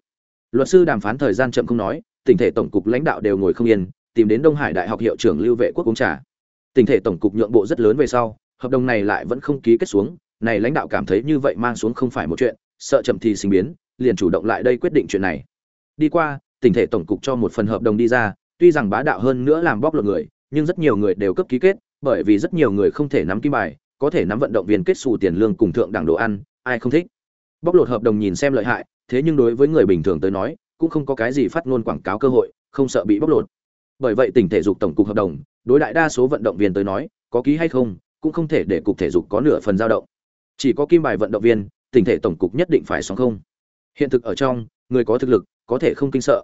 A: Luật sư đàm phán thời gian chậm không nói, tỉnh thể tổng cục lãnh đạo đều ngồi không yên, tìm đến đông hải đại học hiệu trưởng lưu vệ quốc uống trà. Tỉnh thể tổng cục nhượng bộ rất lớn về sau, hợp đồng này lại vẫn không ký kết xuống, này lãnh đạo cảm thấy như vậy mang xuống không phải một chuyện, sợ chậm thì sinh biến, liền chủ động lại đây quyết định chuyện này. Đi qua, tỉnh thể tổng cục cho một phần hợp đồng đi ra, tuy rằng bá đạo hơn nữa làm bóc lột người, nhưng rất nhiều người đều cấp ký kết bởi vì rất nhiều người không thể nắm kim bài, có thể nắm vận động viên kết xù tiền lương cùng thượng đẳng đồ ăn, ai không thích. Bóc lột hợp đồng nhìn xem lợi hại, thế nhưng đối với người bình thường tới nói, cũng không có cái gì phát ngôn quảng cáo cơ hội, không sợ bị bóc lột. Bởi vậy tỉnh thể dục tổng cục hợp đồng, đối đại đa số vận động viên tới nói, có ký hay không, cũng không thể để cục thể dục có nửa phần dao động. Chỉ có kim bài vận động viên, tỉnh thể tổng cục nhất định phải sóng không? Hiện thực ở trong, người có thực lực, có thể không kinh sợ.